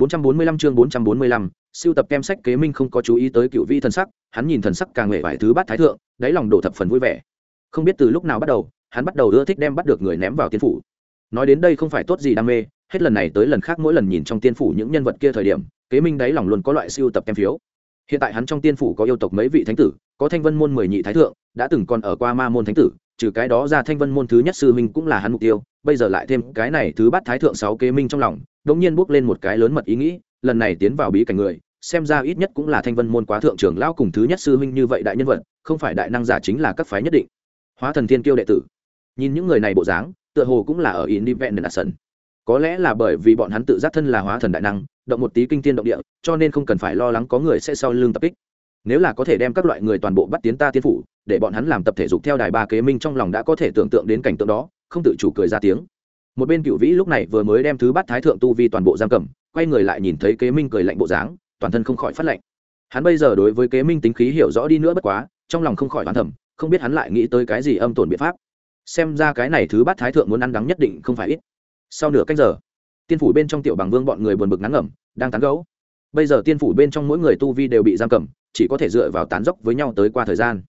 445 chương 445, siêu tập kem sách kế minh không có chú ý tới cựu vi thần sắc, hắn nhìn thần sắc càng nghệ vải thứ bát thái thượng, đáy lòng đổ thập phần vui vẻ. Không biết từ lúc nào bắt đầu, hắn bắt đầu ưa thích đem bắt được người ném vào tiên phủ. Nói đến đây không phải tốt gì đam mê, hết lần này tới lần khác mỗi lần nhìn trong tiên phủ những nhân vật kia thời điểm, kế minh đáy lòng luôn có loại siêu tập kem phiếu. Hiện tại hắn trong tiên phủ có yêu tộc mấy vị thánh tử, có thanh vân môn mười nhị thái thượng, đã từng còn ở qua ma môn thánh tử, trừ cái đó ra thanh vân môn thứ nhất sư minh cũng là hắn mục tiêu, bây giờ lại thêm cái này thứ bát thái thượng sáu kế minh trong lòng, đống nhiên bước lên một cái lớn mật ý nghĩ, lần này tiến vào bí cảnh người xem ra ít nhất cũng là thanh vân môn quá thượng trưởng lão cùng thứ nhất sư huynh như vậy đại nhân vật không phải đại năng giả chính là các phái nhất định. Hóa thần thiên kiêu đệ tử. Nhìn những người này bộ dáng tựa hồ cũng là ở independent action có lẽ là bởi vì bọn hắn tự giác thân là hóa thần đại năng động một tí kinh tiên động địa cho nên không cần phải lo lắng có người sẽ sau lưng tập kích. Nếu là có thể đem các loại người toàn bộ bắt tiến ta tiên phủ để bọn hắn làm tập thể dục theo đài ba kế minh trong lòng đã có thể tưởng tượng đến cảnh tượng đó không tự chủ cười ra tiếng. Một bên cựu vĩ lúc này vừa mới đem thứ bắt thái thượng tu vi toàn bộ giam cầm quay người lại nhìn thấy kế minh cười lạnh bộ dáng toàn thân không khỏi phát lạnh. Hắn bây giờ đối với kế minh tính khí hiểu rõ đi nữa bất quá trong lòng không khỏi đoán thầm, không biết hắn lại nghĩ tới cái gì âm tổn biện pháp. Xem ra cái này thứ bắt thái thượng muốn ăn đắng nhất định không phải ít. Sau nửa cách giờ tiên phủ bên trong tiểu bằng vương bọn người buồn bực ngắn ngẩm đang tán gấu bây giờ tiên phủ bên trong mỗi người tu vi đều bị giam cầm chỉ có thể dựa vào tán dốc với nhau tới qua thời gian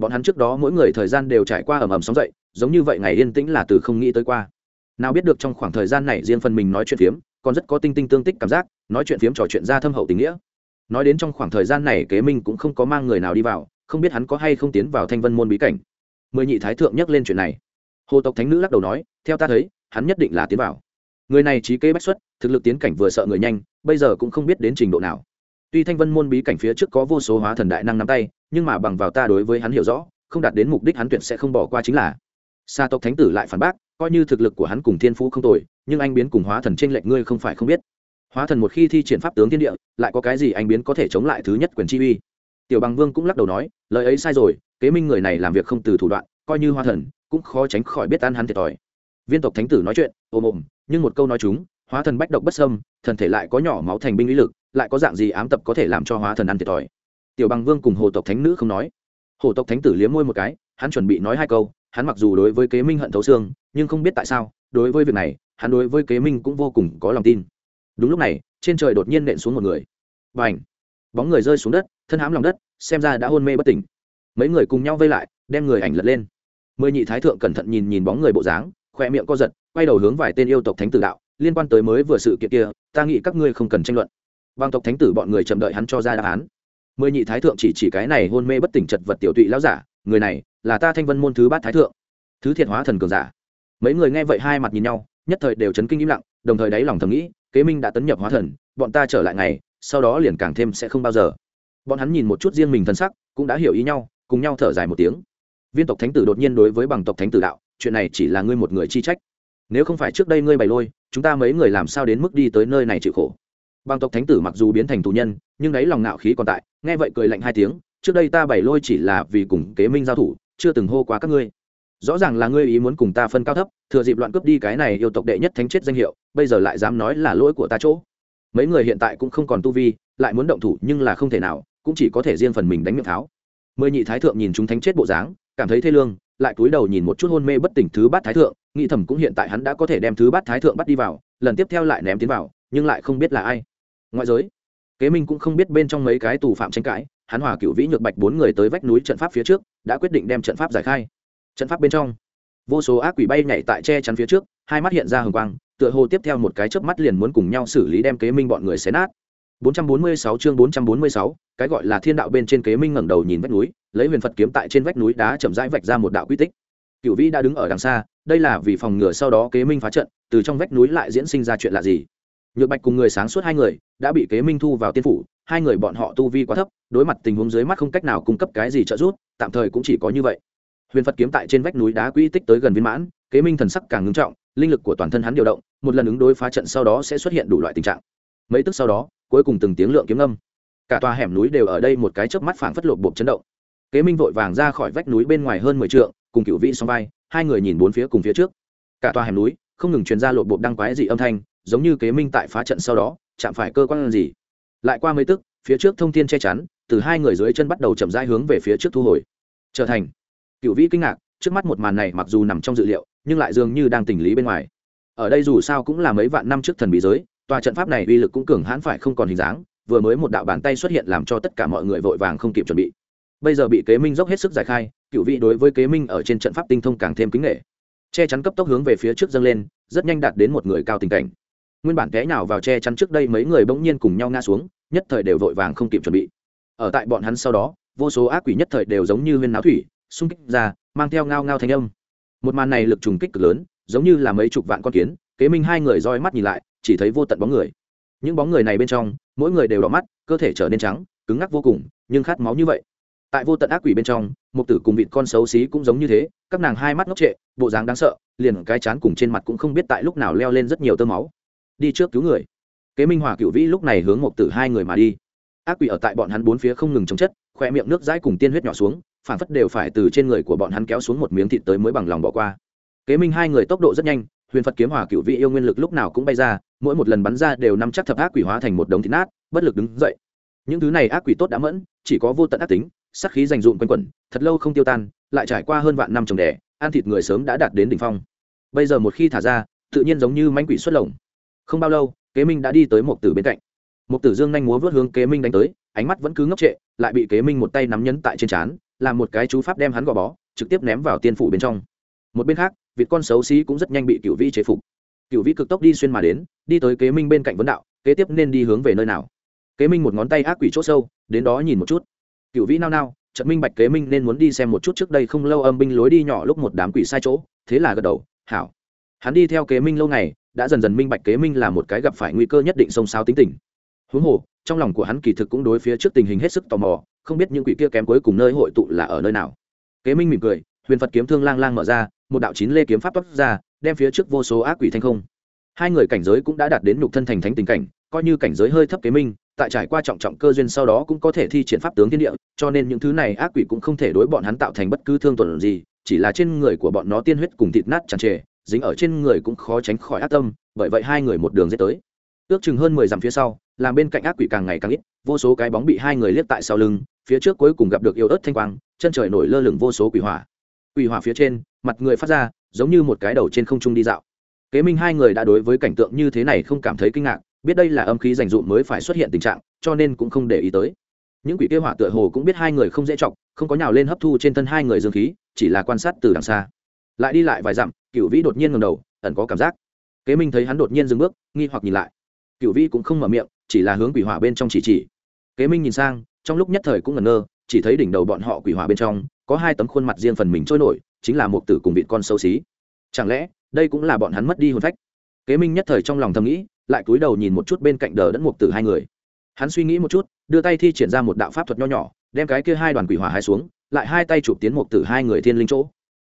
bọn hắn trước đó mỗi người thời gian đều trải qua ầm ầm sóng dậy, giống như vậy ngày yên tĩnh là từ không nghĩ tới qua. Nào biết được trong khoảng thời gian này riêng phần mình nói chuyện phiếm, còn rất có tinh tinh tương tích cảm giác, nói chuyện phiếm trò chuyện ra thâm hậu tình nghĩa. Nói đến trong khoảng thời gian này kế minh cũng không có mang người nào đi vào, không biết hắn có hay không tiến vào thanh vân môn bí cảnh. Mười nhị thái thượng nhắc lên chuyện này. Hồ tộc thánh nữ lắc đầu nói, theo ta thấy, hắn nhất định là tiến vào. Người này trí kế bách xuất, thực lực tiến cảnh vừa sợ người nhanh, bây giờ cũng không biết đến trình độ nào. Tuy thanh vân môn bí cảnh phía trước có vô số hóa thần đại năng nắm tay nhưng mà bằng vào ta đối với hắn hiểu rõ, không đạt đến mục đích hắn tuyệt sẽ không bỏ qua chính là. Xa tộc thánh tử lại phản bác, coi như thực lực của hắn cùng thiên phú không tồi, nhưng anh biến cùng hóa thần trên lệnh ngươi không phải không biết. Hóa thần một khi thi triển pháp tướng thiên địa, lại có cái gì anh biến có thể chống lại thứ nhất quyền chi uy? Tiểu bằng vương cũng lắc đầu nói, lời ấy sai rồi, kế minh người này làm việc không từ thủ đoạn, coi như hóa thần, cũng khó tránh khỏi biết ăn hắn thiệt thòi. Viên tộc thánh tử nói chuyện, ồm ồm, nhưng một câu nói chúng, hóa thần bách độc bất sâm thần thể lại có nhỏ máu thành binh lý lực, lại có dạng gì ám tập có thể làm cho hóa thần ăn thiệt thòi? Tiểu bằng vương cùng hồ tộc thánh nữ không nói. Hồ tộc thánh tử liếm môi một cái, hắn chuẩn bị nói hai câu, hắn mặc dù đối với kế minh hận thấu xương, nhưng không biết tại sao, đối với việc này, hắn đối với kế minh cũng vô cùng có lòng tin. Đúng lúc này, trên trời đột nhiên nện xuống một người. Và ảnh bóng người rơi xuống đất, thân hãm lòng đất, xem ra đã hôn mê bất tỉnh. Mấy người cùng nhau vây lại, đem người ảnh lật lên. Mười nhị thái thượng cẩn thận nhìn nhìn bóng người bộ dáng, khoe miệng co giật, quay đầu hướng vài tên yêu tộc thánh tử đạo, liên quan tới mới vừa sự kiện kia, ta nghĩ các ngươi không cần tranh luận. Bằng tộc thánh tử bọn người chậm đợi hắn cho ra đáp án mười nhị thái thượng chỉ chỉ cái này hôn mê bất tỉnh chật vật tiểu tụy lão giả, người này là ta thanh vân môn thứ bát thái thượng. Thứ thiệt hóa thần cường giả. Mấy người nghe vậy hai mặt nhìn nhau, nhất thời đều chấn kinh im lặng, đồng thời đáy lòng thầm nghĩ, kế minh đã tấn nhập hóa thần, bọn ta trở lại ngày, sau đó liền càng thêm sẽ không bao giờ. Bọn hắn nhìn một chút riêng mình thân sắc, cũng đã hiểu ý nhau, cùng nhau thở dài một tiếng. Viên tộc thánh tử đột nhiên đối với bằng tộc thánh tử đạo, chuyện này chỉ là ngươi một người chi trách. Nếu không phải trước đây ngươi bày lôi, chúng ta mấy người làm sao đến mức đi tới nơi này chịu khổ? Bằng tộc thánh tử mặc dù biến thành tù nhân, nhưng đáy lòng ngạo khí còn tại, nghe vậy cười lạnh hai tiếng, trước đây ta bày lôi chỉ là vì cùng kế minh giao thủ, chưa từng hô quá các ngươi. Rõ ràng là ngươi ý muốn cùng ta phân cao thấp, thừa dịp loạn cướp đi cái này yêu tộc đệ nhất thánh chết danh hiệu, bây giờ lại dám nói là lỗi của ta chỗ. Mấy người hiện tại cũng không còn tu vi, lại muốn động thủ nhưng là không thể nào, cũng chỉ có thể riêng phần mình đánh miệng tháo. Mười nhị thái thượng nhìn chúng thánh chết bộ dáng, cảm thấy thê lương, lại cúi đầu nhìn một chút hôn mê bất tỉnh thứ bát thái thượng, nghĩ thầm cũng hiện tại hắn đã có thể đem thứ bát thái thượng bắt đi vào, lần tiếp theo lại ném tiến vào, nhưng lại không biết là ai ngoại giới. Kế minh cũng không biết bên trong mấy cái tù phạm tranh cãi hắn hòa cựu vĩ nhược bạch bốn người tới vách núi trận pháp phía trước đã quyết định đem trận pháp giải khai. Trận pháp bên trong vô số ác quỷ bay nhảy tại che chắn phía trước hai mắt hiện ra hừng quang tựa hồ tiếp theo một cái chớp mắt liền muốn cùng nhau xử lý đem kế minh bọn người xé nát. 446 chương 446, cái gọi là thiên đạo bên trên kế minh ngẩng đầu nhìn vách núi lấy huyền phật kiếm tại trên vách núi đá chậm rãi vạch ra một đạo quy tích. Cựu vĩ đã đứng ở đằng xa đây là vì phòng ngừa sau đó kế minh phá trận từ trong vách núi lại diễn sinh ra chuyện lạ gì? Nhược bạch cùng người sáng suốt hai người đã bị kế minh thu vào tiên phủ, hai người bọn họ tu vi quá thấp, đối mặt tình huống dưới mắt không cách nào cung cấp cái gì trợ giúp, tạm thời cũng chỉ có như vậy. Huyền phật kiếm tại trên vách núi đá quỹ tích tới gần viên mãn, kế minh thần sắc càng ngưng trọng, linh lực của toàn thân hắn điều động, một lần ứng đối phá trận sau đó sẽ xuất hiện đủ loại tình trạng. Mấy tức sau đó, cuối cùng từng tiếng lượng kiếm âm cả tòa hẻm núi đều ở đây một cái chớp mắt phảng phất lột bộ chấn động. Kế minh vội vàng ra khỏi vách núi bên ngoài hơn mười trượng, cùng cựu vị song vai, hai người nhìn bốn phía cùng phía trước. Cả tòa hẻm núi không ngừng truyền ra lột bộ đăng quái dị âm thanh giống như kế minh tại phá trận sau đó, chạm phải cơ quan gì. Lại qua mấy tức, phía trước thông tin che chắn, từ hai người dưới chân bắt đầu chậm rãi hướng về phía trước thu hồi. Trở thành. Cựu vĩ kinh ngạc, trước mắt một màn này mặc dù nằm trong dự liệu, nhưng lại dường như đang tình lý bên ngoài. Ở đây dù sao cũng là mấy vạn năm trước thần bí giới, tòa trận pháp này uy lực cũng cường hãn phải không còn hình dáng, vừa mới một đạo bàn tay xuất hiện làm cho tất cả mọi người vội vàng không kịp chuẩn bị. Bây giờ bị kế minh dốc hết sức giải khai cựu vị đối với kế minh ở trên trận pháp tinh thông càng thêm kính nghệ che chắn cấp tốc hướng về phía trước dâng lên, rất nhanh đạt đến một người cao tình cảnh nguyên bản té nào vào che chắn trước đây mấy người bỗng nhiên cùng nhau ngã xuống, nhất thời đều vội vàng không kịp chuẩn bị. Ở tại bọn hắn sau đó, vô số ác quỷ nhất thời đều giống như huyên náo thủy, xung kích ra, mang theo ngao ngao thanh âm. Một màn này lực trùng kích cực lớn, giống như là mấy chục vạn con kiến, kế minh hai người roi mắt nhìn lại, chỉ thấy vô tận bóng người. Những bóng người này bên trong, mỗi người đều đỏ mắt, cơ thể trở nên trắng, cứng ngắc vô cùng, nhưng khát máu như vậy. Tại vô tận ác quỷ bên trong một tử cùng vịt con xấu xí cũng giống như thế, các nàng hai mắt ngốc trệ, bộ dáng đáng sợ, liền cái chán cùng trên mặt cũng không biết tại lúc nào leo lên rất nhiều tơ máu đi trước cứu người. Kế minh hòa cựu vĩ lúc này hướng một tử hai người mà đi. Ác quỷ ở tại bọn hắn bốn phía không ngừng chống chất, khoe miệng nước dãi cùng tiên huyết nhỏ xuống phản phất đều phải từ trên người của bọn hắn kéo xuống một miếng thịt tới mới bằng lòng bỏ qua. Kế minh hai người tốc độ rất nhanh, huyền phật kiếm hòa cựu vị yêu nguyên lực lúc nào cũng bay ra, mỗi một lần bắn ra đều nắm chắc thập ác quỷ hóa thành một đống thịt nát, bất lực đứng dậy. Những thứ này ác quỷ tốt đã mẫn, chỉ có vô tận ác tính sắc khí dành dụm quanh quẩn, thật lâu không tiêu tan, lại trải qua hơn vạn năm trồng đẻ, ăn thịt người sớm đã đạt đến đỉnh phong. Bây giờ một khi thả ra, tự nhiên giống như mánh quỷ xuất lồng không bao lâu, kế minh đã đi tới một tử bên cạnh. Một tử dương nhanh múa vớt hướng kế minh đánh tới, ánh mắt vẫn cứ ngốc trệ, lại bị kế minh một tay nắm nhấn tại trên trán, làm một cái chú pháp đem hắn gò bó, trực tiếp ném vào tiên phủ bên trong. Một bên khác, vịt con xấu xí cũng rất nhanh bị cựu vĩ chế phục. Cựu vĩ cực tốc đi xuyên mà đến, đi tới kế minh bên cạnh vấn đạo, kế tiếp nên đi hướng về nơi nào? Kế minh một ngón tay ác quỷ c h ỗ sâu, đến đó nhìn một chút. Cựu vĩ nao nao trận minh bạch kế minh nên muốn đi xem một chút trước đây không lâu âm binh lối đi nhỏ lúc một đám quỷ sai chỗ, thế là gật đầu, hảo. Hắn đi theo kế minh lâu ngày đã dần dần minh bạch kế minh là một cái gặp phải nguy cơ nhất định xông xao tính tình. Huống hồ, trong lòng của hắn kỳ thực cũng đối phía trước tình hình hết sức tò mò, không biết những quỷ kia kém cuối cùng nơi hội tụ là ở nơi nào. Kế minh mỉm cười, huyền phật kiếm thương lang lang mở ra, một đạo chín lê kiếm pháp toát ra, đem phía trước vô số ác quỷ thanh không. Hai người cảnh giới cũng đã đạt đến nhục thân thành thánh tình cảnh, coi như cảnh giới hơi thấp kế minh, tại trải qua trọng trọng cơ duyên sau đó cũng có thể thi triển pháp tướng thiên địa, cho nên những thứ này ác quỷ cũng không thể đối bọn hắn tạo thành bất cứ thương tổn gì, chỉ là trên người của bọn nó tiên huyết cùng thịt nát tràn trề dính ở trên người cũng khó tránh khỏi ác tâm, bởi vậy hai người một đường dễ tới. Ước chừng hơn mười dặm phía sau, làm bên cạnh ác quỷ càng ngày càng ít, vô số cái bóng bị hai người liếc tại sau lưng, phía trước cuối cùng gặp được yêu ớt thanh quang, chân trời nổi lơ lửng vô số quỷ hỏa. Quỷ hỏa phía trên, mặt người phát ra, giống như một cái đầu trên không trung đi dạo. Kế minh hai người đã đối với cảnh tượng như thế này không cảm thấy kinh ngạc, biết đây là âm khí dành dụm mới phải xuất hiện tình trạng, cho nên cũng không để ý tới. Những quỷ kia hỏa tựa hồ cũng biết hai người không dễ chọc, không có nhào lên hấp thu trên thân hai người dương khí, chỉ là quan sát từ đằng xa. Lại đi lại vài dặm cựu vĩ đột nhiên ngầm đầu, ẩn có cảm giác. Kế minh thấy hắn đột nhiên dừng bước, nghi hoặc nhìn lại. Cựu vĩ cũng không mở miệng, chỉ là hướng quỷ hỏa bên trong chỉ chỉ. Kế minh nhìn sang, trong lúc nhất thời cũng ngẩn ngơ, chỉ thấy đỉnh đầu bọn họ quỷ hỏa bên trong, có hai tấm khuôn mặt riêng phần mình trôi nổi, chính là một tử cùng vịt con xấu xí. Chẳng lẽ, đây cũng là bọn hắn mất đi hồn phách? Kế minh nhất thời trong lòng thầm nghĩ, lại cúi đầu nhìn một chút bên cạnh đờ đẫn mục tử hai người. Hắn suy nghĩ một chút, đưa tay thi triển ra một đạo pháp thuật nho nhỏ, đem cái kia hai đoàn quỷ hỏa hai xuống, lại hai tay chụp tiến mục tử hai người thiên linh chỗ.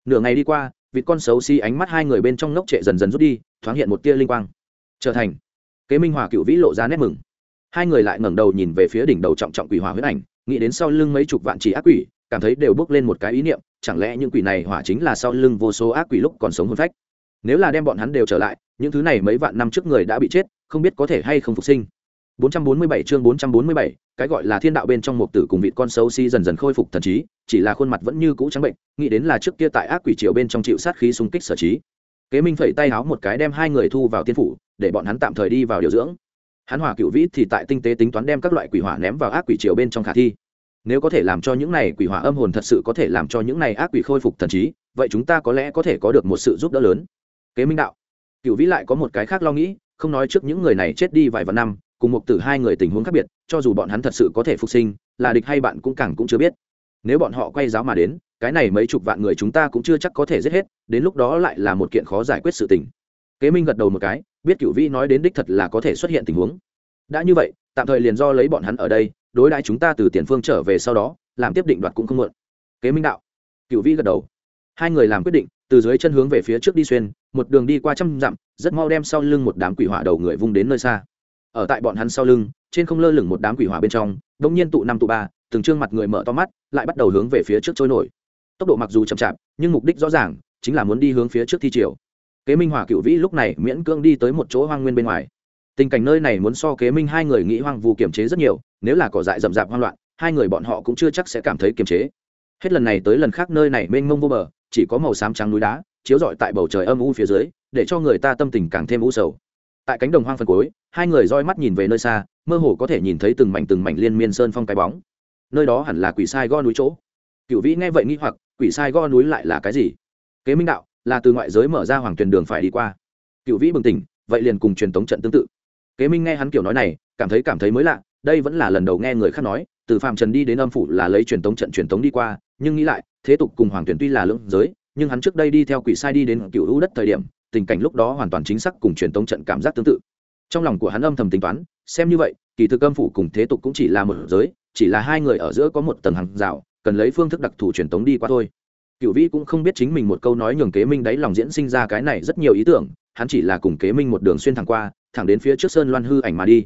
Nửa ngày đi qua vịt con xấu xí ánh mắt hai người bên trong ngốc trệ dần dần rút đi, thoáng hiện một tia linh quang. Trở thành. Kế minh hòa cựu vĩ lộ ra nét mừng. Hai người lại ngẩng đầu nhìn về phía đỉnh đầu trọng trọng quỷ hỏa huyết ảnh, nghĩ đến sau lưng mấy chục vạn chỉ ác quỷ, cảm thấy đều bước lên một cái ý niệm, chẳng lẽ những quỷ này hỏa chính là sau lưng vô số ác quỷ lúc còn sống hôn phách? Nếu là đem bọn hắn đều trở lại, những thứ này mấy vạn năm trước người đã bị chết, không biết có thể hay không phục sinh. 447 chương 447, cái gọi là thiên đạo bên trong một tử cùng vị con xấu si dần dần khôi phục thần trí, chỉ là khuôn mặt vẫn như cũ trắng bệnh, nghĩ đến là trước kia tại ác quỷ triều bên trong chịu sát khí xung kích sở trí. Kế Minh phẩy tay háo một cái đem hai người thu vào tiên phủ, để bọn hắn tạm thời đi vào điều dưỡng. Hắn hòa cửu vĩ thì tại tinh tế tính toán đem các loại quỷ hỏa ném vào ác quỷ triều bên trong khả thi. Nếu có thể làm cho những này quỷ hỏa âm hồn thật sự có thể làm cho những này ác quỷ khôi phục thần trí, vậy chúng ta có lẽ có thể có được một sự giúp đỡ lớn. Kế Minh đạo, cửu vĩ lại có một cái khác lo nghĩ, không nói trước những người này chết đi vài vạn năm, cùng một tử hai người tình huống khác biệt, cho dù bọn hắn thật sự có thể phục sinh, là địch hay bạn cũng càng cũng chưa biết. Nếu bọn họ quay giáo mà đến, cái này mấy chục vạn người chúng ta cũng chưa chắc có thể giết hết, đến lúc đó lại là một kiện khó giải quyết sự tình. Kế minh gật đầu một cái, biết cựu vĩ nói đến đích thật là có thể xuất hiện tình huống. Đã như vậy, tạm thời liền do lấy bọn hắn ở đây, đối đãi chúng ta từ tiền phương trở về sau đó, làm tiếp định đoạt cũng không mượn kế minh đạo. Cựu vĩ gật đầu. Hai người làm quyết định, từ dưới chân hướng về phía trước đi xuyên, một đường đi qua trăm dặm, rất mau đem sau lưng một đám quỷ hỏa đầu người vung đến nơi xa ở tại bọn hắn sau lưng, trên không lơ lửng một đám quỷ hỏa bên trong đông nhiên tụ năm tụ ba, từng trương mặt người mở to mắt, lại bắt đầu hướng về phía trước trôi nổi. Tốc độ mặc dù chậm chạp, nhưng mục đích rõ ràng, chính là muốn đi hướng phía trước thi triều. Kế minh hỏa cựu vĩ lúc này miễn cưỡng đi tới một chỗ hoang nguyên bên ngoài. Tình cảnh nơi này muốn so kế minh hai người nghĩ hoang vu kiềm chế rất nhiều, nếu là cỏ dại rậm rạp hoang loạn, hai người bọn họ cũng chưa chắc sẽ cảm thấy kiềm chế. Hết lần này tới lần khác nơi này mênh mông vô bờ, chỉ có màu xám trắng núi đá, chiếu rọi tại bầu trời âm u phía dưới, để cho người ta tâm tình càng thêm u sầu tại cánh đồng hoang phần cuối, hai người roi mắt nhìn về nơi xa, mơ hồ có thể nhìn thấy từng mảnh từng mảnh liên miên sơn phong cái bóng. Nơi đó hẳn là quỷ sai go núi chỗ. Cựu vĩ nghe vậy nghĩ hoặc, quỷ sai go núi lại là cái gì? Kế minh đạo, là từ ngoại giới mở ra hoàng tuyền đường phải đi qua. Cựu vĩ bừng tỉnh, vậy liền cùng truyền tống trận tương tự. Kế minh nghe hắn kiểu nói này, cảm thấy cảm thấy mới lạ, đây vẫn là lần đầu nghe người khác nói, từ phạm trần đi đến âm phủ là lấy truyền tống trận truyền tống đi qua, nhưng nghĩ lại, thế tục cùng hoàng tuyển tuy là lưỡng giới, nhưng hắn trước đây đi theo quỷ sai đi đến cựu hữu đất thời điểm tình cảnh lúc đó hoàn toàn chính xác cùng truyền tống trận cảm giác tương tự. Trong lòng của hắn âm thầm tính toán, xem như vậy, kỳ thực âm phủ cùng thế tục cũng chỉ là một giới, chỉ là hai người ở giữa có một tầng hàng rào, cần lấy phương thức đặc thù truyền tống đi qua thôi. Cựu vĩ cũng không biết chính mình một câu nói nhường kế minh đáy lòng diễn sinh ra cái này rất nhiều ý tưởng, hắn chỉ là cùng kế minh một đường xuyên thẳng qua, thẳng đến phía trước sơn loan hư ảnh mà đi.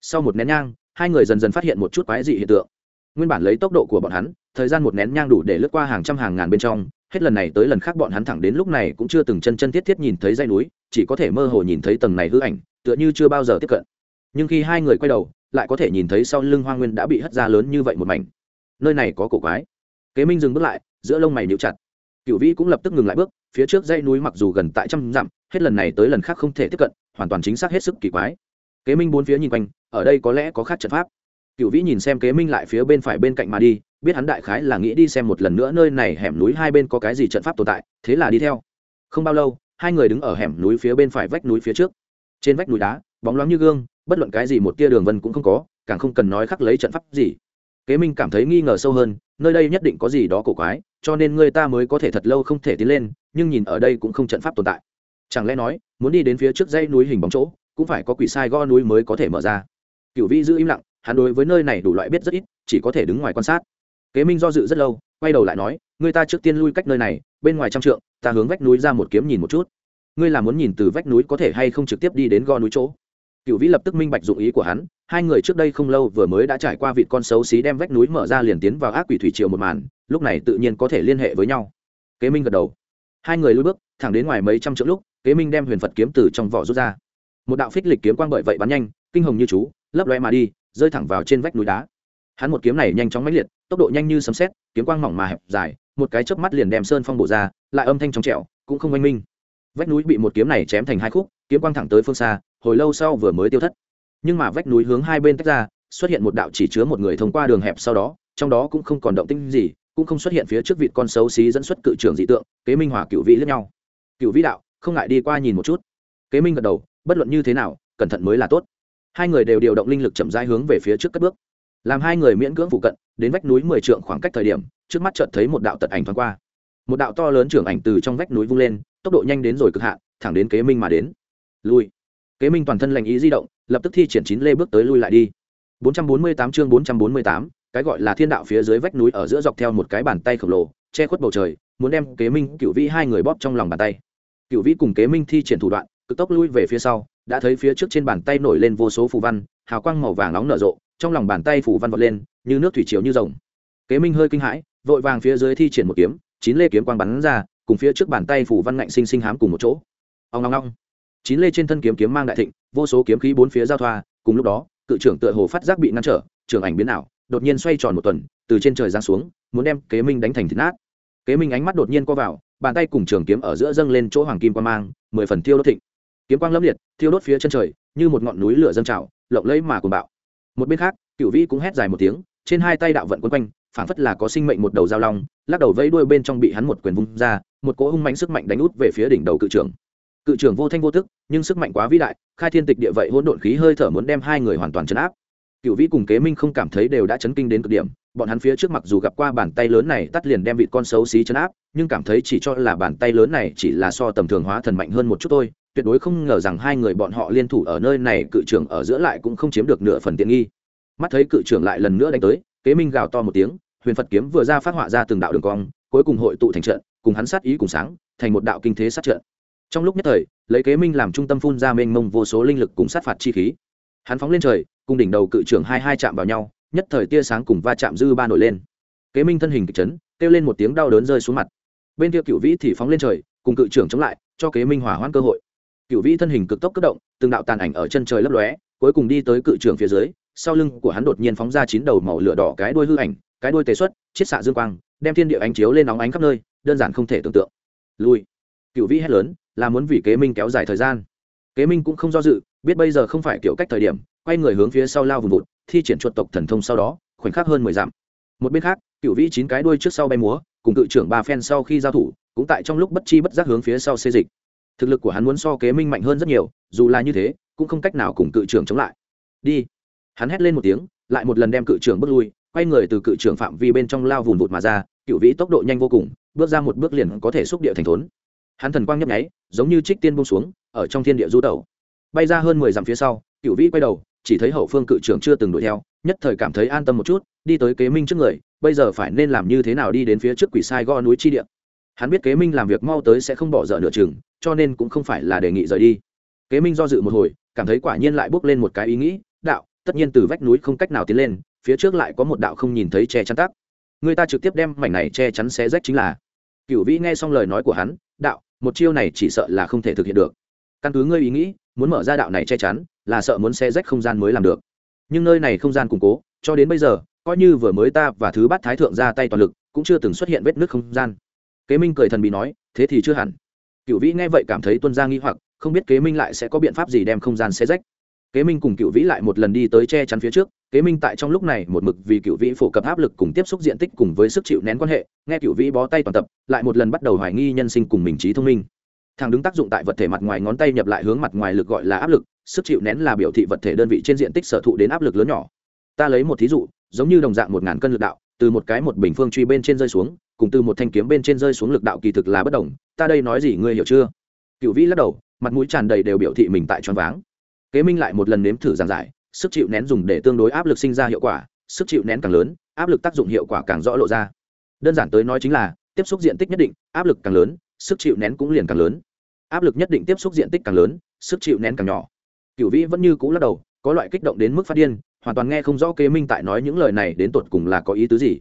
Sau một nén nhang, hai người dần dần phát hiện một chút quái dị hiện tượng. Nguyên bản lấy tốc độ của bọn hắn, thời gian một nén nhang đủ để lướt qua hàng trăm hàng ngàn bên trong hết lần này tới lần khác bọn hắn thẳng đến lúc này cũng chưa từng chân chân thiết thiết nhìn thấy dây núi, chỉ có thể mơ hồ nhìn thấy tầng này hư ảnh, tựa như chưa bao giờ tiếp cận. Nhưng khi hai người quay đầu, lại có thể nhìn thấy sau lưng hoa nguyên đã bị hất ra lớn như vậy một mảnh. Nơi này có cổ quái. Kế minh dừng bước lại, giữa lông mày níu chặt. Cựu vĩ cũng lập tức ngừng lại bước, phía trước dãy núi mặc dù gần tại trăm dặm, hết lần này tới lần khác không thể tiếp cận, hoàn toàn chính xác hết sức kỳ quái. Kế minh bốn phía nhìn quanh, ở đây có lẽ có khác trận pháp cựu vĩ nhìn xem kế minh lại phía bên phải bên cạnh mà đi, biết hắn đại khái là nghĩ đi xem một lần nữa nơi này hẻm núi hai bên có cái gì trận pháp tồn tại, thế là đi theo. Không bao lâu, hai người đứng ở hẻm núi phía bên phải vách núi phía trước. Trên vách núi đá, bóng loáng như gương, bất luận cái gì một tia đường vân cũng không có, càng không cần nói khắc lấy trận pháp gì. Kế minh cảm thấy nghi ngờ sâu hơn, nơi đây nhất định có gì đó cổ quái, cho nên người ta mới có thể thật lâu không thể tiến lên, nhưng nhìn ở đây cũng không trận pháp tồn tại. Chẳng lẽ nói, muốn đi đến phía trước dãy núi hình bóng chỗ, cũng phải có quỷ sai go núi mới có thể mở ra. Cựu Vĩ giữ im lặng hắn đối với nơi này đủ loại biết rất ít, chỉ có thể đứng ngoài quan sát. Kế minh do dự rất lâu, quay đầu lại nói người ta trước tiên lui cách nơi này, bên ngoài trăm trượng, ta hướng vách núi ra một kiếm nhìn một chút. Ngươi là muốn nhìn từ vách núi có thể hay không trực tiếp đi đến go núi chỗ? Cựu vĩ lập tức minh bạch dụng ý của hắn, hai người trước đây không lâu vừa mới đã trải qua vịt con xấu xí đem vách núi mở ra liền tiến vào ác quỷ thủy triều một màn, lúc này tự nhiên có thể liên hệ với nhau. Kế minh gật đầu. Hai người lui bước, thẳng đến ngoài mấy trăm trượng lúc, kế minh đem huyền phật kiếm từ trong vỏ rút ra. Một đạo phích lịch kiếm quang bởi vậy bắn nhanh, kinh hồng như chú, lấp loe mà đi rơi thẳng vào trên vách núi đá. Hắn một kiếm này nhanh chóng mãnh liệt, tốc độ nhanh như sấm xét kiếm quang mỏng mà hẹp dài, một cái chớp mắt liền đem sơn phong bổ ra, lại âm thanh trong trẻo, cũng không oanh minh. Vách núi bị một kiếm này chém thành hai khúc, kiếm quang thẳng tới phương xa, hồi lâu sau vừa mới tiêu thất. Nhưng mà vách núi hướng hai bên tách ra, xuất hiện một đạo chỉ chứa một người thông qua đường hẹp sau đó, trong đó cũng không còn động tĩnh gì, cũng không xuất hiện phía trước vịt con xấu xí dẫn xuất cự trưởng dị tượng, kế minh hòa cựu vĩ lẫn nhau. Cựu vĩ đạo, không ngại đi qua nhìn một chút. Kế minh gật đầu, bất luận như thế nào, cẩn thận mới là tốt hai người đều điều động linh lực chậm rãi hướng về phía trước cất bước. Làm hai người miễn cưỡng phụ cận đến vách núi mười trượng khoảng cách thời điểm trước mắt chợt thấy một đạo tật ảnh thoáng qua. Một đạo to lớn trưởng ảnh từ trong vách núi vung lên tốc độ nhanh đến rồi cực hạn thẳng đến kế minh mà đến. Lui. Kế minh toàn thân lành ý di động lập tức thi triển chín lê bước tới lui lại đi. 448 chương 448, cái gọi là thiên đạo phía dưới vách núi ở giữa dọc theo một cái bàn tay khổng lồ che khuất bầu trời muốn đem kế minh cựu vĩ hai người bóp trong lòng bàn tay. Cựu vĩ cùng kế minh thi triển thủ đoạn cực tốc lui về phía sau, đã thấy phía trước trên bàn tay nổi lên vô số phù văn, hào quang màu vàng nóng nở rộ, trong lòng bàn tay phù văn vọt lên, như nước thủy chiều như rồng. Kế minh hơi kinh hãi, vội vàng phía dưới thi triển một kiếm, chín lê kiếm quang bắn ra, cùng phía trước bàn tay phù văn ngạnh sinh sinh hám cùng một chỗ. Ông long long chín lê trên thân kiếm kiếm mang đại thịnh, vô số kiếm khí bốn phía giao thoa, cùng lúc đó, cự trưởng tựa hồ phát giác bị ngăn trở, trường ảnh biến ảo, đột nhiên xoay tròn một tuần, từ trên trời giáng xuống, muốn đem kế minh đánh thành thịt nát. Kế minh ánh mắt đột nhiên co vào, bàn tay cùng trường kiếm ở giữa dâng lên chỗ hoàng kim quan mang, mười phần thiêu đốt thịnh kiếm quang lâm liệt, thiêu đốt phía chân trời, như một ngọn núi lửa dâng trào, lộng lẫy mà cuồng bạo. Một bên khác cựu vĩ cũng hét dài một tiếng, trên hai tay đạo vận quấn quanh, phảng phất là có sinh mệnh một đầu dao long, lắc đầu vẫy đuôi bên trong bị hắn một quyền vung ra, một cỗ hung mạnh sức mạnh đánh út về phía đỉnh đầu cự trưởng. Cự trưởng vô thanh vô tức, nhưng sức mạnh quá vĩ đại, khai thiên tịch địa vậy hỗn độn khí hơi thở muốn đem hai người hoàn toàn chấn áp. Cựu vĩ cùng kế minh không cảm thấy đều đã chấn kinh đến cực điểm, bọn hắn phía trước mặc dù gặp qua bàn tay lớn này tắt liền đem vị con xấu xí chấn áp, nhưng cảm thấy chỉ cho là bàn tay lớn này chỉ là so tầm thường hóa thần mạnh hơn một chút thôi tuyệt đối không ngờ rằng hai người bọn họ liên thủ ở nơi này, cự trưởng ở giữa lại cũng không chiếm được nửa phần tiện nghi. Mắt thấy cự trưởng lại lần nữa đánh tới, kế minh gào to một tiếng, huyền phật kiếm vừa ra phát họa ra từng đạo đường cong, cuối cùng hội tụ thành trận, cùng hắn sát ý cùng sáng, thành một đạo kinh thế sát trận. Trong lúc nhất thời, lấy kế minh làm trung tâm phun ra mênh mông vô số linh lực cùng sát phạt chi khí. Hắn phóng lên trời, cùng đỉnh đầu cự trưởng hai hai chạm vào nhau, nhất thời tia sáng cùng va chạm dư ba nổi lên. Kế minh thân hình kịch chấn, kêu lên một tiếng đau đớn rơi xuống mặt. Bên kia cựu vĩ thì phóng lên trời, cùng cự trưởng chống lại, cho kế minh hỏa hoãn cơ hội cựu vĩ thân hình cực tốc cất động, từng đạo tàn ảnh ở chân trời lấp lóe, cuối cùng đi tới cự trưởng phía dưới, sau lưng của hắn đột nhiên phóng ra chín đầu màu lửa đỏ cái đuôi hư ảnh, cái đuôi tề xuất, chiết xạ dương quang, đem thiên địa ánh chiếu lên nóng ánh khắp nơi, đơn giản không thể tưởng tượng. Lui. Cựu vĩ hét lớn, là muốn vì kế minh kéo dài thời gian. Kế minh cũng không do dự, biết bây giờ không phải kiểu cách thời điểm, quay người hướng phía sau lao vùng vụt, thi triển chuột tộc thần thông sau đó, khoảnh khắc hơn mười dặm. Một bên khác cựu vĩ chín cái đuôi trước sau bay múa, cùng cự trưởng ba phen sau khi giao thủ, cũng tại trong lúc bất chi bất giác hướng phía sau xê dịch thực lực của hắn muốn so kế minh mạnh hơn rất nhiều, dù là như thế, cũng không cách nào cùng cự trưởng chống lại. Đi. Hắn hét lên một tiếng, lại một lần đem cự trưởng bước lui, quay người từ cự trưởng phạm vi bên trong lao vùn vụt mà ra, cựu vĩ tốc độ nhanh vô cùng, bước ra một bước liền có thể xúc địa thành thốn. Hắn thần quang nhấp nháy, giống như trích tiên bông xuống, ở trong thiên địa du tẩu. Bay ra hơn mười dặm phía sau, cựu vĩ quay đầu, chỉ thấy hậu phương cự trưởng chưa từng đuổi theo, nhất thời cảm thấy an tâm một chút, đi tới kế minh trước người, bây giờ phải nên làm như thế nào đi đến phía trước quỷ sai go núi chi địa. Hắn biết kế minh làm việc mau tới sẽ không bỏ dở nửa chừng cho nên cũng không phải là đề nghị rời đi. Kế minh do dự một hồi, cảm thấy quả nhiên lại bước lên một cái ý nghĩ, đạo, tất nhiên từ vách núi không cách nào tiến lên, phía trước lại có một đạo không nhìn thấy che chắn tắc. Người ta trực tiếp đem mảnh này che chắn xé rách chính là. Cựu vĩ nghe xong lời nói của hắn, đạo, một chiêu này chỉ sợ là không thể thực hiện được. Căn cứ ngươi ý nghĩ, muốn mở ra đạo này che chắn, là sợ muốn xé rách không gian mới làm được. Nhưng nơi này không gian củng cố, cho đến bây giờ, coi như vừa mới ta và thứ bát thái thượng ra tay toàn lực, cũng chưa từng xuất hiện vết nước không gian. Kế minh cười thần bị nói, thế thì chưa hẳn cựu vĩ nghe vậy cảm thấy tuân ra nghi hoặc, không biết kế minh lại sẽ có biện pháp gì đem không gian xé rách. Kế minh cùng cựu vĩ lại một lần đi tới che chắn phía trước, kế minh tại trong lúc này một mực vì cựu vĩ phổ cập áp lực cùng tiếp xúc diện tích cùng với sức chịu nén quan hệ, nghe cựu vĩ bó tay toàn tập, lại một lần bắt đầu hoài nghi nhân sinh cùng mình trí thông minh. Thằng đứng tác dụng tại vật thể mặt ngoài ngón tay nhập lại hướng mặt ngoài lực gọi là áp lực, sức chịu nén là biểu thị vật thể đơn vị trên diện tích sở thụ đến áp lực lớn nhỏ. Ta lấy một thí dụ, giống như đồng dạng một ngàn cân lực đạo từ một cái một bình phương truy bên trên rơi xuống, cùng từ một thanh kiếm bên trên rơi xuống lực đạo kỳ thực là bất đồng, ta đây nói gì ngươi hiểu chưa? Cựu vĩ lắc đầu, mặt mũi tràn đầy đều biểu thị mình tại choáng váng. Kế minh lại một lần nếm thử giảng giải, sức chịu nén dùng để tương đối áp lực sinh ra hiệu quả, sức chịu nén càng lớn, áp lực tác dụng hiệu quả càng rõ lộ ra. Đơn giản tới nói chính là, tiếp xúc diện tích nhất định, áp lực càng lớn, sức chịu nén cũng liền càng lớn. Áp lực nhất định tiếp xúc diện tích càng lớn, sức chịu nén càng nhỏ. Cựu vĩ vẫn như cũ lắc đầu, có loại kích động đến mức phát điên hoàn toàn nghe không rõ kế minh tại nói những lời này đến tột cùng là có ý tứ gì.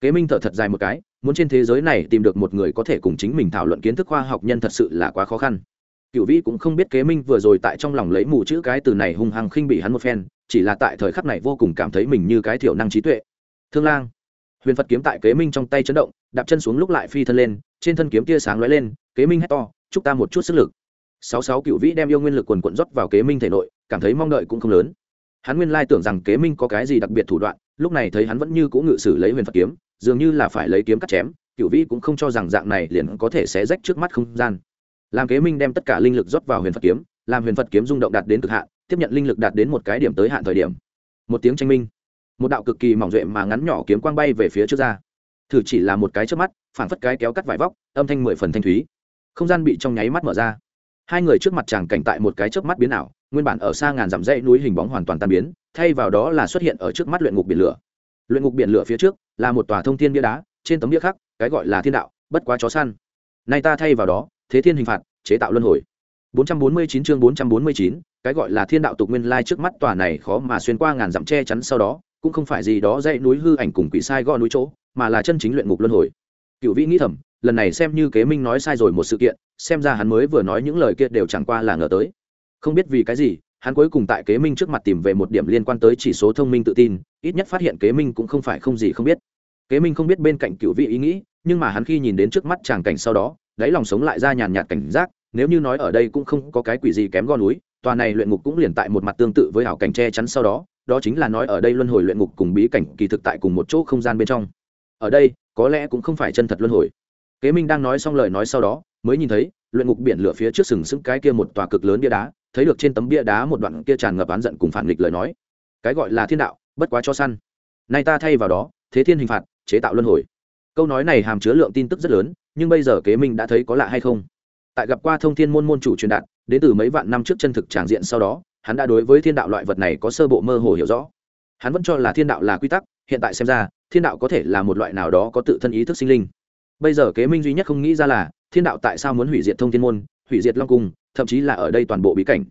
Kế minh thở thật dài một cái, muốn trên thế giới này tìm được một người có thể cùng chính mình thảo luận kiến thức khoa học nhân thật sự là quá khó khăn. Cựu vĩ cũng không biết kế minh vừa rồi tại trong lòng lấy mù chữ cái từ này hung hăng khinh bị hắn một phen, chỉ là tại thời khắc này vô cùng cảm thấy mình như cái thiểu năng trí tuệ. Thương lang. Huyền phật kiếm tại kế minh trong tay chấn động, đạp chân xuống lúc lại phi thân lên, trên thân kiếm tia sáng lóe lên, kế minh hét to, chúc ta một chút sức lực. Sáu sáu cựu vĩ đem yêu nguyên lực quần quận rót vào kế minh thể nội, cảm thấy mong đợi cũng không lớn hắn nguyên lai tưởng rằng kế minh có cái gì đặc biệt thủ đoạn, lúc này thấy hắn vẫn như cũng ngự sử lấy huyền phật kiếm, dường như là phải lấy kiếm cắt chém cựu vĩ cũng không cho rằng dạng này liền có thể xé rách trước mắt không gian. Làm kế minh đem tất cả linh lực rót vào huyền phật kiếm, làm huyền phật kiếm rung động đạt đến cực hạn, tiếp nhận linh lực đạt đến một cái điểm tới hạn thời điểm. Một tiếng tranh minh, một đạo cực kỳ mỏng duệ mà ngắn nhỏ kiếm quang bay về phía trước ra. Thử chỉ là một cái trước mắt phản phất cái kéo cắt vải vóc, âm thanh mười phần thanh thúy. Không gian bị trong nháy mắt mở ra. Hai người trước mặt chàng cảnh tại một cái chớp mắt biến ảo nguyên bản ở xa ngàn dặm dãy núi hình bóng hoàn toàn tan biến thay vào đó là xuất hiện ở trước mắt luyện ngục biển lửa. Luyện ngục biển lửa phía trước là một tòa thông thiên bia đá trên tấm bia khắc cái gọi là thiên đạo bất quá chó săn. Nay ta thay vào đó thế thiên hình phạt chế tạo luân hồi. 449 chương 449, cái gọi là thiên đạo tục nguyên lai trước mắt tòa này khó mà xuyên qua ngàn dặm che chắn sau đó cũng không phải gì đó dãy núi hư ảnh cùng quỷ sai go núi chỗ mà là chân chính luyện ngục luân hồi. Cựu vĩ nghĩ thầm lần này xem như kế minh nói sai rồi một sự kiện xem ra hắn mới vừa nói những lời kia đều chẳng qua là ngờ tới không biết vì cái gì, hắn cuối cùng tại kế minh trước mặt tìm về một điểm liên quan tới chỉ số thông minh tự tin, ít nhất phát hiện kế minh cũng không phải không gì không biết. Kế minh không biết bên cạnh cựu vị ý nghĩ, nhưng mà hắn khi nhìn đến trước mắt tràng cảnh sau đó, đáy lòng sống lại ra nhàn nhạt cảnh giác, nếu như nói ở đây cũng không có cái quỷ gì kém go núi, tòa này luyện ngục cũng liền tại một mặt tương tự với hảo cảnh che chắn sau đó đó chính là nói ở đây luân hồi luyện ngục cùng bí cảnh kỳ thực tại cùng một chỗ không gian bên trong. Ở đây, có lẽ cũng không phải chân thật luân hồi. Kế minh đang nói xong lời nói sau đó, mới nhìn thấy, luyện ngục biển lửa phía trước sừng sững cái kia một tòa cực lớn bia đá thấy được trên tấm bia đá một đoạn kia tràn ngập oán giận cùng phản nghịch lời nói. Cái gọi là thiên đạo, bất quá cho săn. Nay ta thay vào đó, thế thiên hình phạt, chế tạo luân hồi. Câu nói này hàm chứa lượng tin tức rất lớn, nhưng bây giờ kế minh đã thấy có lạ hay không? Tại gặp qua thông thiên môn môn chủ truyền đạt, đến từ mấy vạn năm trước chân thực tràng diện sau đó, hắn đã đối với thiên đạo loại vật này có sơ bộ mơ hồ hiểu rõ. Hắn vẫn cho là thiên đạo là quy tắc, hiện tại xem ra, thiên đạo có thể là một loại nào đó có tự thân ý thức sinh linh. Bây giờ kế minh duy nhất không nghĩ ra là, thiên đạo tại sao muốn hủy diệt thông thiên môn, hủy diệt long cung thậm chí là ở đây toàn bộ bí cảnh.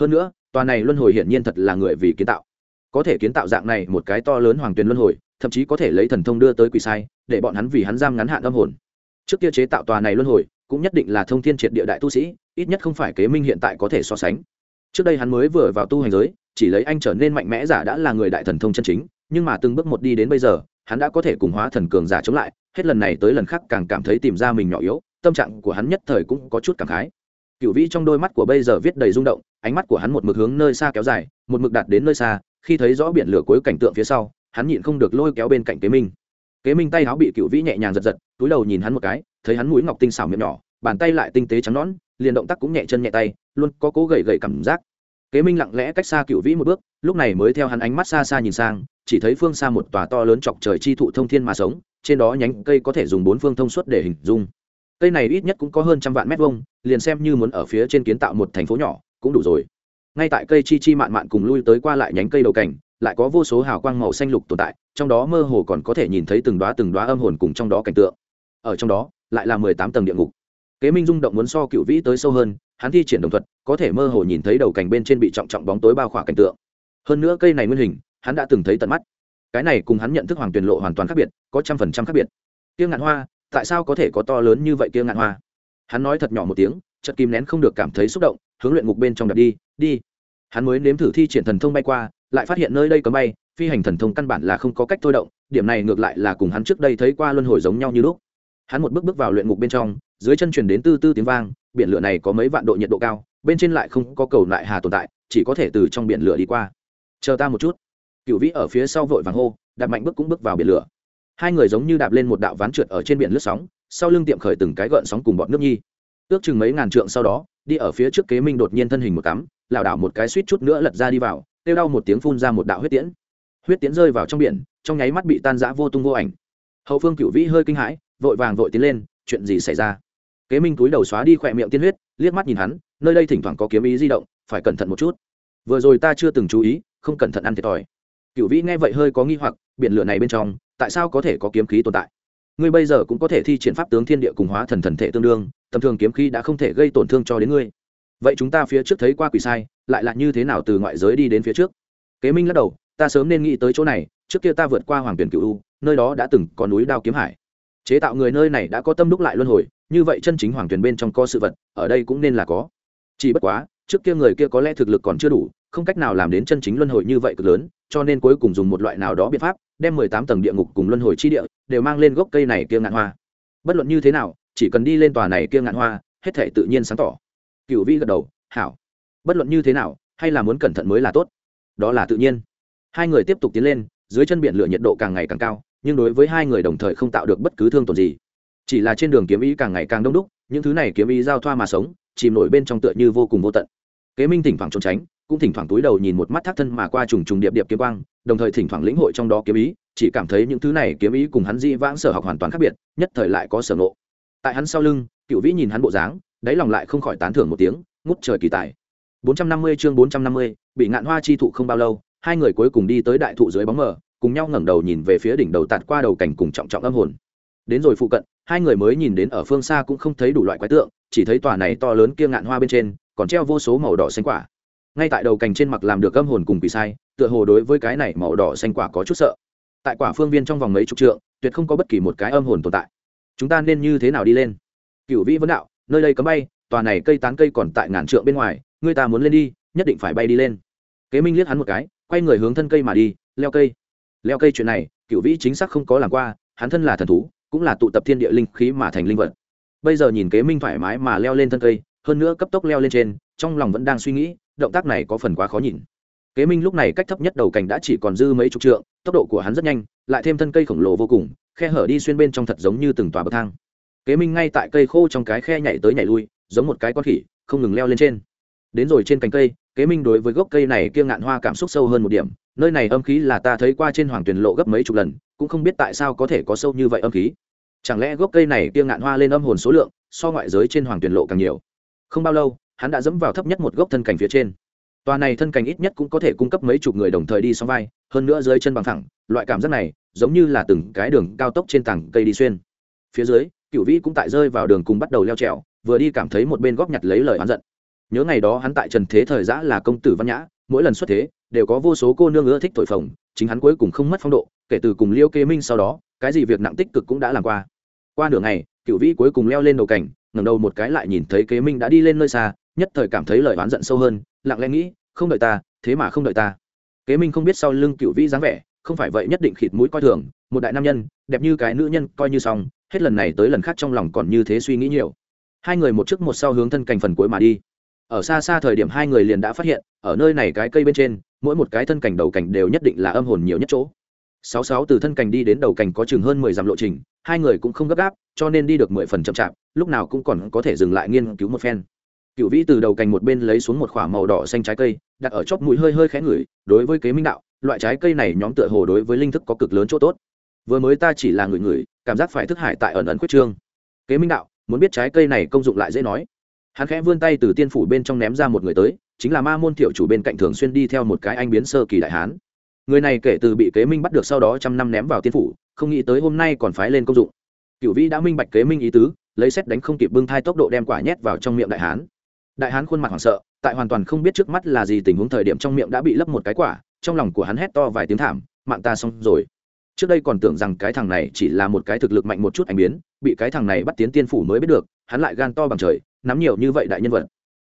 Hơn nữa, tòa này luân hồi hiển nhiên thật là người vì kiến tạo. Có thể kiến tạo dạng này một cái to lớn hoàng tuyền luân hồi, thậm chí có thể lấy thần thông đưa tới quỷ sai, để bọn hắn vì hắn giam ngắn hạn âm hồn. Trước kia chế tạo tòa này luân hồi, cũng nhất định là thông thiên triệt địa đại tu sĩ, ít nhất không phải kế minh hiện tại có thể so sánh. Trước đây hắn mới vừa vào tu hành giới, chỉ lấy anh trở nên mạnh mẽ giả đã là người đại thần thông chân chính, nhưng mà từng bước một đi đến bây giờ, hắn đã có thể cùng hóa thần cường giả chống lại, hết lần này tới lần khác càng cảm thấy tìm ra mình nhỏ yếu, tâm trạng của hắn nhất thời cũng có chút cảm khái cựu vĩ trong đôi mắt của bây giờ viết đầy rung động, ánh mắt của hắn một mực hướng nơi xa kéo dài, một mực đạt đến nơi xa, khi thấy rõ biển lửa cuối cảnh tượng phía sau, hắn nhịn không được lôi kéo bên cạnh kế minh. Kế minh tay áo bị cựu vĩ nhẹ nhàng giật giật, túi đầu nhìn hắn một cái, thấy hắn mũi ngọc tinh xảo miệng nhỏ, bàn tay lại tinh tế trắng nõn, liền động tác cũng nhẹ chân nhẹ tay, luôn có cố gầy gầy cảm giác. Kế minh lặng lẽ cách xa cựu vĩ một bước, lúc này mới theo hắn ánh mắt xa xa nhìn sang, chỉ thấy phương xa một tòa to lớn chọc trời chi thụ thông thiên mà sống, trên đó nhánh cây có thể dùng bốn phương thông suốt để hình dung cây này ít nhất cũng có hơn trăm vạn mét vuông, liền xem như muốn ở phía trên kiến tạo một thành phố nhỏ, cũng đủ rồi. Ngay tại cây chi chi mạn mạn cùng lui tới qua lại nhánh cây đầu cảnh, lại có vô số hào quang màu xanh lục tồn tại, trong đó mơ hồ còn có thể nhìn thấy từng đoá từng đoá âm hồn cùng trong đó cảnh tượng. Ở trong đó, lại là mười tám tầng địa ngục. Kế minh rung động muốn so cựu vĩ tới sâu hơn, hắn thi triển đồng thuật, có thể mơ hồ nhìn thấy đầu cành bên trên bị trọng trọng bóng tối bao khỏa cảnh tượng. Hơn nữa cây này nguyên hình, hắn đã từng thấy tận mắt. Cái này cùng hắn nhận thức hoàng tuyền lộ hoàn toàn khác biệt, có trăm phần trăm khác biệt. Tiêu ngạn hoa tại sao có thể có to lớn như vậy kia ngạn hoa? Hắn nói thật nhỏ một tiếng chật kim nén không được cảm thấy xúc động, hướng luyện ngục bên trong đặt đi đi. Hắn mới nếm thử thi triển thần thông bay qua, lại phát hiện nơi đây cấm bay, phi hành thần thông căn bản là không có cách thôi động, điểm này ngược lại là cùng hắn trước đây thấy qua luân hồi giống nhau như lúc. Hắn một bước bước vào luyện ngục bên trong, dưới chân truyền đến tư tư tiếng vang, biển lửa này có mấy vạn độ nhiệt độ cao, bên trên lại không có cầu lại hà tồn tại, chỉ có thể từ trong biển lửa đi qua. Chờ ta một chút. Cựu vĩ ở phía sau vội vàng hô đặt mạnh bước cũng bước vào biển lửa hai người giống như đạp lên một đạo ván trượt ở trên biển lướt sóng, sau lưng tiệm khởi từng cái gợn sóng cùng bọn nước nhi. Ước chừng mấy ngàn trượng sau đó, đi ở phía trước kế minh đột nhiên thân hình một cắm, lảo đảo một cái suýt chút nữa lật ra đi vào, kêu đau một tiếng phun ra một đạo huyết tiễn. Huyết tiễn rơi vào trong biển, trong nháy mắt bị tan rã vô tung vô ảnh. Hậu phương cựu vĩ hơi kinh hãi, vội vàng vội tiến lên, chuyện gì xảy ra? Kế minh túi đầu xóa đi khỏe miệng tiên huyết, liếc mắt nhìn hắn, nơi đây thỉnh thoảng có kiếm ý di động, phải cẩn thận một chút. Vừa rồi ta chưa từng chú ý, không cẩn thận ăn thiệt thòi. Cựu vĩ nghe vậy hơi có nghi hoặc, biển lửa này bên trong tại sao có thể có kiếm khí tồn tại? Ngươi bây giờ cũng có thể thi triển pháp tướng thiên địa cùng hóa thần thần thể tương đương, tầm thường kiếm khí đã không thể gây tổn thương cho đến ngươi. Vậy chúng ta phía trước thấy qua quỷ sai, lại là như thế nào từ ngoại giới đi đến phía trước? Kế minh lắc đầu, ta sớm nên nghĩ tới chỗ này, trước kia ta vượt qua hoàng tuyển cựu u, nơi đó đã từng có núi đao kiếm hải. Chế tạo người nơi này đã có tâm đúc lại luân hồi, như vậy chân chính hoàng tuyển bên trong có sự vật, ở đây cũng nên là có. Chỉ bất quá, trước kia người kia có lẽ thực lực còn chưa đủ, không cách nào làm đến chân chính luân hồi như vậy cực lớn cho nên cuối cùng dùng một loại nào đó biện pháp, đem mười tám tầng địa ngục cùng luân hồi chi địa đều mang lên gốc cây này kia ngạn hoa. Bất luận như thế nào, chỉ cần đi lên tòa này kia ngạn hoa, hết thể tự nhiên sáng tỏ. Cựu vĩ gật đầu, hảo. Bất luận như thế nào, hay là muốn cẩn thận mới là tốt. Đó là tự nhiên. Hai người tiếp tục tiến lên, dưới chân biển lửa nhiệt độ càng ngày càng cao, nhưng đối với hai người đồng thời không tạo được bất cứ thương tổn gì. Chỉ là trên đường kiếm ý càng ngày càng đông đúc, những thứ này kiếm ý giao thoa mà sống, chìm nổi bên trong tựa như vô cùng vô tận. Kế minh thỉnh thoảng trốn tránh cũng thỉnh thoảng túi đầu nhìn một mắt thác thân mà qua trùng trùng điệp điệp kiếm quang đồng thời thỉnh thoảng lĩnh hội trong đó kiếm ý chỉ cảm thấy những thứ này kiếm ý cùng hắn di vãng sở học hoàn toàn khác biệt nhất thời lại có sở ngộ. Tại hắn sau lưng cựu vĩ nhìn hắn bộ dáng đáy lòng lại không khỏi tán thưởng một tiếng ngút trời kỳ tài. 450 chương 450, bị ngạn hoa chi thụ không bao lâu hai người cuối cùng đi tới đại thụ dưới bóng mờ cùng nhau ngẩng đầu nhìn về phía đỉnh đầu tạt qua đầu cảnh cùng trọng trọng âm hồn. Đến rồi phụ cận hai người mới nhìn đến ở phương xa cũng không thấy đủ loại quái tượng chỉ thấy tòa này to lớn kia ngạn hoa bên trên còn treo vô số màu đỏ xanh quả ngay tại đầu cành trên mặt làm được âm hồn cùng bị sai, tựa hồ đối với cái này màu đỏ xanh quả có chút sợ. Tại quả phương viên trong vòng mấy chục trượng, tuyệt không có bất kỳ một cái âm hồn tồn tại. Chúng ta nên như thế nào đi lên? Cựu vĩ vấn đạo, nơi đây cấm bay, tòa này cây tán cây còn tại ngàn trượng bên ngoài người ta muốn lên đi, nhất định phải bay đi lên. Kế minh liếc hắn một cái, quay người hướng thân cây mà đi, leo cây. Leo cây chuyện này cựu vĩ chính xác không có làm qua, hắn thân là thần thú, cũng là tụ tập thiên địa linh khí mà thành linh vật. Bây giờ nhìn kế minh thoải mái mà leo lên thân cây hơn nữa cấp tốc leo lên trên, trong lòng vẫn đang suy nghĩ, động tác này có phần quá khó nhìn. Kế minh lúc này cách thấp nhất đầu cành đã chỉ còn dư mấy chục trượng, tốc độ của hắn rất nhanh, lại thêm thân cây khổng lồ vô cùng, khe hở đi xuyên bên trong thật giống như từng tòa bậc thang. Kế minh ngay tại cây khô trong cái khe nhảy tới nhảy lui, giống một cái con khỉ, không ngừng leo lên trên. Đến rồi trên cành cây, kế minh đối với gốc cây này kia ngạn hoa cảm xúc sâu hơn một điểm, nơi này âm khí là ta thấy qua trên hoàng tuyền lộ gấp mấy chục lần, cũng không biết tại sao có thể có sâu như vậy âm khí. Chẳng lẽ gốc cây này kia ngạn hoa lên âm hồn số lượng, so ngoại giới trên hoàng tuyền lộ càng nhiều? Không bao lâu, hắn đã dẫm vào thấp nhất một gốc thân cảnh phía trên. Tòa này thân cảnh ít nhất cũng có thể cung cấp mấy chục người đồng thời đi song vai, hơn nữa dưới chân bằng thẳng, loại cảm giác này giống như là từng cái đường cao tốc trên tảng cây đi xuyên. Phía dưới cựu vĩ cũng tại rơi vào đường cùng bắt đầu leo trèo, vừa đi cảm thấy một bên góp nhặt lấy lời oán giận. Nhớ ngày đó hắn tại trần thế thời giã là công tử văn nhã, mỗi lần xuất thế, đều có vô số cô nương ưa thích thổi phồng, chính hắn cuối cùng không mất phong độ, kể từ cùng liêu kê minh sau đó, cái gì việc nặng tích cực cũng đã làm qua. Qua nửa ngày cựu vĩ cuối cùng leo lên đầu cảnh ngẩng đầu một cái lại nhìn thấy kế minh đã đi lên nơi xa, nhất thời cảm thấy lời oán giận sâu hơn, lặng lẽ nghĩ, không đợi ta, thế mà không đợi ta. Kế minh không biết sau lưng cựu vĩ dáng vẻ, không phải vậy nhất định khịt mũi coi thường, một đại nam nhân, đẹp như cái nữ nhân, coi như xong, hết lần này tới lần khác trong lòng còn như thế suy nghĩ nhiều. Hai người một trước một sau hướng thân cành phần cuối mà đi. Ở xa xa thời điểm hai người liền đã phát hiện, ở nơi này cái cây bên trên, mỗi một cái thân cành đầu cành đều nhất định là âm hồn nhiều nhất chỗ. Sáu sáu từ thân cành đi đến đầu cành có chừng hơn mười dặm lộ trình hai người cũng không gấp gáp, cho nên đi được mười phần chậm chạp, lúc nào cũng còn có thể dừng lại nghiên cứu một phen. Cựu vĩ từ đầu cành một bên lấy xuống một k màu đỏ xanh trái cây, đặt ở chóp mũi hơi hơi khẽ ngửi, đối với kế minh đạo, loại trái cây này nhóm tựa hồ đối với linh thức có cực lớn chỗ tốt. Vừa mới ta chỉ là người người cảm giác phải thức hải tại ẩn ẩn quyết trương. Kế minh đạo, muốn biết trái cây này công dụng lại dễ nói. Hắn khẽ vươn tay từ tiên phủ bên trong ném ra một người tới, chính là ma môn thiệu chủ bên cạnh thường xuyên đi theo một cái anh biến sơ kỳ đại hán. Người này kể từ bị kế minh bắt được sau đó trăm năm ném vào tiên phủ không nghĩ tới hôm nay còn phái lên công dụng. Cựu vĩ đã minh bạch kế minh ý tứ, lấy xét đánh không kịp bưng thai tốc độ đem quả nhét vào trong miệng đại hán. Đại hán khuôn mặt hoảng sợ, tại hoàn toàn không biết trước mắt là gì tình huống thời điểm trong miệng đã bị lấp một cái quả, trong lòng của hắn hét to vài tiếng thảm, mạng ta xong rồi. Trước đây còn tưởng rằng cái thằng này chỉ là một cái thực lực mạnh một chút anh biến, bị cái thằng này bắt tiến tiên phủ mới biết được, hắn lại gan to bằng trời, nắm nhiều như vậy đại nhân vật.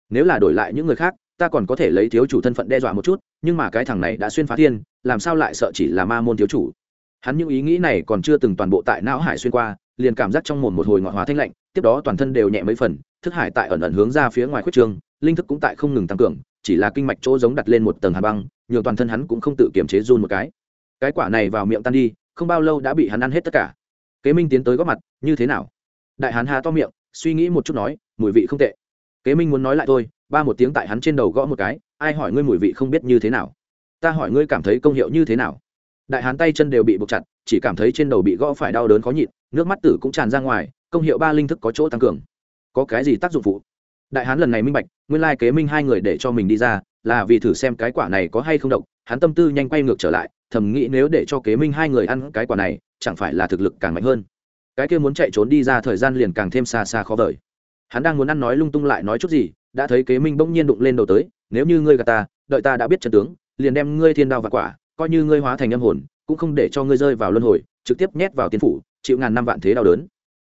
Nếu là đổi lại những người khác, ta còn có thể lấy thiếu chủ thân phận đe dọa một chút, nhưng mà cái thằng này đã xuyên phá thiên, làm sao lại sợ chỉ là ma môn thiếu chủ? Hắn những ý nghĩ này còn chưa từng toàn bộ tại não hải xuyên qua, liền cảm giác trong mồm một hồi ngọt hóa thanh lạnh, tiếp đó toàn thân đều nhẹ mấy phần, thức hải tại ẩn ẩn hướng ra phía ngoài khuất trường, linh thức cũng tại không ngừng tăng cường, chỉ là kinh mạch chỗ giống đặt lên một tầng hà băng, nhường toàn thân hắn cũng không tự kiềm chế run một cái. Cái quả này vào miệng tan đi, không bao lâu đã bị hắn ăn hết tất cả. Kế minh tiến tới góp mặt, như thế nào? Đại hán hà to miệng, suy nghĩ một chút nói, mùi vị không tệ. Kế minh muốn nói lại thôi, ba một tiếng tại hắn trên đầu gõ một cái, ai hỏi ngươi mùi vị không biết như thế nào? Ta hỏi ngươi cảm thấy công hiệu như thế nào? Đại hán tay chân đều bị buộc chặt, chỉ cảm thấy trên đầu bị gõ phải đau đớn khó nhịn, nước mắt tử cũng tràn ra ngoài, công hiệu ba linh thức có chỗ tăng cường. Có cái gì tác dụng phụ? Đại hán lần này minh bạch, nguyên lai kế minh hai người để cho mình đi ra, là vì thử xem cái quả này có hay không độc. Hắn tâm tư nhanh quay ngược trở lại, thầm nghĩ nếu để cho kế minh hai người ăn cái quả này, chẳng phải là thực lực càng mạnh hơn. Cái kia muốn chạy trốn đi ra thời gian liền càng thêm xa xa khó vời. Hắn đang muốn ăn nói lung tung lại nói chút gì, đã thấy kế minh bỗng nhiên đụng lên đầu tới, nếu như ngươi gà ta, đợi ta đã biết trận tướng, liền đem ngươi thiên đao và quả coi như ngươi hóa thành âm hồn, cũng không để cho ngươi rơi vào luân hồi, trực tiếp nhét vào tiên phủ, chịu ngàn năm vạn thế đau đớn.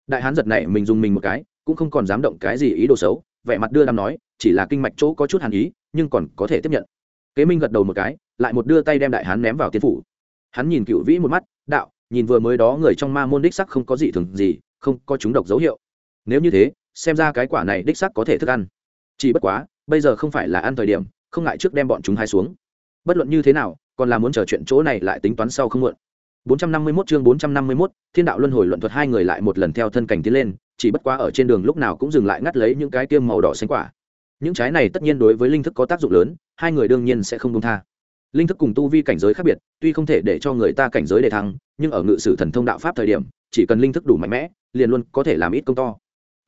Đại hán giật này mình dùng mình một cái, cũng không còn dám động cái gì ý đồ xấu, vẻ mặt đưa đam nói, chỉ là kinh mạch chỗ có chút hàn ý, nhưng còn có thể tiếp nhận. Kế minh gật đầu một cái, lại một đưa tay đem đại hán ném vào tiên phủ. Hắn nhìn cựu vĩ một mắt, đạo, nhìn vừa mới đó người trong ma môn đích sắc không có gì thường gì, không có chúng độc dấu hiệu. Nếu như thế, xem ra cái quả này đích sắc có thể thức ăn. Chỉ bất quá, bây giờ không phải là ăn thời điểm, không ngại trước đem bọn chúng hai xuống. Bất luận như thế nào còn là muốn chờ chuyện chỗ này lại tính toán sau không muộn 451 chương 451, Thiên đạo luân hồi luận thuật hai người lại một lần theo thân cảnh tiến lên, chỉ bất quá ở trên đường lúc nào cũng dừng lại ngắt lấy những cái tiêm màu đỏ xanh quả. Những trái này tất nhiên đối với linh thức có tác dụng lớn, hai người đương nhiên sẽ không buông tha. Linh thức cùng tu vi cảnh giới khác biệt, tuy không thể để cho người ta cảnh giới để thăng, nhưng ở ngự sử thần thông đạo pháp thời điểm, chỉ cần linh thức đủ mạnh mẽ, liền luôn có thể làm ít công to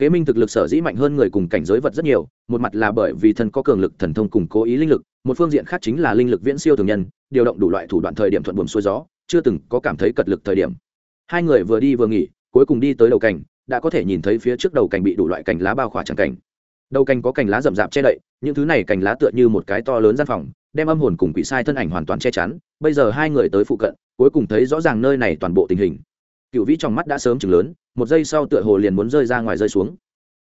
kế minh thực lực sở dĩ mạnh hơn người cùng cảnh giới vật rất nhiều một mặt là bởi vì thần có cường lực thần thông cùng cố ý linh lực một phương diện khác chính là linh lực viễn siêu thường nhân điều động đủ loại thủ đoạn thời điểm thuận buồm xuôi gió, chưa từng có cảm thấy cật lực thời điểm. Hai người vừa đi vừa nghỉ, cuối cùng đi tới đầu cảnh đã có thể nhìn thấy phía trước đầu cảnh bị đủ loại cành lá bao khỏa chẳng cảnh. Đầu cảnh có cành lá rậm rạp che đậy, những thứ này cành lá tựa như một cái to lớn gian phòng, đem âm hồn cùng quỷ sai thân ảnh hoàn toàn che chắn, bây giờ hai người tới phụ cận, cuối cùng thấy rõ ràng nơi này toàn bộ tình hình. Cựu vĩ trong mắt đã sớm chừng lớn, một giây sau tựa hồ liền muốn rơi ra ngoài rơi xuống.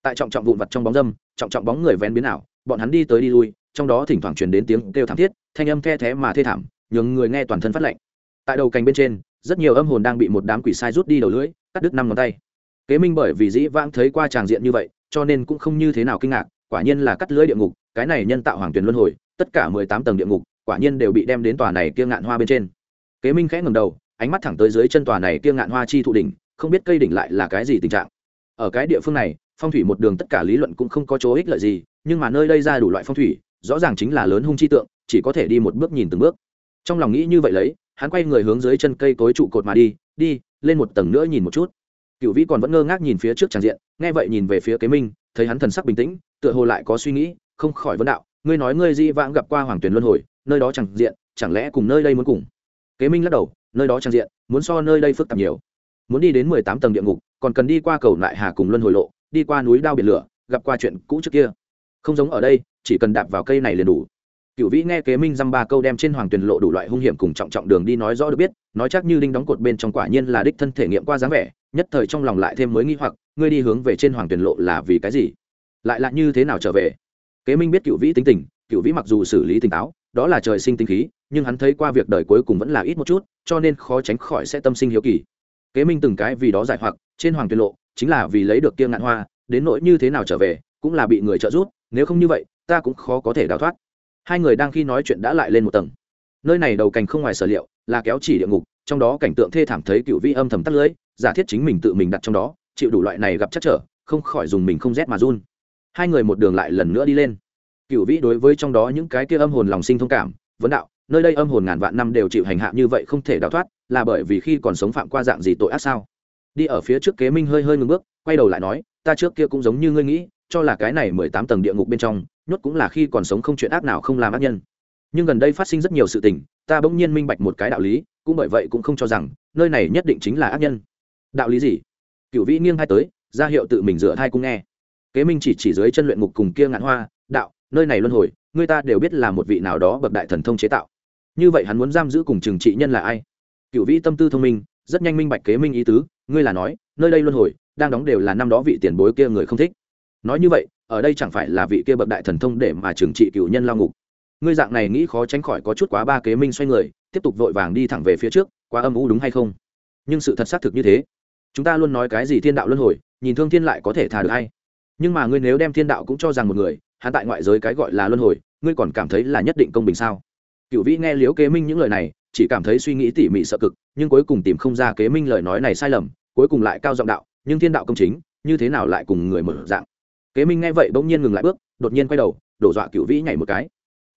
Tại trọng trọng vụn vặt trong bóng dâm, trọng trọng bóng người vén biến ảo, bọn hắn đi tới đi lui, trong đó thỉnh thoảng truyền đến tiếng kêu thảm thiết, thanh âm the thé mà thê thảm nhường người nghe toàn thân phát lạnh. Tại đầu cành bên trên, rất nhiều âm hồn đang bị một đám quỷ sai rút đi đầu lưỡi, cắt đứt năm ngón tay. Kế minh bởi vì dĩ vãng thấy qua tràng diện như vậy, cho nên cũng không như thế nào kinh ngạc, quả nhiên là cắt lưỡi địa ngục, cái này nhân tạo hoàng tuyển luân hồi, tất cả mười tám tầng địa ngục, quả nhiên đều bị đem đến tòa này kia ngạn hoa bên trên. Kế minh khẽ ngầm đầu, ánh mắt thẳng tới dưới chân tòa này kia ngạn hoa chi thụ đỉnh, không biết cây đỉnh lại là cái gì tình trạng. Ở cái địa phương này, phong thủy một đường tất cả lý luận cũng không có chỗ ích lợi gì, nhưng mà nơi đây ra đủ loại phong thủy, rõ ràng chính là lớn hung chi tượng, chỉ có thể đi một bước nhìn từng bước trong lòng nghĩ như vậy lấy, hắn quay người hướng dưới chân cây cối trụ cột mà đi đi, lên một tầng nữa nhìn một chút. Cựu vĩ còn vẫn ngơ ngác nhìn phía trước tràng diện, nghe vậy nhìn về phía kế minh, thấy hắn thần sắc bình tĩnh, tựa hồ lại có suy nghĩ, không khỏi vấn đạo, ngươi nói ngươi di vãng gặp qua hoàng tuyển luân hồi, nơi đó chẳng diện, chẳng lẽ cùng nơi đây muốn cùng? Kế minh lắc đầu, nơi đó trang diện, muốn so nơi đây phức tạp nhiều. Muốn đi đến mười tám tầng địa ngục, còn cần đi qua cầu lại hà cùng luân hồi lộ, đi qua núi đao biển lửa, gặp qua chuyện cũ trước kia. Không giống ở đây, chỉ cần đạp vào cây này liền đủ cựu vĩ nghe kế minh dăm ba câu đem trên hoàng tuyền lộ đủ loại hung hiểm cùng trọng trọng đường đi nói rõ được biết, nói chắc như đinh đóng cột bên trong quả nhiên là đích thân thể nghiệm qua dáng vẻ, nhất thời trong lòng lại thêm mới nghi hoặc, ngươi đi hướng về trên hoàng tuyền lộ là vì cái gì? Lại là như thế nào trở về? Kế minh biết cựu vĩ tính tình cựu vĩ mặc dù xử lý tỉnh táo, đó là trời sinh tinh khí, nhưng hắn thấy qua việc đời cuối cùng vẫn là ít một chút, cho nên khó tránh khỏi sẽ tâm sinh hiếu kỳ. Kế minh từng cái vì đó giải hoặc, trên hoàng tuyên lộ, chính là vì lấy được kia ngạn hoa, đến nỗi như thế nào trở về, cũng là bị người trợ giúp, nếu không như vậy, ta cũng khó có thể đào thoát hai người đang khi nói chuyện đã lại lên một tầng. Nơi này đầu cành không ngoài sở liệu, là kéo chỉ địa ngục, trong đó cảnh tượng thê thảm thấy cựu vĩ âm thầm tắt lưới, giả thiết chính mình tự mình đặt trong đó, chịu đủ loại này gặp chắc trở, không khỏi dùng mình không rét mà run. Hai người một đường lại lần nữa đi lên. Cựu vĩ đối với trong đó những cái kia âm hồn lòng sinh thông cảm, vấn đạo, nơi đây âm hồn ngàn vạn năm đều chịu hành hạ như vậy không thể đào thoát, là bởi vì khi còn sống phạm qua dạng gì tội ác sao? Đi ở phía trước kế minh hơi hơi ngừng bước, quay đầu lại nói, ta trước kia cũng giống như ngươi nghĩ cho là cái này mười tám tầng địa ngục bên trong, nhốt cũng là khi còn sống không chuyện ác nào không làm ác nhân. Nhưng gần đây phát sinh rất nhiều sự tình, ta bỗng nhiên minh bạch một cái đạo lý, cũng bởi vậy cũng không cho rằng, nơi này nhất định chính là ác nhân. Đạo lý gì? Cựu vĩ nghiêng hai tới, ra hiệu tự mình dựa thai cũng nghe. Kế minh chỉ chỉ dưới chân luyện ngục cùng kia ngạn hoa, đạo, nơi này luân hồi, người ta đều biết là một vị nào đó bậc đại thần thông chế tạo. Như vậy hắn muốn giam giữ cùng trừng trị nhân là ai? Cựu vĩ tâm tư thông minh, rất nhanh minh bạch kế minh ý tứ, ngươi là nói, nơi đây luân hồi, đang đóng đều là năm đó vị tiền bối kia người không thích nói như vậy, ở đây chẳng phải là vị kia bậc đại thần thông để mà trừng trị cựu nhân lao ngục. Ngươi dạng này nghĩ khó tránh khỏi có chút quá ba kế minh xoay người, tiếp tục vội vàng đi thẳng về phía trước, quá âm u đúng hay không? Nhưng sự thật xác thực như thế. Chúng ta luôn nói cái gì thiên đạo luân hồi, nhìn thương thiên lại có thể thà được hay. Nhưng mà ngươi nếu đem thiên đạo cũng cho rằng một người, hắn tại ngoại giới cái gọi là luân hồi, ngươi còn cảm thấy là nhất định công bình sao? Cựu vĩ nghe liếu kế minh những lời này, chỉ cảm thấy suy nghĩ tỉ mỉ sợ cực, nhưng cuối cùng tìm không ra kế minh lời nói này sai lầm, cuối cùng lại cao giọng đạo, nhưng thiên đạo công chính, như thế nào lại cùng người mở dạng? Kế minh nghe vậy bỗng nhiên ngừng lại bước, đột nhiên quay đầu, đổ dọa cựu vĩ nhảy một cái.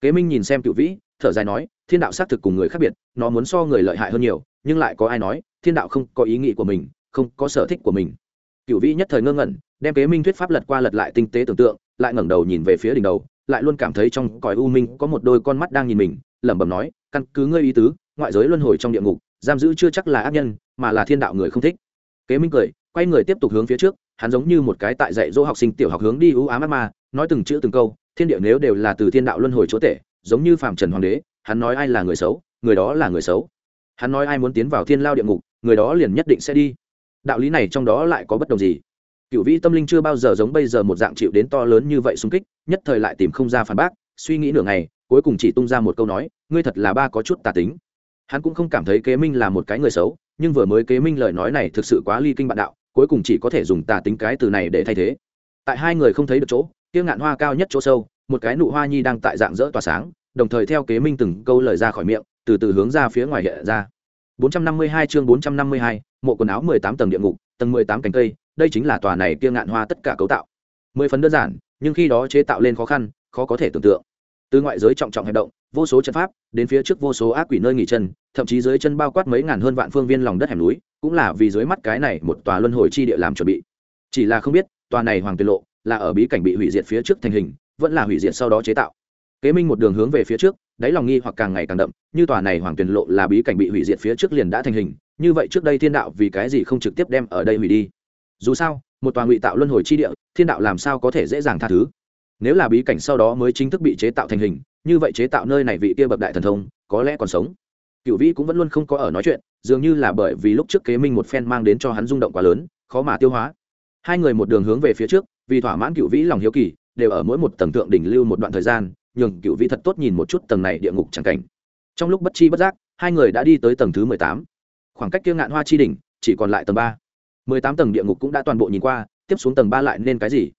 Kế minh nhìn xem cựu vĩ, thở dài nói, thiên đạo xác thực cùng người khác biệt, nó muốn so người lợi hại hơn nhiều, nhưng lại có ai nói, thiên đạo không có ý nghĩ của mình, không có sở thích của mình. Cựu vĩ nhất thời ngơ ngẩn, đem kế minh thuyết pháp lật qua lật lại tinh tế tưởng tượng, lại ngẩng đầu nhìn về phía đỉnh đầu, lại luôn cảm thấy trong cõi u minh có một đôi con mắt đang nhìn mình, lẩm bẩm nói, căn cứ ngươi ý tứ, ngoại giới luân hồi trong địa ngục, giam giữ chưa chắc là ác nhân, mà là thiên đạo người không thích. Kế minh cười, quay người tiếp tục hướng phía trước hắn giống như một cái tại dạy dỗ học sinh tiểu học hướng đi ưu ám ác ma, nói từng chữ từng câu, thiên địa nếu đều là từ thiên đạo luân hồi chúa tể, giống như phạm trần hoàng đế, hắn nói ai là người xấu, người đó là người xấu. Hắn nói ai muốn tiến vào thiên lao địa ngục, người đó liền nhất định sẽ đi. Đạo lý này trong đó lại có bất đồng gì? Cựu vĩ tâm linh chưa bao giờ giống bây giờ một dạng chịu đến to lớn như vậy xung kích, nhất thời lại tìm không ra phản bác, suy nghĩ nửa ngày, cuối cùng chỉ tung ra một câu nói, ngươi thật là ba có chút tà tính. Hắn cũng không cảm thấy kế minh là một cái người xấu, nhưng vừa mới kế minh lời nói này thực sự quá ly kinh bạn đạo cuối cùng chỉ có thể dùng tà tính cái từ này để thay thế. Tại hai người không thấy được chỗ tiêu ngạn hoa cao nhất chỗ sâu một cái nụ hoa nhi đang tại dạng dỡ tỏa sáng đồng thời theo kế minh từng câu lời ra khỏi miệng từ từ hướng ra phía ngoài hiện ra. 452 chương 452, mộ quần áo 18 tầng địa ngục tầng 18 cánh cây đây chính là tòa này kia ngạn hoa tất cả cấu tạo. Mười phần đơn giản nhưng khi đó chế tạo lên khó khăn khó có thể tưởng tượng. Từ ngoại giới trọng trọng hành động vô số trận pháp đến phía trước vô số ác quỷ nơi nghỉ chân thậm chí dưới chân bao quát mấy ngàn hơn vạn phương viên lòng đất hẻm núi, cũng là vì dưới mắt cái này một tòa luân hồi chi địa làm chuẩn bị. Chỉ là không biết, tòa này hoàng tiền lộ là ở bí cảnh bị hủy diệt phía trước thành hình, vẫn là hủy diệt sau đó chế tạo. Kế minh một đường hướng về phía trước, đáy lòng nghi hoặc càng ngày càng đậm, như tòa này hoàng tiền lộ là bí cảnh bị hủy diệt phía trước liền đã thành hình, như vậy trước đây thiên đạo vì cái gì không trực tiếp đem ở đây hủy đi? Dù sao, một tòa ngụy tạo luân hồi chi địa, thiên đạo làm sao có thể dễ dàng tha thứ? Nếu là bí cảnh sau đó mới chính thức bị chế tạo thành hình, như vậy chế tạo nơi này vị kia bậc đại thần thông, có lẽ còn sống cựu vĩ cũng vẫn luôn không có ở nói chuyện, dường như là bởi vì lúc trước kế minh một phen mang đến cho hắn rung động quá lớn, khó mà tiêu hóa. Hai người một đường hướng về phía trước, vì thỏa mãn cựu vĩ lòng hiếu kỳ, đều ở mỗi một tầng tượng đỉnh lưu một đoạn thời gian, nhường cựu vĩ thật tốt nhìn một chút tầng này địa ngục c cảnh. Trong lúc bất chi bất giác, hai người đã đi tới tầng thứ mười tám. Khoảng cách kia ngạn hoa chi đỉnh, chỉ còn lại tầng ba. Mười tám tầng địa ngục cũng đã toàn bộ nhìn qua, tiếp xuống tầng ba lại nên cái gì?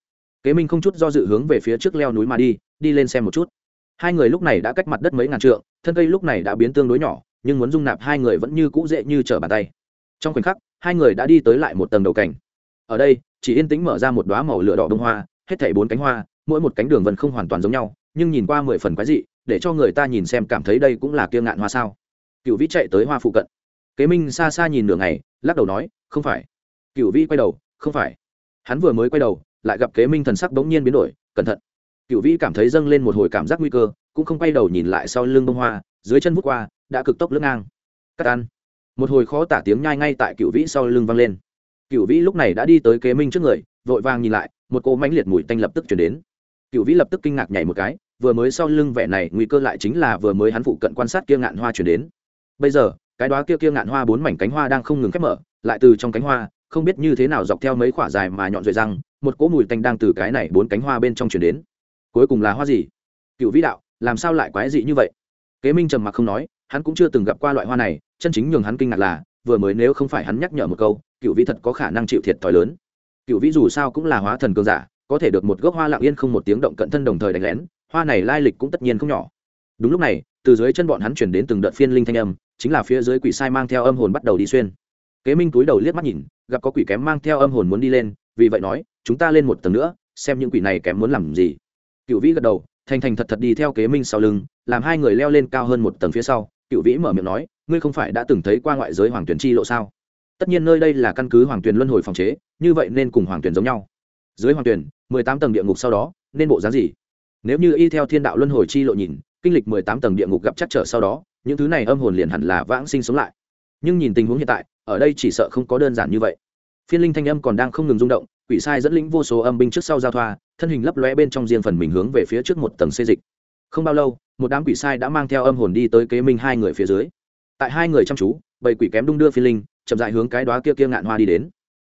Kế minh không chút do dự hướng về phía trước leo núi mà đi đi lên xem một chút. Hai người lúc này đã cách mặt đất mấy ngàn trượng, thân cây lúc này đã biến tương đối nhỏ nhưng muốn dung nạp hai người vẫn như cũ dễ như trở bàn tay. Trong khoảnh khắc, hai người đã đi tới lại một tầng đầu cảnh. Ở đây, chỉ yên tĩnh mở ra một đoá màu lửa đỏ đông hoa, hết thảy bốn cánh hoa, mỗi một cánh đường vân không hoàn toàn giống nhau, nhưng nhìn qua mười phần quái dị, để cho người ta nhìn xem cảm thấy đây cũng là kia ngạn hoa sao. Cựu vĩ chạy tới hoa phụ cận. Kế minh xa xa nhìn nửa ngày, lắc đầu nói, không phải. Cựu vĩ quay đầu, không phải. Hắn vừa mới quay đầu, lại gặp kế minh thần sắc bỗng nhiên biến đổi, cẩn thận. Cựu vĩ cảm thấy dâng lên một hồi cảm giác nguy cơ, cũng không quay đầu nhìn lại sau lưng bông hoa dưới chân vút qua, đã cực tốc lướt ngang. Cắt ăn. Một hồi khó tả tiếng nhai ngay tại cựu vĩ sau lưng vang lên. Cựu vĩ lúc này đã đi tới kế minh trước người, vội vàng nhìn lại, một cỗ mãnh liệt mùi tanh lập tức chuyển đến. Cựu vĩ lập tức kinh ngạc nhảy một cái, vừa mới sau lưng vẻ này nguy cơ lại chính là vừa mới hắn phụ cận quan sát kia ngạn hoa chuyển đến. Bây giờ, cái đó kia kia ngạn hoa bốn mảnh cánh hoa đang không ngừng khép mở, lại từ trong cánh hoa, không biết như thế nào dọc theo mấy khoả dài mà nhọn rời răng, một cỗ mùi tanh đang từ cái này bốn cánh hoa bên trong chuyển đến. Cuối cùng là hoa gì? Cựu vĩ đạo, làm sao lại quái dị như vậy? Kế minh trầm mặc không nói, hắn cũng chưa từng gặp qua loại hoa này, chân chính nhường hắn kinh ngạc là, vừa mới nếu không phải hắn nhắc nhở một câu, cựu vĩ thật có khả năng chịu thiệt thòi lớn. Cựu vĩ dù sao cũng là hóa thần cường giả, có thể được một gốc hoa lạng yên không một tiếng động cận thân đồng thời đánh lén, hoa này lai lịch cũng tất nhiên không nhỏ. Đúng lúc này, từ dưới chân bọn hắn chuyển đến từng đợt phiên linh thanh âm, chính là phía dưới quỷ sai mang theo âm hồn bắt đầu đi xuyên. Kế minh túi đầu liếc mắt nhìn, gặp có quỷ kém mang theo âm hồn muốn đi lên, vì vậy nói, chúng ta lên một tầng nữa, xem những quỷ này kém muốn làm gì. Cựu vĩ gật đầu, thành thành thật thật đi theo kế minh sau lưng làm hai người leo lên cao hơn một tầng phía sau, cựu vĩ mở miệng nói, ngươi không phải đã từng thấy qua ngoại giới hoàng tuyển chi lộ sao? Tất nhiên nơi đây là căn cứ hoàng tuyển luân hồi phòng chế, như vậy nên cùng hoàng tuyển giống nhau. Dưới hoàng tuyển, mười tám tầng địa ngục sau đó, nên bộ dáng gì? Nếu như y theo thiên đạo luân hồi chi lộ nhìn, kinh lịch mười tám tầng địa ngục gặp chắc trở sau đó, những thứ này âm hồn liền hẳn là vãng sinh sống lại. Nhưng nhìn tình huống hiện tại, ở đây chỉ sợ không có đơn giản như vậy. Phiên linh thanh âm còn đang không ngừng rung động, quỷ sai dẫn lĩnh vô số âm binh trước sau giao thoa, thân hình lấp lóe bên trong riêng phần mình hướng về phía trước một tầng xê dịch không bao lâu, một đám quỷ sai đã mang theo âm hồn đi tới kế minh hai người phía dưới. Tại hai người chăm chú, bầy quỷ kém đung đưa phi linh, chậm dại hướng cái đó kia kia ngạn hoa đi đến.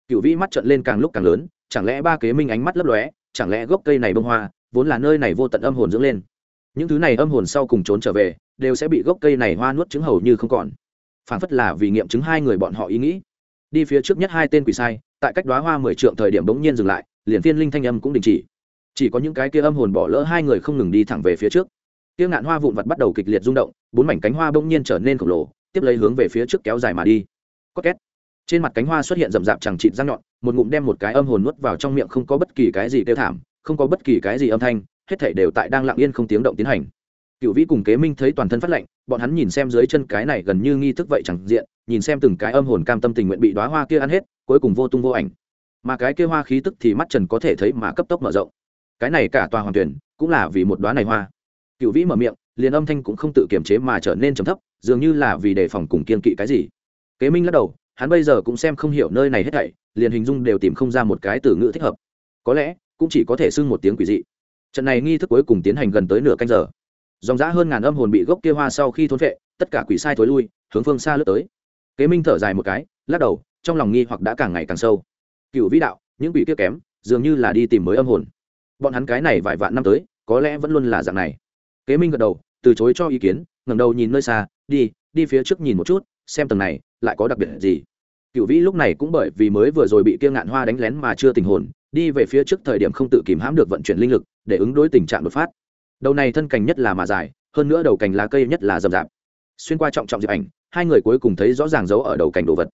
Cựu vĩ mắt trận lên càng lúc càng lớn, chẳng lẽ ba kế minh ánh mắt lấp lóe, chẳng lẽ gốc cây này bông hoa, vốn là nơi này vô tận âm hồn dưỡng lên. Những thứ này âm hồn sau cùng trốn trở về, đều sẽ bị gốc cây này hoa nuốt trứng hầu như không còn. Phản phất là vì nghiệm chứng hai người bọn họ ý nghĩ. Đi phía trước nhất hai tên quỷ sai, tại cách đoá hoa mười trượng thời điểm bỗng nhiên dừng lại, liền phiên linh thanh âm cũng đình chỉ chỉ có những cái kia âm hồn bỏ lỡ hai người không ngừng đi thẳng về phía trước. Kia ngạn hoa vụn vặt bắt đầu kịch liệt rung động, bốn mảnh cánh hoa bỗng nhiên trở nên khổng lồ, tiếp lấy hướng về phía trước kéo dài mà đi. Có két. Trên mặt cánh hoa xuất hiện rậm rạp chẳng chịt răng nhọn, một ngụm đem một cái âm hồn nuốt vào trong miệng không có bất kỳ cái gì kêu thảm, không có bất kỳ cái gì âm thanh, hết thảy đều tại đang lặng yên không tiếng động tiến hành. Cựu vĩ cùng kế minh thấy toàn thân phát lạnh, bọn hắn nhìn xem dưới chân cái này gần như nghi thức vậy chẳng diện, nhìn xem từng cái âm hồn cam tâm tình nguyện bị đoá hoa kia ăn hết, cuối cùng vô tung vô ảnh. Mà cái kia hoa khí tức thì mắt trần có thể thấy mà cấp tốc mở rộng cái này cả tòa hoàng tuyển cũng là vì một đoá này hoa. Cựu vĩ mở miệng, liền âm thanh cũng không tự kiềm chế mà trở nên trầm thấp, dường như là vì đề phòng cùng kiên kỵ cái gì. Kế minh lắc đầu, hắn bây giờ cũng xem không hiểu nơi này hết thảy, liền hình dung đều tìm không ra một cái từ ngữ thích hợp. Có lẽ, cũng chỉ có thể xưng một tiếng quỷ dị. Trận này nghi thức cuối cùng tiến hành gần tới nửa canh giờ. Dòng giã hơn ngàn âm hồn bị gốc kia hoa sau khi thốn vệ, tất cả quỷ sai thối lui, hướng phương xa lướt tới. Kế minh thở dài một cái, lắc đầu, trong lòng nghi hoặc đã càng ngày càng sâu. Cựu vĩ đạo, những quỷ kia kém, dường như là đi tìm mới âm hồn bọn hắn cái này vài vạn năm tới, có lẽ vẫn luôn là dạng này. Kế minh gật đầu, từ chối cho ý kiến, ngẩng đầu nhìn nơi xa, đi đi phía trước nhìn một chút, xem tầng này, lại có đặc biệt gì. Cựu vĩ lúc này cũng bởi vì mới vừa rồi bị kia ngạn hoa đánh lén mà chưa tình hồn, đi về phía trước thời điểm không tự kìm hãm được vận chuyển linh lực, để ứng đối tình trạng đột phát. Đầu này thân cành nhất là mà dài, hơn nữa đầu cành lá cây nhất là rậm rạp. Xuyên qua trọng trọng diệp ảnh, hai người cuối cùng thấy rõ ràng dấu ở đầu cành đồ vật.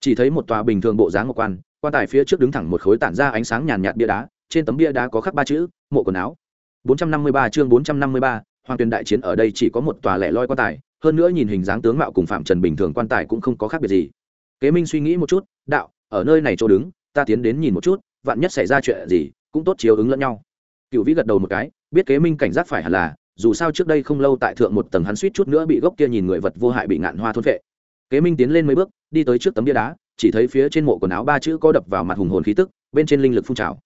Chỉ thấy một tòa bình thường bộ dáng ngọc quan quan tài phía trước đứng thẳng một khối tản ra ánh sáng nhàn nhạt bia đá trên tấm bia đá có khắc ba chữ mộ quần áo. 453 chương 453, hoàng tuyền đại chiến ở đây chỉ có một tòa lẻ loi quan tài hơn nữa nhìn hình dáng tướng mạo cùng phạm trần bình thường quan tài cũng không có khác biệt gì. Kế minh suy nghĩ một chút đạo ở nơi này chỗ đứng ta tiến đến nhìn một chút vạn nhất xảy ra chuyện gì cũng tốt chiếu ứng lẫn nhau. Cựu vĩ gật đầu một cái biết kế minh cảnh giác phải hẳn là dù sao trước đây không lâu tại thượng một tầng hắn suýt chút nữa bị gốc kia nhìn người vật vô hại bị ngạn hoa thôn vệ kế minh tiến lên mấy bước đi tới trước tấm bia đá chỉ thấy phía trên mộ quần áo ba chữ có đập vào mặt hùng hồn khí tức bên trên linh lực phun trào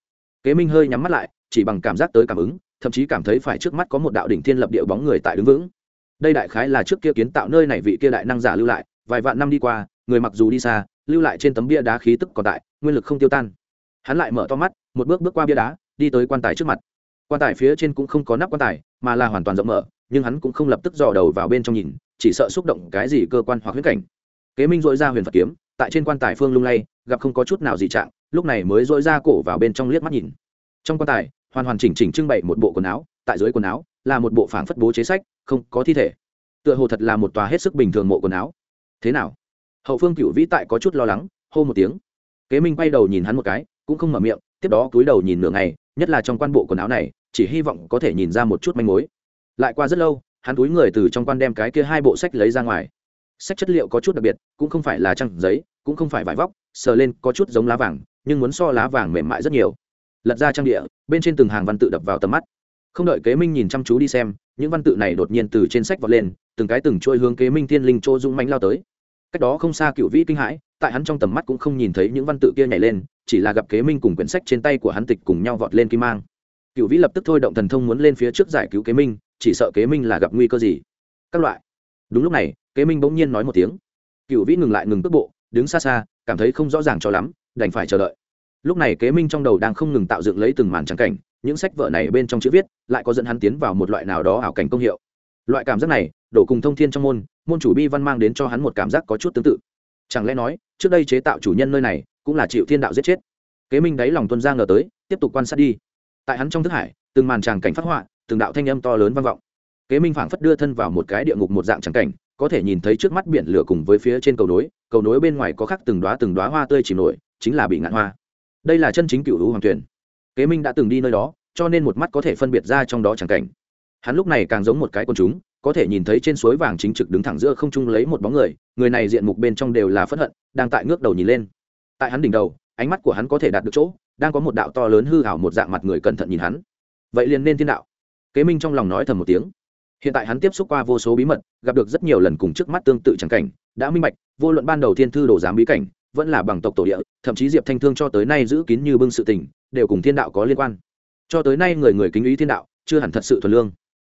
kế minh hơi nhắm mắt lại, chỉ bằng cảm giác tới cảm ứng, thậm chí cảm thấy phải trước mắt có một đạo đỉnh thiên lập địa bóng người tại đứng vững. Đây đại khái là trước kia kiến tạo nơi này vị kia đại năng giả lưu lại, vài vạn năm đi qua, người mặc dù đi xa, lưu lại trên tấm bia đá khí tức còn tại, nguyên lực không tiêu tan. Hắn lại mở to mắt, một bước bước qua bia đá, đi tới quan tài trước mặt. Quan tài phía trên cũng không có nắp quan tài, mà là hoàn toàn rộng mở, nhưng hắn cũng không lập tức dò đầu vào bên trong nhìn, chỉ sợ xúc động cái gì cơ quan hoặc huyết cảnh. Kế minh dội ra huyền phật kiếm, tại trên quan tài phương lung lay, gặp không có chút nào dị trạng lúc này mới dội ra cổ vào bên trong liếc mắt nhìn. Trong quan tài, hoàn hoàn chỉnh chỉnh trưng bày một bộ quần áo, tại dưới quần áo, là một bộ phảng phất bố chế sách, không có thi thể. Tựa hồ thật là một tòa hết sức bình thường mộ quần áo. Thế nào? Hậu phương cựu vĩ tại có chút lo lắng, hô một tiếng. Kế minh quay đầu nhìn hắn một cái, cũng không mở miệng, tiếp đó cúi đầu nhìn nửa ngày, nhất là trong quan bộ quần áo này, chỉ hy vọng có thể nhìn ra một chút manh mối. Lại qua rất lâu, hắn túi người từ trong quan đem cái kia hai bộ sách lấy ra ngoài. Sách chất liệu có chút đặc biệt, cũng không phải là trăng giấy, cũng không phải vải vóc, sờ lên có chút giống lá vàng nhưng muốn so lá vàng mềm mại rất nhiều. Lật ra trang địa, bên trên từng hàng văn tự đập vào tầm mắt. Không đợi kế minh nhìn chăm chú đi xem, những văn tự này đột nhiên từ trên sách vọt lên, từng cái từng trôi hướng kế minh thiên linh chỗ dũng mánh lao tới. Cách đó không xa cựu vĩ kinh hãi, tại hắn trong tầm mắt cũng không nhìn thấy những văn tự kia nhảy lên, chỉ là gặp kế minh cùng quyển sách trên tay của hắn tịch cùng nhau vọt lên kim mang. Cựu vĩ lập tức thôi động thần thông muốn lên phía trước giải cứu kế minh, chỉ sợ kế minh là gặp nguy cơ gì? Các loại. Đúng lúc này, kế minh bỗng nhiên nói một tiếng. Cựu vĩ ngừng lại ngừng cước bộ, đứng xa xa, cảm thấy không rõ ràng cho lắm đành phải chờ đợi. Lúc này kế minh trong đầu đang không ngừng tạo dựng lấy từng màn trắng cảnh, những sách vở này bên trong chữ viết lại có dẫn hắn tiến vào một loại nào đó ảo cảnh công hiệu. Loại cảm giác này, đổ cùng thông thiên trong môn môn chủ bi văn mang đến cho hắn một cảm giác có chút tương tự. Chẳng lẽ nói, trước đây chế tạo chủ nhân nơi này, cũng là chịu thiên đạo giết chết? Kế minh đáy lòng tuân ra ngờ tới, tiếp tục quan sát đi. Tại hắn trong thức hải, từng màn tràng cảnh phát họa, từng đạo thanh âm to lớn vang vọng. Kế minh phảng phất đưa thân vào một cái địa ngục một dạng tràng cảnh có thể nhìn thấy trước mắt biển lửa cùng với phía trên cầu nối cầu nối bên ngoài có khắc từng đoá từng đoá hoa tươi chìm nổi, chính là bị ngạn hoa. Đây là chân chính cựu hữu hoàng thuyền. Kế minh đã từng đi nơi đó, cho nên một mắt có thể phân biệt ra trong đó tràng cảnh. Hắn lúc này càng giống một cái quần chúng, có thể nhìn thấy trên suối vàng chính trực đứng thẳng giữa không trung lấy một bóng người người này diện mục bên trong đều là phẫn hận, đang tại ngước đầu nhìn lên. Tại hắn đỉnh đầu, ánh mắt của hắn có thể đạt được chỗ, đang có một đạo to lớn hư hảo một dạng mặt người cẩn thận nhìn hắn. Vậy liền nên thiên đạo. Kế minh trong lòng nói thầm một tiếng hiện tại hắn tiếp xúc qua vô số bí mật, gặp được rất nhiều lần cùng trước mắt tương tự chẳng cảnh, đã minh bạch, vô luận ban đầu thiên thư đồ giám bí cảnh, vẫn là bằng tộc tổ địa, thậm chí diệp thanh thương cho tới nay giữ kín như bưng sự tình, đều cùng thiên đạo có liên quan. Cho tới nay người người kính ý thiên đạo, chưa hẳn thật sự thuần lương.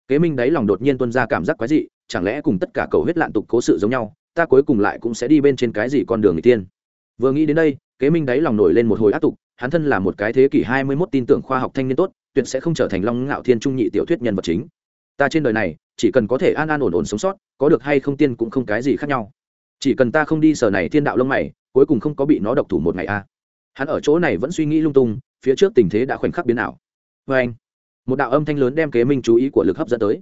Kế minh đáy lòng đột nhiên tuân ra cảm giác quái dị, chẳng lẽ cùng tất cả cầu huyết lạn tục cố sự giống nhau, ta cuối cùng lại cũng sẽ đi bên trên cái gì con đường người tiên vừa nghĩ đến đây, kế minh đáy lòng nổi lên một hồi ác tục, hắn thân là một cái thế kỷ hai mươi 21 tin tưởng khoa học thanh niên tốt, tuyệt sẽ không trở thành long ngạo thiên trung nhị tiểu thuyết nhân vật chính ta trên đời này, chỉ cần có thể an an ổn ổn sống sót, có được hay không tiên cũng không cái gì khác nhau. Chỉ cần ta không đi sở này thiên đạo lông mày, cuối cùng không có bị nó độc thủ một ngày a. Hắn ở chỗ này vẫn suy nghĩ lung tung, phía trước tình thế đã khoảnh khắc biến ảo. Vê anh, một đạo âm thanh lớn đem kế minh chú ý của lực hấp dẫn tới.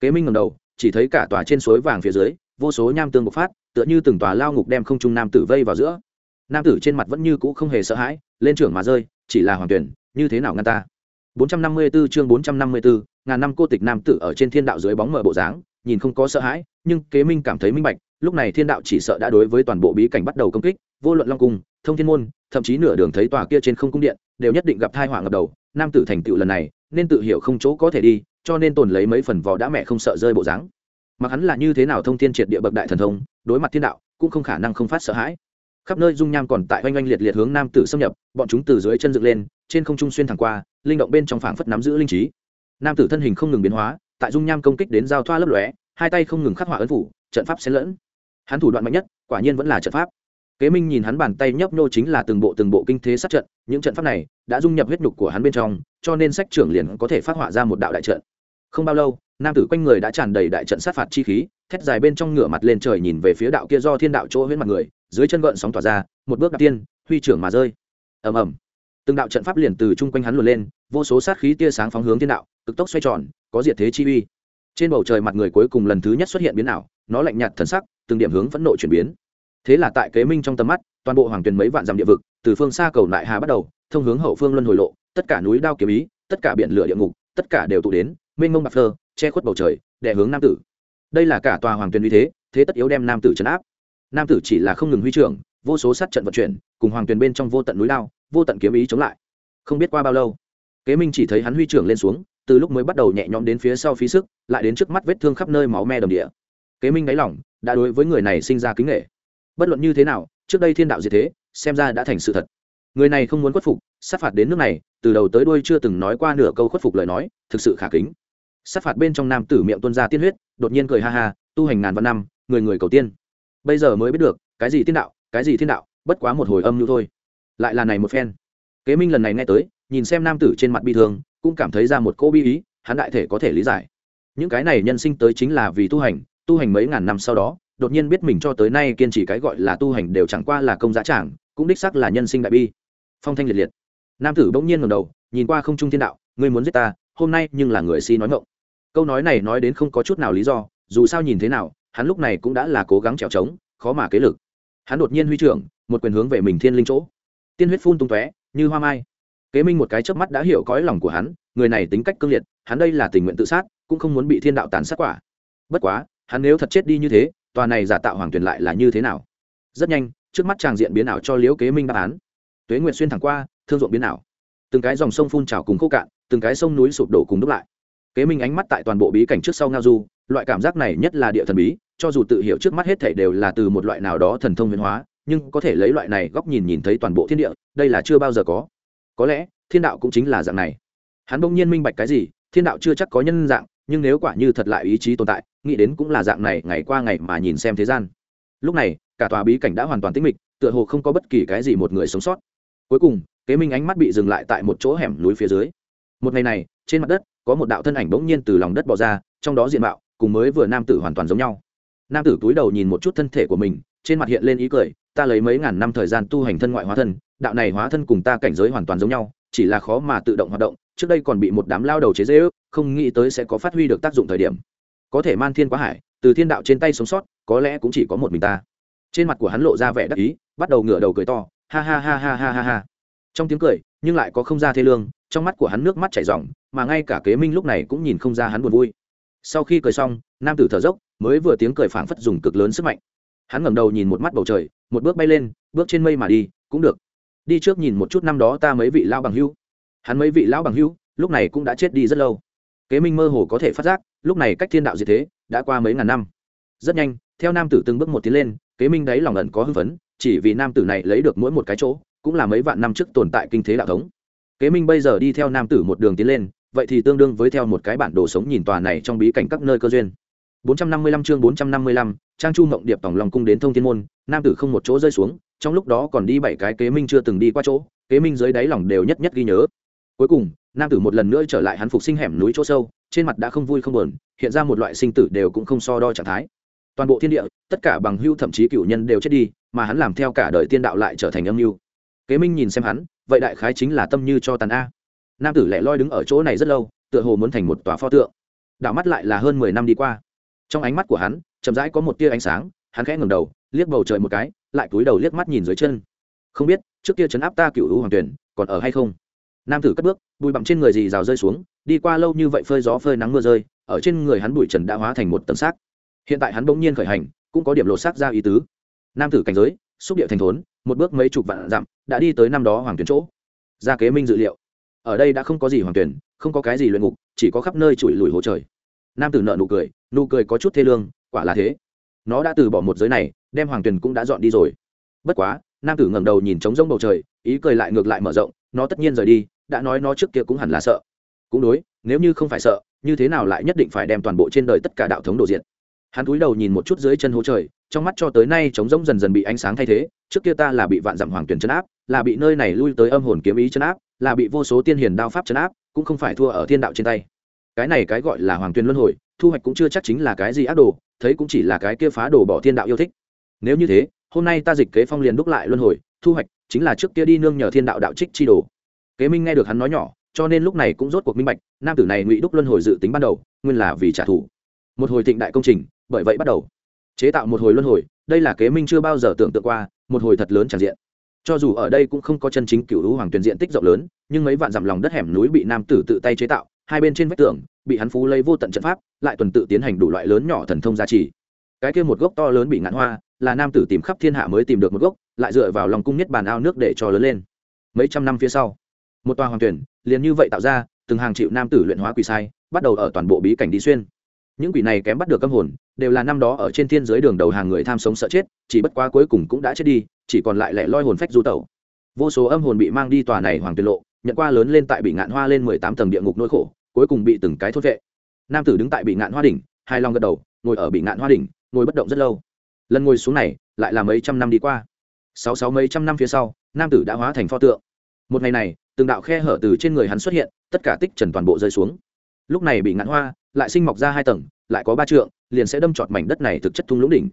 Kế minh ngầm đầu, chỉ thấy cả tòa trên suối vàng phía dưới, vô số nham tương bộc phát, tựa như từng tòa lao ngục đem không trung nam tử vây vào giữa. Nam tử trên mặt vẫn như cũ không hề sợ hãi, lên trưởng mà rơi, chỉ là hoàng tuyển, như thế nào ngăn ta? 454 chương 454, ngàn năm cô tịch nam tử ở trên thiên đạo dưới bóng mờ bộ dáng nhìn không có sợ hãi nhưng kế minh cảm thấy minh bạch lúc này thiên đạo chỉ sợ đã đối với toàn bộ bí cảnh bắt đầu công kích vô luận long cung thông thiên môn thậm chí nửa đường thấy tòa kia trên không cung điện đều nhất định gặp thai họa ngập đầu nam tử thành tựu lần này nên tự hiểu không chỗ có thể đi cho nên tồn lấy mấy phần vò đã mẹ không sợ rơi bộ dáng. Mặc hắn là như thế nào thông thiên triệt địa bậc đại thần thông đối mặt thiên đạo cũng không khả năng không phát sợ hãi khắp nơi dung nham còn tại oanh oanh liệt liệt hướng nam tử xâm nhập, bọn chúng từ dưới chân dựng lên, trên không trung xuyên thẳng qua, linh động bên trong phảng phất nắm giữ linh trí. Nam tử thân hình không ngừng biến hóa, tại dung nham công kích đến giao thoa lấp lóe, hai tay không ngừng khắc họa ấn phủ, trận pháp xen lẫn. Hắn thủ đoạn mạnh nhất, quả nhiên vẫn là trận pháp. Kế minh nhìn hắn bàn tay nhấp nhô chính là từng bộ từng bộ kinh thế sát trận, những trận pháp này đã dung nhập huyết nhục của hắn bên trong, cho nên sách trưởng liền có thể phát họa ra một đạo đại trận. Không bao lâu, nam tử quanh người đã tràn đầy đại trận sát phạt chi khí, thét dài bên trong ngửa mặt lên trời nhìn về phía đạo kia do thiên đạo chỗ huyết mặt người dưới chân gợn sóng tỏa ra, một bước đạp tiên, huy trưởng mà rơi. Ầm ầm. Từng đạo trận pháp liền từ chung quanh hắn luồn lên, vô số sát khí tia sáng phóng hướng thiên đạo, cực tốc xoay tròn, có diệt thế chi uy. Trên bầu trời mặt người cuối cùng lần thứ nhất xuất hiện biến ảo, nó lạnh nhạt thần sắc, từng điểm hướng phẫn nộ chuyển biến. Thế là tại kế minh trong tầm mắt, toàn bộ hoàng tuyền mấy vạn dặm địa vực, từ phương xa cầu lại hà bắt đầu, thông hướng hậu phương luân hồi lộ, tất cả núi đao kiếm ý, tất cả biển lửa địa ngục, tất cả đều tụ đến, mênh mông bạc phơ, che khuất bầu trời, đè hướng nam tử. Đây là cả tòa hoàng tuyền uy thế thế tất yếu đem nam tử trấn áp nam tử chỉ là không ngừng huy trưởng, vô số sát trận vận chuyển, cùng hoàng tuyền bên trong vô tận núi lao, vô tận kiếm ý chống lại. Không biết qua bao lâu, kế minh chỉ thấy hắn huy trưởng lên xuống, từ lúc mới bắt đầu nhẹ nhõm đến phía sau phí sức, lại đến trước mắt vết thương khắp nơi máu me đầm địa. Kế minh đáy lỏng đã đối với người này sinh ra kính nghệ bất luận như thế nào, trước đây thiên đạo diệt thế, xem ra đã thành sự thật. Người này không muốn khuất phục, sát phạt đến nước này, từ đầu tới đuôi chưa từng nói qua nửa câu khuất phục lời nói, thực sự khả kính. Sát phạt bên trong nam tử miệng tuân ra tiên huyết, đột nhiên cười ha ha, tu hành ngàn vạn năm, người người cầu tiên bây giờ mới biết được, cái gì thiên đạo, cái gì thiên đạo, bất quá một hồi âm như thôi. Lại là này một phen. Kế minh lần này nghe tới, nhìn xem nam tử trên mặt bi thương, cũng cảm thấy ra một cô bi ý, hắn đại thể có thể lý giải. Những cái này nhân sinh tới chính là vì tu hành tu hành mấy ngàn năm sau đó, đột nhiên biết mình cho tới nay kiên trì cái gọi là tu hành đều chẳng qua là công giá trảng cũng đích sắc là nhân sinh đại bi. Phong thanh liệt liệt. Nam tử bỗng nhiên ngầm đầu, nhìn qua không trung thiên đạo, ngươi muốn giết ta, hôm nay nhưng là người si nói ngộng câu nói này nói đến không có chút nào lý do, dù sao nhìn thế nào hắn lúc này cũng đã là cố gắng trèo trống, khó mà kế lực. Hắn đột nhiên huy trưởng, một quyền hướng về mình thiên linh chỗ. Tiên huyết phun tung tóe, như hoa mai. Kế minh một cái chớp mắt đã hiểu cõi lòng của hắn, người này tính cách cương liệt, hắn đây là tình nguyện tự sát, cũng không muốn bị thiên đạo tàn sát quả. Bất quá, hắn nếu thật chết đi như thế, tòa này giả tạo hoàng tuyển lại là như thế nào? Rất nhanh, trước mắt tràng diện biến ảo cho liễu kế minh đáp án. Tuế nguyện xuyên thẳng qua, thương ruộng biến ảo. Từng cái dòng sông phun trào cùng khô cạn, từng cái sông núi sụp đổ cùng đúc lại. Kế minh ánh mắt tại toàn bộ bí cảnh trước sau ngao du loại cảm giác này nhất là địa thần bí, cho dù tự hiểu trước mắt hết thể đều là từ một loại nào đó thần thông huyền hóa, nhưng có thể lấy loại này góc nhìn nhìn thấy toàn bộ thiên địa, đây là chưa bao giờ có. Có lẽ, thiên đạo cũng chính là dạng này. Hắn bỗng nhiên minh bạch cái gì, thiên đạo chưa chắc có nhân dạng, nhưng nếu quả như thật lại ý chí tồn tại, nghĩ đến cũng là dạng này ngày qua ngày mà nhìn xem thế gian. Lúc này, cả tòa bí cảnh đã hoàn toàn tĩnh mịch, tựa hồ không có bất kỳ cái gì một người sống sót. Cuối cùng, kế minh ánh mắt bị dừng lại tại một chỗ hẻm núi phía dưới. Một ngày này, trên mặt đất, có một đạo thân ảnh bỗng nhiên từ lòng đất bỏ ra, trong đó diện mạo cùng mới vừa nam tử hoàn toàn giống nhau. Nam tử túi đầu nhìn một chút thân thể của mình, trên mặt hiện lên ý cười, ta lấy mấy ngàn năm thời gian tu hành thân ngoại hóa thân, đạo này hóa thân cùng ta cảnh giới hoàn toàn giống nhau, chỉ là khó mà tự động hoạt động, trước đây còn bị một đám lao đầu chế dễ ước không nghĩ tới sẽ có phát huy được tác dụng thời điểm. Có thể man thiên quá hải, từ thiên đạo trên tay sống sót, có lẽ cũng chỉ có một mình ta. Trên mặt của hắn lộ ra vẻ đắc ý, bắt đầu ngửa đầu cười to, ha ha ha ha ha ha ha. Trong tiếng cười, nhưng lại có không ra thê lương, trong mắt của hắn nước mắt chảy r mà ngay cả kế minh lúc này cũng nhìn không ra hắn buồn vui sau khi cười xong, nam tử thở dốc, mới vừa tiếng cười phảng phất dùng cực lớn sức mạnh. Hắn ngẩng đầu nhìn một mắt bầu trời, một bước bay lên, bước trên mây mà đi, cũng được. Đi trước nhìn một chút năm đó ta mấy vị lao bằng hưu hắn mấy vị lão bằng hưu lúc này cũng đã chết đi rất lâu. Kế minh mơ hồ có thể phát giác, lúc này cách thiên đạo diệt thế, đã qua mấy ngàn năm. Rất nhanh, theo nam tử từng bước một tiến lên, kế minh đấy lòng ẩn có hưng phấn, chỉ vì nam tử này lấy được mỗi một cái chỗ, cũng là mấy vạn năm trước tồn tại kinh thế đạo thống. Kế minh bây giờ đi theo nam tử một đường tiến lên vậy thì tương đương với theo một cái bản đồ sống nhìn tòa này trong bí cảnh các nơi cơ duyên. 455 chương 455, trang chu mộng điệp tổng lòng cung đến thông thiên môn nam tử không một chỗ rơi xuống trong lúc đó còn đi bảy cái kế minh chưa từng đi qua chỗ kế minh dưới đáy lòng đều nhất nhất ghi nhớ. Cuối cùng nam tử một lần nữa trở lại hắn phục sinh hẻm núi chỗ sâu trên mặt đã không vui không buồn hiện ra một loại sinh tử đều cũng không so đo trạng thái. Toàn bộ thiên địa tất cả bằng hưu thậm chí cửu nhân đều chết đi mà hắn làm theo cả đời tiên đạo lại trở thành âm mưu. Kế minh nhìn xem hắn vậy đại khái chính là tâm như cho tàn a nam tử lẻ loi đứng ở chỗ này rất lâu, tựa hồ muốn thành một tòa pho tượng. Đạo mắt lại là hơn mười năm đi qua. Trong ánh mắt của hắn, chậm rãi có một tia ánh sáng, hắn khẽ ngầm đầu, liếc bầu trời một cái, lại cúi đầu liếc mắt nhìn dưới chân. Không biết, trước kia chấn áp ta cựu hữu hoàng tuyển, còn ở hay không? Nam tử cất bước, bụi bặm trên người dì rào rơi xuống, đi qua lâu như vậy phơi gió phơi nắng mưa rơi, ở trên người hắn bụi trần đã hóa thành một tấm xác. Hiện tại hắn bỗng nhiên khởi hành, cũng có điểm lột xác ra ý tứ. Nam tử cảnh giới, xúc điệu thành thốn, một bước mấy chục vạn dặm, đã đi tới năm đó hoàng tuyển chỗ. Ra kế minh dự liệu ở đây đã không có gì hoàng tuyển, không có cái gì luyện ngục, chỉ có khắp nơi chùi lùi hố trời. Nam tử nợ nụ cười nụ cười có chút thê lương, quả là thế. Nó đã từ bỏ một giới này, đem hoàng tuyển cũng đã dọn đi rồi. Bất quá, nam tử ngẩng đầu nhìn trống rông bầu trời, ý cười lại ngược lại mở rộng, nó tất nhiên rời đi, đã nói nó trước kia cũng hẳn là sợ. Cũng đối, nếu như không phải sợ, như thế nào lại nhất định phải đem toàn bộ trên đời tất cả đạo thống đồ diện. Hắn cúi đầu nhìn một chút dưới chân hố trời, trong mắt cho tới nay trống rỗng dần dần bị ánh sáng thay thế, trước kia ta là bị vạn dặm hoàng tuyển chấn áp, là bị nơi này lui tới âm hồn kiếm ý chấn áp là bị vô số tiên hiền đao pháp chấn áp, cũng không phải thua ở thiên đạo trên tay. Cái này cái gọi là hoàng tuyên luân hồi, thu hoạch cũng chưa chắc chính là cái gì ác đồ, thấy cũng chỉ là cái kia phá đồ bỏ thiên đạo yêu thích. Nếu như thế, hôm nay ta dịch kế phong liền đúc lại luân hồi, thu hoạch chính là trước kia đi nương nhờ thiên đạo đạo trích chi đồ. Kế minh nghe được hắn nói nhỏ, cho nên lúc này cũng rốt cuộc minh bạch, nam tử này ngụy đúc luân hồi dự tính ban đầu, nguyên là vì trả thù. Một hồi thịnh đại công trình, bởi vậy bắt đầu. Chế tạo một hồi luân hồi, đây là kế minh chưa bao giờ tưởng tượng qua, một hồi thật lớn tràn diện cho dù ở đây cũng không có chân chính cựu hữu hoàng tuyển diện tích rộng lớn, nhưng mấy vạn dặm lòng đất hẻm núi bị nam tử tự tay chế tạo, hai bên trên vách tường, bị hắn phú lấy vô tận trận pháp, lại tuần tự tiến hành đủ loại lớn nhỏ thần thông gia trì. Cái kia một gốc to lớn bị ngạn hoa, là nam tử tìm khắp thiên hạ mới tìm được một gốc, lại dựa vào lòng cung nhất bàn ao nước để cho lớn lên. Mấy trăm năm phía sau, một tòa hoàng tuyển liền như vậy tạo ra, từng hàng triệu nam tử luyện hóa quỷ sai, bắt đầu ở toàn bộ bí cảnh đi xuyên. Những quỷ này kém bắt được âm hồn đều là năm đó ở trên thiên giới đường đầu hàng người tham sống sợ chết, chỉ bất quá cuối cùng cũng đã chết đi, chỉ còn lại lẻ loi hồn phách du tẩu. Vô số âm hồn bị mang đi tòa này hoàng tuyệt lộ, nhận qua lớn lên tại bị ngạn hoa lên mười tám tầng địa ngục nỗi khổ, cuối cùng bị từng cái thốt vệ. Nam tử đứng tại bị ngạn hoa đỉnh hai lòng gật đầu, ngồi ở bị ngạn hoa đỉnh, ngồi bất động rất lâu. Lần ngồi xuống này, lại là mấy trăm năm đi qua. Sáu sáu mấy trăm năm phía sau, nam tử đã hóa thành pho tượng. Một ngày này, từng đạo khe hở từ trên người hắn xuất hiện, tất cả tích trần toàn bộ rơi xuống. Lúc này bị ngạn hoa lại sinh mọc ra hai tầng, lại có ba trượng liền sẽ đâm trọt mảnh đất này thực chất thung lũng đỉnh.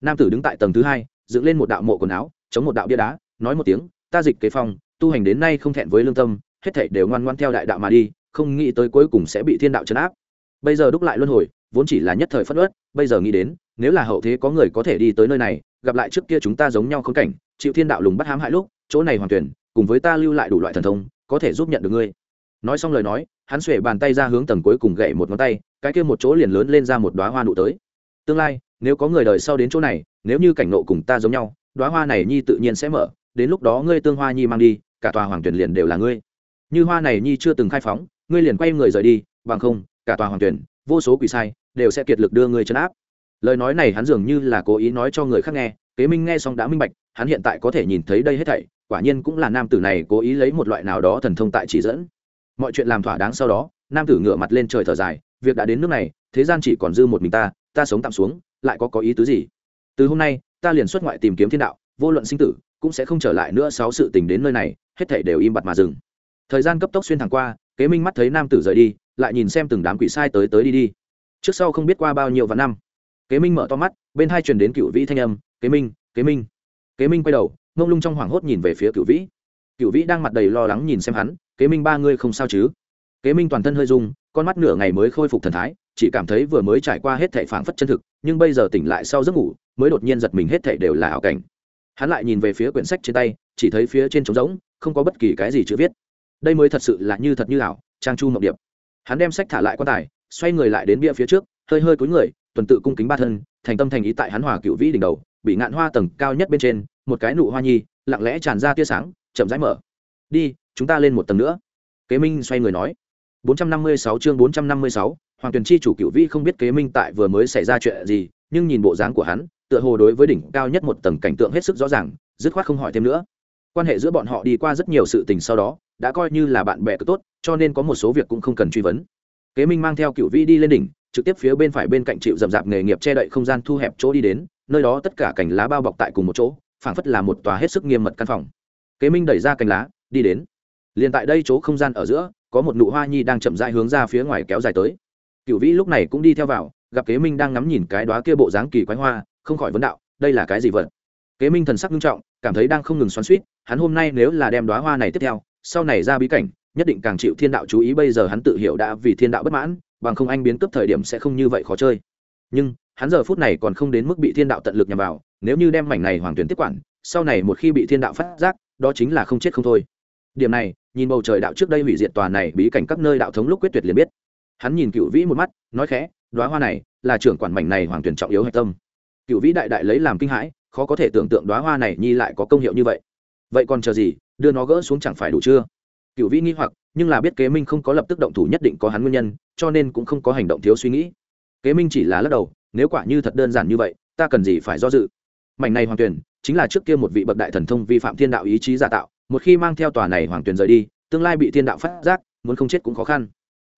Nam tử đứng tại tầng thứ hai, dựng lên một đạo mộ quần áo, chống một đạo bia đá, nói một tiếng, ta dịch kế phong, tu hành đến nay không thẹn với lương tâm, hết thảy đều ngoan ngoan theo đại đạo mà đi, không nghĩ tới cuối cùng sẽ bị thiên đạo chấn áp. Bây giờ đúc lại luân hồi, vốn chỉ là nhất thời phất ớt bây giờ nghĩ đến, nếu là hậu thế có người có thể đi tới nơi này, gặp lại trước kia chúng ta giống nhau khốn cảnh, chịu thiên đạo lùng bắt hãm hại lúc, chỗ này hoàn tuyển, cùng với ta lưu lại đủ loại thần thông, có thể giúp nhận được ngươi. Nói xong lời nói, hắn xuể bàn tay ra hướng tầng cuối cùng gậy một ngón tay cái kia một chỗ liền lớn lên ra một đoá hoa nụ tới. Tương lai, nếu có người đời sau đến chỗ này, nếu như cảnh nộ cùng ta giống nhau, đoá hoa này nhi tự nhiên sẽ mở, đến lúc đó ngươi tương hoa nhi mang đi, cả tòa hoàng tuyển liền đều là ngươi. Như hoa này nhi chưa từng khai phóng, ngươi liền quay người rời đi, bằng không, cả tòa hoàng tuyển, vô số quỷ sai, đều sẽ kiệt lực đưa ngươi chấn áp. Lời nói này hắn dường như là cố ý nói cho người khác nghe, kế minh nghe xong đã minh bạch, hắn hiện tại có thể nhìn thấy đây hết thảy, quả nhiên cũng là nam tử này cố ý lấy một loại nào đó thần thông tại chỉ dẫn. Mọi chuyện làm thỏa đáng sau đó, nam tử ngửa mặt lên trời thở dài việc đã đến nước này, thế gian chỉ còn dư một mình ta ta sống tạm xuống, lại có có ý tứ gì? Từ hôm nay, ta liền xuất ngoại tìm kiếm thiên đạo, vô luận sinh tử, cũng sẽ không trở lại nữa sáu sự tình đến nơi này, hết thảy đều im bặt mà dừng. Thời gian cấp tốc xuyên thẳng qua, kế minh mắt thấy nam tử rời đi, lại nhìn xem từng đám quỷ sai tới tới đi đi. Trước sau không biết qua bao nhiêu vạn năm. Kế minh mở to mắt, bên hai truyền đến cựu vĩ thanh âm, kế minh kế minh. Kế minh quay đầu, ngông lung trong hoảng hốt nhìn về phía cựu vĩ. Cựu vĩ đang mặt đầy lo lắng nhìn xem hắn, kế minh ba ngươi không sao chứ? Kế minh toàn thân hơi rung con mắt nửa ngày mới khôi phục thần thái, chỉ cảm thấy vừa mới trải qua hết thệ phảng phất chân thực, nhưng bây giờ tỉnh lại sau giấc ngủ, mới đột nhiên giật mình hết thệ đều là ảo cảnh. Hắn lại nhìn về phía quyển sách trên tay, chỉ thấy phía trên trống rỗng, không có bất kỳ cái gì chữ viết. Đây mới thật sự là như thật như ảo, trang chu mộng điệp. Hắn đem sách thả lại quan tài, xoay người lại đến bia phía trước, hơi hơi cúi người, tuần tự cung kính ba thân, thành tâm thành ý tại hắn hòa cựu vĩ đỉnh đầu, bị ngạn hoa tầng cao nhất bên trên, một cái nụ hoa nhi, lặng lẽ tràn ra tia sáng, chậm rãi mở. Đi, chúng ta lên một tầng nữa. Kế minh xoay người nói. 456 chương 456, hoàng tuyền chi chủ Cửu vĩ không biết kế minh tại vừa mới xảy ra chuyện gì nhưng nhìn bộ dáng của hắn tựa hồ đối với đỉnh cao nhất một tầng cảnh tượng hết sức rõ ràng dứt khoát không hỏi thêm nữa. Quan hệ giữa bọn họ đi qua rất nhiều sự tình sau đó đã coi như là bạn bè cực tốt cho nên có một số việc cũng không cần truy vấn. Kế minh mang theo Cửu vĩ đi lên đỉnh trực tiếp phía bên phải bên cạnh chịu rậm rạp nghề nghiệp che đậy không gian thu hẹp chỗ đi đến nơi đó tất cả cành lá bao bọc tại cùng một chỗ phảng phất là một tòa hết sức nghiêm mật căn phòng. Kế minh đẩy ra cành lá đi đến. Liền tại đây chỗ không gian ở giữa có một nụ hoa nhi đang chậm rãi hướng ra phía ngoài kéo dài tới. Cựu vĩ lúc này cũng đi theo vào, gặp kế minh đang ngắm nhìn cái đóa kia bộ dáng kỳ quái hoa, không khỏi vấn đạo, đây là cái gì vật? Kế minh thần sắc nghiêm trọng, cảm thấy đang không ngừng xoắn suýt hắn hôm nay nếu là đem đóa hoa này tiếp theo, sau này ra bí cảnh, nhất định càng chịu thiên đạo chú ý bây giờ hắn tự hiểu đã vì thiên đạo bất mãn, bằng không anh biến cấp thời điểm sẽ không như vậy khó chơi. Nhưng, hắn giờ phút này còn không đến mức bị thiên đạo tận lực nhằm vào, nếu như đem mảnh này hoàng tuyển tiếp quản, sau này một khi bị thiên đạo phát giác, đó chính là không chết không thôi. Điểm này nhìn bầu trời đạo trước đây hủy diệt tòa này bí cảnh các nơi đạo thống lúc quyết tuyệt liền biết. Hắn nhìn cựu vĩ một mắt, nói khẽ đoá hoa này là trưởng quản mảnh này hoàng tuyển trọng yếu hạch tâm. Cựu vĩ đại đại lấy làm kinh hãi, khó có thể tưởng tượng đoá hoa này nhi lại có công hiệu như vậy. Vậy còn chờ gì, đưa nó gỡ xuống chẳng phải đủ chưa? Cựu vĩ nghi hoặc, nhưng là biết kế minh không có lập tức động thủ nhất định có hắn nguyên nhân, cho nên cũng không có hành động thiếu suy nghĩ. Kế minh chỉ là lắc đầu, nếu quả như thật đơn giản như vậy, ta cần gì phải do dự? Mảnh này hoàng tuyển chính là trước kia một vị bậc đại thần thông vi phạm thiên đạo ý chí giả tạo một khi mang theo tòa này hoàng Tuyền rời đi, tương lai bị thiên đạo phát giác, muốn không chết cũng khó khăn.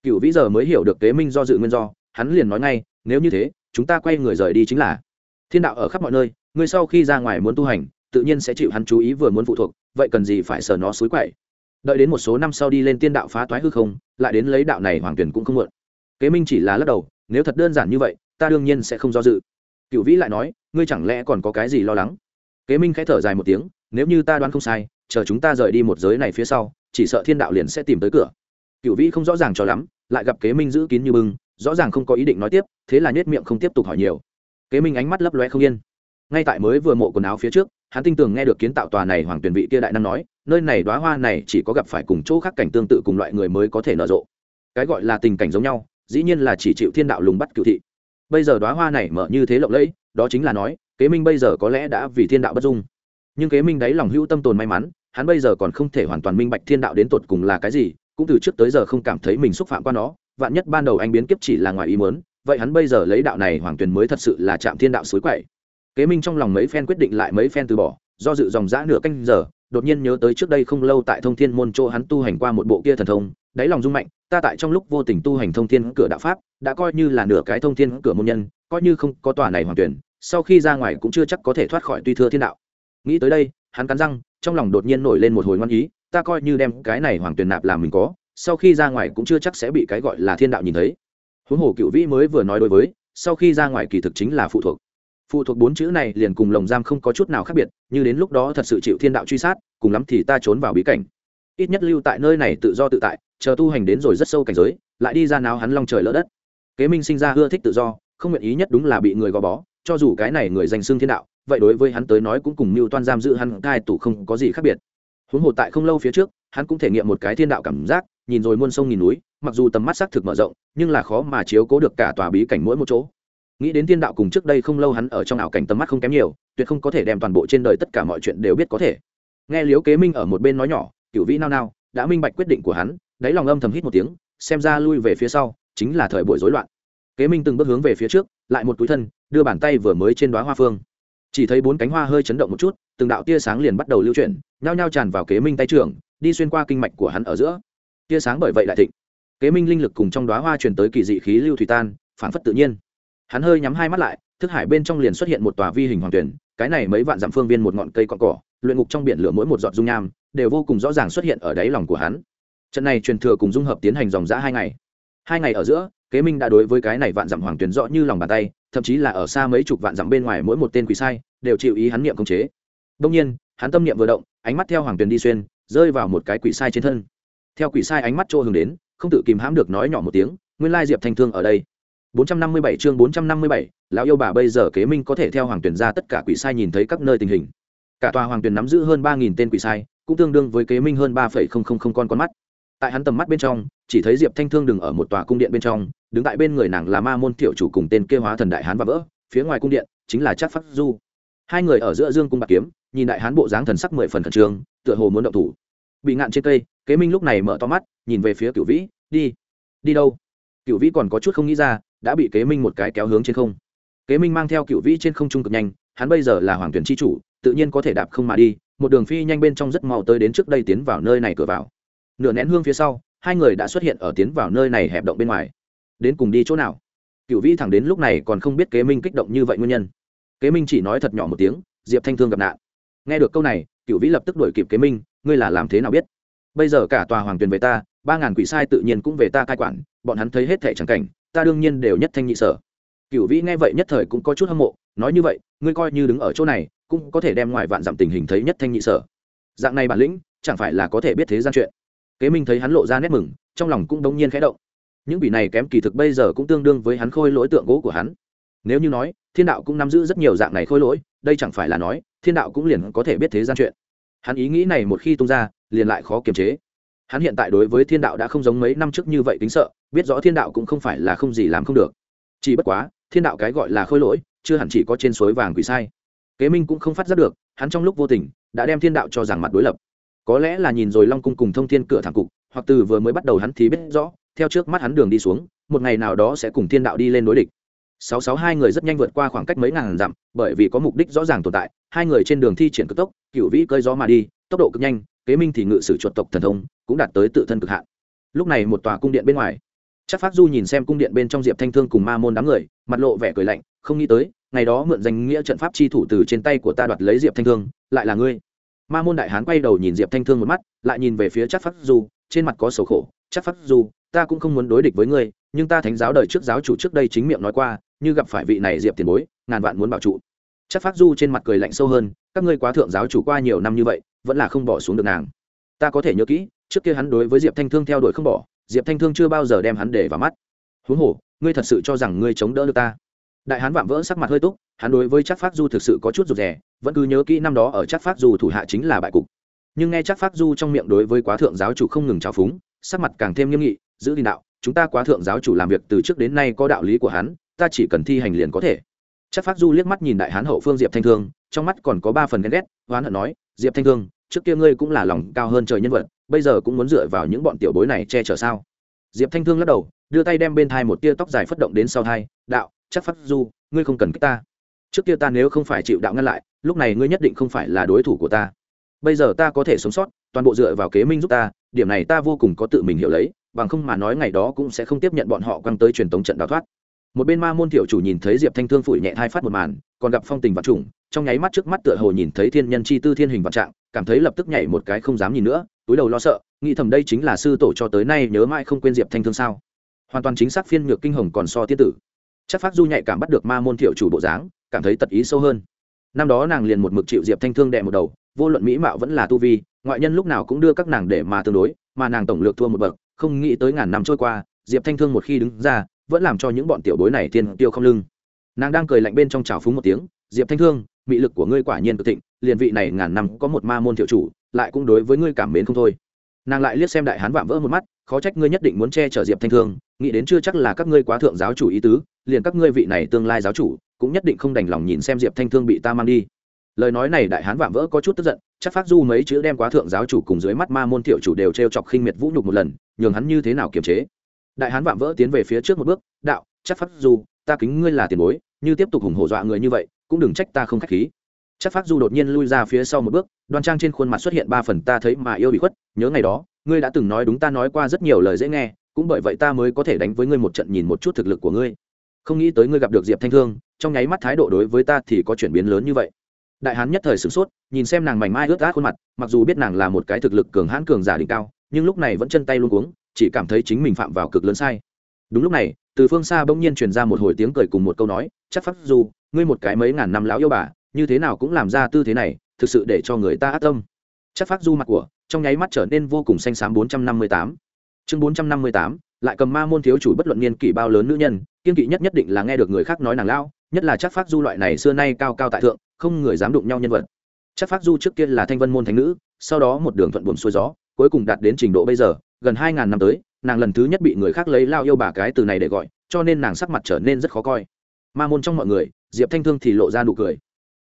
Cựu vĩ giờ mới hiểu được kế minh do dự nguyên do, hắn liền nói ngay, nếu như thế, chúng ta quay người rời đi chính là thiên đạo ở khắp mọi nơi, ngươi sau khi ra ngoài muốn tu hành, tự nhiên sẽ chịu hắn chú ý vừa muốn phụ thuộc, vậy cần gì phải sờ nó xối quậy? Đợi đến một số năm sau đi lên tiên đạo phá toái hư không, lại đến lấy đạo này hoàng tuyển cũng không muộn. Kế minh chỉ là lắc đầu, nếu thật đơn giản như vậy, ta đương nhiên sẽ không do dự. Cựu vĩ lại nói, ngươi chẳng lẽ còn có cái gì lo lắng? Kế minh khẽ thở dài một tiếng, nếu như ta đoán không sai chờ chúng ta rời đi một giới này phía sau, chỉ sợ thiên đạo liền sẽ tìm tới cửa. Cựu vĩ không rõ ràng cho lắm, lại gặp kế minh giữ kín như bưng, rõ ràng không có ý định nói tiếp, thế là nhét miệng không tiếp tục hỏi nhiều. Kế minh ánh mắt lấp loe không yên. Ngay tại mới vừa mộ quần áo phía trước, hắn tin tưởng nghe được kiến tạo tòa này hoàng tuyển vị kia đại năng nói, nơi này đoá hoa này chỉ có gặp phải cùng chỗ khác cảnh tương tự cùng loại người mới có thể nở rộ. Cái gọi là tình cảnh giống nhau, dĩ nhiên là chỉ chịu thiên đạo lùng bắt cựu thị. Bây giờ đoá hoa này mở như thế lộng lẫy, đó chính là nói, kế minh bây giờ có lẽ đã vì thiên đạo bất dung. Nhưng kế minh đáy lòng hữu tâm tồn may mắn hắn bây giờ còn không thể hoàn toàn minh bạch thiên đạo đến tột cùng là cái gì, cũng từ trước tới giờ không cảm thấy mình xúc phạm qua nó, vạn nhất ban đầu anh biến kiếp chỉ là ngoài ý mớn vậy hắn bây giờ lấy đạo này hoàng tuyền mới thật sự là chạm thiên đạo suối quậy. Kế minh trong lòng mấy phen quyết định lại mấy phen từ bỏ, do dự dòng dã nửa canh giờ, đột nhiên nhớ tới trước đây không lâu tại thông thiên môn chỗ hắn tu hành qua một bộ kia thần thông, đáy lòng rung mạnh, ta tại trong lúc vô tình tu hành thông thiên cửa đạo pháp, đã coi như là nửa cái thông thiên cửa môn nhân, coi như không có tòa này hoàng tuyển sau khi ra ngoài cũng chưa chắc có thể thoát khỏi tuy thưa thiên đạo. Nghĩ tới đây, hắn cắn răng trong lòng đột nhiên nổi lên một hồi ngoan ý, ta coi như đem cái này hoàng tuyền nạp làm mình có, sau khi ra ngoài cũng chưa chắc sẽ bị cái gọi là thiên đạo nhìn thấy. Huống hồ cựu vĩ mới vừa nói đối với, sau khi ra ngoài kỳ thực chính là phụ thuộc. Phụ thuộc bốn chữ này liền cùng lồng giam không có chút nào khác biệt, như đến lúc đó thật sự chịu thiên đạo truy sát, cùng lắm thì ta trốn vào bí cảnh. Ít nhất lưu tại nơi này tự do tự tại, chờ tu hành đến rồi rất sâu cảnh giới, lại đi ra nào hắn long trời lỡ đất. Kế minh sinh ra ưa thích tự do, không nguyện ý nhất đúng là bị người gò bó cho dù cái này người danh xưng thiên đạo, vậy đối với hắn tới nói cũng cùng mưu toan giam giữ hắn cai tủ không có gì khác biệt. Huống hồ tại không lâu phía trước, hắn cũng thể nghiệm một cái thiên đạo cảm giác, nhìn rồi muôn sông nghìn núi, mặc dù tầm mắt xác thực mở rộng, nhưng là khó mà chiếu cố được cả tòa bí cảnh mỗi một chỗ. Nghĩ đến thiên đạo cùng trước đây không lâu hắn ở trong ảo cảnh tầm mắt không kém nhiều, tuyệt không có thể đem toàn bộ trên đời tất cả mọi chuyện đều biết có thể. Nghe liếu kế minh ở một bên nói nhỏ cựu vĩ nao nao, đã minh bạch quyết định của hắn, đáy lòng âm thầm hít một tiếng, xem ra lui về phía sau, chính là thời buổi rối loạn kế minh từng bước hướng về phía trước, lại một túi thân, đưa bàn tay vừa mới trên đoá hoa phương. Chỉ thấy bốn cánh hoa hơi chấn động một chút, từng đạo tia sáng liền bắt đầu lưu chuyển, nhao nhao tràn vào kế minh tay trưởng, đi xuyên qua kinh mạch của hắn ở giữa. Tia sáng bởi vậy lại thịnh. Kế minh linh lực cùng trong đoá hoa truyền tới kỳ dị khí lưu thủy tan, phản phất tự nhiên. Hắn hơi nhắm hai mắt lại, thức hải bên trong liền xuất hiện một tòa vi hình hoàng tuyển, cái này mấy vạn dặm phương viên một ngọn cây cọn cỏ, luyện ngục trong biển lửa mỗi một giọt dung nham, đều vô cùng rõ ràng xuất hiện ở đáy lòng của hắn. Trận này truyền thừa cùng dung hợp tiến hành dòng giã hai ngày. Hai ngày ở giữa kế minh đã đối với cái này vạn dặm hoàng tuyển rõ như lòng bàn tay thậm chí là ở xa mấy chục vạn dặm bên ngoài mỗi một tên quỷ sai đều chịu ý hắn niệm công chế. Đông nhiên hắn tâm niệm vừa động ánh mắt theo hoàng tuyển đi xuyên rơi vào một cái quỷ sai trên thân. Theo quỷ sai ánh mắt chỗ hướng đến không tự kìm hãm được nói nhỏ một tiếng nguyên lai diệp thanh thương ở đây. 457 chương 457, lão yêu bà bây giờ kế minh có thể theo hoàng tuyển ra tất cả quỷ sai nhìn thấy các nơi tình hình. Cả tòa hoàng tuyển nắm giữ hơn ba nghìn tên quỷ sai cũng tương đương với kế minh hơn ba phẩy không không không con con mắt. Tại hắn tầm mắt bên trong chỉ thấy diệp thanh thương đừng ở một tòa cung điện bên trong đứng tại bên người nàng là ma môn thiệu chủ cùng tên Kêu hóa thần đại hán và vỡ, phía ngoài cung điện chính là chắc phát du. Hai người ở giữa dương cung bạc kiếm, nhìn đại hán bộ dáng thần sắc mười phần khẩn trương, tựa hồ muốn động thủ. Bị ngạn trên cây, kế minh lúc này mở to mắt, nhìn về phía cửu vĩ, đi đi đâu? Cửu vĩ còn có chút không nghĩ ra, đã bị kế minh một cái kéo hướng trên không. Kế minh mang theo cửu vĩ trên không trung cực nhanh, hắn bây giờ là hoàng tuyển tri chủ, tự nhiên có thể đạp không mà đi, một đường phi nhanh bên trong rất mau tới đến trước đây tiến vào nơi này cửa vào. Nửa nén hương phía sau, hai người đã xuất hiện ở tiến vào nơi này hẹp động bên ngoài đến cùng đi chỗ nào? Cựu vĩ thẳng đến lúc này còn không biết kế minh kích động như vậy nguyên nhân. Kế minh chỉ nói thật nhỏ một tiếng, diệp thanh thương gặp nạn. Nghe được câu này cựu vĩ lập tức đuổi kịp kế minh, ngươi là làm thế nào biết? Bây giờ cả tòa hoàng tuyền về ta, ba ngàn quỷ sai tự nhiên cũng về ta cai quản, bọn hắn thấy hết thẻ trắng cảnh, ta đương nhiên đều nhất thanh nhị sở. Cựu vĩ nghe vậy nhất thời cũng có chút hâm mộ, nói như vậy, ngươi coi như đứng ở chỗ này, cũng có thể đem ngoài vạn dặm tình hình thấy nhất thanh nhị sở. Dạng này bản lĩnh, chẳng phải là có thể biết thế gian chuyện. Kế minh thấy hắn lộ ra nét mừng, trong lòng cũng đống nhiên khẽ động những bị này kém kỳ thực bây giờ cũng tương đương với hắn khôi lỗi tượng gỗ của hắn. Nếu như nói, thiên đạo cũng nắm giữ rất nhiều dạng này khôi lỗi, đây chẳng phải là nói, thiên đạo cũng liền có thể biết thế gian chuyện. Hắn ý nghĩ này một khi tung ra, liền lại khó kiềm chế. Hắn hiện tại đối với thiên đạo đã không giống mấy năm trước như vậy tính sợ, biết rõ thiên đạo cũng không phải là không gì làm không được. Chỉ bất quá, thiên đạo cái gọi là khôi lỗi, chưa hẳn chỉ có trên suối vàng quỷ sai. Kế minh cũng không phát giác được, hắn trong lúc vô tình, đã đem thiên đạo cho rằng mặt đối lập. Có lẽ là nhìn rồi long cung cùng thông thiên cửa thẳng cục, hoặc từ vừa mới bắt đầu hắn thì biết rõ theo trước mắt hắn đường đi xuống, một ngày nào đó sẽ cùng thiên đạo đi lên đối địch. Sáu sáu hai người rất nhanh vượt qua khoảng cách mấy ngàn dặm, bởi vì có mục đích rõ ràng tồn tại, hai người trên đường thi triển cực tốc cựu vĩ cơi gió mà đi, tốc độ cực nhanh, kế minh thì ngự sử chuột tộc thần thông, cũng đạt tới tự thân cực hạn. Lúc này một tòa cung điện bên ngoài, chắc phát du nhìn xem cung điện bên trong diệp thanh thương cùng ma môn đám người, mặt lộ vẻ cười lạnh, không nghĩ tới, ngày đó mượn danh nghĩa trận pháp chi thủ từ trên tay của ta đoạt lấy diệp thanh thương, lại là ngươi. Ma môn đại hán quay đầu nhìn diệp thanh thương một mắt, lại nhìn về phía chắc phát du, trên mặt có sầu khổ chắc phát du ta cũng không muốn đối địch với ngươi, nhưng ta thánh giáo đời trước giáo chủ trước đây chính miệng nói qua, như gặp phải vị này diệp tiền bối, ngàn vạn muốn bảo trụ. Chắc phát du trên mặt cười lạnh sâu hơn, các ngươi quá thượng giáo chủ qua nhiều năm như vậy, vẫn là không bỏ xuống được nàng. Ta có thể nhớ kỹ, trước kia hắn đối với diệp thanh thương theo đuổi không bỏ, diệp thanh thương chưa bao giờ đem hắn để vào mắt. Huống hồ, ngươi thật sự cho rằng ngươi chống đỡ được ta? Đại hán vạm vỡ sắc mặt hơi túc, hắn đối với chắc phát du thực sự có chút rụt rè, vẫn cứ nhớ kỹ năm đó ở chắc phát du thủ hạ chính là bại cục. Nhưng nghe chắc phát du trong miệng đối với quá thượng giáo chủ không ngừng trào phúng sắc mặt càng thêm nghiêm nghị, giữ đi đạo, chúng ta quá thượng giáo chủ làm việc từ trước đến nay có đạo lý của hắn, ta chỉ cần thi hành liền có thể. Chắc phát du liếc mắt nhìn đại hán hậu phương diệp thanh thương, trong mắt còn có ba phần ghen ghét hoán hận nói, diệp thanh thương, trước kia ngươi cũng là lòng cao hơn trời nhân vật, bây giờ cũng muốn dựa vào những bọn tiểu bối này che chở sao? Diệp thanh thương lắc đầu, đưa tay đem bên thai một tia tóc dài phất động đến sau thai, đạo, chắc phát du, ngươi không cần kích ta. Trước kia ta nếu không phải chịu đạo ngăn lại, lúc này ngươi nhất định không phải là đối thủ của ta. Bây giờ ta có thể sống sót toàn bộ dựa vào kế minh giúp ta, điểm này ta vô cùng có tự mình hiểu lấy, bằng không mà nói ngày đó cũng sẽ không tiếp nhận bọn họ quăng tới truyền tống trận đào thoát. Một bên ma môn thiệu chủ nhìn thấy diệp thanh thương phủi nhẹ thai phát một màn, còn gặp phong tình vật trùng, trong nháy mắt trước mắt tựa hồ nhìn thấy thiên nhân chi tư thiên hình vạn trạng, cảm thấy lập tức nhảy một cái không dám nhìn nữa, túi đầu lo sợ, nghĩ thầm đây chính là sư tổ cho tới nay nhớ mãi không quên diệp thanh thương sao. Hoàn toàn chính xác phiên nhược kinh hồng còn so tiết tử. Chắc phát du nhạy cảm bắt được ma môn thiệu chủ bộ dáng, cảm thấy tật ý sâu hơn. Năm đó nàng liền một mực chịu diệp thanh thương đệ một đầu, vô luận mỹ mạo vẫn là tu vi ngoại nhân lúc nào cũng đưa các nàng để mà tương đối, mà nàng tổng lược thua một bậc, không nghĩ tới ngàn năm trôi qua, diệp thanh thương một khi đứng ra, vẫn làm cho những bọn tiểu bối này tiên tiêu không lưng. Nàng đang cười lạnh bên trong trào phúng một tiếng, diệp thanh thương, mị lực của ngươi quả nhiên cực thịnh, liền vị này ngàn năm có một ma môn thiệu chủ, lại cũng đối với ngươi cảm mến không thôi. Nàng lại liếc xem đại hán vạm vỡ một mắt, khó trách ngươi nhất định muốn che chở diệp thanh thương, nghĩ đến chưa chắc là các ngươi quá thượng giáo chủ ý tứ, liền các ngươi vị này tương lai giáo chủ, cũng nhất định không đành lòng nhìn xem diệp thanh thương bị ta mang đi. Lời nói này đại hán vạm vỡ có chút tức giận chắc phát du mấy chữ đem quá thượng giáo chủ cùng dưới mắt ma môn thiệu chủ đều t r e o chọc khinh miệt vũ nhục một lần, nhường hắn như thế nào kiềm chế? Đại hán vạm vỡ tiến về phía trước một bước, đạo, chắc phát du, ta kính ngươi là tiền bối, như tiếp tục hùng hổ dọa người như vậy, cũng đừng trách ta không k h á c h khí. Chắc phát du đột nhiên lui ra phía sau một bước, đoan trang trên khuôn mặt xuất hiện ba phần ta thấy mà yêu bị khuất, nhớ ngày đó, ngươi đã từng nói đúng ta nói qua rất nhiều lời dễ nghe, cũng bởi vậy ta mới có thể đánh với ngươi một trận nhìn một chút thực lực của ngươi. Không nghĩ tới ngươi gặp được diệp thanh thương, trong nháy mắt thái độ đối với ta thì có chuyển biến lớn như vậy đại hán nhất thời sửng sốt, nhìn xem nàng mảnh mai ướt át khuôn mặt, mặc dù biết nàng là một cái thực lực cường hãn cường giả đỉnh cao, nhưng lúc này vẫn chân tay luôn cuống, chỉ cảm thấy chính mình phạm vào cực lớn sai. Đúng lúc này, từ phương xa bỗng nhiên truyền ra một hồi tiếng cười cùng một câu nói, chắc phát du, ngươi một cái mấy ngàn năm lão yêu bà, như thế nào cũng làm ra tư thế này, thực sự để cho người ta ác tâm. Chắc phát du mặt của, trong nháy mắt trở nên vô cùng xanh xám bốn trăm năm mươi tám. Chương bốn trăm năm mươi tám, lại cầm ma môn thiếu chủ bất luận niên kỷ bao lớn nữ nhân, kiên kỵ nhất nhất định là nghe được người khác nói nàng lao nhất là chắc phát du loại này xưa nay cao cao tại thượng không người dám đụng nhau nhân vật. Chắc phát du trước kia là thanh vân môn thánh nữ, sau đó một đường thuận buồm xuôi gió, cuối cùng đạt đến trình độ bây giờ, gần hai ngàn năm tới, nàng lần thứ nhất bị người khác lấy lao yêu bà cái từ này để gọi, cho nên nàng sắc mặt trở nên rất khó coi. Ma môn trong mọi người, diệp thanh thương thì lộ ra nụ cười.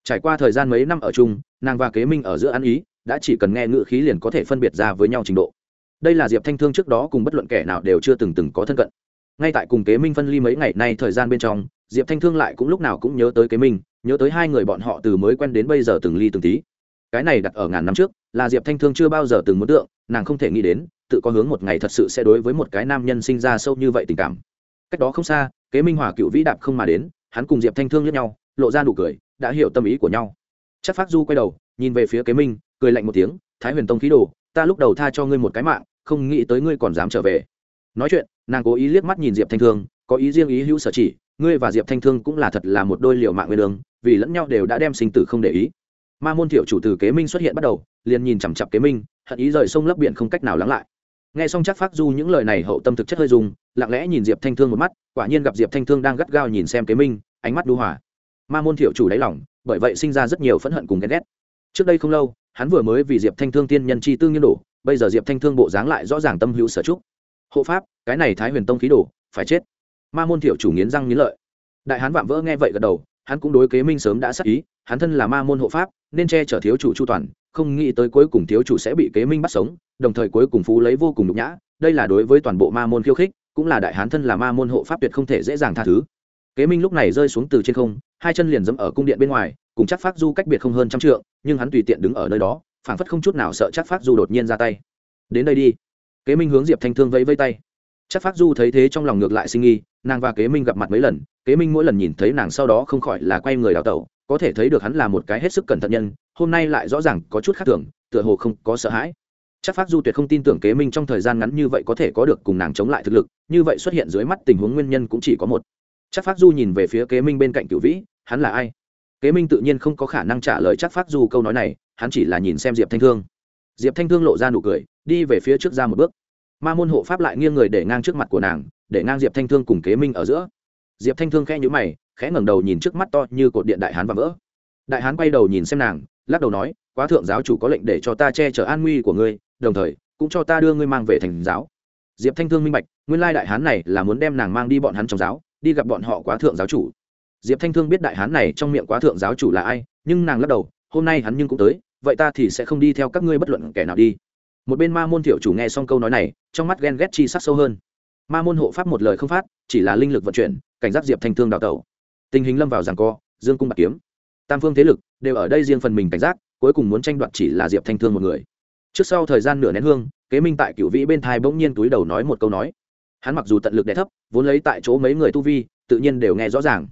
Trải qua thời gian mấy năm ở chung, nàng và kế minh ở giữa ăn ý, đã chỉ cần nghe ngữ khí liền có thể phân biệt ra với nhau trình độ. Đây là diệp thanh thương trước đó cùng bất luận kẻ nào đều chưa từng từng có thân cận. Ngay tại cùng kế minh phân ly mấy ngày nay thời gian bên trong, diệp thanh thương lại cũng lúc nào cũng nhớ tới kế minh nhớ tới hai người bọn họ từ mới quen đến bây giờ từng ly từng tí. Cái này đặt ở ngàn năm trước, là diệp thanh thương chưa bao giờ từng muốn tượng, nàng không thể nghĩ đến, tự có hướng một ngày thật sự sẽ đối với một cái nam nhân sinh ra sâu như vậy tình cảm. Cách đó không xa, kế minh hòa cựu vĩ đạp không mà đến, hắn cùng diệp thanh thương lẫn nhau, lộ ra nụ cười, đã hiểu tâm ý của nhau. Chắc phát du quay đầu, nhìn về phía kế minh, cười lạnh một tiếng, thái huyền tông khí đồ, ta lúc đầu tha cho ngươi một cái mạng, không nghĩ tới ngươi còn dám trở về. Nói chuyện, nàng cố ý liếc mắt nhìn diệp thanh thương, có ý riêng ý hữu sở chỉ ngươi và diệp thanh thương cũng là thật là một đôi liệu mạng nguyên đường, vì lẫn nhau đều đã đem sinh tử không để ý. Ma môn thiệu chủ từ kế minh xuất hiện bắt đầu, liền nhìn chằm chặp kế minh, hận ý rời sông lấp biển không cách nào lắng lại. Nghe xong chắc phát du những lời này hậu tâm thực chất hơi dùng, lặng lẽ nhìn diệp thanh thương một mắt, quả nhiên gặp diệp thanh thương đang gắt gao nhìn xem kế minh, ánh mắt đu hòa. Ma môn thiệu chủ đáy lòng, bởi vậy sinh ra rất nhiều phẫn hận cùng ghen ghét. Trước đây không lâu, hắn vừa mới vì diệp thanh thương tiên nhân chi tư nghiên đổ, bây giờ diệp thanh thương bộ dáng lại rõ ràng tâm hữu sở trúc. Hộ pháp, cái này thái huyền tông khí đổ phải chết ma môn thiệu chủ nghiến răng nghiến lợi. Đại hán vạm vỡ nghe vậy gật đầu, hắn cũng đối kế minh sớm đã sắc ý, hắn thân là ma môn hộ pháp, nên che chở thiếu chủ chu toàn, không nghĩ tới cuối cùng thiếu chủ sẽ bị kế minh bắt sống, đồng thời cuối cùng phú lấy vô cùng nhục nhã, đây là đối với toàn bộ ma môn khiêu khích, cũng là đại hán thân là ma môn hộ pháp tuyệt không thể dễ dàng tha thứ. Kế minh lúc này rơi xuống từ trên không, hai chân liền dẫm ở cung điện bên ngoài, cùng chắc phát du cách biệt không hơn trăm trượng, nhưng hắn tùy tiện đứng ở nơi đó, phảng phất không chút nào sợ chắc phát du đột nhiên ra tay. Đến đây đi. Kế minh hướng diệp thanh thương vẫy vây tay chắc phát du thấy thế trong lòng ngược lại sinh nghi, nàng và kế minh gặp mặt mấy lần, kế minh mỗi lần nhìn thấy nàng sau đó không khỏi là quay người đào tẩu, có thể thấy được hắn là một cái hết sức cẩn thận nhân, hôm nay lại rõ ràng có chút khác thường, tựa hồ không có sợ hãi. Chắc phát du tuyệt không tin tưởng kế minh trong thời gian ngắn như vậy có thể có được cùng nàng chống lại thực lực, như vậy xuất hiện dưới mắt tình huống nguyên nhân cũng chỉ có một. Chắc phát du nhìn về phía kế minh bên cạnh cựu vĩ, hắn là ai? Kế minh tự nhiên không có khả năng trả lời chắc phát du câu nói này, hắn chỉ là nhìn xem diệp thanh thương. Diệp thanh thương lộ ra nụ cười, đi về phía trước ra một bước ma môn hộ pháp lại nghiêng người để ngang trước mặt của nàng, để ngang diệp thanh thương cùng kế minh ở giữa. Diệp thanh thương khẽ nhữ mày, khẽ ngẩng đầu nhìn trước mắt to như cột điện đại hán và vỡ. Đại hán quay đầu nhìn xem nàng, lắc đầu nói, quá thượng giáo chủ có lệnh để cho ta che chở an nguy của ngươi, đồng thời, cũng cho ta đưa ngươi mang về thành giáo. Diệp thanh thương minh bạch, nguyên lai đại hán này là muốn đem nàng mang đi bọn hắn trong giáo, đi gặp bọn họ quá thượng giáo chủ. Diệp thanh thương biết đại hán này trong miệng quá thượng giáo chủ là ai, nhưng nàng lắc đầu, hôm nay hắn nhưng cũng tới, vậy ta thì sẽ không đi theo các ngươi bất luận kẻ nào đi một bên ma môn thiệu chủ nghe xong câu nói này, trong mắt ghen ghét chi sắc sâu hơn. Ma môn hộ pháp một lời không phát, chỉ là linh lực vận chuyển, cảnh giác diệp thanh thương đào tẩu. Tình hình lâm vào giảng co, dương cung bạc kiếm. Tam phương thế lực đều ở đây riêng phần mình cảnh giác, cuối cùng muốn tranh đoạt chỉ là diệp thanh thương một người. Trước sau thời gian nửa nén hương, kế minh tại cựu vĩ bên thai bỗng nhiên túi đầu nói một câu nói. Hắn mặc dù tận lực đẻ thấp, vốn lấy tại chỗ mấy người tu vi, tự nhiên đều nghe rõ ràng.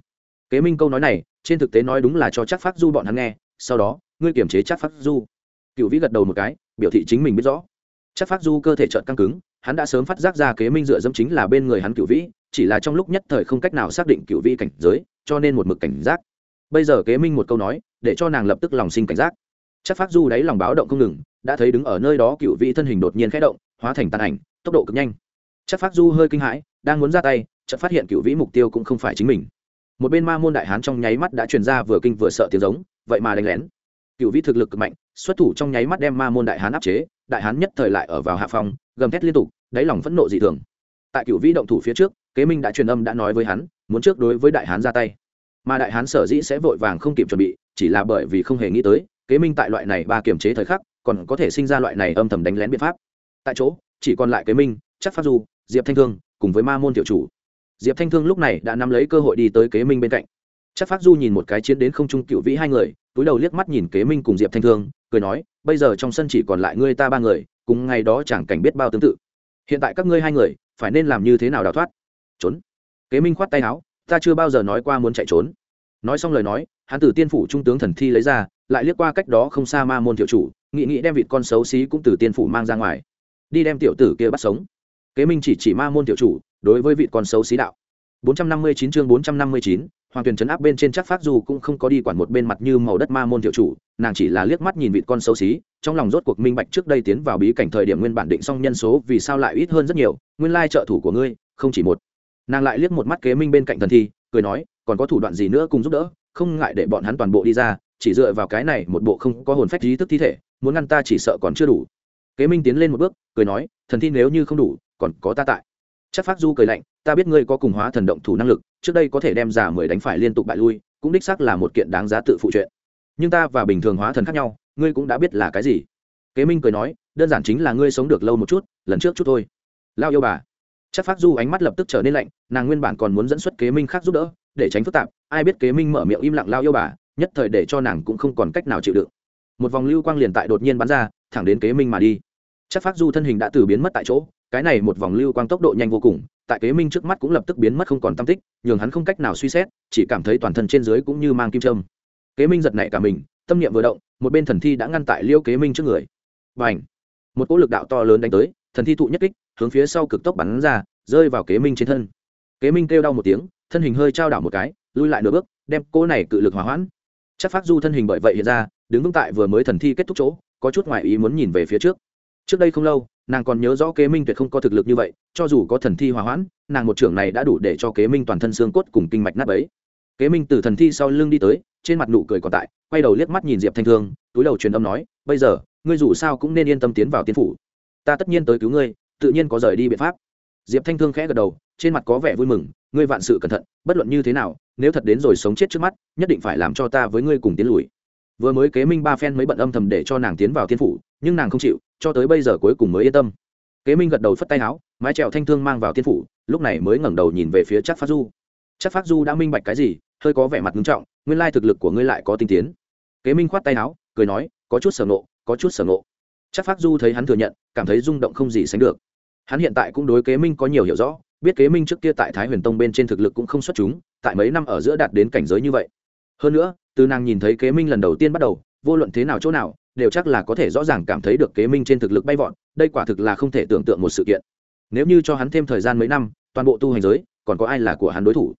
Kế minh câu nói này, trên thực tế nói đúng là cho chắc phát du bọn hắn nghe, sau đó, ngươi kiểm chế chắc phát du cựu vĩ gật đầu một cái, biểu thị chính mình biết rõ. Chắc phát du cơ thể trợn căng cứng, hắn đã sớm phát giác ra kế minh dựa dẫm chính là bên người hắn cựu vĩ, chỉ là trong lúc nhất thời không cách nào xác định cựu vĩ cảnh giới, cho nên một mực cảnh giác. Bây giờ kế minh một câu nói, để cho nàng lập tức lòng sinh cảnh giác. Chắc phát du đáy lòng báo động không ngừng, đã thấy đứng ở nơi đó cựu vĩ thân hình đột nhiên khẽ động, hóa thành tàn ảnh, tốc độ cực nhanh. Chắc phát du hơi kinh hãi, đang muốn ra tay, chợt phát hiện cựu vĩ mục tiêu cũng không phải chính mình. Một bên ma môn đại hán trong nháy mắt đã truyền ra vừa kinh vừa sợ tiếng giống, vậy mà đánh lén cựu vĩ thực lực cực mạnh, xuất thủ trong nháy mắt đem ma môn đại hán áp chế, đại hán nhất thời lại ở vào hạ phòng gầm thét liên tục, đáy lòng phẫn nộ dị thường. Tại cựu vĩ động thủ phía trước, kế minh đã truyền âm đã nói với hắn, muốn trước đối với đại hán ra tay. Mà đại hán sở dĩ sẽ vội vàng không kịp chuẩn bị, chỉ là bởi vì không hề nghĩ tới, kế minh tại loại này ba kiềm chế thời khắc, còn có thể sinh ra loại này âm thầm đánh lén biện pháp. Tại chỗ, chỉ còn lại kế minh, chắc pháp du, diệp thanh thương cùng với ma môn tiểu chủ. Diệp thanh thương lúc này đã nắm lấy cơ hội đi tới kế minh bên cạnh chắc phát du nhìn một cái chiến đến không trung cựu vĩ hai người, túi đầu liếc mắt nhìn kế minh cùng diệp thanh thương, cười nói, bây giờ trong sân chỉ còn lại ngươi ta ba người, cùng ngày đó chẳng cảnh biết bao tương tự. Hiện tại các ngươi hai người, phải nên làm như thế nào đào thoát? Trốn. Kế minh khoát tay áo, ta chưa bao giờ nói qua muốn chạy trốn. Nói xong lời nói, hắn từ tiên phủ trung tướng thần thi lấy ra, lại liếc qua cách đó không xa ma môn tiểu chủ nghị nghị đem vịt con xấu xí cũng từ tiên phủ mang ra ngoài, đi đem tiểu tử kia bắt sống. Kế minh chỉ chỉ ma môn tiểu chủ, đối với vịt con xấu xí đạo 459 chương 459, Hoàng Tuyền trấn áp bên trên chắc phát dù cũng không có đi quản một bên mặt như màu đất ma môn tiểu chủ, nàng chỉ là liếc mắt nhìn vịt con xấu xí, trong lòng rốt cuộc minh bạch trước đây tiến vào bí cảnh thời điểm nguyên bản định xong nhân số vì sao lại ít hơn rất nhiều, nguyên lai trợ thủ của ngươi không chỉ một. Nàng lại liếc một mắt kế minh bên cạnh thần thi, cười nói, còn có thủ đoạn gì nữa cùng giúp đỡ, không ngại để bọn hắn toàn bộ đi ra, chỉ dựa vào cái này một bộ không có hồn phách trí thức thi thể, muốn ngăn ta chỉ sợ còn chưa đủ. Kế minh tiến lên một bước, cười nói, thần thi nếu như không đủ, còn có ta tại chắc phát du cười lạnh, ta biết ngươi có cùng hóa thần động thủ năng lực, trước đây có thể đem giả mười đánh phải liên tục bại lui, cũng đích xác là một kiện đáng giá tự phụ chuyện. Nhưng ta và bình thường hóa thần khác nhau, ngươi cũng đã biết là cái gì. Kế minh cười nói, đơn giản chính là ngươi sống được lâu một chút, lần trước chút thôi. Lao yêu bà. Chắc phát du ánh mắt lập tức trở nên lạnh, nàng nguyên bản còn muốn dẫn xuất kế minh khác giúp đỡ, để tránh phức tạp, ai biết kế minh mở miệng im lặng lao yêu bà nhất thời để cho nàng cũng không còn cách nào chịu đựng. Một vòng lưu quang liền tại đột nhiên bắn ra, thẳng đến kế minh mà đi. Chắc phát du thân hình đã từ biến mất tại chỗ cái này một vòng lưu quang tốc độ nhanh vô cùng, tại kế minh trước mắt cũng lập tức biến mất không còn tam tích, nhường hắn không cách nào suy xét, chỉ cảm thấy toàn thân trên dưới cũng như mang kim trâm kế minh giật nảy cả mình, tâm niệm vừa động, một bên thần thi đã ngăn tại liêu kế minh trước người. Và ảnh một cỗ lực đạo to lớn đánh tới, thần thi thụ nhất kích, hướng phía sau cực tốc bắn ra, rơi vào kế minh trên thân. Kế minh kêu đau một tiếng, thân hình hơi trao đảo một cái, lui lại nửa bước, đem cỗ này cự lực hỏa hoãn. Chắc phát du thân hình bởi vậy hiện ra, đứng vững tại vừa mới thần thi kết thúc chỗ, có chút ngoại ý muốn nhìn về phía trước trước đây không lâu, nàng còn nhớ rõ kế minh tuyệt không có thực lực như vậy, cho dù có thần thi hòa hoãn, nàng một trưởng này đã đủ để cho kế minh toàn thân xương cốt cùng kinh mạch nát ấy kế minh từ thần thi sau lưng đi tới, trên mặt nụ cười còn tại, quay đầu liếc mắt nhìn diệp thanh thương, túi đầu truyền âm nói, bây giờ, ngươi dù sao cũng nên yên tâm tiến vào tiên phủ. Ta tất nhiên tới cứu ngươi, tự nhiên có rời đi biện pháp. Diệp thanh thương khẽ gật đầu, trên mặt có vẻ vui mừng, ngươi vạn sự cẩn thận, bất luận như thế nào, nếu thật đến rồi sống chết trước mắt, nhất định phải làm cho ta với ngươi cùng tiến lùi. Vừa mới kế minh ba phen mới bận âm thầm để cho nàng tiến vào tiên phủ nhưng nàng không chịu, cho tới bây giờ cuối cùng mới yên tâm. Kế minh gật đầu phất tay áo, mái trèo thanh thương mang vào tiên phủ, lúc này mới ngẩng đầu nhìn về phía chắc phát du. Chắc phát du đã minh bạch cái gì? Hơi có vẻ mặt nghiêm trọng, nguyên lai thực lực của ngươi lại có tinh tiến. Kế minh khoát tay áo, cười nói, có chút sở nộ có chút sở nộ chắc phát du thấy hắn thừa nhận, cảm thấy rung động không gì sánh được. Hắn hiện tại cũng đối kế minh có nhiều hiểu rõ, biết kế minh trước kia tại thái huyền tông bên trên thực lực cũng không xuất chúng, tại mấy năm ở giữa đạt đến cảnh giới như vậy. Hơn nữa, từ nàng nhìn thấy kế minh lần đầu tiên bắt đầu, vô luận thế nào chỗ nào đều chắc là có thể rõ ràng cảm thấy được kế minh trên thực lực bay vọt, đây quả thực là không thể tưởng tượng một sự kiện. Nếu như cho hắn thêm thời gian mấy năm, toàn bộ tu hành giới, còn có ai là của hắn đối thủ?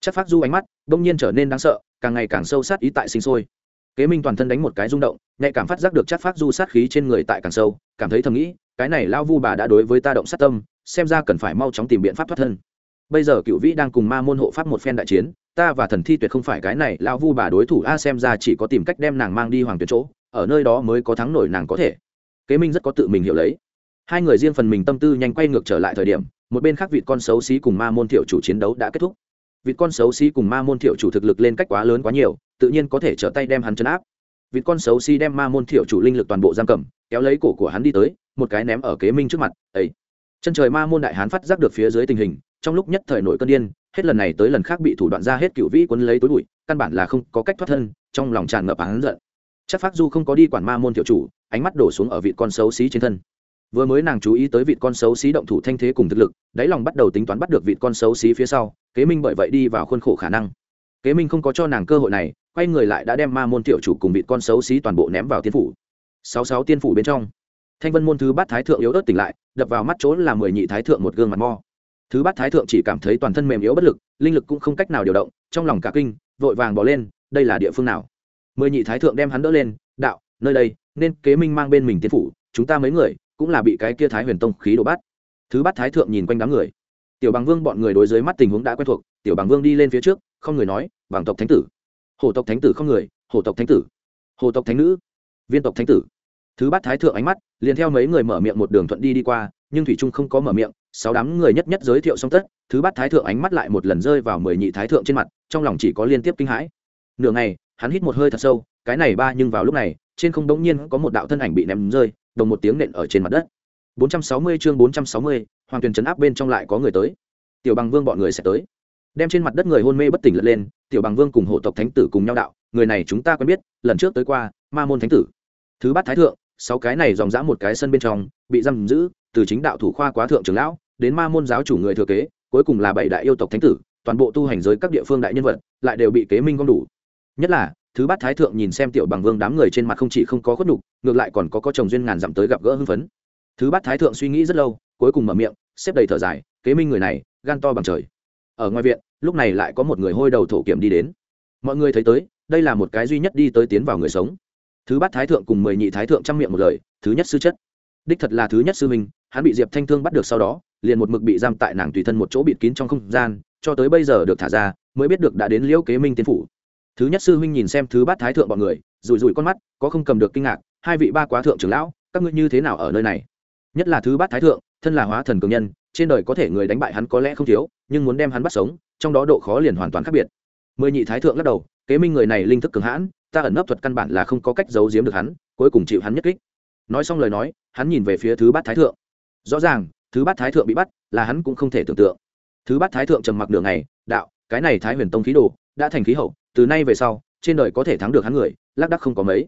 Chắc phát du ánh mắt bỗng nhiên trở nên đáng sợ, càng ngày càng sâu sát ý tại sinh sôi. Kế minh toàn thân đánh một cái rung động, nhạy cảm phát giác được chắc phát du sát khí trên người tại càng sâu, cảm thấy thầm nghĩ, cái này lao vu bà đã đối với ta động sát tâm, xem ra cần phải mau chóng tìm biện pháp thoát thân. Bây giờ cựu vĩ đang cùng ma môn hộ pháp một phen đại chiến, ta và thần thi tuyệt không phải cái này lao vu bà đối thủ, a, xem ra chỉ có tìm cách đem nàng mang đi hoàng tuyệt chỗ ở nơi đó mới có thắng nổi nàng có thể. Kế minh rất có tự mình hiểu lấy. Hai người riêng phần mình tâm tư nhanh quay ngược trở lại thời điểm, một bên khác vịt con xấu xí cùng ma môn thiệu chủ chiến đấu đã kết thúc. Vịt con xấu xí cùng ma môn thiệu chủ thực lực lên cách quá lớn quá nhiều, tự nhiên có thể trở tay đem hắn chấn áp. Vịt con xấu xí đem ma môn thiệu chủ linh lực toàn bộ giam cầm, kéo lấy cổ của hắn đi tới, một cái ném ở kế minh trước mặt ấy chân trời ma môn đại hán phát giác được phía dưới tình hình, trong lúc nhất thời nổi cơn điên, hết lần này tới lần khác bị thủ đoạn ra hết cựu vĩ quấn lấy tối bụi, căn bản là không có cách thoát thân, trong lòng tràn ngập hắn giận chắc phát du không có đi quản ma môn tiểu chủ, ánh mắt đổ xuống ở vị con xấu xí trên thân. Vừa mới nàng chú ý tới vị con xấu xí động thủ thanh thế cùng thực lực, đáy lòng bắt đầu tính toán bắt được vị con xấu xí phía sau, kế minh bởi vậy đi vào khuôn khổ khả năng. Kế minh không có cho nàng cơ hội này, quay người lại đã đem ma môn tiểu chủ cùng vị con xấu xí toàn bộ ném vào tiên phủ. Sáu sáu tiên phủ bên trong, thanh vân môn thứ bát thái thượng yếu ớt tỉnh lại, đập vào mắt chỗ là mười nhị thái thượng một gương mặt mo. Thứ bát thái thượng chỉ cảm thấy toàn thân mềm yếu bất lực, linh lực cũng không cách nào điều động, trong lòng cả kinh, vội vàng bỏ lên, đây là địa phương nào? Mười nhị thái thượng đem hắn đỡ lên, đạo, nơi đây, nên kế minh mang bên mình tiên phủ, chúng ta mấy người cũng là bị cái kia thái huyền tông khí đổ bắt. thứ bát thái thượng nhìn quanh đám người. Tiểu bằng vương bọn người đối dưới mắt tình huống đã quen thuộc, tiểu bằng vương đi lên phía trước, không người nói bằng tộc thánh tử. Hổ tộc thánh tử không người, hổ tộc thánh tử. Hồ tộc thánh nữ, viên tộc thánh tử. Thứ bát thái thượng ánh mắt liền theo mấy người mở miệng một đường thuận đi đi qua, nhưng thủy trung không có mở miệng, sáu đám người nhất nhất giới thiệu xong tất, thứ bát thái thượng ánh mắt lại một lần rơi vào mười nhị thái thượng trên mặt, trong lòng chỉ có liên tiếp kinh hãi. Nửa ngày hắn hít một hơi thật sâu cái này ba nhưng vào lúc này trên không đống nhiên có một đạo thân ảnh bị ném rơi đồng một tiếng nện ở trên mặt đất. 460 chương 460, hoàng tuyền trấn áp bên trong lại có người tới. Tiểu bằng vương bọn người sẽ tới. Đem trên mặt đất người hôn mê bất tỉnh lật lên tiểu bằng vương cùng hộ tộc thánh tử cùng nhau đạo người này chúng ta quen biết lần trước tới qua ma môn thánh tử. Thứ bát thái thượng sáu cái này dòng dã một cái sân bên trong bị giam giữ từ chính đạo thủ khoa quá thượng trưởng lão đến ma môn giáo chủ người thừa kế cuối cùng là bảy đại yêu tộc thánh tử toàn bộ tu hành giới các địa phương đại nhân vật lại đều bị kế minh gom đủ nhất là, thứ bát thái thượng nhìn xem tiểu bằng vương đám người trên mặt không chỉ không có khuất nhục, ngược lại còn có có chồng duyên ngàn dặm tới gặp gỡ hưng phấn. Thứ bát thái thượng suy nghĩ rất lâu, cuối cùng mở miệng, xếp đầy thở dài, kế minh người này, gan to bằng trời. Ở ngoài viện, lúc này lại có một người hôi đầu thổ kiểm đi đến. Mọi người thấy tới, đây là một cái duy nhất đi tới tiến vào người sống. Thứ bát thái thượng cùng mười nhị thái thượng chăm miệng một lời, thứ nhất sư chất. Đích thật là thứ nhất sư minh hắn bị diệp thanh thương bắt được sau đó, liền một mực bị giam tại nàng tùy thân một chỗ bịt kín trong không gian, cho tới bây giờ được thả ra, mới biết được đã đến liễu kế minh tiên phủ thứ nhất sư huynh nhìn xem thứ bát thái thượng bọn người, rủi rủi con mắt, có không cầm được kinh ngạc, hai vị ba quá thượng trưởng lão, các ngươi như thế nào ở nơi này? Nhất là thứ bát thái thượng, thân là hóa thần cường nhân, trên đời có thể người đánh bại hắn có lẽ không thiếu, nhưng muốn đem hắn bắt sống, trong đó độ khó liền hoàn toàn khác biệt. Mười nhị thái thượng lắc đầu, kế minh người này linh thức cường hãn, ta ẩn nấp thuật căn bản là không có cách giấu giếm được hắn, cuối cùng chịu hắn nhất kích. Nói xong lời nói, hắn nhìn về phía thứ bát thái thượng. Rõ ràng, thứ bát thái thượng bị bắt, là hắn cũng không thể tưởng tượng. Thứ bát thái thượng trầm mặc đường này đạo, cái này thái huyền tông khí đồ đã thành khí hậu, từ nay về sau, trên đời có thể thắng được hắn người, lác đắc không có mấy.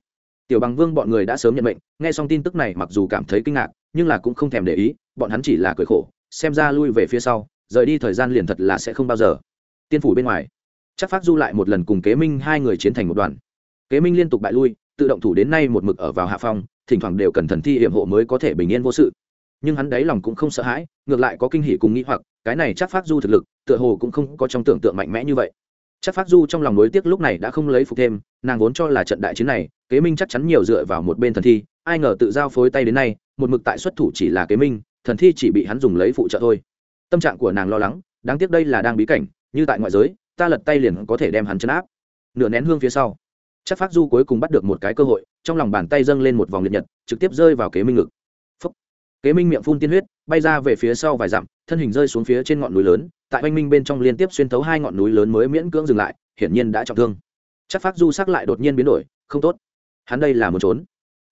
Tiểu bằng vương bọn người đã sớm nhận mệnh, nghe xong tin tức này mặc dù cảm thấy kinh ngạc, nhưng là cũng không thèm để ý, bọn hắn chỉ là cười khổ, xem ra lui về phía sau, rời đi thời gian liền thật là sẽ không bao giờ. Tiên phủ bên ngoài, chắc phát du lại một lần cùng kế minh hai người chiến thành một đoàn. Kế minh liên tục bại lui, tự động thủ đến nay một mực ở vào hạ phong, thỉnh thoảng đều cần thần thi hiểm hộ mới có thể bình yên vô sự. Nhưng hắn đáy lòng cũng không sợ hãi, ngược lại có kinh hỉ cùng nghĩ hoặc, cái này chắc phát du thực lực, tựa hồ cũng không có trong tưởng tượng mạnh mẽ như vậy chắc phát du trong lòng nối tiếc lúc này đã không lấy phục thêm, nàng vốn cho là trận đại chiến này, kế minh chắc chắn nhiều dựa vào một bên thần thi, ai ngờ tự giao phối tay đến nay, một mực tại xuất thủ chỉ là kế minh, thần thi chỉ bị hắn dùng lấy phụ trợ thôi. Tâm trạng của nàng lo lắng, đáng tiếc đây là đang bí cảnh, như tại ngoại giới, ta lật tay liền có thể đem hắn chấn áp. Nửa nén hương phía sau, chắc phát du cuối cùng bắt được một cái cơ hội, trong lòng bàn tay dâng lên một vòng liệt nhật, trực tiếp rơi vào kế minh ngực. Phúc. kế minh miệng phun tiên huyết, bay ra về phía sau vài dặm, thân hình rơi xuống phía trên ngọn núi lớn tại oanh minh bên trong liên tiếp xuyên thấu hai ngọn núi lớn mới miễn cưỡng dừng lại, hiển nhiên đã trọng thương. Chắc phát du sắc lại đột nhiên biến đổi, không tốt. Hắn đây là một trốn.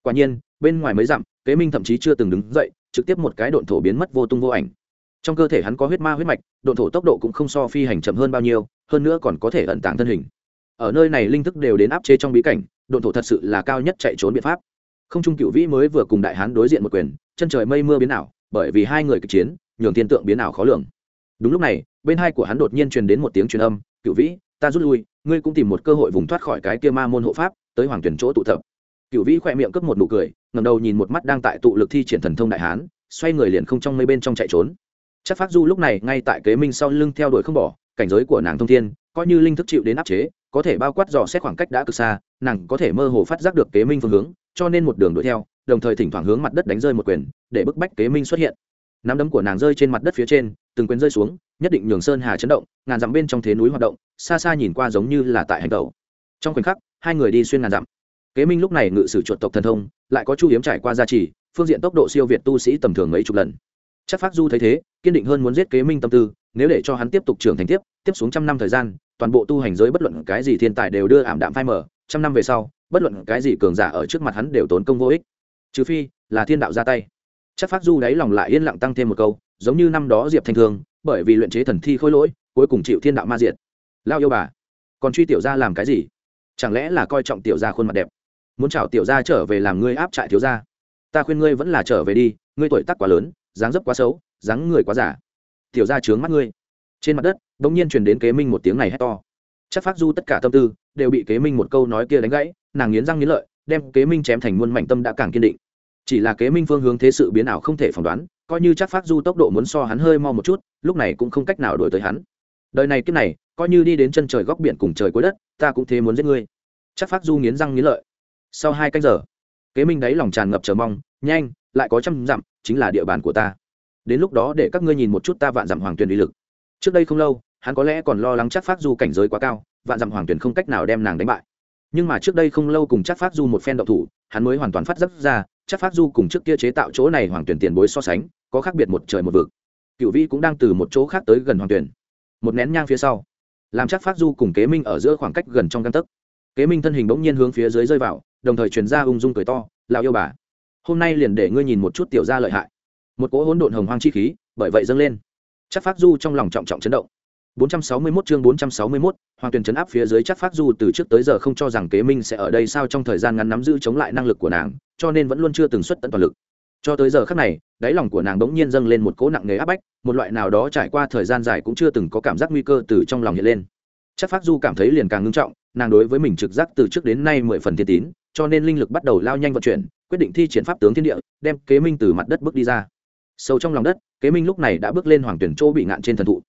Quả nhiên, bên ngoài mấy dặm, kế minh thậm chí chưa từng đứng dậy, trực tiếp một cái độn thổ biến mất vô tung vô ảnh. Trong cơ thể hắn có huyết ma huyết mạch, độn thổ tốc độ cũng không so phi hành chậm hơn bao nhiêu, hơn nữa còn có thể ẩn tàng thân hình. Ở nơi này linh thức đều đến áp chế trong bí cảnh, độn thổ thật sự là cao nhất chạy trốn biện pháp. Không trung cựu vĩ mới vừa cùng đại hán đối diện một quyền, chân trời mây mưa biến ảo, bởi vì hai người kịch chiến, nhường thiên tượng biến ảo khó lường. Đúng lúc này bên hai của hắn đột nhiên truyền đến một tiếng truyền âm, cựu vĩ, ta rút lui, ngươi cũng tìm một cơ hội vùng thoát khỏi cái kia ma môn hộ pháp, tới hoàng tuyển chỗ tụ tập. Cựu vĩ khỏe miệng cướp một nụ cười ngầm đầu nhìn một mắt đang tại tụ lực thi triển thần thông đại hán, xoay người liền không trong mây bên trong chạy trốn. Chắc phát du lúc này ngay tại kế minh sau lưng theo đuổi không bỏ, cảnh giới của nàng thông thiên, coi như linh thức chịu đến áp chế, có thể bao quát dò xét khoảng cách đã cực xa, nàng có thể mơ hồ phát giác được kế minh phương hướng, cho nên một đường đuổi theo, đồng thời thỉnh thoảng hướng mặt đất đánh rơi một quyền, để bức bách kế minh xuất hiện nắm đấm của nàng rơi trên mặt đất phía trên, từng quyền rơi xuống, nhất định nhường sơn hà chấn động, ngàn dặm bên trong thế núi hoạt động, xa xa nhìn qua giống như là tại hành tẩu. Trong khoảnh khắc, hai người đi xuyên ngàn dặm. Kế minh lúc này ngự sử chuột tộc thần thông, lại có chu hiếm trải qua gia trì, phương diện tốc độ siêu việt tu sĩ tầm thường mấy chục lần. Chắc phát du thấy thế, kiên định hơn muốn giết kế minh tâm tư, nếu để cho hắn tiếp tục trưởng thành tiếp tiếp xuống trăm năm thời gian, toàn bộ tu hành giới bất luận cái gì thiên tài đều đưa ảm đạm phai mở trăm năm về sau, bất luận cái gì cường giả ở trước mặt hắn đều tốn công vô ích. Trừ phi, là thiên đạo ra tay chắc phát du đáy lòng lại yên lặng tăng thêm một câu, giống như năm đó diệp thanh thương, bởi vì luyện chế thần thi khôi lỗi, cuối cùng chịu thiên đạo ma diệt. Lao yêu bà, còn truy tiểu gia làm cái gì? Chẳng lẽ là coi trọng tiểu gia khuôn mặt đẹp? Muốn chào tiểu gia trở về làm ngươi áp trại thiếu gia? Ta khuyên ngươi vẫn là trở về đi, ngươi tuổi tác quá lớn, dáng dấp quá xấu, dáng người quá giả. Tiểu gia trướng mắt ngươi. Trên mặt đất đ ỗ n g nhiên truyền đến kế minh một tiếng này hét to. Chắc phát du tất cả tâm tư đều bị kế minh một câu nói kia đánh gãy, nàng nghiến răng nghiến lợi, đem kế minh chém thành muôn mảnh tâm đã càng kiên định chỉ là kế minh phương hướng thế sự biến ảo không thể phỏng đoán, coi như chắc phát du tốc độ muốn so hắn hơi mo một chút, lúc này cũng không cách nào đổi tới hắn. Đời này kiếp này, coi như đi đến chân trời góc biển cùng trời cuối đất, ta cũng thế muốn giết ngươi. Chắc phát du nghiến răng nghiến lợi. Sau hai canh giờ, kế minh đáy lòng tràn ngập chờ mong, nhanh, lại có trăm dặm, chính là địa bàn của ta. Đến lúc đó để các ngươi nhìn một chút ta vạn dặm hoàng tuyền uy lực. Trước đây không lâu, hắn có lẽ còn lo lắng chắc phát du cảnh giới quá cao, vạn dặm hoàng tuyền không cách nào đem nàng đánh bại. Nhưng mà trước đây không lâu cùng chắc phát du một phen đậu thủ, hắn mới hoàn toàn phát giấc ra chắc phát du cùng trước kia chế tạo chỗ này hoàng tuyển tiền bối so sánh có khác biệt một trời một vực. Cựu vi cũng đang từ một chỗ khác tới gần hoàng tuyển. Một nén nhang phía sau làm chắc phát du cùng kế minh ở giữa khoảng cách gần trong căn tấc. Kế minh thân hình bỗng nhiên hướng phía dưới rơi vào đồng thời truyền ra ung dung cười to lào yêu bà hôm nay liền để ngươi nhìn một chút tiểu gia lợi hại. Một cỗ hỗn độn hồng hoang chi khí bởi vậy dâng lên. Chắc phát du trong lòng trọng trọng chấn động. 461 chương 461, Hoàng Tuyền chấn áp phía dưới chắc phát du từ trước tới giờ không cho rằng Kế Minh sẽ ở đây sao trong thời gian ngắn nắm giữ chống lại năng lực của nàng, cho nên vẫn luôn chưa từng xuất tận toàn lực. Cho tới giờ khắc này, đáy lòng của nàng bỗng nhiên dâng lên một cỗ nặng nề áp bách, một loại nào đó trải qua thời gian dài cũng chưa từng có cảm giác nguy cơ từ trong lòng hiện lên. Chắc phát du cảm thấy liền càng ngưng trọng, nàng đối với mình trực giác từ trước đến nay mười phần thiên tín, cho nên linh lực bắt đầu lao nhanh vận chuyển, quyết định thi triển pháp tướng thiên địa, đem Kế Minh từ mặt đất bước đi ra sâu trong lòng đất kế minh lúc này đã bước lên hoàng tuyển chỗ bị ngạn trên thần thụ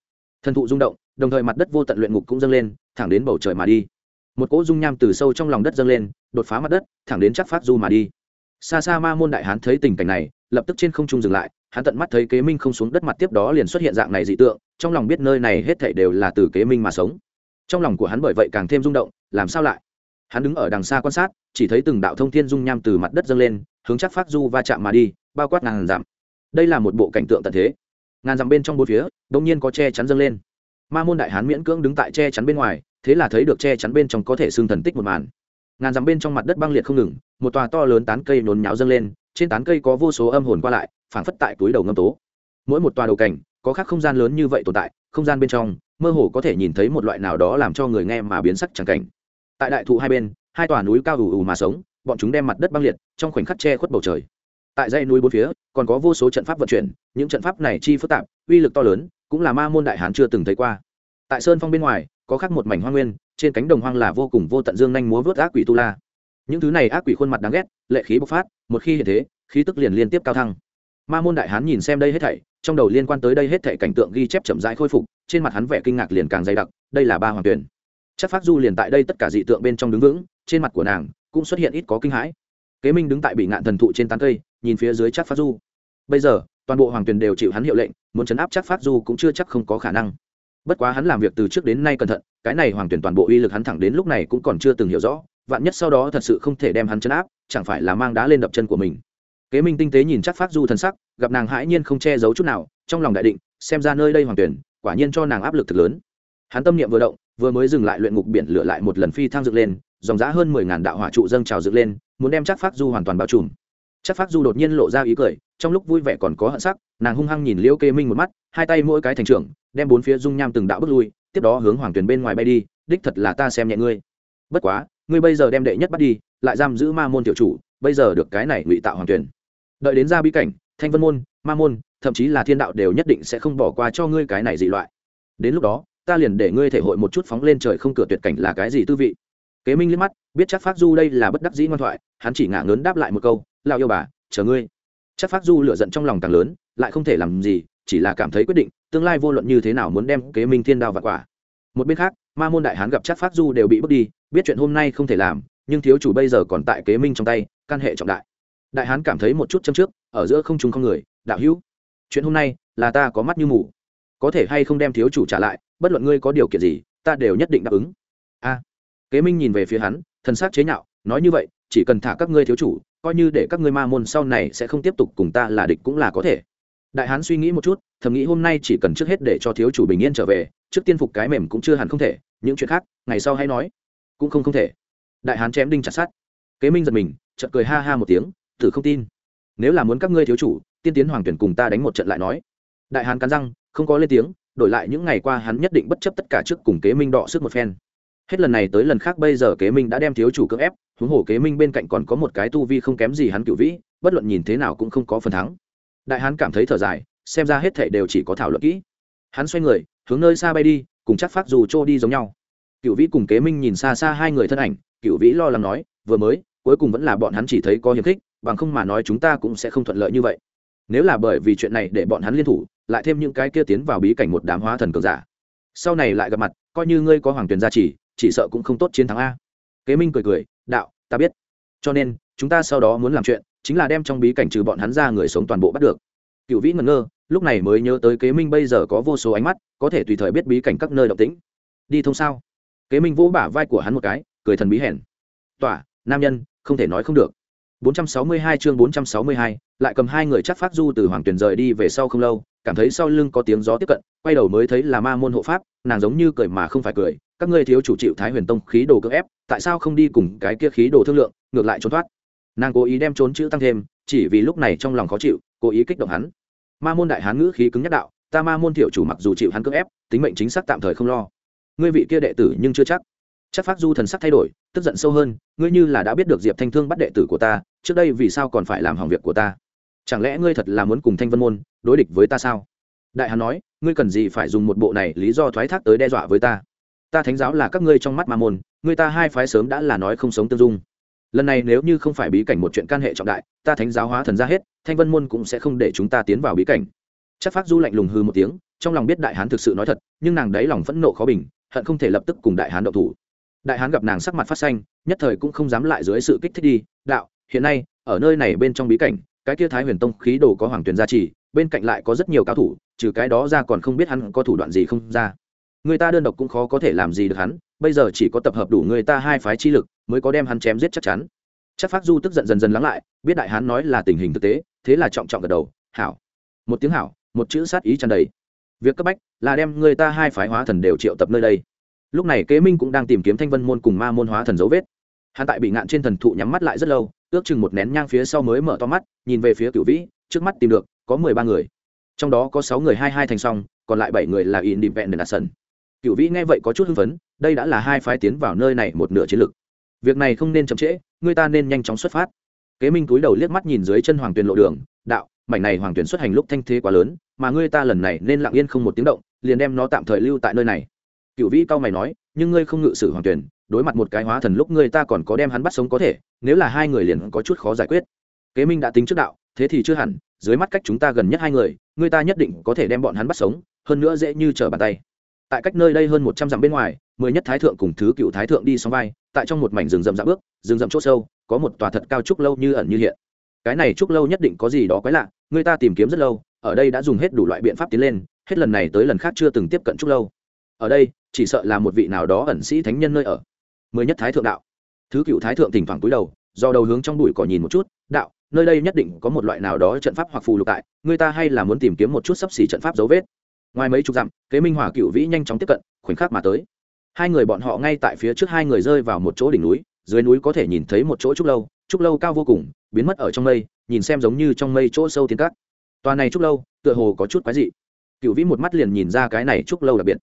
thần thụ rung động đồng thời mặt đất vô tận luyện ngục cũng dâng lên, thẳng đến bầu trời mà đi. Một cỗ dung nham từ sâu trong lòng đất dâng lên, đột phá mặt đất, thẳng đến chắc phát du mà đi. Xa xa ma môn đại hán thấy tình cảnh này, lập tức trên không trung dừng lại, hắn tận mắt thấy kế minh không xuống đất mặt tiếp đó liền xuất hiện dạng này dị tượng, trong lòng biết nơi này hết thảy đều là từ kế minh mà sống. Trong lòng của hắn bởi vậy càng thêm rung động, làm sao lại? Hắn đứng ở đằng xa quan sát, chỉ thấy từng đạo thông thiên dung nham từ mặt đất dâng lên, hướng chắc phát du va chạm mà đi, bao quát ngàn dặm. Đây là một bộ cảnh tượng tận thế. Ngàn dặm bên trong bốn phía đông nhiên có che chắn dâng lên ma môn đại hán miễn cưỡng đứng tại che chắn bên ngoài, thế là thấy được che chắn bên trong có thể xương thần tích một màn. Ngàn dặm bên trong mặt đất băng liệt không ngừng, một tòa to lớn tán cây nhốn nháo dâng lên, trên tán cây có vô số âm hồn qua lại, phảng phất tại túi đầu ngâm tố. Mỗi một tòa đầu cảnh, có khác không gian lớn như vậy tồn tại, không gian bên trong, mơ hồ có thể nhìn thấy một loại nào đó làm cho người nghe mà biến sắc chẳng cảnh. Tại đại thụ hai bên, hai tòa núi cao ù ù mà sống, bọn chúng đem mặt đất băng liệt, trong khoảnh khắc che khuất bầu trời. Tại dãy núi bốn phía, còn có vô số trận pháp vận chuyển, những trận pháp này chi phức tạp, uy lực to lớn cũng là ma môn đại hán chưa từng thấy qua. Tại sơn phong bên ngoài, có khác một mảnh hoa nguyên, trên cánh đồng hoang là vô cùng vô tận dương nhanh múa vớt ác quỷ tu la. Những thứ này ác quỷ khuôn mặt đáng ghét, lệ khí bộc phát, một khi hiện thế, khí tức liền liên tiếp cao thăng. Ma môn đại hán nhìn xem đây hết thảy, trong đầu liên quan tới đây hết thảy cảnh tượng ghi chép chậm rãi khôi phục, trên mặt hắn vẻ kinh ngạc liền càng dày đặc, đây là ba hoàng tuyển. Chắc phát du liền tại đây tất cả dị tượng bên trong đứng vững, trên mặt của nàng cũng xuất hiện ít có kinh hãi. Kế minh đứng tại bị ngạn thần thụ trên tán cây, nhìn phía dưới chắc phát du. Bây giờ toàn bộ hoàng tuyền đều chịu hắn hiệu lệnh, muốn chấn áp chắc phát du cũng chưa chắc không có khả năng. Bất quá hắn làm việc từ trước đến nay cẩn thận, cái này hoàng tuyển toàn bộ uy lực hắn thẳng đến lúc này cũng còn chưa từng hiểu rõ, vạn nhất sau đó thật sự không thể đem hắn chấn áp, chẳng phải là mang đá lên đập chân của mình. Kế minh tinh tế nhìn chắc phát du thần sắc, gặp nàng hãi nhiên không che giấu chút nào, trong lòng đại định, xem ra nơi đây hoàng tuyển quả nhiên cho nàng áp lực thực lớn. Hắn tâm niệm vừa động, vừa mới dừng lại luyện ngục biển lửa lại một lần phi thang dựng lên, dòng giá hơn mười ngàn đạo hỏa trụ dâng trào dựng lên, muốn đem chắc phát du hoàn toàn bao trùm chắc phát du đột nhiên lộ ra ý cười, trong lúc vui vẻ còn có hận sắc, nàng hung hăng nhìn liễu kê minh một mắt, hai tay mỗi cái thành trưởng, đem bốn phía dung nham từng đạo bước lui, tiếp đó hướng hoàng tuyền bên ngoài bay đi, đích thật là ta xem nhẹ ngươi. Bất quá, ngươi bây giờ đem đệ nhất bắt đi, lại giam giữ ma môn tiểu chủ, bây giờ được cái này ngụy tạo hoàng tuyền đợi đến ra bí cảnh, thanh vân môn, ma môn, thậm chí là thiên đạo đều nhất định sẽ không bỏ qua cho ngươi cái này dị loại. Đến lúc đó, ta liền để ngươi thể hội một chút phóng lên trời không cửa tuyệt cảnh là cái gì tư vị? Kế minh liếc mắt, biết chắc phát du đây là bất đắc dĩ ngoan thoại, hắn chỉ ngả ngớn đáp lại một câu lao yêu bà, chờ ngươi. Chắc phát du lựa giận trong lòng càng lớn, lại không thể làm gì, chỉ là cảm thấy quyết định, tương lai vô luận như thế nào muốn đem kế minh thiên đao và quả. Một bên khác, ma môn đại hán gặp chắc phát du đều bị bước đi, biết chuyện hôm nay không thể làm, nhưng thiếu chủ bây giờ còn tại kế minh trong tay căn hệ trọng đại. Đại hán cảm thấy một chút châm trước, ở giữa không trùng không người, đạo hữu, chuyện hôm nay là ta có mắt như mù. Có thể hay không đem thiếu chủ trả lại, bất luận ngươi có điều kiện gì, ta đều nhất định đáp ứng. A. Kế minh nhìn về phía hắn, thần s á c chế nhạo, nói như vậy, chỉ cần thả các ngươi thiếu chủ coi như để các ngươi ma môn sau này sẽ không tiếp tục cùng ta là địch cũng là có thể. Đại hán suy nghĩ một chút, thầm nghĩ hôm nay chỉ cần trước hết để cho thiếu chủ bình yên trở về, trước tiên phục cái mềm cũng chưa hẳn không thể, những chuyện khác, ngày sau hay nói. Cũng không không thể. Đại hán chém đinh chặt sát kế minh giật mình, chợt cười ha ha một tiếng thử không tin. Nếu là muốn các ngươi thiếu chủ, tiên tiến hoàng tuyển cùng ta đánh một trận lại nói. Đại hán cắn răng, không có lên tiếng, đổi lại những ngày qua hắn nhất định bất chấp tất cả trước cùng kế minh đọ sức một phen. Hết lần này tới lần khác bây giờ kế minh đã đem thiếu chủ cưỡng ép huống hồ kế minh bên cạnh còn có một cái tu vi không kém gì hắn cựu vĩ, bất luận nhìn thế nào cũng không có phần thắng. Đại hán cảm thấy thở dài, xem ra hết thệ đều chỉ có thảo luận kỹ. Hắn xoay người, hướng nơi xa bay đi, cùng chắc phát dù trô đi giống nhau. Cựu vĩ cùng kế minh nhìn xa xa hai người thân ảnh cựu vĩ lo lắng nói, vừa mới, cuối cùng vẫn là bọn hắn chỉ thấy có hiềm khích, bằng không mà nói chúng ta cũng sẽ không thuận lợi như vậy. Nếu là bởi vì chuyện này để bọn hắn liên thủ, lại thêm những cái kia tiến vào bí cảnh một đám hóa thần cường giả. Sau này lại gặp mặt, coi như ngươi có hoàng tuyền gia trì, chỉ sợ cũng không tốt chiến thắng a. Kế minh cười cười, đạo ta biết. Cho nên chúng ta sau đó muốn làm chuyện chính là đem trong bí cảnh trừ bọn hắn ra người sống toàn bộ bắt được. Cựu vĩ ngẩn ngơ lúc này mới nhớ tới kế minh bây giờ có vô số ánh mắt có thể tùy thời biết bí cảnh các nơi động tĩnh. Đi thông sao? Kế minh vỗ bả vai của hắn một cái cười thần bí hèn. Tỏa nam nhân không thể nói không được. 462 chương 462, lại cầm hai người chắc phát du từ hoàng tuyển rời đi về sau không lâu cảm thấy sau lưng có tiếng gió tiếp cận quay đầu mới thấy là ma môn hộ pháp nàng giống như cười mà không phải cười. Các ngươi thiếu chủ chịu thái huyền tông khí đồ cưỡng ép tại sao không đi cùng cái kia khí đồ thương lượng, ngược lại trốn thoát. Nàng cố ý đem trốn chữ tăng thêm, chỉ vì lúc này trong lòng khó chịu, cố ý kích động hắn. Ma môn đại hán ngữ khí cứng nhắc đạo, ta ma môn thiệu chủ mặc dù chịu hắn cưỡng ép, tính mệnh chính xác tạm thời không lo. Ngươi vị kia đệ tử nhưng chưa chắc. Chắc phát du thần sắc thay đổi, tức giận sâu hơn, ngươi như là đã biết được diệp thanh thương bắt đệ tử của ta, trước đây vì sao còn phải làm hỏng việc của ta? Chẳng lẽ ngươi thật là muốn cùng thanh vân môn đối địch với ta sao? Đại hán nói, ngươi cần gì phải dùng một bộ này lý do thoái thác tới đe dọa với ta? Ta thánh giáo là các ngươi trong mắt ma môn người ta hai phái sớm đã là nói không sống tương dung. Lần này nếu như không phải bí cảnh một chuyện can hệ trọng đại, ta thánh giáo hóa thần ra hết, thanh vân môn cũng sẽ không để chúng ta tiến vào bí cảnh. Chắc phát du lạnh lùng hư một tiếng, trong lòng biết đại hán thực sự nói thật, nhưng nàng đấy lòng phẫn nộ khó bình, hận không thể lập tức cùng đại hán động thủ. Đại hán gặp nàng sắc mặt phát xanh, nhất thời cũng không dám lại dưới sự kích thích đi, đạo, hiện nay, ở nơi này bên trong bí cảnh, cái kia thái huyền tông khí đồ có hoàng tuyền gia trì, bên cạnh lại có rất nhiều cao thủ, trừ cái đó ra còn không biết hắn có thủ đoạn gì không ra người ta đơn độc cũng khó có thể làm gì được hắn, bây giờ chỉ có tập hợp đủ người ta hai phái chi lực, mới có đem hắn chém giết chắc chắn. Chắc phát du tức giận dần dần lắng lại, biết đại hán nói là tình hình thực tế, thế là trọng trọng gật đầu, hảo. Một tiếng hảo, một chữ sát ý tràn đầy. Việc cấp bách là đem người ta hai phái hóa thần đều triệu tập nơi đây. Lúc này kế minh cũng đang tìm kiếm thanh vân môn cùng ma môn hóa thần dấu vết. Hắn tại bị ngạn trên thần thụ nhắm mắt lại rất lâu, ước chừng một nén nhang phía sau mới mở to mắt, nhìn về phía cửu vĩ, trước mắt tìm được có mười ba người. Trong đó có sáu người hai hai thành xong, còn lại bảy người là in đi vẹn đền sân cửu vĩ nghe vậy có chút hưng phấn đây đã là hai phái tiến vào nơi này một nửa chiến lực việc này không nên chậm trễ người ta nên nhanh chóng xuất phát. Kế minh túi đầu liếc mắt nhìn dưới chân hoàng tuyền lộ đường đạo mảnh này hoàng tuyền xuất hành lúc thanh thế quá lớn mà ngươi ta lần này nên lặng yên không một tiếng động liền đem nó tạm thời lưu tại nơi này. Cựu vĩ cao mày nói nhưng ngươi không ngự sử hoàng Tuyền, đối mặt một cái hóa thần lúc ngươi ta còn có đem hắn bắt sống có thể nếu là hai người liền có chút khó giải quyết. Kế minh đã tính trước đạo thế thì chưa hẳn dưới mắt cách chúng ta gần nhất hai người ngươi ta nhất định có thể đem bọn hắn bắt sống hơn nữa dễ như trở bàn tay tại cách nơi đây hơn một trăm dặm bên ngoài, mười nhất thái thượng cùng thứ cựu thái thượng đi sóng vai, tại trong một mảnh rừng rậm dạo bước, rừng rậm c h ỗ sâu, có một tòa thật cao trúc lâu như ẩn như hiện. Cái này trúc lâu nhất định có gì đó quái lạ, người ta tìm kiếm rất lâu, ở đây đã dùng hết đủ loại biện pháp tiến lên, hết lần này tới lần khác chưa từng tiếp cận trúc lâu. Ở đây, chỉ sợ là một vị nào đó ẩn sĩ thánh nhân nơi ở. Mới nhất thái thượng đạo. Thứ cựu thái thượng thỉnh thoảng cúi đầu, do đầu hướng trong bụi cỏ nhìn một chút, đạo, nơi đây nhất định có một loại nào đó trận pháp hoặc phù lục tại, người ta hay là muốn tìm kiếm một chút sắp xỉ trận pháp dấu vết ngoài mấy chục dặm, kế minh hỏa cựu vĩ nhanh chóng tiếp cận, khoảnh khắc mà tới. Hai người bọn họ ngay tại phía trước hai người rơi vào một chỗ đỉnh núi, dưới núi có thể nhìn thấy một chỗ trúc lâu trúc lâu cao vô cùng, biến mất ở trong mây, nhìn xem giống như trong mây chỗ sâu tiến cát. Tòa này trúc lâu, tựa hồ có chút quái dị. Cựu vĩ một mắt liền nhìn ra cái này trúc lâu đặc biệt.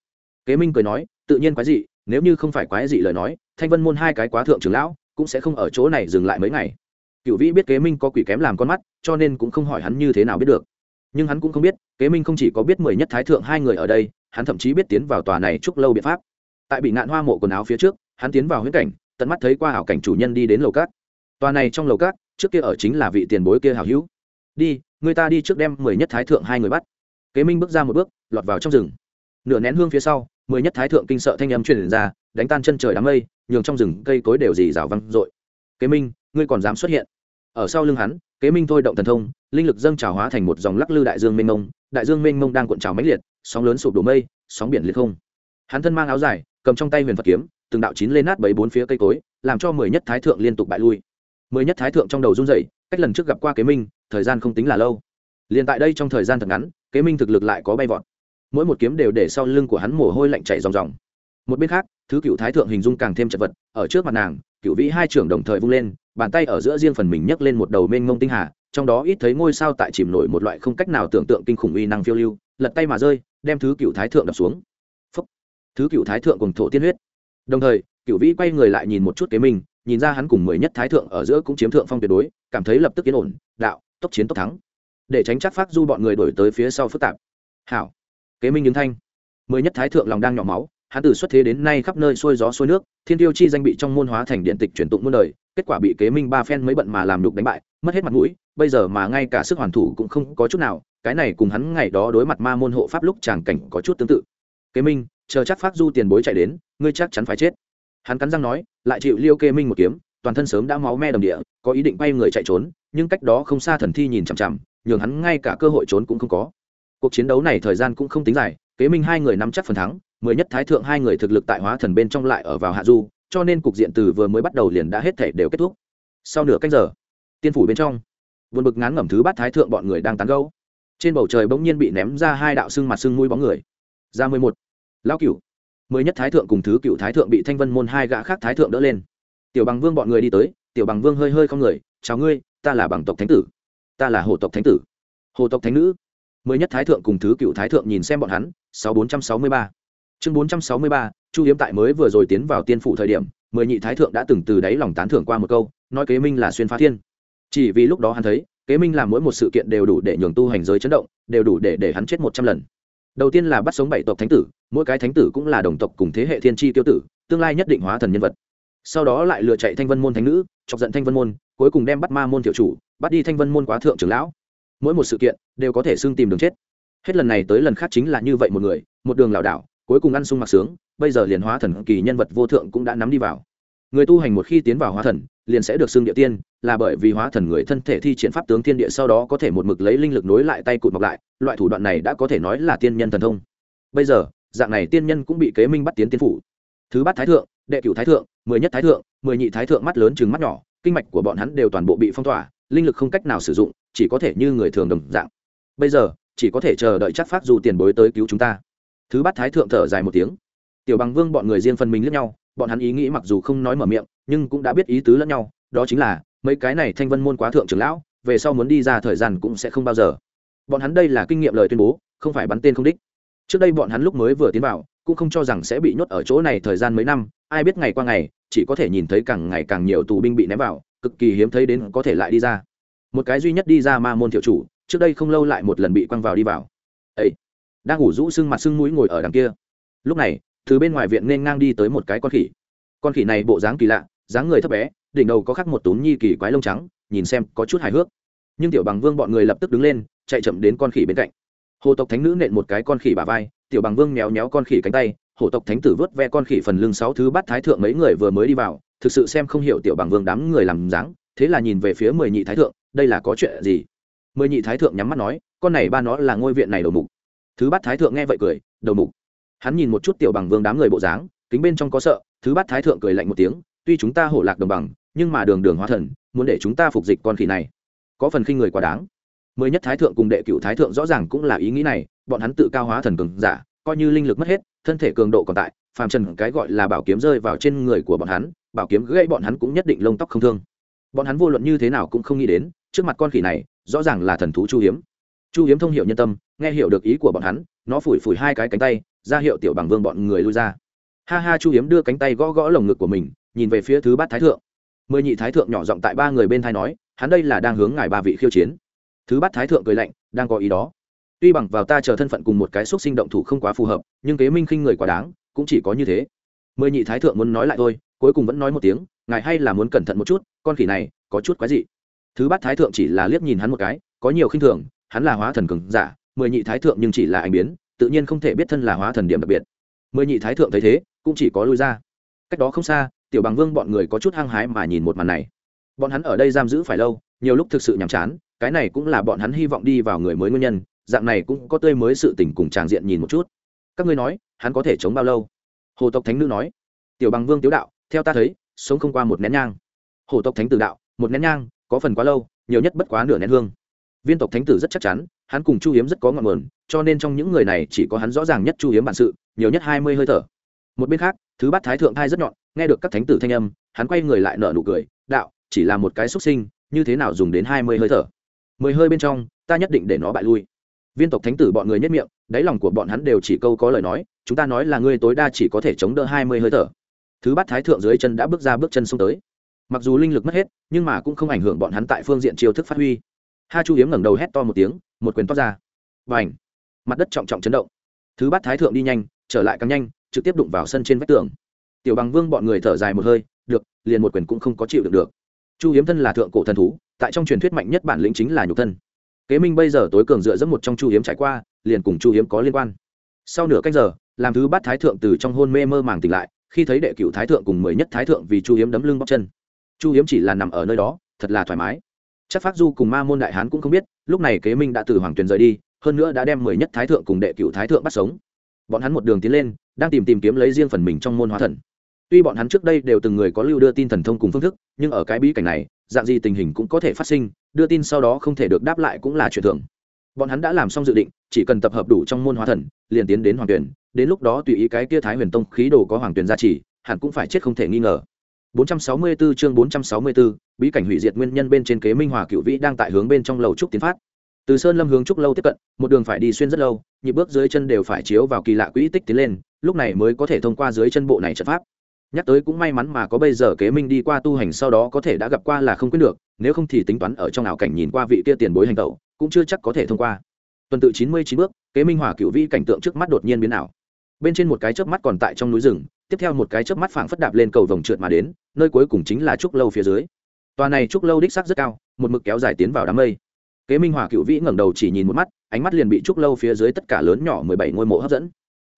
Kế minh cười nói, tự nhiên quái dị, nếu như không phải quái dị lời nói, thanh vân môn hai cái quá thượng trưởng lão, cũng sẽ không ở chỗ này dừng lại mấy ngày. Cựu vĩ biết kế minh có quỷ kém làm con mắt, cho nên cũng không hỏi hắn như thế nào biết được nhưng hắn cũng không biết, kế minh không chỉ có biết mười nhất thái thượng hai người ở đây, hắn thậm chí biết tiến vào tòa này chúc lâu biện pháp. Tại bị ngạn hoa mộ quần áo phía trước, hắn tiến vào huyễn cảnh, tận mắt thấy qua hảo cảnh chủ nhân đi đến lầu cát tòa này trong lầu cát trước kia ở chính là vị tiền bối kia hảo hữu. Đi, người ta đi trước đem mười nhất thái thượng hai người bắt. Kế minh bước ra một bước, lọt vào trong rừng. Nửa nén hương phía sau, mười nhất thái thượng kinh sợ thanh âm truyền ra, đánh tan chân trời đám mây, nhường trong rừng cây cối đều dì rào văng dội. Kế minh, ngươi còn dám xuất hiện? Ở sau lưng hắn, kế minh thôi động thần thông, linh lực dâng trào hóa thành một dòng lắc lư đại dương mênh mông, đại dương mênh mông đang cuộn trào mãnh liệt, sóng lớn sụp đổ mây, sóng biển liệt không. Hắn thân mang áo dài, cầm trong tay huyền phật kiếm, từng đạo chín lên nát bảy bốn phía cây cối, làm cho mười nhất thái thượng liên tục bại lui. Mười nhất thái thượng trong đầu run dậy cách lần trước gặp qua kế minh, thời gian không tính là lâu. Liền tại đây trong thời gian thật ngắn, kế minh thực lực lại có bay vọt. Mỗi một kiếm đều để sau lưng của hắn mồ hôi lạnh chảy ròng ròng. Một bên khác, thứ cựu thái thượng hình dung càng thêm chật vật, ở trước mặt nàng, cựu vĩ hai trưởng đồng thời vung lên bàn tay ở giữa riêng phần mình nhấc lên một đầu mênh mông tinh hà, trong đó ít thấy ngôi sao tại chìm nổi một loại không cách nào tưởng tượng kinh khủng uy năng phiêu lưu, lật tay mà rơi, đem thứ cựu thái thượng đập xuống. Phúc. thứ cựu thái thượng cùng thổ tiên huyết. Đồng thời, cựu vĩ quay người lại nhìn một chút kế minh nhìn ra hắn cùng mười nhất thái thượng ở giữa cũng chiếm thượng phong tuyệt đối, cảm thấy lập tức yên ổn, đạo, tốc chiến tốc thắng. Để tránh chắc phát du bọn người đổi tới phía sau phức tạp. Hảo. Kế minh đứng thanh. Mười nhất thái thượng lòng đang nhỏ máu hắn từ xuất thế đến nay khắp nơi xuôi gió xuôi nước, thiên tiêu chi danh bị trong môn hóa thành điện tịch truyền tụng muôn đời, kết quả bị kế minh ba phen mới bận mà làm đục đánh bại, mất hết mặt mũi, bây giờ mà ngay cả sức hoàn thủ cũng không có chút nào, cái này cùng hắn ngày đó đối mặt ma môn hộ pháp lúc tràng cảnh có chút tương tự. Kế minh, chờ chắc phát du tiền bối chạy đến, ngươi chắc chắn phải chết. Hắn cắn răng nói, lại chịu liêu kế minh một kiếm, toàn thân sớm đã máu me đầm địa, có ý định bay người chạy trốn, nhưng cách đó không xa thần thi nhìn chằm chằm, nhường hắn ngay cả cơ hội trốn cũng không có. Cuộc chiến đấu này thời gian cũng không tính dài, kế minh hai người nắm chắc phần thắng mười nhất thái thượng hai người thực lực tại hóa thần bên trong lại ở vào hạ du, cho nên cục diện từ vừa mới bắt đầu liền đã hết thể đều kết thúc. Sau nửa cách giờ, tiên phủ bên trong vượt bực ngán ngẩm thứ bát thái thượng bọn người đang tán gấu trên bầu trời bỗng nhiên bị ném ra hai đạo xương mặt xương mũi bóng người. Ra mười một, lão cửu. Mười nhất thái thượng cùng thứ cựu thái thượng bị thanh vân môn hai gã khác thái thượng đỡ lên. Tiểu bằng vương bọn người đi tới, tiểu bằng vương hơi hơi không người, chào ngươi, ta là bằng tộc thánh tử. Ta là hồ tộc thánh tử. Hồ tộc thánh nữ. Mười nhất thái thượng cùng thứ cựu thái thượng nhìn xem bọn hắn, sáu bốn trăm sáu mươi ba chương bốn trăm sáu mươi ba, chu hiếm tại mới vừa rồi tiến vào tiên phủ thời điểm, mười nhị thái thượng đã từng từ đáy lòng tán thưởng qua một câu, nói kế minh là xuyên phá thiên. Chỉ vì lúc đó hắn thấy, kế minh làm mỗi một sự kiện đều đủ để nhường tu hành giới chấn động, đều đủ để để hắn chết một trăm lần. Đầu tiên là bắt sống bảy tộc thánh tử, mỗi cái thánh tử cũng là đồng tộc cùng thế hệ thiên tri tiêu tử, tương lai nhất định hóa thần nhân vật. Sau đó lại lựa chạy thanh vân môn thánh nữ, chọc giận thanh vân môn, cuối cùng đem bắt ma môn thiệu chủ, bắt đi thanh vân môn quá thượng trưởng lão. Mỗi một sự kiện đều có thể xưng tìm đường chết. Hết lần này tới lần khác chính là như vậy một người, một đường lảo đảo cuối cùng ăn sung mặc sướng, bây giờ liền hóa thần kỳ nhân vật vô thượng cũng đã nắm đi vào. Người tu hành một khi tiến vào hóa thần, liền sẽ được xưng địa tiên, là bởi vì hóa thần người thân thể thi triển pháp tướng thiên địa sau đó có thể một mực lấy linh lực nối lại tay cụt mọc lại, loại thủ đoạn này đã có thể nói là tiên nhân thần thông. Bây giờ, dạng này tiên nhân cũng bị kế minh bắt tiến tiên phủ. Thứ bát thái thượng, đệ cửu thái thượng, mười nhất thái thượng, mười nhị thái thượng mắt lớn chừng mắt nhỏ, kinh mạch của bọn hắn đều toàn bộ bị phong tỏa, linh lực không cách nào sử dụng, chỉ có thể như người thường đồng dạng. Bây giờ, chỉ có thể chờ đợi chắc phát dù tiền bối tới cứu chúng ta thứ bát thái thượng thở dài một tiếng. Tiểu bằng vương bọn người riêng phần mình lẫn nhau, bọn hắn ý nghĩ mặc dù không nói mở miệng, nhưng cũng đã biết ý tứ lẫn nhau, đó chính là, mấy cái này thanh vân môn quá thượng trưởng lão, về sau muốn đi ra thời gian cũng sẽ không bao giờ. Bọn hắn đây là kinh nghiệm lời tuyên bố, không phải bắn tên không đích. Trước đây bọn hắn lúc mới vừa tiến vào, cũng không cho rằng sẽ bị nhốt ở chỗ này thời gian mấy năm, ai biết ngày qua ngày, chỉ có thể nhìn thấy càng ngày càng nhiều tù binh bị ném vào, cực kỳ hiếm thấy đến có thể lại đi ra. Một cái duy nhất đi ra ma môn thiệu chủ, trước đây không lâu lại một lần bị quăng vào đi vào đang ngủ rũ sưng mặt sưng mũi ngồi ở đằng kia. Lúc này, từ bên ngoài viện nên ngang đi tới một cái con khỉ. Con khỉ này bộ dáng kỳ lạ, dáng người thấp bé, đỉnh đầu có khắc một túm nhi kỳ quái lông trắng, nhìn xem có chút hài hước. Nhưng tiểu bằng vương bọn người lập tức đứng lên, chạy chậm đến con khỉ bên cạnh. Hồ tộc thánh nữ nện một cái con khỉ bà vai, tiểu bằng vương méo méo con khỉ cánh tay hổ tộc thánh tử vớt ve con khỉ phần lưng sáu thứ bắt thái thượng mấy người vừa mới đi vào, thực sự xem không hiểu tiểu bằng vương đám người làm dáng, thế là nhìn về phía mười nhị thái thượng, đây là có chuyện gì? Mười nhị thái thượng nhắm mắt nói, con này ba nó là ngôi viện này đầu mục thứ bát thái thượng nghe vậy cười, đầu mục. Hắn nhìn một chút tiểu bằng vương đám người bộ dáng, kính bên trong có sợ, thứ bát thái thượng cười lạnh một tiếng, tuy chúng ta hổ lạc đồng bằng, nhưng mà đường đường hóa thần, muốn để chúng ta phục dịch con khỉ này, có phần khinh người quá đáng. Mới nhất thái thượng cùng đệ cựu thái thượng rõ ràng cũng là ý nghĩ này, bọn hắn tự cao hóa thần cường giả, coi như linh lực mất hết, thân thể cường độ còn tại, phàm trần cái gọi là bảo kiếm rơi vào trên người của bọn hắn, bảo kiếm gây bọn hắn cũng nhất định lông tóc không thương. Bọn hắn vô luận như thế nào cũng không nghĩ đến, trước mặt con khỉ này, rõ ràng là thần thú chu hiếm chu hiếm thông h i ể u nhân tâm, nghe hiểu được ý của bọn hắn, nó phủi phủi hai cái cánh tay, ra hiệu tiểu bằng vương bọn người lui ra. Ha ha, chu hiếm đưa cánh tay gõ gõ lồng ngực của mình, nhìn về phía thứ bát thái thượng. Mười nhị thái thượng nhỏ giọng tại ba người bên thai nói, hắn đây là đang hướng ngài ba vị khiêu chiến. Thứ bát thái thượng cười lạnh, đang có ý đó. Tuy bằng vào ta chờ thân phận cùng một cái xúc sinh động thủ không quá phù hợp, nhưng kế minh khinh người quá đáng, cũng chỉ có như thế. Mười nhị thái thượng muốn nói lại thôi, cuối cùng vẫn nói một tiếng, ngài hay là muốn cẩn thận một chút, con khỉ này, có chút quái dị. Thứ bát thái thượng chỉ là liếc nhìn hắn một cái, có nhiều khinh thường hắn là hóa thần cường giả, mười nhị thái thượng nhưng chỉ là anh biến, tự nhiên không thể biết thân là hóa thần điểm đặc biệt. Mười nhị thái thượng thấy thế, cũng chỉ có lui ra. Cách đó không xa, tiểu bằng vương bọn người có chút hăng hái mà nhìn một màn này. Bọn hắn ở đây giam giữ phải lâu, nhiều lúc thực sự nhàm chán, cái này cũng là bọn hắn hy vọng đi vào người mới nguyên nhân, dạng này cũng có tươi mới sự tình cùng tràng diện nhìn một chút. Các ngươi nói, hắn có thể chống bao lâu? Hồ tộc thánh nữ nói. Tiểu bằng vương tiếu đạo, theo ta thấy, sống không qua một nén nhang. Hồ tộc thánh tử đạo, một nén nhang, có phần quá lâu, nhiều nhất bất quá nửa nén hương viên tộc thánh tử rất chắc chắn, hắn cùng chu hiếm rất có ngọn nguồn, cho nên trong những người này chỉ có hắn rõ ràng nhất chu hiếm bản sự, nhiều nhất hai mươi hơi thở. Một bên khác, thứ bát thái thượng thai rất nhọn, nghe được các thánh tử thanh âm, hắn quay người lại nở nụ cười, đạo, chỉ là một cái xuất sinh, như thế nào dùng đến hai mươi hơi thở? Mười hơi bên trong, ta nhất định để nó bại lui. Viên tộc thánh tử bọn người nhất miệng, đáy lòng của bọn hắn đều chỉ câu có lời nói, chúng ta nói là ngươi tối đa chỉ có thể chống đỡ hai mươi hơi thở. Thứ bát thái thượng dưới chân đã bước ra bước chân xông tới. Mặc dù linh lực mất hết, nhưng mà cũng không ảnh hưởng bọn hắn tại phương diện chiêu thức phát huy ha chu hiếm ngẩng đầu hét to một tiếng, một quyền toát ra. Và ảnh mặt đất trọng trọng chấn động. Thứ bát thái thượng đi nhanh, trở lại càng nhanh, trực tiếp đụng vào sân trên vách tường. Tiểu bằng vương bọn người thở dài một hơi, được, liền một quyền cũng không có chịu được được. Chu hiếm thân là thượng cổ thần thú, tại trong truyền thuyết mạnh nhất bản lĩnh chính là nhục thân. Kế minh bây giờ tối cường dựa dẫm một trong chu hiếm trải qua, liền cùng chu hiếm có liên quan. Sau nửa canh giờ, làm thứ bát thái thượng từ trong hôn mê mơ màng tỉnh lại, khi thấy đệ cựu thái thượng cùng mười nhất thái thượng vì chu hiếm đấm lưng bóc chân. Chu hiếm chỉ là nằm ở nơi đó, thật là thoải mái chắc phát du cùng ma môn đại hán cũng không biết, lúc này kế minh đã từ hoàng tuyền rời đi, hơn nữa đã đem mười nhất thái thượng cùng đệ cựu thái thượng bắt sống. Bọn hắn một đường tiến lên, đang tìm tìm kiếm lấy riêng phần mình trong môn hóa thần. Tuy bọn hắn trước đây đều từng người có lưu đưa tin thần thông cùng phương thức, nhưng ở cái bí cảnh này, dạng gì tình hình cũng có thể phát sinh, đưa tin sau đó không thể được đáp lại cũng là chuyện thường. Bọn hắn đã làm xong dự định, chỉ cần tập hợp đủ trong môn hóa thần, liền tiến đến hoàng tuyển đến lúc đó tùy ý cái kia thái huyền tông khí đồ có hoàng tuyển gia trì, hẳn cũng phải chết không thể nghi ngờ. 464 chương 464, bí cảnh hủy diệt nguyên nhân bên trên kế minh hòa cựu vĩ đang tại hướng bên trong lầu trúc tiến phát. Từ sơn lâm hướng trúc lâu tiếp cận một đường phải đi xuyên rất lâu nhịp bước dưới chân đều phải chiếu vào kỳ lạ quỹ tích tiến lên lúc này mới có thể thông qua dưới chân bộ này trận pháp. Nhắc tới cũng may mắn mà có bây giờ kế minh đi qua tu hành sau đó có thể đã gặp qua là không quyết được nếu không thì tính toán ở trong ảo cảnh nhìn qua vị kia tiền bối hành tẩu cũng chưa chắc có thể thông qua. Tuần tự chín mươi chín bước kế minh hòa cựu vi cảnh tượng trước mắt đột nhiên biến ảo. Bên trên một cái chớp mắt còn tại trong núi rừng tiếp theo một cái chớp mắt phảng phất đạp lên cầu vòng trượt mà đến, nơi cuối cùng chính là trúc lâu phía dưới. Tòa này trúc lâu đích xác rất cao, một mực kéo dài tiến vào đám mây. Kế minh hòa cựu vĩ ngẩng đầu chỉ nhìn một mắt, ánh mắt liền bị trúc lâu phía dưới tất cả lớn nhỏ mười bảy ngôi mộ hấp dẫn.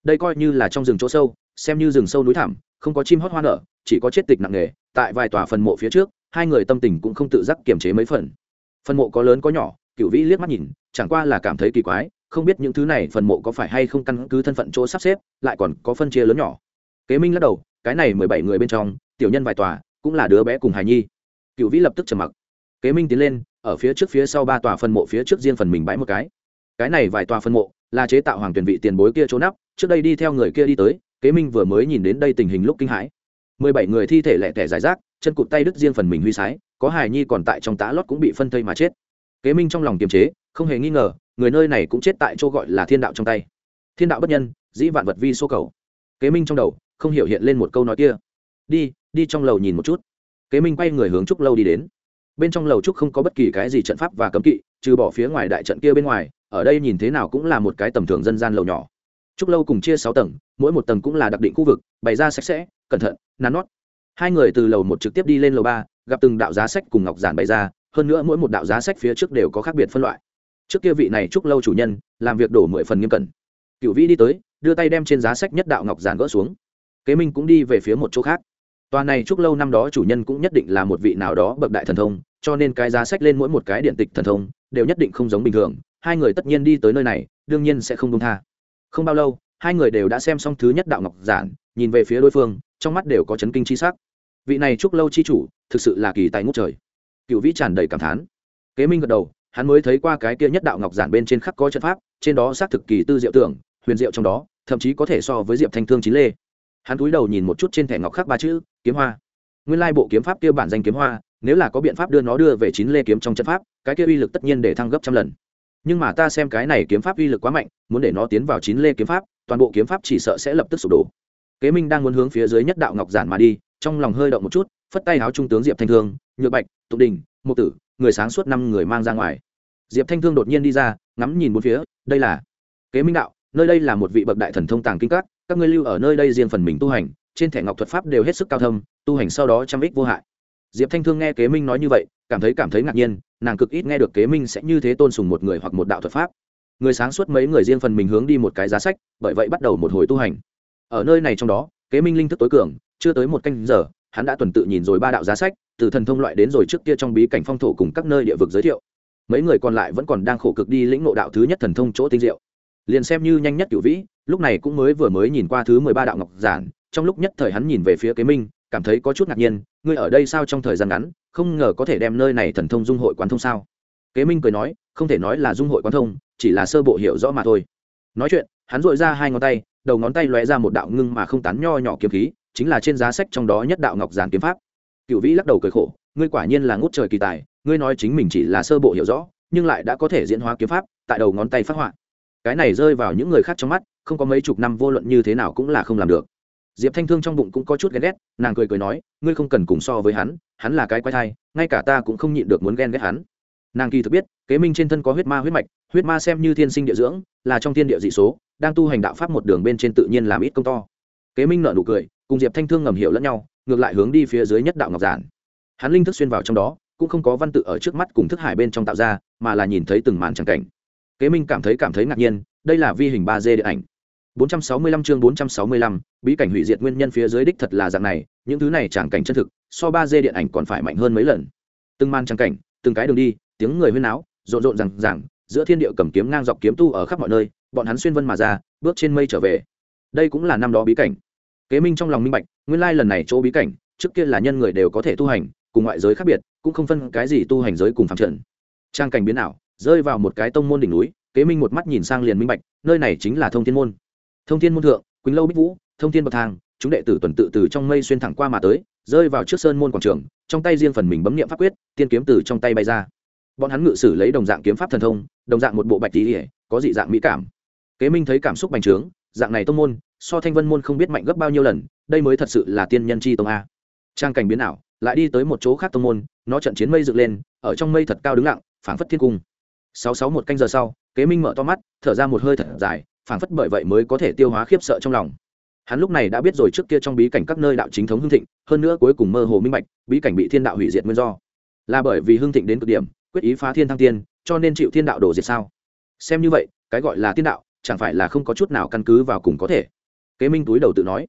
Đây coi như là trong rừng chỗ sâu, xem như rừng sâu núi thẳm, không có chim hót hoa nở, chỉ có chết tịch nặng nề, tại vài tòa phần mộ phía trước, hai người tâm tình cũng không tự giác kiềm chế mấy phần. Phần mộ có lớn có nhỏ cựu vĩ liếc mắt nhìn, chẳng qua là cảm thấy kỳ quái, không biết những thứ này phần mộ có phải hay không căn cứ thân phận chỗ sắp xếp, lại còn có phân chia lớn nhỏ kế minh lắc đầu, cái này mười bảy người bên trong, tiểu nhân vài tòa, cũng là đứa bé cùng hài nhi. Cựu vĩ lập tức trầm mặc. Kế minh tiến lên, ở phía trước phía sau ba tòa phân mộ phía trước riêng phần mình bãi một cái. Cái này vài tòa phân mộ, là chế tạo hoàng tuyển vị tiền bối kia trốn nắp, trước đây đi theo người kia đi tới, kế minh vừa mới nhìn đến đây tình hình lúc kinh hãi. Mười bảy người thi thể lẻ tẻ giải rác, chân cụt tay đứt riêng phần mình huy sái, có hài nhi còn tại trong tá lót cũng bị phân thây mà chết. Kế minh trong lòng kiềm chế, không hề nghi ngờ, người nơi này cũng chết tại chỗ gọi là thiên đạo trong tay. Thiên đạo bất nhân, dĩ vạn vật vi số cầu. Kế minh trong đầu không hiểu hiện lên một câu nói kia. Đi đi trong lầu nhìn một chút. Kế minh quay người hướng trúc lâu đi đến. Bên trong lầu trúc không có bất kỳ cái gì trận pháp và cấm kỵ, trừ bỏ phía ngoài đại trận kia bên ngoài, ở đây nhìn thế nào cũng là một cái tầm thường dân gian lầu nhỏ. Trúc lâu cùng chia sáu tầng, mỗi một tầng cũng là đặc định khu vực, bày ra sạch sẽ, cẩn thận, nắn nót. Hai người từ lầu một trực tiếp đi lên lầu ba, gặp từng đạo giá sách cùng ngọc giản bày ra, hơn nữa mỗi một đạo giá sách phía trước đều có khác biệt phân loại. Trước kia vị này trúc lâu chủ nhân, làm việc đổ mười phần nghiêm cẩn. Cựu vĩ đi tới, đưa tay đem trên giá sách nhất đạo ngọc giản gỡ xuống kế minh cũng đi về phía một chỗ khác. Tòa này chúc lâu năm đó chủ nhân cũng nhất định là một vị nào đó bậc đại thần thông, cho nên cái giá sách lên mỗi một cái điện tịch thần thông đều nhất định không giống bình thường. Hai người tất nhiên đi tới nơi này, đương nhiên sẽ không đông tha. Không bao lâu, hai người đều đã xem xong thứ nhất đạo ngọc giản, nhìn về phía đối phương, trong mắt đều có chấn kinh chi sắc. Vị này chúc lâu chi chủ, thực sự là kỳ tài ngút trời. Cựu vĩ tràn đầy cảm thán. Kế minh gật đầu, hắn mới thấy qua cái kia nhất đạo ngọc giản bên trên khắc có trận pháp, trên đó xác thực kỳ tư diệu tưởng, huyền diệu trong đó, thậm chí có thể so với diệp thanh thương chín lê hắn cúi đầu nhìn một chút trên thẻ ngọc khắc ba chữ, kiếm hoa. Nguyên lai bộ kiếm pháp kia bản danh kiếm hoa, nếu là có biện pháp đưa nó đưa về chín lê kiếm trong trận pháp, cái kia uy lực tất nhiên để thăng gấp trăm lần. Nhưng mà ta xem cái này kiếm pháp uy lực quá mạnh, muốn để nó tiến vào chín lê kiếm pháp, toàn bộ kiếm pháp chỉ sợ sẽ lập tức sụp đổ. Kế minh đang muốn hướng phía dưới nhất đạo ngọc giản mà đi, trong lòng hơi động một chút, phất tay áo trung tướng diệp thanh thương, nhược bạch tục đình mục tử, người sáng suốt năm người mang ra ngoài. Diệp thanh thương đột nhiên đi ra, ngắm nhìn bốn phía, đây là kế minh đạo, nơi đây là một vị bậc đại thần thông tàng kinh các các ngươi lưu ở nơi đây riêng phần mình tu hành, trên thẻ ngọc thuật pháp đều hết sức cao thâm, tu hành sau đó trăm ích vô hại. Diệp thanh thương nghe kế minh nói như vậy, cảm thấy cảm thấy ngạc nhiên, nàng cực ít nghe được kế minh sẽ như thế tôn sùng một người hoặc một đạo thuật pháp. Người sáng suốt mấy người riêng phần mình hướng đi một cái giá sách, bởi vậy bắt đầu một hồi tu hành. Ở nơi này trong đó, kế minh linh thức tối cường, chưa tới một canh giờ, hắn đã tuần tự nhìn rồi ba đạo giá sách, từ thần thông loại đến rồi trước kia trong bí cảnh phong thổ cùng các nơi địa vực giới thiệu. Mấy người còn lại vẫn còn đang khổ cực đi lĩnh ngộ đạo thứ nhất thần thông chỗ tinh diệu liền xem như nhanh nhất cửu vĩ, lúc này cũng mới vừa mới nhìn qua thứ mười ba đạo ngọc giản, trong lúc nhất thời hắn nhìn về phía kế minh, cảm thấy có chút ngạc nhiên, ngươi ở đây sao trong thời gian ngắn, không ngờ có thể đem nơi này thần thông dung hội quán thông sao? Kế minh cười nói, không thể nói là dung hội quán thông, chỉ là sơ bộ hiểu rõ mà thôi. Nói chuyện, hắn dội ra hai ngón tay, đầu ngón tay lóe ra một đạo ngưng mà không tán nho nhỏ kiếm khí, chính là trên giá sách trong đó nhất đạo ngọc giản kiếm pháp. Cựu vĩ lắc đầu cười khổ, ngươi quả nhiên là ngút trời kỳ tài, ngươi nói chính mình chỉ là sơ bộ hiểu rõ, nhưng lại đã có thể diễn hóa kiếm pháp, tại đầu ngón tay phát họa cái này rơi vào những người khác trong mắt, không có mấy chục năm vô luận như thế nào cũng là không làm được. Diệp thanh thương trong bụng cũng có chút ghen ghét, nàng cười cười nói, ngươi không cần cùng so với hắn hắn là cái quái thai, ngay cả ta cũng không nhịn được muốn ghen ghét hắn. Nàng kỳ thực biết, kế minh trên thân có huyết ma huyết mạch, huyết ma xem như thiên sinh địa dưỡng, là trong thiên địa dị số, đang tu hành đạo pháp một đường bên trên tự nhiên làm ít công to. Kế minh nợ nụ cười, cùng diệp thanh thương ngầm hiểu lẫn nhau, ngược lại hướng đi phía dưới nhất đạo ngọc giản. Hắn linh thức xuyên vào trong đó, cũng không có văn tự ở trước mắt cùng thức hải bên trong tạo ra, mà là nhìn thấy từng màn tràng cảnh kế minh cảm thấy cảm thấy ngạc nhiên đây là vi hình ba d điện ảnh 465 chương 465, bí cảnh hủy diệt nguyên nhân phía dưới đích thật là dạng này, những thứ này chẳng cảnh chân thực, so 3D điện ảnh còn phải mạnh hơn mấy lần. Từng màn chẳng cảnh, từng cái đường đi, tiếng người huyên náo, rộn rộn rằng rằng, giữa thiên địa cầm kiếm ngang dọc kiếm tu ở khắp mọi nơi, bọn hắn xuyên vân mà ra, bước trên mây trở về. Đây cũng là năm đó bí cảnh. Kế Minh trong lòng minh bạch, nguyên lai lần này chỗ bí cảnh, trước kia là nhân người đều có thể tu hành, cùng ngoại giới khác biệt, cũng không phân cái gì tu hành giới cùng phàm trần. Trang cảnh biến ảo, rơi vào một cái tông môn đỉnh núi, Kế Minh một mắt nhìn sang liền minh bạch, nơi này chính là Thông Thiên môn. Thông thiên môn thượng quỳnh lâu bích vũ thông thiên bậc thang chúng đệ tử tuần tự từ trong mây xuyên thẳng qua mà tới rơi vào trước sơn môn quảng trường trong tay riêng phần mình bấm nghiệm pháp quyết tiên kiếm từ trong tay bay ra. Bọn hắn ngự sử lấy đồng dạng kiếm pháp thần thông đồng dạng một bộ bạch tỉ có dị dạng mỹ cảm. Kế minh thấy cảm xúc bành trướng dạng này tông môn so thanh vân môn không biết mạnh gấp bao nhiêu lần đây mới thật sự là tiên nhân chi tông a. Trang cảnh biến ảo lại đi tới một chỗ khác tông môn nó trận chiến mây dựng lên ở trong mây thật cao đứng lặng phảng phất thiên cung sáu sáu một canh giờ sau, kế minh mở to mắt, thở ra một hơi thật dài, phảng phất bởi vậy mới có thể tiêu hóa khiếp sợ trong lòng. Hắn lúc này đã biết rồi trước kia trong bí cảnh các nơi đạo chính thống hưng thịnh, hơn nữa cuối cùng mơ hồ minh bạch, bí cảnh bị thiên đạo hủy diệt nguyên do. Là bởi vì hưng thịnh đến cực điểm, quyết ý phá thiên thăng tiên, cho nên chịu thiên đạo đổ diệt sao? Xem như vậy, cái gọi là Thiên đạo, chẳng phải là không có chút nào căn cứ vào cùng có thể? Kế minh túi đầu tự nói.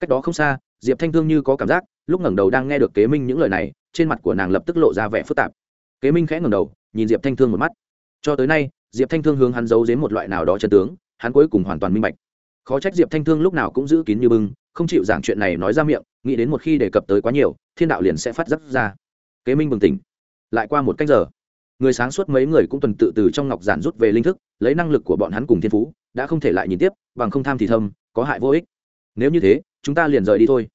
Cách đó không xa, diệp thanh thương như có cảm giác, lúc ngẩng đầu đang nghe được kế minh những lời này, trên mặt của nàng lập tức lộ ra vẻ phức tạp. Kế minh khẽ ngẩng đầu, nhìn diệp thanh thương một mắt cho tới nay, diệp thanh thương hướng hắn giấu dếm một loại nào đó chân tướng, hắn cuối cùng hoàn toàn minh bạch. Khó trách diệp thanh thương lúc nào cũng giữ kín như bưng, không chịu giảng chuyện này nói ra miệng, nghĩ đến một khi đề cập tới quá nhiều, thiên đạo liền sẽ phát giác ra. Kế minh bừng tỉnh. Lại qua một cách giờ, người sáng suốt mấy người cũng tuần tự từ trong ngọc giản rút về linh thức, lấy năng lực của bọn hắn cùng thiên phú, đã không thể lại nhìn tiếp, bằng không tham thì thâm, có hại vô ích. Nếu như thế, chúng ta liền rời đi thôi.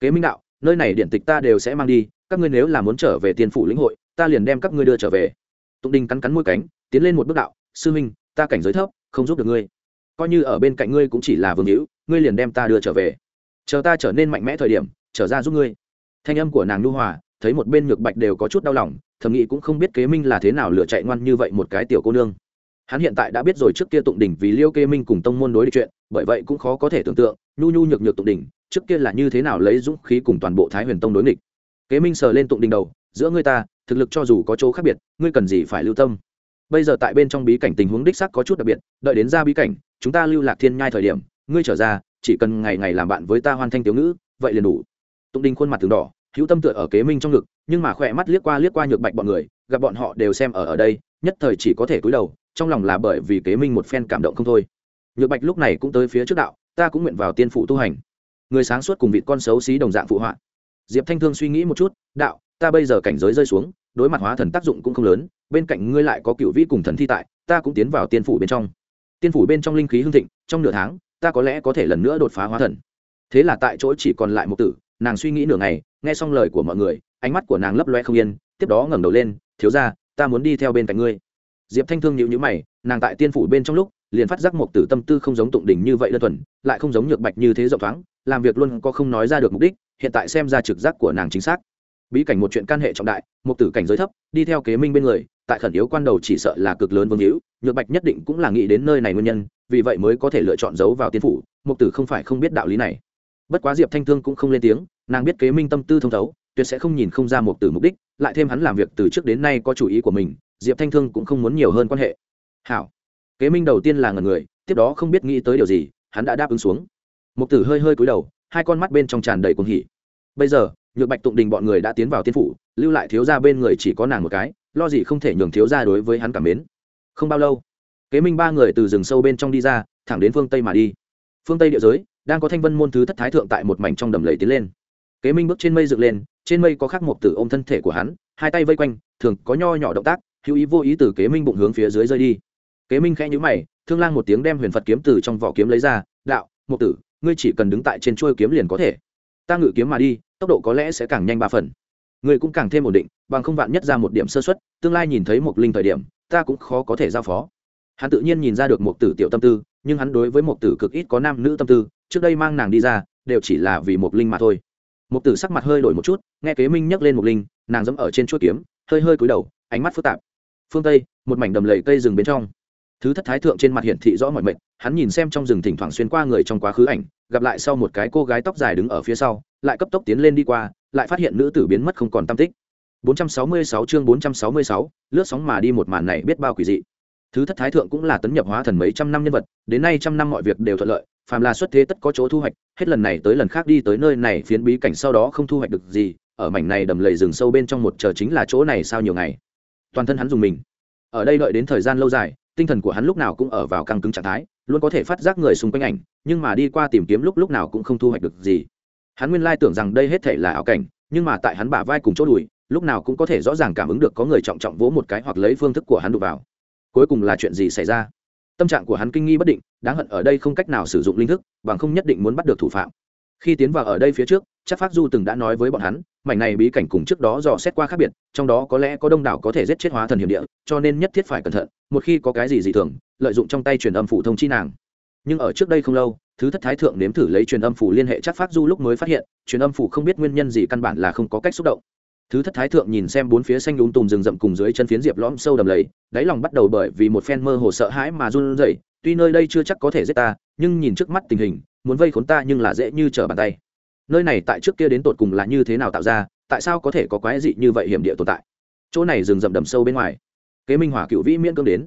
Kế minh đạo, nơi này điện tịch ta đều sẽ mang đi, các ngươi nếu là muốn trở về tiền phủ lĩnh hội, ta liền đem các ngươi đưa trở về. Tụng đình cắn cắn môi cánh tiến lên một bước đạo, sư minh, ta cảnh giới thấp, không giúp được ngươi. Coi như ở bên cạnh ngươi cũng chỉ là vương hữu, ngươi liền đem ta đưa trở về. Chờ ta trở nên mạnh mẽ thời điểm, trở ra giúp ngươi. Thanh âm của nàng nhu hòa, thấy một bên nhược bạch đều có chút đau lòng, thầm nghĩ cũng không biết kế minh là thế nào lựa chạy ngoan như vậy một cái tiểu cô nương. Hắn hiện tại đã biết rồi trước kia tụng đỉnh vì liêu kê minh cùng tông môn đối địch chuyện, bởi vậy cũng khó có thể tưởng tượng, nhu nhu nhược nhược tụng đỉnh, trước kia là như thế nào lấy dũng khí cùng toàn bộ thái huyền tông đối nghịch. Kế minh sờ lên tụng đỉnh đầu, giữa ngươi ta, thực lực cho dù có chỗ khác biệt, ngươi cần gì phải lưu tâm? Bây giờ tại bên trong bí cảnh tình huống đích sắc có chút đặc biệt, đợi đến ra bí cảnh, chúng ta lưu lạc thiên nhai thời điểm, ngươi trở ra, chỉ cần ngày ngày làm bạn với ta hoàn thanh tiểu ngữ, vậy liền đủ. Tụng đinh khuôn mặt từng đỏ, hữu tâm tựa ở kế minh trong ngực, nhưng mà khỏe mắt liếc qua liếc qua nhược bạch bọn người, gặp bọn họ đều xem ở ở đây, nhất thời chỉ có thể cúi đầu, trong lòng là bởi vì kế minh một phen cảm động không thôi. Nhược bạch lúc này cũng tới phía trước đạo, ta cũng nguyện vào tiên phụ tu hành. Người sáng suốt cùng vị con xấu xí đồng dạng phụ họa. Diệp thanh thương suy nghĩ một chút, đạo, ta bây giờ cảnh giới rơi xuống đối mặt hóa thần tác dụng cũng không lớn, bên cạnh ngươi lại có cựu vĩ cùng thần thi tại, ta cũng tiến vào tiên phủ bên trong. Tiên phủ bên trong linh khí hưng thịnh, trong nửa tháng, ta có lẽ có thể lần nữa đột phá hóa thần. Thế là tại chỗ chỉ còn lại một tử, nàng suy nghĩ nửa ngày, nghe xong lời của mọi người, ánh mắt của nàng lấp loe không yên, tiếp đó ngẩng đầu lên, thiếu ra ta muốn đi theo bên cạnh ngươi. Diệp thanh thương nhịu nhữ mày, nàng tại tiên phủ bên trong lúc, liền phát giác một tử tâm tư không giống tụng đỉnh như vậy đơn thuần, lại không giống nhược bạch như thế rộng thoáng, làm việc luôn có không nói ra được mục đích, hiện tại xem ra trực giác của nàng chính xác bí cảnh một chuyện can hệ trọng đại, một tử cảnh giới thấp, đi theo kế minh bên người, tại khẩn yếu quan đầu chỉ sợ là cực lớn vương hữu, nhược bạch nhất định cũng là nghĩ đến nơi này nguyên nhân, vì vậy mới có thể lựa chọn giấu vào tiên phủ mục tử không phải không biết đạo lý này. Bất quá diệp thanh thương cũng không lên tiếng, nàng biết kế minh tâm tư thông thấu, tuyệt sẽ không nhìn không ra mục tử mục đích, lại thêm hắn làm việc từ trước đến nay có chủ ý của mình, diệp thanh thương cũng không muốn nhiều hơn quan hệ. Hảo. Kế minh đầu tiên là ngần người, tiếp đó không biết nghĩ tới điều gì, hắn đã đáp ứng xuống. Mục tử hơi hơi cúi đầu, hai con mắt bên trong tràn đầy cuồng hỉ. Bây giờ nhược bạch tụng đình bọn người đã tiến vào tiên phủ, lưu lại thiếu gia bên người chỉ có nàng một cái, lo gì không thể nhường thiếu gia đối với hắn cảm mến. Không bao lâu, kế minh ba người từ rừng sâu bên trong đi ra, thẳng đến phương tây mà đi. Phương tây địa giới, đang có thanh vân môn thứ thất thái thượng tại một mảnh trong đầm lầy tiến lên. Kế minh bước trên mây dựng lên, trên mây có khắc một tử ôm thân thể của hắn, hai tay vây quanh, thường có nho nhỏ động tác, hữu ý vô ý từ kế minh bụng hướng phía dưới rơi đi. Kế minh khẽ nhữ mày, thương lang một tiếng đem huyền phật kiếm từ trong vỏ kiếm lấy ra, đạo một tử, ngươi chỉ cần đứng tại trên chuôi kiếm liền có thể ta ngự kiếm mà đi, tốc độ có lẽ sẽ càng nhanh ba phần. Người cũng càng thêm ổn định, bằng không vạn nhất ra một điểm sơ xuất tương lai nhìn thấy một linh thời điểm, ta cũng khó có thể giao phó. Hắn tự nhiên nhìn ra được một tử tiểu tâm tư, nhưng hắn đối với một tử cực ít có nam nữ tâm tư, trước đây mang nàng đi ra, đều chỉ là vì một linh mà thôi. Một tử sắc mặt hơi đổi một chút, nghe kế minh nhắc lên một linh, nàng dẫm ở trên chuỗi kiếm, hơi hơi cúi đầu, ánh mắt phức tạp. Phương tây, một mảnh đầm lầy cây rừng bên trong thứ thất thái thượng trên mặt hiển thị rõ mọi mệnh hắn nhìn xem trong rừng thỉnh thoảng xuyên qua người trong quá khứ ảnh gặp lại sau một cái cô gái tóc dài đứng ở phía sau lại cấp tốc tiến lên đi qua lại phát hiện nữ tử biến mất không còn tam tích. 466 chương 466, lướt sóng mà đi một màn này biết bao quỷ dị. Thứ thất thái thượng cũng là tấn nhập hóa thần mấy trăm năm nhân vật đến nay trăm năm mọi việc đều thuận lợi phàm là xuất thế tất có chỗ thu hoạch hết lần này tới lần khác đi tới nơi này phiến bí cảnh sau đó không thu hoạch được gì ở mảnh này đầm lầy rừng sâu bên trong một chờ chính là chỗ này sao nhiều ngày. Toàn thân hắn dùng mình. Ở đây đợi đến thời gian lâu dài tinh thần của hắn lúc nào cũng ở vào căng cứng trạng thái, luôn có thể phát giác người xung quanh ảnh, nhưng mà đi qua tìm kiếm lúc lúc nào cũng không thu hoạch được gì. Hắn nguyên lai tưởng rằng đây hết thể là ảo cảnh, nhưng mà tại hắn bả vai cùng chỗ đùi, lúc nào cũng có thể rõ ràng cảm ứng được có người trọng trọng vỗ một cái hoặc lấy phương thức của hắn đụng vào. Cuối cùng là chuyện gì xảy ra? Tâm trạng của hắn kinh nghi bất định, đáng hận ở đây không cách nào sử dụng linh thức, bằng không nhất định muốn bắt được thủ phạm. Khi tiến vào ở đây phía trước chắc phát du từng đã nói với bọn hắn, mảnh này bí cảnh cùng trước đó dò xét qua khác biệt, trong đó có lẽ có đông đảo có thể giết chết hóa thần hiểm địa, cho nên nhất thiết phải cẩn thận, một khi có cái gì dị thường, lợi dụng trong tay truyền âm phủ thông chi nàng. Nhưng ở trước đây không lâu, thứ thất thái thượng nếm thử lấy truyền âm phủ liên hệ chắc phát du lúc mới phát hiện, truyền âm phủ không biết nguyên nhân gì căn bản là không có cách xúc động. Thứ thất thái thượng nhìn xem bốn phía xanh lún tùm rừng rậm cùng dưới chân phiến diệp lõm sâu đầm lầy, đáy lòng bắt đầu bởi vì một phen mơ hồ sợ hãi mà run rẩy, tuy nơi đây chưa chắc có thể giết ta, nhưng nhìn trước mắt tình hình, muốn vây khốn ta nhưng là dễ như trở bàn tay nơi này tại trước kia đến tột cùng là như thế nào tạo ra, tại sao có thể có quái dị như vậy hiểm địa tồn tại? Chỗ này rừng rậm đầm sâu bên ngoài. Kế minh hỏa cựu vĩ miễn cưỡng đến.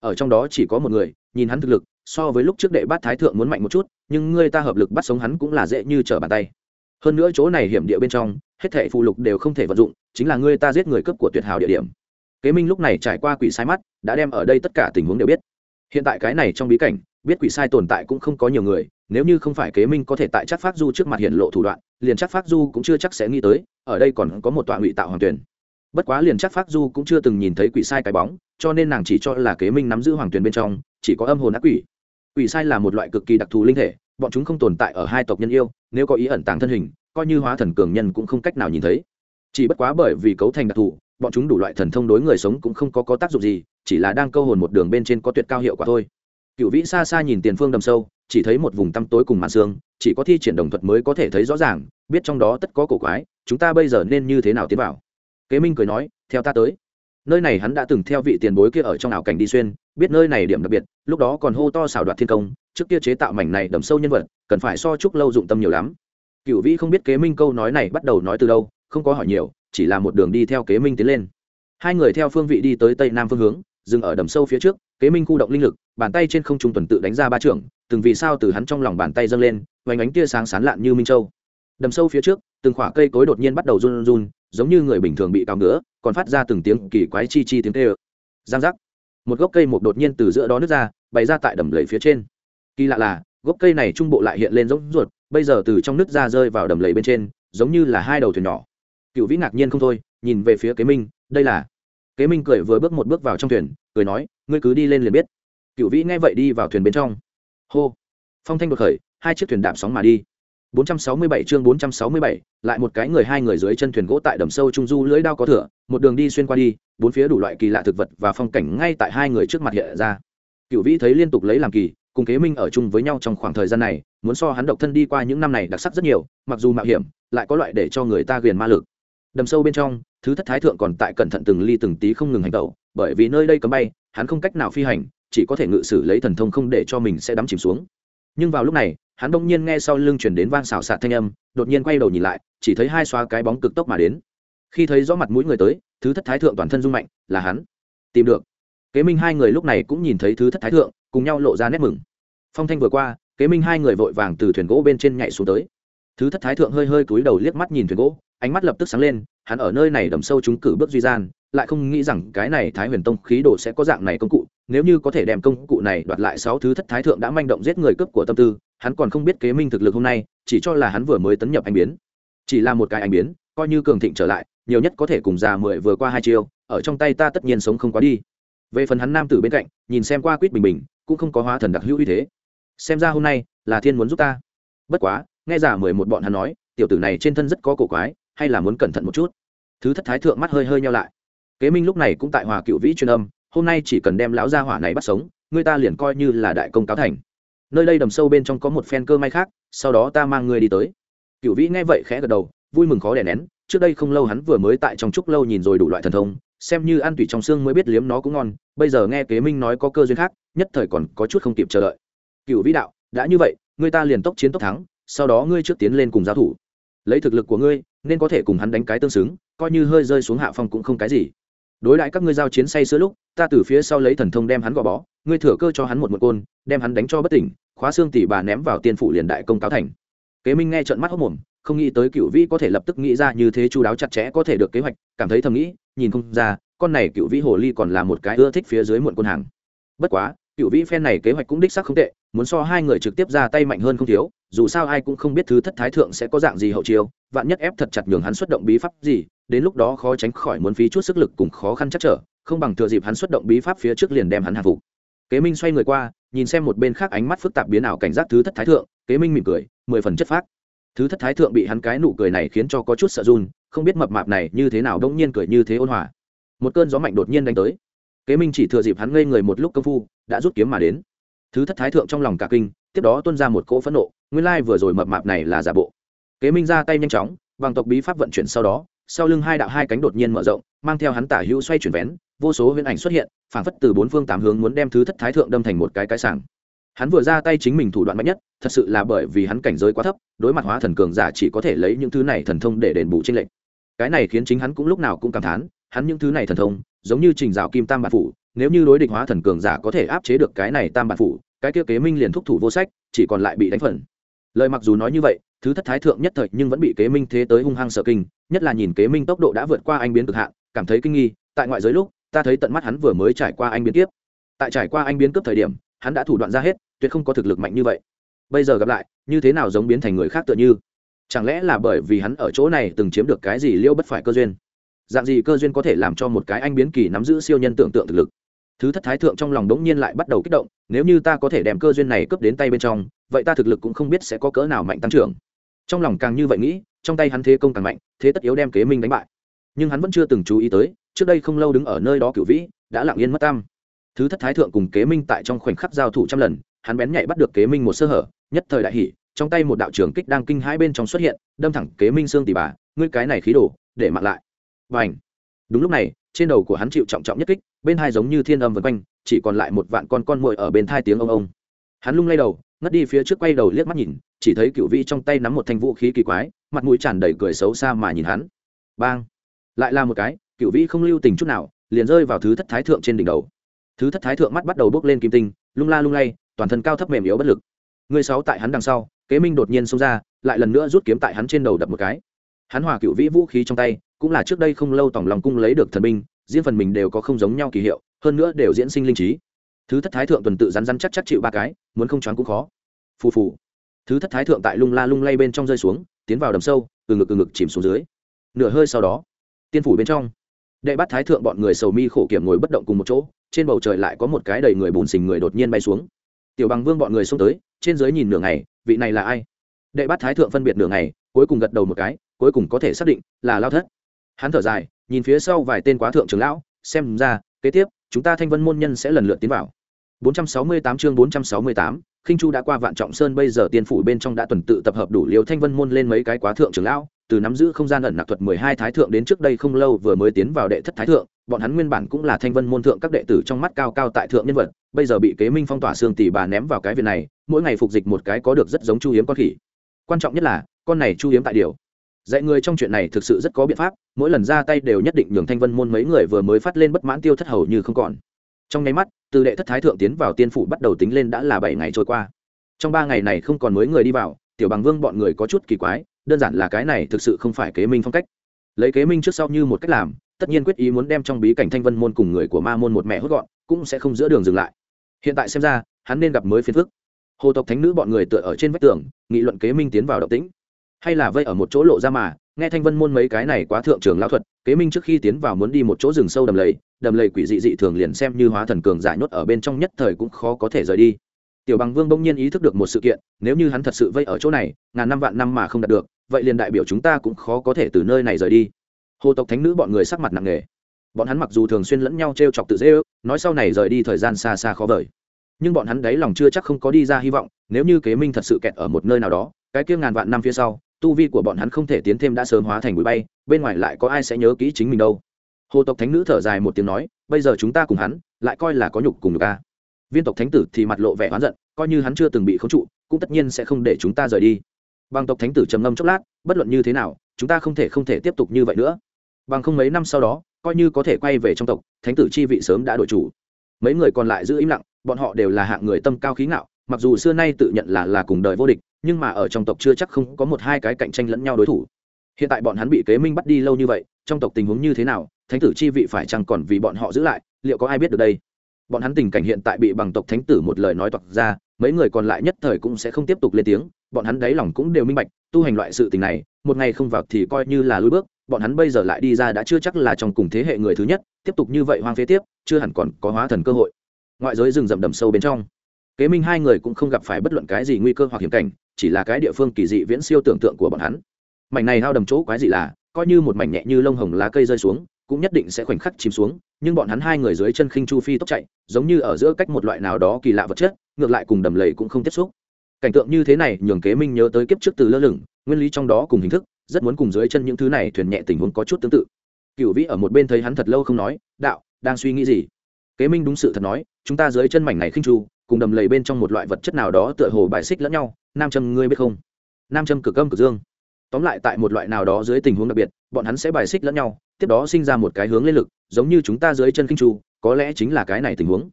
Ở trong đó chỉ có một người, nhìn hắn thực lực, so với lúc trước đệ bát thái thượng muốn mạnh một chút, nhưng ngươi ta hợp lực bắt sống hắn cũng là dễ như trở bàn tay. Hơn nữa chỗ này hiểm địa bên trong, hết thệ phụ lục đều không thể vận dụng, chính là ngươi ta giết người cấp của tuyệt hào địa điểm. Kế minh lúc này trải qua quỷ sai mắt, đã đem ở đây tất cả tình huống đều biết. Hiện tại cái này trong bí cảnh, biết quỷ sai tồn tại cũng không có nhiều người nếu như không phải kế minh có thể tại chắc phát du trước mặt hiện lộ thủ đoạn liền chắc phát du cũng chưa chắc sẽ nghĩ tới ở đây còn có một tọa ngụy tạo hoàng tuyển. Bất quá liền chắc phát du cũng chưa từng nhìn thấy quỷ sai cái bóng cho nên nàng chỉ cho là kế minh nắm giữ hoàng tuyển bên trong chỉ có âm hồn ác quỷ. Quỷ sai là một loại cực kỳ đặc thù linh thể bọn chúng không tồn tại ở hai tộc nhân yêu nếu có ý ẩn tàng thân hình coi như hóa thần cường nhân cũng không cách nào nhìn thấy. Chỉ bất quá bởi vì cấu thành đặc thù bọn chúng đủ loại thần thông đối người sống cũng không có, có tác dụng gì chỉ là đang câu hồn một đường bên trên có tuyệt cao hiệu quả thôi. Cựu vĩ xa xa nhìn tiền phương đầm sâu chỉ thấy một vùng tăm tối cùng màn xương, chỉ có thi triển đồng thuật mới có thể thấy rõ ràng, biết trong đó tất có cổ quái, chúng ta bây giờ nên như thế nào tiến vào? Kế minh cười nói, theo ta tới. Nơi này hắn đã từng theo vị tiền bối kia ở trong ảo cảnh đi xuyên, biết nơi này điểm đặc biệt, lúc đó còn hô to xảo đoạt thiên công, trước kia chế tạo mảnh này đầm sâu nhân vật, cần phải so chúc lâu dụng tâm nhiều lắm. Cựu vĩ không biết kế minh câu nói này bắt đầu nói từ đâu, không có hỏi nhiều, chỉ là một đường đi theo kế minh tiến lên. Hai người theo phương vị đi tới tây nam phương hướng, dừng ở đầm sâu phía trước kế minh khu động linh lực, bàn tay trên không trung tuần tự đánh ra ba trưởng, từng vì sao từ hắn trong lòng bàn tay dâng lên, vành ánh tia sáng sán lạn như minh châu. Đầm sâu phía trước, từng khoả cây cối đột nhiên bắt đầu run run giống như người bình thường bị cào ngứa, còn phát ra từng tiếng kỳ quái chi chi tiếng tê ơ giang giác. Một gốc cây một đột nhiên từ giữa đó nứt ra, bày ra tại đầm lầy phía trên. Kỳ lạ là, gốc cây này trung bộ lại hiện lên giống ruột, bây giờ từ trong nước ra rơi vào đầm lầy bên trên, giống như là hai đầu thuyền nhỏ. Cựu vĩ ngạc nhiên không thôi, nhìn về phía kế minh, đây là kế minh cười vừa bước một bước vào trong thuyền cười nói ngươi cứ đi lên liền biết cựu vĩ nghe vậy đi vào thuyền bên trong hô phong thanh đột khởi hai chiếc thuyền đạp sóng mà đi 467 chương 467, lại một cái người hai người dưới chân thuyền gỗ tại đầm sâu trung du lưỡi đao có thửa, một đường đi xuyên qua đi, bốn phía đủ loại kỳ lạ thực vật và phong cảnh ngay tại hai người trước mặt hiện ra. Cửu Vĩ thấy liên tục lấy làm kỳ, cùng Kế Minh ở chung với nhau trong khoảng thời gian này, muốn so hắn độc thân đi qua những năm này đặc sắc rất nhiều, mặc dù mạo hiểm, lại có loại để cho người ta ghiền ma lực. Đầm sâu bên trong, thứ thất thái thượng còn tại cẩn thận từng ly từng tí không ngừng hành động, bởi vì nơi đây cấm bay, hắn không cách nào phi hành, chỉ có thể ngự sử lấy thần thông không để cho mình sẽ đắm chìm xuống. Nhưng vào lúc này, hắn đông nhiên nghe sau lưng chuyển đến vang xào xạc thanh âm đột nhiên quay đầu nhìn lại chỉ thấy hai xoa cái bóng cực tốc mà đến. Khi thấy rõ mặt mũi người tới thứ thất thái thượng toàn thân rung mạnh là hắn. Tìm được. Kế minh hai người lúc này cũng nhìn thấy thứ thất thái thượng cùng nhau lộ ra nét mừng. Phong thanh vừa qua kế minh hai người vội vàng từ thuyền gỗ bên trên nhảy xuống tới. Thứ thất thái thượng hơi hơi cúi đầu liếc mắt nhìn thuyền gỗ ánh mắt lập tức sáng lên, hắn ở nơi này đầm sâu chúng cử bước duy gian, lại không nghĩ rằng cái này thái huyền tông khí đồ sẽ có dạng này công cụ, nếu như có thể đem công cụ này đoạt lại sáu thứ thất thái thượng đã manh động giết người cướp của tâm tư, hắn còn không biết kế minh thực lực hôm nay, chỉ cho là hắn vừa mới tấn nhập anh biến. Chỉ là một cái anh biến, coi như cường thịnh trở lại, nhiều nhất có thể cùng già mười vừa qua hai chiêu, ở trong tay ta tất nhiên sống không quá đi. Về phần hắn nam tử bên cạnh, nhìn xem qua quýt bình bình, cũng không có hóa thần đặc hữu uy thế. Xem ra hôm nay là thiên muốn giúp ta. Bất quá, nghe giả mười một bọn hắn nói, tiểu tử này trên thân rất có cổ quái hay là muốn cẩn thận một chút? Thứ thất thái thượng mắt hơi hơi nhau lại. Kế minh lúc này cũng tại hòa cựu vĩ truyền âm, hôm nay chỉ cần đem lão gia hỏa này bắt sống, người ta liền coi như là đại công cáo thành. Nơi đây đầm sâu bên trong có một phen cơ may khác, sau đó ta mang ngươi đi tới. Cựu vĩ nghe vậy khẽ gật đầu, vui mừng khó đè nén, trước đây không lâu hắn vừa mới tại trong trúc lâu nhìn rồi đủ loại thần thông, xem như ăn tủy trong xương mới biết liếm nó cũng ngon, bây giờ nghe kế minh nói có cơ duyên khác, nhất thời còn có chút không kịp chờ đợi. Cựu vĩ đạo, đã như vậy ngươi ta liền tốc chiến tốc thắng, sau đó ngươi trước tiến lên cùng giáo thủ. Lấy thực lực của ngươi nên có thể cùng hắn đánh cái tương xứng, coi như hơi rơi xuống hạ phong cũng không cái gì. Đối lại các ngươi giao chiến say sữa lúc, ta từ phía sau lấy thần thông đem hắn gò bó, ngươi thừa cơ cho hắn một một côn, đem hắn đánh cho bất tỉnh, khóa xương tỷ bà ném vào tiên phủ liền đại công cáo thành. Kế minh nghe trận mắt hốc mồm, không nghĩ tới cựu vĩ có thể lập tức nghĩ ra như thế chu đáo chặt chẽ có thể được kế hoạch, cảm thấy thầm nghĩ, nhìn không ra, con này cựu vĩ hồ ly còn là một cái ưa thích phía dưới muộn quân hàng. Bất quá cựu vĩ phen này kế hoạch cũng đích xác không tệ, muốn so hai người trực tiếp ra tay mạnh hơn không thiếu dù sao ai cũng không biết thứ thất thái thượng sẽ có dạng gì hậu chiêu, vạn nhất ép thật chặt nhường hắn xuất động bí pháp gì, đến lúc đó khó tránh khỏi muốn phí chút sức lực cùng khó khăn chắc trở, không bằng thừa dịp hắn xuất động bí pháp phía trước liền đem hắn hạ phục. Kế minh xoay người qua, nhìn xem một bên khác ánh mắt phức tạp biến ảo cảnh giác thứ thất thái thượng, kế minh mỉm cười, mười phần chất phác. Thứ thất thái thượng bị hắn cái nụ cười này khiến cho có chút sợ run, không biết mập mạp này như thế nào đông nhiên cười như thế ôn hòa. Một cơn gió mạnh đột nhiên đánh tới. Kế minh chỉ thừa dịp hắn ngây người một lúc công phu, đã rút kiếm mà đến thứ thất thái thượng trong lòng cả kinh, tiếp đó tuôn ra một cỗ phẫn nộ, nguyên lai vừa rồi mập mạp này là giả bộ. Kế minh ra tay nhanh chóng, bằng tộc bí pháp vận chuyển sau đó, sau lưng hai đạo hai cánh đột nhiên mở rộng, mang theo hắn tả hữu xoay chuyển vén, vô số huyễn ảnh xuất hiện, phảng phất từ bốn phương tám hướng muốn đem thứ thất thái thượng đâm thành một cái cái sảng. Hắn vừa ra tay chính mình thủ đoạn mạnh nhất, thật sự là bởi vì hắn cảnh giới quá thấp, đối mặt hóa thần cường giả chỉ có thể lấy những thứ này thần thông để đền bù tranh lệch. Cái này khiến chính hắn cũng lúc nào cũng cảm thán, hắn những thứ này thần thông, giống như trình dạo kim tam bạc phủ nếu như đối địch hóa thần cường giả có thể áp chế được cái này tam bản phủ, cái kia kế minh liền thúc thủ vô sách, chỉ còn lại bị đánh phần. Lời mặc dù nói như vậy, thứ thất thái thượng nhất thời nhưng vẫn bị kế minh thế tới hung hăng sợ kinh, nhất là nhìn kế minh tốc độ đã vượt qua anh biến cực hạn, cảm thấy kinh nghi, tại ngoại giới lúc, ta thấy tận mắt hắn vừa mới trải qua anh biến tiếp tại trải qua anh biến cướp thời điểm, hắn đã thủ đoạn ra hết, tuyệt không có thực lực mạnh như vậy. Bây giờ gặp lại, như thế nào giống biến thành người khác tựa như? Chẳng lẽ là bởi vì hắn ở chỗ này từng chiếm được cái gì liêu bất phải cơ duyên? Dạng gì cơ duyên có thể làm cho một cái anh biến kỳ nắm giữ siêu nhân tưởng tượng thực lực? Thứ thất thái thượng trong lòng đống nhiên lại bắt đầu kích động, nếu như ta có thể đem cơ duyên này cướp đến tay bên trong, vậy ta thực lực cũng không biết sẽ có cỡ nào mạnh tăng trưởng. Trong lòng càng như vậy nghĩ, trong tay hắn thế công càng mạnh, thế tất yếu đem kế minh đánh bại. Nhưng hắn vẫn chưa từng chú ý tới, trước đây không lâu đứng ở nơi đó cửu vĩ, đã lặng yên mất tam thứ thất thái thượng cùng kế minh tại trong khoảnh khắc giao thủ trăm lần, hắn bén nhạy bắt được kế minh một sơ hở, nhất thời đại hỷ trong tay một đạo trưởng kích đang kinh hai bên trong xuất hiện, đâm thẳng kế minh xương tỷ bà, ngươi cái này khí đổ để mặn lại. Và ảnh đúng lúc này trên đầu của hắn chịu trọng trọng nhất kích, bên hai giống như thiên âm vân quanh, chỉ còn lại một vạn con con muội ở bên thai tiếng ông ông. Hắn lung lay đầu, ngất đi phía trước quay đầu liếc mắt nhìn, chỉ thấy cựu vi trong tay nắm một thanh vũ khí kỳ quái, mặt mũi tràn đầy cười xấu xa mà nhìn hắn. Bang! Lại là một cái cựu vi không lưu tình chút nào, liền rơi vào thứ thất thái thượng trên đỉnh đầu. Thứ thất thái thượng mắt bắt đầu bốc lên kim tinh, lung la lung lay, toàn thân cao thấp mềm yếu bất lực. Người sáu tại hắn đằng sau, kế minh đột nhiên xông ra, lại lần nữa rút kiếm tại hắn trên đầu đập một cái hắn hòa cựu vĩ vũ khí trong tay, cũng là trước đây không lâu tổng lòng cung lấy được thần binh, riêng phần mình đều có không giống nhau kỳ hiệu, hơn nữa đều diễn sinh linh trí. Thứ thất thái thượng tuần tự rắn rắn chắc chắc chịu ba cái, muốn không choáng cũng khó. Phù phù. Thứ thất thái thượng tại lung la lung lay bên trong rơi xuống, tiến vào đầm sâu, từ ngực từ ngực chìm xuống dưới. Nửa hơi sau đó, tiên phủ bên trong, đệ bắt thái thượng bọn người sầu mi khổ kiểm ngồi bất động cùng một chỗ, trên bầu trời lại có một cái đầy người bùn xình người đột nhiên bay xuống. Tiểu bằng vương bọn người xông tới, trên dưới nhìn nửa ngày, vị này là ai? Đệ bát thái thượng phân biệt nửa ngày cuối cùng gật đầu một cái cuối cùng có thể xác định là lao thất hắn thở dài nhìn phía sau vài tên quá thượng trưởng lão xem ra kế tiếp chúng ta thanh vân môn nhân sẽ lần lượt tiến vào 468 chương 468, Khinh Chu đã qua Vạn Trọng Sơn bây giờ tiên phủ bên trong đã tuần tự tập hợp đủ liều Thanh Vân môn lên mấy cái quá thượng trưởng lão, từ nắm giữ không gian ẩn nặc thuật 12 thái thượng đến trước đây không lâu vừa mới tiến vào đệ thất thái thượng, bọn hắn nguyên bản cũng là Thanh Vân môn thượng các đệ tử trong mắt cao cao tại thượng nhân vật, bây giờ bị Kế Minh phong tỏa xương tỷ bà ném vào cái viện này, mỗi ngày phục dịch một cái có được rất giống chu hiếm con khỉ. Quan trọng nhất là, con này chu hiếm tại điều. Dạy người trong chuyện này thực sự rất có biện pháp, mỗi lần ra tay đều nhất định nhường Thanh Vân môn mấy người vừa mới phát lên bất mãn tiêu thất hầu như không còn. Trong nháy mắt từ đệ thất thái thượng tiến vào tiên phủ bắt đầu tính lên đã là bảy ngày trôi qua. Trong ba ngày này không còn mới người đi vào tiểu bằng vương bọn người có chút kỳ quái đơn giản là cái này thực sự không phải kế minh phong cách. Lấy kế minh trước sau như một cách làm tất nhiên quyết ý muốn đem trong bí cảnh thanh vân môn cùng người của ma môn một mẹ hốt gọn cũng sẽ không giữa đường dừng lại. Hiện tại xem ra hắn nên gặp mới phiền phức hồ tộc thánh nữ bọn người tựa ở trên vách tường, nghị luận kế minh tiến vào động tĩnh. Hay là vây ở một chỗ lộ ra mà, nghe thanh vân môn mấy cái này quá thượng trường lao thuật, kế minh trước khi tiến vào muốn đi một chỗ rừng sâu đầm lầy đầm lầy quỷ dị dị thường liền xem như hóa thần cường giải nhốt ở bên trong nhất thời cũng khó có thể rời đi. Tiểu bằng vương bỗng nhiên ý thức được một sự kiện, nếu như hắn thật sự vây ở chỗ này, ngàn năm vạn năm mà không đạt được, vậy liền đại biểu chúng ta cũng khó có thể từ nơi này rời đi. Hồ tộc thánh nữ bọn người sắc mặt nặng nề. Bọn hắn mặc dù thường xuyên lẫn nhau t r e o chọc tự dễ ước, nói sau này rời đi thời gian xa xa khó vời nhưng bọn hắn đấy lòng chưa chắc không có đi ra hy vọng, nếu như kế minh thật sự kẹt ở một nơi nào đó, cái kia ngàn vạn năm phía sau, tu vi của bọn hắn không thể tiến thêm đã sớm hóa thành bụi bay, bên ngoài lại có ai sẽ nhớ kỹ chính mình đâu. Hồ tộc thánh nữ thở dài một tiếng nói, bây giờ chúng ta cùng hắn, lại coi là có nhục cùng nhục ca viên tộc thánh tử thì mặt lộ vẻ oán giận, coi như hắn chưa từng bị khống trụ, cũng tất nhiên sẽ không để chúng ta rời đi. Bằng tộc thánh tử trầm ngâm chốc lát, bất luận như thế nào, chúng ta không thể không thể tiếp tục như vậy nữa. Bằng không mấy năm sau đó, coi như có thể quay về trong tộc, thánh tử chi vị sớm đã đổi chủ. Mấy người còn lại giữ im lặng bọn họ đều là hạng người tâm cao khí ngạo, mặc dù xưa nay tự nhận là là cùng đời vô địch, nhưng mà ở trong tộc chưa chắc không có một hai cái cạnh tranh lẫn nhau đối thủ. Hiện tại bọn hắn bị kế minh bắt đi lâu như vậy, trong tộc tình huống như thế nào, thánh tử chi vị phải chăng còn vì bọn họ giữ lại, liệu có ai biết được đây? Bọn hắn tình cảnh hiện tại bị bằng tộc thánh tử một lời nói toạc ra, mấy người còn lại nhất thời cũng sẽ không tiếp tục lên tiếng, bọn hắn đáy lòng cũng đều minh bạch, tu hành loại sự tình này, một ngày không vào thì coi như là lùi bước, bọn hắn bây giờ lại đi ra đã chưa chắc là trong cùng thế hệ người thứ nhất, tiếp tục như vậy hoang phế tiếp, chưa hẳn còn có hóa thần cơ hội ngoại giới rừng rậm đầm sâu bên trong. Kế minh hai người cũng không gặp phải bất luận cái gì nguy cơ hoặc hiểm cảnh, chỉ là cái địa phương kỳ dị viễn siêu tưởng tượng của bọn hắn. Mảnh này hao đầm chỗ quái dị là, coi như một mảnh nhẹ như lông hồng lá cây rơi xuống, cũng nhất định sẽ khoảnh khắc chìm xuống, nhưng bọn hắn hai người dưới chân khinh chu phi tốc chạy, giống như ở giữa cách một loại nào đó kỳ lạ vật chất, ngược lại cùng đầm lầy cũng không tiếp xúc. Cảnh tượng như thế này nhường kế minh nhớ tới kiếp trước từ lơ lửng, nguyên lý trong đó cùng hình thức, rất muốn cùng dưới chân những thứ này thuyền nhẹ tình huống có chút tương tự. Cựu vĩ ở một bên thấy hắn thật lâu không nói, đạo, đang suy nghĩ gì? Kế minh đúng sự thật nói chúng ta dưới chân mảnh này khinh chu cùng đầm lầy bên trong một loại vật chất nào đó tựa hồ bài xích lẫn nhau nam châm ngươi biết không? Nam châm cực âm cực dương. Tóm lại tại một loại nào đó dưới tình huống đặc biệt bọn hắn sẽ bài xích lẫn nhau tiếp đó sinh ra một cái hướng lên lực giống như chúng ta dưới chân kinh tru có lẽ chính là cái này tình huống.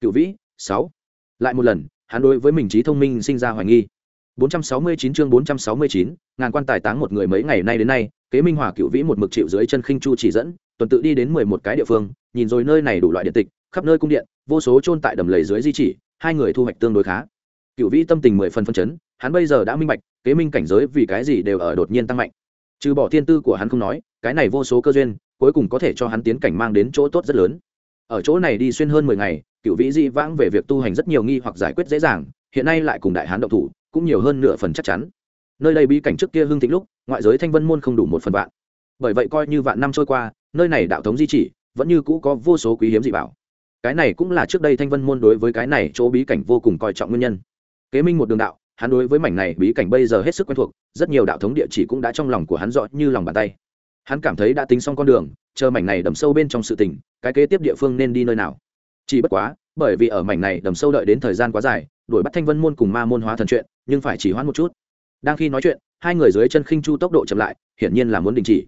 Cựu vĩ sáu. Lại một lần hắn đối với mình trí thông minh sinh ra hoài nghi. 469 chương 469, ngàn quan tài táng một người mấy ngày nay đến nay kế minh hòa cựu vĩ một mực chịu dưới chân khinh chu chỉ dẫn tuần tự đi đến mười một cái địa phương nhìn rồi nơi này đủ loại điện tịch khắp nơi cung điện, vô số chôn tại đầm lầy dưới di chỉ, hai người thu hoạch tương đối khá. Cựu vĩ tâm tình mười phần phân chấn, hắn bây giờ đã minh bạch, kế minh cảnh giới vì cái gì đều ở đột nhiên tăng mạnh. Trừ bỏ thiên tư của hắn không nói, cái này vô số cơ duyên, cuối cùng có thể cho hắn tiến cảnh mang đến chỗ tốt rất lớn. Ở chỗ này đi xuyên hơn mười ngày cựu vĩ dị vãng về việc tu hành rất nhiều nghi hoặc giải quyết dễ dàng, hiện nay lại cùng đại hán động thủ, cũng nhiều hơn nửa phần chắc chắn. Nơi đây bí cảnh trước kia hưng thịnh lúc, ngoại giới thanh vân môn không đủ một phần vạn. Bởi vậy coi như vạn năm trôi qua, nơi này đạo thống di chỉ, vẫn như cũ có vô số quý hiếm dị bảo cái này cũng là trước đây thanh vân môn đối với cái này chỗ bí cảnh vô cùng coi trọng nguyên nhân. Kế minh một đường đạo, hắn đối với mảnh này bí cảnh bây giờ hết sức quen thuộc, rất nhiều đạo thống địa chỉ cũng đã trong lòng của hắn rõ như lòng bàn tay. Hắn cảm thấy đã tính xong con đường, chờ mảnh này đầm sâu bên trong sự tình, cái kế tiếp địa phương nên đi nơi nào. Chỉ bất quá, bởi vì ở mảnh này đầm sâu đợi đến thời gian quá dài, đuổi bắt thanh vân môn cùng ma môn hóa thần chuyện, nhưng phải chỉ hoãn một chút. Đang khi nói chuyện, hai người dưới chân khinh chu tốc độ chậm lại, hiển nhiên là muốn đình chỉ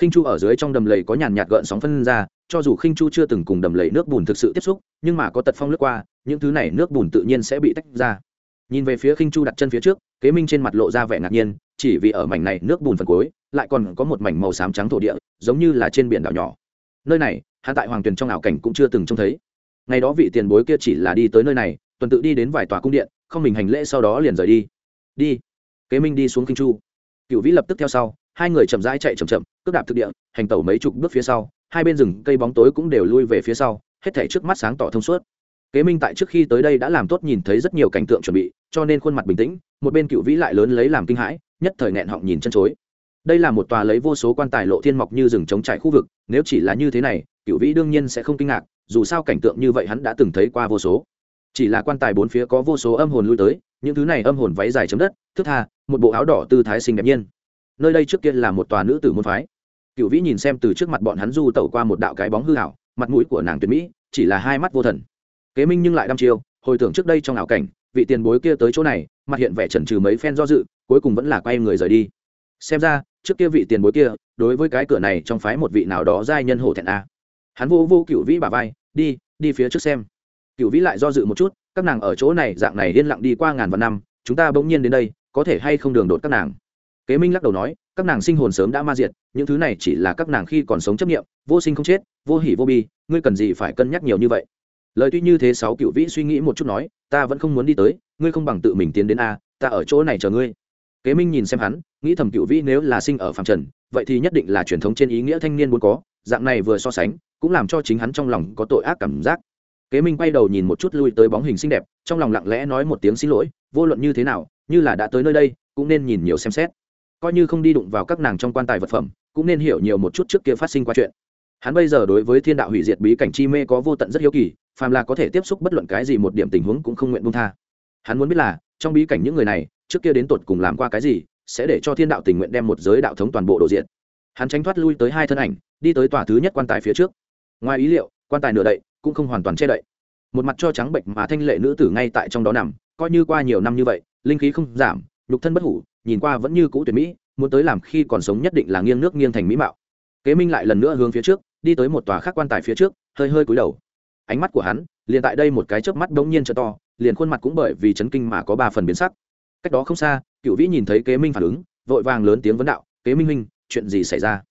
khinh chu ở dưới trong đầm lầy có nhàn nhạt gợn sóng phân ra, cho dù khinh chu chưa từng cùng đầm lầy nước bùn thực sự tiếp xúc, nhưng mà có tật phong lướt qua, những thứ này nước bùn tự nhiên sẽ bị tách ra. Nhìn về phía khinh chu đặt chân phía trước, kế minh trên mặt lộ ra vẻ ngạc nhiên, chỉ vì ở mảnh này nước bùn phần cuối, lại còn có một mảnh màu xám trắng thổ địa, giống như là trên biển đảo nhỏ. Nơi này hạ tại hoàng tuyền trong ảo cảnh cũng chưa từng trông thấy. Ngày đó vị tiền bối kia chỉ là đi tới nơi này, tuần tự đi đến vài tòa cung điện, không mình hành lễ sau đó liền rời đi. Đi. Kế minh đi xuống kinh chu. Cựu vĩ lập tức theo sau hai người chậm rãi chạy chậm chậm cướp đạp thực địa, hành tẩu mấy chục bước phía sau, hai bên rừng cây bóng tối cũng đều lui về phía sau, hết thảy trước mắt sáng tỏ thông suốt. Kế minh tại trước khi tới đây đã làm tốt nhìn thấy rất nhiều cảnh tượng chuẩn bị, cho nên khuôn mặt bình tĩnh, một bên cựu vĩ lại lớn lấy làm kinh hãi, nhất thời nghẹn họng nhìn chân chối. Đây là một tòa lấy vô số quan tài lộ thiên mọc như rừng trống trải khu vực, nếu chỉ là như thế này, cựu vĩ đương nhiên sẽ không kinh ngạc, dù sao cảnh tượng như vậy hắn đã từng thấy qua vô số. Chỉ là quan tài bốn phía có vô số âm hồn lui tới, những thứ này âm hồn váy dài chấm đất thức tha, một bộ áo đỏ tư thái xinh đẹp nhiên nơi đây trước kia là một tòa nữ tử môn phái. Cựu vĩ nhìn xem từ trước mặt bọn hắn du tẩu qua một đạo cái bóng hư hảo mặt mũi của nàng tuyệt mỹ, chỉ là hai mắt vô thần. Kế minh nhưng lại đăm chiêu, hồi tưởng trước đây trong ảo cảnh, vị tiền bối kia tới chỗ này, mặt hiện vẻ chần trừ mấy phen do dự, cuối cùng vẫn là quay người rời đi. Xem ra, trước kia vị tiền bối kia, đối với cái cửa này trong phái một vị nào đó giai nhân hổ thẹn a. Hắn vô vô cựu vĩ bà vai, đi đi phía trước xem. Cựu vĩ lại do dự một chút, các nàng ở chỗ này, dạng này yên lặng đi qua ngàn vạn năm, chúng ta bỗng nhiên đến đây, có thể hay không đường đột các nàng? Kế minh lắc đầu nói, các nàng sinh hồn sớm đã ma diệt, những thứ này chỉ là các nàng khi còn sống chấp nghiệm vô sinh không chết, vô hỉ vô bi, ngươi cần gì phải cân nhắc nhiều như vậy? Lời tuy như thế, sáu cựu vĩ suy nghĩ một chút nói, ta vẫn không muốn đi tới, ngươi không bằng tự mình tiến đến a, ta ở chỗ này chờ ngươi. Kế minh nhìn xem hắn, nghĩ thầm cựu vĩ nếu là sinh ở phạm trần, vậy thì nhất định là truyền thống trên ý nghĩa thanh niên muốn có, dạng này vừa so sánh, cũng làm cho chính hắn trong lòng có tội ác cảm giác. Kế minh quay đầu nhìn một chút lui tới bóng hình xinh đẹp, trong lòng lặng lẽ nói một tiếng xin lỗi, vô luận như thế nào, như là đã tới nơi đây, cũng nên nhìn nhiều xem xét coi như không đi đụng vào các nàng trong quan tài vật phẩm, cũng nên hiểu nhiều một chút trước kia phát sinh qua chuyện. Hắn bây giờ đối với thiên đạo hủy diệt bí cảnh chi mê có vô tận rất hiếu kỳ, phàm là có thể tiếp xúc bất luận cái gì một điểm tình huống cũng không nguyện buông tha. Hắn muốn biết là, trong bí cảnh những người này, trước kia đến tột cùng làm qua cái gì, sẽ để cho thiên đạo tình nguyện đem một giới đạo thống toàn bộ đồ diện. Hắn tránh thoát lui tới hai thân ảnh, đi tới tòa thứ nhất quan tài phía trước. Ngoài ý liệu, quan tài nửa đậy, cũng không hoàn toàn che đậy. Một mặt cho trắng bệnh mà thanh lệ nữ tử ngay tại trong đó nằm, coi như qua nhiều năm như vậy, linh khí không giảm, nhục thân bất hủ nhìn qua vẫn như cũ tuyệt mỹ, muốn tới làm khi còn sống nhất định là nghiêng nước nghiêng thành mỹ mạo. Kế minh lại lần nữa hướng phía trước, đi tới một tòa khác quan tài phía trước, hơi hơi cúi đầu. Ánh mắt của hắn, liền tại đây một cái chớp mắt bỗng nhiên trợ to, liền khuôn mặt cũng bởi vì chấn kinh mà có ba phần biến sắc. Cách đó không xa cựu vĩ nhìn thấy kế minh phản ứng, vội vàng lớn tiếng vấn đạo, kế minh minh chuyện gì xảy ra?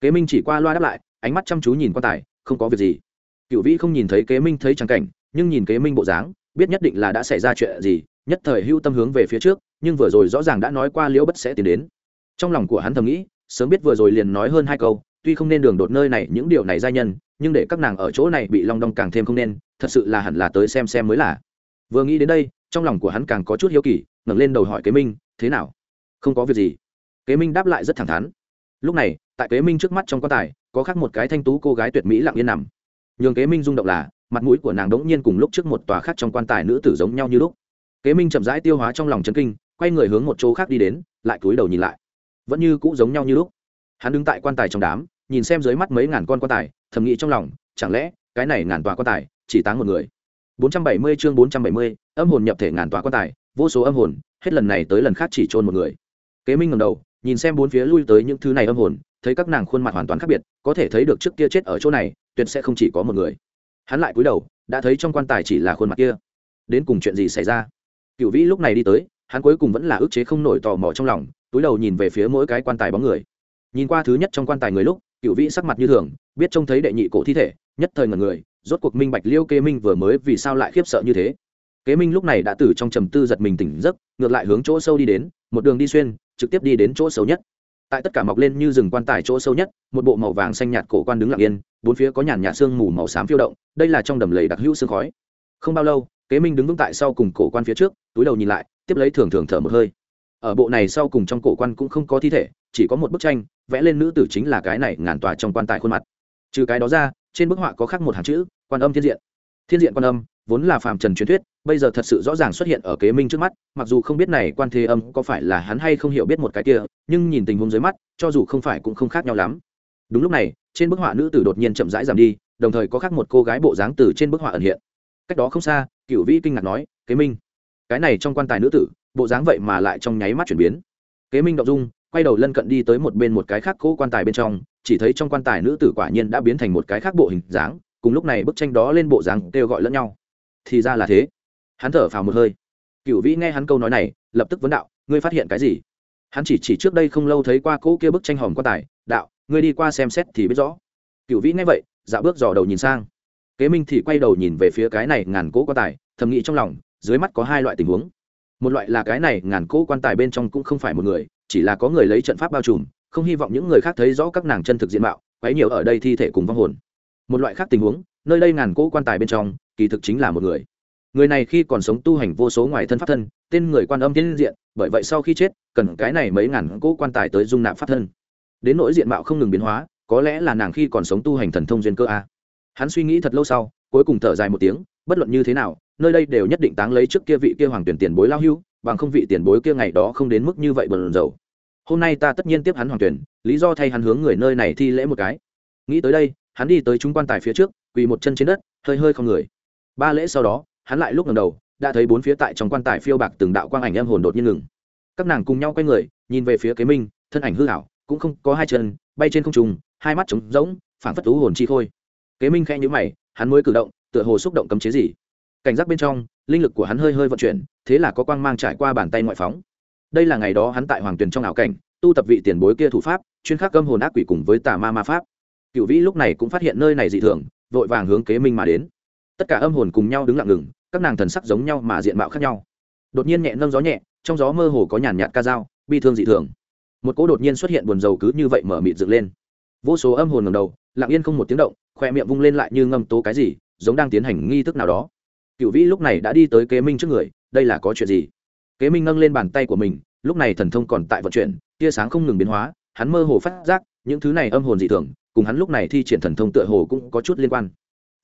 Kế minh chỉ qua loa đáp lại, ánh mắt chăm chú nhìn quan tài, không có việc gì. Cựu vĩ không nhìn thấy kế minh thấy trắng cảnh, nhưng nhìn kế minh bộ dáng, biết nhất định là đã xảy ra chuyện gì, nhất thời hưu tâm hướng về phía trước nhưng vừa rồi rõ ràng đã nói qua liễu bất sẽ tiến đến. Trong lòng của hắn thầm nghĩ, sớm biết vừa rồi liền nói hơn hai câu, tuy không nên đường đột nơi này những điều này giai nhân, nhưng để các nàng ở chỗ này bị long đong càng thêm không nên, thật sự là hẳn là tới xem xem mới là. Vừa nghĩ đến đây, trong lòng của hắn càng có chút hiếu kỳ, ngẩng lên đầu hỏi kế minh, thế nào? Không có việc gì? Kế minh đáp lại rất thẳng thắn. Lúc này, tại kế minh trước mắt trong quan tài, có khác một cái thanh tú cô gái tuyệt mỹ lặng yên nằm. Nhường kế minh rung động là, mặt mũi của nàng đống nhiên cùng lúc trước một tòa khác trong quan tài nữ tử giống nhau như lúc. Kế minh chậm rãi tiêu hóa trong lòng chấn kinh quay người hướng một chỗ khác đi đến lại cúi đầu nhìn lại. Vẫn như cũ giống nhau như lúc. Hắn đứng tại quan tài trong đám nhìn xem dưới mắt mấy ngàn con quan tài thầm nghĩ trong lòng chẳng lẽ cái này ngàn tòa quan tài chỉ táng một người? 470 chương 470, âm hồn nhập thể ngàn tòa quan tài vô số âm hồn hết lần này tới lần khác chỉ chôn một người. Kế minh ngẩng đầu nhìn xem bốn phía lui tới những thứ này âm hồn thấy các nàng khuôn mặt hoàn toàn khác biệt có thể thấy được trước kia chết ở chỗ này tuyệt sẽ không chỉ có một người. Hắn lại cúi đầu đã thấy trong quan tài chỉ là khuôn mặt kia. Đến cùng chuyện gì xảy ra? Cựu vĩ lúc này đi tới hắn cuối cùng vẫn là ức chế không nổi tò mò trong lòng, túi đầu nhìn về phía mỗi cái quan tài bóng người. Nhìn qua thứ nhất trong quan tài người lúc cựu vĩ sắc mặt như thường, biết trông thấy đệ nhị cổ thi thể, nhất thời ngần người, rốt cuộc minh bạch liêu kê minh vừa mới vì sao lại khiếp sợ như thế. Kế minh lúc này đã từ trong trầm tư giật mình tỉnh giấc, ngược lại hướng chỗ sâu đi đến, một đường đi xuyên, trực tiếp đi đến chỗ sâu nhất. Tại tất cả mọc lên như rừng quan tài chỗ sâu nhất, một bộ màu vàng xanh nhạt cổ quan đứng lặng yên, bốn phía có nhàn nhạt sương mù màu xám phiêu động, đây là trong đầm lầy đặc hữu sương khói. Không bao lâu kế minh đứng vững tại sau cùng cổ quan phía trước, túi đầu nhìn lại, tiếp lấy thường thường thở một hơi. Ở bộ này sau cùng trong cổ quan cũng không có thi thể, chỉ có một bức tranh, vẽ lên nữ tử chính là cái này ngàn tòa trong quan tài khuôn mặt. Trừ cái đó ra, trên bức họa có khắc một hàng chữ, quan âm thiên diện. Thiên diện quan âm, vốn là phàm trần truyền thuyết, bây giờ thật sự rõ ràng xuất hiện ở kế minh trước mắt, mặc dù không biết này quan thế âm có phải là hắn hay không hiểu biết một cái kia, nhưng nhìn tình huống dưới mắt, cho dù không phải cũng không khác nhau lắm. Đúng lúc này, trên bức họa nữ tử đột nhiên chậm rãi giảm đi, đồng thời có khác một cô gái bộ dáng từ trên bức họa ẩn hiện. Cách đó không xa cựu vĩ kinh ngạc nói, kế minh, cái này trong quan tài nữ tử, bộ dáng vậy mà lại trong nháy mắt chuyển biến. Kế minh đ dung, quay đầu lân cận đi tới một bên một cái khác cỗ quan tài bên trong, chỉ thấy trong quan tài nữ tử quả nhiên đã biến thành một cái khác bộ hình dáng, cùng lúc này bức tranh đó lên bộ dáng kêu gọi lẫn nhau. Thì ra là thế. Hắn thở phào một hơi. Cựu vĩ nghe hắn câu nói này, lập tức vấn đạo, ngươi phát hiện cái gì? Hắn chỉ chỉ trước đây không lâu thấy qua cỗ kia bức tranh hòm quan tài, đạo, ngươi đi qua xem xét thì biết rõ. Cựu vĩ nghe vậy dạo bước dò đầu nhìn sang kế minh thì quay đầu nhìn về phía cái này ngàn cỗ quan tài, thầm nghĩ trong lòng, dưới mắt có hai loại tình huống. Một loại là cái này ngàn cỗ quan tài bên trong cũng không phải một người, chỉ là có người lấy trận pháp bao trùm, không hy vọng những người khác thấy rõ các nàng chân thực diện mạo, quấy nhiều ở đây thi thể cùng vong hồn. Một loại khác tình huống, nơi đây ngàn cỗ quan tài bên trong, kỳ thực chính là một người. Người này khi còn sống tu hành vô số ngoài thân pháp thân, tên người quan âm tiến diện, bởi vậy sau khi chết, cần cái này mấy ngàn cỗ quan tài tới dung nạp pháp thân. Đến nỗi diện mạo không ngừng biến hóa, có lẽ là nàng khi còn sống tu hành thần thông duyên cơ a hắn suy nghĩ thật lâu sau, cuối cùng thở dài một tiếng, bất luận như thế nào, nơi đây đều nhất định táng lấy trước kia vị kia hoàng tuyển tiền bối lao hưu, bằng không vị tiền bối kia ngày đó không đến mức như vậy bần dầu hôm nay ta tất nhiên tiếp hắn hoàng tuyển, lý do thay hắn hướng người nơi này thi lễ một cái. Nghĩ tới đây, hắn đi tới chúng quan tài phía trước, quỳ một chân trên đất, hơi hơi không người. Ba lễ sau đó, hắn lại lúc ngầm đầu, đã thấy bốn phía tại trong quan tài phiêu bạc từng đạo quang ảnh âm hồn đột nhiên ngừng. Các nàng cùng nhau quay người, nhìn về phía kế minh, thân ảnh hư hảo cũng không có hai chân, bay trên không trùng hai mắt trống rỗng, phảng phất tú hồn chi khôi kế minh khẽ nhữ mày, hắn mới cử động, tựa hồ xúc động cấm chế gì. Cảnh giác bên trong, linh lực của hắn hơi hơi vận chuyển, thế là có quang mang trải qua bàn tay ngoại phóng. Đây là ngày đó hắn tại hoàng tuyền trong ảo cảnh, tu tập vị tiền bối kia thủ pháp, chuyên khắc âm hồn ác quỷ cùng với tà ma ma pháp. Cựu vĩ lúc này cũng phát hiện nơi này dị thường, vội vàng hướng kế minh mà đến. Tất cả âm hồn cùng nhau đứng lặng ngừng, các nàng thần sắc giống nhau mà diện mạo khác nhau. Đột nhiên nhẹ nâng gió nhẹ, trong gió mơ hồ có nhàn nhạt ca dao, bi thương dị thường. Một cỗ đột nhiên xuất hiện buồn dầu cứ như vậy mở mịt dựng lên vô số âm hồn ngầm đầu, lặng yên không một tiếng động, khoe miệng vung lên lại như ngâm tố cái gì, giống đang tiến hành nghi thức nào đó. Cựu vĩ lúc này đã đi tới kế minh trước người, đây là có chuyện gì? Kế minh nâng lên bàn tay của mình, lúc này thần thông còn tại vận chuyển, tia sáng không ngừng biến hóa, hắn mơ hồ phát giác, những thứ này âm hồn dị thường, cùng hắn lúc này thi triển thần thông tựa hồ cũng có chút liên quan.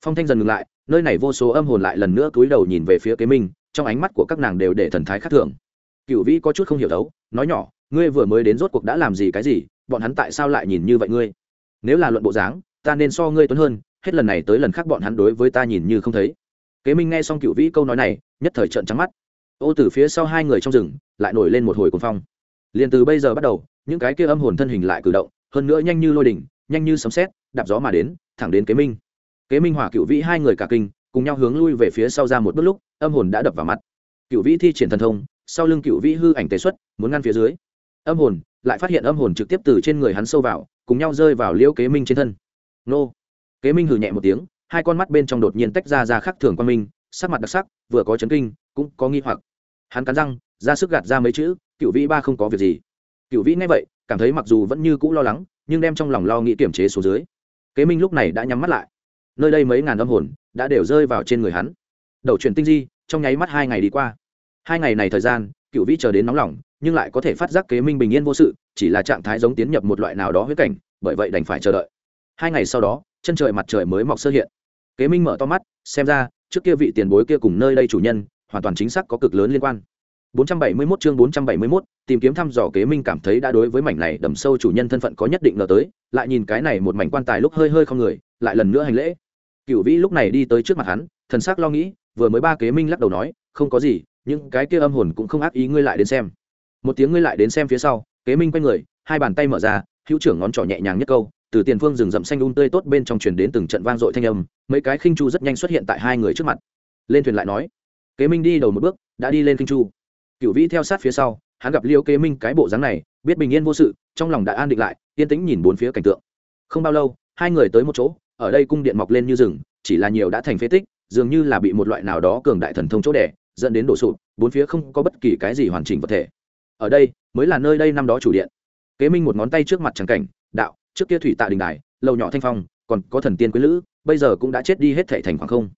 Phong thanh dần ngừng lại, nơi này vô số âm hồn lại lần nữa cúi đầu nhìn về phía kế minh, trong ánh mắt của các nàng đều để thần thái khác thường. Cựu vĩ có chút không hiểu đấu nói nhỏ, ngươi vừa mới đến rốt cuộc đã làm gì cái gì? Bọn hắn tại sao lại nhìn như vậy ngươi? Nếu là luận bộ dáng, ta nên so ngươi tuấn hơn, hết lần này tới lần khác bọn hắn đối với ta nhìn như không thấy. Kế minh nghe xong cựu vĩ câu nói này, nhất thời trợn trắng mắt. Ô từ phía sau hai người trong rừng, lại nổi lên một hồi cuồng phong. Liền từ bây giờ bắt đầu, những cái kia âm hồn thân hình lại cử động, hơn nữa nhanh như lôi đỉnh, nhanh như sấm sét, đạp gió mà đến, thẳng đến kế minh. Kế minh hỏa cựu vĩ hai người cả kinh, cùng nhau hướng lui về phía sau ra một bước lúc, âm hồn đã đập vào mặt. Cựu vĩ thi triển thần thông, sau lưng cựu vĩ hư ảnh tế xuất, muốn ngăn phía dưới. Âm hồn lại phát hiện âm hồn trực tiếp từ trên người hắn sâu vào, cùng nhau rơi vào liễu kế minh trên thân. Nô. Kế minh hừ nhẹ một tiếng, hai con mắt bên trong đột nhiên tách ra ra khắc thường quan minh, sắc mặt đặc sắc, vừa có chấn kinh, cũng có nghi hoặc. Hắn cắn răng, ra sức gạt ra mấy chữ, cựu vĩ ba không có việc gì. Cựu vĩ nghe vậy, cảm thấy mặc dù vẫn như cũ lo lắng, nhưng đem trong lòng lo nghĩ kiểm chế số dưới. Kế minh lúc này đã nhắm mắt lại. Nơi đây mấy ngàn âm hồn đã đều rơi vào trên người hắn. Đầu chuyển tinh di, trong nháy mắt hai ngày đi qua. Hai ngày này thời gian, cựu vĩ chờ đến nóng lòng nhưng lại có thể phát giác kế minh bình yên vô sự chỉ là trạng thái giống tiến nhập một loại nào đó huyết cảnh bởi vậy đành phải chờ đợi. Hai ngày sau đó chân trời mặt trời mới mọc sơ hiện. Kế minh mở to mắt xem ra trước kia vị tiền bối kia cùng nơi đây chủ nhân hoàn toàn chính xác có cực lớn liên quan. 471 chương 471, tìm kiếm thăm dò kế minh cảm thấy đã đối với mảnh này đầm sâu chủ nhân thân phận có nhất định ngờ tới lại nhìn cái này một mảnh quan tài lúc hơi hơi không người lại lần nữa hành lễ. Cựu vĩ lúc này đi tới trước mặt hắn thần sắc lo nghĩ vừa mới ba kế minh lắc đầu nói không có gì nhưng cái kia âm hồn cũng không ác ý ngươi lại đến xem một tiếng ngươi lại đến xem phía sau, kế minh quay người, hai bàn tay mở ra, hữu trưởng ngón trỏ nhẹ nhàng nhất câu, từ tiền phương rừng rậm xanh un tươi tốt bên trong truyền đến từng trận vang dội thanh âm, mấy cái khinh chu rất nhanh xuất hiện tại hai người trước mặt. Lên thuyền lại nói, kế minh đi đầu một bước, đã đi lên khinh chu. Cựu vĩ theo sát phía sau, hắn gặp liêu kế minh cái bộ dáng này, biết bình yên vô sự, trong lòng đã an định lại, yên tĩnh nhìn bốn phía cảnh tượng. Không bao lâu, hai người tới một chỗ, ở đây cung điện mọc lên như rừng, chỉ là nhiều đã thành phế tích, dường như là bị một loại nào đó cường đại thần thông chỗ đẻ dẫn đến đổ sụp, bốn phía không có bất kỳ cái gì hoàn chỉnh vật thể ở đây mới là nơi đây năm đó chủ điện. Kế minh một ngón tay trước mặt trắng cảnh, đạo, trước kia thủy tạ đình đài, lầu nhỏ thanh phong, còn có thần tiên quý lữ, bây giờ cũng đã chết đi hết thể thành khoảng không.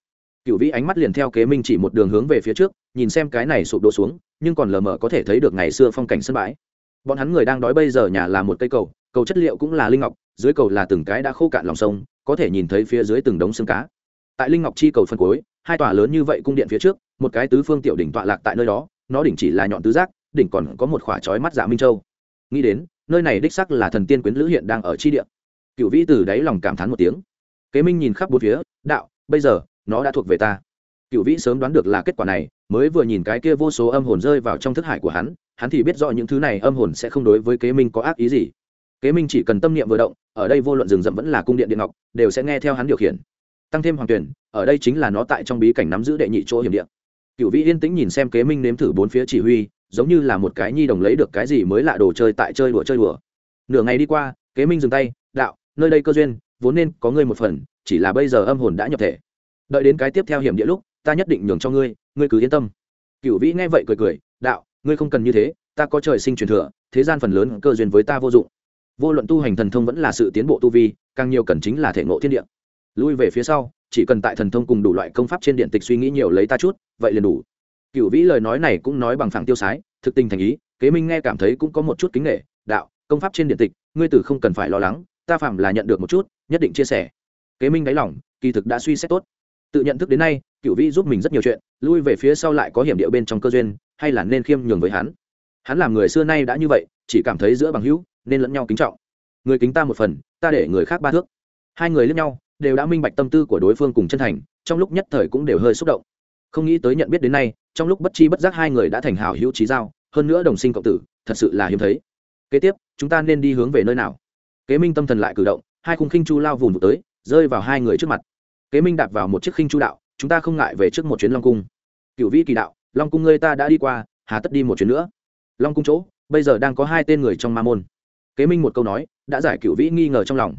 Cựu vĩ ánh mắt liền theo kế minh chỉ một đường hướng về phía trước, nhìn xem cái này sụp đổ xuống, nhưng còn lờ mờ có thể thấy được ngày xưa phong cảnh sân bãi. Bọn hắn người đang đói bây giờ nhà là một cây cầu cầu chất liệu cũng là linh ngọc, dưới cầu là từng cái đã khô cạn lòng sông, có thể nhìn thấy phía dưới từng đống xương cá. Tại linh ngọc chi cầu phân cuối, hai tòa lớn như vậy cung điện phía trước, một cái tứ phương tiểu đỉnh tọa lạc tại nơi đó, nó đỉnh chỉ là nhọn tứ giác đỉnh còn có một khỏa trói mắt dạ minh châu. Nghĩ đến, nơi này đích sắc là thần tiên quyến lữ hiện đang ở chi địa. Cựu vĩ từ đáy lòng cảm thán một tiếng. Kế minh nhìn khắp bốn phía, đạo, bây giờ, nó đã thuộc về ta. Cựu vĩ sớm đoán được là kết quả này, mới vừa nhìn cái kia vô số âm hồn rơi vào trong thức hải của hắn hắn thì biết rõ những thứ này âm hồn sẽ không đối với kế minh có ác ý gì. Kế minh chỉ cần tâm niệm vừa động, ở đây vô luận rừng rậm vẫn là cung điện điện ngọc, đều sẽ nghe theo hắn điều khiển. Tăng thêm hoàng tuyển, ở đây chính là nó tại trong bí cảnh nắm giữ đệ nhị chỗ hiểm điện cựu vĩ yên tĩnh nhìn xem kế minh nếm thử bốn phía chỉ huy giống như là một cái nhi đồng lấy được cái gì mới lạ đồ chơi tại chơi đùa chơi đùa. Nửa ngày đi qua, kế minh dừng tay, đạo, nơi đây cơ duyên, vốn nên có ngươi một phần, chỉ là bây giờ âm hồn đã nhập thể. Đợi đến cái tiếp theo hiểm địa lúc, ta nhất định nhường cho ngươi ngươi cứ yên tâm. Cựu vĩ nghe vậy cười cười, đạo, ngươi không cần như thế, ta có trời sinh truyền thừa, thế gian phần lớn cơ duyên với ta vô dụng. Vô luận tu hành thần thông vẫn là sự tiến bộ tu vi, càng nhiều cần chính là thể ngộ thiên địa. Lui về phía sau, chỉ cần tại thần thông cùng đủ loại công pháp trên điện tịch suy nghĩ nhiều lấy ta chút, vậy liền đủ cựu vĩ lời nói này cũng nói bằng phẳng tiêu sái, thực tình thành ý, kế minh nghe cảm thấy cũng có một chút kính nghệ đạo, công pháp trên điện tịch, ngươi tử không cần phải lo lắng, ta phạm là nhận được một chút, nhất định chia sẻ. Kế minh đáy lòng, kỳ thực đã suy xét tốt. Tự nhận thức đến nay cựu vĩ giúp mình rất nhiều chuyện, lui về phía sau lại có hiểm điệu bên trong cơ duyên, hay là nên khiêm nhường với hắn. Hắn làm người xưa nay đã như vậy, chỉ cảm thấy giữa bằng hữu, nên lẫn nhau kính trọng. Người kính ta một phần, ta để người khác ba thước. Hai người lẫn nhau, đều đã minh bạch tâm tư của đối phương cùng chân thành, trong lúc nhất thời cũng đều hơi xúc động không nghĩ tới nhận biết đến nay, trong lúc bất chi bất giác hai người đã thành hảo hữu trí giao, hơn nữa đồng sinh cộng tử, thật sự là hiếm thấy. Kế tiếp, chúng ta nên đi hướng về nơi nào? Kế minh tâm thần lại cử động, hai khung khinh chu lao vùng vụt tới, rơi vào hai người trước mặt. Kế minh đạp vào một chiếc khinh chu đạo, chúng ta không ngại về trước một chuyến long cung. Cựu vĩ kỳ đạo, long cung ngươi ta đã đi qua, hà tất đi một chuyến nữa. Long cung chỗ, bây giờ đang có hai tên người trong ma môn. Kế minh một câu nói, đã giải cựu vĩ nghi ngờ trong lòng.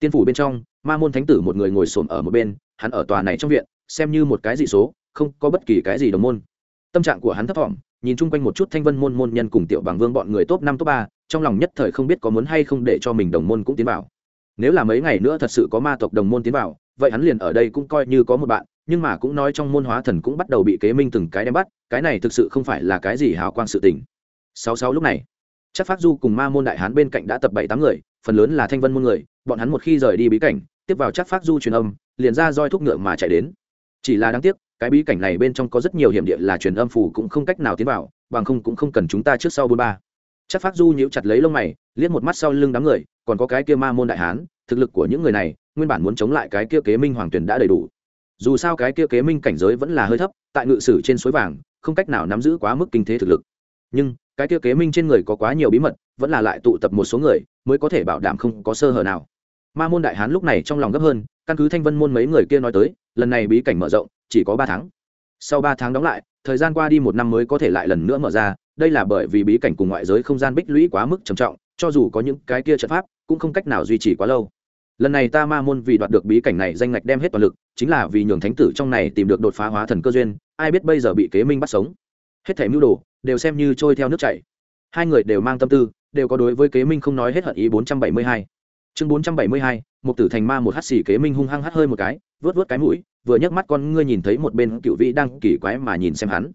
Tiên phủ bên trong, ma môn thánh tử một người ngồi xổm ở một bên, hắn ở tòa này trong viện, xem như một cái dị số không có bất kỳ cái gì đồng môn. Tâm trạng của hắn thấp thỏm, nhìn chung quanh một chút thanh vân môn môn nhân cùng tiểu bằng vương bọn người top năm, top ba, trong lòng nhất thời không biết có muốn hay không để cho mình đồng môn cũng tiến vào. Nếu là mấy ngày nữa thật sự có ma tộc đồng môn tiến vào, vậy hắn liền ở đây cũng coi như có một bạn, nhưng mà cũng nói trong môn hóa thần cũng bắt đầu bị kế minh từng cái đem bắt, cái này thực sự không phải là cái gì hào quang sự tình. Sáu sáu lúc này, chắc phát du cùng ma môn đại hán bên cạnh đã tập bảy tám người, phần lớn là thanh vân môn người, bọn hắn một khi rời đi bí cảnh, tiếp vào chắc phát du truyền âm, liền ra roi thúc ngựa mà chạy đến. Chỉ là đáng tiếc cái bí cảnh này bên trong có rất nhiều hiểm địa là truyền âm phủ cũng không cách nào tiến vào, bằng không cũng không cần chúng ta trước sau bốn ba. Chắc phát du nhíu chặt lấy lông mày, liếc một mắt sau lưng đám người, còn có cái kia ma môn đại hán, thực lực của những người này, nguyên bản muốn chống lại cái kia kế minh hoàng tuyển đã đầy đủ. Dù sao cái kia kế minh cảnh giới vẫn là hơi thấp, tại ngự sử trên suối vàng, không cách nào nắm giữ quá mức kinh thế thực lực. Nhưng, cái kia kế minh trên người có quá nhiều bí mật, vẫn là lại tụ tập một số người, mới có thể bảo đảm không có sơ hở nào. Ma môn đại hán lúc này trong lòng gấp hơn, căn cứ thanh vân môn mấy người kia nói tới, lần này bí cảnh mở rộng chỉ có ba tháng. Sau ba tháng đóng lại, thời gian qua đi một năm mới có thể lại lần nữa mở ra, đây là bởi vì bí cảnh cùng ngoại giới không gian bích lũy quá mức trầm trọng, cho dù có những cái kia trận pháp, cũng không cách nào duy trì quá lâu. Lần này ta ma môn vì đoạt được bí cảnh này danh ngạch đem hết toàn lực, chính là vì nhường thánh tử trong này tìm được đột phá hóa thần cơ duyên, ai biết bây giờ bị kế minh bắt sống. Hết thảy mưu đồ đều xem như trôi theo nước chảy. Hai người đều mang tâm tư, đều có đối với kế minh không nói hết hận ý bốn trăm bảy mươi hai. Chương bốn trăm bảy mươi hai một tử thành ma một hắt xì kế minh hung hăng hắt hơi một cái vớt vớt cái mũi vừa nhấc mắt con ngươi nhìn thấy một bên cựu vị đang kỳ quái mà nhìn xem hắn.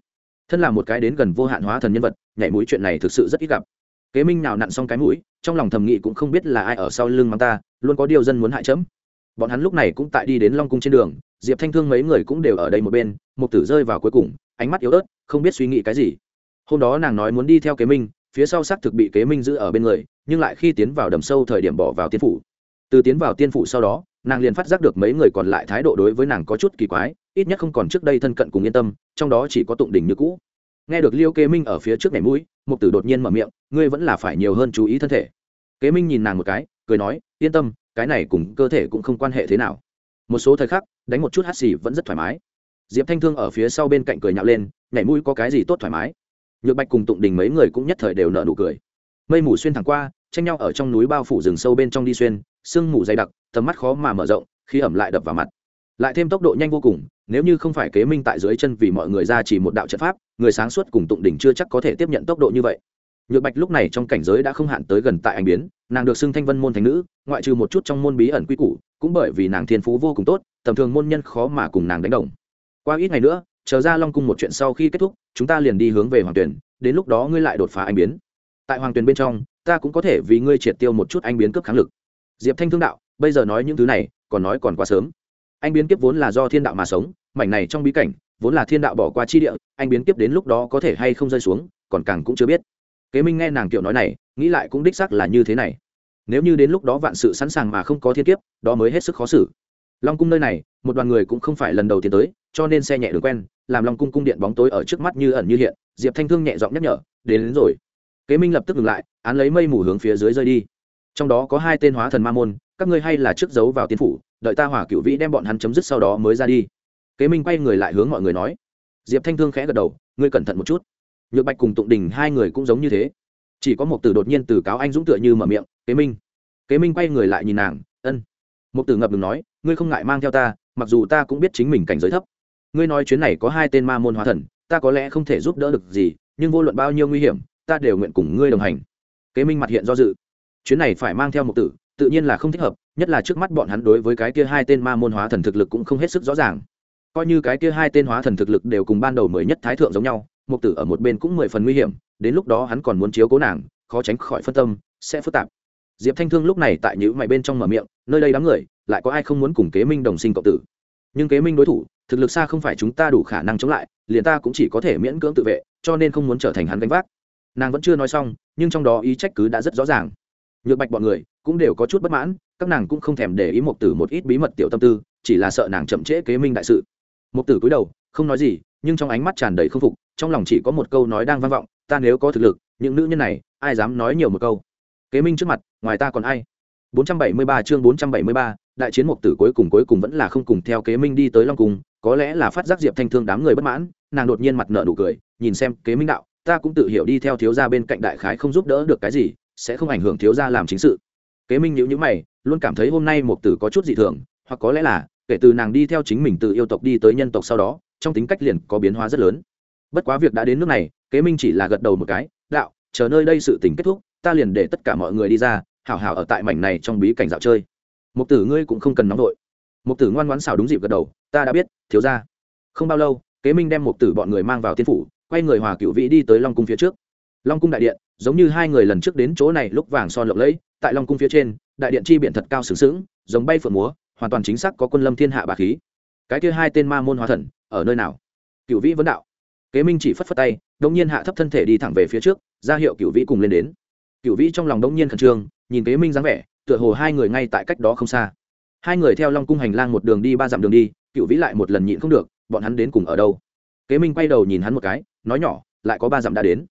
Thân là một cái đến gần vô hạn hóa thần nhân vật, nhảy mũi chuyện này thực sự rất ít gặp. Kế minh nào nặn xong cái mũi, trong lòng thầm nghị cũng không biết là ai ở sau lưng mắng ta, luôn có điều dân muốn hại chấm. Bọn hắn lúc này cũng tại đi đến long cung trên đường, diệp thanh thương mấy người cũng đều ở đây một bên, một tử rơi vào cuối cùng, ánh mắt yếu ớt, không biết suy nghĩ cái gì. Hôm đó nàng nói muốn đi theo kế minh, phía sau xác thực bị kế minh giữ ở bên người, nhưng lại khi tiến vào đầm sâu thời điểm bỏ vào tiên phủ từ tiến vào tiên phủ sau đó, nàng liền phát giác được mấy người còn lại thái độ đối với nàng có chút kỳ quái, ít nhất không còn trước đây thân cận cùng yên tâm, trong đó chỉ có tụng đỉnh như cũ. Nghe được liêu kế minh ở phía trước nhảy mũi, mục tử đột nhiên mở miệng, ngươi vẫn là phải nhiều hơn chú ý thân thể. Kế minh nhìn nàng một cái, cười nói, yên tâm, cái này cùng cơ thể cũng không quan hệ thế nào. Một số thời khắc, đánh một chút hát xì vẫn rất thoải mái. Diệp thanh thương ở phía sau bên cạnh cười nhạo lên, nhảy mũi có cái gì tốt thoải mái? Nhược bạch cùng tụng đình mấy người cũng nhất thời đều nợ nụ cười. Mây mù xuyên thẳng qua, tranh nhau ở trong núi bao phủ rừng sâu bên trong đi xuyên sương mù dày đặc, tầm mắt khó mà mở rộng khi ẩm lại đập vào mặt. Lại thêm tốc độ nhanh vô cùng, nếu như không phải kế minh tại dưới chân vì mọi người ra chỉ một đạo trận pháp, người sáng suốt cùng tụng đỉnh chưa chắc có thể tiếp nhận tốc độ như vậy. Nhược bạch lúc này trong cảnh giới đã không hạn tới gần tại anh biến, nàng được xưng thanh vân môn thành nữ, ngoại trừ một chút trong môn bí ẩn quy củ, cũng bởi vì nàng thiên phú vô cùng tốt, tầm thường môn nhân khó mà cùng nàng đánh đồng. Qua ít ngày nữa, chờ ra long cung một chuyện sau khi kết thúc, chúng ta liền đi hướng về hoàng tuyển đến lúc đó ngươi lại đột phá anh biến. Tại hoàng tuyển bên trong, ta cũng có thể vì ngươi triệt tiêu một chút anh biến cướp kháng lực diệp thanh thương đạo bây giờ nói những thứ này còn nói còn quá sớm. Anh biến kiếp vốn là do thiên đạo mà sống mảnh này trong bí cảnh vốn là thiên đạo bỏ qua chi địa anh biến kiếp đến lúc đó có thể hay không rơi xuống còn càng cũng chưa biết. Kế minh nghe nàng kiểu nói này nghĩ lại cũng đích xác là như thế này. Nếu như đến lúc đó vạn sự sẵn sàng mà không có thiên kiếp đó mới hết sức khó xử. Long cung nơi này một đoàn người cũng không phải lần đầu tiên tới cho nên xe nhẹ đường quen làm long cung cung điện bóng tối ở trước mắt như ẩn như hiện diệp thanh thương nhẹ giọng nhắc nhở đến, đến rồi. Kế minh lập tức ngừng lại án lấy mây mù hướng phía dưới rơi đi trong đó có hai tên hóa thần ma môn, các ngươi hay là trước giấu vào tiên phủ, đợi ta hỏa cựu vĩ đem bọn hắn chấm dứt sau đó mới ra đi. Kế minh quay người lại hướng mọi người nói. Diệp thanh thương khẽ gật đầu, ngươi cẩn thận một chút. Nhược bạch cùng tụng đình hai người cũng giống như thế. Chỉ có một từ đột nhiên từ cáo anh dũng tựa như mở miệng, kế minh. Kế minh quay người lại nhìn nàng, ân. Một từ ngập ngừng nói, ngươi không ngại mang theo ta, mặc dù ta cũng biết chính mình cảnh giới thấp. Ngươi nói chuyến này có hai tên ma môn hóa thần, ta có lẽ không thể giúp đỡ được gì, nhưng vô luận bao nhiêu nguy hiểm, ta đều nguyện cùng ngươi đồng hành. Kế minh mặt hiện do dự chuyến này phải mang theo một tử, tự nhiên là không thích hợp, nhất là trước mắt bọn hắn đối với cái kia hai tên ma môn hóa thần thực lực cũng không hết sức rõ ràng. Coi như cái kia hai tên hóa thần thực lực đều cùng ban đầu mới nhất thái thượng giống nhau, mục tử ở một bên cũng mười phần nguy hiểm, đến lúc đó hắn còn muốn chiếu cố nàng, khó tránh khỏi phân tâm, sẽ phức tạp. Diệp thanh thương lúc này tại nhữ mày bên trong mở miệng, nơi đây đám người, lại có ai không muốn cùng kế minh đồng sinh cộng tử? Nhưng kế minh đối thủ, thực lực xa không phải chúng ta đủ khả năng chống lại, liền ta cũng chỉ có thể miễn cưỡng tự vệ, cho nên không muốn trở thành hắn gánh vác. Nàng vẫn chưa nói xong, nhưng trong đó ý trách cứ đã rất rõ ràng nhược bạch bọn người cũng đều có chút bất mãn các nàng cũng không thèm để ý một tử một ít bí mật tiểu tâm tư chỉ là sợ nàng chậm trễ kế minh đại sự. Một tử cúi đầu không nói gì nhưng trong ánh mắt tràn đầy k phục trong lòng chỉ có một câu nói đang vang vọng ta nếu có thực lực những nữ nhân này ai dám nói nhiều một câu? Kế minh trước mặt ngoài ta còn ai? 473 chương 473, đại chiến mục tử cuối cùng cuối cùng vẫn là không cùng theo kế minh đi tới long cung có lẽ là phát giác diệp thanh thương đám người bất mãn nàng đột nhiên mặt nợ nụ cười nhìn xem kế minh đạo ta cũng tự hiểu đi theo thiếu gia bên cạnh đại khái không giúp đỡ được cái gì sẽ không ảnh hưởng thiếu gia làm chính sự. Kế minh nhữ nhữ mày, luôn cảm thấy hôm nay mục tử có chút dị thường, hoặc có lẽ là, kể từ nàng đi theo chính mình từ yêu tộc đi tới nhân tộc sau đó, trong tính cách liền có biến hóa rất lớn. Bất quá việc đã đến nước này, kế minh chỉ là gật đầu một cái, đạo, chờ nơi đây sự tình kết thúc, ta liền để tất cả mọi người đi ra, hảo hảo ở tại mảnh này trong bí cảnh dạo chơi. Mục tử ngươi cũng không cần nóng vội. Mục tử ngoan ngoãn xảo đúng dịp gật đầu, ta đã biết, thiếu ra không bao lâu, kế minh đem mục tử bọn người mang vào tiên phủ, quay người hòa cựu vĩ đi tới long cung phía trước long cung đại điện, giống như hai người lần trước đến chỗ này lúc vàng son lộng lẫy, tại long cung phía trên, đại điện chi biển thật cao sướng sướng giống bay phượng múa, hoàn toàn chính xác có quân lâm thiên hạ bà khí. Cái kia hai tên ma môn hóa thần, ở nơi nào? Cựu vĩ vấn đạo. Kế minh chỉ phất phất tay đông nhiên hạ thấp thân thể đi thẳng về phía trước, ra hiệu cựu vĩ cùng lên đến. Cựu vĩ trong lòng đông nhiên khẩn trương, nhìn kế minh dáng vẻ, tựa hồ hai người ngay tại cách đó không xa. Hai người theo long cung hành lang một đường đi ba dặm đường đi cựu vĩ lại một lần nhịn không được, bọn hắn đến cùng ở đâu? Kế minh quay đầu nhìn hắn một cái, nói nhỏ, lại có ba dặm đã đến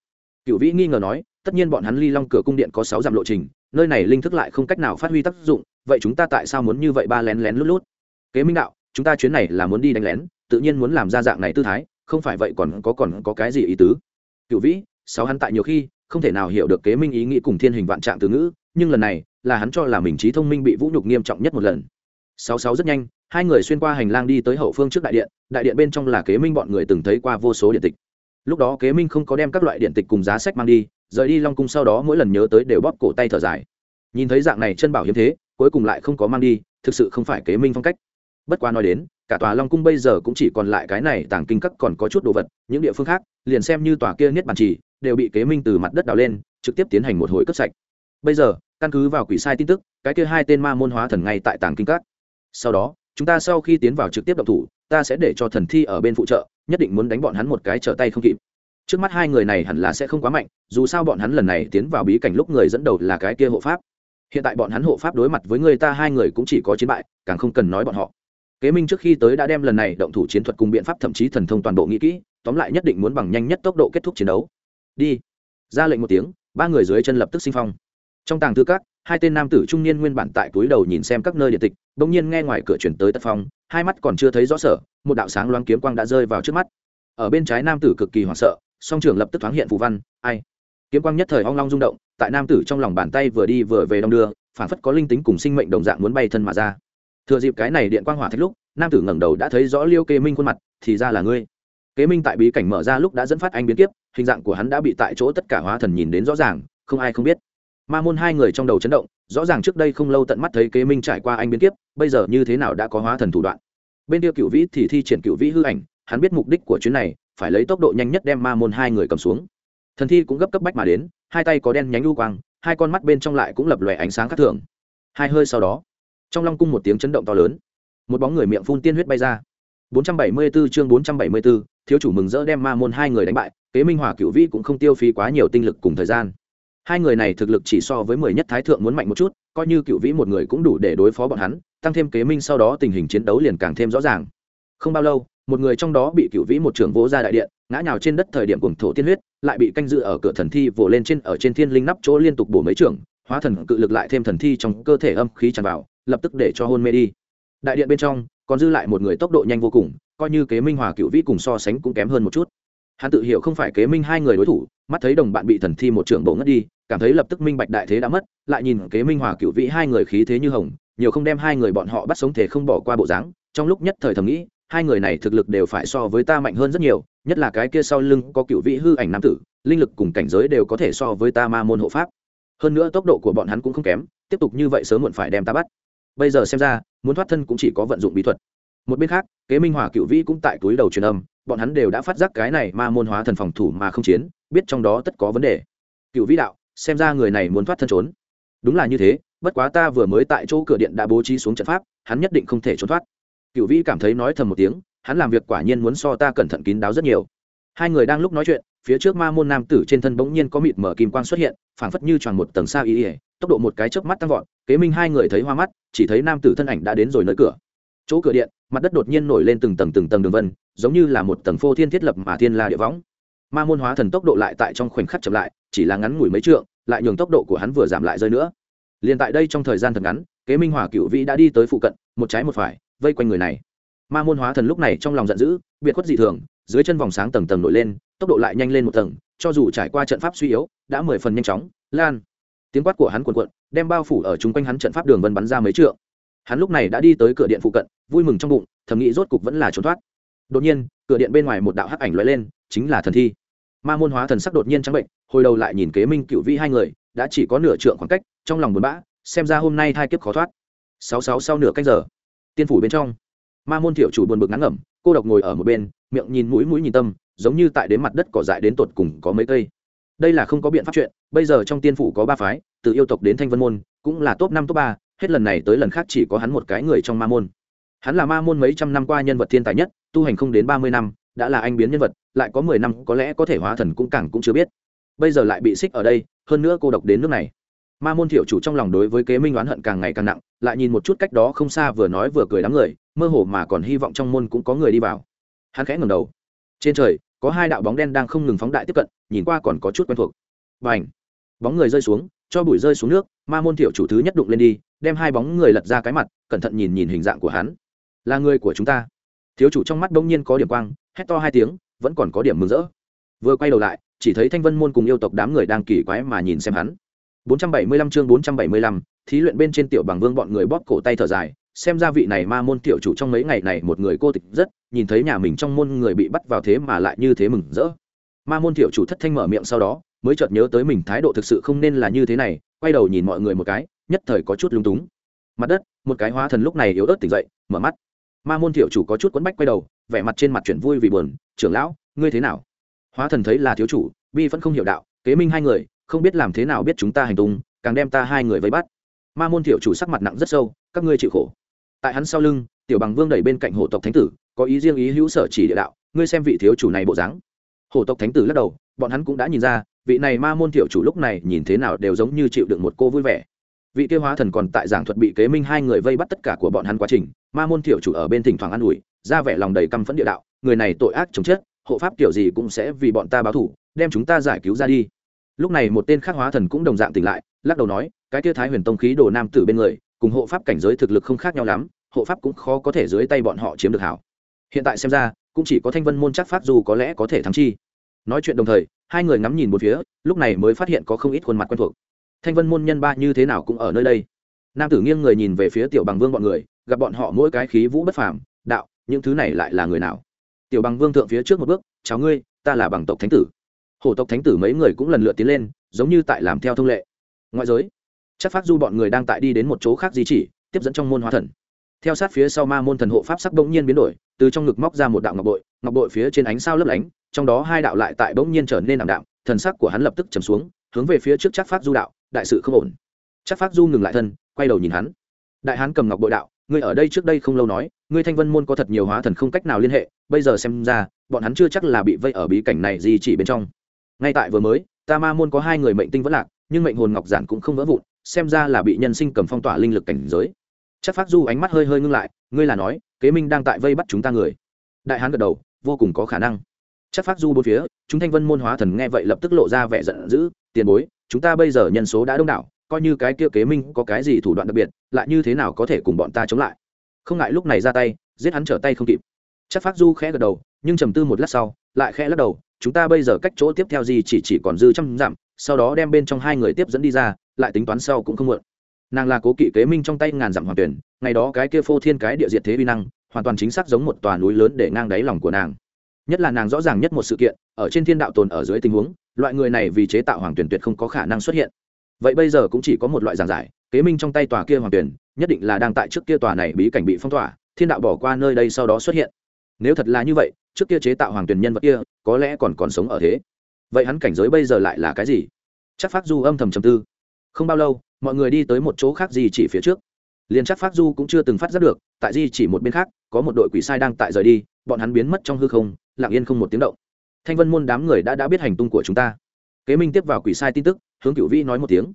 cựu vĩ nghi ngờ nói, tất nhiên bọn hắn ly long cửa cung điện có sáu dặm lộ trình, nơi này linh thức lại không cách nào phát huy tác dụng, vậy chúng ta tại sao muốn như vậy ba lén lén lút lút? Kế minh đạo, chúng ta chuyến này là muốn đi đánh lén, tự nhiên muốn làm ra dạng này tư thái, không phải vậy còn có còn có cái gì ý tứ? Cựu vĩ, sáu hắn tại nhiều khi, không thể nào hiểu được kế minh ý nghĩ cùng thiên hình vạn trạng từ ngữ, nhưng lần này, là hắn cho là mình trí thông minh bị vũ nhục nghiêm trọng nhất một lần. Sáu sáu rất nhanh, hai người xuyên qua hành lang đi tới hậu phương trước đại điện đại điện bên trong là kế minh bọn người từng thấy qua vô số điện tịch lúc đó kế minh không có đem các loại điện tịch cùng giá sách mang đi, rời đi long cung sau đó mỗi lần nhớ tới đều bóp cổ tay thở dài. Nhìn thấy dạng này chân bảo hiếm thế, cuối cùng lại không có mang đi, thực sự không phải kế minh phong cách. Bất quá nói đến, cả tòa long cung bây giờ cũng chỉ còn lại cái này tàng kinh các còn có chút đồ vật, những địa phương khác, liền xem như tòa kia niết bàn trì, đều bị kế minh từ mặt đất đào lên, trực tiếp tiến hành một hồi cất sạch. Bây giờ, căn cứ vào quỷ sai tin tức, cái kia hai tên ma môn hóa thần ngay tại tàng kinh các. Sau đó, chúng ta sau khi tiến vào trực tiếp động thủ, ta sẽ để cho thần thi ở bên phụ trợ nhất định muốn đánh bọn hắn một cái trở tay không kịp. Trước mắt hai người này hẳn là sẽ không quá mạnh, dù sao bọn hắn lần này tiến vào bí cảnh lúc người dẫn đầu là cái kia hộ pháp. Hiện tại bọn hắn hộ pháp đối mặt với người ta hai người cũng chỉ có chiến bại, càng không cần nói bọn họ. Kế minh trước khi tới đã đem lần này động thủ chiến thuật cùng biện pháp thậm chí thần thông toàn bộ nghĩ kỹ, tóm lại nhất định muốn bằng nhanh nhất tốc độ kết thúc chiến đấu. Đi. Ra lệnh một tiếng, ba người dưới chân lập tức sinh phong. Trong tàng thư các, hai tên nam tử trung niên nguyên bản tại túi đầu nhìn xem các nơi địa tịch, bỗng nhiên nghe ngoài cửa chuyển tới tất phong hai mắt còn chưa thấy rõ sở, một đạo sáng loáng kiếm quang đã rơi vào trước mắt. Ở bên trái nam tử cực kỳ hoảng sợ, song trưởng lập tức thoáng hiện phù văn, ai? Kiếm quang nhất thời ong long rung động, tại nam tử trong lòng bàn tay vừa đi vừa về đong đưa, phản phất có linh tính cùng sinh mệnh đồng dạng muốn bay thân mà ra. Thừa dịp cái này điện quang hỏa thách lúc, nam tử ngẩng đầu đã thấy rõ liêu kê minh khuôn mặt, thì ra là ngươi. Kế minh tại bí cảnh mở ra lúc đã dẫn phát anh biến kiếp, hình dạng của hắn đã bị tại chỗ tất cả hóa thần nhìn đến rõ ràng, không ai không biết. Ma môn hai người trong đầu chấn động rõ ràng trước đây không lâu tận mắt thấy kế minh trải qua anh biến kiếp bây giờ như thế nào đã có hóa thần thủ đoạn. Bên kia cựu vĩ thì thi triển cựu vĩ hư ảnh hắn biết mục đích của chuyến này phải lấy tốc độ nhanh nhất đem ma môn hai người cầm xuống. Thần thi cũng gấp cấp bách mà đến hai tay có đen nhánh lưu quang hai con mắt bên trong lại cũng lập lòe ánh sáng khác thường. Hai hơi sau đó trong long cung một tiếng chấn động to lớn. Một bóng người miệng phun tiên huyết bay ra. 474 chương 474, thiếu chủ mừng rỡ đem ma môn hai người đánh bại kế minh hòa cựu vĩ cũng không tiêu phí quá nhiều tinh lực cùng thời gian hai người này thực lực chỉ so với mười nhất thái thượng muốn mạnh một chút, coi như cựu vĩ một người cũng đủ để đối phó bọn hắn, tăng thêm kế minh sau đó tình hình chiến đấu liền càng thêm rõ ràng. Không bao lâu, một người trong đó bị cựu vĩ một trưởng vỗ ra đại điện, ngã nhào trên đất thời điểm cùng thổ tiên huyết, lại bị canh dự ở cửa thần thi vỗ lên trên, ở trên thiên linh nắp chỗ liên tục bổ mấy trưởng, hóa thần cự lực lại thêm thần thi trong cơ thể âm khí tràn vào, lập tức để cho hôn mê đi. Đại điện bên trong, còn dư lại một người tốc độ nhanh vô cùng, coi như kế minh hòa cựu vĩ cùng so sánh cũng kém hơn một chút hắn tự hiểu không phải kế minh hai người đối thủ, mắt thấy đồng bạn bị thần thi một trưởng bộ ngất đi, cảm thấy lập tức minh bạch đại thế đã mất, lại nhìn kế minh hòa cựu vĩ hai người khí thế như hồng, nhiều không đem hai người bọn họ bắt sống thể không bỏ qua bộ dáng. Trong lúc nhất thời thầm nghĩ, hai người này thực lực đều phải so với ta mạnh hơn rất nhiều, nhất là cái kia sau lưng có cựu vĩ hư ảnh nam tử, linh lực cùng cảnh giới đều có thể so với ta ma môn hộ pháp. Hơn nữa tốc độ của bọn hắn cũng không kém, tiếp tục như vậy sớm muộn phải đem ta bắt. Bây giờ xem ra, muốn thoát thân cũng chỉ có vận dụng bí thuật. Một bên khác, kế minh hòa cựu vĩ cũng tại túi đầu truyền âm bọn hắn đều đã phát giác cái này ma môn hóa thần phòng thủ mà không chiến, biết trong đó tất có vấn đề. Cựu vĩ đạo, xem ra người này muốn thoát thân trốn. Đúng là như thế, bất quá ta vừa mới tại chỗ cửa điện đã bố trí xuống trận pháp, hắn nhất định không thể trốn thoát. Cựu vĩ cảm thấy nói thầm một tiếng, hắn làm việc quả nhiên muốn so ta cẩn thận kín đáo rất nhiều. Hai người đang lúc nói chuyện, phía trước ma môn nam tử trên thân bỗng nhiên có mịt mở kim quang xuất hiện, phảng phất như tròn một tầng xa y ỉa tốc độ một cái chớp mắt tăng vọt, kế minh hai người thấy hoa mắt, chỉ thấy nam tử thân ảnh đã đến rồi nơi cửa. Chỗ cửa điện, mặt đất đột nhiên nổi lên từng tầng từng tầng đường vân giống như là một tầng phô thiên thiết lập mà thiên la địa võng. Ma môn hóa thần tốc độ lại tại trong khoảnh khắc chậm lại, chỉ là ngắn ngủi mấy trượng, lại nhường tốc độ của hắn vừa giảm lại rơi nữa. Liền tại đây trong thời gian thật ngắn, kế minh hỏa cựu vĩ đã đi tới phụ cận, một trái một phải, vây quanh người này. Ma môn hóa thần lúc này trong lòng giận dữ, biệt khuất dị thường, dưới chân vòng sáng tầng tầng nổi lên, tốc độ lại nhanh lên một tầng, cho dù trải qua trận pháp suy yếu, đã mười phần nhanh chóng, lan. Tiếng quát của hắn cuồn cuộn, đem bao phủ ở chung quanh hắn trận pháp đường vân bắn ra mấy trượng. Hắn lúc này đã đi tới cửa điện phụ cận, vui mừng trong bụng, thầm nghĩ rốt cục vẫn là trốn thoát đột nhiên, cửa điện bên ngoài một đạo hắc ảnh lóe lên, chính là thần thi. Ma môn hóa thần sắc đột nhiên trắng bệnh, hồi đầu lại nhìn kế minh cựu vĩ hai người, đã chỉ có nửa trượng khoảng cách, trong lòng buồn bã, xem ra hôm nay thai kiếp khó thoát. Sáu sáu sau nửa cách giờ, tiên phủ bên trong, ma môn thiểu chủ buồn bực ngắn ngẩm, cô độc ngồi ở một bên, miệng nhìn mũi mũi nhìn tâm, giống như tại đến mặt đất cỏ dại đến tột cùng có mấy cây. Đây là không có biện pháp chuyện, bây giờ trong tiên phủ có ba phái, từ yêu tộc đến thanh vân môn, cũng là top năm top ba, hết lần này tới lần khác chỉ có hắn một cái người trong ma môn. Hắn là ma môn mấy trăm năm qua nhân vật thiên tài nhất tu hành không đến ba mươi năm, đã là anh biến nhân vật, lại có mười năm, có lẽ có thể hóa thần cũng càng cũng chưa biết. Bây giờ lại bị xích ở đây, hơn nữa cô độc đến nước này. Ma môn tiểu chủ trong lòng đối với kế minh oán hận càng ngày càng nặng, lại nhìn một chút cách đó không xa vừa nói vừa cười đám người, mơ hồ mà còn hy vọng trong môn cũng có người đi vào. Hắn khẽ ngầm đầu. Trên trời, có hai đạo bóng đen đang không ngừng phóng đại tiếp cận, nhìn qua còn có chút quen thuộc. Và bóng người rơi xuống, cho bụi rơi xuống nước, ma môn tiểu chủ thứ nhất đụng lên đi, đem hai bóng người lật ra cái mặt, cẩn thận nhìn nhìn hình dạng của hắn. Là người của chúng ta thiếu chủ trong mắt đông nhiên có điểm quang hét to hai tiếng vẫn còn có điểm mừng rỡ. Vừa quay đầu lại chỉ thấy thanh vân môn cùng yêu tộc đám người đang kỳ quái mà nhìn xem hắn. 475 chương 475, thí luyện bên trên tiểu bằng vương bọn người bóp cổ tay thở dài xem ra vị này ma môn tiểu chủ trong mấy ngày này một người cô tịch rất nhìn thấy nhà mình trong môn người bị bắt vào thế mà lại như thế mừng rỡ. Ma môn tiểu chủ thất thanh mở miệng sau đó mới chợt nhớ tới mình thái độ thực sự không nên là như thế này quay đầu nhìn mọi người một cái nhất thời có chút lung túng. Mặt đất một cái hóa thần lúc này yếu ớt tỉnh dậy mở mắt ma môn thiểu chủ có chút quấn bách quay đầu, vẻ mặt trên mặt chuyển vui vì buồn, trưởng lão, ngươi thế nào? Hóa thần thấy là thiếu chủ, bi vẫn không hiểu đạo, kế minh hai người, không biết làm thế nào biết chúng ta hành tung, càng đem ta hai người vây bắt. Ma môn thiểu chủ sắc mặt nặng rất sâu, các ngươi chịu khổ. Tại hắn sau lưng, tiểu bằng vương đẩy bên cạnh hổ tộc thánh tử, có ý riêng ý hữu sở chỉ địa đạo, ngươi xem vị thiếu chủ này bộ dáng. Hổ tộc thánh tử lắc đầu, bọn hắn cũng đã nhìn ra, vị này ma môn thiểu chủ lúc này nhìn thế nào đều giống như chịu đựng một cô vui vẻ vị kia hóa thần còn tại giảng thuật bị kế minh hai người vây bắt tất cả của bọn hắn quá trình, ma môn thiểu chủ ở bên thỉnh thoảng an ủi, ra vẻ lòng đầy căm phẫn địa đạo, người này tội ác chống chết, hộ pháp kiểu gì cũng sẽ vì bọn ta báo thủ đem chúng ta giải cứu ra đi. Lúc này một tên khác hóa thần cũng đồng dạng tỉnh lại, lắc đầu nói, cái kia thái huyền tông khí đồ nam tử bên người, cùng hộ pháp cảnh giới thực lực không khác nhau lắm, hộ pháp cũng khó có thể dưới tay bọn họ chiếm được hảo. Hiện tại xem ra, cũng chỉ có thanh vân môn chắc pháp dù có lẽ có thể thắng chi. Nói chuyện đồng thời, hai người ngắm nhìn một phía, lúc này mới phát hiện có không ít khuôn mặt quen thuộc thanh vân môn nhân ba như thế nào cũng ở nơi đây. Nam tử nghiêng người nhìn về phía tiểu bằng vương bọn người, gặp bọn họ mỗi cái khí vũ bất phàm, đạo, những thứ này lại là người nào? Tiểu bằng vương thượng phía trước một bước cháu ngươi, ta là bằng tộc thánh tử. Hổ tộc thánh tử mấy người cũng lần lượt tiến lên, giống như tại làm theo thông lệ. Ngoại giới, chắc phát du bọn người đang tại đi đến một chỗ khác di chỉ, tiếp dẫn trong môn hóa thần. Theo sát phía sau ma môn thần hộ pháp sắc bỗng nhiên biến đổi, từ trong ngực móc ra một đạo ngọc bội ngọc bội phía trên ánh sao lấp lánh, trong đó hai đạo lại tại bỗng nhiên trở nên ảm đạm, thần sắc của hắn lập tức trầm xuống, hướng về phía trước chắc phát du đạo đại sự không ổn. Chắc phát du ngừng lại thân, quay đầu nhìn hắn. Đại hán cầm ngọc bội đạo, ngươi ở đây trước đây không lâu nói, ngươi thanh vân môn có thật nhiều hóa thần không cách nào liên hệ, bây giờ xem ra, bọn hắn chưa chắc là bị vây ở bí cảnh này gì chỉ bên trong. Ngay tại vừa mới, ta ma môn có hai người mệnh tinh vẫn lạc, nhưng mệnh hồn ngọc giản cũng không vỡ vụn, xem ra là bị nhân sinh cầm phong tỏa linh lực cảnh giới. Chắc phát du ánh mắt hơi hơi ngưng lại, ngươi là nói, kế minh đang tại vây bắt chúng ta người? Đại hán gật đầu, vô cùng có khả năng. Chắc phát du bốn phía, chúng thanh vân môn hóa thần nghe vậy lập tức lộ ra vẻ giận dữ, tiền bối chúng ta bây giờ nhân số đã đông đảo, coi như cái kia kế minh có cái gì thủ đoạn đặc biệt, lại như thế nào có thể cùng bọn ta chống lại? Không ngại lúc này ra tay, giết hắn trở tay không kịp. Chắc phát du khẽ gật đầu, nhưng trầm tư một lát sau, lại khẽ lắc đầu, chúng ta bây giờ cách chỗ tiếp theo gì chỉ chỉ còn dư trăm dặm, sau đó đem bên trong hai người tiếp dẫn đi ra, lại tính toán sau cũng không muộn. Nàng là cố kỵ kế minh trong tay ngàn dặm hoàng tuyển, ngày đó cái kia phô thiên cái địa diệt thế vi năng, hoàn toàn chính xác giống một tòa núi lớn để ngang đáy lòng của nàng. Nhất là nàng rõ ràng nhất một sự kiện, ở trên thiên đạo tồn ở dưới tình huống loại người này vì chế tạo hoàng tuyển tuyệt không có khả năng xuất hiện. Vậy bây giờ cũng chỉ có một loại giảng giải, kế minh trong tay tòa kia hoàng tuyển, nhất định là đang tại trước kia tòa này bí cảnh bị phong tỏa, thiên đạo bỏ qua nơi đây sau đó xuất hiện. Nếu thật là như vậy, trước kia chế tạo hoàng tuyển nhân vật kia, có lẽ còn còn sống ở thế. Vậy hắn cảnh giới bây giờ lại là cái gì? Chắc phát du âm thầm trầm tư. Không bao lâu, mọi người đi tới một chỗ khác gì chỉ phía trước. Liền chắc phát du cũng chưa từng phát giác được, tại di chỉ một bên khác, có một đội quỷ sai đang tại rời đi, bọn hắn biến mất trong hư không, lặng yên không một tiếng động thanh vân môn đám người đã đã biết hành tung của chúng ta. Kế minh tiếp vào quỷ sai tin tức, hướng cựu vĩ nói một tiếng.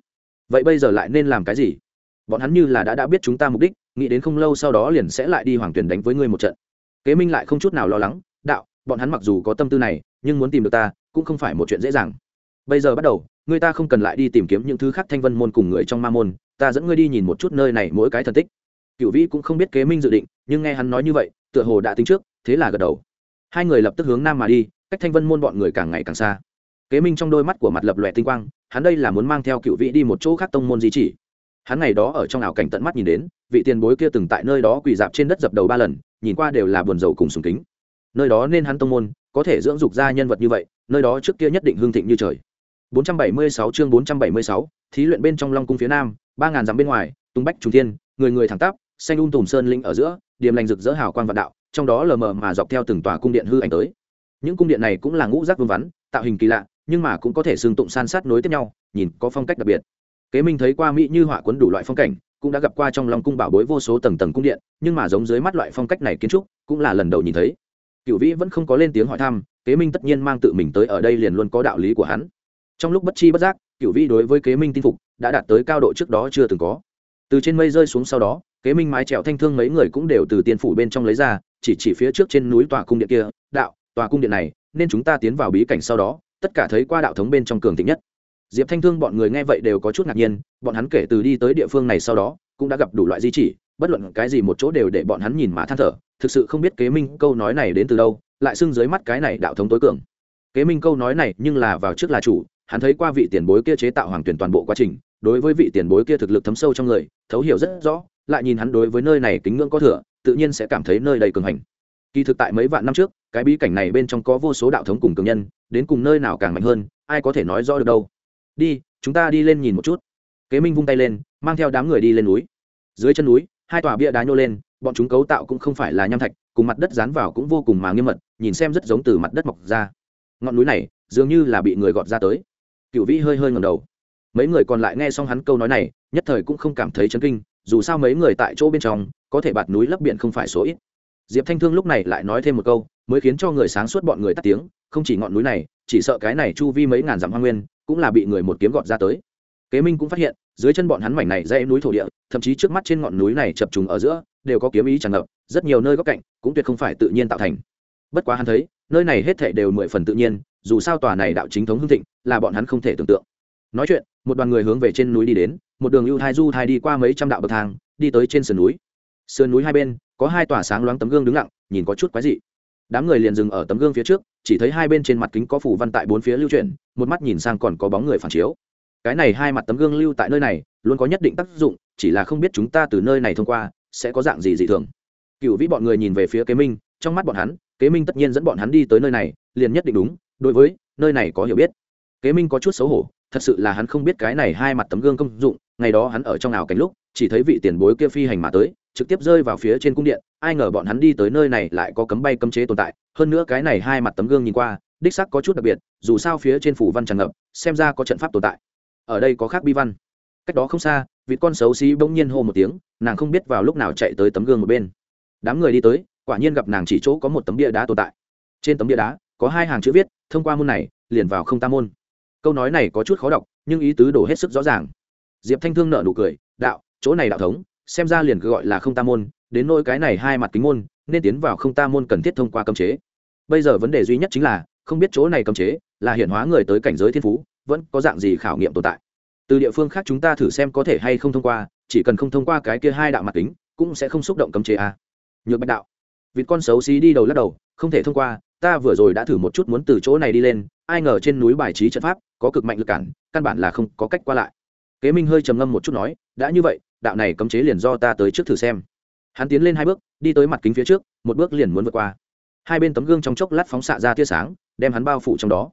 Vậy bây giờ lại nên làm cái gì? Bọn hắn như là đã đã biết chúng ta mục đích, nghĩ đến không lâu sau đó liền sẽ lại đi hoàng tuyển đánh với ngươi một trận. Kế minh lại không chút nào lo lắng, đạo, bọn hắn mặc dù có tâm tư này, nhưng muốn tìm được ta, cũng không phải một chuyện dễ dàng. Bây giờ bắt đầu, người ta không cần lại đi tìm kiếm những thứ khác thanh vân môn cùng người trong ma môn, ta dẫn ngươi đi nhìn một chút nơi này mỗi cái thần tích. Cựu vĩ cũng không biết kế minh dự định, nhưng nghe hắn nói như vậy, tựa hồ đã tính trước, thế là gật đầu. Hai người lập tức hướng nam mà đi cách thanh vân môn bọn người càng ngày càng xa kế minh trong đôi mắt của mặt lập lòe tinh quang hắn đây là muốn mang theo cựu vĩ đi một chỗ khác tông môn di chỉ hắn ngày đó ở trong ảo cảnh tận mắt nhìn đến vị tiền bối kia từng tại nơi đó quỳ dạp trên đất dập đầu ba lần nhìn qua đều là buồn rầu cùng sùng kính nơi đó nên hắn tông môn có thể dưỡng dục ra nhân vật như vậy nơi đó trước kia nhất định hương thịnh như trời 476 chương 476, thí luyện bên trong long cung phía nam ba ngàn dặm bên ngoài tung bách trung thiên người người thẳng tắp xanh un tùm sơn linh ở giữa điểm lành rực rỡ hào quang vạn đạo trong đó lờ mờ mà dọc theo từng tòa cung điện hư ảnh tới những cung điện này cũng là ngũ giác vương vắn, tạo hình kỳ lạ, nhưng mà cũng có thể xương tụng san sát nối tiếp nhau, nhìn có phong cách đặc biệt. Kế minh thấy qua mỹ như họa cuốn đủ loại phong cảnh, cũng đã gặp qua trong lòng cung bảo bối vô số tầng tầng cung điện, nhưng mà giống dưới mắt loại phong cách này kiến trúc, cũng là lần đầu nhìn thấy. Cựu vĩ vẫn không có lên tiếng hỏi thăm, kế minh tất nhiên mang tự mình tới ở đây liền luôn có đạo lý của hắn. Trong lúc bất chi bất giác cựu vĩ đối với kế minh tin phục, đã đạt tới cao độ trước đó chưa từng có. Từ trên mây rơi xuống sau đó, kế minh mái trèo thanh thương mấy người cũng đều từ tiên phủ bên trong lấy ra, chỉ chỉ phía trước trên núi tòa cung điện kia, đạo tòa cung điện này, nên chúng ta tiến vào bí cảnh sau đó, tất cả thấy qua đạo thống bên trong cường thịnh nhất. Diệp thanh thương bọn người nghe vậy đều có chút ngạc nhiên, bọn hắn kể từ đi tới địa phương này sau đó, cũng đã gặp đủ loại di chỉ, bất luận cái gì một chỗ đều để bọn hắn nhìn mà than thở, thực sự không biết kế minh câu nói này đến từ đâu, lại xưng dưới mắt cái này đạo thống tối cường. Kế minh câu nói này nhưng là vào trước là chủ, hắn thấy qua vị tiền bối kia chế tạo hoàng tuyển toàn bộ quá trình, đối với vị tiền bối kia thực lực thấm sâu trong người, thấu hiểu rất rõ, lại nhìn hắn đối với nơi này kính ngưỡng có thừa, tự nhiên sẽ cảm thấy nơi đây cường hành kỳ thực tại mấy vạn năm trước, cái bí cảnh này bên trong có vô số đạo thống cùng cường nhân, đến cùng nơi nào càng mạnh hơn, ai có thể nói rõ được đâu. Đi, chúng ta đi lên nhìn một chút. Kế minh vung tay lên, mang theo đám người đi lên núi. Dưới chân núi, hai tòa bia đá nhô lên, bọn chúng cấu tạo cũng không phải là nham thạch, cùng mặt đất dán vào cũng vô cùng mà nghiêm mật, nhìn xem rất giống từ mặt đất mọc ra. Ngọn núi này, dường như là bị người gọt ra tới. Cựu vĩ hơi hơi ngầm đầu. Mấy người còn lại nghe xong hắn câu nói này, nhất thời cũng không cảm thấy chấn kinh, dù sao mấy người tại chỗ bên trong, có thể bạt núi lấp biển không phải số ít diệp thanh thương lúc này lại nói thêm một câu, mới khiến cho người sáng suốt bọn người tắt tiếng, không chỉ ngọn núi này, chỉ sợ cái này chu vi mấy ngàn dặm hoa nguyên, cũng là bị người một kiếm gọt ra tới. Kế minh cũng phát hiện, dưới chân bọn hắn mảnh này dãy núi thổ địa, thậm chí trước mắt trên ngọn núi này chập trùng ở giữa, đều có kiếm ý tràn ngập, rất nhiều nơi góc cạnh cũng tuyệt không phải tự nhiên tạo thành. Bất quá hắn thấy, nơi này hết thể đều mười phần tự nhiên, dù sao tòa này đạo chính thống hưng thịnh, là bọn hắn không thể tưởng tượng. Nói chuyện, một đoàn người hướng về trên núi đi đến, một đường ưu thai du thai đi qua mấy trăm đạo bậc thang, đi tới trên sườn núi. Sườn núi hai bên có hai tòa sáng loáng tấm gương đứng lặng, nhìn có chút quái dị. Đám người liền dừng ở tấm gương phía trước, chỉ thấy hai bên trên mặt kính có phủ văn tại bốn phía lưu chuyển, một mắt nhìn sang còn có bóng người phản chiếu. Cái này hai mặt tấm gương lưu tại nơi này, luôn có nhất định tác dụng, chỉ là không biết chúng ta từ nơi này thông qua, sẽ có dạng gì dị thường. Cựu vĩ bọn người nhìn về phía kế minh, trong mắt bọn hắn, kế minh tất nhiên dẫn bọn hắn đi tới nơi này, liền nhất định đúng, đối với, nơi này có hiểu biết. Kế minh có chút xấu hổ, thật sự là hắn không biết cái này hai mặt tấm gương công dụng, ngày đó hắn ở trong ảo cảnh lúc chỉ thấy vị tiền bối kia phi hành mà tới, trực tiếp rơi vào phía trên cung điện, ai ngờ bọn hắn đi tới nơi này lại có cấm bay cấm chế tồn tại, hơn nữa cái này hai mặt tấm gương nhìn qua, đích sắc có chút đặc biệt, dù sao phía trên phủ văn tràn ngập, xem ra có trận pháp tồn tại. Ở đây có khác bi văn. Cách đó không xa vị con xấu xí bỗng nhiên hô một tiếng, nàng không biết vào lúc nào chạy tới tấm gương một bên. Đám người đi tới, quả nhiên gặp nàng chỉ chỗ có một tấm bia đá tồn tại. Trên tấm bia đá, có hai hàng chữ viết, thông qua môn này, liền vào không ta môn. Câu nói này có chút khó đọc, nhưng ý tứ đổ hết sức rõ ràng. Diệp thanh thương nợ nụ cười, đạo chỗ này đạo thống, xem ra liền cứ gọi là không ta môn, đến nỗi cái này hai mặt kính môn, nên tiến vào không ta môn cần thiết thông qua cấm chế. Bây giờ vấn đề duy nhất chính là, không biết chỗ này cấm chế là hiện hóa người tới cảnh giới thiên phú, vẫn có dạng gì khảo nghiệm tồn tại. Từ địa phương khác chúng ta thử xem có thể hay không thông qua, chỉ cần không thông qua cái kia hai đạo mặt kính, cũng sẽ không xúc động cấm chế a. À. nhược bạch đạo. Vịt con xấu xí đi đầu lắc đầu, không thể thông qua, ta vừa rồi đã thử một chút muốn từ chỗ này đi lên, ai ngờ trên núi bài trí trận pháp có cực mạnh lực cản, căn bản là không có cách qua lại. Kế minh hơi trầm ngâm một chút nói, đã như vậy đạo này cấm chế liền do ta tới trước thử xem. Hắn tiến lên hai bước, đi tới mặt kính phía trước, một bước liền muốn vượt qua. Hai bên tấm gương trong chốc lát phóng xạ ra tia sáng, đem hắn bao phủ trong đó.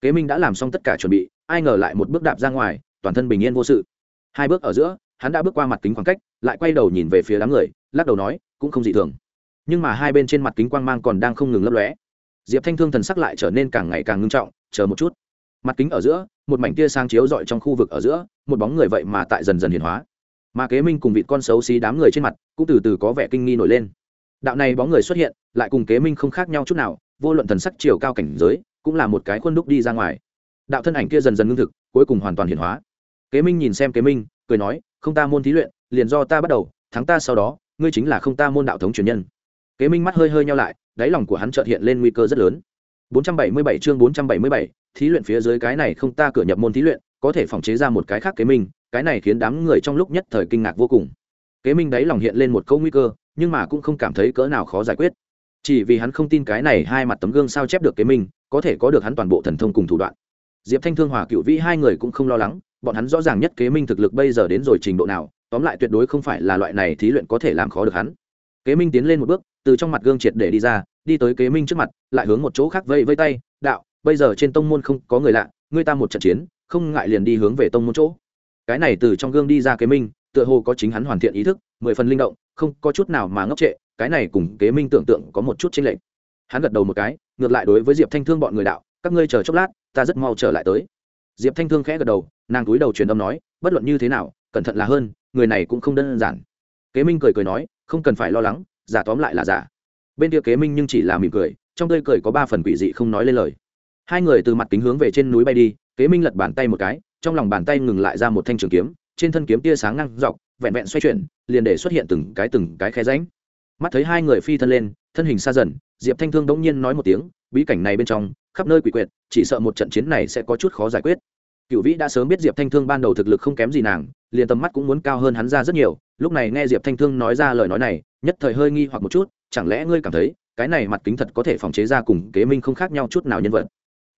Kế minh đã làm xong tất cả chuẩn bị, ai ngờ lại một bước đạp ra ngoài, toàn thân bình yên vô sự. Hai bước ở giữa, hắn đã bước qua mặt kính khoảng cách, lại quay đầu nhìn về phía đám người, lắc đầu nói, cũng không dị thường. Nhưng mà hai bên trên mặt kính quang mang còn đang không ngừng lấp lóe. Diệp thanh thương thần sắc lại trở nên càng ngày càng ngưng trọng, chờ một chút. Mặt kính ở giữa, một mảnh tia sang chiếu rọi trong khu vực ở giữa, một bóng người vậy mà tại dần dần hiền hóa mà kế minh cùng vịt con xấu xí đám người trên mặt cũng từ từ có vẻ kinh nghi nổi lên. Đạo này bóng người xuất hiện lại cùng kế minh không khác nhau chút nào vô luận thần sắc chiều cao cảnh giới cũng là một cái khuôn đúc đi ra ngoài. Đạo thân ảnh kia dần dần ngưng thực cuối cùng hoàn toàn hiển hóa. Kế minh nhìn xem kế minh cười nói không ta môn thí luyện liền do ta bắt đầu thắng ta sau đó ngươi chính là không ta môn đạo thống truyền nhân. Kế minh mắt hơi hơi nhau lại đáy lòng của hắn chợt hiện lên nguy cơ rất lớn. 477 chương 477, thí luyện phía dưới cái này không ta cửa nhập môn thí luyện có thể phòng chế ra một cái khác kế minh cái này khiến đám người trong lúc nhất thời kinh ngạc vô cùng. Kế minh đáy lòng hiện lên một câu nguy cơ, nhưng mà cũng không cảm thấy cỡ nào khó giải quyết. Chỉ vì hắn không tin cái này hai mặt tấm gương sao chép được kế minh, có thể có được hắn toàn bộ thần thông cùng thủ đoạn. Diệp thanh thương hòa cựu vĩ hai người cũng không lo lắng, bọn hắn rõ ràng nhất kế minh thực lực bây giờ đến rồi trình độ nào, tóm lại tuyệt đối không phải là loại này thí luyện có thể làm khó được hắn. Kế minh tiến lên một bước, từ trong mặt gương triệt để đi ra, đi tới kế minh trước mặt, lại hướng một chỗ khác vây vây tay, đạo, bây giờ trên tông môn không có người lạ, ngươi ta một trận chiến, không ngại liền đi hướng về tông môn chỗ cái này từ trong gương đi ra kế minh, tựa hồ có chính hắn hoàn thiện ý thức, mười phần linh động, không có chút nào mà ngốc trệ, cái này cùng kế minh tưởng tượng có một chút chênh lệch. Hắn gật đầu một cái, ngược lại đối với diệp thanh thương bọn người đạo, các ngươi chờ chốc lát, ta rất mau trở lại tới. Diệp thanh thương khẽ gật đầu, nàng túi đầu truyền âm nói, bất luận như thế nào, cẩn thận là hơn, người này cũng không đơn giản. Kế minh cười cười nói, không cần phải lo lắng, giả tóm lại là giả. Bên kia kế minh nhưng chỉ là mỉm cười, trong tươi cười có ba phần quỷ dị không nói lên lời. Hai người từ mặt kính hướng về trên núi bay đi kế minh lật bàn tay một cái, trong lòng bàn tay ngừng lại ra một thanh trường kiếm, trên thân kiếm tia sáng ngang dọc, vẹn vẹn xoay chuyển, liền để xuất hiện từng cái từng cái khe ránh mắt thấy hai người phi thân lên, thân hình xa dần, diệp thanh thương đống nhiên nói một tiếng, bí cảnh này bên trong, khắp nơi quỷ quyệt, chỉ sợ một trận chiến này sẽ có chút khó giải quyết. Cựu vĩ đã sớm biết diệp thanh thương ban đầu thực lực không kém gì nàng, liền tầm mắt cũng muốn cao hơn hắn ra rất nhiều, lúc này nghe diệp thanh thương nói ra lời nói này, nhất thời hơi nghi hoặc một chút, chẳng lẽ ngươi cảm thấy, cái này mặt kính thật có thể phòng chế ra cùng kế minh không khác nhau chút nào nhân vật?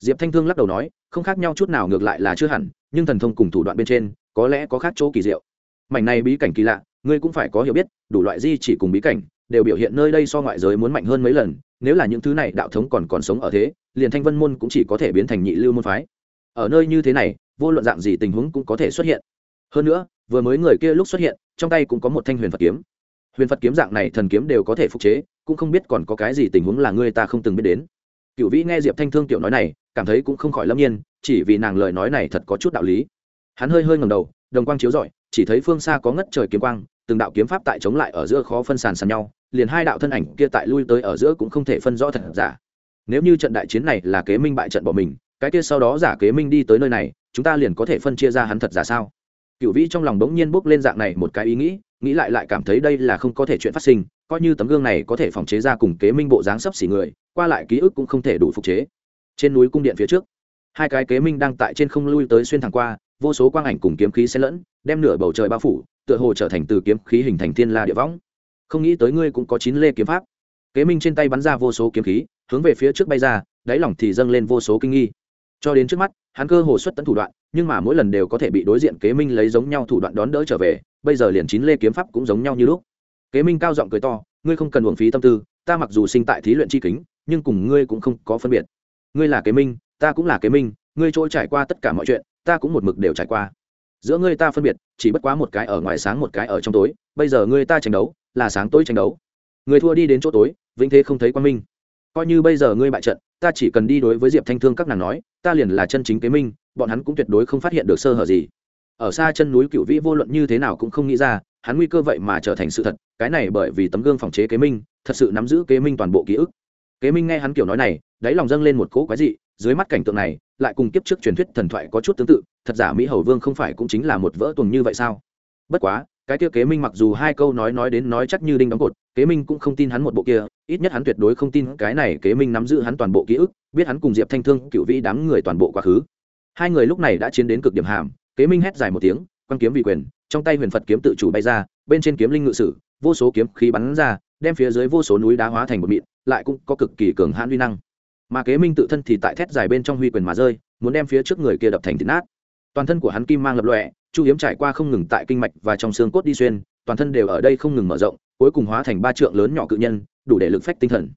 Diệp thanh thương lắc đầu nói, không khác nhau chút nào ngược lại là chưa hẳn, nhưng thần thông cùng thủ đoạn bên trên, có lẽ có khác chỗ kỳ diệu. Mảnh này bí cảnh kỳ lạ, ngươi cũng phải có hiểu biết, đủ loại di chỉ cùng bí cảnh, đều biểu hiện nơi đây so ngoại giới muốn mạnh hơn mấy lần, nếu là những thứ này đạo thống còn còn sống ở thế, liền thanh vân môn cũng chỉ có thể biến thành nhị lưu môn phái. Ở nơi như thế này, vô luận dạng gì tình huống cũng có thể xuất hiện. Hơn nữa, vừa mới người kia lúc xuất hiện, trong tay cũng có một thanh huyền phật kiếm. Huyền phật kiếm dạng này thần kiếm đều có thể phục chế, cũng không biết còn có cái gì tình huống là ngươi ta không từng biết đến. Cựu vĩ nghe diệp thanh thương tiểu nói này cảm thấy cũng không khỏi lâm nhiên, chỉ vì nàng lời nói này thật có chút đạo lý. Hắn hơi hơi ngầm đầu, đồng quang chiếu rọi, chỉ thấy phương xa có ngất trời kiếm quang, từng đạo kiếm pháp tại chống lại ở giữa khó phân sàn sàn nhau, liền hai đạo thân ảnh kia tại lui tới ở giữa cũng không thể phân rõ thật giả. Nếu như trận đại chiến này là kế minh bại trận bỏ mình, cái kia sau đó giả kế minh đi tới nơi này, chúng ta liền có thể phân chia ra hắn thật giả sao? Cựu vĩ trong lòng bỗng nhiên bốc lên dạng này một cái ý nghĩ nghĩ lại lại cảm thấy đây là không có thể chuyện phát sinh, coi như tấm gương này có thể phòng chế ra cùng kế minh bộ dáng sấp xỉ người, qua lại ký ức cũng không thể đủ phục chế trên núi cung điện phía trước, hai cái kế minh đang tại trên không lui tới xuyên thẳng qua, vô số quang ảnh cùng kiếm khí xen lẫn, đem nửa bầu trời bao phủ, tựa hồ trở thành từ kiếm khí hình thành thiên la địa võng. Không nghĩ tới ngươi cũng có chín lê kiếm pháp. Kế minh trên tay bắn ra vô số kiếm khí, hướng về phía trước bay ra, đáy lòng thì dâng lên vô số kinh nghi. Cho đến trước mắt, hắn cơ hồ xuất tận thủ đoạn, nhưng mà mỗi lần đều có thể bị đối diện kế minh lấy giống nhau thủ đoạn đón đỡ trở về, bây giờ liền chín lê kiếm pháp cũng giống nhau như lúc. Kế minh cao giọng cười to, ngươi không cần uổng phí tâm tư, ta mặc dù sinh tại thí luyện c h i kính, nhưng cùng ngươi cũng không có phân biệt ngươi là kế minh, ta cũng là kế minh, ngươi trôi trải qua tất cả mọi chuyện, ta cũng một mực đều trải qua. Giữa ngươi ta phân biệt, chỉ bất quá một cái ở ngoài sáng một cái ở trong tối, bây giờ ngươi ta tranh đấu, là sáng tối tranh đấu. Người thua đi đến chỗ tối, vĩnh thế không thấy quan minh. Coi như bây giờ ngươi bại trận, ta chỉ cần đi đối với diệp thanh thương các nàng nói, ta liền là chân chính kế minh, bọn hắn cũng tuyệt đối không phát hiện được sơ hở gì. Ở xa chân núi cựu vĩ vô luận như thế nào cũng không nghĩ ra, hắn nguy cơ vậy mà trở thành sự thật, cái này bởi vì tấm gương phòng chế kế minh, thật sự nắm giữ kế minh toàn bộ ký ức. Kế minh nghe hắn kiểu nói này đáy lòng dâng lên một cỗ quái dị, dưới mắt cảnh tượng này, lại cùng kiếp trước truyền thuyết thần thoại có chút tương tự, thật giả mỹ hầu vương không phải cũng chính là một vỡ tuồng như vậy sao? Bất quá, cái kia kế minh mặc dù hai câu nói nói đến nói chắc như đinh đóng cột, kế minh cũng không tin hắn một bộ kia, ít nhất hắn tuyệt đối không tin cái này kế minh nắm giữ hắn toàn bộ ký ức, biết hắn cùng diệp thanh thương cựu vĩ đám người toàn bộ quá khứ. Hai người lúc này đã chiến đến cực điểm hàm, kế minh hét dài một tiếng, quăng kiếm vị quyền, trong tay huyền phật kiếm tự chủ bay ra, bên trên kiếm linh ngự sử, vô số kiếm khí bắn ra, đem phía dưới vô số núi đá hóa thành một mịn, lại cũng có cực kỳ cường hãn uy năng mà kế minh tự thân thì tại thét dài bên trong huy quyền mà rơi, muốn đem phía trước người kia đập thành thịt nát. Toàn thân của hắn kim mang lập lọe chu hiếm trải qua không ngừng tại kinh mạch và trong xương cốt đi xuyên, toàn thân đều ở đây không ngừng mở rộng, cuối cùng hóa thành ba trượng lớn nhỏ cự nhân, đủ để lực phách tinh thần.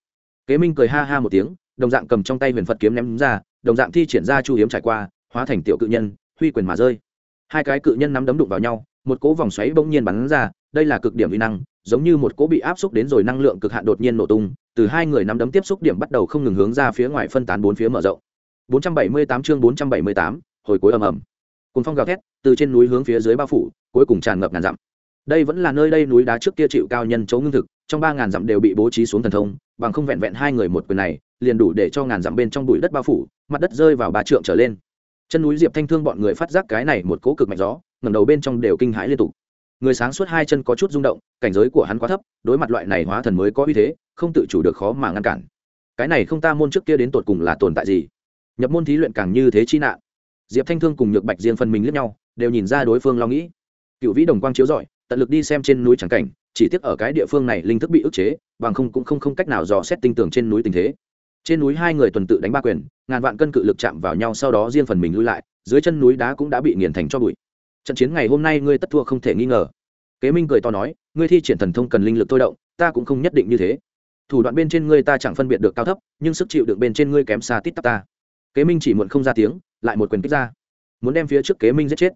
Kế minh cười ha ha một tiếng, đồng dạng cầm trong tay huyền phật kiếm ném ra, đồng dạng thi triển ra chu hiếm trải qua, hóa thành tiểu cự nhân, huy quyền mà rơi. Hai cái cự nhân nắm đấm đụng vào nhau, một cỗ vòng xoáy bỗng nhiên bắn ra, đây là cực điểm vi năng giống như một cỗ bị áp xúc đến rồi năng lượng cực hạn đột nhiên nổ tung từ hai người nắm đấm tiếp xúc điểm bắt đầu không ngừng hướng ra phía ngoài phân tán bốn phía mở rộng. 478 chương 478, hồi cuối ầm ầm. Cùng phong gào thét từ trên núi hướng phía dưới bao phủ cuối cùng tràn ngập ngàn dặm. Đây vẫn là nơi đây núi đá trước kia chịu cao nhân chấu ngưng thực trong ba ngàn dặm đều bị bố trí xuống thần thông bằng không vẹn vẹn hai người một quyền này liền đủ để cho ngàn dặm bên trong bụi đất bao phủ mặt đất rơi vào ba trượng trở lên. Chân núi diệp thanh thương bọn người phát giác cái này một cỗ cực mạnh gió ngẩng đầu bên trong đều kinh hãi liên tục người sáng suốt hai chân có chút rung động, cảnh giới của hắn quá thấp, đối mặt loại này hóa thần mới có uy thế, không tự chủ được khó mà ngăn cản. Cái này không ta môn trước kia đến tột cùng là tồn tại gì? Nhập môn thí luyện càng như thế chi nạn. Diệp thanh thương cùng nhược bạch riêng phần mình lướt nhau, đều nhìn ra đối phương lo nghĩ. Cựu vĩ đồng quang chiếu rọi, tận lực đi xem trên núi trắng cảnh, chỉ tiếc ở cái địa phương này linh thức bị ức chế, bằng không cũng không không cách nào dò xét tinh tường trên núi tình thế. Trên núi hai người tuần tự đánh ba quyền, ngàn vạn cân cự lực chạm vào nhau, sau đó riêng phần mình lui lại, dưới chân núi đá cũng đã bị nghiền thành cho bụi trận chiến ngày hôm nay ngươi tất thua không thể nghi ngờ. Kế minh cười to nói, ngươi thi triển thần thông cần linh lực thôi động, ta cũng không nhất định như thế. Thủ đoạn bên trên ngươi ta chẳng phân biệt được cao thấp, nhưng sức chịu được bên trên ngươi kém xa tít tắp ta. Kế minh chỉ muộn không ra tiếng, lại một quyền kích ra. Muốn đem phía trước kế minh giết chết.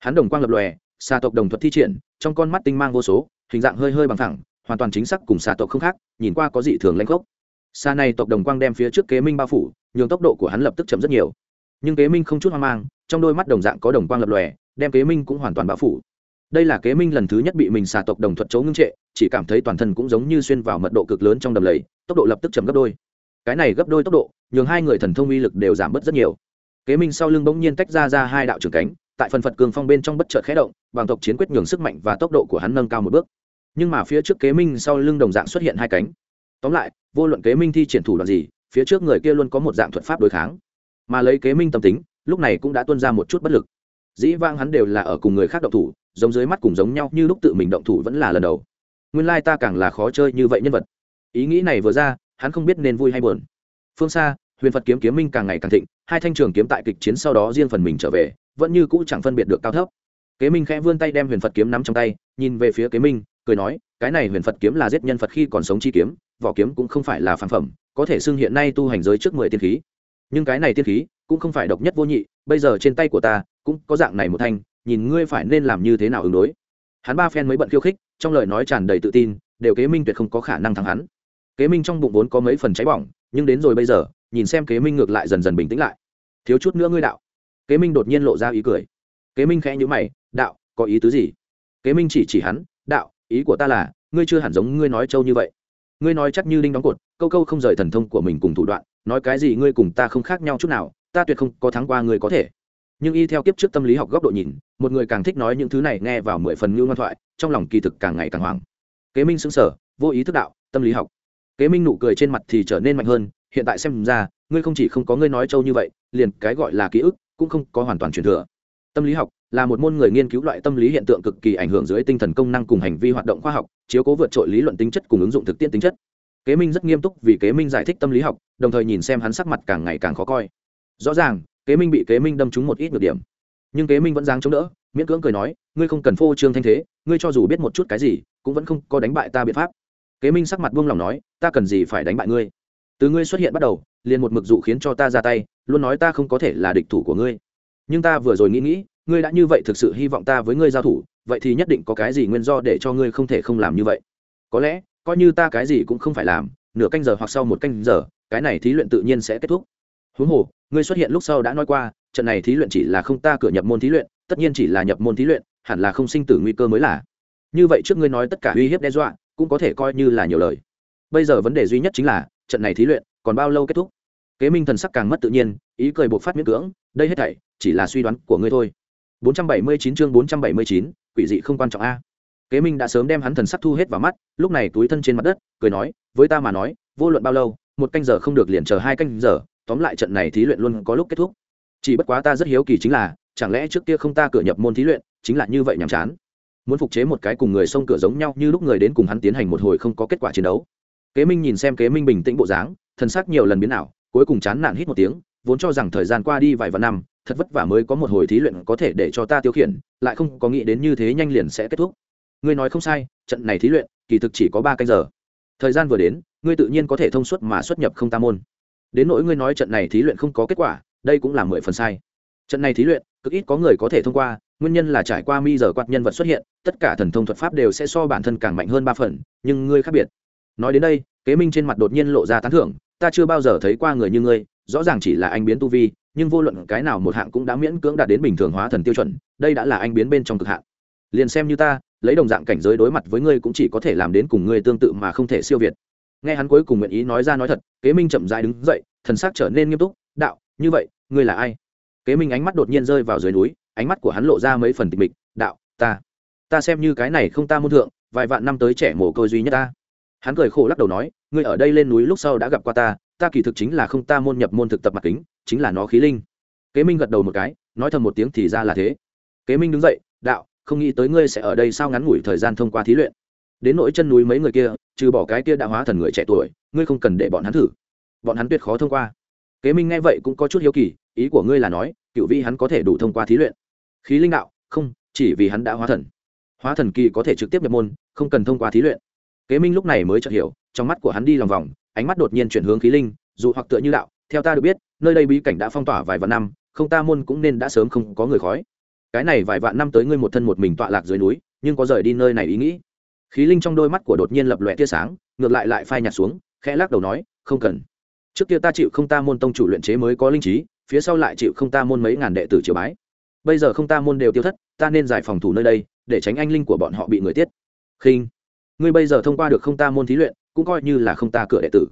Hắn đồng quang lập lòe, xà tộc đồng thuật thi triển, trong con mắt tinh mang vô số, hình dạng hơi hơi bằng thẳng hoàn toàn chính xác cùng xà tộc không khác, nhìn qua có dị thường lanh khốc xa này tộc đồng quang đem phía trước kế minh bao phủ, nhường tốc độ của hắn lập tức chậm rất nhiều. Nhưng kế minh không chút hoang mang, trong đôi mắt đồng dạng có đồng quang lập lòe đem kế minh cũng hoàn toàn bao phủ. Đây là kế minh lần thứ nhất bị mình xà tộc đồng thuật chấu ngưng trệ, chỉ cảm thấy toàn thân cũng giống như xuyên vào mật độ cực lớn trong đầm lầy, tốc độ lập tức chấm gấp đôi. Cái này gấp đôi tốc độ, nhường hai người thần thông uy lực đều giảm bớt rất nhiều. Kế minh sau lưng bỗng nhiên tách ra ra hai đạo trưởng cánh, tại phần phật cường phong bên trong bất chợt khẽ động, bằng tộc chiến quyết nhường sức mạnh và tốc độ của hắn nâng cao một bước. Nhưng mà phía trước kế minh sau lưng đồng dạng xuất hiện hai cánh. Tóm lại, vô luận kế minh thi triển thủ đoạn gì, phía trước người kia luôn có một dạng thuật pháp đối kháng. Mà lấy kế minh tâm tính, lúc này cũng đã tuân ra một chút bất lực dĩ vang hắn đều là ở cùng người khác động thủ, giống dưới mắt cùng giống nhau, như lúc tự mình động thủ vẫn là lần đầu. Nguyên lai ta càng là khó chơi như vậy nhân vật. Ý nghĩ này vừa ra, hắn không biết nên vui hay buồn. Phương xa, huyền phật kiếm kiếm minh càng ngày càng thịnh, hai thanh trường kiếm tại kịch chiến sau đó riêng phần mình trở về, vẫn như cũ chẳng phân biệt được cao thấp. Kế minh khẽ vươn tay đem huyền phật kiếm nắm trong tay, nhìn về phía kế minh, cười nói, cái này huyền phật kiếm là giết nhân phật khi còn sống chi kiếm, vỏ kiếm cũng không phải là phản phẩm, có thể xưng hiện nay tu hành giới trước mười tiên khí nhưng cái này tiên khí cũng không phải độc nhất vô nhị, bây giờ trên tay của ta cũng có dạng này một thanh, nhìn ngươi phải nên làm như thế nào ứng đối. Hắn ba phen mới bận khiêu khích, trong lời nói tràn đầy tự tin, đều kế minh tuyệt không có khả năng thắng hắn. Kế minh trong bụng vốn có mấy phần cháy bỏng, nhưng đến rồi bây giờ, nhìn xem kế minh ngược lại dần dần bình tĩnh lại. Thiếu chút nữa ngươi đạo. Kế minh đột nhiên lộ ra ý cười. Kế minh khẽ nhữ mày, đạo, có ý tứ gì? Kế minh chỉ chỉ hắn, đạo, ý của ta là, ngươi chưa hẳn giống ngươi nói trâu như vậy. Ngươi nói chắc như đinh đóng cột, câu câu không rời thần thông của mình cùng thủ đoạn nói cái gì ngươi cùng ta không khác nhau chút nào, ta tuyệt không có thắng qua ngươi có thể. Nhưng y theo kiếp trước tâm lý học góc độ nhìn, một người càng thích nói những thứ này nghe vào mười phần ngưu ngoan thoại, trong lòng kỳ thực càng ngày càng hoảng. Kế minh xứng sở vô ý thức đạo, tâm lý học. Kế minh nụ cười trên mặt thì trở nên mạnh hơn, hiện tại xem ra, ngươi không chỉ không có ngươi nói trâu như vậy, liền cái gọi là ký ức, cũng không có hoàn toàn truyền thừa. Tâm lý học là một môn người nghiên cứu loại tâm lý hiện tượng cực kỳ ảnh hưởng dưới tinh thần công năng cùng hành vi hoạt động khoa học, chiếu cố vượt trội lý luận tính chất cùng ứng dụng thực tiễn tính chất kế minh rất nghiêm túc vì kế minh giải thích tâm lý học, đồng thời nhìn xem hắn sắc mặt càng ngày càng khó coi. Rõ ràng, kế minh bị kế minh đâm trúng một ít nhược điểm. Nhưng kế minh vẫn dáng chống đỡ, miễn cưỡng cười nói, ngươi không cần phô trương thanh thế, ngươi cho dù biết một chút cái gì, cũng vẫn không có đánh bại ta biện pháp. Kế minh sắc mặt buông lòng nói, ta cần gì phải đánh bại ngươi? Từ ngươi xuất hiện bắt đầu, liền một mực dụ khiến cho ta ra tay, luôn nói ta không có thể là địch thủ của ngươi. Nhưng ta vừa rồi nghĩ nghĩ, ngươi đã như vậy thực sự hy vọng ta với ngươi giao thủ, vậy thì nhất định có cái gì nguyên do để cho ngươi không thể không làm như vậy? Có lẽ coi như ta cái gì cũng không phải làm nửa canh giờ hoặc sau một canh giờ cái này thí luyện tự nhiên sẽ kết thúc. Huống hồ ngươi xuất hiện lúc sau đã nói qua trận này thí luyện chỉ là không ta cửa nhập môn thí luyện tất nhiên chỉ là nhập môn thí luyện hẳn là không sinh tử nguy cơ mới là. Như vậy trước ngươi nói tất cả uy hiếp đe dọa cũng có thể coi như là nhiều lời. Bây giờ vấn đề duy nhất chính là trận này thí luyện còn bao lâu kết thúc? Kế minh thần sắc càng mất tự nhiên ý cười buộc phát miễn cưỡng đây hết thảy chỉ là suy đoán của ngươi thôi. 479 chương 479, quỷ dị không quan trọng a kế minh đã sớm đem hắn thần sắc thu hết vào mắt, lúc này túi thân trên mặt đất, cười nói, với ta mà nói, vô luận bao lâu, một canh giờ không được liền chờ hai canh giờ, tóm lại trận này thí luyện luôn có lúc kết thúc. Chỉ bất quá ta rất hiếu kỳ chính là, chẳng lẽ trước kia không ta cửa nhập môn thí luyện, chính là như vậy nhàm chán? Muốn phục chế một cái cùng người xông cửa giống nhau như lúc người đến cùng hắn tiến hành một hồi không có kết quả chiến đấu. Kế minh nhìn xem kế minh bình tĩnh bộ dáng, thần sắc nhiều lần biến ảo, cuối cùng chán nản hít một tiếng, vốn cho rằng thời gian qua đi vài vạn năm, thật vất vả mới có một hồi thí luyện có thể để cho ta tiêu khiển, lại không có nghĩ đến như thế nhanh liền sẽ kết thúc ngươi nói không sai, trận này thí luyện, kỳ thực chỉ có ba canh giờ. Thời gian vừa đến, ngươi tự nhiên có thể thông suốt mà xuất nhập không tam môn. Đến nỗi ngươi nói trận này thí luyện không có kết quả, đây cũng là mười phần sai. Trận này thí luyện, cực ít có người có thể thông qua, nguyên nhân là trải qua mi giờ quạt nhân vật xuất hiện, tất cả thần thông thuật pháp đều sẽ so bản thân càng mạnh hơn ba phần, nhưng ngươi khác biệt. Nói đến đây, kế minh trên mặt đột nhiên lộ ra tán thưởng, ta chưa bao giờ thấy qua người như ngươi, rõ ràng chỉ là anh biến tu vi, nhưng vô luận cái nào một hạng cũng đã miễn cưỡng đạt đến bình thường hóa thần tiêu chuẩn, đây đã là anh biến bên trong cực hạn. Liền xem như ta lấy đồng dạng cảnh giới đối mặt với ngươi cũng chỉ có thể làm đến cùng ngươi tương tự mà không thể siêu việt. Nghe hắn cuối cùng nguyện ý nói ra nói thật, kế minh chậm rãi đứng dậy, thần sắc trở nên nghiêm túc, đạo, như vậy, ngươi là ai? Kế minh ánh mắt đột nhiên rơi vào dưới núi, ánh mắt của hắn lộ ra mấy phần tịch mịch, đạo, ta ta xem như cái này không ta môn thượng, vài vạn năm tới trẻ mồ côi duy nhất ta. Hắn cười khổ lắc đầu nói, ngươi ở đây lên núi lúc sau đã gặp qua ta ta kỳ thực chính là không ta môn nhập môn thực tập mặt kính, chính là nó khí linh. Kế minh gật đầu một cái, nói thầm một tiếng thì ra là thế. Kế minh đứng dậy, đạo không nghĩ tới ngươi sẽ ở đây sao ngắn ngủi thời gian thông qua thí luyện. Đến nỗi chân núi mấy người kia, trừ bỏ cái kia đã hóa thần người trẻ tuổi, ngươi không cần để bọn hắn thử. Bọn hắn tuyệt khó thông qua. Kế minh nghe vậy cũng có chút hiếu kỳ, ý của ngươi là nói, cựu vi hắn có thể đủ thông qua thí luyện. Khí linh đạo, không, chỉ vì hắn đã hóa thần. Hóa thần kỳ có thể trực tiếp nhập môn, không cần thông qua thí luyện. Kế minh lúc này mới chợt hiểu, trong mắt của hắn đi lòng vòng, ánh mắt đột nhiên chuyển hướng khí linh, dù hoặc tựa như đạo, theo ta được biết, nơi đây bí cảnh đã phong tỏa vài vạn năm, không ta môn cũng nên đã sớm không có người khói cái này vài vạn năm tới ngươi một thân một mình tọa lạc dưới núi, nhưng có rời đi nơi này ý nghĩ. Khí linh trong đôi mắt của đột nhiên lập lòe tia sáng, ngược lại lại phai nhạt xuống, khẽ lắc đầu nói, không cần. Trước kia ta chịu không ta môn tông chủ luyện chế mới có linh trí, phía sau lại chịu không ta môn mấy ngàn đệ tử triều bái. Bây giờ không ta môn đều tiêu thất, ta nên giải phòng thủ nơi đây, để tránh anh linh của bọn họ bị người tiết. Khinh. Ngươi bây giờ thông qua được không ta môn thí luyện, cũng coi như là không ta cửa đệ tử.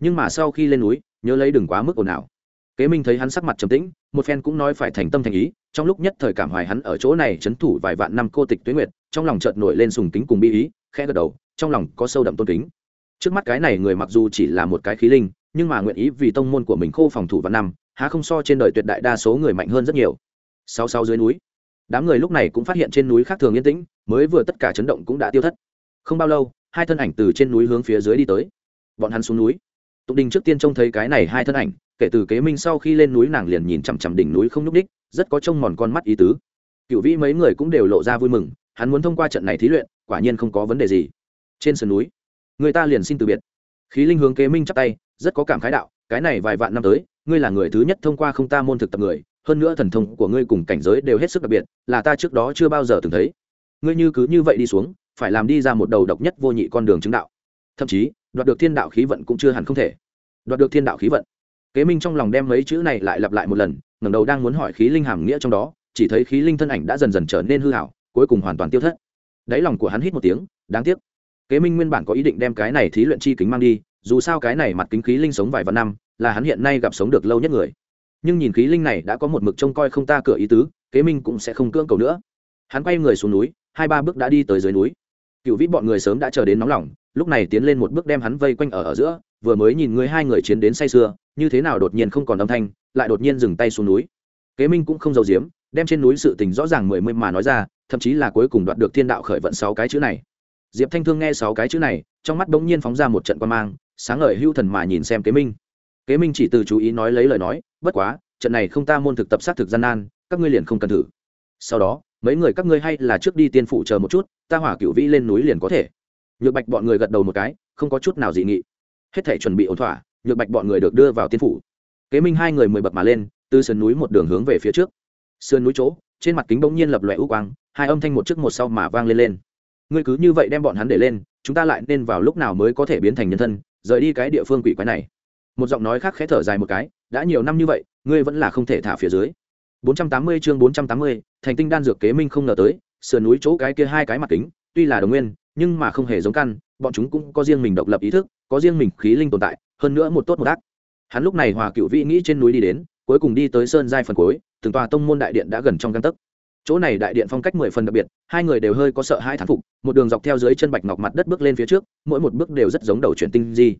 Nhưng mà sau khi lên núi, nhớ lấy đừng quá mức ồn ào kế minh thấy hắn sắc mặt trầm tĩnh, một phen cũng nói phải thành tâm thành ý, trong lúc nhất thời cảm hoài hắn ở chỗ này c thủ vài vạn năm cô tịch Tuyết nguyệt, trong lòng chợt nổi lên sùng kính cùng bi ý, khẽ gật đầu, trong lòng có sâu đậm tôn kính. Trước mắt cái này người mặc dù chỉ là một cái khí linh, nhưng mà nguyện ý vì tông môn của mình khô phòng thủ vạn năm, há không so trên đời tuyệt đại đa số người mạnh hơn rất nhiều. Sau sau dưới núi. Đám người lúc này cũng phát hiện trên núi khác thường yên tĩnh, mới vừa tất cả chấn động cũng đã tiêu thất. Không bao lâu, hai thân ảnh từ trên núi hướng phía dưới đi tới. Bọn hắn xuống núi. Tụng đình trước tiên trông thấy cái này hai thân ảnh kể từ kế minh sau khi lên núi nàng liền nhìn chằm chằm đỉnh núi không nhúc đích rất có trông mòn con mắt ý tứ. Cựu vĩ mấy người cũng đều lộ ra vui mừng, hắn muốn thông qua trận này thí luyện, quả nhiên không có vấn đề gì. Trên sườn núi, người ta liền xin từ biệt. Khí linh hướng kế minh chắp tay, rất có cảm khái đạo, cái này vài vạn năm tới, ngươi là người thứ nhất thông qua không ta môn thực tập người, hơn nữa thần thông của ngươi cùng cảnh giới đều hết sức đặc biệt, là ta trước đó chưa bao giờ từng thấy. Ngươi như cứ như vậy đi xuống, phải làm đi ra một đầu độc nhất vô nhị con đường chứng đạo. Thậm chí, đoạt được thiên đạo khí vận cũng chưa hẳn không thể. Đoạt được thiên đạo khí vận kế minh trong lòng đem mấy chữ này lại lặp lại một lần, ngẩng đầu đang muốn hỏi khí linh hàm nghĩa trong đó, chỉ thấy khí linh thân ảnh đã dần dần trở nên hư hảo, cuối cùng hoàn toàn tiêu thất. Đáy lòng của hắn hít một tiếng, đáng tiếc. Kế minh nguyên bản có ý định đem cái này thí luyện chi kính mang đi, dù sao cái này mặt kính khí linh sống vài vạn năm, là hắn hiện nay gặp sống được lâu nhất người. Nhưng nhìn khí linh này đã có một mực trông coi không ta cửa ý tứ, kế minh cũng sẽ không cưỡng cầu nữa. Hắn quay người xuống núi, hai ba bước đã đi tới dưới núi. Cựu vĩ bọn người sớm đã chờ đến nóng lòng, lúc này tiến lên một bước đem hắn vây quanh ở ở giữa vừa mới nhìn ngươi hai người chiến đến say sưa, như thế nào đột nhiên không còn âm thanh, lại đột nhiên dừng tay xuống núi. Kế minh cũng không giấu giếm, đem trên núi sự tình rõ ràng mười mươi mà nói ra, thậm chí là cuối cùng đoạt được thiên đạo khởi vận sáu cái chữ này. Diệp thanh thương nghe sáu cái chữ này, trong mắt bỗng nhiên phóng ra một trận quan mang, sáng ngời hưu thần mà nhìn xem kế minh. Kế minh chỉ từ chú ý nói lấy lời nói, bất quá, trận này không ta môn thực tập sát thực gian nan, các ngươi liền không cần thử. Sau đó, mấy người các ngươi hay là trước đi tiên phủ chờ một chút, ta hỏa cựu vĩ lên núi liền có thể. Nhược bạch bọn người gật đầu một cái, không có chút nào dị nghị hết thể chuẩn bị ổn thỏa nhược bạch bọn người được đưa vào tiên phủ. Kế minh hai người mười bậc mà lên từ sườn núi một đường hướng về phía trước. Sườn núi chỗ trên mặt kính bỗng nhiên lập lòe u quang hai âm thanh một trước một sau mà vang lên lên. Ngươi cứ như vậy đem bọn hắn để lên chúng ta lại nên vào lúc nào mới có thể biến thành nhân thân rời đi cái địa phương quỷ quái này. Một giọng nói khác khẽ thở dài một cái đã nhiều năm như vậy ngươi vẫn là không thể thả phía dưới. 480 chương 480, thành tinh đan dược kế minh không ngờ tới sườn núi chỗ cái kia hai cái mặt kính tuy là đồng nguyên nhưng mà không hề giống căn bọn chúng cũng có riêng mình độc lập ý thức, có riêng mình khí linh tồn tại, hơn nữa một tốt một ác. Hắn lúc này hòa cựu vĩ nghĩ trên núi đi đến, cuối cùng đi tới sơn giai phần cuối, từng tòa tông môn đại điện đã gần trong găng tấc. Chỗ này đại điện phong cách mười phần đặc biệt, hai người đều hơi có sợ hai thán phục, một đường dọc theo dưới chân bạch ngọc mặt đất bước lên phía trước, mỗi một bước đều rất giống đầu chuyển tinh di.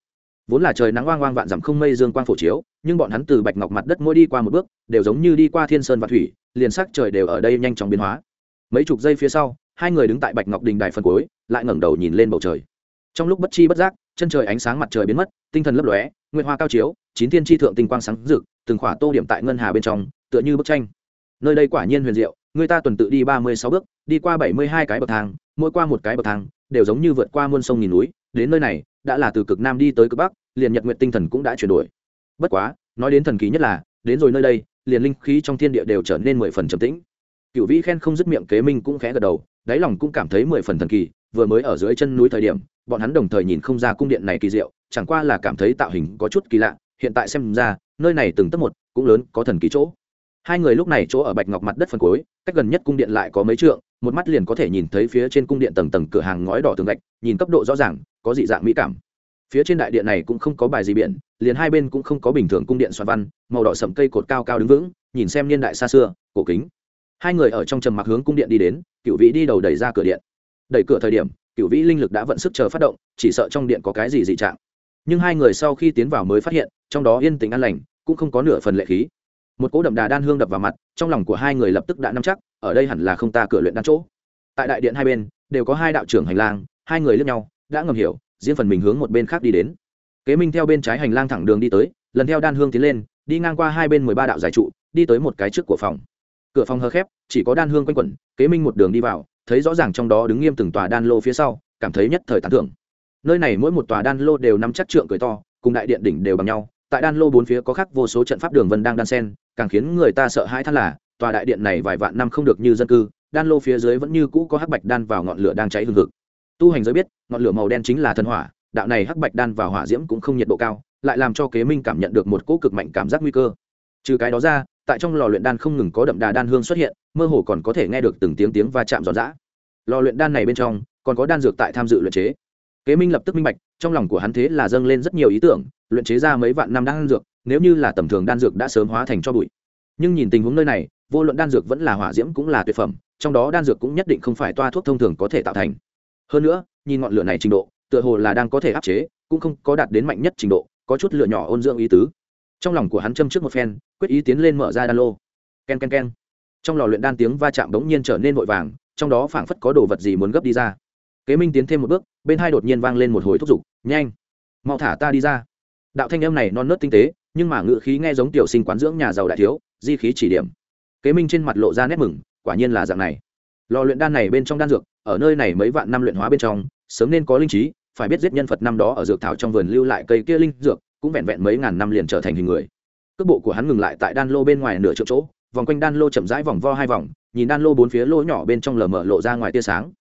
Vốn là trời nắng oang oang vạn dặm không mây dương quang phổ chiếu, nhưng bọn hắn từ bạch ngọc mặt đất mỗi đi qua một bước, đều giống như đi qua thiên sơn và thủy, liền sắc trời đều ở đây nhanh chóng biến hóa. Mấy chục giây phía sau, hai người đứng tại bạch ngọc đình đài phần cuối, lại ngẩng đầu nhìn lên bầu trời trong lúc bất chi bất giác, chân trời ánh sáng mặt trời biến mất, tinh thần lấp lóe nguyên hoa cao chiếu, chín thiên tri thượng tinh quang sáng rực, từng khỏa tô điểm tại ngân hà bên trong, tựa như bức tranh. Nơi đây quả nhiên huyền diệu, người ta tuần tự đi ba mươi sáu bước, đi qua bảy mươi hai cái bậc thang, mỗi qua một cái bậc thang, đều giống như vượt qua muôn sông nghìn núi, đến nơi này, đã là từ cực nam đi tới cực bắc, liền nhật nguyện tinh thần cũng đã chuyển đổi. Bất quá, nói đến thần kỳ nhất là, đến rồi nơi đây, liền linh khí trong thiên địa đều trở nên mười phần trầm tĩnh. Cựu vĩ khen không dứt miệng kế minh cũng khẽ gật đầu, đáy lòng cũng cảm thấy mười phần thần kỳ, vừa mới ở dưới chân núi thời điểm bọn hắn đồng thời nhìn không ra cung điện này kỳ diệu, chẳng qua là cảm thấy tạo hình có chút kỳ lạ, hiện tại xem ra, nơi này từng tấp một cũng lớn, có thần kỳ chỗ. Hai người lúc này chỗ ở bạch ngọc mặt đất phần cuối, cách gần nhất cung điện lại có mấy trượng, một mắt liền có thể nhìn thấy phía trên cung điện tầng tầng cửa hàng ngói đỏ tường gạch, nhìn cấp độ rõ ràng, có dị dạng mỹ cảm. Phía trên đại điện này cũng không có bài gì biển, liền hai bên cũng không có bình thường cung điện xoa văn, màu đỏ sậm cây cột cao cao đứng vững, nhìn xem niên đại xa xưa, cổ kính. Hai người ở trong trầm mặc hướng cung điện đi đến cựu vĩ đi đầu đẩy ra cửa điện. Đẩy cửa thời điểm cựu vĩ linh lực đã vận sức chờ phát động, chỉ sợ trong điện có cái gì dị trạng. Nhưng hai người sau khi tiến vào mới phát hiện, trong đó yên tĩnh an lành, cũng không có nửa phần lệ khí. Một cỗ đậm đà đan hương đập vào mặt, trong lòng của hai người lập tức đã nắm chắc, ở đây hẳn là không ta cửa luyện đan chỗ. Tại đại điện hai bên, đều có hai đạo trưởng hành lang, hai người lướt nhau, đã ngầm hiểu, riêng phần mình hướng một bên khác đi đến. Kế minh theo bên trái hành lang thẳng đường đi tới, lần theo đan hương tiến lên, đi ngang qua hai bên mười ba đạo giải trụ, đi tới một cái trước của phòng. Cửa phòng hờ khép, chỉ có đan hương quanh quẩn, kế minh một đường đi vào thấy rõ ràng trong đó đứng nghiêm từng tòa đan lô phía sau, cảm thấy nhất thời tán thưởng. Nơi này mỗi một tòa đan lô đều nắm chắc trượng cười to, cùng đại điện đỉnh đều bằng nhau. Tại đan lô bốn phía có khắc vô số trận pháp đường vân đang đan sen, càng khiến người ta sợ hãi thắt là, tòa đại điện này vài vạn năm không được như dân cư, đan lô phía dưới vẫn như cũ có hắc bạch đan vào ngọn lửa đang cháy hừng hực. Tu hành giới biết, ngọn lửa màu đen chính là thần hỏa, đạo này hắc bạch đan vào hỏa diễm cũng không nhiệt độ cao, lại làm cho kế minh cảm nhận được một cỗ cực mạnh cảm giác nguy cơ. Trừ cái đó ra, tại trong lò luyện đan không ngừng có đậm đà đan hương xuất hiện, mơ hồ còn có thể nghe được từng tiếng tiếng va chạm giòn giã lò luyện đan này bên trong, còn có đan dược tại tham dự luyện chế. Kế minh lập tức minh bạch, trong lòng của hắn thế là dâng lên rất nhiều ý tưởng, luyện chế ra mấy vạn năm đan dược, nếu như là tầm thường đan dược đã sớm hóa thành cho bụi. Nhưng nhìn tình huống nơi này, vô luận đan dược vẫn là hỏa diễm cũng là tuyệt phẩm, trong đó đan dược cũng nhất định không phải toa thuốc thông thường có thể tạo thành. Hơn nữa, nhìn ngọn lửa này trình độ, tựa hồ là đang có thể áp chế, cũng không có đạt đến mạnh nhất trình độ, có chút lửa nhỏ ôn dưỡng ý tứ. Trong lòng của hắn châm trước một phen, quyết ý tiến lên mở ra đan lô. K e n k e n k e n trong lò luyện đan tiếng va chạm bỗng nhiên trở nên vội vàng trong đó phảng phất có đồ vật gì muốn gấp đi ra. Kế minh tiến thêm một bước, bên hai đột nhiên vang lên một hồi thúc giục, nhanh, mau thả ta đi ra. Đạo thanh âm này non nớt tinh tế, nhưng mà ngự khí nghe giống tiểu sinh quán dưỡng nhà giàu đại thiếu, di khí chỉ điểm. Kế minh trên mặt lộ ra nét mừng, quả nhiên là dạng này. Lò luyện đan này bên trong đan dược, ở nơi này mấy vạn năm luyện hóa bên trong, sớm nên có linh trí, phải biết giết nhân phật năm đó ở dược thảo trong vườn lưu lại cây kia linh dược, cũng vẹn vẹn mấy ngàn năm liền trở thành hình người. Cước bộ của hắn ngừng lại tại đan lô bên ngoài nửa triệu chỗ vòng quanh đan lô chậm rãi vòng vo hai vòng, nhìn đan lô bốn phía lỗ nhỏ bên trong lờ mờ lộ ra ngoài tia sáng.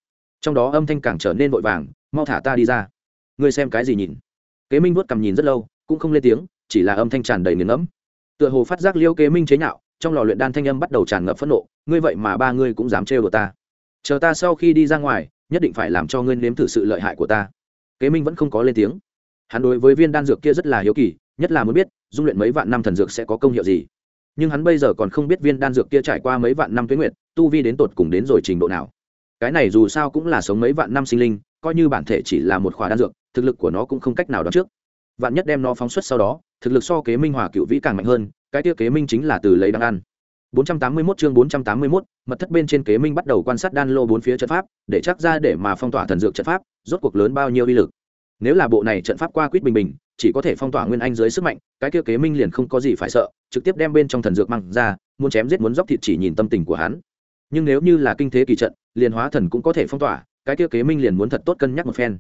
Trong đó âm thanh càng trở nên vội vàng, mau thả ta đi ra. Ngươi xem cái gì nhìn? Kế minh vuốt cầm nhìn rất lâu, cũng không lên tiếng, chỉ là âm thanh tràn đầy nghiền ngẫm. Tựa hồ phát giác liêu kế minh chế nhạo, trong lò luyện đan thanh âm bắt đầu tràn ngập phẫn nộ, ngươi vậy mà ba ngươi cũng dám trêu của ta. Chờ ta sau khi đi ra ngoài, nhất định phải làm cho ngươi nếm thử sự lợi hại của ta. Kế minh vẫn không có lên tiếng. Hắn đối với viên đan dược kia rất là hiếu kỳ, nhất là muốn biết, dung luyện mấy vạn năm thần dược sẽ có công hiệu gì nhưng hắn bây giờ còn không biết viên đan dược kia trải qua mấy vạn năm tuế nguyệt tu vi đến tột cùng đến rồi trình độ nào. Cái này dù sao cũng là sống mấy vạn năm sinh linh coi như bản thể chỉ là một khỏa đan dược thực lực của nó cũng không cách nào đoán trước. Vạn nhất đem nó phóng xuất sau đó thực lực so kế minh hòa cựu vĩ càng mạnh hơn cái tiêu kế minh chính là từ lấy đan ăn. 481 chương 481, mật thất bên trên kế minh bắt đầu quan sát đan lô bốn phía trận pháp để chắc ra để mà phong tỏa thần dược trận pháp rốt cuộc lớn bao nhiêu uy lực. Nếu là bộ này trận pháp qua quýt bình bình chỉ có thể phong tỏa nguyên anh dưới sức mạnh, cái kia kế minh liền không có gì phải sợ, trực tiếp đem bên trong thần dược mang ra, muốn chém giết muốn dốc thịt chỉ nhìn tâm tình của hắn. Nhưng nếu như là kinh thế kỳ trận, liền hóa thần cũng có thể phong tỏa, cái kia kế minh liền muốn thật tốt cân nhắc một phen.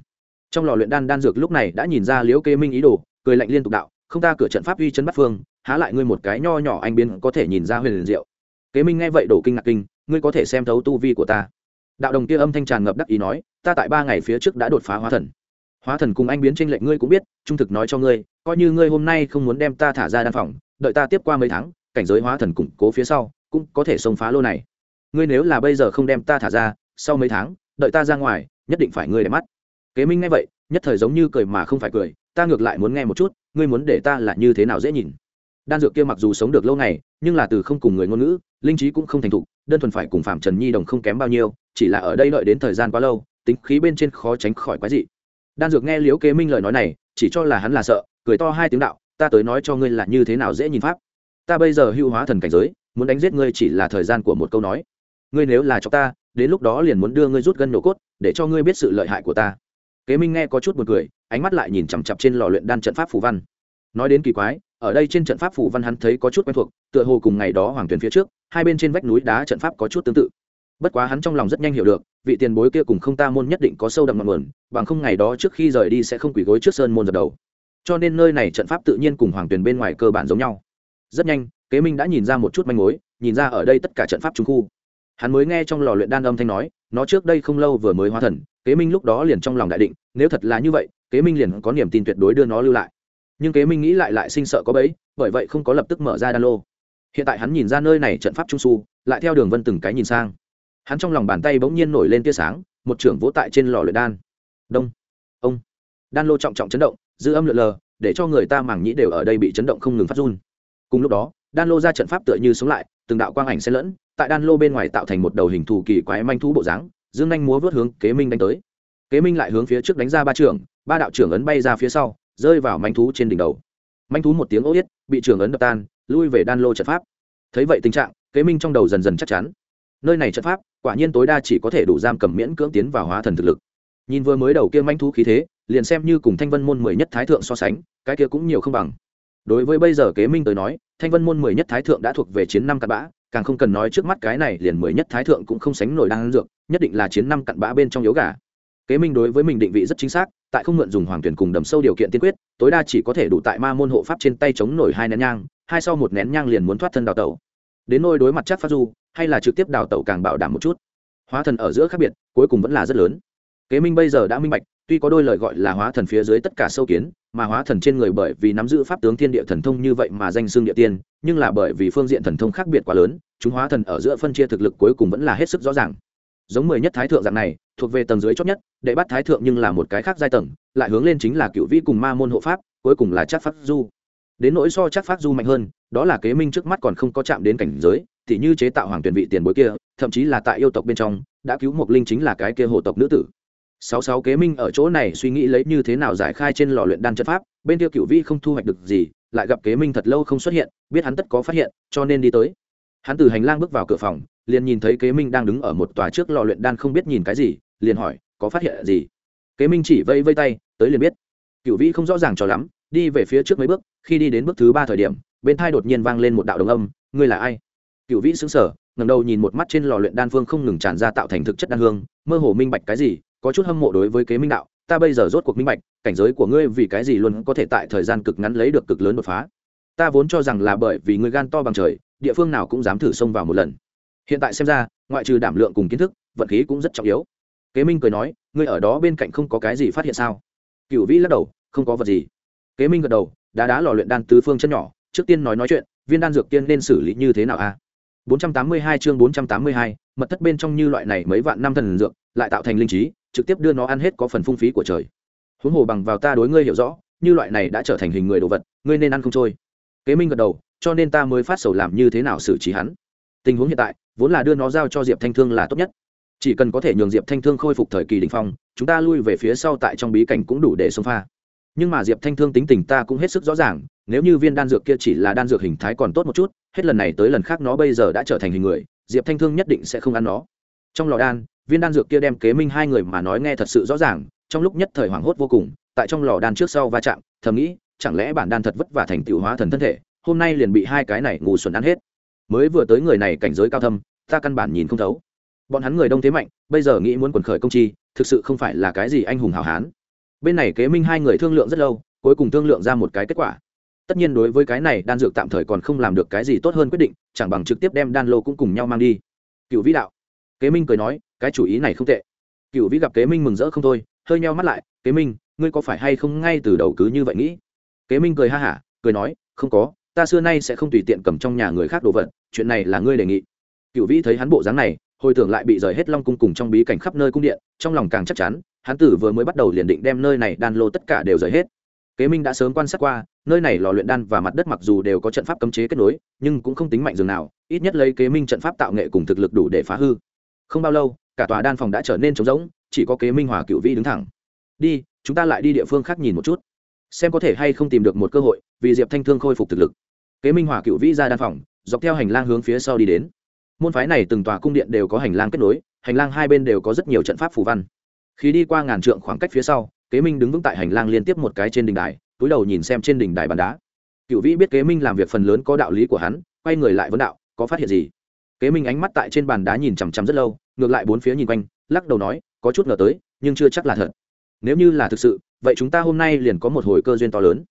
Trong lò luyện đan đan dược lúc này đã nhìn ra liễu kế minh ý đồ, cười lạnh liên tục đạo, không ta cửa trận pháp uy chấn bắt phương, há lại ngươi một cái nho nhỏ anh biến có thể nhìn ra huyền liền diệu. Kế minh nghe vậy đổ kinh ngạc kinh, ngươi có thể xem thấu tu vi của ta. Đạo đồng kia âm thanh tràn ngập đắc ý nói, ta tại ba ngày phía trước đã đột phá hóa thần hóa thần cùng anh biến tranh lệnh ngươi cũng biết, trung thực nói cho ngươi, coi như ngươi hôm nay không muốn đem ta thả ra đan phòng, đợi ta tiếp qua mấy tháng, cảnh giới hóa thần củng cố phía sau, cũng có thể xông phá lô này. Ngươi nếu là bây giờ không đem ta thả ra, sau mấy tháng, đợi ta ra ngoài, nhất định phải ngươi để mắt. Kế minh nghe vậy, nhất thời giống như cười mà không phải cười, ta ngược lại muốn nghe một chút, ngươi muốn để ta là như thế nào dễ nhìn. Đan dược kia mặc dù sống được lâu ngày, nhưng là từ không cùng người ngôn ngữ, linh trí cũng không thành thục, đơn thuần phải cùng phạm trần nhi đồng không kém bao nhiêu, chỉ là ở đây đợi đến thời gian quá lâu, tính khí bên trên khó tránh khỏi quái dị đan dược nghe liễu kế minh lời nói này, chỉ cho là hắn là sợ, cười to hai tiếng đạo, ta tới nói cho ngươi là như thế nào dễ nhìn pháp. Ta bây giờ hưu hóa thần cảnh giới, muốn đánh giết ngươi chỉ là thời gian của một câu nói. Ngươi nếu là cho ta, đến lúc đó liền muốn đưa ngươi rút gân nổ cốt, để cho ngươi biết sự lợi hại của ta. Kế minh nghe có chút buồn cười, ánh mắt lại nhìn chằm chặp trên lò luyện đan trận pháp phù văn. Nói đến kỳ quái, ở đây trên trận pháp phù văn hắn thấy có chút quen thuộc, tựa hồ cùng ngày đó hoàng tuyền phía trước, hai bên trên vách núi đá trận pháp có chút tương tự bất quá hắn trong lòng rất nhanh hiểu được, vị tiền bối kia cùng không ta môn nhất định có sâu đậm ngọn nguồn, bằng không ngày đó trước khi rời đi sẽ không quỳ gối trước sơn môn dập đầu. Cho nên nơi này trận pháp tự nhiên cùng hoàng tuyền bên ngoài cơ bản giống nhau. Rất nhanh, kế minh đã nhìn ra một chút manh mối, nhìn ra ở đây tất cả trận pháp trung khu. Hắn mới nghe trong lò luyện đan âm thanh nói, nó trước đây không lâu vừa mới hóa thần, kế minh lúc đó liền trong lòng đại định, nếu thật là như vậy, kế minh liền có niềm tin tuyệt đối đưa nó lưu lại. Nhưng kế minh nghĩ lại lại sinh sợ có bấy bởi vậy không có lập tức mở ra đan lô. Hiện tại hắn nhìn ra nơi này trận pháp trung su, lại theo đường vân từng cái nhìn sang hắn trong lòng bàn tay bỗng nhiên nổi lên tia sáng, một trưởng vỗ tại trên lò luyện đan. Đông. Ông. Đan lô trọng trọng chấn động, dư âm lượn lờ, để cho người ta mảng nhĩ đều ở đây bị chấn động không ngừng phát run. Cùng lúc đó, đan lô ra trận pháp tựa như sống lại, từng đạo quang ảnh xen lẫn, tại đan lô bên ngoài tạo thành một đầu hình thù kỳ quái manh thú bộ dáng, dương nhanh múa vớt hướng kế minh đánh tới. Kế minh lại hướng phía trước đánh ra ba trưởng, ba đạo trưởng ấn bay ra phía sau, rơi vào manh thú trên đỉnh đầu. Manh thú một tiếng ô yết, bị trưởng ấn đập tan, lui về đan lô trận pháp. Thấy vậy tình trạng, kế minh trong đầu dần dần chắc chắn. Nơi này trận pháp quả nhiên tối đa chỉ có thể đủ giam cầm miễn cưỡng tiến vào hóa thần thực lực. Nhìn vừa mới đầu kia manh thú khí thế, liền xem như cùng thanh vân môn mười nhất thái thượng so sánh, cái kia cũng nhiều không bằng. Đối với bây giờ kế minh tới nói, thanh vân môn mười nhất thái thượng đã thuộc về chiến năm cặn bã, càng không cần nói trước mắt cái này liền mười nhất thái thượng cũng không sánh nổi đan dược, nhất định là chiến năm cặn bã bên trong yếu gà. Kế minh đối với mình định vị rất chính xác, tại không mượn dùng hoàng tuyển cùng đầm sâu điều kiện tiên quyết, tối đa chỉ có thể đủ tại ma môn hộ pháp trên tay chống nổi hai nén nhang, hai sau một nén nhang liền muốn thoát thân đào tẩu. Đến nôi đối mặt chắc phát du hay là trực tiếp đào tẩu càng bảo đảm một chút. Hóa thần ở giữa khác biệt, cuối cùng vẫn là rất lớn. Kế minh bây giờ đã minh bạch, tuy có đôi lời gọi là hóa thần phía dưới tất cả sâu kiến, mà hóa thần trên người bởi vì nắm giữ pháp tướng thiên địa thần thông như vậy mà danh xương địa tiên, nhưng là bởi vì phương diện thần thông khác biệt quá lớn, chúng hóa thần ở giữa phân chia thực lực cuối cùng vẫn là hết sức rõ ràng. Giống mười nhất thái thượng dạng này, thuộc về tầng dưới chót nhất, đệ bắt thái thượng nhưng là một cái khác giai tầng, lại hướng lên chính là cựu vĩ cùng ma môn hộ pháp, cuối cùng là chắc pháp du. Đến nỗi so chắc pháp du mạnh hơn, đó là kế minh trước mắt còn không có chạm đến cảnh giới thì như chế tạo hoàng tuyển vị tiền bối kia, thậm chí là tại yêu tộc bên trong, đã cứu một linh chính là cái kia hồ tộc nữ tử. Sáu sáu kế minh ở chỗ này suy nghĩ lấy như thế nào giải khai trên lò luyện đan chất pháp, bên kia cựu vi không thu hoạch được gì, lại gặp kế minh thật lâu không xuất hiện, biết hắn tất có phát hiện, cho nên đi tới. Hắn từ hành lang bước vào cửa phòng, liền nhìn thấy kế minh đang đứng ở một tòa trước lò luyện đan không biết nhìn cái gì, liền hỏi, có phát hiện gì? Kế minh chỉ vây vây tay, tới liền biết. Cựu vĩ không rõ ràng cho lắm, đi về phía trước mấy bước, khi đi đến bước thứ ba thời điểm, bên thai đột nhiên vang lên một đạo đồng âm, ngươi là ai? Cựu vĩ xứng sở ngầm đầu nhìn một mắt trên lò luyện đan phương không ngừng tràn ra tạo thành thực chất đan hương, mơ hồ minh bạch cái gì, có chút hâm mộ đối với kế minh đạo, ta bây giờ rốt cuộc minh bạch, cảnh giới của ngươi vì cái gì luôn có thể tại thời gian cực ngắn lấy được cực lớn đột phá. Ta vốn cho rằng là bởi vì ngươi gan to bằng trời, địa phương nào cũng dám thử xông vào một lần. Hiện tại xem ra, ngoại trừ đảm lượng cùng kiến thức, vận khí cũng rất trọng yếu. Kế minh cười nói, ngươi ở đó bên cạnh không có cái gì phát hiện sao? Cựu vĩ lắc đầu, không có vật gì. Kế minh gật đầu, đá đá lò luyện đan tứ phương chân nhỏ, trước tiên nói nói chuyện, viên đan dược tiên nên xử lý như thế nào a à? 482 chương 482, mật thất bên trong như loại này mấy vạn năm thần dược lại tạo thành linh trí trực tiếp đưa nó ăn hết có phần phung phí của trời. Huống hồ bằng vào ta đối ngươi hiểu rõ như loại này đã trở thành hình người đồ vật ngươi nên ăn không trôi. Kế minh gật đầu cho nên ta mới phát sầu làm như thế nào xử trí hắn. Tình huống hiện tại vốn là đưa nó giao cho diệp thanh thương là tốt nhất. Chỉ cần có thể nhường diệp thanh thương khôi phục thời kỳ đỉnh phong chúng ta lui về phía sau tại trong bí cảnh cũng đủ để xông pha. Nhưng mà diệp thanh thương tính tình ta cũng hết sức rõ ràng nếu như viên đan dược kia chỉ là đan dược hình thái còn tốt một chút hết lần này tới lần khác nó bây giờ đã trở thành hình người, diệp thanh thương nhất định sẽ không ăn nó. Trong lò đan, viên đan dược kia đem kế minh hai người mà nói nghe thật sự rõ ràng, trong lúc nhất thời hoảng hốt vô cùng, tại trong lò đan trước sau va chạm, thầm nghĩ, chẳng lẽ bản đan thật vất vả thành tựu hóa thần thân thể, hôm nay liền bị hai cái này ngủ xuẩn ăn hết. Mới vừa tới người này cảnh giới cao thâm, ta căn bản nhìn không thấu. Bọn hắn người đông thế mạnh, bây giờ nghĩ muốn quần khởi công chi, thực sự không phải là cái gì anh hùng hào hán. Bên này kế minh hai người thương lượng rất lâu, cuối cùng thương lượng ra một cái kết quả tất nhiên đối với cái này, đan dược tạm thời còn không làm được cái gì tốt hơn quyết định, chẳng bằng trực tiếp đem đan lô cũng cùng nhau mang đi. Cựu vĩ đạo. Kế minh cười nói, cái chủ ý này không tệ. Cựu vĩ gặp kế minh mừng rỡ không thôi, hơi nheo mắt lại, kế minh, ngươi có phải hay không ngay từ đầu cứ như vậy nghĩ? Kế minh cười ha hả, cười nói, không có, ta xưa nay sẽ không tùy tiện cầm trong nhà người khác đồ vật, chuyện này là ngươi đề nghị. Cựu vĩ thấy hắn bộ dáng này, hồi tưởng lại bị rời hết long cung cùng trong bí cảnh khắp nơi cung điện, trong lòng càng chắc chắn, hắn tử vừa mới bắt đầu liền định đem nơi này đan lô tất cả đều rời hết kế minh đã sớm quan sát qua, nơi này lò luyện đan và mặt đất mặc dù đều có trận pháp cấm chế kết nối, nhưng cũng không tính mạnh dường nào, ít nhất lấy kế minh trận pháp tạo nghệ cùng thực lực đủ để phá hư. Không bao lâu, cả tòa đan phòng đã trở nên trống rỗng, chỉ có kế minh hòa cựu vi đứng thẳng. Đi, chúng ta lại đi địa phương khác nhìn một chút, xem có thể hay không tìm được một cơ hội, vì diệp thanh thương khôi phục thực lực. Kế minh hòa cựu vĩ ra đan phòng, dọc theo hành lang hướng phía sau đi đến. Môn phái này từng tòa cung điện đều có hành lang kết nối, hành lang hai bên đều có rất nhiều trận pháp phù văn. Khi đi qua ngàn trượng khoảng cách phía sau kế minh đứng vững tại hành lang liên tiếp một cái trên đỉnh đài, túi đầu nhìn xem trên đỉnh đài bàn đá. Cựu vĩ biết kế minh làm việc phần lớn có đạo lý của hắn, quay người lại vấn đạo, có phát hiện gì? Kế minh ánh mắt tại trên bàn đá nhìn chằm chằm rất lâu, ngược lại bốn phía nhìn quanh, lắc đầu nói, có chút ngờ tới, nhưng chưa chắc là thật. Nếu như là thực sự, vậy chúng ta hôm nay liền có một hồi cơ duyên to lớn.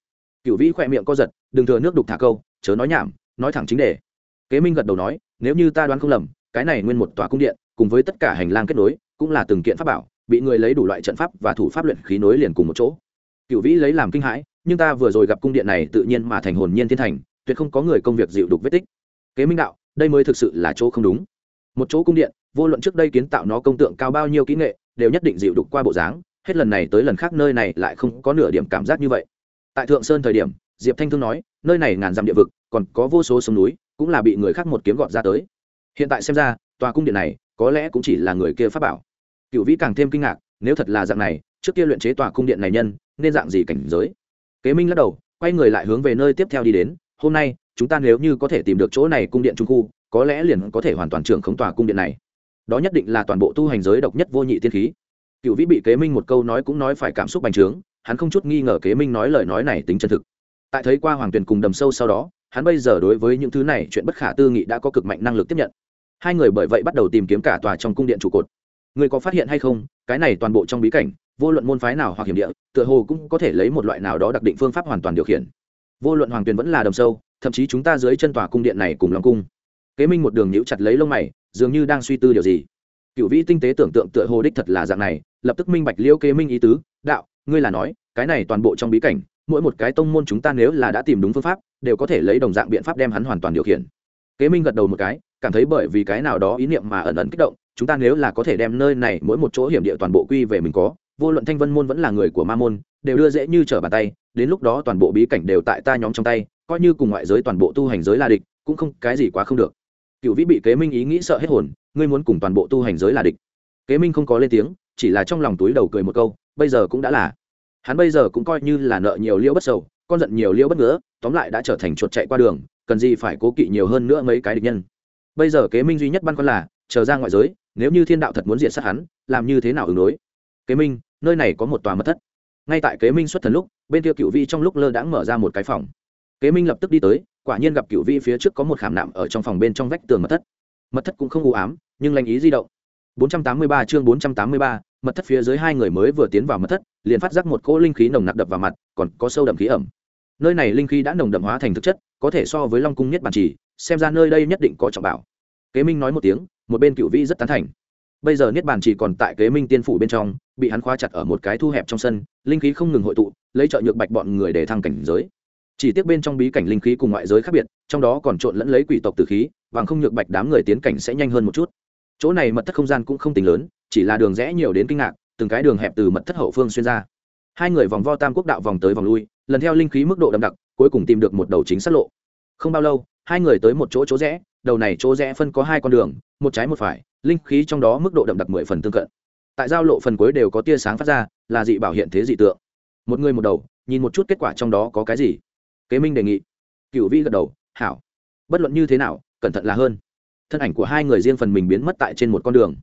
Cựu vĩ khỏe miệng co giật, đừng thừa nước đục thả câu, chớ nói nhảm, nói thẳng chính đề. Kế minh gật đầu nói, nếu như ta đoán không lầm, cái này nguyên một tòa cung điện, cùng với tất cả hành lang kết nối, cũng là từng kiện pháp bảo bị người lấy đủ loại trận pháp và thủ pháp luyện khí nối liền cùng một chỗ. Cựu vĩ lấy làm kinh hãi, nhưng ta vừa rồi gặp cung điện này tự nhiên mà thành hồn nhiên thiên thành, tuyệt không có người công việc dịu đục vết tích. Kế minh đạo, đây mới thực sự là chỗ không đúng. Một chỗ cung điện, vô luận trước đây kiến tạo nó công tượng cao bao nhiêu kỹ nghệ, đều nhất định dịu đục qua bộ dáng, hết lần này tới lần khác nơi này lại không có nửa điểm cảm giác như vậy. Tại thượng sơn thời điểm, diệp thanh thương nói, nơi này ngàn dặm địa vực, còn có vô số sông núi, cũng là bị người khác một kiếm gọt ra tới. Hiện tại xem ra, tòa cung điện này có lẽ cũng chỉ là người kia pháp bảo cựu vĩ càng thêm kinh ngạc, nếu thật là dạng này, trước kia luyện chế tòa cung điện này nhân, nên dạng gì cảnh giới? Kế minh lắc đầu, quay người lại hướng về nơi tiếp theo đi đến, hôm nay, chúng ta nếu như có thể tìm được chỗ này cung điện trung khu, có lẽ liền có thể hoàn toàn trưởng khống tòa cung điện này. Đó nhất định là toàn bộ tu hành giới độc nhất vô nhị tiên khí. Cựu vĩ bị kế minh một câu nói cũng nói phải cảm xúc bành trướng, hắn không chút nghi ngờ kế minh nói lời nói này tính chân thực. Tại thấy qua hoàng tuyền cùng đầm sâu sau đó, hắn bây giờ đối với những thứ này chuyện bất khả tư nghị đã có cực mạnh năng lực tiếp nhận. Hai người bởi vậy bắt đầu tìm kiếm cả tòa trong cung điện trụ cột người có phát hiện hay không? Cái này toàn bộ trong bí cảnh, vô luận môn phái nào hoặc hiểm địa, tựa hồ cũng có thể lấy một loại nào đó đặc định phương pháp hoàn toàn điều khiển. Vô luận hoàng tuyền vẫn là đầm sâu, thậm chí chúng ta dưới chân tòa cung điện này cùng lòng cung. Kế minh một đường nhíu chặt lấy lông mày, dường như đang suy tư điều gì. Cựu vĩ tinh tế tưởng tượng tựa hồ đích thật là dạng này, lập tức minh bạch liễu kế minh ý tứ, đạo, ngươi là nói, cái này toàn bộ trong bí cảnh, mỗi một cái tông môn chúng ta nếu là đã tìm đúng phương pháp, đều có thể lấy đồng dạng biện pháp đem hắn hoàn toàn điều khiển. Kế minh gật đầu một cái cảm thấy bởi vì cái nào đó ý niệm mà ẩn ẩn kích động, chúng ta nếu là có thể đem nơi này mỗi một chỗ hiểm địa toàn bộ quy về mình có, vô luận thanh vân môn vẫn là người của ma môn, đều đưa dễ như trở bàn tay, đến lúc đó toàn bộ bí cảnh đều tại ta nhóm trong tay, coi như cùng ngoại giới toàn bộ tu hành giới là địch, cũng không, cái gì quá không được. Cựu vĩ bị kế minh ý nghĩ sợ hết hồn, ngươi muốn cùng toàn bộ tu hành giới là địch. Kế minh không có lên tiếng, chỉ là trong lòng túi đầu cười một câu, bây giờ cũng đã là. Hắn bây giờ cũng coi như là nợ nhiều liễu bất sầu, con giận nhiều liễu bất ngỡ tóm lại đã trở thành chuột chạy qua đường, cần gì phải cố kỵ nhiều hơn nữa mấy cái địch nhân bây giờ kế minh duy nhất băn khoăn là chờ ra ngoại giới nếu như thiên đạo thật muốn diện sát hắn làm như thế nào ứng đối? Kế minh nơi này có một tòa mật thất. Ngay tại kế minh xuất thần lúc bên kia cựu vi trong lúc lơ đãng mở ra một cái phòng. Kế minh lập tức đi tới quả nhiên gặp cựu vi phía trước có một khảm nạm ở trong phòng bên trong vách tường mật thất. Mật thất cũng không u ám nhưng lành ý di động. 483 chương 483, mật thất phía dưới hai người mới vừa tiến vào mật thất liền phát giác một cỗ linh khí nồng nặc đập vào mặt còn có sâu đậm khí ẩm. Nơi này linh khí đã nồng đậm hóa thành thực chất có thể so với long cung nhất bản chỉ xem ra nơi đây nhất định có trọng bảo kế minh nói một tiếng, một bên cựu vĩ rất tán thành. Bây giờ niết bàn chỉ còn tại kế minh tiên phủ bên trong, bị hắn khóa chặt ở một cái thu hẹp trong sân, linh khí không ngừng hội tụ, lấy trợ nhược bạch bọn người để thăng cảnh giới. Chỉ tiếc bên trong bí cảnh linh khí cùng ngoại giới khác biệt, trong đó còn trộn lẫn lấy quỷ tộc tử khí, bằng không nhược bạch đám người tiến cảnh sẽ nhanh hơn một chút. Chỗ này mật thất không gian cũng không tính lớn, chỉ là đường rẽ nhiều đến kinh ngạc, từng cái đường hẹp từ mật thất hậu phương xuyên ra. Hai người vòng vo tam quốc đạo vòng tới vòng lui, lần theo linh khí mức độ đậm đặc, cuối cùng tìm được một đầu chính sát lộ. Không bao lâu, hai người tới một chỗ chỗ rẽ đầu này chỗ rẽ phân có hai con đường, một trái một phải, linh khí trong đó mức độ đậm đặc mười phần tương cận. Tại giao lộ phần cuối đều có tia sáng phát ra, là dị bảo hiện thế dị tượng. Một người một đầu, nhìn một chút kết quả trong đó có cái gì? Kế minh đề nghị. Cựu vĩ gật đầu, hảo. Bất luận như thế nào, cẩn thận là hơn. Thân ảnh của hai người riêng phần mình biến mất tại trên một con đường.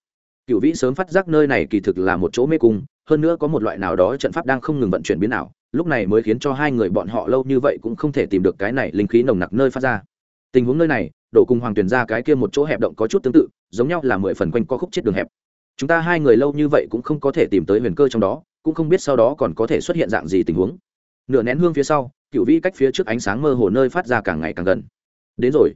Cựu vĩ sớm phát giác nơi này kỳ thực là một chỗ mê cung, hơn nữa có một loại nào đó trận pháp đang không ngừng vận chuyển biến ảo, lúc này mới khiến cho hai người bọn họ lâu như vậy cũng không thể tìm được cái này linh khí nồng nặc nơi phát ra tình huống nơi này, đổ cùng hoàng tuyển ra cái kia một chỗ hẹp động có chút tương tự, giống nhau là mười phần quanh co khúc chết đường hẹp. Chúng ta hai người lâu như vậy cũng không có thể tìm tới huyền cơ trong đó, cũng không biết sau đó còn có thể xuất hiện dạng gì tình huống. Nửa nén hương phía sau cựu vĩ cách phía trước ánh sáng mơ hồ nơi phát ra càng ngày càng gần. Đến rồi.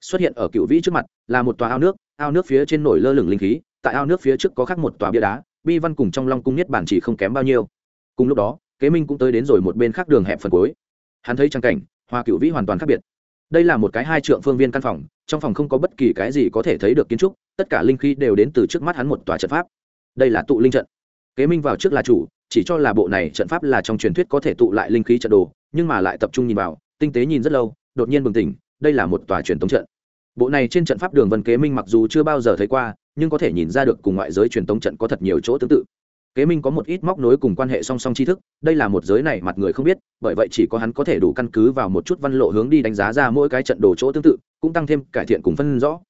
Xuất hiện ở cựu vĩ trước mặt là một tòa ao nước ao nước phía trên nổi lơ lửng linh khí, tại ao nước phía trước có khắc một tòa bia đá, bi văn cùng trong long cung nhất bản chỉ không kém bao nhiêu. Cùng lúc đó, kế minh cũng tới đến rồi một bên khác đường hẹp phần cuối. Hắn thấy trang cảnh, hoa cựu vĩ hoàn toàn khác biệt đây là một cái hai trượng phương viên căn phòng, trong phòng không có bất kỳ cái gì có thể thấy được kiến trúc, tất cả linh khí đều đến từ trước mắt hắn một tòa trận pháp. Đây là tụ linh trận. Kế minh vào trước là chủ, chỉ cho là bộ này trận pháp là trong truyền thuyết có thể tụ lại linh khí trận đồ, nhưng mà lại tập trung nhìn vào, tinh tế nhìn rất lâu, đột nhiên bừng tỉnh, đây là một tòa truyền thống trận. Bộ này trên trận pháp đường vân kế minh mặc dù chưa bao giờ thấy qua, nhưng có thể nhìn ra được cùng ngoại giới truyền thống trận có thật nhiều chỗ tương tự kế minh có một ít móc nối cùng quan hệ song song tri thức, đây là một giới này mặt người không biết, bởi vậy chỉ có hắn có thể đủ căn cứ vào một chút văn lộ hướng đi đánh giá ra mỗi cái trận đồ chỗ tương tự, cũng tăng thêm cải thiện cùng phân rõ.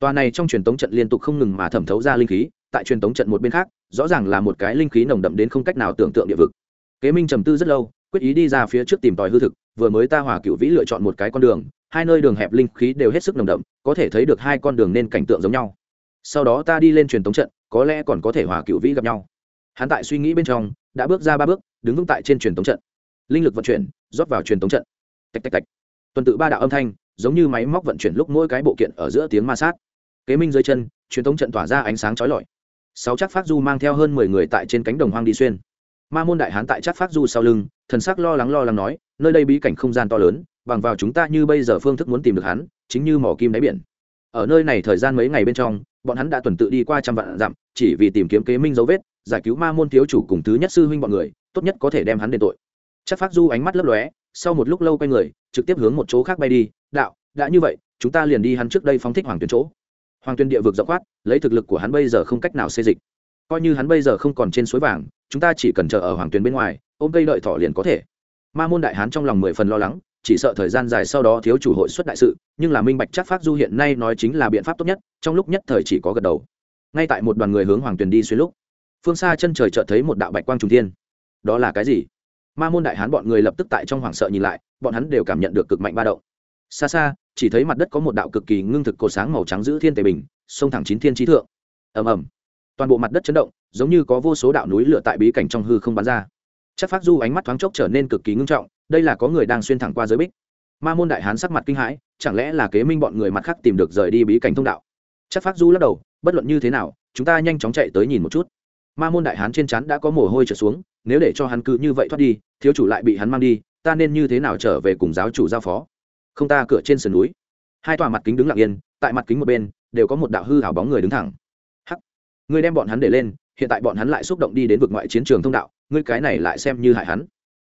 Tòa này trong truyền thống trận liên tục không ngừng mà thẩm thấu ra linh khí, tại truyền thống trận một bên khác, rõ ràng là một cái linh khí nồng đậm đến không cách nào tưởng tượng địa vực. Kế minh trầm tư rất lâu, quyết ý đi ra phía trước tìm tòi hư thực, vừa mới ta hòa cựu vĩ lựa chọn một cái con đường, hai nơi đường hẹp linh khí đều hết sức nồng đậm, có thể thấy được hai con đường nên cảnh tượng giống nhau. Sau đó ta đi lên truyền thống trận, có lẽ còn có thể hòa cựu vĩ gặp nhau hắn tại suy nghĩ bên trong, đã bước ra ba bước, đứng vững tại trên truyền thống trận. Linh lực vận chuyển, rót vào truyền thống trận. Tạch tạch tạch. Tuần tự ba đạo âm thanh, giống như máy móc vận chuyển lúc mỗi cái bộ kiện ở giữa tiếng ma sát. Kế minh dưới chân, truyền thống trận tỏa ra ánh sáng trói lọi. Sáu chắc phát du mang theo hơn mười người tại trên cánh đồng hoang đi xuyên. Ma môn đại hán tại chắc phát du sau lưng, thần sắc lo lắng lo lắng nói, nơi đây bí cảnh không gian to lớn, bằng vào chúng ta như bây giờ phương thức muốn tìm được hắn, chính như mỏ kim đáy biển. Ở nơi này thời gian mấy ngày bên trong, bọn hắn đã tuần tự đi qua trăm vạn dặm, chỉ vì tìm kiếm kế minh dấu vết giải cứu ma môn thiếu chủ cùng thứ nhất sư huynh bọn người, tốt nhất có thể đem hắn đền tội. Chắc phát du ánh mắt lấp lóe, sau một lúc lâu quay người, trực tiếp hướng một chỗ khác bay đi, đạo, đã như vậy, chúng ta liền đi hắn trước đây phóng thích hoàng tuyến chỗ. Hoàng tuyên địa vực rộng khoát, lấy thực lực của hắn bây giờ không cách nào xây dịch. Coi như hắn bây giờ không còn trên suối vàng, chúng ta chỉ cần chờ ở hoàng tuyên bên ngoài, ôm cây đợi thỏ liền có thể. Ma môn đại hán trong lòng mười phần lo lắng, chỉ sợ thời gian dài sau đó thiếu chủ hội xuất đại sự, nhưng là minh bạch chắc phát du hiện nay nói chính là biện pháp tốt nhất, trong lúc nhất thời chỉ có gật đầu. Ngay tại một đoàn người hướng hoàng tuyền đi xuyên lúc phương xa chân trời chợt thấy một đạo bạch quang trung thiên. Đó là cái gì? Ma môn đại hán bọn người lập tức tại trong hoảng sợ nhìn lại, bọn hắn đều cảm nhận được cực mạnh ba động. Xa xa, chỉ thấy mặt đất có một đạo cực kỳ ngưng thực cột sáng màu trắng giữ thiên tề bình, sông thẳng chín thiên trí thượng. Ầm ầm. Toàn bộ mặt đất chấn động, giống như có vô số đạo núi lửa tại bí cảnh trong hư không bắn ra. Chắc phát du ánh mắt thoáng chốc trở nên cực kỳ ngưng trọng, đây là có người đang xuyên thẳng qua giới bích. Ma môn đại hán sắc mặt kinh hãi, chẳng lẽ là kế minh bọn người mặt khác tìm được rời đi bí cảnh thông đạo? Chắc phát du lắc đầu, bất luận như thế nào, chúng ta nhanh chóng chạy tới nhìn một chút ma môn đại hán trên chắn đã có mồ hôi trở xuống, nếu để cho hắn cứ như vậy thoát đi, thiếu chủ lại bị hắn mang đi, ta nên như thế nào trở về cùng giáo chủ giao phó? Không ta cửa trên sườn núi. Hai tòa mặt kính đứng lặng yên, tại mặt kính một bên, đều có một đạo hư hảo bóng người đứng thẳng. Hắc! Ngươi đem bọn hắn để lên, hiện tại bọn hắn lại xúc động đi đến vực ngoại chiến trường thông đạo, ngươi cái này lại xem như hại hắn.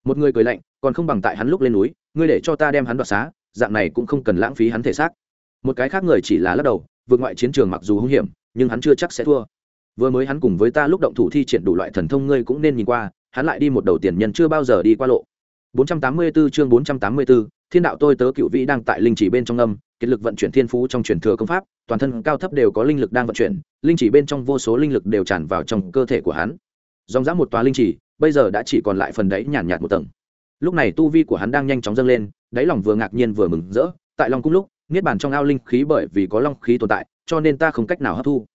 Một người cười lạnh, còn không bằng tại hắn lúc lên núi, ngươi để cho ta đem hắn đoạt xá, dạng này cũng không cần lãng phí hắn thể xác. Một cái khác người chỉ là lắc đầu vượt ngoại chiến trường mặc dù hung hiểm, nhưng hắn chưa chắc sẽ thua vừa mới hắn cùng với ta lúc động thủ thi triển đủ loại thần thông ngươi cũng nên nhìn qua hắn lại đi một đầu tiền nhân chưa bao giờ đi qua lộ. 484 chương 484, thiên đạo tôi tớ cựu vĩ đang tại linh chỉ bên trong âm kiệt lực vận chuyển thiên phú trong truyền thừa công pháp toàn thân cao thấp đều có linh lực đang vận chuyển linh chỉ bên trong vô số linh lực đều tràn vào trong cơ thể của hắn. Dòng dã một tòa linh chỉ bây giờ đã chỉ còn lại phần đáy nhàn nhạt một tầng. Lúc này tu vi của hắn đang nhanh chóng dâng lên đáy lòng vừa ngạc nhiên vừa mừng rỡ tại long cung lúc niết bàn trong ao linh khí bởi vì có long khí tồn tại cho nên ta không cách nào hấp thu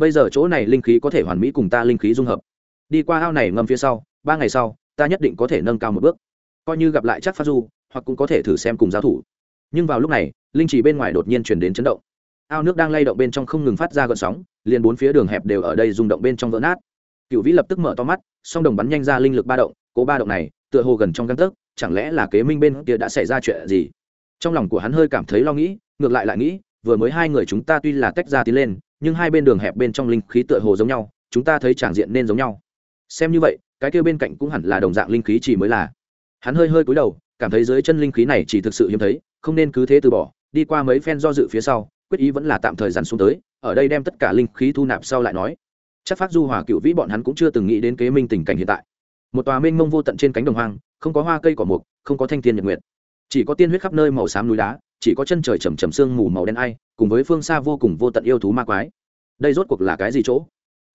bây giờ chỗ này linh khí có thể hoàn mỹ cùng ta linh khí dung hợp. Đi qua ao này ngâm phía sau, ba ngày sau, ta nhất định có thể nâng cao một bước. Coi như gặp lại chắc phát du, hoặc cũng có thể thử xem cùng giáo thủ. Nhưng vào lúc này, linh chỉ bên ngoài đột nhiên chuyển đến chấn động. Ao nước đang lay động bên trong không ngừng phát ra gợn sóng, liền bốn phía đường hẹp đều ở đây rung động bên trong vỡ nát. Cựu vĩ lập tức mở to mắt, song đồng bắn nhanh ra linh lực ba động, cố ba động này, tựa hồ gần trong găng tấc, chẳng lẽ là kế minh bên kia đã xảy ra chuyện gì? Trong lòng của hắn hơi cảm thấy lo nghĩ, ngược lại lại nghĩ, vừa mới hai người chúng ta tuy là tách ra tiến lên nhưng hai bên đường hẹp bên trong linh khí tựa hồ giống nhau, chúng ta thấy tràng diện nên giống nhau. Xem như vậy, cái kia bên cạnh cũng hẳn là đồng dạng linh khí chỉ mới là. Hắn hơi hơi cúi đầu, cảm thấy dưới chân linh khí này chỉ thực sự hiếm thấy, không nên cứ thế từ bỏ, đi qua mấy phen do dự phía sau, quyết ý vẫn là tạm thời dàn xuống tới, ở đây đem tất cả linh khí thu nạp sau lại nói. Chắc phát du hòa cựu vĩ bọn hắn cũng chưa từng nghĩ đến kế minh tình cảnh hiện tại. Một tòa mênh mông vô tận trên cánh đồng hoang, không có hoa cây cỏ mục, không có thanh thiên nhật nguyệt. Chỉ có tiên huyết khắp nơi màu xám núi đá chỉ có chân trời trầm trầm sương mù màu đen ai, cùng với phương xa vô cùng vô tận yêu thú ma quái. Đây rốt cuộc là cái gì chỗ?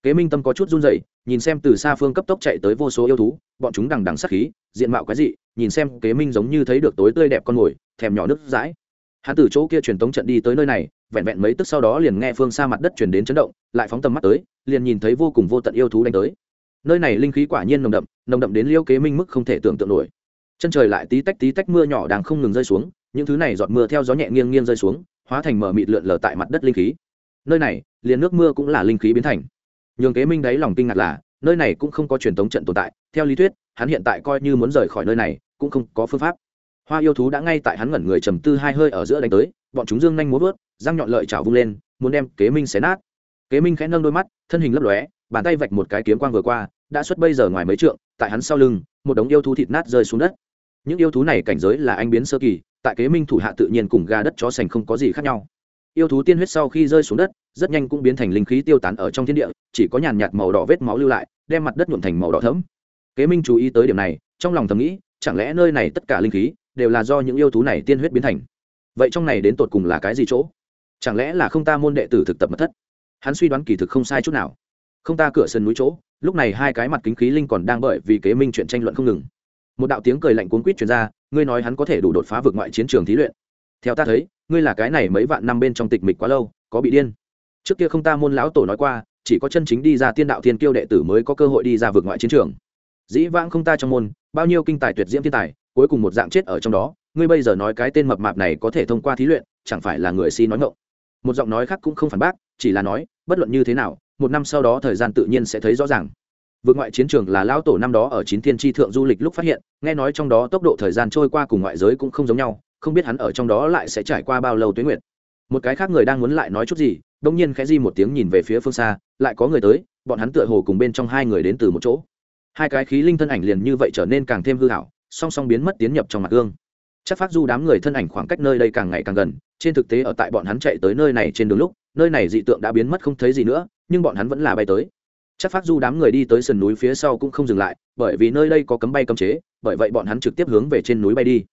Kế minh tâm có chút run rẩy, nhìn xem từ xa phương cấp tốc chạy tới vô số yêu thú, bọn chúng đằng đằng sắc khí, diện mạo quái dị, nhìn xem kế minh giống như thấy được tối tươi đẹp con mồi, thèm nhỏ nước dãi. Hắn từ chỗ kia truyền tống trận đi tới nơi này, vẹn vẹn mấy tức sau đó liền nghe phương xa mặt đất chuyển đến chấn động, lại phóng tầm mắt tới, liền nhìn thấy vô cùng vô tận yêu thú đánh tới. Nơi này linh khí quả nhiên nồng đậm nồng đậm đến liêu kế minh mức không thể tưởng tượng nổi chân trời lại tí tách tí tách mưa nhỏ đang không ngừng rơi xuống, những thứ này giọt mưa theo gió nhẹ nghiêng nghiêng rơi xuống, hóa thành mở mịt lượn lờ tại mặt đất linh khí. Nơi này, liền nước mưa cũng là linh khí biến thành. Nhường kế minh đáy lòng kinh ngạc là, nơi này cũng không có truyền thống trận tồn tại, theo lý thuyết, hắn hiện tại coi như muốn rời khỏi nơi này, cũng không có phương pháp. Hoa yêu thú đã ngay tại hắn ngẩn người trầm tư hai hơi ở giữa đánh tới, bọn chúng dương nhanh muốn vớt, răng nhọn lợi chảo vung lên, muốn đem kế minh xé nát. Kế minh khẽ nâng đôi mắt, thân hình lấp lóe, bàn tay vạch một cái kiếm quang vừa qua, đã xuất bây giờ ngoài mấy trượng, tại hắn sau lưng, một đống yêu thú thịt nát rơi xuống đất những yêu thú này cảnh giới là anh biến sơ kỳ, tại kế minh thủ hạ tự nhiên cùng gà đất chó sành không có gì khác nhau. Yêu thú tiên huyết sau khi rơi xuống đất, rất nhanh cũng biến thành linh khí tiêu tán ở trong thiên địa, chỉ có nhàn nhạt màu đỏ vết máu lưu lại, đem mặt đất nhuộm thành màu đỏ thẫm. Kế minh chú ý tới điểm này, trong lòng thầm nghĩ, chẳng lẽ nơi này tất cả linh khí đều là do những yêu thú này tiên huyết biến thành? Vậy trong này đến tột cùng là cái gì chỗ? Chẳng lẽ là không ta môn đệ tử thực tập mật thất? Hắn suy đoán kỳ thực không sai chút nào. Không ta cửa sân núi chỗ, lúc này hai cái mặt kính khí linh còn đang bởi vì kế minh chuyện tranh luận không ngừng một đạo tiếng cười lạnh cuốn quýt truyền ra, ngươi nói hắn có thể đủ đột phá vượt ngoại chiến trường thí luyện. Theo ta thấy, ngươi là cái này mấy vạn năm bên trong tịch mịch quá lâu, có bị điên. Trước kia không ta môn lão tổ nói qua, chỉ có chân chính đi ra tiên đạo thiên kiêu đệ tử mới có cơ hội đi ra vượt ngoại chiến trường. Dĩ vãng không ta trong môn, bao nhiêu kinh tài tuyệt diễm thiên tài, cuối cùng một dạng chết ở trong đó, ngươi bây giờ nói cái tên mập mạp này có thể thông qua thí luyện, chẳng phải là người si nói ngộng một giọng nói khác cũng không phản bác, chỉ là nói, bất luận như thế nào, một năm sau đó thời gian tự nhiên sẽ thấy rõ ràng vượt ngoại chiến trường là lão tổ năm đó ở chín thiên tri thượng du lịch lúc phát hiện, nghe nói trong đó tốc độ thời gian trôi qua cùng ngoại giới cũng không giống nhau, không biết hắn ở trong đó lại sẽ trải qua bao lâu tuyến nguyện một cái khác người đang muốn lại nói chút gì, đông nhiên khẽ di một tiếng nhìn về phía phương xa, lại có người tới, bọn hắn tựa hồ cùng bên trong hai người đến từ một chỗ. Hai cái khí linh thân ảnh liền như vậy trở nên càng thêm hư hảo, song song biến mất tiến nhập trong mặt gương. Chắc phát du đám người thân ảnh khoảng cách nơi đây càng ngày càng gần, trên thực tế ở tại bọn hắn chạy tới nơi này trên đường lúc, nơi này dị tượng đã biến mất không thấy gì nữa, nhưng bọn hắn vẫn là bay tới chắc phát du đám người đi tới sườn núi phía sau cũng không dừng lại bởi vì nơi đây có cấm bay cấm chế bởi vậy bọn hắn trực tiếp hướng về trên núi bay đi.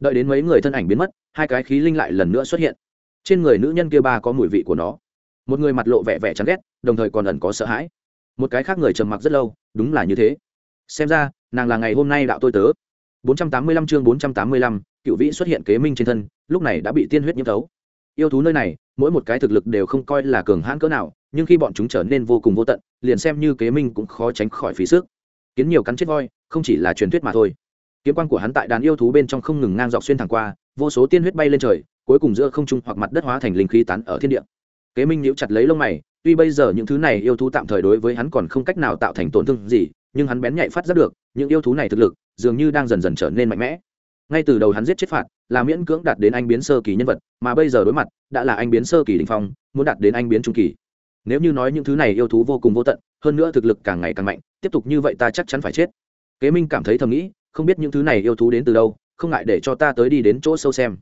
Đợi đến mấy người thân ảnh biến mất hai cái khí linh lại lần nữa xuất hiện. Trên người nữ nhân kia ba có mùi vị của nó. Một người mặt lộ vẻ vẻ chán ghét đồng thời còn ẩn có sợ hãi. Một cái khác người trầm mặc rất lâu đúng là như thế. Xem ra nàng là ngày hôm nay đạo tôi tớ. 485 chương 485, cựu vĩ xuất hiện kế minh trên thân lúc này đã bị tiên huyết nhiễm thấu. Yêu thú nơi này mỗi một cái thực lực đều không coi là cường hãn cỡ nào nhưng khi bọn chúng trở nên vô cùng vô tận liền xem như kế minh cũng khó tránh khỏi phí sức. Kiến nhiều cắn chết voi, không chỉ là truyền thuyết mà thôi. Kiếm quan của hắn tại đàn yêu thú bên trong không ngừng ngang dọc xuyên thẳng qua, vô số tiên huyết bay lên trời, cuối cùng giữa không trung hoặc mặt đất hóa thành linh khí tán ở thiên địa. Kế minh nhíu chặt lấy lông mày, tuy bây giờ những thứ này yêu thú tạm thời đối với hắn còn không cách nào tạo thành tổn thương gì, nhưng hắn bén nhạy phát giác được, những yêu thú này thực lực dường như đang dần dần trở nên mạnh mẽ. Ngay từ đầu hắn giết chết phạt là miễn cưỡng đạt đến anh biến sơ kỳ nhân vật, mà bây giờ đối mặt đã là anh biến sơ kỳ đình phong, muốn đạt đến anh biến trung kỳ nếu như nói những thứ này yêu thú vô cùng vô tận, hơn nữa thực lực càng ngày càng mạnh, tiếp tục như vậy ta chắc chắn phải chết. Kế minh cảm thấy thầm nghĩ, không biết những thứ này yêu thú đến từ đâu, không ngại để cho ta tới đi đến chỗ sâu xem.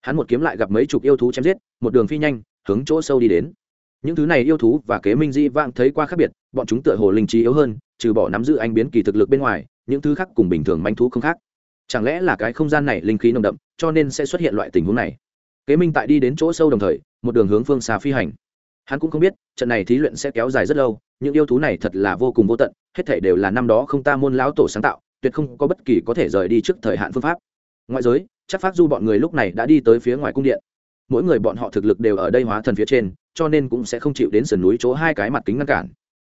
Hắn một kiếm lại gặp mấy chục yêu thú chém giết, một đường phi nhanh, hướng chỗ sâu đi đến. Những thứ này yêu thú và kế minh di vãng thấy qua khác biệt, bọn chúng tựa hồ linh trí yếu hơn, trừ bỏ nắm giữ anh biến kỳ thực lực bên ngoài, những thứ khác cùng bình thường manh thú không khác. Chẳng lẽ là cái không gian này linh khí nồng đậm, cho nên sẽ xuất hiện loại tình huống này? Kế minh tại đi đến chỗ sâu đồng thời, một đường hướng phương xa phi hành hắn cũng không biết, trận này thí luyện sẽ kéo dài rất lâu, những yêu thú này thật là vô cùng vô tận, hết thể đều là năm đó không ta môn lão tổ sáng tạo, tuyệt không có bất kỳ có thể rời đi trước thời hạn phương pháp. Ngoại giới, chắc phát du bọn người lúc này đã đi tới phía ngoài cung điện. Mỗi người bọn họ thực lực đều ở đây hóa thần phía trên, cho nên cũng sẽ không chịu đến sườn núi chỗ hai cái mặt kính ngăn cản.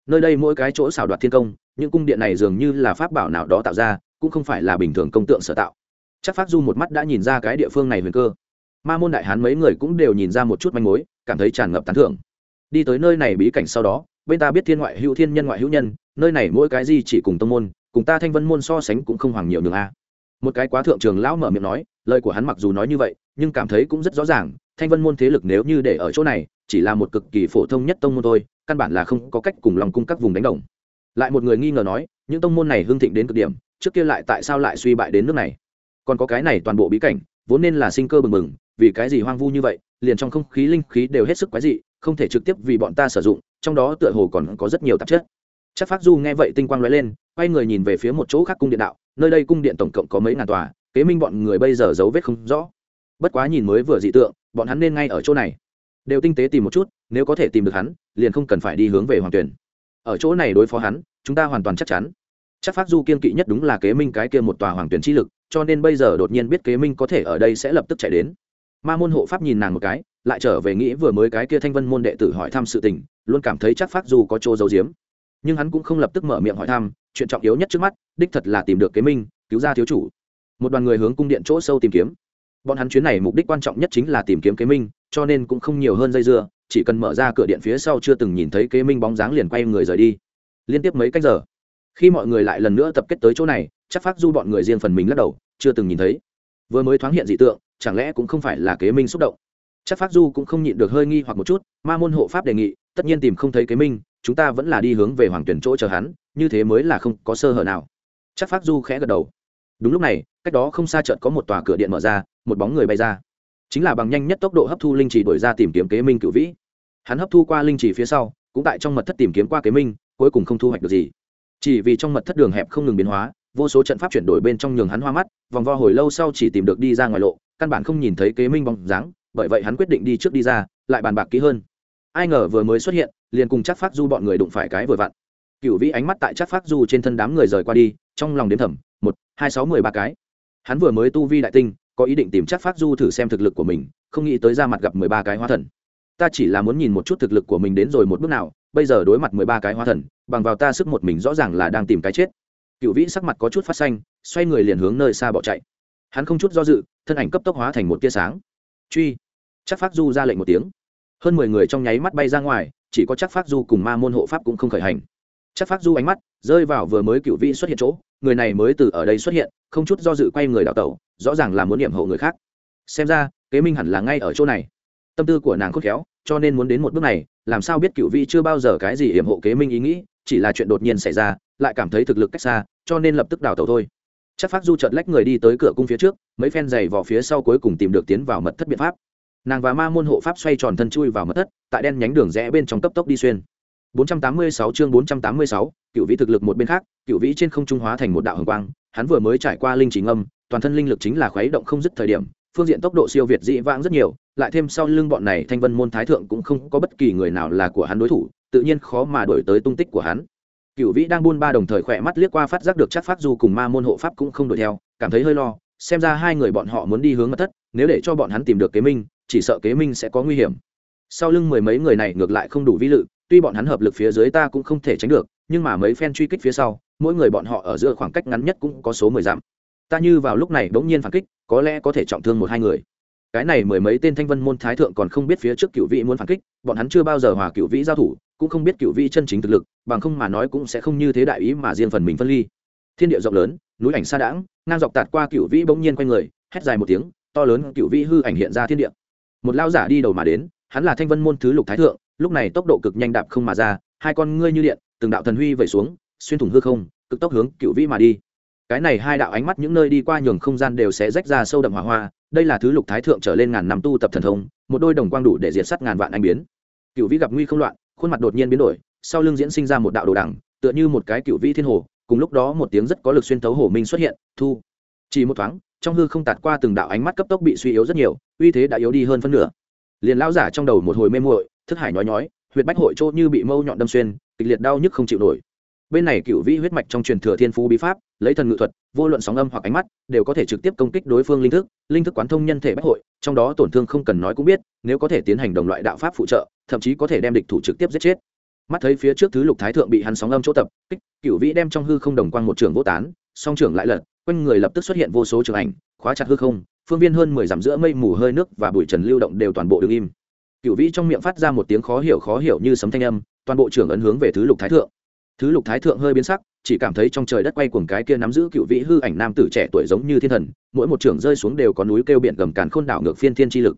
Nơi đây mỗi cái chỗ xảo đoạt thiên công, những cung điện này dường như là pháp bảo nào đó tạo ra, cũng không phải là bình thường công tượng sở tạo. Chắc phát du một mắt đã nhìn ra cái địa phương này huyền cơ. Ma môn đại hán mấy người cũng đều nhìn ra một chút manh mối, cảm thấy tràn ngập tán thưởng đi tới nơi này bí cảnh sau đó, bên ta biết thiên ngoại hữu thiên nhân ngoại hữu nhân, nơi này mỗi cái gì chỉ cùng tông môn, cùng ta thanh vân môn so sánh cũng không hoàng nhiều đường a. Một cái quá thượng trường lão mở miệng nói, lời của hắn mặc dù nói như vậy, nhưng cảm thấy cũng rất rõ ràng, thanh vân môn thế lực nếu như để ở chỗ này, chỉ là một cực kỳ phổ thông nhất tông môn thôi, căn bản là không có cách cùng lòng cung các vùng đánh đồng. Lại một người nghi ngờ nói, những tông môn này hưng thịnh đến cực điểm, trước kia lại tại sao lại suy bại đến nước này? Còn có cái này toàn bộ bí cảnh, vốn nên là sinh cơ bừng bừng, vì cái gì hoang vu như vậy, liền trong không khí linh khí đều hết sức quái dị không thể trực tiếp vì bọn ta sử dụng, trong đó tựa hồ còn có rất nhiều tạp chất. Chắc phát du nghe vậy tinh quang lóe lên, quay người nhìn về phía một chỗ khác cung điện đạo, nơi đây cung điện tổng cộng có mấy ngàn tòa, kế minh bọn người bây giờ dấu vết không rõ. Bất quá nhìn mới vừa dị tượng, bọn hắn nên ngay ở chỗ này. Đều tinh tế tìm một chút, nếu có thể tìm được hắn, liền không cần phải đi hướng về hoàng tuyển. Ở chỗ này đối phó hắn, chúng ta hoàn toàn chắc chắn. Chắc phát du kiên kỵ nhất đúng là kế minh cái kia một tòa hoàng tuyển chi lực, cho nên bây giờ đột nhiên biết kế minh có thể ở đây sẽ lập tức chạy đến. Ma môn hộ pháp nhìn nàng một cái lại trở về nghĩ vừa mới cái kia thanh vân môn đệ tử hỏi thăm sự tình, luôn cảm thấy chắc phát du có chỗ giấu giếm. Nhưng hắn cũng không lập tức mở miệng hỏi thăm, chuyện trọng yếu nhất trước mắt, đích thật là tìm được kế minh, cứu ra thiếu chủ. Một đoàn người hướng cung điện chỗ sâu tìm kiếm. Bọn hắn chuyến này mục đích quan trọng nhất chính là tìm kiếm kế minh, cho nên cũng không nhiều hơn dây dưa, chỉ cần mở ra cửa điện phía sau chưa từng nhìn thấy kế minh bóng dáng liền quay người rời đi. Liên tiếp mấy cách giờ, khi mọi người lại lần nữa tập kết tới chỗ này, chắc phát du bọn người riêng phần mình lắc đầu, chưa từng nhìn thấy. Vừa mới thoáng hiện dị tượng, chẳng lẽ cũng không phải là kế minh xúc động? Chắc phát du cũng không nhịn được hơi nghi hoặc một chút, ma môn hộ pháp đề nghị, tất nhiên tìm không thấy kế minh, chúng ta vẫn là đi hướng về hoàng tuyển chỗ chờ hắn, như thế mới là không có sơ hở nào. Chắc phát du khẽ gật đầu. Đúng lúc này, cách đó không xa chợt có một tòa cửa điện mở ra, một bóng người bay ra. Chính là bằng nhanh nhất tốc độ hấp thu linh trì đổi ra tìm kiếm kế minh cựu vĩ. Hắn hấp thu qua linh trì phía sau, cũng tại trong mật thất tìm kiếm qua kế minh, cuối cùng không thu hoạch được gì. Chỉ vì trong mật thất đường hẹp không ngừng biến hóa, vô số trận pháp chuyển đổi bên trong nhường hắn hoa mắt, vòng vo hồi lâu sau chỉ tìm được đi ra ngoài lộ, căn bản không nhìn thấy kế minh bóng dáng bởi vậy hắn quyết định đi trước đi ra, lại bàn bạc kỹ hơn. Ai ngờ vừa mới xuất hiện, liền cùng chắc phát du bọn người đụng phải cái vừa vặn. Cựu vĩ ánh mắt tại chắc phát du trên thân đám người rời qua đi, trong lòng đếm thầm, một, hai, sáu, mười ba cái. Hắn vừa mới tu vi đại tinh, có ý định tìm chắc phát du thử xem thực lực của mình, không nghĩ tới ra mặt gặp mười ba cái hóa thần. Ta chỉ là muốn nhìn một chút thực lực của mình đến rồi một bước nào, bây giờ đối mặt mười ba cái hóa thần, bằng vào ta sức một mình rõ ràng là đang tìm cái chết. Cựu vĩ sắc mặt có chút phát xanh, xoay người liền hướng nơi xa bỏ chạy. Hắn không chút do dự, thân ảnh cấp tốc hóa thành một tia sáng. Truy! Chắc phát du ra lệnh một tiếng. Hơn mười người trong nháy mắt bay ra ngoài, chỉ có chắc phát du cùng ma môn hộ pháp cũng không khởi hành. Chắc phát du ánh mắt rơi vào vừa mới cựu vĩ xuất hiện chỗ, người này mới từ ở đây xuất hiện, không chút do dự quay người đào tẩu, rõ ràng là muốn điểm hộ người khác. Xem ra, kế minh hẳn là ngay ở chỗ này. Tâm tư của nàng khôn khéo, cho nên muốn đến một bước này, làm sao biết cựu vĩ chưa bao giờ cái gì hiểm hộ kế minh ý nghĩ, chỉ là chuyện đột nhiên xảy ra, lại cảm thấy thực lực cách xa, cho nên lập tức đào tẩu thôi. Chắc phát du chợt lách người đi tới cửa cung phía trước, mấy phen giày vỏ phía sau cuối cùng tìm được tiến vào mật thất biện pháp nàng và ma môn hộ pháp xoay tròn thân chui vào mật thất tại đen nhánh đường rẽ bên trong cấp tốc đi xuyên. 486 chương 486, cựu vĩ thực lực một bên khác cựu vĩ trên không trung hóa thành một đạo hồng quang hắn vừa mới trải qua linh chỉ ngâm toàn thân linh lực chính là khuấy động không dứt thời điểm phương diện tốc độ siêu việt dị vãng rất nhiều lại thêm sau lưng bọn này thanh vân môn thái thượng cũng không có bất kỳ người nào là của hắn đối thủ tự nhiên khó mà đổi tới tung tích của hắn. Cựu vĩ đang buôn ba đồng thời khỏe mắt liếc qua phát giác được chắc phát du cùng ma môn hộ pháp cũng không đuổi theo cảm thấy hơi lo xem ra hai người bọn họ muốn đi hướng mật thất nếu để cho bọn hắn tìm được kế minh chỉ sợ kế minh sẽ có nguy hiểm. Sau lưng mười mấy người này ngược lại không đủ vi lự, tuy bọn hắn hợp lực phía dưới ta cũng không thể tránh được, nhưng mà mấy phen truy kích phía sau, mỗi người bọn họ ở giữa khoảng cách ngắn nhất cũng có số mười dặm. Ta như vào lúc này bỗng nhiên phản kích, có lẽ có thể trọng thương một hai người. Cái này mười mấy tên thanh vân môn thái thượng còn không biết phía trước cựu vĩ muốn phản kích, bọn hắn chưa bao giờ hòa cựu vĩ giao thủ, cũng không biết cựu vĩ chân chính thực lực, bằng không mà nói cũng sẽ không như thế đại ý mà riêng phần mình phân ly. Thiên địa rộng lớn, núi ảnh xa đãng, ngang dọc tạt qua cựu vĩ bỗng nhiên quanh người, hét dài một tiếng, to lớn cựu vĩ hư ảnh hiện ra thiên địa một lao giả đi đầu mà đến, hắn là thanh vân môn thứ lục thái thượng, lúc này tốc độ cực nhanh đạp không mà ra, hai con ngươi như điện, từng đạo thần huy vẩy xuống, xuyên thủng hư không, cực tốc hướng cựu vĩ mà đi. Cái này hai đạo ánh mắt những nơi đi qua nhường không gian đều sẽ rách ra sâu đậm hỏa hoa, đây là thứ lục thái thượng trở lên ngàn năm tu tập thần thông, một đôi đồng quang đủ để diệt sát ngàn vạn anh biến. Cựu vĩ gặp nguy không loạn, khuôn mặt đột nhiên biến đổi, sau lưng diễn sinh ra một đạo đồ đẳng tựa như một cái cựu vĩ thiên hồ, cùng lúc đó một tiếng rất có lực xuyên tấu hồ minh xuất hiện, thu. Chỉ một thoáng, trong hư không tạt qua từng đạo ánh mắt cấp tốc bị suy yếu rất nhiều uy thế đã yếu đi hơn phân nửa. Liền lão giả trong đầu một hồi mê muội, thức hải nhói nhói, huyệt bách hội chỗ như bị mâu nhọn đâm xuyên, kịch liệt đau nhức không chịu nổi. Bên này cựu vĩ huyết mạch trong truyền thừa thiên phú bí pháp, lấy thần ngự thuật, vô luận sóng âm hoặc ánh mắt, đều có thể trực tiếp công kích đối phương linh thức linh thức quán thông nhân thể bách hội, trong đó tổn thương không cần nói cũng biết, nếu có thể tiến hành đồng loại đạo pháp phụ trợ, thậm chí có thể đem địch thủ trực tiếp giết chết. Mắt thấy phía trước thứ lục thái thượng bị hắn sóng âm chỗ tập, kích, cựu vĩ đem trong hư không đồng quang một trường vô tán, song trưởng lại lật, quanh người lập tức xuất hiện vô số trường ảnh, khóa chặt hư không phương viên hơn mười dặm giữa mây mù hơi nước và bụi trần lưu động đều toàn bộ đứng im. Cựu vĩ trong miệng phát ra một tiếng khó hiểu khó hiểu như sấm thanh âm, toàn bộ trưởng ấn hướng về thứ lục thái thượng. Thứ lục thái thượng hơi biến sắc, chỉ cảm thấy trong trời đất quay cuồng cái kia nắm giữ cựu vĩ hư ảnh nam tử trẻ tuổi giống như thiên thần, mỗi một trưởng rơi xuống đều có núi kêu biển gầm càn khôn đảo ngược phiên thiên chi lực.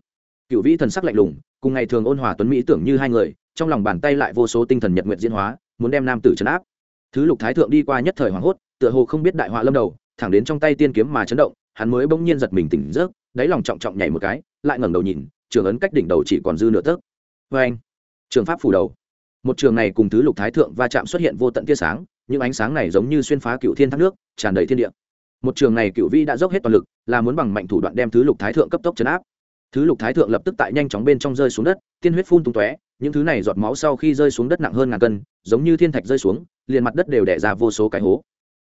Cựu vĩ thần sắc lạnh lùng, cùng ngày thường ôn hòa tuấn mỹ tưởng như hai người, trong lòng bàn tay lại vô số tinh thần nhật nguyện diễn hóa, muốn đem nam tử chấn áp. Thứ lục thái thượng đi qua nhất thời hoảng hốt, tựa hồ không biết đại họa lâm đầu, thẳng đến trong tay tiên kiếm mà chấn động hắn mới bỗng nhiên giật mình tỉnh giấc, đáy lòng trọng trọng nhảy một cái, lại ngẩng đầu nhìn, trường ấn cách đỉnh đầu chỉ còn dư nửa tấc. Vê anh, trường pháp phủ đầu. Một trường này cùng thứ lục thái thượng va chạm xuất hiện vô tận tia sáng, những ánh sáng này giống như xuyên phá cựu thiên thác nước, tràn đầy thiên địa. Một trường này cựu vi đã dốc hết toàn lực, là muốn bằng mạnh thủ đoạn đem thứ lục thái thượng cấp tốc chấn áp. Thứ lục thái thượng lập tức tại nhanh chóng bên trong rơi xuống đất, tiên huyết phun tung tóe, những thứ này giọt máu sau khi rơi xuống đất nặng hơn ngàn cân, giống như thiên thạch rơi xuống, liền mặt đất đều đẻ ra vô số cái hố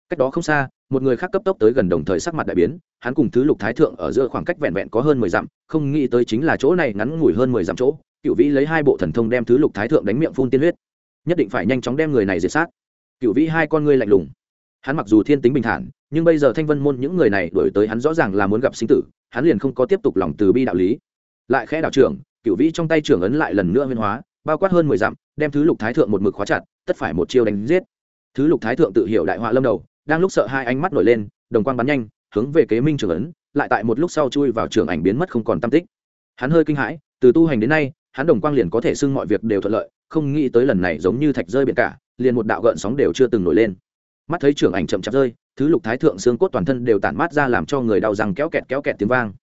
cách đó không xa, một người khác cấp tốc tới gần đồng thời sắc mặt đại biến, hắn cùng thứ lục thái thượng ở giữa khoảng cách vẹn vẹn có hơn mười dặm, không nghĩ tới chính là chỗ này ngắn ngủi hơn mười dặm chỗ cựu vĩ lấy hai bộ thần thông đem thứ lục thái thượng đánh miệng phun tiên huyết. Nhất định phải nhanh chóng đem người này diệt sát. Cựu vĩ hai con ngươi lạnh lùng. Hắn mặc dù thiên tính bình thản, nhưng bây giờ thanh vân môn những người này đổi tới hắn rõ ràng là muốn gặp sinh tử, hắn liền không có tiếp tục lòng từ bi đạo lý. Lại khẽ đạo trưởng cựu vĩ trong tay trưởng ấn lại lần nữa huyên hóa, bao quát hơn mười dặm, đem thứ lục thái thượng một mực khóa chặt, tất phải một chiêu đánh giết. Thứ lục thái thượng tự hiểu đại họa lâm đầu đang lúc sợ hai ánh mắt nổi lên, đồng quang bắn nhanh, hướng về kế minh trưởng ấn, lại tại một lúc sau chui vào trường ảnh biến mất không còn tam tích. Hắn hơi kinh hãi, từ tu hành đến nay, hắn đồng quang liền có thể xưng mọi việc đều thuận lợi, không nghĩ tới lần này giống như thạch rơi biển cả, liền một đạo gợn sóng đều chưa từng nổi lên. Mắt thấy trưởng ảnh chậm chạp rơi, thứ lục thái thượng xương cốt toàn thân đều tản mát ra làm cho người đau răng kéo kẹt kéo kẹt tiếng vang.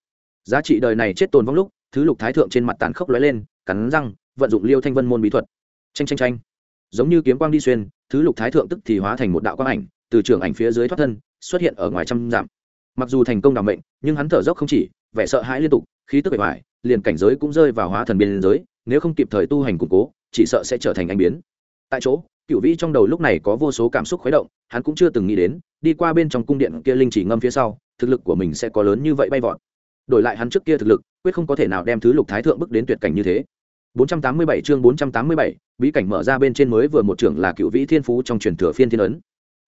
Giá trị đời này chết tồn vong lúc, thứ lục thái thượng trên mặt tàn khốc lóe lên, cắn răng, vận dụng liêu thanh vân môn bí thuật. Tranh tranh tranh giống như kiếm quang đi xuyên, thứ lục thái thượng tức thì hóa thành một đạo quang ảnh từ trưởng ảnh phía dưới thoát thân xuất hiện ở ngoài trăm dặm. Mặc dù thành công đảm mệnh nhưng hắn thở dốc không chỉ vẻ sợ hãi liên tục khí tức bề ngoài liền cảnh giới cũng rơi vào hóa thần biên giới nếu không kịp thời tu hành củng cố chỉ sợ sẽ trở thành anh biến. Tại chỗ cựu vĩ trong đầu lúc này có vô số cảm xúc khuấy động hắn cũng chưa từng nghĩ đến đi qua bên trong cung điện kia linh chỉ ngâm phía sau thực lực của mình sẽ có lớn như vậy bay vọt. Đổi lại hắn trước kia thực lực quyết không có thể nào đem thứ lục thái thượng bước đến tuyệt cảnh như thế. 487 chương 487, bí cảnh mở ra bên trên mới vừa một trưởng là cựu vĩ thiên phú trong truyền thừa phiên thiên ấn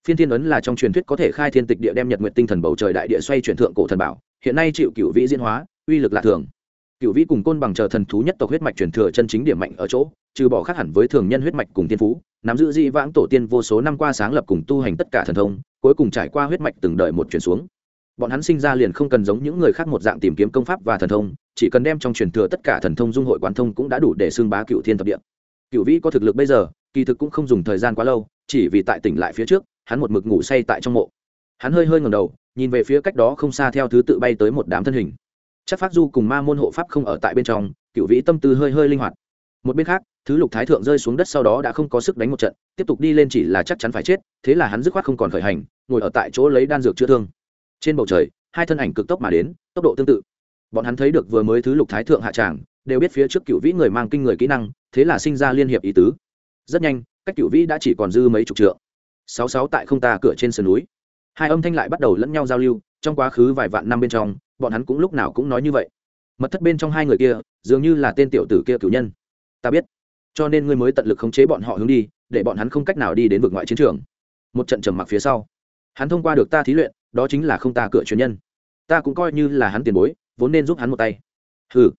phiên thiên ấn là trong truyền thuyết có thể khai thiên tịch địa đem nhật nguyện tinh thần bầu trời đại địa xoay chuyển thượng cổ thần bảo, hiện nay chịu cựu vĩ diễn hóa, uy lực lạ thường. Cựu vĩ cùng côn bằng chờ thần thú nhất tộc huyết mạch truyền thừa chân chính điểm mạnh ở chỗ, trừ bỏ khác hẳn với thường nhân huyết mạch cùng tiên phú, nắm giữ di vãng tổ tiên vô số năm qua sáng lập cùng tu hành tất cả thần thông, cuối cùng trải qua huyết mạch từng đợi một chuyển xuống. Bọn hắn sinh ra liền không cần giống những người khác một dạng tìm kiếm công pháp và thần thông, chỉ cần đem trong truyền thừa tất cả thần thông dung hội quán thông cũng đã đủ để xưng bá cựu thiên thập địa. Cựu vĩ có thực lực bây giờ, kỳ thực cũng không dùng thời gian quá lâu, chỉ vì tại tỉnh lại phía trước hắn một mực ngủ say tại trong mộ. Hắn hơi hơi ngầm đầu, nhìn về phía cách đó không xa theo thứ tự bay tới một đám thân hình. Chắc phát du cùng ma môn hộ pháp không ở tại bên trong cựu vĩ tâm tư hơi hơi linh hoạt. Một bên khác, thứ lục thái thượng rơi xuống đất sau đó đã không có sức đánh một trận, tiếp tục đi lên chỉ là chắc chắn phải chết, thế là hắn dứt khoát không còn khởi hành, ngồi ở tại chỗ lấy đan dược chữa thương. Trên bầu trời, hai thân ảnh cực tốc mà đến, tốc độ tương tự. Bọn hắn thấy được vừa mới thứ lục thái thượng hạ tràng, đều biết phía trước cựu vĩ người mang kinh người kỹ năng, thế là sinh ra liên hiệp ý tứ. Rất nhanh, cách cựu vĩ đã chỉ còn dư mấy chục trượng sáu sáu tại không ta cửa trên sườn núi. Hai âm thanh lại bắt đầu lẫn nhau giao lưu, trong quá khứ vài vạn năm bên trong, bọn hắn cũng lúc nào cũng nói như vậy. Mật thất bên trong hai người kia, dường như là tên tiểu tử kia cử nhân. Ta biết. Cho nên ngươi mới tận lực khống chế bọn họ hướng đi, để bọn hắn không cách nào đi đến vực ngoại chiến trường. Một trận trầm mặc phía sau, hắn thông qua được ta thí luyện, đó chính là không ta cửa truyền nhân. Ta cũng coi như là hắn tiền bối, vốn nên giúp hắn một tay. Ừ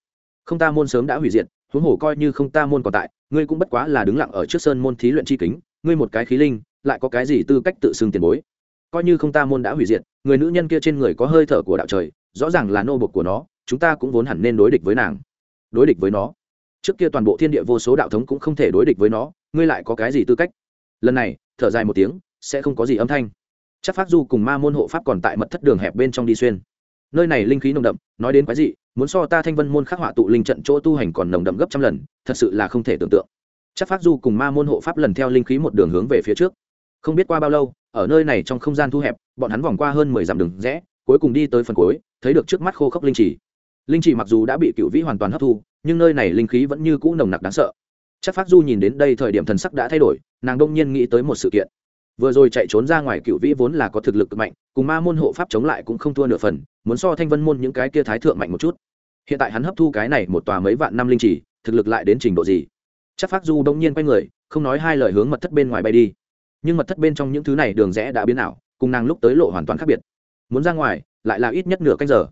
không ta môn sớm đã hủy diệt, huống hồ coi như không ta môn còn tại, ngươi cũng bất quá là đứng lặng ở trước sơn môn thí luyện chi kính, ngươi một cái khí linh lại có cái gì tư cách tự xưng tiền bối? Coi như không ta môn đã hủy diệt, người nữ nhân kia trên người có hơi thở của đạo trời, rõ ràng là nô bộc của nó, chúng ta cũng vốn hẳn nên đối địch với nàng. Đối địch với nó. Trước kia toàn bộ thiên địa vô số đạo thống cũng không thể đối địch với nó, ngươi lại có cái gì tư cách? Lần này, thở dài một tiếng, sẽ không có gì âm thanh. Chắc phát du cùng ma môn hộ pháp còn tại mật thất đường hẹp bên trong đi xuyên. Nơi này linh khí nồng đậm, nói đến quái dị, muốn so ta thanh vân môn khắc họa tụ linh trận chỗ tu hành còn nồng đậm gấp trăm lần, thật sự là không thể tưởng tượng. Chắc phát du cùng ma môn hộ pháp lần theo linh khí một đường hướng về phía trước không biết qua bao lâu, ở nơi này trong không gian thu hẹp, bọn hắn vòng qua hơn mười dặm đường rẽ, cuối cùng đi tới phần cuối, thấy được trước mắt khô khốc linh trì. Linh trì mặc dù đã bị cựu vĩ hoàn toàn hấp thu, nhưng nơi này linh khí vẫn như cũ nồng nặc đáng sợ. Chắc phát du nhìn đến đây thời điểm thần sắc đã thay đổi, nàng đông nhiên nghĩ tới một sự kiện. Vừa rồi chạy trốn ra ngoài cựu vĩ vốn là có thực lực mạnh, cùng ma môn hộ pháp chống lại cũng không thua nửa phần, muốn so thanh vân môn những cái kia thái thượng mạnh một chút. Hiện tại hắn hấp thu cái này một tòa mấy vạn năm linh trì, thực lực lại đến trình độ gì? Chắc phát du đông nhiên quay người, không nói hai lời hướng mật thất bên ngoài bay đi nhưng mật thất bên trong những thứ này đường rẽ đã biến ảo, cùng nàng lúc tới lộ hoàn toàn khác biệt. Muốn ra ngoài, lại là ít nhất nửa canh giờ.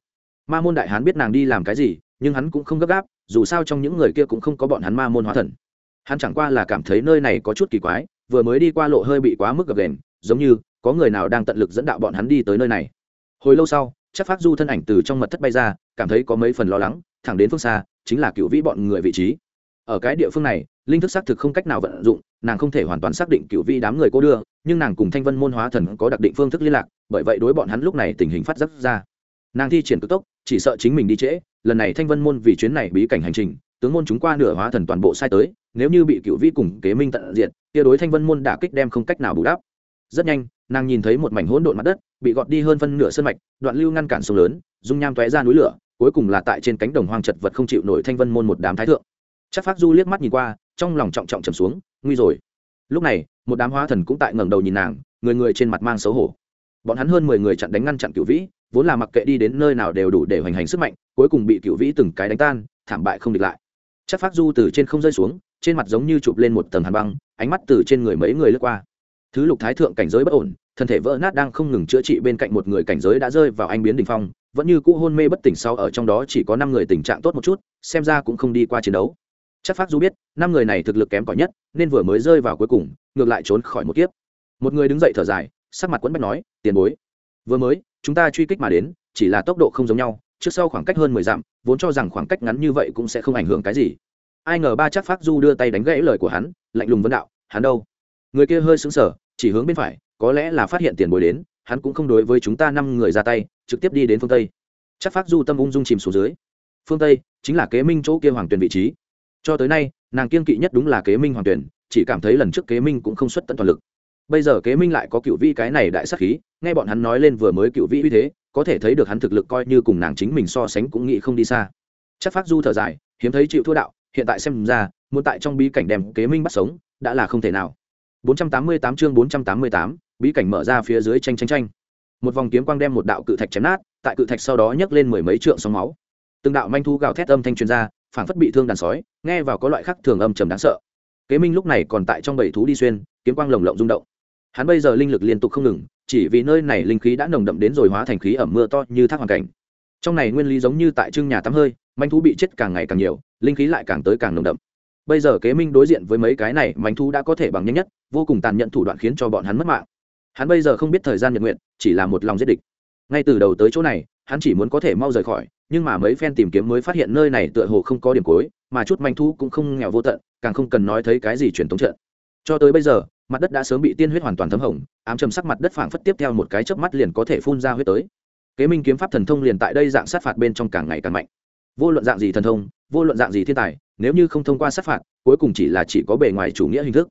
Ma môn đại hán biết nàng đi làm cái gì, nhưng hắn cũng không gấp gáp, dù sao trong những người kia cũng không có bọn hắn ma môn hóa thần. Hắn chẳng qua là cảm thấy nơi này có chút kỳ quái, vừa mới đi qua lộ hơi bị quá mức gập đền giống như có người nào đang tận lực dẫn đạo bọn hắn đi tới nơi này. Hồi lâu sau, chắc phát du thân ảnh từ trong mật thất bay ra, cảm thấy có mấy phần lo lắng, thẳng đến phương xa, chính là cựu vĩ bọn người vị trí. Ở cái địa phương này, linh thức xác thực không cách nào vận dụng nàng không thể hoàn toàn xác định cựu vi đám người cô đưa, nhưng nàng cùng thanh vân môn hóa thần có đặc định phương thức liên lạc, bởi vậy đối bọn hắn lúc này tình hình phát giác ra. Nàng thi triển cực tốc, chỉ sợ chính mình đi trễ, lần này thanh vân môn vì chuyến này bí cảnh hành trình, tướng môn chúng qua nửa hóa thần toàn bộ sai tới, nếu như bị cựu vi cùng kế minh tận diện tia đối thanh vân môn đả kích đem không cách nào bù đắp. Rất nhanh, nàng nhìn thấy một mảnh hỗn độn mặt đất, bị gọt đi hơn phân nửa sân mạch, đoạn lưu ngăn cản sông lớn, dung nham tóe ra núi lửa, cuối cùng là tại trên cánh đồng hoang chật vật không chịu nổi thanh vân môn một đám thái thượng. Chắc phát du liếc mắt nhìn qua, trong lòng trọng trọng trầm xuống nguy rồi. Lúc này, một đám hóa thần cũng tại ngẩng đầu nhìn nàng, người người trên mặt mang xấu hổ. Bọn hắn hơn mười người chặn đánh ngăn chặn cựu vĩ, vốn là mặc kệ đi đến nơi nào đều đủ để hoành hành sức mạnh, cuối cùng bị cựu vĩ từng cái đánh tan, thảm bại không địch lại. Chắc phát du từ trên không rơi xuống, trên mặt giống như chụp lên một tầng hàn băng, ánh mắt từ trên người mấy người lướt qua. Thứ lục thái thượng cảnh giới bất ổn, thân thể vỡ nát đang không ngừng chữa trị bên cạnh một người cảnh giới đã rơi vào anh biến đỉnh phong, vẫn như cũ hôn mê bất tỉnh sau ở trong đó chỉ có năm người tình trạng tốt một chút, xem ra cũng không đi qua chiến đấu chắc phát du biết, năm người này thực lực kém cỏi nhất, nên vừa mới rơi vào cuối cùng, ngược lại trốn khỏi một kiếp. Một người đứng dậy thở dài, sắc mặt quẫn bách nói, tiền bối, vừa mới, chúng ta truy kích mà đến, chỉ là tốc độ không giống nhau, trước sau khoảng cách hơn mười dặm, vốn cho rằng khoảng cách ngắn như vậy cũng sẽ không ảnh hưởng cái gì. Ai ngờ ba chắc phát du đưa tay đánh gãy lời của hắn, lạnh lùng vấn đạo, hắn đâu? Người kia hơi sững sờ, chỉ hướng bên phải, có lẽ là phát hiện tiền bối đến, hắn cũng không đối với chúng ta năm người ra tay, trực tiếp đi đến phương tây. Chắc phát du tâm ung dung chìm xuống dưới. Phương tây chính là kế minh chỗ kia hoàng tuyển vị trí cho tới nay nàng kiên kỵ nhất đúng là kế minh hoàng tuyển chỉ cảm thấy lần trước kế minh cũng không xuất tận toàn lực. Bây giờ kế minh lại có cựu vi cái này đại sắc khí nghe bọn hắn nói lên vừa mới cựu vi uy thế có thể thấy được hắn thực lực coi như cùng nàng chính mình so sánh cũng nghĩ không đi xa. Chắc phát du thở dài hiếm thấy chịu thua đạo hiện tại xem ra muốn tại trong bí cảnh đem kế minh bắt sống đã là không thể nào. 488 chương 488, bí cảnh mở ra phía dưới tranh tranh tranh. Một vòng kiếm quang đem một đạo cự thạch chém nát tại cự thạch sau đó nhấc lên mười mấy trượng sóng máu. Từng đạo manh thu gào thét âm thanh truyền ra phảng phất bị thương đàn sói, nghe vào có loại khắc thường âm trầm đáng sợ. Kế minh lúc này còn tại trong bầy thú đi xuyên, kiếm quang lồng lộng rung động. Hắn bây giờ linh lực liên tục không ngừng, chỉ vì nơi này linh khí đã nồng đậm đến rồi hóa thành khí ẩm mưa to như thác hoàn cảnh. Trong này nguyên lý giống như tại trưng nhà tắm hơi, manh thú bị chết càng ngày càng nhiều, linh khí lại càng tới càng nồng đậm. Bây giờ kế minh đối diện với mấy cái này, manh thú đã có thể bằng nhanh nhất, vô cùng tàn nhẫn thủ đoạn khiến cho bọn hắn mất mạng. Hắn bây giờ không biết thời gian nhật nguyện, chỉ là một lòng giết địch. Ngay từ đầu tới chỗ này hắn chỉ muốn có thể mau rời khỏi, nhưng mà mấy phen tìm kiếm mới phát hiện nơi này tựa hồ không có điểm cuối, mà chút manh thu cũng không nghèo vô tận, càng không cần nói thấy cái gì truyền thống trận. Cho tới bây giờ, mặt đất đã sớm bị tiên huyết hoàn toàn thấm hỏng ám trầm sắc mặt đất phảng phất tiếp theo một cái chớp mắt liền có thể phun ra huyết tới. Kế minh kiếm pháp thần thông liền tại đây dạng sát phạt bên trong càng ngày càng mạnh. Vô luận dạng gì thần thông, vô luận dạng gì thiên tài, nếu như không thông qua sát phạt, cuối cùng chỉ là chỉ có bề ngoài chủ nghĩa hình thức.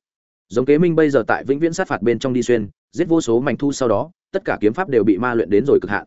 Giống kế minh bây giờ tại vĩnh viễn sát phạt bên trong đi xuyên, giết vô số manh thu sau đó, tất cả kiếm pháp đều bị ma luyện đến rồi cực hạn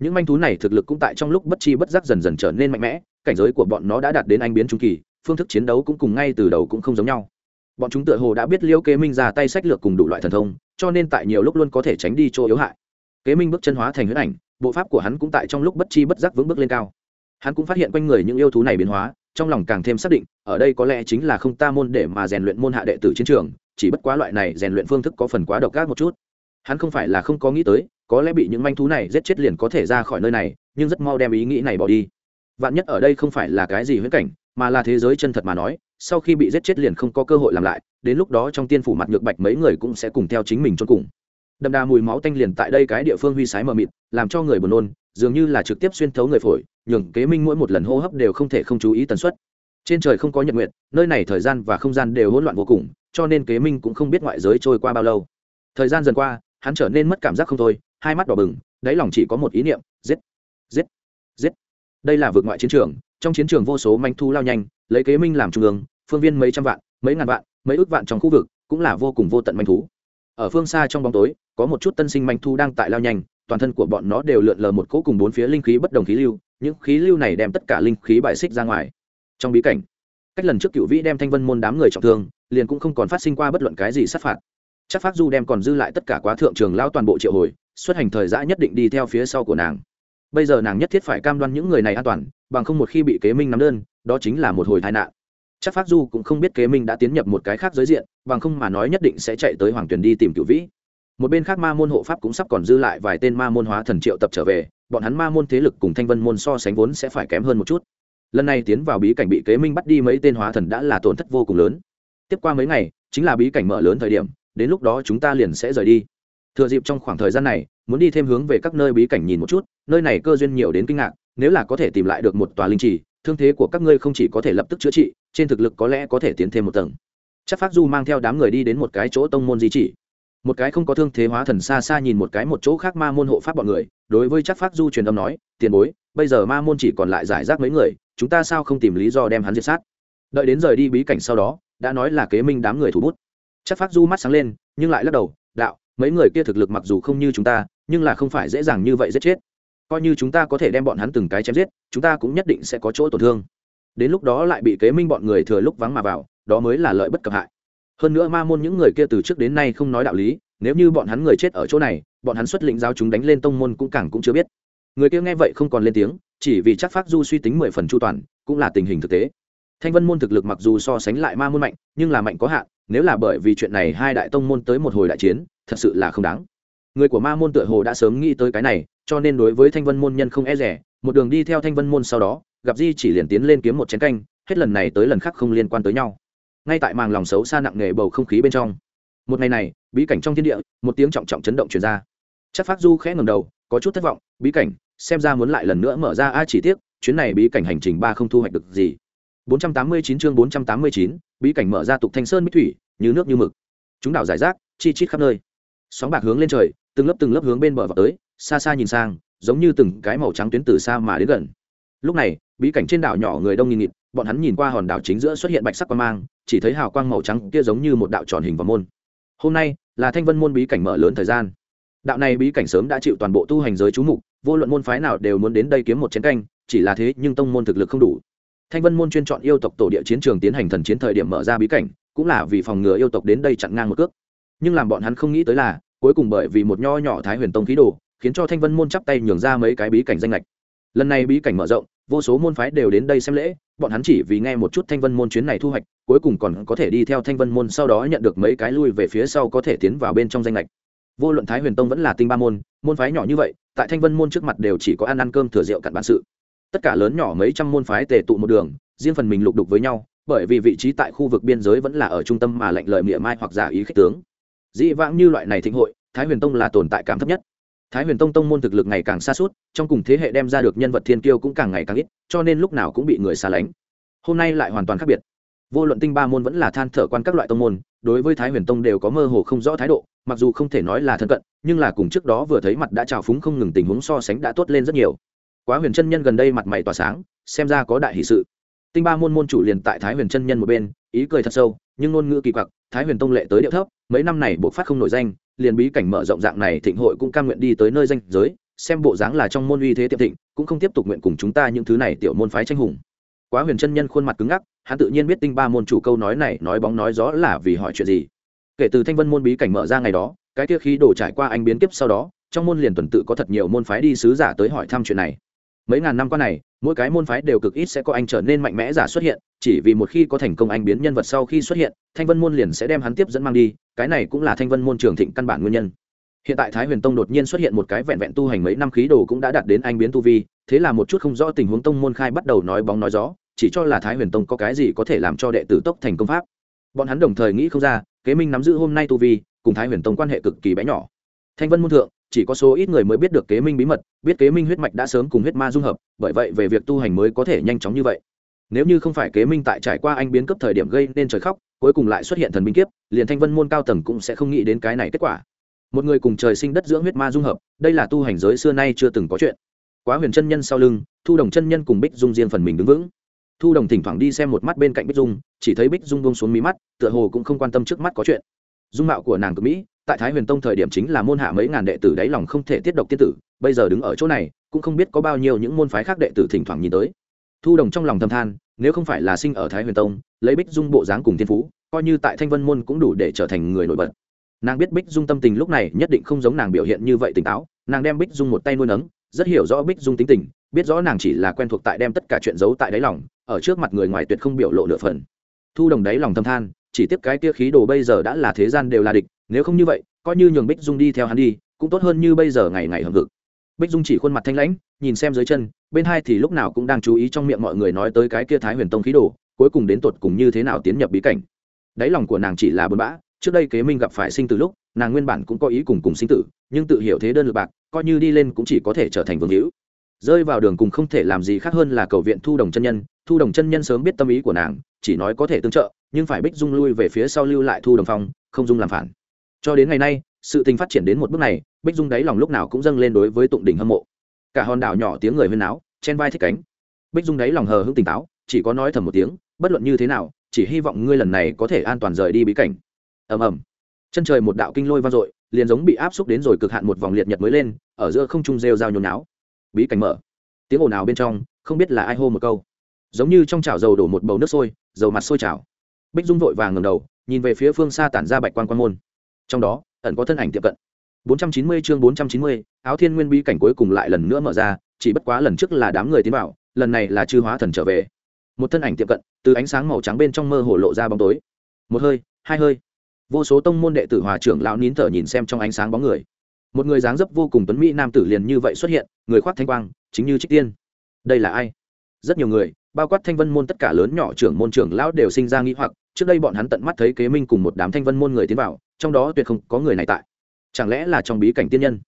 những manh thú này thực lực cũng tại trong lúc bất chi bất giác dần dần trở nên mạnh mẽ, cảnh giới của bọn nó đã đạt đến anh biến trung kỳ, phương thức chiến đấu cũng cùng ngay từ đầu cũng không giống nhau. Bọn chúng tựa hồ đã biết liễu kế minh ra tay sách lược cùng đủ loại thần thông, cho nên tại nhiều lúc luôn có thể tránh đi chỗ yếu hại. Kế minh bước chân hóa thành huyết ảnh, bộ pháp của hắn cũng tại trong lúc bất chi bất giác vững bước lên cao. Hắn cũng phát hiện quanh người những yêu thú này biến hóa, trong lòng càng thêm xác định, ở đây có lẽ chính là không ta môn để mà rèn luyện môn hạ đệ tử chiến trường, chỉ bất quá loại này rèn luyện phương thức có phần quá độc ác một chút. Hắn không phải là không có nghĩ tới có lẽ bị những manh thú này giết chết liền có thể ra khỏi nơi này, nhưng rất mau đem ý nghĩ này bỏ đi. Vạn nhất ở đây không phải là cái gì huyễn cảnh, mà là thế giới chân thật mà nói, sau khi bị giết chết liền không có cơ hội làm lại, đến lúc đó trong tiên phủ mặt nhược bạch mấy người cũng sẽ cùng theo chính mình cho cùng. Đậm đà mùi máu tanh liền tại đây cái địa phương huy sái mờ mịt, làm cho người buồn nôn, dường như là trực tiếp xuyên thấu người phổi, nhường kế minh mỗi một lần hô hấp đều không thể không chú ý tần suất. Trên trời không có nhật nguyện nơi này thời gian và không gian đều hỗn loạn vô cùng, cho nên kế minh cũng không biết ngoại giới trôi qua bao lâu. Thời gian dần qua, hắn trở nên mất cảm giác không thôi hai mắt đỏ bừng, đáy lòng chỉ có một ý niệm, giết giết giết. Đây là vượt ngoại chiến trường, trong chiến trường vô số manh thu lao nhanh, lấy kế minh làm trung ương, phương viên mấy trăm vạn, mấy ngàn vạn, mấy ước vạn trong khu vực, cũng là vô cùng vô tận manh thú. Ở phương xa trong bóng tối, có một chút tân sinh manh thu đang tại lao nhanh, toàn thân của bọn nó đều lượn lờ một cỗ cùng bốn phía linh khí bất đồng khí lưu, những khí lưu này đem tất cả linh khí bài xích ra ngoài. Trong bí cảnh, cách lần trước cựu vĩ đem thanh vân môn đám người trọng thương, liền cũng không còn phát sinh qua bất luận cái gì sát phạt. Chắc phát du đem còn dư lại tất cả quá thượng trường lao toàn bộ triệu hồi xuất hành thời giã nhất định đi theo phía sau của nàng. Bây giờ nàng nhất thiết phải cam đoan những người này an toàn, bằng không một khi bị kế minh nắm đơn, đó chính là một hồi tai nạn. Chắc phát du cũng không biết kế minh đã tiến nhập một cái khác giới diện, bằng không mà nói nhất định sẽ chạy tới hoàng tuyền đi tìm cựu vĩ. Một bên khác ma môn hộ pháp cũng sắp còn dư lại vài tên ma môn hóa thần triệu tập trở về, bọn hắn ma môn thế lực cùng thanh vân môn so sánh vốn sẽ phải kém hơn một chút. Lần này tiến vào bí cảnh bị kế minh bắt đi mấy tên hóa thần đã là tổn thất vô cùng lớn. Tiếp qua mấy ngày, chính là bí cảnh mở lớn thời điểm, đến lúc đó chúng ta liền sẽ rời đi thừa dịp trong khoảng thời gian này, muốn đi thêm hướng về các nơi bí cảnh nhìn một chút, nơi này cơ duyên nhiều đến kinh ngạc, nếu là có thể tìm lại được một tòa linh trì, thương thế của các ngươi không chỉ có thể lập tức chữa trị, trên thực lực có lẽ có thể tiến thêm một tầng. Chắc phát du mang theo đám người đi đến một cái chỗ tông môn di chỉ. Một cái không có thương thế hóa thần xa xa nhìn một cái một chỗ khác ma môn hộ pháp bọn người, đối với chắc phát du truyền âm nói, tiền bối, bây giờ ma môn chỉ còn lại giải rác mấy người, chúng ta sao không tìm lý do đem hắn diệt sát? Đợi đến rời đi bí cảnh sau đó, đã nói là kế minh đám người thủ bút. Chắc phát du mắt sáng lên, nhưng lại lắc đầu, đạo mấy người kia thực lực mặc dù không như chúng ta, nhưng là không phải dễ dàng như vậy giết chết. Coi như chúng ta có thể đem bọn hắn từng cái chém giết, chúng ta cũng nhất định sẽ có chỗ tổn thương. Đến lúc đó lại bị kế minh bọn người thừa lúc vắng mà vào, đó mới là lợi bất cập hại. Hơn nữa ma môn những người kia từ trước đến nay không nói đạo lý, nếu như bọn hắn người chết ở chỗ này, bọn hắn xuất lĩnh giáo chúng đánh lên tông môn cũng càng cũng chưa biết. Người kia nghe vậy không còn lên tiếng, chỉ vì chắc phát du suy tính mười phần chu toàn, cũng là tình hình thực tế. Thanh vân môn thực lực mặc dù so sánh lại ma môn mạnh, nhưng là mạnh có hạn, nếu là bởi vì chuyện này hai đại tông môn tới một hồi đại chiến thật sự là không đáng. Người của ma môn tựa hồ đã sớm nghĩ tới cái này cho nên đối với thanh vân môn nhân không e rẻ một đường đi theo thanh vân môn sau đó gặp di chỉ liền tiến lên kiếm một chén canh hết lần này tới lần khác không liên quan tới nhau. Ngay tại màng lòng xấu xa nặng nề bầu không khí bên trong một ngày này bí cảnh trong thiên địa một tiếng trọng trọng chấn động truyền ra. Chắc phát du khẽ ngầm đầu có chút thất vọng bí cảnh xem ra muốn lại lần nữa mở ra a chỉ tiếc chuyến này bí cảnh hành trình ba không thu hoạch được gì. 489 chương 489, bí cảnh mở ra tục thanh sơn mỹ thủy như nước như mực. Chúng đảo giải rác chi chít khắp nơi sóng bạc hướng lên trời, từng lớp từng lớp hướng bên bờ vào tới, xa xa nhìn sang, giống như từng cái màu trắng tuyến từ xa mà đến gần. Lúc này, bí cảnh trên đảo nhỏ người đông nghìn nghịt, bọn hắn nhìn qua hòn đảo chính giữa xuất hiện bạch sắc quang mang, chỉ thấy hào quang màu trắng kia giống như một đạo tròn hình vào môn. Hôm nay, là thanh vân môn bí cảnh mở lớn thời gian. Đạo này bí cảnh sớm đã chịu toàn bộ tu hành giới chú mục, vô luận môn phái nào đều muốn đến đây kiếm một chiến canh, chỉ là thế nhưng tông môn thực lực không đủ. Thanh vân môn chuyên chọn yêu tộc tổ địa chiến trường tiến hành thần chiến thời điểm mở ra bí cảnh, cũng là vì phòng ngừa yêu tộc đến đây chặn ngang một cước nhưng làm bọn hắn không nghĩ tới là, cuối cùng bởi vì một nho nhỏ thái huyền tông khí đồ, khiến cho thanh vân môn chắp tay nhường ra mấy cái bí cảnh danh lệch lần này bí cảnh mở rộng, vô số môn phái đều đến đây xem lễ, bọn hắn chỉ vì nghe một chút thanh vân môn chuyến này thu hoạch, cuối cùng còn có thể đi theo thanh vân môn sau đó nhận được mấy cái lui về phía sau có thể tiến vào bên trong danh lệch vô luận thái huyền tông vẫn là tinh ba môn môn phái nhỏ như vậy, tại thanh vân môn trước mặt đều chỉ có ăn ăn cơm thừa rượu cặn bản sự. Tất cả lớn nhỏ mấy trăm môn phái tề tụ một đường, riêng phần mình lục đục với nhau, bởi vì vị trí tại khu vực biên giới vẫn là ở trung tâm mà lệnh lời miệng mai hoặc giả ý khích tướng dĩ vãng như loại này thịnh hội, thái huyền tông là tồn tại cảm thấp nhất. Thái huyền tông tông môn thực lực ngày càng xa suốt, trong cùng thế hệ đem ra được nhân vật thiên kiêu cũng càng ngày càng ít, cho nên lúc nào cũng bị người xa lánh. Hôm nay lại hoàn toàn khác biệt. Vô luận tinh ba môn vẫn là than thở quan các loại tông môn, đối với thái huyền tông đều có mơ hồ không rõ thái độ, mặc dù không thể nói là thân cận, nhưng là cùng trước đó vừa thấy mặt đã trào phúng không ngừng tình huống so sánh đã tốt lên rất nhiều. Quá huyền chân nhân gần đây mặt mày tỏa sáng, xem ra có đại hỷ sự. Tinh ba môn môn chủ liền tại thái huyền chân nhân một bên, ý cười thật sâu, nhưng ngôn ngữ kỳ quặc thái huyền tông lệ tới điệu thấp, mấy năm này buộc phát không nổi danh, liền bí cảnh mở rộng dạng này thịnh hội cũng cam nguyện đi tới nơi danh giới, xem bộ dáng là trong môn uy thế tiệm thịnh, cũng không tiếp tục nguyện cùng chúng ta những thứ này tiểu môn phái tranh hùng. Quá huyền chân nhân khuôn mặt cứng ngắc, hắn tự nhiên biết tinh ba môn chủ câu nói này nói bóng nói rõ là vì hỏi chuyện gì. Kể từ thanh vân môn bí cảnh mở ra ngày đó, cái kia khí đổ trải qua anh biến kiếp sau đó, trong môn liền tuần tự có thật nhiều môn phái đi sứ giả tới hỏi thăm chuyện này mấy ngàn năm qua này, mỗi cái môn phái đều cực ít sẽ có anh trở nên mạnh mẽ giả xuất hiện, chỉ vì một khi có thành công anh biến nhân vật sau khi xuất hiện, thanh vân môn liền sẽ đem hắn tiếp dẫn mang đi, cái này cũng là thanh vân môn trường thịnh căn bản nguyên nhân. Hiện tại thái huyền tông đột nhiên xuất hiện một cái vẹn vẹn tu hành mấy năm khí đồ cũng đã đạt đến anh biến tu vi, thế là một chút không rõ tình huống tông môn khai bắt đầu nói bóng nói gió, chỉ cho là thái huyền tông có cái gì có thể làm cho đệ tử tốc thành công pháp. Bọn hắn đồng thời nghĩ không ra, kế minh nắm giữ hôm nay tu vi, cùng thái huyền tông quan hệ cực kỳ bé nhỏ. Thanh vân môn thượng chỉ có số ít người mới biết được kế minh bí mật, biết kế minh huyết mạch đã sớm cùng huyết ma dung hợp, bởi vậy về việc tu hành mới có thể nhanh chóng như vậy. Nếu như không phải kế minh tại trải qua anh biến cấp thời điểm gây nên trời khóc, cuối cùng lại xuất hiện thần binh kiếp, liền thanh vân môn cao tầng cũng sẽ không nghĩ đến cái này kết quả. Một người cùng trời sinh đất dưỡng huyết ma dung hợp, đây là tu hành giới xưa nay chưa từng có chuyện. Quá huyền chân nhân sau lưng, thu đồng chân nhân cùng bích dung riêng phần mình đứng vững. Thu đồng thỉnh thoảng đi xem một mắt bên cạnh bích dung, chỉ thấy bích dung bông xuống mí mắt, tựa hồ cũng không quan tâm trước mắt có chuyện. Dung mạo của nàng cực mỹ tại thái huyền tông thời điểm chính là môn hạ mấy ngàn đệ tử đáy lòng không thể tiết độc tiên tử, bây giờ đứng ở chỗ này, cũng không biết có bao nhiêu những môn phái khác đệ tử thỉnh thoảng nhìn tới. Thu đồng trong lòng thâm than, nếu không phải là sinh ở thái huyền tông, lấy bích dung bộ dáng cùng thiên phú, coi như tại thanh vân môn cũng đủ để trở thành người nổi bật. Nàng biết bích dung tâm tình lúc này nhất định không giống nàng biểu hiện như vậy tỉnh táo, nàng đem bích dung một tay nuôi nấng, rất hiểu rõ bích dung tính tình, biết rõ nàng chỉ là quen thuộc tại đem tất cả chuyện giấu tại đáy lòng, ở trước mặt người ngoài tuyệt không biểu lộ nửa phần. Thu đồng đáy lòng thâm than chỉ tiếp cái kia khí đồ bây giờ đã là thế gian đều là địch, nếu không như vậy, coi như nhường bích dung đi theo hắn đi, cũng tốt hơn như bây giờ ngày ngày hầm ngực bích dung chỉ khuôn mặt thanh lãnh, nhìn xem dưới chân, bên hai thì lúc nào cũng đang chú ý trong miệng mọi người nói tới cái kia thái huyền tông khí đồ, cuối cùng đến tột cùng như thế nào tiến nhập bí cảnh. Đáy lòng của nàng chỉ là buồn bã, trước đây kế minh gặp phải sinh từ lúc, nàng nguyên bản cũng có ý cùng cùng sinh tử, nhưng tự hiểu thế đơn lực bạc, coi như đi lên cũng chỉ có thể trở thành vương hữu rơi vào đường cùng không thể làm gì khác hơn là cầu viện thu đồng chân nhân. Thu đồng chân nhân sớm biết tâm ý của nàng, chỉ nói có thể tương trợ, nhưng phải bích dung lui về phía sau lưu lại thu đồng phong, không dung làm phản. Cho đến ngày nay, sự tình phát triển đến một bước này, bích dung đáy lòng lúc nào cũng dâng lên đối với tụng đỉnh hâm mộ. Cả hòn đảo nhỏ tiếng người huyên náo, chen vai thích cánh. Bích dung đáy lòng hờ hững tỉnh táo, chỉ có nói thầm một tiếng, bất luận như thế nào, chỉ hy vọng ngươi lần này có thể an toàn rời đi bí cảnh. Ầm ầm. Chân trời một đạo kinh lôi vang dội, liền giống bị áp xúc đến rồi cực hạn một vòng liệt nhật mới lên, ở giữa không trung rêu rao nhốn náo bí cảnh mở. Tiếng ồn ào bên trong không biết là ai hô một câu. Giống như trong chảo dầu đổ một bầu nước sôi dầu mặt sôi chảo bích dung vội vàng ngầm đầu nhìn về phía phương xa tản ra bạch quan quan môn. Trong đó ẩn có thân ảnh tiệm cận. 490 chương 490, áo thiên nguyên bí cảnh cuối cùng lại lần nữa mở ra chỉ bất quá lần trước là đám người tiến vào lần này là chư hóa thần trở về. Một thân ảnh tiệm cận từ ánh sáng màu trắng bên trong mơ hồ lộ ra bóng tối. Một hơi hai hơi. Vô số tông môn đệ tử hòa trưởng lão nín thở nhìn xem trong ánh sáng bóng người một người dáng dấp vô cùng tuấn mỹ nam tử liền như vậy xuất hiện, người khoác thanh quang, chính như trích tiên. Đây là ai? Rất nhiều người, bao quát thanh vân môn tất cả lớn nhỏ trưởng môn trưởng lão đều sinh ra nghĩ hoặc, trước đây bọn hắn tận mắt thấy kế minh cùng một đám thanh vân môn người tiến vào, trong đó tuyệt không có người này tại. Chẳng lẽ là trong bí cảnh tiên nhân?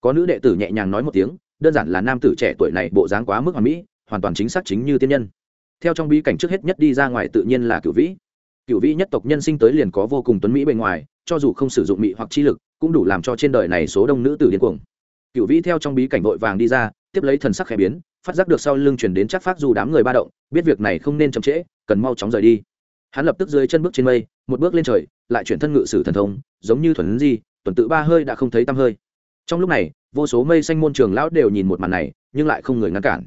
Có nữ đệ tử nhẹ nhàng nói một tiếng, đơn giản là nam tử trẻ tuổi này bộ dáng quá mức hoàn mỹ, hoàn toàn chính xác chính như tiên nhân. Theo trong bí cảnh trước hết nhất đi ra ngoài tự nhiên là cửu vĩ. Cửu vĩ nhất tộc nhân sinh tới liền có vô cùng tuấn mỹ bề ngoài, cho dù không sử dụng mỹ hoặc chi lực cũng đủ làm cho trên đời này số đông nữ tử điên cuồng. Cửu vĩ theo trong bí cảnh vội vàng đi ra, tiếp lấy thần sắc khẽ biến, phát giác được sau lưng chuyển đến chắc phát dù đám người ba động, biết việc này không nên chậm trễ, cần mau chóng rời đi. Hắn lập tức dưới chân bước trên mây, một bước lên trời, lại chuyển thân ngự sử thần thông, giống như thuần di, tuần tự ba hơi đã không thấy tăm hơi. Trong lúc này, vô số mây xanh môn trường lão đều nhìn một màn này, nhưng lại không người ngăn cản.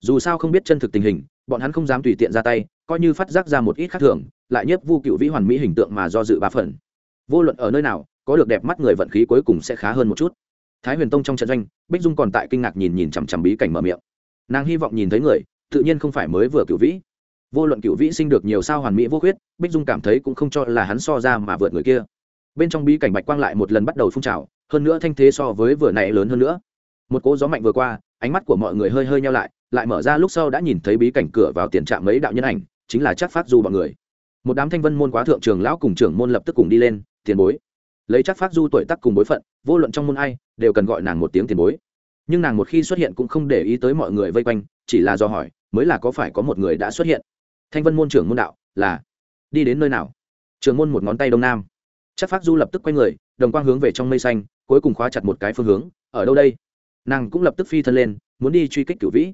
Dù sao không biết chân thực tình hình, bọn hắn không dám tùy tiện ra tay, coi như phát giác ra một ít khác thường, lại nhất vu cựu vĩ hoàn mỹ hình tượng mà do dự ba phần. Vô luận ở nơi nào có được đẹp mắt người vận khí cuối cùng sẽ khá hơn một chút. Thái huyền tông trong trận doanh, bích dung còn tại kinh ngạc nhìn nhìn chằm chằm bí cảnh mở miệng. Nàng hy vọng nhìn thấy người, tự nhiên không phải mới vừa cựu vĩ. Vô luận cựu vĩ sinh được nhiều sao hoàn mỹ vô khuyết, bích dung cảm thấy cũng không cho là hắn so ra mà vượt người kia. Bên trong bí cảnh bạch quang lại một lần bắt đầu phun trào, hơn nữa thanh thế so với vừa nãy lớn hơn nữa. Một cỗ gió mạnh vừa qua, ánh mắt của mọi người hơi hơi nhau lại lại mở ra lúc sau đã nhìn thấy bí cảnh cửa vào tiền trạm mấy đạo nhân ảnh, chính là chắc phát du bọn người. Một đám thanh vân môn quá thượng trường lão cùng trưởng môn lập tức cùng đi lên, tiền bối lấy chắc phát du tuổi tác cùng bối phận, vô luận trong môn ai, đều cần gọi nàng một tiếng tiền bối. Nhưng nàng một khi xuất hiện cũng không để ý tới mọi người vây quanh, chỉ là do hỏi, mới là có phải có một người đã xuất hiện? Thanh vân môn trưởng môn đạo, là, đi đến nơi nào? Trưởng môn một ngón tay đông nam. Chắc phát du lập tức quay người, đồng quang hướng về trong mây xanh, cuối cùng khóa chặt một cái phương hướng, ở đâu đây? Nàng cũng lập tức phi thân lên, muốn đi truy kích cửu vĩ.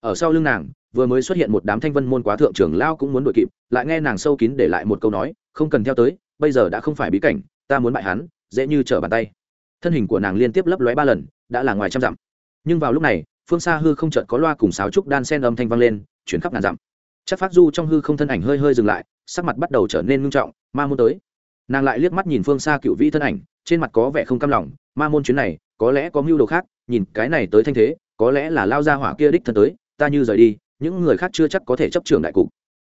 Ở sau lưng nàng, vừa mới xuất hiện một đám thanh vân môn quá thượng trưởng lao cũng muốn đuổi kịp, lại nghe nàng sâu kín để lại một câu nói, không cần theo tới, bây giờ đã không phải bí cảnh ta muốn bại hắn, dễ như trở bàn tay. Thân hình của nàng liên tiếp lấp lóe ba lần, đã là ngoài trăm dặm. Nhưng vào lúc này, phương xa hư không chợt có loa cùng sáo trúc đan sen âm thanh vang lên, chuyển khắp ngàn dặm. Chắc phát du trong hư không thân ảnh hơi hơi dừng lại, sắc mặt bắt đầu trở nên ngưng trọng, ma môn tới. Nàng lại liếc mắt nhìn phương xa cựu vĩ thân ảnh, trên mặt có vẻ không cam lòng, ma môn chuyến này, có lẽ có mưu đồ khác, nhìn cái này tới thanh thế, có lẽ là lao ra hỏa kia đích thân tới, ta như rời đi, những người khác chưa chắc có thể chấp trưởng đại cục.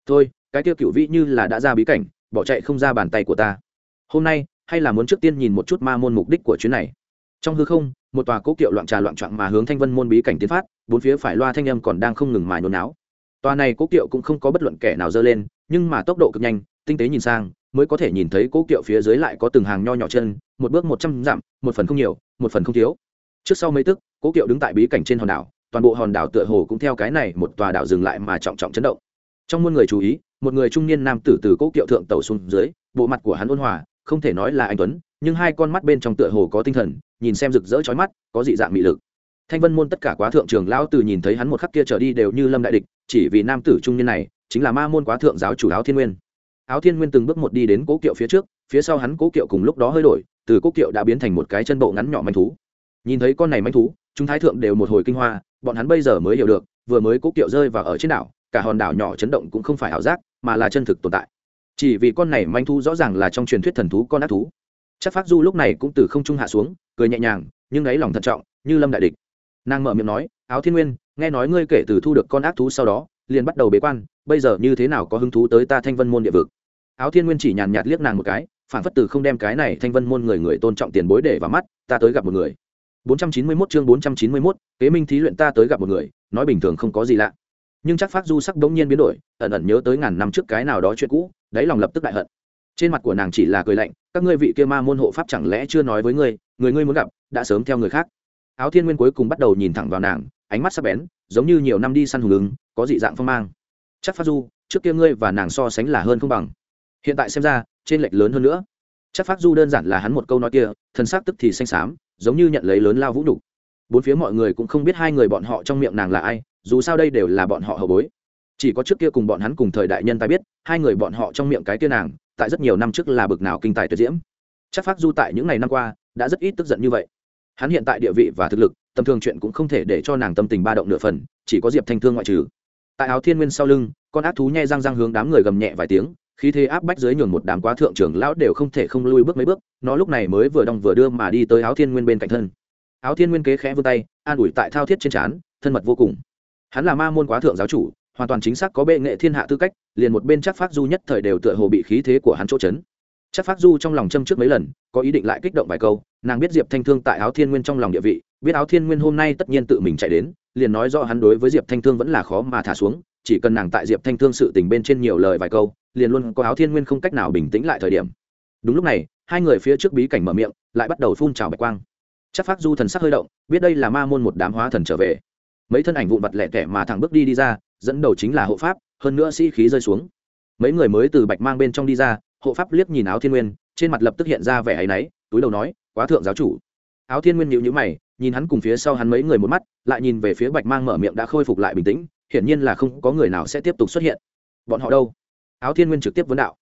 Thôi, cái kia cựu vĩ như là đã ra bí cảnh, bỏ chạy không ra bàn tay của ta. Hôm nay hay là muốn trước tiên nhìn một chút ma môn mục đích của chuyến này? Trong hư không, một tòa cố kiệu loạn trà loạn trạng mà hướng thanh vân môn bí cảnh tiến phát, bốn phía phải loa thanh âm còn đang không ngừng mà nhốn náo tòa này cố kiệu cũng không có bất luận kẻ nào dơ lên, nhưng mà tốc độ cực nhanh, tinh tế nhìn sang, mới có thể nhìn thấy cố kiệu phía dưới lại có từng hàng nho nhỏ chân, một bước một trăm dặm, một phần không nhiều, một phần không thiếu. Trước sau mấy tức, cố kiệu đứng tại bí cảnh trên hòn đảo, toàn bộ hòn đảo tựa hồ cũng theo cái này một tòa đảo dừng lại mà trọng trọng chấn động. Trong muôn người chú ý, một người trung niên nam tử từ cố kiệu thượng tàu xuống dưới, bộ mặt của hắn ôn hòa không thể nói là anh tuấn, nhưng hai con mắt bên trong tựa hồ có tinh thần, nhìn xem rực rỡ chói mắt, có dị dạng mị lực. Thanh vân môn tất cả quá thượng trường lão từ nhìn thấy hắn một khắc kia trở đi đều như lâm đại địch, chỉ vì nam tử trung niên này, chính là ma môn quá thượng giáo chủ áo thiên nguyên. Áo thiên nguyên từng bước một đi đến cố kiệu phía trước, phía sau hắn cố kiệu cùng lúc đó hơi đổi, từ cố kiệu đã biến thành một cái chân bộ ngắn nhỏ manh thú. Nhìn thấy con này manh thú, chúng thái thượng đều một hồi kinh hoa, bọn hắn bây giờ mới hiểu được, vừa mới cố kiệu rơi vào ở trên đảo, cả hòn đảo nhỏ chấn động cũng không phải ảo giác, mà là chân thực tồn tại chỉ vì con này manh thú rõ ràng là trong truyền thuyết thần thú con ác thú. Chắc phát du lúc này cũng từ không trung hạ xuống cười nhẹ nhàng nhưng ấy lòng thận trọng như lâm đại địch. Nàng mở miệng nói áo thiên nguyên nghe nói ngươi kể từ thu được con ác thú sau đó liền bắt đầu bế quan bây giờ như thế nào có hứng thú tới ta thanh vân môn địa vực? Áo thiên nguyên chỉ nhàn nhạt liếc nàng một cái phản phất từ không đem cái này thanh vân môn người người tôn trọng tiền bối để vào mắt ta tới gặp một người. 491 chương 491, kế minh thí luyện ta tới gặp một người nói bình thường không có gì lạ. Nhưng chắc phát du sắc bỗng nhiên biến đổi ẩn ẩn nhớ tới ngàn năm trước cái nào đó chuyện cũ đáy lòng lập tức đại hận. Trên mặt của nàng chỉ là cười lạnh, các ngươi vị kia ma môn hộ pháp chẳng lẽ chưa nói với ngươi, người ngươi muốn gặp, đã sớm theo người khác. Áo thiên nguyên cuối cùng bắt đầu nhìn thẳng vào nàng, ánh mắt sắc bén, giống như nhiều năm đi săn hùng ứng, có dị dạng phong mang. Chắc phát du, trước kia ngươi và nàng so sánh là hơn không bằng. Hiện tại xem ra, trên lệch lớn hơn nữa. Chắc phát du đơn giản là hắn một câu nói kia, thân xác tức thì xanh xám, giống như nhận lấy lớn lao vũ nhục. Bốn phía mọi người cũng không biết hai người bọn họ trong miệng nàng là ai, dù sao đây đều là bọn họ hậu bối chỉ có trước kia cùng bọn hắn cùng thời đại nhân ta biết, hai người bọn họ trong miệng cái kia nàng, tại rất nhiều năm trước là bực nào kinh tài tuyệt diễm. Chắc phát du tại những ngày năm qua, đã rất ít tức giận như vậy. Hắn hiện tại địa vị và thực lực, tầm thường chuyện cũng không thể để cho nàng tâm tình ba động nửa phần, chỉ có diệp thanh thương ngoại trừ. Tại áo thiên nguyên sau lưng, con ác thú nhai răng răng hướng đám người gầm nhẹ vài tiếng khi thế áp bách dưới nhường một đám quá thượng trưởng lão đều không thể không lui bước mấy bước, nó lúc này mới vừa đong vừa đưa mà đi tới áo thiên nguyên bên cạnh thân. Áo thiên nguyên kế khẽ vươn tay, an ủi tại thao thiết trên trán, thân mật vô cùng. Hắn là ma môn quá thượng giáo chủ hoàn toàn chính xác có bệ nghệ thiên hạ tư cách, liền một bên chắc phát du nhất thời đều tựa hồ bị khí thế của hắn chỗ chấn. Chắc phát du trong lòng châm trước mấy lần, có ý định lại kích động vài câu, nàng biết diệp thanh thương tại áo thiên nguyên trong lòng địa vị, biết áo thiên nguyên hôm nay tất nhiên tự mình chạy đến, liền nói do hắn đối với diệp thanh thương vẫn là khó mà thả xuống, chỉ cần nàng tại diệp thanh thương sự tình bên trên nhiều lời vài câu, liền luôn có áo thiên nguyên không cách nào bình tĩnh lại thời điểm. Đúng lúc này, hai người phía trước bí cảnh mở miệng, lại bắt đầu phun trào bạch quang. Chắc phát du thần sắc hơi động, biết đây là ma môn một đám hóa thần trở về. Mấy thân ảnh vụn vặt lẹ tẻ mà thẳng bước đi đi ra dẫn đầu chính là hộ pháp, hơn nữa sĩ khí rơi xuống. Mấy người mới từ bạch mang bên trong đi ra, hộ pháp liếc nhìn áo thiên nguyên, trên mặt lập tức hiện ra vẻ áy náy, túi đầu nói, quá thượng giáo chủ. Áo thiên nguyên nhịu nhữ mày, nhìn hắn cùng phía sau hắn mấy người một mắt, lại nhìn về phía bạch mang mở miệng đã khôi phục lại bình tĩnh, hiển nhiên là không có người nào sẽ tiếp tục xuất hiện. Bọn họ đâu? Áo thiên nguyên trực tiếp vấn đạo.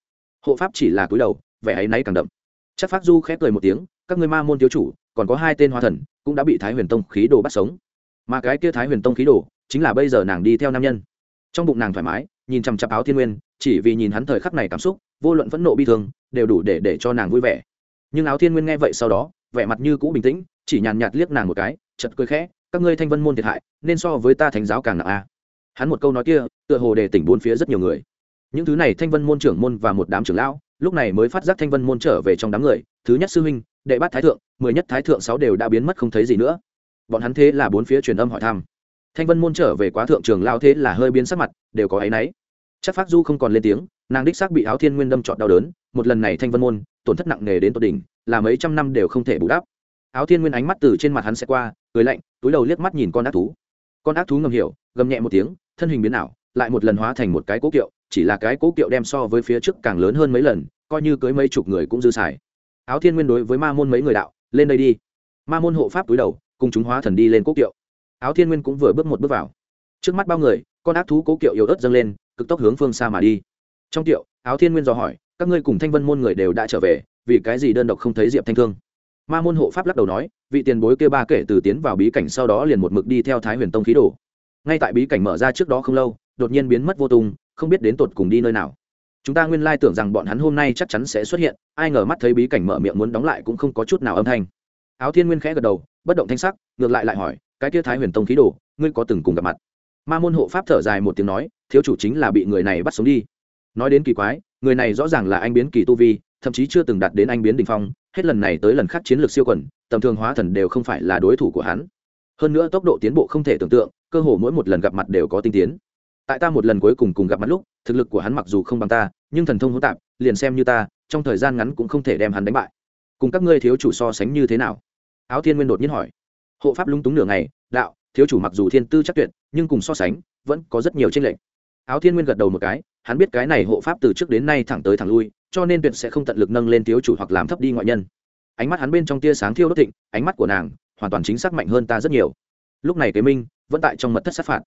Hộ pháp chỉ là cúi đầu, vẻ áy náy càng đậm. Chắc phát du khép cười một tiếng, các ngươi ma môn thiếu chủ, còn có hai tên hoa thần, cũng đã bị thái huyền tông khí đồ bắt sống. Mà cái kia thái huyền tông khí đồ chính là bây giờ nàng đi theo nam nhân. Trong bụng nàng thoải mái, nhìn chằm chặp áo thiên nguyên, chỉ vì nhìn hắn thời khắc này cảm xúc, vô luận phẫn nộ bi thương, đều đủ để để cho nàng vui vẻ. Nhưng áo thiên nguyên nghe vậy sau đó, vẻ mặt như cũ bình tĩnh, chỉ nhàn nhạt liếc nàng một cái chật cười khẽ, các ngươi thanh vân môn thiệt hại, nên so với ta thánh giáo càng nặng a. Hắn một câu nói kia, tựa hồ để tỉnh bốn phía rất nhiều người. Những thứ này thanh vân môn trưởng môn và một đám trưởng lão, lúc này mới phát giác thanh vân môn trở về trong đám người, thứ nhất sư huynh, đệ bát thái thượng, mười nhất thái thượng sáu đều đã biến mất không thấy gì nữa. Bọn hắn thế là bốn phía truyền âm hỏi thăm thanh vân môn trở về quá thượng trường lao thế là hơi biến sắc mặt, đều có áy náy. Chắc phát du không còn lên tiếng, nàng đích xác bị áo thiên nguyên đâm trọt đau đớn, một lần này thanh vân môn, tổn thất nặng nề đến tột đỉnh, là mấy trăm năm đều không thể bù đắp. Áo thiên nguyên ánh mắt từ trên mặt hắn sẽ qua, cười lạnh, túi đầu liếc mắt nhìn con ác thú. Con ác thú ngầm hiểu, gầm nhẹ một tiếng, thân hình biến ảo, lại một lần hóa thành một cái cố kiệu, chỉ là cái cố kiệu đem so với phía trước càng lớn hơn mấy lần, coi như cưới mấy chục người cũng dư xài. Áo thiên nguyên đối với ma môn mấy người đạo, lên đây đi. Ma môn hộ pháp túi đầu, cùng chúng hóa thần đi lên cố kiệu áo thiên nguyên cũng vừa bước một bước vào. Trước mắt bao người, con ác thú cố kiệu yếu ớt dâng lên, cực tốc hướng phương xa mà đi. Trong kiệu, áo thiên nguyên dò hỏi, các ngươi cùng thanh vân môn người đều đã trở về, vì cái gì đơn độc không thấy diệp thanh thương? Ma môn hộ pháp lắc đầu nói, vị tiền bối kêu ba kể từ tiến vào bí cảnh sau đó liền một mực đi theo thái huyền tông khí đồ. Ngay tại bí cảnh mở ra trước đó không lâu, đột nhiên biến mất vô tung, không biết đến tột cùng đi nơi nào. Chúng ta nguyên lai tưởng rằng bọn hắn hôm nay chắc chắn sẽ xuất hiện, ai ngờ mắt thấy bí cảnh mở miệng muốn đóng lại cũng không có chút nào âm thanh. Áo thiên nguyên khẽ gật đầu, bất động thanh sắc, ngược lại lại hỏi cái kia thái huyền tông khí đồ, ngươi có từng cùng gặp mặt? Ma môn hộ pháp thở dài một tiếng nói, thiếu chủ chính là bị người này bắt sống đi. Nói đến kỳ quái, người này rõ ràng là anh biến kỳ tu vi, thậm chí chưa từng đạt đến anh biến đình phong, hết lần này tới lần khác chiến lược siêu quần, tầm thường hóa thần đều không phải là đối thủ của hắn. Hơn nữa tốc độ tiến bộ không thể tưởng tượng, cơ hồ mỗi một lần gặp mặt đều có tinh tiến. Tại ta một lần cuối cùng cùng gặp mặt lúc, thực lực của hắn mặc dù không bằng ta, nhưng thần thông hỗn tạp, liền xem như ta, trong thời gian ngắn cũng không thể đem hắn đánh bại. Cùng các ngươi thiếu chủ so sánh như thế nào? Áo thiên nguyên đột nhiên hỏi hộ pháp lung túng nửa ngày, đạo, thiếu chủ mặc dù thiên tư chắc tuyệt, nhưng cùng so sánh, vẫn có rất nhiều tranh lệch. Áo thiên nguyên gật đầu một cái, hắn biết cái này hộ pháp từ trước đến nay thẳng tới thẳng lui, cho nên tuyệt sẽ không tận lực nâng lên thiếu chủ hoặc làm thấp đi ngoại nhân. Ánh mắt hắn bên trong tia sáng thiêu đốt thịnh, ánh mắt của nàng hoàn toàn chính xác mạnh hơn ta rất nhiều. Lúc này kế minh vẫn tại trong mật thất sát phạt.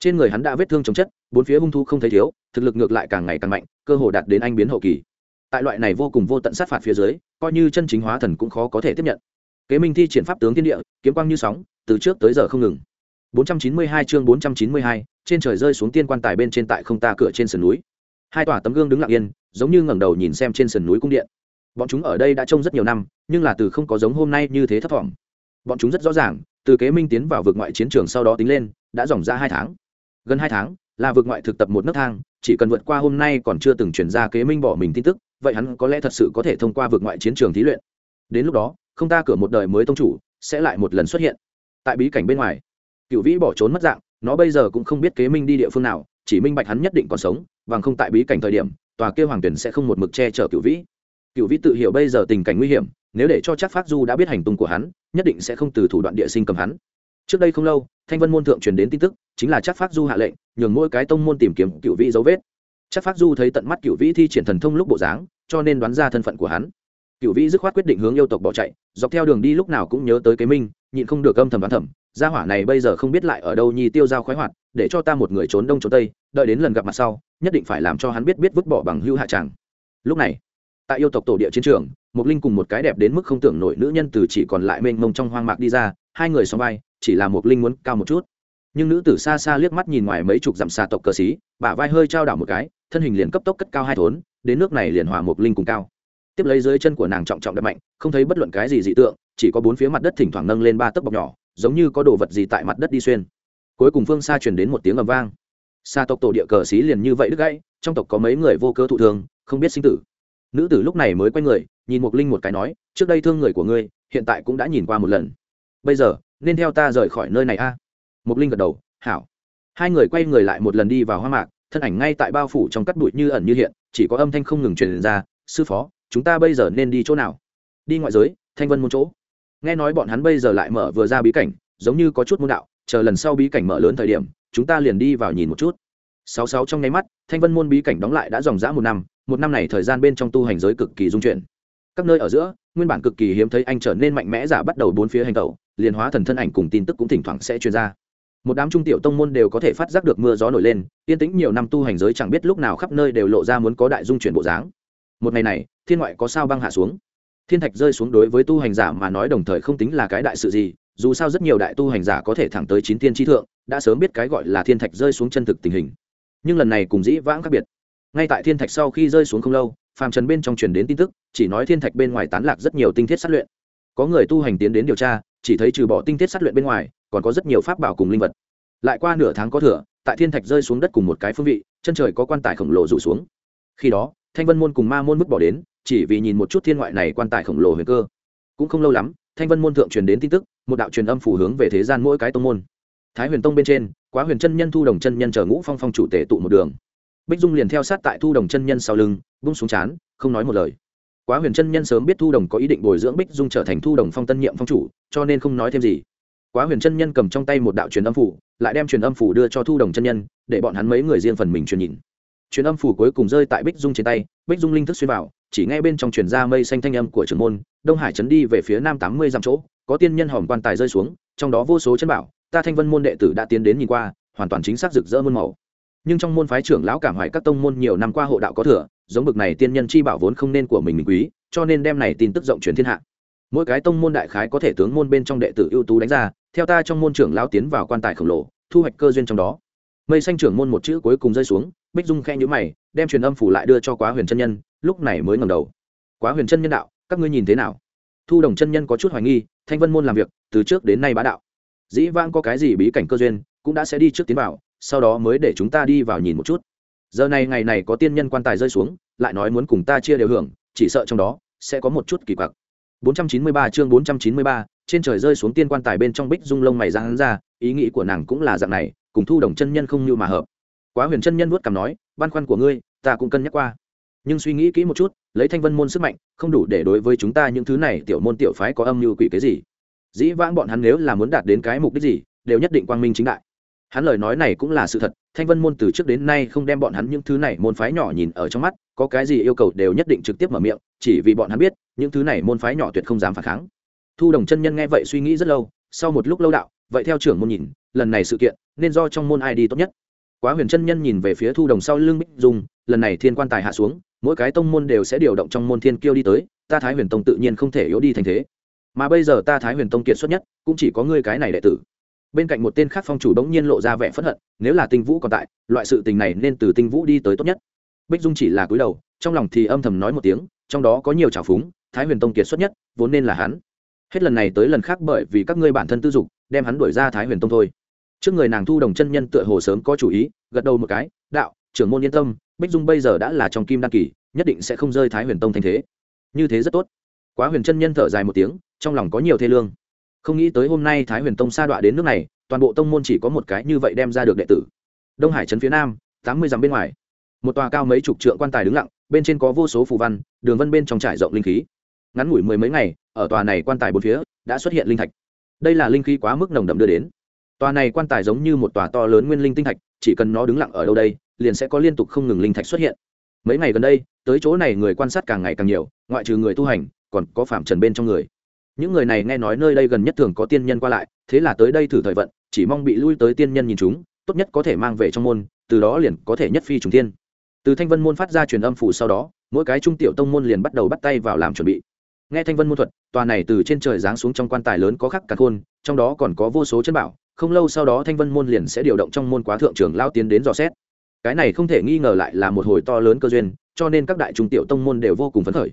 Trên người hắn đã vết thương chống chất, bốn phía hung thu không thấy thiếu, thực lực ngược lại càng ngày càng mạnh, cơ hồ đạt đến anh biến hậu kỳ. Tại loại này vô cùng vô tận sát phạt phía dưới, coi như chân chính hóa thần cũng khó có thể tiếp nhận kế minh thi triển pháp tướng thiên địa kiếm quang như sóng từ trước tới giờ không ngừng. 492 chương 492, trên trời rơi xuống tiên quan tài bên trên tại không ta cửa trên sườn núi. Hai tòa tấm gương đứng lặng yên giống như ngẩng đầu nhìn xem trên sườn núi cung điện. Bọn chúng ở đây đã trông rất nhiều năm nhưng là từ không có giống hôm nay như thế thấp thỏm. Bọn chúng rất rõ ràng từ kế minh tiến vào vực ngoại chiến trường sau đó tính lên đã dòng ra hai tháng. Gần hai tháng là vực ngoại thực tập một nấc thang chỉ cần vượt qua hôm nay còn chưa từng chuyển ra kế minh bỏ mình tin tức vậy hắn có lẽ thật sự có thể thông qua vực ngoại chiến trường thí luyện. Đến lúc đó không ta cửa một đời mới tông chủ, sẽ lại một lần xuất hiện. Tại bí cảnh bên ngoài cựu vĩ bỏ trốn mất dạng, nó bây giờ cũng không biết kế minh đi địa phương nào, chỉ minh bạch hắn nhất định còn sống, bằng không tại bí cảnh thời điểm, tòa kêu hoàng tuyển sẽ không một mực che chở cựu vĩ. Cựu vĩ tự hiểu bây giờ tình cảnh nguy hiểm, nếu để cho chắc phát du đã biết hành tung của hắn, nhất định sẽ không từ thủ đoạn địa sinh cầm hắn. Trước đây không lâu, thanh vân môn thượng truyền đến tin tức, chính là chắc phát du hạ lệnh, nhường mỗi cái tông môn tìm kiếm cựu vĩ dấu vết. Chắc phát du thấy tận mắt cựu vĩ thi triển thần thông lúc bộ dáng, cho nên đoán ra thân phận của hắn cựu vĩ dứt khoát quyết định hướng yêu tộc bỏ chạy, dọc theo đường đi lúc nào cũng nhớ tới cái minh, nhịn không được âm thầm đoán thầm, gia hỏa này bây giờ không biết lại ở đâu nhi tiêu dao khoái hoạt, để cho ta một người trốn đông trốn tây, đợi đến lần gặp mặt sau, nhất định phải làm cho hắn biết biết vứt bỏ bằng hưu hạ tràng lúc này, tại yêu tộc tổ địa chiến trường một linh cùng một cái đẹp đến mức không tưởng nổi nữ nhân từ chỉ còn lại mênh mông trong hoang mạc đi ra, hai người xóm vai, chỉ là một linh muốn cao một chút. Nhưng nữ tử xa xa liếc mắt nhìn ngoài mấy chục dặm xa tộc cờ xí, bả vai hơi trao đảo một cái, thân hình liền cấp tốc cất cao hai thốn, đến nước này liền hòa một linh cùng cao tiếp lấy dưới chân của nàng trọng trọng đập mạnh, không thấy bất luận cái gì dị tượng, chỉ có bốn phía mặt đất thỉnh thoảng nâng lên ba tấc bọc nhỏ, giống như có đồ vật gì tại mặt đất đi xuyên. Cuối cùng phương xa truyền đến một tiếng ầm vang. Xa tộc tổ địa cờ xí liền như vậy đứt gãy, trong tộc có mấy người vô cơ thụ thường không biết sinh tử. Nữ tử lúc này mới quay người, nhìn mục linh một cái nói, trước đây thương người của ngươi, hiện tại cũng đã nhìn qua một lần. Bây giờ, nên theo ta rời khỏi nơi này a. À? linh gật đầu, hảo. Hai người quay người lại một lần đi vào hoa mạc, thân ảnh ngay tại bao phủ trong cắt bụi như ẩn như hiện, chỉ có âm thanh không ngừng truyền ra, sư phó chúng ta bây giờ nên đi chỗ nào? Đi ngoại giới, thanh vân môn chỗ. Nghe nói bọn hắn bây giờ lại mở vừa ra bí cảnh, giống như có chút môn đạo, chờ lần sau bí cảnh mở lớn thời điểm, chúng ta liền đi vào nhìn một chút. Sáu sáu trong nháy mắt, thanh vân môn bí cảnh đóng lại đã dòng dã một năm một năm này thời gian bên trong tu hành giới cực kỳ dung chuyển. Các nơi ở giữa, nguyên bản cực kỳ hiếm thấy anh trở nên mạnh mẽ giả bắt đầu bốn phía hành tẩu, liền hóa thần thân ảnh cùng tin tức cũng thỉnh thoảng sẽ truyền ra. Một đám trung tiểu tông môn đều có thể phát giác được mưa gió nổi lên, yên tĩnh nhiều năm tu hành giới chẳng biết lúc nào khắp nơi đều lộ ra muốn có đại dung chuyển bộ dáng một ngày này, thiên ngoại có sao băng hạ xuống. Thiên thạch rơi xuống đối với tu hành giả mà nói đồng thời không tính là cái đại sự gì, dù sao rất nhiều đại tu hành giả có thể thẳng tới chín tiên tri thượng, đã sớm biết cái gọi là thiên thạch rơi xuống chân thực tình hình. Nhưng lần này cùng dĩ vãng khác biệt. Ngay tại thiên thạch sau khi rơi xuống không lâu, phàm trần bên trong truyền đến tin tức, chỉ nói thiên thạch bên ngoài tán lạc rất nhiều tinh thiết sát luyện. Có người tu hành tiến đến điều tra, chỉ thấy trừ bỏ tinh thiết sát luyện bên ngoài, còn có rất nhiều pháp bảo cùng linh vật. Lại qua nửa tháng có thừa, tại thiên thạch rơi xuống đất cùng một cái phương vị, chân trời có quan tài khổng lồ rủ xuống. Khi đó thanh vân môn cùng ma môn mức bỏ đến, chỉ vì nhìn một chút thiên ngoại này quan tài khổng lồ huyền cơ. Cũng không lâu lắm, thanh vân môn thượng truyền đến tin tức, một đạo truyền âm phủ hướng về thế gian mỗi cái tông môn. Thái huyền tông bên trên, quá huyền chân nhân thu đồng chân nhân chờ ngũ phong phong chủ tể tụ một đường. Bích dung liền theo sát tại thu đồng chân nhân sau lưng bung xuống chán, không nói một lời. Quá huyền chân nhân sớm biết thu đồng có ý định bồi dưỡng bích dung trở thành thu đồng phong tân nhiệm phong chủ, cho nên không nói thêm gì. Quá huyền chân nhân cầm trong tay một đạo truyền âm phủ, lại đem truyền âm phủ đưa cho thu đồng chân nhân, để bọn hắn mấy người riêng phần mình truyền nhìn truyền âm phủ cuối cùng rơi tại bích dung trên tay, bích dung linh thức xuyên vào, chỉ nghe bên trong truyền ra mây xanh thanh âm của trưởng môn, đông hải trấn đi về phía nam tám mươi dặm chỗ, có tiên nhân hòm quan tài rơi xuống, trong đó vô số chân bảo, ta thanh vân môn đệ tử đã tiến đến nhìn qua, hoàn toàn chính xác rực rỡ muôn màu. Nhưng trong môn phái trưởng lão cảm hoài các tông môn nhiều năm qua hộ đạo có thừa, giống bực này tiên nhân chi bảo vốn không nên của mình mình quý, cho nên đem này tin tức rộng truyền thiên hạ. Mỗi cái tông môn đại khái có thể tướng môn bên trong đệ tử ưu tú đánh ra, theo ta trong môn trưởng lão tiến vào quan tài khổng lồ, thu hoạch cơ duyên trong đó. Mây xanh trưởng môn một chữ cuối cùng rơi xuống bích dung khe nhữ mày đem truyền âm phủ lại đưa cho quá huyền chân nhân lúc này mới ngầm đầu. Quá huyền chân nhân đạo các ngươi nhìn thế nào? Thu đồng chân nhân có chút hoài nghi thanh vân môn làm việc từ trước đến nay bá đạo. Dĩ vãng có cái gì bí cảnh cơ duyên cũng đã sẽ đi trước tiến vào sau đó mới để chúng ta đi vào nhìn một chút. Giờ này ngày này có tiên nhân quan tài rơi xuống lại nói muốn cùng ta chia đều hưởng chỉ sợ trong đó sẽ có một chút kỳ quặc. 493 chương 493, trên trời rơi xuống tiên quan tài bên trong bích dung lông mày giãn ra ý nghĩ của nàng cũng là dạng này cùng thu đồng chân nhân không như mà hợp quá huyền chân nhân vuốt cằm nói băn khoăn của ngươi, ta cũng cân nhắc qua. Nhưng suy nghĩ kỹ một chút, lấy thanh vân môn sức mạnh, không đủ để đối với chúng ta những thứ này tiểu môn tiểu phái có âm mưu quỷ cái gì. Dĩ vãng bọn hắn nếu là muốn đạt đến cái mục đích gì, đều nhất định quang minh chính đại. Hắn lời nói này cũng là sự thật, thanh vân môn từ trước đến nay không đem bọn hắn những thứ này môn phái nhỏ nhìn ở trong mắt, có cái gì yêu cầu đều nhất định trực tiếp mở miệng, chỉ vì bọn hắn biết, những thứ này môn phái nhỏ tuyệt không dám phản kháng. Thu đồng chân nhân nghe vậy suy nghĩ rất lâu, sau một lúc lâu đạo, vậy theo trưởng môn nhìn, lần này sự kiện, nên do trong môn ai đi tốt nhất? Quá huyền chân nhân nhìn về phía thu đồng sau lưng bích dung, lần này thiên quan tài hạ xuống, mỗi cái tông môn đều sẽ điều động trong môn thiên kiêu đi tới, ta thái huyền tông tự nhiên không thể yếu đi thành thế. Mà bây giờ ta thái huyền tông kiệt xuất nhất, cũng chỉ có ngươi cái này đệ tử. Bên cạnh một tên khác phong chủ đống nhiên lộ ra vẻ phẫn hận, nếu là tinh vũ còn tại, loại sự tình này nên từ tinh vũ đi tới tốt nhất. Bích dung chỉ là cúi đầu, trong lòng thì âm thầm nói một tiếng, trong đó có nhiều trào phúng, thái huyền tông kiệt xuất nhất, vốn nên là hắn. Hết lần này tới lần khác bởi vì các ngươi bản thân tư dục, đem hắn đuổi ra thái huyền tông thôi trước người nàng thu đồng chân nhân tựa hồ sớm có chủ ý, gật đầu một cái, đạo, trưởng môn yên tâm, bích dung bây giờ đã là trong kim đan kỳ, nhất định sẽ không rơi thái huyền tông thành thế. Như thế rất tốt. Quá huyền chân nhân thở dài một tiếng, trong lòng có nhiều thê lương. Không nghĩ tới hôm nay thái huyền tông sa đọa đến nước này, toàn bộ tông môn chỉ có một cái như vậy đem ra được đệ tử. Đông hải trấn phía nam, tám mươi dặm bên ngoài. Một tòa cao mấy chục trượng quan tài đứng lặng, bên trên có vô số phù văn, đường vân bên trong trải rộng linh khí. Ngắn ngủi mười mấy ngày, ở tòa này quan tài bốn phía, đã xuất hiện linh thạch. Đây là linh khí quá mức nồng đậm đưa đến tòa này quan tài giống như một tòa to lớn nguyên linh tinh thạch, chỉ cần nó đứng lặng ở đâu đây, liền sẽ có liên tục không ngừng linh thạch xuất hiện. Mấy ngày gần đây, tới chỗ này người quan sát càng ngày càng nhiều, ngoại trừ người tu hành, còn có phạm trần bên trong người. Những người này nghe nói nơi đây gần nhất thường có tiên nhân qua lại, thế là tới đây thử thời vận, chỉ mong bị lui tới tiên nhân nhìn chúng, tốt nhất có thể mang về trong môn, từ đó liền có thể nhất phi trùng tiên từ thanh vân môn phát ra truyền âm phủ sau đó, mỗi cái trung tiểu tông môn liền bắt đầu bắt tay vào làm chuẩn bị. Nghe thanh vân môn thuật, tòa này từ trên trời giáng xuống trong quan tài lớn có khắc cả khôn, trong đó còn có vô số chân bảo không lâu sau đó thanh vân môn liền sẽ điều động trong môn quá thượng trưởng lao tiến đến dò xét. Cái này không thể nghi ngờ lại là một hồi to lớn cơ duyên, cho nên các đại trung tiểu tông môn đều vô cùng phấn khởi.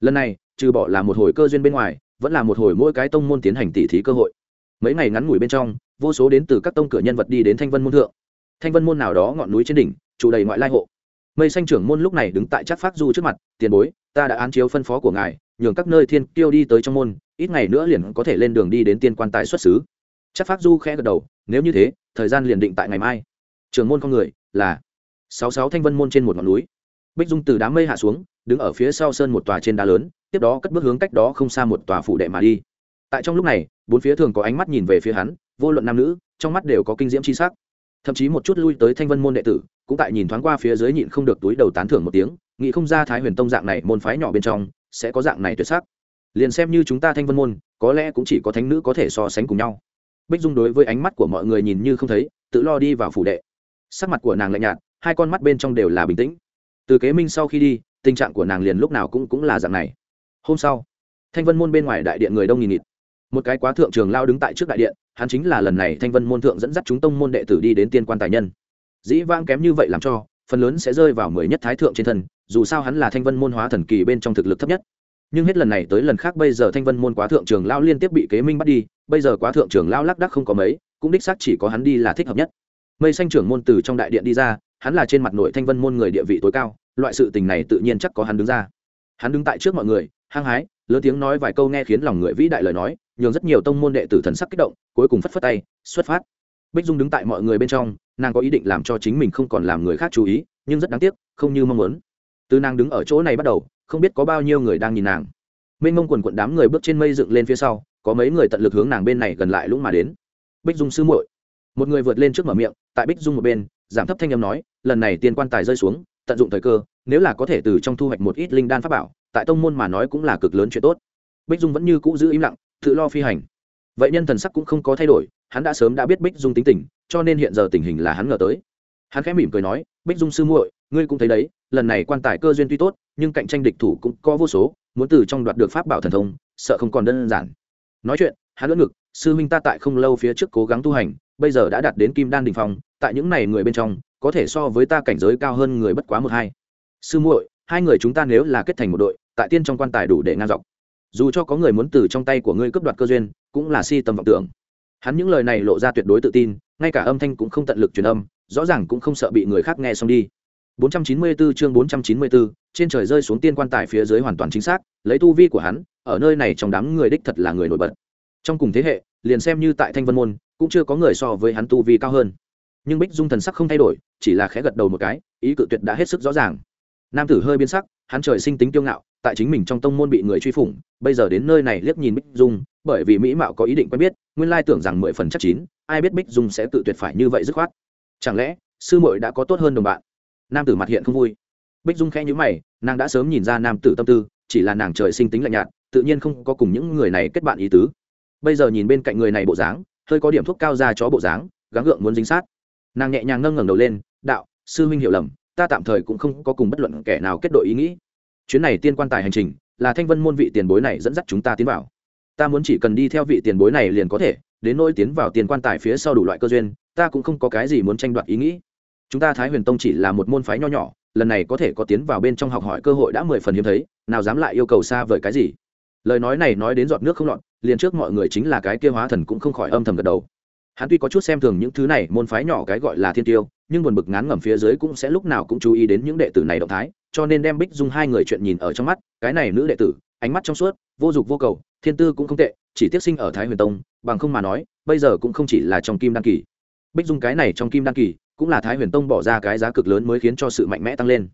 Lần này, trừ bỏ là một hồi cơ duyên bên ngoài, vẫn là một hồi mỗi cái tông môn tiến hành tỉ thí cơ hội. Mấy ngày ngắn ngủi bên trong, vô số đến từ các tông cửa nhân vật đi đến thanh vân môn thượng. Thanh vân môn nào đó ngọn núi trên đỉnh trụ đầy ngoại lai hộ. Mây xanh trưởng môn lúc này đứng tại chắc phát du trước mặt, tiền bối, ta đã án chiếu phân phó của ngài, nhường các nơi thiên tiêu đi tới trong môn, ít ngày nữa liền có thể lên đường đi đến tiên quan tài xuất xứ chắc phát du khẽ gật đầu, nếu như thế, thời gian liền định tại ngày mai. Trường môn con người là sáu sáu thanh vân môn trên một ngọn núi. Bích dung từ đám mây hạ xuống, đứng ở phía sau sơn một tòa trên đá lớn, tiếp đó cất bước hướng cách đó không xa một tòa phủ đệ mà đi. Tại trong lúc này, bốn phía thường có ánh mắt nhìn về phía hắn, vô luận nam nữ, trong mắt đều có kinh diễm c h i s ắ c thậm chí một chút lui tới thanh vân môn đệ tử, cũng tại nhìn thoáng qua phía dưới nhịn không được túi đầu tán thưởng một tiếng, nghĩ không ra thái huyền tông dạng này môn phái nhỏ bên trong, sẽ có dạng này tuyệt sắc. Liền xem như chúng ta thanh vân môn, có lẽ cũng chỉ có thánh nữ có thể so sánh cùng nhau bích dung đối với ánh mắt của mọi người nhìn như không thấy, tự lo đi vào phủ đệ. Sắc mặt của nàng lạnh nhạt, hai con mắt bên trong đều là bình tĩnh. Từ kế minh sau khi đi, tình trạng của nàng liền lúc nào cũng cũng là dạng này. Hôm sau, thanh vân môn bên ngoài đại điện người đông nghìn nghịt. Một cái quá thượng trường lao đứng tại trước đại điện, hắn chính là lần này thanh vân môn thượng dẫn dắt chúng tông môn đệ tử đi đến tiên quan tài nhân. Dĩ vãng kém như vậy làm cho, phần lớn sẽ rơi vào mười nhất thái thượng trên thân, dù sao hắn là thanh vân môn hóa thần kỳ bên trong thực lực thấp nhất nhưng hết lần này tới lần khác bây giờ thanh vân môn quá thượng trường lao liên tiếp bị kế minh bắt đi, bây giờ quá thượng trường lao lác đắc không có mấy, cũng đích xác chỉ có hắn đi là thích hợp nhất. Mây xanh trưởng môn từ trong đại điện đi ra, hắn là trên mặt nội thanh vân môn người địa vị tối cao, loại sự tình này tự nhiên chắc có hắn đứng ra. Hắn đứng tại trước mọi người, hăng hái, lớn tiếng nói vài câu nghe khiến lòng người vĩ đại lời nói, nhường rất nhiều tông môn đệ tử thần sắc kích động, cuối cùng phất phất tay, xuất phát. Bích dung đứng tại mọi người bên trong, nàng có ý định làm cho chính mình không còn làm người khác chú ý, nhưng rất đáng tiếc, không như mong muốn từ nàng đứng ở chỗ này bắt đầu, không biết có bao nhiêu người đang nhìn nàng. Mênh mông quần quận đám người bước trên mây dựng lên phía sau, có mấy người tận lực hướng nàng bên này gần lại lũng mà đến. Bích dung sư muội. Một người vượt lên trước mở miệng, tại bích dung một bên, giảm thấp thanh âm nói, lần này tiền quan tài rơi xuống, tận dụng thời cơ, nếu là có thể từ trong thu hoạch một ít linh đan pháp bảo, tại tông môn mà nói cũng là cực lớn chuyện tốt. Bích dung vẫn như cũ giữ im lặng, tự lo phi hành. Vậy nhân thần sắc cũng không có thay đổi, hắn đã sớm đã biết bích dung tính tình, cho nên hiện giờ tình hình là hắn ngờ tới. Hắn khẽ mỉm cười nói, bích dung sư muội, ngươi cũng thấy đấy lần này quan tài cơ duyên tuy tốt, nhưng cạnh tranh địch thủ cũng có vô số, muốn từ trong đoạt được pháp bảo thần thông, sợ không còn đơn giản. Nói chuyện, hắn lưỡng ngực, sư huynh ta tại không lâu phía trước cố gắng tu hành, bây giờ đã đạt đến kim đan đình phong, tại những này người bên trong, có thể so với ta cảnh giới cao hơn người bất quá một hai. Sư muội, hai người chúng ta nếu là kết thành một đội, tại tiên trong quan tài đủ để ngang dọc. Dù cho có người muốn từ trong tay của ngươi cướp đoạt cơ duyên, cũng là si tầm vọng tưởng. Hắn những lời này lộ ra tuyệt đối tự tin, ngay cả âm thanh cũng không tận lực truyền âm, rõ ràng cũng không sợ bị người khác nghe xong đi. 494 chương 494, trên trời rơi xuống tiên quan tài phía dưới hoàn toàn chính xác lấy tu vi của hắn ở nơi này trong đám người đích thật là người nổi bật. Trong cùng thế hệ liền xem như tại thanh vân môn cũng chưa có người so với hắn tu vi cao hơn. Nhưng bích dung thần sắc không thay đổi chỉ là khẽ gật đầu một cái ý cự tuyệt đã hết sức rõ ràng. Nam tử hơi biến sắc hắn trời sinh tính kiêu ngạo tại chính mình trong tông môn bị người truy phủng bây giờ đến nơi này liếc nhìn bích dung bởi vì mỹ mạo có ý định quen biết nguyên lai tưởng rằng mười phần chắc chín ai biết bích dung sẽ tự tuyệt phải như vậy dứt khoát. Chẳng lẽ sư muội đã có tốt hơn đồng bạn? Nam tử mặt hiện không vui. Bích dung khẽ nhữ mày, nàng đã sớm nhìn ra nam tử tâm tư, chỉ là nàng trời sinh tính lạnh nhạt, tự nhiên không có cùng những người này kết bạn ý tứ. Bây giờ nhìn bên cạnh người này bộ dáng, hơi có điểm thuốc cao ra chó bộ dáng, gắng gượng muốn dính sát. Nàng nhẹ nhàng nâng ngẩng đầu lên, đạo, sư huynh hiểu lầm, ta tạm thời cũng không có cùng bất luận kẻ nào kết đội ý nghĩ. Chuyến này tiên quan tài hành trình, là thanh vân môn vị tiền bối này dẫn dắt chúng ta tiến vào. Ta muốn chỉ cần đi theo vị tiền bối này liền có thể, đến nỗi tiến vào tiền quan tài phía sau đủ loại cơ duyên, ta cũng không có cái gì muốn tranh đoạt ý nghĩ chúng ta thái huyền tông chỉ là một môn phái nho nhỏ, lần này có thể có tiến vào bên trong học hỏi cơ hội đã mười phần hiếm thấy, nào dám lại yêu cầu xa vời cái gì? Lời nói này nói đến giọt nước không lọt, liền trước mọi người chính là cái kia hóa thần cũng không khỏi âm thầm gật đầu. Hắn tuy có chút xem thường những thứ này, môn phái nhỏ cái gọi là thiên tiêu, nhưng buồn bực ngán ngẩm phía dưới cũng sẽ lúc nào cũng chú ý đến những đệ tử này động thái, cho nên đem bích dung hai người chuyện nhìn ở trong mắt, cái này nữ đệ tử, ánh mắt trong suốt, vô dục vô cầu, thiên tư cũng không tệ, chỉ tiếp sinh ở thái huyền tông, bằng không mà nói, bây giờ cũng không chỉ là trong kim đăng kỳ. Bích dung cái này trong kim đăng kỳ cũng là thái huyền tông bỏ ra cái giá cực lớn mới khiến cho sự mạnh mẽ tăng lên.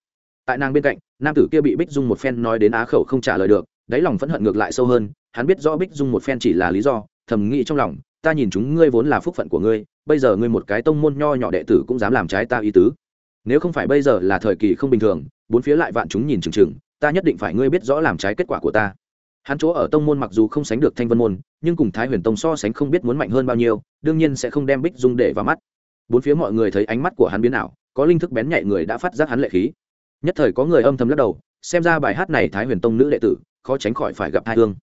Tại nàng bên cạnh, nam tử kia bị bích dung một phen nói đến á khẩu không trả lời được, đáy lòng phẫn hận ngược lại sâu hơn, hắn biết rõ bích dung một phen chỉ là lý do, thầm nghĩ trong lòng, ta nhìn chúng ngươi vốn là phúc phận của ngươi, bây giờ ngươi một cái tông môn nho nhỏ đệ tử cũng dám làm trái ta ý tứ. Nếu không phải bây giờ là thời kỳ không bình thường, bốn phía lại vạn chúng nhìn chừng chừng, ta nhất định phải ngươi biết rõ làm trái kết quả của ta. Hắn chỗ ở tông môn mặc dù không sánh được thanh vân môn, nhưng cùng thái huyền tông so sánh không biết muốn mạnh hơn bao nhiêu, đương nhiên sẽ không đem bích dung để vào mắt bốn phía mọi người thấy ánh mắt của hắn biến ảo, có linh thức bén nhạy người đã phát giác hắn lệ khí. Nhất thời có người âm thầm lắc đầu, xem ra bài hát này thái huyền tông nữ đệ tử, khó tránh khỏi phải gặp hai thương.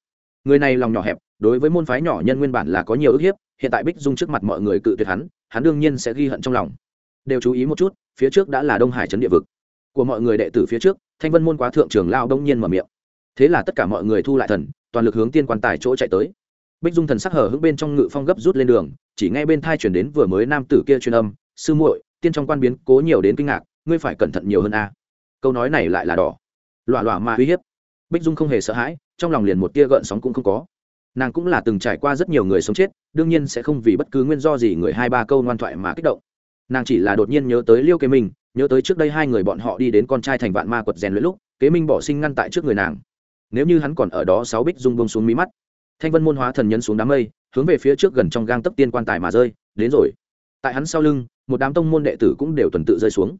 người này lòng nhỏ hẹp, đối với môn phái nhỏ nhân nguyên bản là có nhiều ức hiếp, hiện tại bích dung trước mặt mọi người cự tuyệt hắn hắn đương nhiên sẽ ghi hận trong lòng. Đều chú ý một chút, phía trước đã là đông hải trấn địa vực. Của mọi người đệ tử phía trước, thanh vân môn quá thượng trường lao đông nhiên mở miệng. Thế là tất cả mọi người thu lại thần, toàn lực hướng tiên quan tài chỗ chạy tới. Bích dung thần sắc hở hững bên trong ngự phong gấp rút lên đường chỉ nghe bên thai chuyển đến vừa mới nam tử kia truyền âm, sư muội, tiên trong quan biến cố nhiều đến kinh ngạc, ngươi phải cẩn thận nhiều hơn a. Câu nói này lại là đỏ. Loạ loạ mà uy hiếp. Bích dung không hề sợ hãi, trong lòng liền một tia gợn sóng cũng không có. Nàng cũng là từng trải qua rất nhiều người sống chết, đương nhiên sẽ không vì bất cứ nguyên do gì người hai ba câu ngoan thoại mà kích động. Nàng chỉ là đột nhiên nhớ tới liêu kế minh, nhớ tới trước đây hai người bọn họ đi đến con trai thành vạn ma quật rèn luyện lúc, kế minh bỏ sinh ngăn tại trước người nàng. Nếu như hắn còn ở đó, sáu bích dung bông xuống mí mắt. Thanh vân môn hóa thần nhân xuống đám mây hướng về phía trước gần trong gang tấp tiên quan tài mà rơi, đến rồi. Tại hắn sau lưng, một đám tông môn đệ tử cũng đều tuần tự rơi xuống.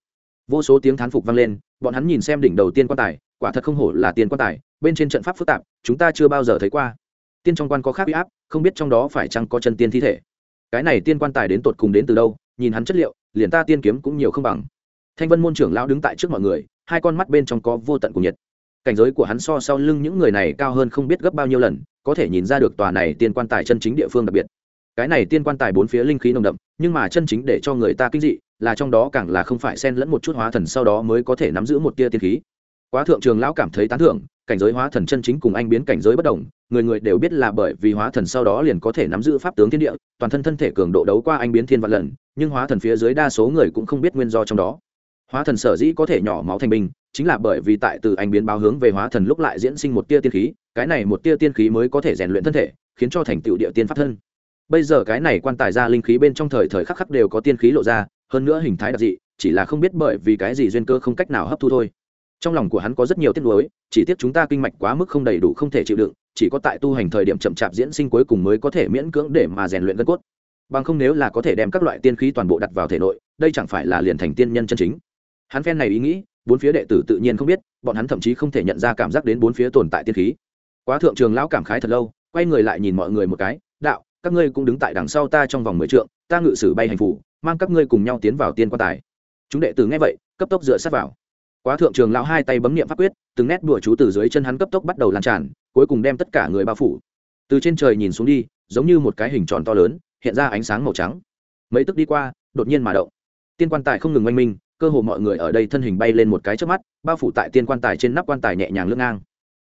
Vô số tiếng thán phục vang lên, bọn hắn nhìn xem đỉnh đầu tiên quan tài, quả thật không hổ là tiên quan tài, bên trên trận pháp phức tạp, chúng ta chưa bao giờ thấy qua. Tiên trong quan có khác huy áp, không biết trong đó phải chăng có chân tiên thi thể. Cái này tiên quan tài đến tột cùng đến từ đâu, nhìn hắn chất liệu, liền ta tiên kiếm cũng nhiều không bằng. Thanh vân môn trưởng lão đứng tại trước mọi người, hai con mắt bên trong có vô tận cùng nhiệt. Cảnh giới của hắn so sau lưng những người này cao hơn không biết gấp bao nhiêu lần có thể nhìn ra được tòa này tiên quan tài chân chính địa phương đặc biệt. Cái này tiên quan tài bốn phía linh khí nồng đậm, nhưng mà chân chính để cho người ta kinh dị, là trong đó càng là không phải xen lẫn một chút hóa thần sau đó mới có thể nắm giữ một tia tiên khí. Quá thượng trường lão cảm thấy tán thưởng, cảnh giới hóa thần chân chính cùng anh biến cảnh giới bất đồng, người người đều biết là bởi vì hóa thần sau đó liền có thể nắm giữ pháp tướng thiên địa, toàn thân thân thể cường độ đấu qua anh biến thiên vạn lần, nhưng hóa thần phía dưới đa số người cũng không biết nguyên do trong đó. Hóa thần sở dĩ có thể nhỏ máu thành binh chính là bởi vì tại từ anh biến báo hướng về hóa thần lúc lại diễn sinh một tia tiên khí, cái này một tia tiên khí mới có thể rèn luyện thân thể, khiến cho thành tựu địa tiên pháp thân. Bây giờ cái này quan tài ra linh khí bên trong thời thời khắc khắc đều có tiên khí lộ ra, hơn nữa hình thái đặc dị, chỉ là không biết bởi vì cái gì duyên cơ không cách nào hấp thu thôi. Trong lòng của hắn có rất nhiều tiếc nuối, chỉ tiếc chúng ta kinh mạch quá mức không đầy đủ không thể chịu đựng, chỉ có tại tu hành thời điểm chậm chạp diễn sinh cuối cùng mới có thể miễn cưỡng để mà rèn luyện gân cốt. Bằng không nếu là có thể đem các loại tiên khí toàn bộ đặt vào thể nội, đây chẳng phải là liền thành tiên nhân chân chính. Hắn phen này ý nghĩ bốn phía đệ tử tự nhiên không biết, bọn hắn thậm chí không thể nhận ra cảm giác đến bốn phía tồn tại tiên khí. Quá thượng trường lão cảm khái thật lâu, quay người lại nhìn mọi người một cái, đạo, các ngươi cũng đứng tại đằng sau ta trong vòng mười trượng, ta ngự sử bay hành phủ, mang các ngươi cùng nhau tiến vào tiên quan tài. Chúng đệ tử nghe vậy, cấp tốc dựa sát vào. Quá thượng trường lão hai tay bấm niệm pháp quyết, từng nét đùa chú từ dưới chân hắn cấp tốc bắt đầu lan tràn, cuối cùng đem tất cả người bao phủ. Từ trên trời nhìn xuống đi, giống như một cái hình tròn to lớn, hiện ra ánh sáng màu trắng. Mấy tức đi qua, đột nhiên mà động. Tiên quan tài không ngừng oanh minh cơ hồ mọi người ở đây thân hình bay lên một cái trước mắt bao phủ tại tiên quan tài trên nắp quan tài nhẹ nhàng lưng ngang.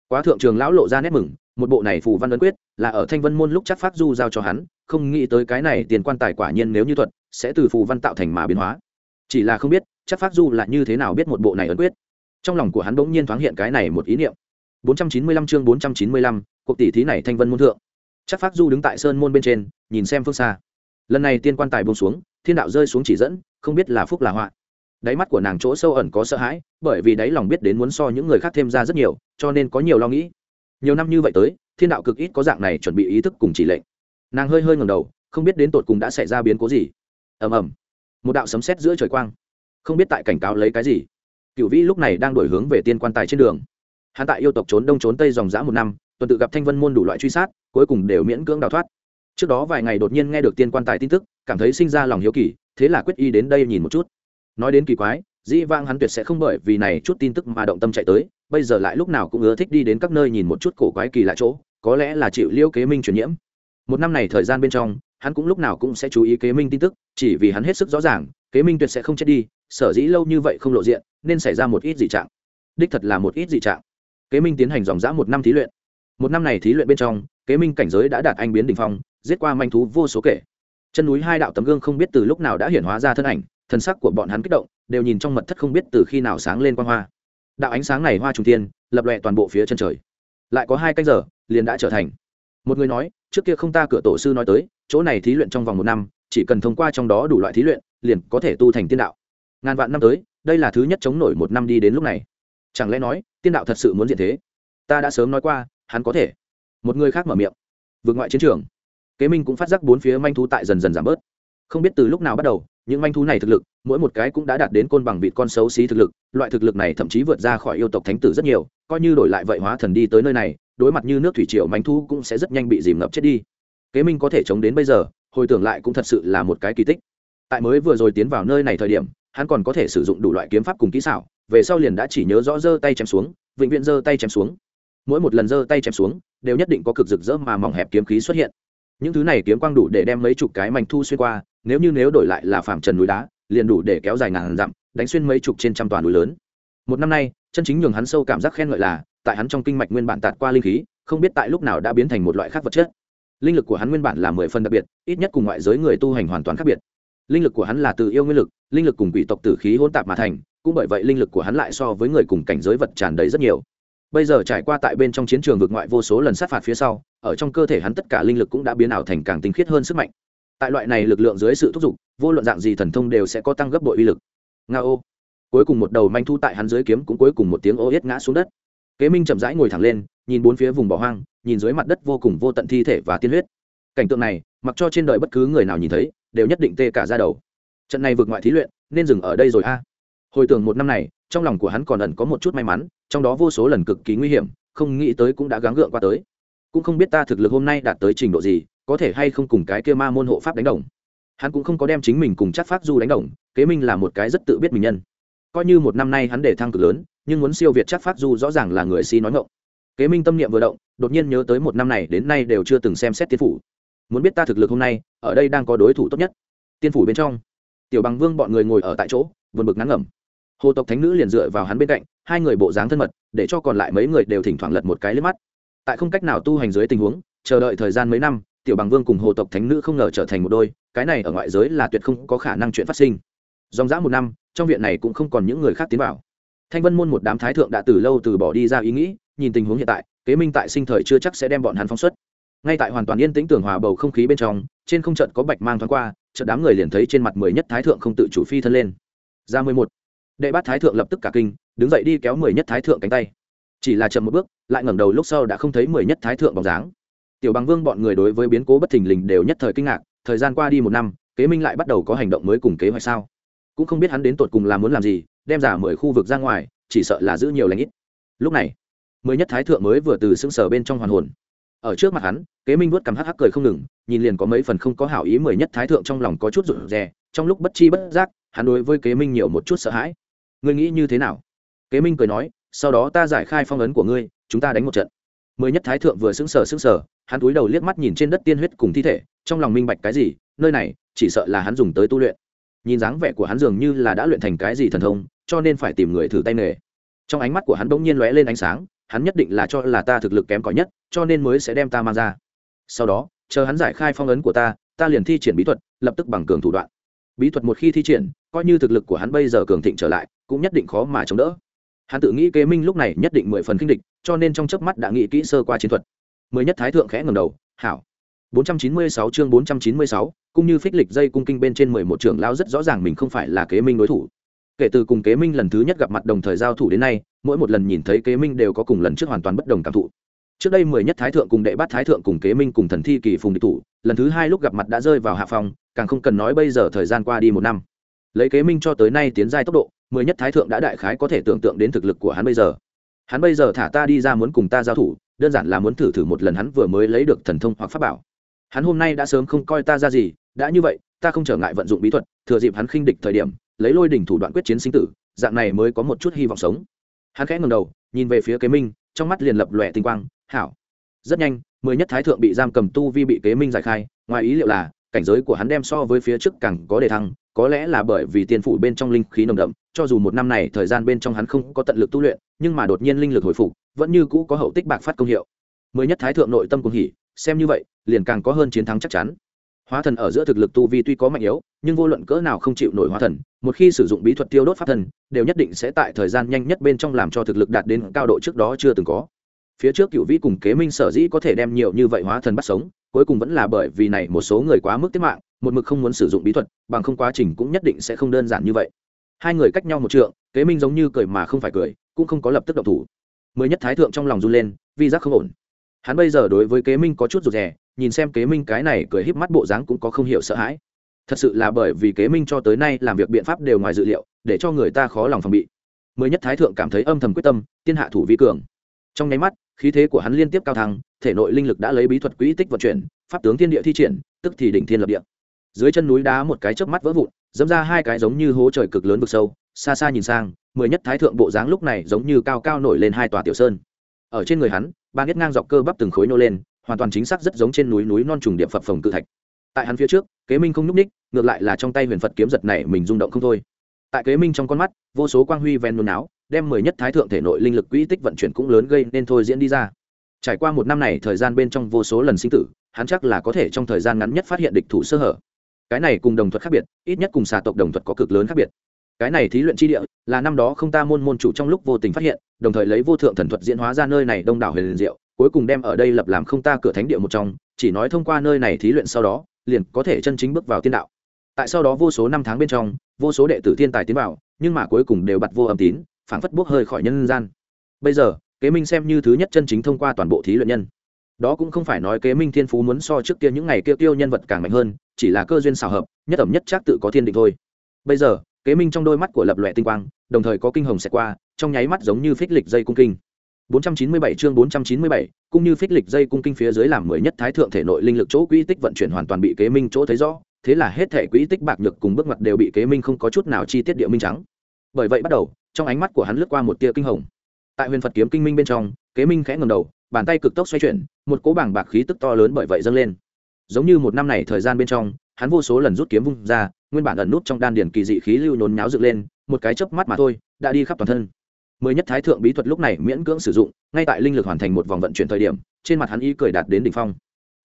Quá thượng trường lão lộ ra nét mừng một bộ này phù văn ấn quyết là ở thanh vân môn lúc chắc phát du giao cho hắn không nghĩ tới cái này tiền quan tài quả nhiên nếu như thuật sẽ từ phù văn tạo thành mà biến hóa. Chỉ là không biết chắc phát du là như thế nào biết một bộ này ấn quyết. Trong lòng của hắn bỗng nhiên thoáng hiện cái này một ý niệm. 495 chương 495, cuộc tỷ thí này thanh vân môn thượng. Chắc phát du đứng tại sơn môn bên trên nhìn xem phương xa. Lần này tiên quan tài buông xuống thiên đạo rơi xuống chỉ dẫn không biết là phúc là họa đáy mắt của nàng chỗ sâu ẩn có sợ hãi, bởi vì đáy lòng biết đến muốn so những người khác thêm ra rất nhiều, cho nên có nhiều lo nghĩ. Nhiều năm như vậy tới, thiên đạo cực ít có dạng này chuẩn bị ý thức cùng chỉ lệnh. Nàng hơi hơi ngầm đầu, không biết đến tột cùng đã xảy ra biến cố gì. Ầm ầm. Một đạo sấm sét giữa trời quang. Không biết tại cảnh cáo lấy cái gì. Cựu vĩ lúc này đang đổi hướng về tiên quan tài trên đường. Hắn tại yêu tộc trốn đông trốn tây dòng dã một năm, tuần tự gặp thanh vân môn đủ loại truy sát, cuối cùng đều miễn cưỡng đào thoát. Trước đó vài ngày đột nhiên nghe được tiên quan tài tin tức, cảm thấy sinh ra lòng hiếu kỳ, thế là quyết y đến đây nhìn một chút nói đến kỳ quái, dĩ vang hắn tuyệt sẽ không bởi vì này chút tin tức mà động tâm chạy tới, bây giờ lại lúc nào cũng ưa thích đi đến các nơi nhìn một chút cổ quái kỳ lạ chỗ, có lẽ là chịu liêu kế minh truyền nhiễm. Một năm này thời gian bên trong, hắn cũng lúc nào cũng sẽ chú ý kế minh tin tức, chỉ vì hắn hết sức rõ ràng, kế minh tuyệt sẽ không chết đi, sở dĩ lâu như vậy không lộ diện, nên xảy ra một ít dị trạng. Đích thật là một ít dị trạng. Kế minh tiến hành dòng dã một năm thí luyện. Một năm này thí luyện bên trong, kế minh cảnh giới đã đạt anh biến đ ỉ n h phong, giết qua manh thú vô số kể. Chân núi hai đạo tấm gương không biết từ lúc nào đã hiển hóa ra thân ảnh thần sắc của bọn hắn kích động, đều nhìn trong mật thất không biết từ khi nào sáng lên quang hoa. Đạo ánh sáng này hoa trung tiên lập lòe toàn bộ phía chân trời. Lại có hai canh giờ, liền đã trở thành. Một người nói, trước kia không ta cửa tổ sư nói tới, chỗ này thí luyện trong vòng một năm, chỉ cần thông qua trong đó đủ loại thí luyện, liền có thể tu thành tiên đạo. Ngàn vạn năm tới, đây là thứ nhất chống nổi một năm đi đến lúc này. Chẳng lẽ nói, tiên đạo thật sự muốn diện thế? Ta đã sớm nói qua, hắn có thể. Một người khác mở miệng. Vượt ngoại chiến trường. Kế minh cũng phát giác bốn phía manh thú tại dần dần giảm bớt. Không biết từ lúc nào bắt đầu những manh thú này thực lực, mỗi một cái cũng đã đạt đến côn bằng vịt con xấu xí thực lực, loại thực lực này thậm chí vượt ra khỏi yêu tộc thánh tử rất nhiều, coi như đổi lại vậy hóa thần đi tới nơi này, đối mặt như nước thủy triều manh thú cũng sẽ rất nhanh bị dìm ngập chết đi. Kế minh có thể chống đến bây giờ, hồi tưởng lại cũng thật sự là một cái kỳ tích. Tại mới vừa rồi tiến vào nơi này thời điểm, hắn còn có thể sử dụng đủ loại kiếm pháp cùng kỹ xảo, về sau liền đã chỉ nhớ rõ giơ tay chém xuống, vĩnh viễn giơ tay chém xuống. Mỗi một lần giơ tay chém xuống, đều nhất định có cực rực rỡ mà mỏng hẹp kiếm khí xuất hiện những thứ này kiếm quang đủ để đem mấy chục cái mảnh thu xuyên qua, nếu như nếu đổi lại là phạm trần núi đá, liền đủ để kéo dài ngàn dặm, đánh xuyên mấy chục trên trăm toàn núi lớn. Một năm nay, chân chính nhường hắn sâu cảm giác khen ngợi là, tại hắn trong kinh mạch nguyên bản tạt qua linh khí, không biết tại lúc nào đã biến thành một loại khác vật chất. Linh lực của hắn nguyên bản là mười phần đặc biệt, ít nhất cùng ngoại giới người tu hành hoàn toàn khác biệt. Linh lực của hắn là từ yêu nguyên lực, linh lực cùng quỷ tộc tử khí hỗn tạp mà thành, cũng bởi vậy linh lực của hắn lại so với người cùng cảnh giới vật tràn đầy rất nhiều. Bây giờ trải qua tại bên trong chiến trường vượt ngoại vô số lần sát phạt phía sau ở trong cơ thể hắn tất cả linh lực cũng đã biến ảo thành càng tinh khiết hơn sức mạnh. Tại loại này lực lượng dưới sự thúc giục, vô luận dạng gì thần thông đều sẽ có tăng gấp bội uy lực. Nga ô. Cuối cùng một đầu manh thu tại hắn dưới kiếm cũng cuối cùng một tiếng ô yết ngã xuống đất. Kế minh chậm rãi ngồi thẳng lên, nhìn bốn phía vùng bỏ hoang, nhìn dưới mặt đất vô cùng vô tận thi thể và tiên huyết. Cảnh tượng này, mặc cho trên đời bất cứ người nào nhìn thấy, đều nhất định tê cả ra đầu. Trận này vượt ngoại thí luyện, nên dừng ở đây rồi a. Hồi tưởng một năm này, trong lòng của hắn còn ẩn có một chút may mắn, trong đó vô số lần cực kỳ nguy hiểm, không nghĩ tới cũng đã gắng gượng qua tới cũng không biết ta thực lực hôm nay đạt tới trình độ gì, có thể hay không cùng cái kia ma môn hộ pháp đánh đồng. Hắn cũng không có đem chính mình cùng chắc pháp du đánh đồng, kế minh là một cái rất tự biết mình nhân. Coi như một năm nay hắn để thăng cực lớn, nhưng muốn siêu việt chắc pháp du rõ ràng là người si nói ngộng kế minh tâm niệm vừa động, đột nhiên nhớ tới một năm này đến nay đều chưa từng xem xét tiên phủ. Muốn biết ta thực lực hôm nay, ở đây đang có đối thủ tốt nhất. Tiên phủ bên trong, tiểu bằng vương bọn người ngồi ở tại chỗ vượt bực ngắn ngẩm. Hồ tộc thánh nữ liền dựa vào hắn bên cạnh, hai người bộ dáng thân mật, để cho còn lại mấy người đều thỉnh thoảng lật một cái lên mắt tại không cách nào tu hành dưới tình huống, chờ đợi thời gian mấy năm, tiểu bằng vương cùng hồ tộc thánh nữ không ngờ trở thành một đôi, cái này ở ngoại giới là tuyệt không có khả năng chuyện phát sinh. Dòng dã một năm, trong viện này cũng không còn những người khác tiến vào. Thanh vân môn một đám thái thượng đã từ lâu từ bỏ đi ra ý nghĩ, nhìn tình huống hiện tại, kế minh tại sinh thời chưa chắc sẽ đem bọn hắn phóng xuất. Ngay tại hoàn toàn yên tĩnh tưởng hòa bầu không khí bên trong, trên không trận có bạch mang thoáng qua trận đám người liền thấy trên mặt mười nhất thái thượng không tự chủ phi thân lên. Ra mười một. Đệ bát thái thượng lập tức cả kinh, đứng dậy đi kéo mười nhất thái thượng cánh tay chỉ là chậm một bước, lại ngẩng đầu lúc sau đã không thấy mười nhất thái thượng bóng dáng. Tiểu bằng vương bọn người đối với biến cố bất thình lình đều nhất thời kinh ngạc, thời gian qua đi một năm, kế minh lại bắt đầu có hành động mới cùng kế hoạch sao? Cũng không biết hắn đến tột cùng là muốn làm gì, đem giả mười khu vực ra ngoài, chỉ sợ là giữ nhiều lãnh ít. Lúc này, mười nhất thái thượng mới vừa từ xương sở bên trong hoàn hồn. Ở trước mặt hắn, kế minh vuốt cằm hắc hắc cười không ngừng, nhìn liền có mấy phần không có hảo ý mười nhất thái thượng trong lòng có chút rụt rè, trong lúc bất chi bất giác, hắn đối với kế minh nhiều một chút sợ hãi. Ngươi nghĩ như thế nào? Kế minh cười nói sau đó ta giải khai phong ấn của ngươi, chúng ta đánh một trận. Mới nhất thái thượng vừa sững sờ sững sờ, hắn cúi đầu liếc mắt nhìn trên đất tiên huyết cùng thi thể, trong lòng minh bạch cái gì, nơi này, chỉ sợ là hắn dùng tới tu luyện. Nhìn dáng vẻ của hắn dường như là đã luyện thành cái gì thần thông, cho nên phải tìm người thử tay nghề. Trong ánh mắt của hắn bỗng nhiên lóe lên ánh sáng, hắn nhất định là cho là ta thực lực kém cỏi nhất, cho nên mới sẽ đem ta mang ra. Sau đó, chờ hắn giải khai phong ấn của ta ta liền thi triển bí thuật, lập tức bằng cường thủ đoạn. Bí thuật một khi thi triển, coi như thực lực của hắn bây giờ cường thịnh trở lại, cũng nhất định khó mà chống đỡ hắn tự nghĩ kế minh lúc này nhất định mười phần kinh địch cho nên trong chớp mắt đã nghĩ kỹ sơ qua chiến thuật. Mới nhất thái thượng khẽ ngầm đầu hảo. 496 chương 496, cũng như phích lịch dây cung kinh bên trên 11 trưởng lao rất rõ ràng mình không phải là kế minh đối thủ. Kể từ cùng kế minh lần thứ nhất gặp mặt đồng thời giao thủ đến nay mỗi một lần nhìn thấy kế minh đều có cùng lần trước hoàn toàn bất đồng cảm thụ. Trước đây mười nhất thái thượng cùng đệ bát thái thượng cùng kế minh cùng thần thi kỳ phùng địch thủ lần thứ hai lúc gặp mặt đã rơi vào hạ phòng càng không cần nói bây giờ thời gian qua đi một năm. Lấy kế minh cho tới nay tiến giai tốc độ mười nhất thái thượng đã đại khái có thể tưởng tượng đến thực lực của hắn bây giờ. Hắn bây giờ thả ta đi ra muốn cùng ta giao thủ, đơn giản là muốn thử thử một lần hắn vừa mới lấy được thần thông hoặc pháp bảo. Hắn hôm nay đã sớm không coi ta ra gì, đã như vậy, ta không trở ngại vận dụng bí thuật, thừa dịp hắn khinh địch thời điểm, lấy lôi đỉnh thủ đoạn quyết chiến sinh tử, dạng này mới có một chút hy vọng sống. Hắn khẽ ngầm đầu, nhìn về phía kế minh, trong mắt liền lập lòe tinh quang, hảo. Rất nhanh, mười nhất thái thượng bị giam cầm tu vi bị kế minh giải khai, ngoài ý liệu là, cảnh giới của hắn đem so với phía trước càng có đề thăng, có lẽ là bởi vì tiên phủ bên trong linh khí nồng đậm cho dù một năm này thời gian bên trong hắn không có tận lực tu luyện, nhưng mà đột nhiên linh lực hồi phục, vẫn như cũ có hậu tích bạc phát công hiệu. Mới nhất thái thượng nội tâm cùng hỉ, xem như vậy, liền càng có hơn chiến thắng chắc chắn. Hóa thần ở giữa thực lực tu vi tuy có mạnh yếu, nhưng vô luận cỡ nào không chịu nổi hóa thần, một khi sử dụng bí thuật tiêu đốt pháp thần, đều nhất định sẽ tại thời gian nhanh nhất bên trong làm cho thực lực đạt đến cao độ trước đó chưa từng có. Phía trước cựu vĩ cùng kế minh sở dĩ có thể đem nhiều như vậy hóa thần bắt sống, cuối cùng vẫn là bởi vì này một số người quá mức tiết mạng, một mực không muốn sử dụng bí thuật, bằng không quá trình cũng nhất định sẽ không đơn giản như vậy hai người cách nhau một trượng, kế minh giống như cười mà không phải cười, cũng không có lập tức động thủ. Mới nhất thái thượng trong lòng run lên, vi giác không ổn. Hắn bây giờ đối với kế minh có chút rụt rè, nhìn xem kế minh cái này cười híp mắt bộ dáng cũng có không hiểu sợ hãi. Thật sự là bởi vì kế minh cho tới nay làm việc biện pháp đều ngoài dự liệu, để cho người ta khó lòng phòng bị. Mới nhất thái thượng cảm thấy âm thầm quyết tâm, tiên hạ thủ vi cường. Trong nháy mắt, khí thế của hắn liên tiếp cao thăng, thể nội linh lực đã lấy bí thuật quỹ tích vận chuyển, pháp tướng thiên địa thi triển, tức thì đỉnh thiên lập địa. Dưới chân núi đá một cái chớp mắt vỡ vụn dẫm ra hai cái giống như hố trời cực lớn vực sâu, xa xa nhìn sang, mười nhất thái thượng bộ dáng lúc này giống như cao cao nổi lên hai tòa tiểu sơn. Ở trên người hắn, ba biết ngang dọc cơ bắp từng khối nô lên, hoàn toàn chính xác rất giống trên núi núi non trùng điệp phập phồng cự thạch. Tại hắn phía trước, kế minh không n ú c ních ngược lại là trong tay huyền phật kiếm giật này mình rung động không thôi. Tại kế minh trong con mắt, vô số quang huy ven nôn áo đem mười nhất thái thượng thể nội linh lực quỹ tích vận chuyển cũng lớn gây nên thôi diễn đi ra. Trải qua một năm này thời gian bên trong vô số lần sinh tử, hắn chắc là có thể trong thời gian ngắn nhất phát hiện địch thủ sơ hở cái này cùng đồng thuật khác biệt, ít nhất cùng xà tộc đồng thuật có cực lớn khác biệt. Cái này thí luyện chi địa, là năm đó không ta môn môn chủ trong lúc vô tình phát hiện, đồng thời lấy vô thượng thần thuật diễn hóa ra nơi này đông đảo huyền liền diệu, cuối cùng đem ở đây lập làm không ta cửa thánh địa một trong, chỉ nói thông qua nơi này thí luyện sau đó, liền có thể chân chính bước vào tiên đạo. Tại sau đó vô số năm tháng bên trong, vô số đệ tử thiên tài tiến vào, nhưng mà cuối cùng đều bật vô âm tín, phảng phất bốc hơi khỏi nhân gian. Bây giờ, kế minh xem như thứ nhất chân chính thông qua toàn bộ thí luyện nhân đó cũng không phải nói kế minh thiên phú muốn so trước kia những ngày kia tiêu nhân vật càng mạnh hơn chỉ là cơ duyên xào hợp nhất ẩm nhất chắc tự có thiên định thôi. Bây giờ kế minh trong đôi mắt của lập lòe tinh quang đồng thời có kinh hồng xẹt qua trong nháy mắt giống như phích lịch dây cung kinh. 497 chương 497, cũng như phích lịch dây cung kinh phía dưới làm mười nhất thái thượng thể nội linh lực chỗ quỹ tích vận chuyển hoàn toàn bị kế minh chỗ thấy rõ thế là hết thể quỹ tích bạc nhược cùng bước ngoặt đều bị kế minh không có chút nào chi tiết địa minh trắng. Bởi vậy bắt đầu trong ánh mắt của hắn lướt qua một tia kinh hồng. Tại huyền phật kiếm kinh minh bên trong kế minh khẽ ngầm đầu bàn tay cực tốc xoay chuyển, một cỗ bảng bạc khí tức to lớn bởi vậy dâng lên. Giống như một năm này thời gian bên trong, hắn vô số lần rút kiếm vung ra, nguyên bản ẩn nút trong đan điển kỳ dị khí lưu nhốn nháo dựng lên, một cái chớp mắt mà thôi, đã đi khắp toàn thân. Mới nhất thái thượng bí thuật lúc này miễn cưỡng sử dụng, ngay tại linh lực hoàn thành một vòng vận chuyển thời điểm, trên mặt hắn y cười đạt đến đỉnh phong.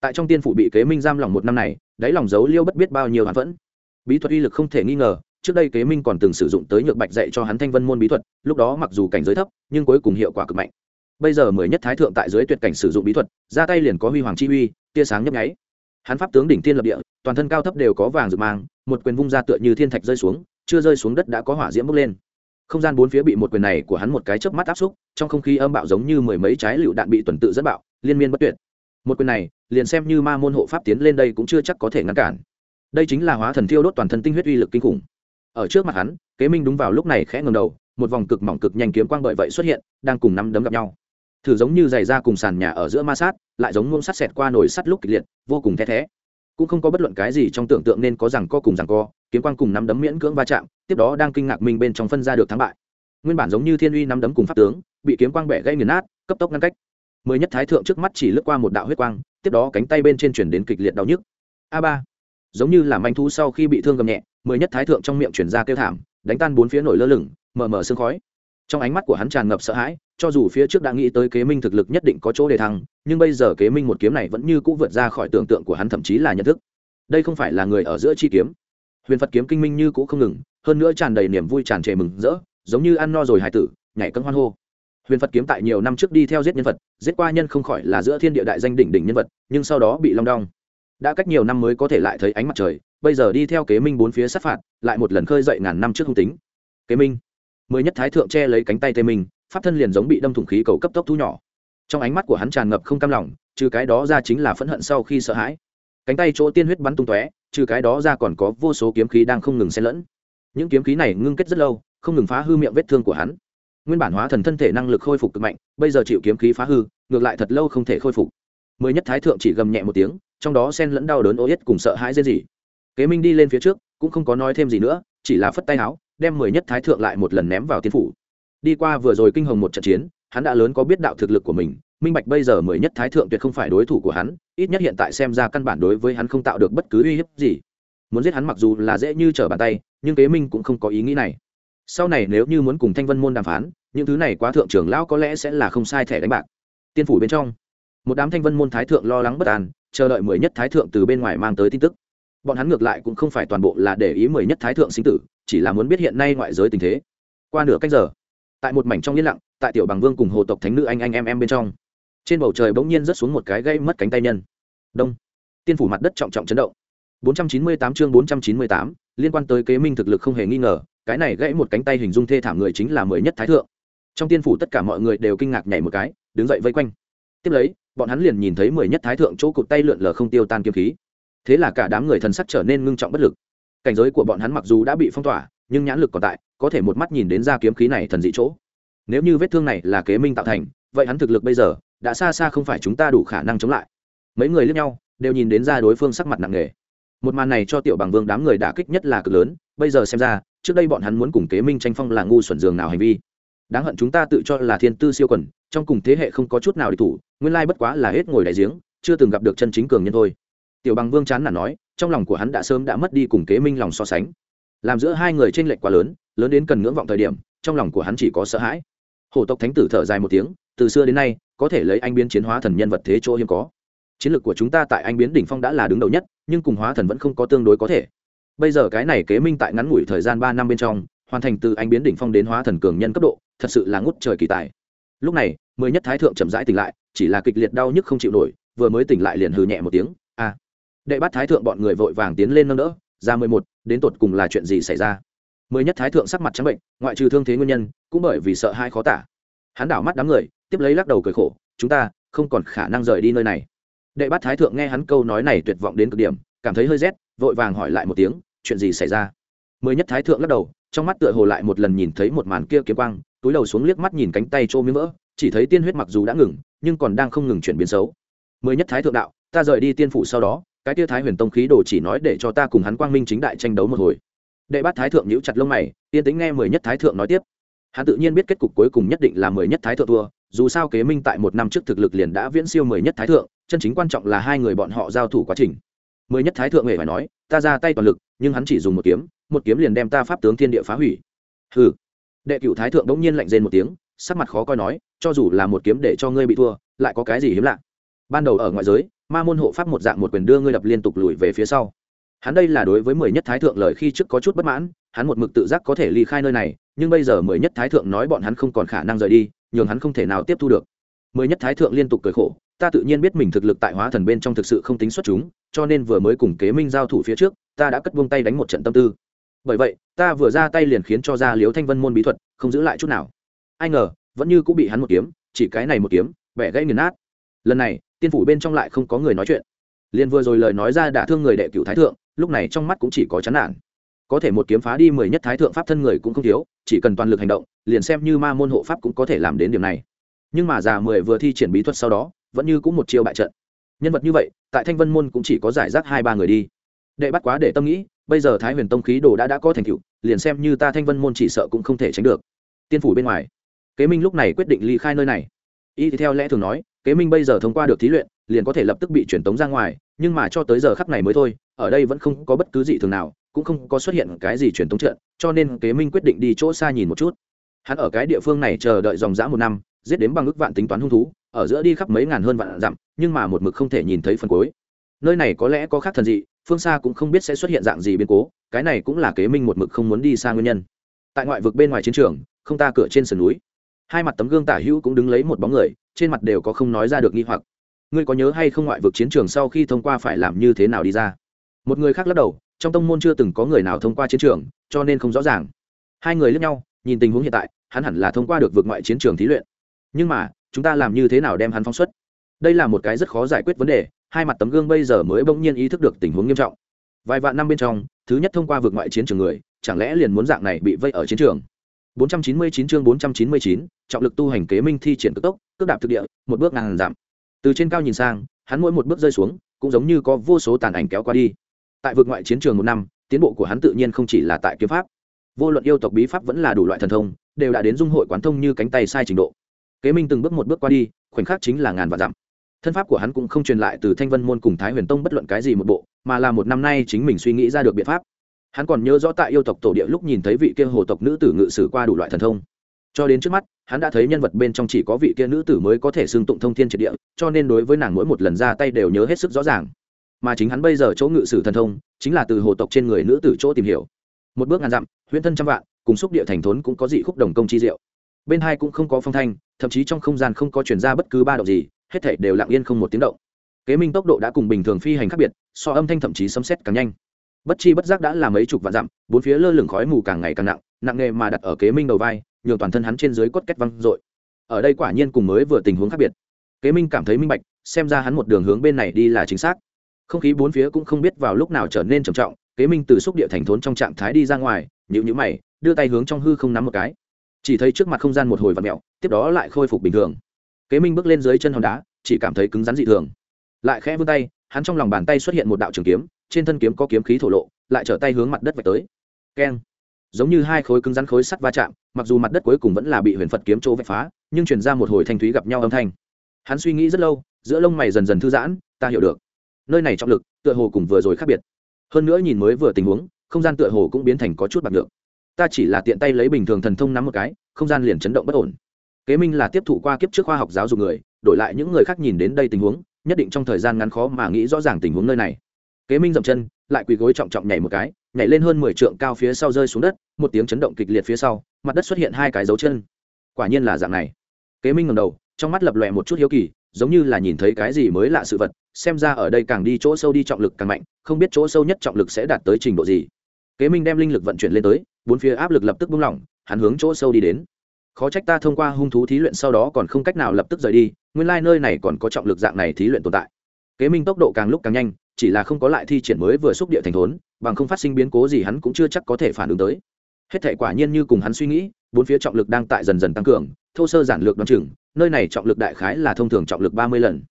Tại trong tiên phủ bị kế minh giam lòng một năm này, đáy lòng giấu liêu bất biết bao nhiêu hắn vẫn bí thuật uy lực không thể nghi ngờ, trước đây kế minh còn từng sử dụng tới nhược bạch dạy cho hắn thanh vân môn bí thuật, lúc đó mặc dù cảnh giới thấp, nhưng cuối cùng hiệu quả cực mạnh bây giờ mới nhất thái thượng tại dưới tuyệt cảnh sử dụng bí thuật, ra tay liền có huy hoàng chi uy, tia sáng nhấp nháy. Hắn pháp tướng đỉnh thiên lập địa, toàn thân cao thấp đều có vàng rực mang, một quyền vung ra tựa như thiên thạch rơi xuống, chưa rơi xuống đất đã có hỏa diễm bốc lên. Không gian bốn phía bị một quyền này của hắn một cái chớp mắt áp xúc, trong không khí âm bạo giống như mười mấy trái lựu đạn bị tuần tự dẫn bạo, liên miên bất tuyệt. Một quyền này, liền xem như ma môn hộ pháp tiến lên đây cũng chưa chắc có thể ngăn cản. Đây chính là hóa thần thiêu đốt toàn thân tinh huyết uy lực kinh khủng. Ở trước mặt hắn, kế minh đúng vào lúc này khẽ ngầm đầu, một vòng cực mỏng cực nhanh kiếm quang bởi vậy xuất hiện, đang cùng năm đấm gặp nhau thử giống như giày ra cùng sàn nhà ở giữa ma sát, lại giống ngôn sắt xẹt qua nồi sắt lúc kịch liệt, vô cùng the thé. Cũng không có bất luận cái gì trong tưởng tượng nên có rằng co cùng rằng co, kiếm quang cùng nắm đấm miễn cưỡng va chạm, tiếp đó đang kinh ngạc mình bên trong phân ra được thắng bại. Nguyên bản giống như thiên uy nắm đấm cùng pháp tướng, bị kiếm quang bẻ gây nghiền nát, cấp tốc ngăn cách. Mới nhất thái thượng trước mắt chỉ lướt qua một đạo huyết quang, tiếp đó cánh tay bên trên chuyển đến kịch liệt đau nhức. A ba. Giống như là manh thú sau khi bị thương gầm nhẹ, mới nhất thái thượng trong miệng chuyển ra kêu thảm, đánh tan bốn phía nổi lơ lửng, mờ mờ sương khói trong ánh mắt của hắn tràn ngập sợ hãi, cho dù phía trước đã nghĩ tới kế minh thực lực nhất định có chỗ để thăng, nhưng bây giờ kế minh một kiếm này vẫn như c ũ vượt ra khỏi tưởng tượng của hắn, thậm chí là nhận thức. Đây không phải là người ở giữa chi kiếm. Huyền phật kiếm kinh minh như cũ không ngừng, hơn nữa tràn đầy niềm vui tràn trề mừng rỡ, giống như ăn no rồi hải tử, nhảy cân hoan hô. Huyền phật kiếm tại nhiều năm trước đi theo giết nhân vật giết qua nhân không khỏi là giữa thiên địa đại danh đỉnh đỉnh nhân vật nhưng sau đó bị long đong. Đã cách nhiều năm mới có thể lại thấy ánh mặt trời, bây giờ đi theo kế minh bốn phía sát phạt, lại một lần khơi dậy ngàn năm trước hung tính. Kế minh mới nhất thái thượng che lấy cánh tay tê mình, pháp thân liền giống bị đâm thủng khí cầu cấp tốc thu nhỏ. Trong ánh mắt của hắn tràn ngập không cam lòng trừ cái đó ra chính là phẫn hận sau khi sợ hãi. Cánh tay chỗ tiên huyết bắn tung tóe trừ cái đó ra còn có vô số kiếm khí đang không ngừng xen lẫn. Những kiếm khí này ngưng kết rất lâu không ngừng phá hư miệng vết thương của hắn. Nguyên bản hóa thần thân thể năng lực khôi phục cực mạnh bây giờ chịu kiếm khí phá hư ngược lại thật lâu không thể khôi phục. Mới nhất thái thượng chỉ gầm nhẹ một tiếng trong đó xen lẫn đau đớn ô yết cùng sợ hãi dễ gì kế minh đi lên phía trước cũng không có nói thêm gì nữa chỉ là phất tay áo đem mười nhất thái thượng lại một lần ném vào tiên phủ. Đi qua vừa rồi kinh hồng một trận chiến, hắn đã lớn có biết đạo thực lực của mình, minh bạch bây giờ mười nhất thái thượng tuyệt không phải đối thủ của hắn, ít nhất hiện tại xem ra căn bản đối với hắn không tạo được bất cứ uy hiếp gì. Muốn giết hắn mặc dù là dễ như trở bàn tay, nhưng kế minh cũng không có ý nghĩ này. Sau này nếu như muốn cùng thanh vân môn đàm phán, những thứ này quá thượng trưởng lão có lẽ sẽ là không sai thẻ đánh bạc. Tiên phủ bên trong, một đám thanh vân môn thái thượng lo lắng bất an, chờ đợi mười nhất thái thượng từ bên ngoài mang tới tin tức bọn hắn ngược lại cũng không phải toàn bộ là để ý mười nhất thái thượng sinh tử chỉ là muốn biết hiện nay ngoại giới tình thế. Qua nửa cách giờ tại một mảnh trong yên lặng tại tiểu bằng vương cùng hồ tộc thánh nữ anh anh em em bên trong trên bầu trời bỗng nhiên rớt xuống một cái gây mất cánh tay nhân. Đông. Tiên phủ mặt đất trọng trọng chấn động. 498 chương 498, liên quan tới kế minh thực lực không hề nghi ngờ cái này gãy một cánh tay hình dung thê thảm người chính là mười nhất thái thượng. Trong tiên phủ tất cả mọi người đều kinh ngạc nhảy một cái đứng dậy vây quanh. Tiếp lấy bọn hắn liền nhìn thấy mười nhất thái thượng chỗ cụt tay lượn lờ không tiêu tan kiếm khí thế là cả đám người thần sắc trở nên ngưng trọng bất lực. Cảnh giới của bọn hắn mặc dù đã bị phong tỏa, nhưng nhãn lực còn tại, có thể một mắt nhìn đến ra kiếm khí này thần dị chỗ. Nếu như vết thương này là kế minh tạo thành, vậy hắn thực lực bây giờ đã xa xa không phải chúng ta đủ khả năng chống lại. Mấy người lướt nhau, đều nhìn đến ra đối phương sắc mặt nặng nề. Một màn này cho tiểu bằng vương đám người đả kích nhất là cực lớn, bây giờ xem ra, trước đây bọn hắn muốn cùng kế minh tranh phong là ngu xuẩn dường nào hành vi. Đáng hận chúng ta tự cho là thiên tư siêu quần, trong cùng thế hệ không có chút nào địch thủ, nguyên lai bất quá là hết ngồi đại giếng, chưa từng gặp được chân chính cường nhân thôi tiểu bằng vương chán nản nói, trong lòng của hắn đã sớm đã mất đi cùng kế minh lòng so sánh. Làm giữa hai người tranh lệch quá lớn lớn đến cần ngưỡng vọng thời điểm, trong lòng của hắn chỉ có sợ hãi. Hổ tộc thánh tử thở dài một tiếng, từ xưa đến nay, có thể lấy anh biến chiến hóa thần nhân vật thế chỗ hiếm có. Chiến lược của chúng ta tại anh biến đỉnh phong đã là đứng đầu nhất, nhưng cùng hóa thần vẫn không có tương đối có thể. Bây giờ cái này kế minh tại ngắn ngủi thời gian ba năm bên trong, hoàn thành từ anh biến đỉnh phong đến hóa thần cường nhân cấp độ, thật sự là ngút trời kỳ tài. Lúc này mười nhất thái thượng chậm rãi tỉnh lại, chỉ là kịch liệt đau nhức không chịu nổi, vừa mới tỉnh lại liền hừ nhẹ một tiếng đệ bắt thái thượng bọn người vội vàng tiến lên nâng đỡ, ra mười một, đến tột cùng là chuyện gì xảy ra? Mười nhất thái thượng sắc mặt trắng bệnh, ngoại trừ thương thế nguyên nhân, cũng bởi vì sợ hai khó tả. Hắn đảo mắt đám người, tiếp lấy lắc đầu cười khổ, chúng ta không còn khả năng rời đi nơi này. Đệ bát thái thượng nghe hắn câu nói này tuyệt vọng đến cực điểm, cảm thấy hơi rét, vội vàng hỏi lại một tiếng, chuyện gì xảy ra? Mới nhất thái thượng lắc đầu, trong mắt tựa hồ lại một lần nhìn thấy một màn kia kiếm quang, túi đầu xuống liếc mắt nhìn cánh tay trô miếng vỡ, chỉ thấy tiên huyết mặc dù đã ngừng, nhưng còn đang không ngừng chuyển biến xấu. Mới nhất thái thượng đạo, ta rời đi tiên phủ sau đó cái tia thái huyền tông khí đồ chỉ nói để cho ta cùng hắn quang minh chính đại tranh đấu một hồi. Đệ bát thái thượng nhíu chặt lông mày tiên tính nghe mười nhất thái thượng nói tiếp. Hắn tự nhiên biết kết cục cuối cùng nhất định là mười nhất thái thượng thua, dù sao kế minh tại một năm trước thực lực liền đã viễn siêu mười nhất thái thượng, chân chính quan trọng là hai người bọn họ giao thủ quá trình. Mười nhất thái thượng hề phải nói, ta ra tay toàn lực, nhưng hắn chỉ dùng một kiếm một kiếm liền đem ta pháp tướng thiên địa phá hủy. Hừ. Đệ cựu thái thượng đống nhiên lạnh rên một tiếng, sắc mặt khó coi nói, cho dù là một kiếm để cho ngươi bị thua, lại có cái gì hiếm lạ? Ban đầu ở ngoại giới ma môn hộ pháp một dạng một quyền đưa ngươi đập liên tục lùi về phía sau. Hắn đây là đối với mười nhất thái thượng lời khi trước có chút bất mãn, hắn một mực tự giác có thể ly khai nơi này, nhưng bây giờ mười nhất thái thượng nói bọn hắn không còn khả năng rời đi, nhường hắn không thể nào tiếp thu được. Mười nhất thái thượng liên tục cười khổ, ta tự nhiên biết mình thực lực tại hóa thần bên trong thực sự không tính xuất chúng, cho nên vừa mới cùng kế minh giao thủ phía trước, ta đã cất vung tay đánh một trận tâm tư. Bởi vậy, ta vừa ra tay liền khiến cho ra liếu thanh vân môn bí thuật không giữ lại chút nào. Ai ngờ, vẫn như cũng bị hắn một kiếm, chỉ cái này một kiếm vẻ gãy nghiền nát lần này, tiên phủ bên trong lại không có người nói chuyện. Liền vừa rồi lời nói ra đã thương người đệ cửu thái thượng, lúc này trong mắt cũng chỉ có chán nản. Có thể một kiếm phá đi mười nhất thái thượng pháp thân người cũng không thiếu, chỉ cần toàn lực hành động, liền xem như ma môn hộ pháp cũng có thể làm đến điểm này. Nhưng mà già mười vừa thi triển bí thuật sau đó, vẫn như cũng một chiêu bại trận. Nhân vật như vậy, tại thanh vân môn cũng chỉ có giải rác hai ba người đi. Đệ bắt quá để tâm nghĩ, bây giờ thái huyền tông khí đồ đã đã có thành tựu, liền xem như ta thanh vân môn chỉ sợ cũng không thể tránh được. Tiên phủ bên ngoài. Kế minh lúc này quyết định ly khai nơi này. Y thì theo lẽ thường nói kế minh bây giờ thông qua được thí luyện, liền có thể lập tức bị truyền tống ra ngoài, nhưng mà cho tới giờ khắc này mới thôi, ở đây vẫn không có bất cứ gì thường nào, cũng không có xuất hiện cái gì truyền tống trận, cho nên kế minh quyết định đi chỗ xa nhìn một chút. Hắn ở cái địa phương này chờ đợi dòng dã một năm, giết đến bằng ước vạn tính toán hung thú, ở giữa đi khắp mấy ngàn hơn vạn dặm, nhưng mà một mực không thể nhìn thấy phần cuối. Nơi này có lẽ có khác thần dị, phương xa cũng không biết sẽ xuất hiện dạng gì biến cố, cái này cũng là kế minh một mực không muốn đi xa nguyên nhân. Tại ngoại vực bên ngoài chiến trường, không ta cửa trên sườn núi hai mặt tấm gương tả hữu cũng đứng lấy một bóng người, trên mặt đều có không nói ra được nghi hoặc. Ngươi có nhớ hay không ngoại vực chiến trường sau khi thông qua phải làm như thế nào đi ra? Một người khác lắc đầu, trong tông môn chưa từng có người nào thông qua chiến trường, cho nên không rõ ràng. Hai người lướt nhau, nhìn tình huống hiện tại, hắn hẳn là thông qua được vượt ngoại chiến trường thí luyện. Nhưng mà, chúng ta làm như thế nào đem hắn phóng xuất? Đây là một cái rất khó giải quyết vấn đề, hai mặt tấm gương bây giờ mới bỗng nhiên ý thức được tình huống nghiêm trọng. Vài vạn năm bên trong, thứ nhất thông qua vượt ngoại chiến trường người, chẳng lẽ liền muốn dạng này bị vây ở chiến trường? 499 chương 499, trọng lực tu hành kế minh thi triển cực tốc cước đạp thực địa một bước ngàn giảm. Từ trên cao nhìn sang hắn mỗi một bước rơi xuống cũng giống như có vô số tàn ảnh kéo qua đi. Tại vực ngoại chiến trường một năm tiến bộ của hắn tự nhiên không chỉ là tại kiếm pháp. Vô luận yêu tộc bí pháp vẫn là đủ loại thần thông đều đã đến dung hội quán thông như cánh tay sai trình độ. Kế minh từng bước một bước qua đi khoảnh khắc chính là ngàn vạn dặm. Thân pháp của hắn cũng không truyền lại từ thanh vân môn cùng thái huyền tông bất luận cái gì một bộ mà là một năm nay chính mình suy nghĩ ra được biện pháp hắn còn nhớ rõ tại yêu tộc tổ địa lúc nhìn thấy vị kia hồ tộc nữ tử ngự sử qua đủ loại thần thông. Cho đến trước mắt, hắn đã thấy nhân vật bên trong chỉ có vị kia nữ tử mới có thể xưng tụng thông thiên triệt địa, cho nên đối với nàng mỗi một lần ra tay đều nhớ hết sức rõ ràng. Mà chính hắn bây giờ chỗ ngự sử thần thông, chính là từ hồ tộc trên người nữ tử chỗ tìm hiểu. Một bước ngàn dặm, huyễn thân trăm vạn, cùng xúc địa thành thốn cũng có dị khúc đồng công chi diệu. Bên hai cũng không có phong thanh, thậm chí trong không gian không có chuyển ra bất cứ ba động gì, hết thể đều lặng yên không một tiếng động. Kế minh tốc độ đã cùng bình thường phi hành khác biệt, so âm thanh thậm chí sấm xét càng nhanh bất chi bất giác đã là mấy chục vạn dặm, bốn phía lơ lửng khói mù càng ngày càng nặng nặng nghề mà đặt ở kế minh đầu vai, nhường toàn thân hắn trên dưới cốt kết văng dội ở đây quả nhiên cùng mới vừa tình huống khác biệt. Kế minh cảm thấy minh bạch, xem ra hắn một đường hướng bên này đi là chính xác. Không khí bốn phía cũng không biết vào lúc nào trở nên trầm trọng, kế minh từ xúc địa thành thốn trong trạng thái đi ra ngoài nhịu nhữ mày, đưa tay hướng trong hư không nắm một cái. Chỉ thấy trước mặt không gian một hồi vặn mẹo tiếp đó lại khôi phục bình thường. Kế minh bước lên dưới chân hòn đá, chỉ cảm thấy cứng rắn dị thường. Lại khẽ vươn tay, hắn trong lòng bàn tay xuất hiện một đạo trường kiếm trên thân kiếm có kiếm khí thổ lộ, lại trở tay hướng mặt đất vạch tới. Keng. Giống như hai khối cứng rắn khối sắt va chạm, mặc dù mặt đất cuối cùng vẫn là bị huyền phật kiếm chỗ vạch phá, nhưng truyền ra một hồi thanh thúy gặp nhau âm thanh. Hắn suy nghĩ rất lâu, giữa lông mày dần dần thư giãn, ta hiểu được. Nơi này trọng lực, tựa hồ cùng vừa rồi khác biệt. Hơn nữa nhìn mới vừa tình huống, không gian tựa hồ cũng biến thành có chút bạc được ta chỉ là tiện tay lấy bình thường thần thông nắm một cái, không gian liền chấn động bất ổn. Kế minh là tiếp thụ qua kiếp trước khoa học giáo dục người, đổi lại những người khác nhìn đến đây tình huống, nhất định trong thời gian ngắn khó mà nghĩ rõ ràng tình huống nơi này kế minh dậm chân, lại quỳ gối trọng trọng nhảy một cái, nhảy lên hơn mười trượng cao phía sau rơi xuống đất, một tiếng chấn động kịch liệt phía sau, mặt đất xuất hiện hai cái dấu chân. Quả nhiên là dạng này. Kế minh ngầm đầu, trong mắt lập lòe một chút hiếu kỳ, giống như là nhìn thấy cái gì mới lạ sự vật, xem ra ở đây càng đi chỗ sâu đi trọng lực càng mạnh, không biết chỗ sâu nhất trọng lực sẽ đạt tới trình độ gì. Kế minh đem linh lực vận chuyển lên tới, bốn phía áp lực lập tức buông lỏng, hắn hướng chỗ sâu đi đến. Khó trách ta thông qua hung thú thí luyện sau đó còn không cách nào lập tức rời đi, nguyên lai、like、nơi này còn có trọng lực dạng này thí luyện tồn tại. Kế minh tốc độ càng lúc càng nhanh chỉ là không có lại thi triển mới vừa xúc địa thành thốn, bằng không phát sinh biến cố gì hắn cũng chưa chắc có thể phản ứng tới. Hết thể quả nhiên như cùng hắn suy nghĩ, bốn phía trọng lực đang tại dần dần tăng cường, thô sơ giản lược đ o á n chừng, nơi này trọng lực đại khái là thông thường trọng lực ba mươi lần.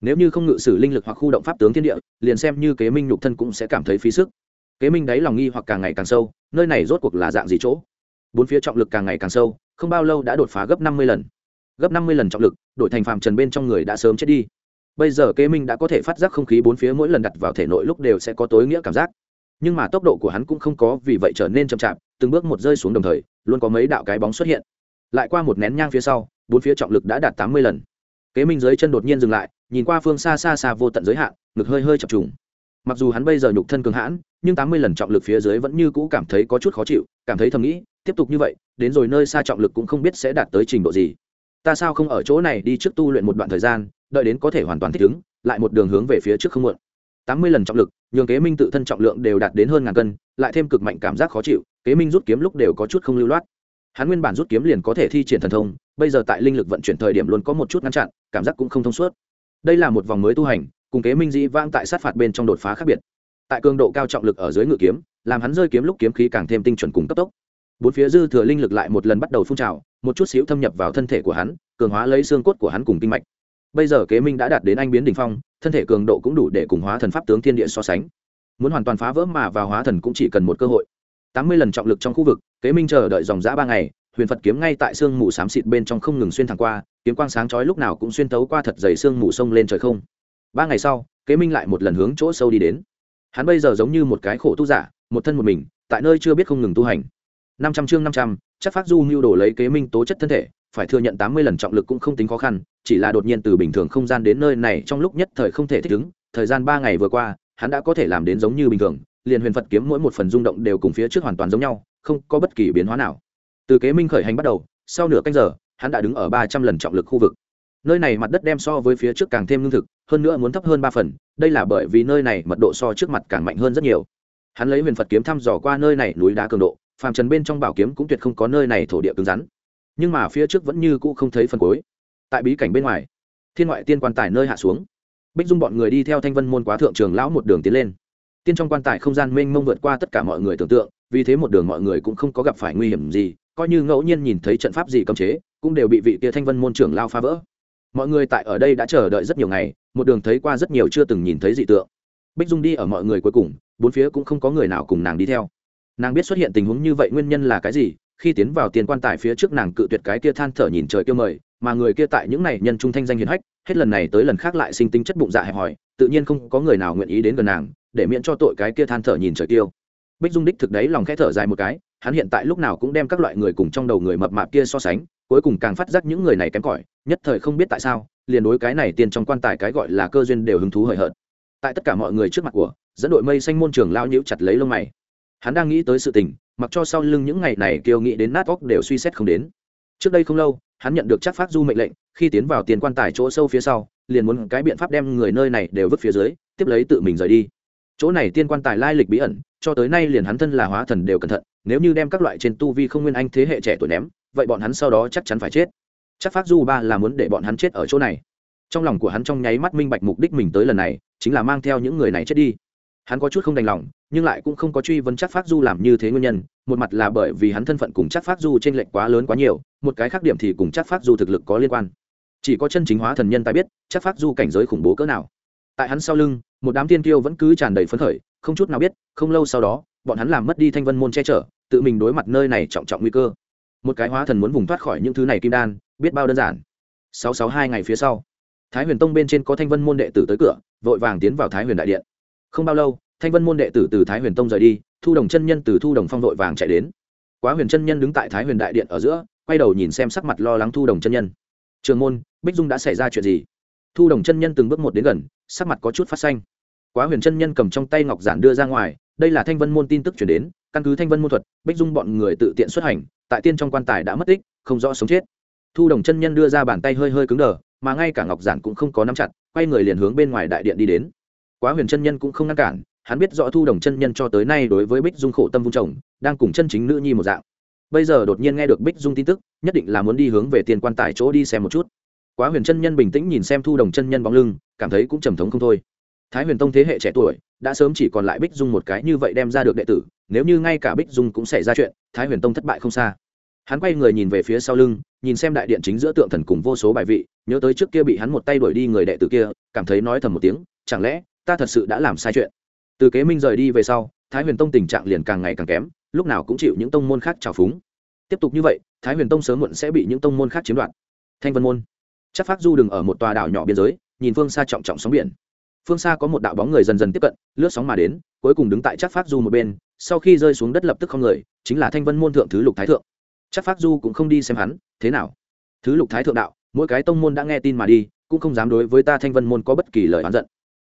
Nếu như không ngự sử linh lực hoặc khu động pháp tướng thiên địa, liền xem như kế minh nhục thân cũng sẽ cảm thấy phí sức. Kế minh đáy lòng nghi hoặc càng ngày càng sâu, nơi này rốt cuộc là dạng gì chỗ? Bốn phía trọng lực càng ngày càng sâu, không bao lâu đã đột phá gấp năm mươi lần. Gấp năm mươi lần trọng lực, đổi thành phàm trần bên trong người đã sớm chết đi bây giờ kế minh đã có thể phát giác không khí bốn phía mỗi lần đặt vào thể nội lúc đều sẽ có tối nghĩa cảm giác. Nhưng mà tốc độ của hắn cũng không có vì vậy trở nên chậm chạp, từng bước một rơi xuống đồng thời, luôn có mấy đạo cái bóng xuất hiện. Lại qua một nén nhang phía sau, bốn phía trọng lực đã đạt tám mươi lần. Kế minh dưới chân đột nhiên dừng lại, nhìn qua phương xa xa xa vô tận giới hạn, ngực hơi hơi chập trùng. Mặc dù hắn bây giờ nhục thân cường hãn, nhưng tám mươi lần trọng lực phía dưới vẫn như cũ cảm thấy có chút khó chịu, cảm thấy thầm nghĩ, tiếp tục như vậy, đến rồi nơi xa trọng lực cũng không biết sẽ đạt tới trình độ gì. Ta sao không ở chỗ này đi trước tu luyện một đoạn thời gian đợi đến có thể hoàn toàn thích ứng, lại một đường hướng về phía trước không muộn. Tám mươi lần trọng lực, nhường kế minh tự thân trọng lượng đều đạt đến hơn ngàn cân, lại thêm cực mạnh cảm giác khó chịu, kế minh rút kiếm lúc đều có chút không lưu loát. Hắn nguyên bản rút kiếm liền có thể thi triển thần thông, bây giờ tại linh lực vận chuyển thời điểm luôn có một chút ngăn chặn, cảm giác cũng không thông suốt. Đây là một vòng mới tu hành, cùng kế minh dĩ vãng tại sát phạt bên trong đột phá khác biệt. Tại cường độ cao trọng lực ở dưới ngự kiếm, làm hắn rơi kiếm lúc kiếm khí càng thêm tinh chuẩn cùng cấp tốc. Bốn phía dư thừa linh lực lại một lần bắt đầu phun trào, một chút xíu thâm nhập vào thân thể của hắn, cường hóa lấy xương cốt của hắn cùng kinh mạch bây giờ kế minh đã đạt đến anh biến đ ỉ n h phong, thân thể cường độ cũng đủ để cùng hóa thần pháp tướng thiên địa so sánh. Muốn hoàn toàn phá vỡ mà vào hóa thần cũng chỉ cần một cơ hội. Tám mươi lần trọng lực trong khu vực, kế minh chờ đợi dòng giã ba ngày, huyền phật kiếm ngay tại sương mù xám xịt bên trong không ngừng xuyên thẳng qua, kiếm quang sáng chói lúc nào cũng xuyên tấu qua thật dày sương mù sông lên trời không. Ba ngày sau, kế minh lại một lần hướng chỗ sâu đi đến. Hắn bây giờ giống như một cái khổ tu giả, một thân một mình, tại nơi chưa biết không ngừng tu hành. Năm trăm chương năm trăm, chắc phát du mưu đồ lấy kế minh tố chất thân thể phải thừa nhận tám mươi lần trọng lực cũng không tính khó khăn, chỉ là đột nhiên từ bình thường không gian đến nơi này trong lúc nhất thời không thể thích ứng, thời gian ba ngày vừa qua, hắn đã có thể làm đến giống như bình thường, liền huyền phật kiếm mỗi một phần rung động đều cùng phía trước hoàn toàn giống nhau, không có bất kỳ biến hóa nào. Từ kế minh khởi hành bắt đầu, sau nửa canh giờ, hắn đã đứng ở ba trăm lần trọng lực khu vực. Nơi này mặt đất đem so với phía trước càng thêm lương thực, hơn nữa muốn thấp hơn ba phần, đây là bởi vì nơi này mật độ so trước mặt càng mạnh hơn rất nhiều. Hắn lấy huyền phật kiếm thăm dò qua nơi này núi đá cường độ, phàm trần bên trong bảo kiếm cũng tuyệt không có nơi này thổ địa cứng rắn nhưng mà phía trước vẫn như cũ không thấy phần cuối. Tại bí cảnh bên ngoài, thiên ngoại tiên quan tài nơi hạ xuống, bích dung bọn người đi theo thanh vân môn quá thượng trường lão một đường tiến lên. Tiên trong quan tài không gian mênh mông vượt qua tất cả mọi người tưởng tượng, vì thế một đường mọi người cũng không có gặp phải nguy hiểm gì, coi như ngẫu nhiên nhìn thấy trận pháp gì cấm chế, cũng đều bị vị kia thanh vân môn trưởng lao phá vỡ. Mọi người tại ở đây đã chờ đợi rất nhiều ngày, một đường thấy qua rất nhiều chưa từng nhìn thấy dị tượng. Bích dung đi ở mọi người cuối cùng, bốn phía cũng không có người nào cùng nàng đi theo. Nàng biết xuất hiện tình huống như vậy nguyên nhân là cái gì khi tiến vào tiền quan tài phía trước nàng cự tuyệt cái kia than thở nhìn trời kêu mời, mà người kia tại những này nhân trung thanh danh hiền hách, hết lần này tới lần khác lại sinh tính chất bụng dạ hẹp hòi, tự nhiên không có người nào nguyện ý đến gần nàng, để miễn cho tội cái kia than thở nhìn trời kêu. Bích dung đích thực đấy lòng khẽ thở dài một cái, hắn hiện tại lúc nào cũng đem các loại người cùng trong đầu người mập mạp kia so sánh, cuối cùng càng phát giác những người này kém cỏi, nhất thời không biết tại sao, liền đối cái này tiền trong quan tài cái gọi là cơ duyên đều hứng thú hời hợt. Tại tất cả mọi người trước mặt của, dẫn đội mây xanh môn trường lao nhíu chặt lấy lông mày. Hắn đang nghĩ tới sự tình mặc cho sau lưng những ngày này kêu nghĩ đến nát óc đều suy xét không đến. Trước đây không lâu, hắn nhận được chắc phát du mệnh lệnh, khi tiến vào tiền quan tài chỗ sâu phía sau, liền muốn cái biện pháp đem người nơi này đều vứt phía dưới, tiếp lấy tự mình rời đi. Chỗ này tiên quan tài lai lịch bí ẩn, cho tới nay liền hắn thân là hóa thần đều cẩn thận, nếu như đem các loại trên tu vi không nguyên anh thế hệ trẻ tuổi ném, vậy bọn hắn sau đó chắc chắn phải chết. Chắc phát du ba là muốn để bọn hắn chết ở chỗ này. Trong lòng của hắn trong nháy mắt minh bạch mục đích mình tới lần này, chính là mang theo những người này chết đi hắn có chút không đành lòng, nhưng lại cũng không có truy vấn chắc phát du làm như thế nguyên nhân, một mặt là bởi vì hắn thân phận cùng chắc phát du t r ê n lệch quá lớn quá nhiều, một cái khác điểm thì cùng chắc phát du thực lực có liên quan. Chỉ có chân chính hóa thần nhân ta biết, chắc phát du cảnh giới khủng bố cỡ nào. Tại hắn sau lưng, một đám tiên kiêu vẫn cứ tràn đầy phấn khởi, không chút nào biết, không lâu sau đó, bọn hắn làm mất đi thanh vân môn che chở, tự mình đối mặt nơi này trọng trọng nguy cơ. Một cái hóa thần muốn vùng thoát khỏi những thứ này kim đan, biết bao đơn giản. Sáu sáu hai ngày phía sau, thái huyền tông bên trên có thanh vân môn đệ tử tới cửa, vội vàng tiến vào thái huyền đại điện không bao lâu, thanh vân môn đệ tử từ thái huyền tông rời đi, thu đồng chân nhân từ thu đồng phong vội vàng chạy đến. Quá huyền chân nhân đứng tại thái huyền đại điện ở giữa, quay đầu nhìn xem sắc mặt lo lắng thu đồng chân nhân. Trường môn, bích dung đã xảy ra chuyện gì? Thu đồng chân nhân từng bước một đến gần, sắc mặt có chút phát xanh. Quá huyền chân nhân cầm trong tay ngọc giản đưa ra ngoài, đây là thanh vân môn tin tức chuyển đến, căn cứ thanh vân môn thuật, bích dung bọn người tự tiện xuất hành, tại tiên trong quan tài đã mất tích, không rõ sống chết. Thu đồng chân nhân đưa ra bàn tay hơi hơi cứng đờ, mà ngay cả ngọc giản cũng không có nắm chặt, quay người liền hướng bên ngoài đại điện đi đến quá huyền chân nhân cũng không ngăn cản, hắn biết rõ thu đồng chân nhân cho tới nay đối với bích dung khổ tâm vung chồng đang cùng chân chính nữ nhi một dạng. Bây giờ đột nhiên nghe được bích dung tin tức, nhất định là muốn đi hướng về tiền quan tài chỗ đi xem một chút. Quá huyền chân nhân bình tĩnh nhìn xem thu đồng chân nhân bóng lưng, cảm thấy cũng trầm thống không thôi. Thái huyền tông thế hệ trẻ tuổi, đã sớm chỉ còn lại bích dung một cái như vậy đem ra được đệ tử, nếu như ngay cả bích dung cũng xảy ra chuyện, thái huyền tông thất bại không xa. Hắn quay người nhìn về phía sau lưng, nhìn xem đại điện chính giữa tượng thần cùng vô số bài vị, nhớ tới trước kia bị hắn một tay đuổi đi người đệ tử kia, cảm thấy nói thầm một tiếng, chẳng lẽ ta thật sự đã làm sai chuyện. Từ kế minh rời đi về sau, thái huyền tông tình trạng liền càng ngày càng kém, lúc nào cũng chịu những tông môn khác trào phúng. Tiếp tục như vậy, thái huyền tông sớm muộn sẽ bị những tông môn khác chiếm đoạt. Thanh vân môn. Chắc phát du đừng ở một tòa đảo nhỏ biên giới, nhìn phương xa trọng trọng sóng biển. Phương xa có một đạo bóng người dần dần tiếp cận, lướt sóng mà đến, cuối cùng đứng tại chắc phát du một bên, sau khi rơi xuống đất lập tức không người, chính là thanh vân môn thượng thứ lục thái thượng. Chắc phát du cũng không đi xem hắn, thế nào? Thứ lục thái thượng đạo, mỗi cái tông môn đã nghe tin mà đi, cũng không dám đối với ta thanh vân môn có bất kỳ lời oán giận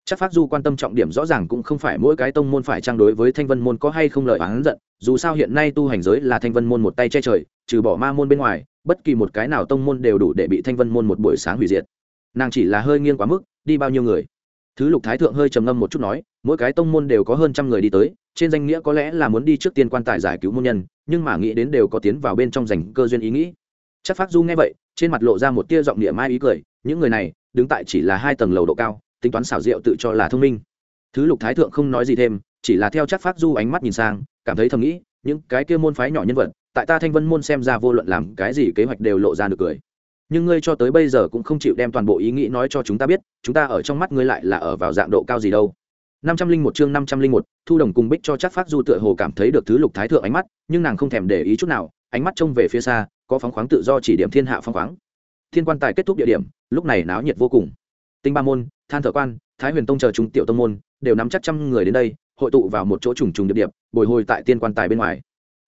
chắc phát du quan tâm trọng điểm rõ ràng cũng không phải mỗi cái tông môn phải trang đối với thanh vân môn có hay không lời oán giận, dù sao hiện nay tu hành giới là thanh vân môn một tay che trời, trừ bỏ ma môn bên ngoài, bất kỳ một cái nào tông môn đều đủ để bị thanh vân môn một buổi sáng hủy diệt. Nàng chỉ là hơi nghiêng quá mức, đi bao nhiêu người? Thứ lục thái thượng hơi trầm ngâm một chút nói, mỗi cái tông môn đều có hơn trăm người đi tới, trên danh nghĩa có lẽ là muốn đi trước tiên quan tài giải cứu môn nhân, nhưng mà nghĩ đến đều có tiến vào bên trong giành cơ duyên ý nghĩ. Chắc phát du nghe vậy, trên mặt lộ ra một tia giọng địa mai ý cười, những người này, đứng tại chỉ là hai tầng lầu độ cao tính toán xảo diệu tự cho là thông minh. Thứ lục thái thượng không nói gì thêm, chỉ là theo chắc phát du ánh mắt nhìn sang, cảm thấy thầm nghĩ, những cái kia môn phái nhỏ nhân vật, tại ta thanh vân môn xem ra vô luận làm cái gì kế hoạch đều lộ ra được cười. Nhưng ngươi cho tới bây giờ cũng không chịu đem toàn bộ ý nghĩ nói cho chúng ta biết, chúng ta ở trong mắt ngươi lại là ở vào dạng độ cao gì đâu. năm trăm linh một chương năm trăm linh một, thu đồng cùng bích cho chắc phát du tựa hồ cảm thấy được thứ lục thái thượng ánh mắt, nhưng nàng không thèm để ý chút nào, ánh mắt trông về phía xa, có phóng khoáng tự do chỉ điểm thiên hạ phóng khoáng. Thiên quan tài kết thúc địa điểm, lúc này náo nhiệt vô cùng. Tinh ba môn than thợ quan, thái huyền tông chờ chúng tiểu tông môn, đều nắm chắc trăm người đến đây, hội tụ vào một chỗ trùng trùng điệp điệp, bồi hồi tại tiên quan tài bên ngoài.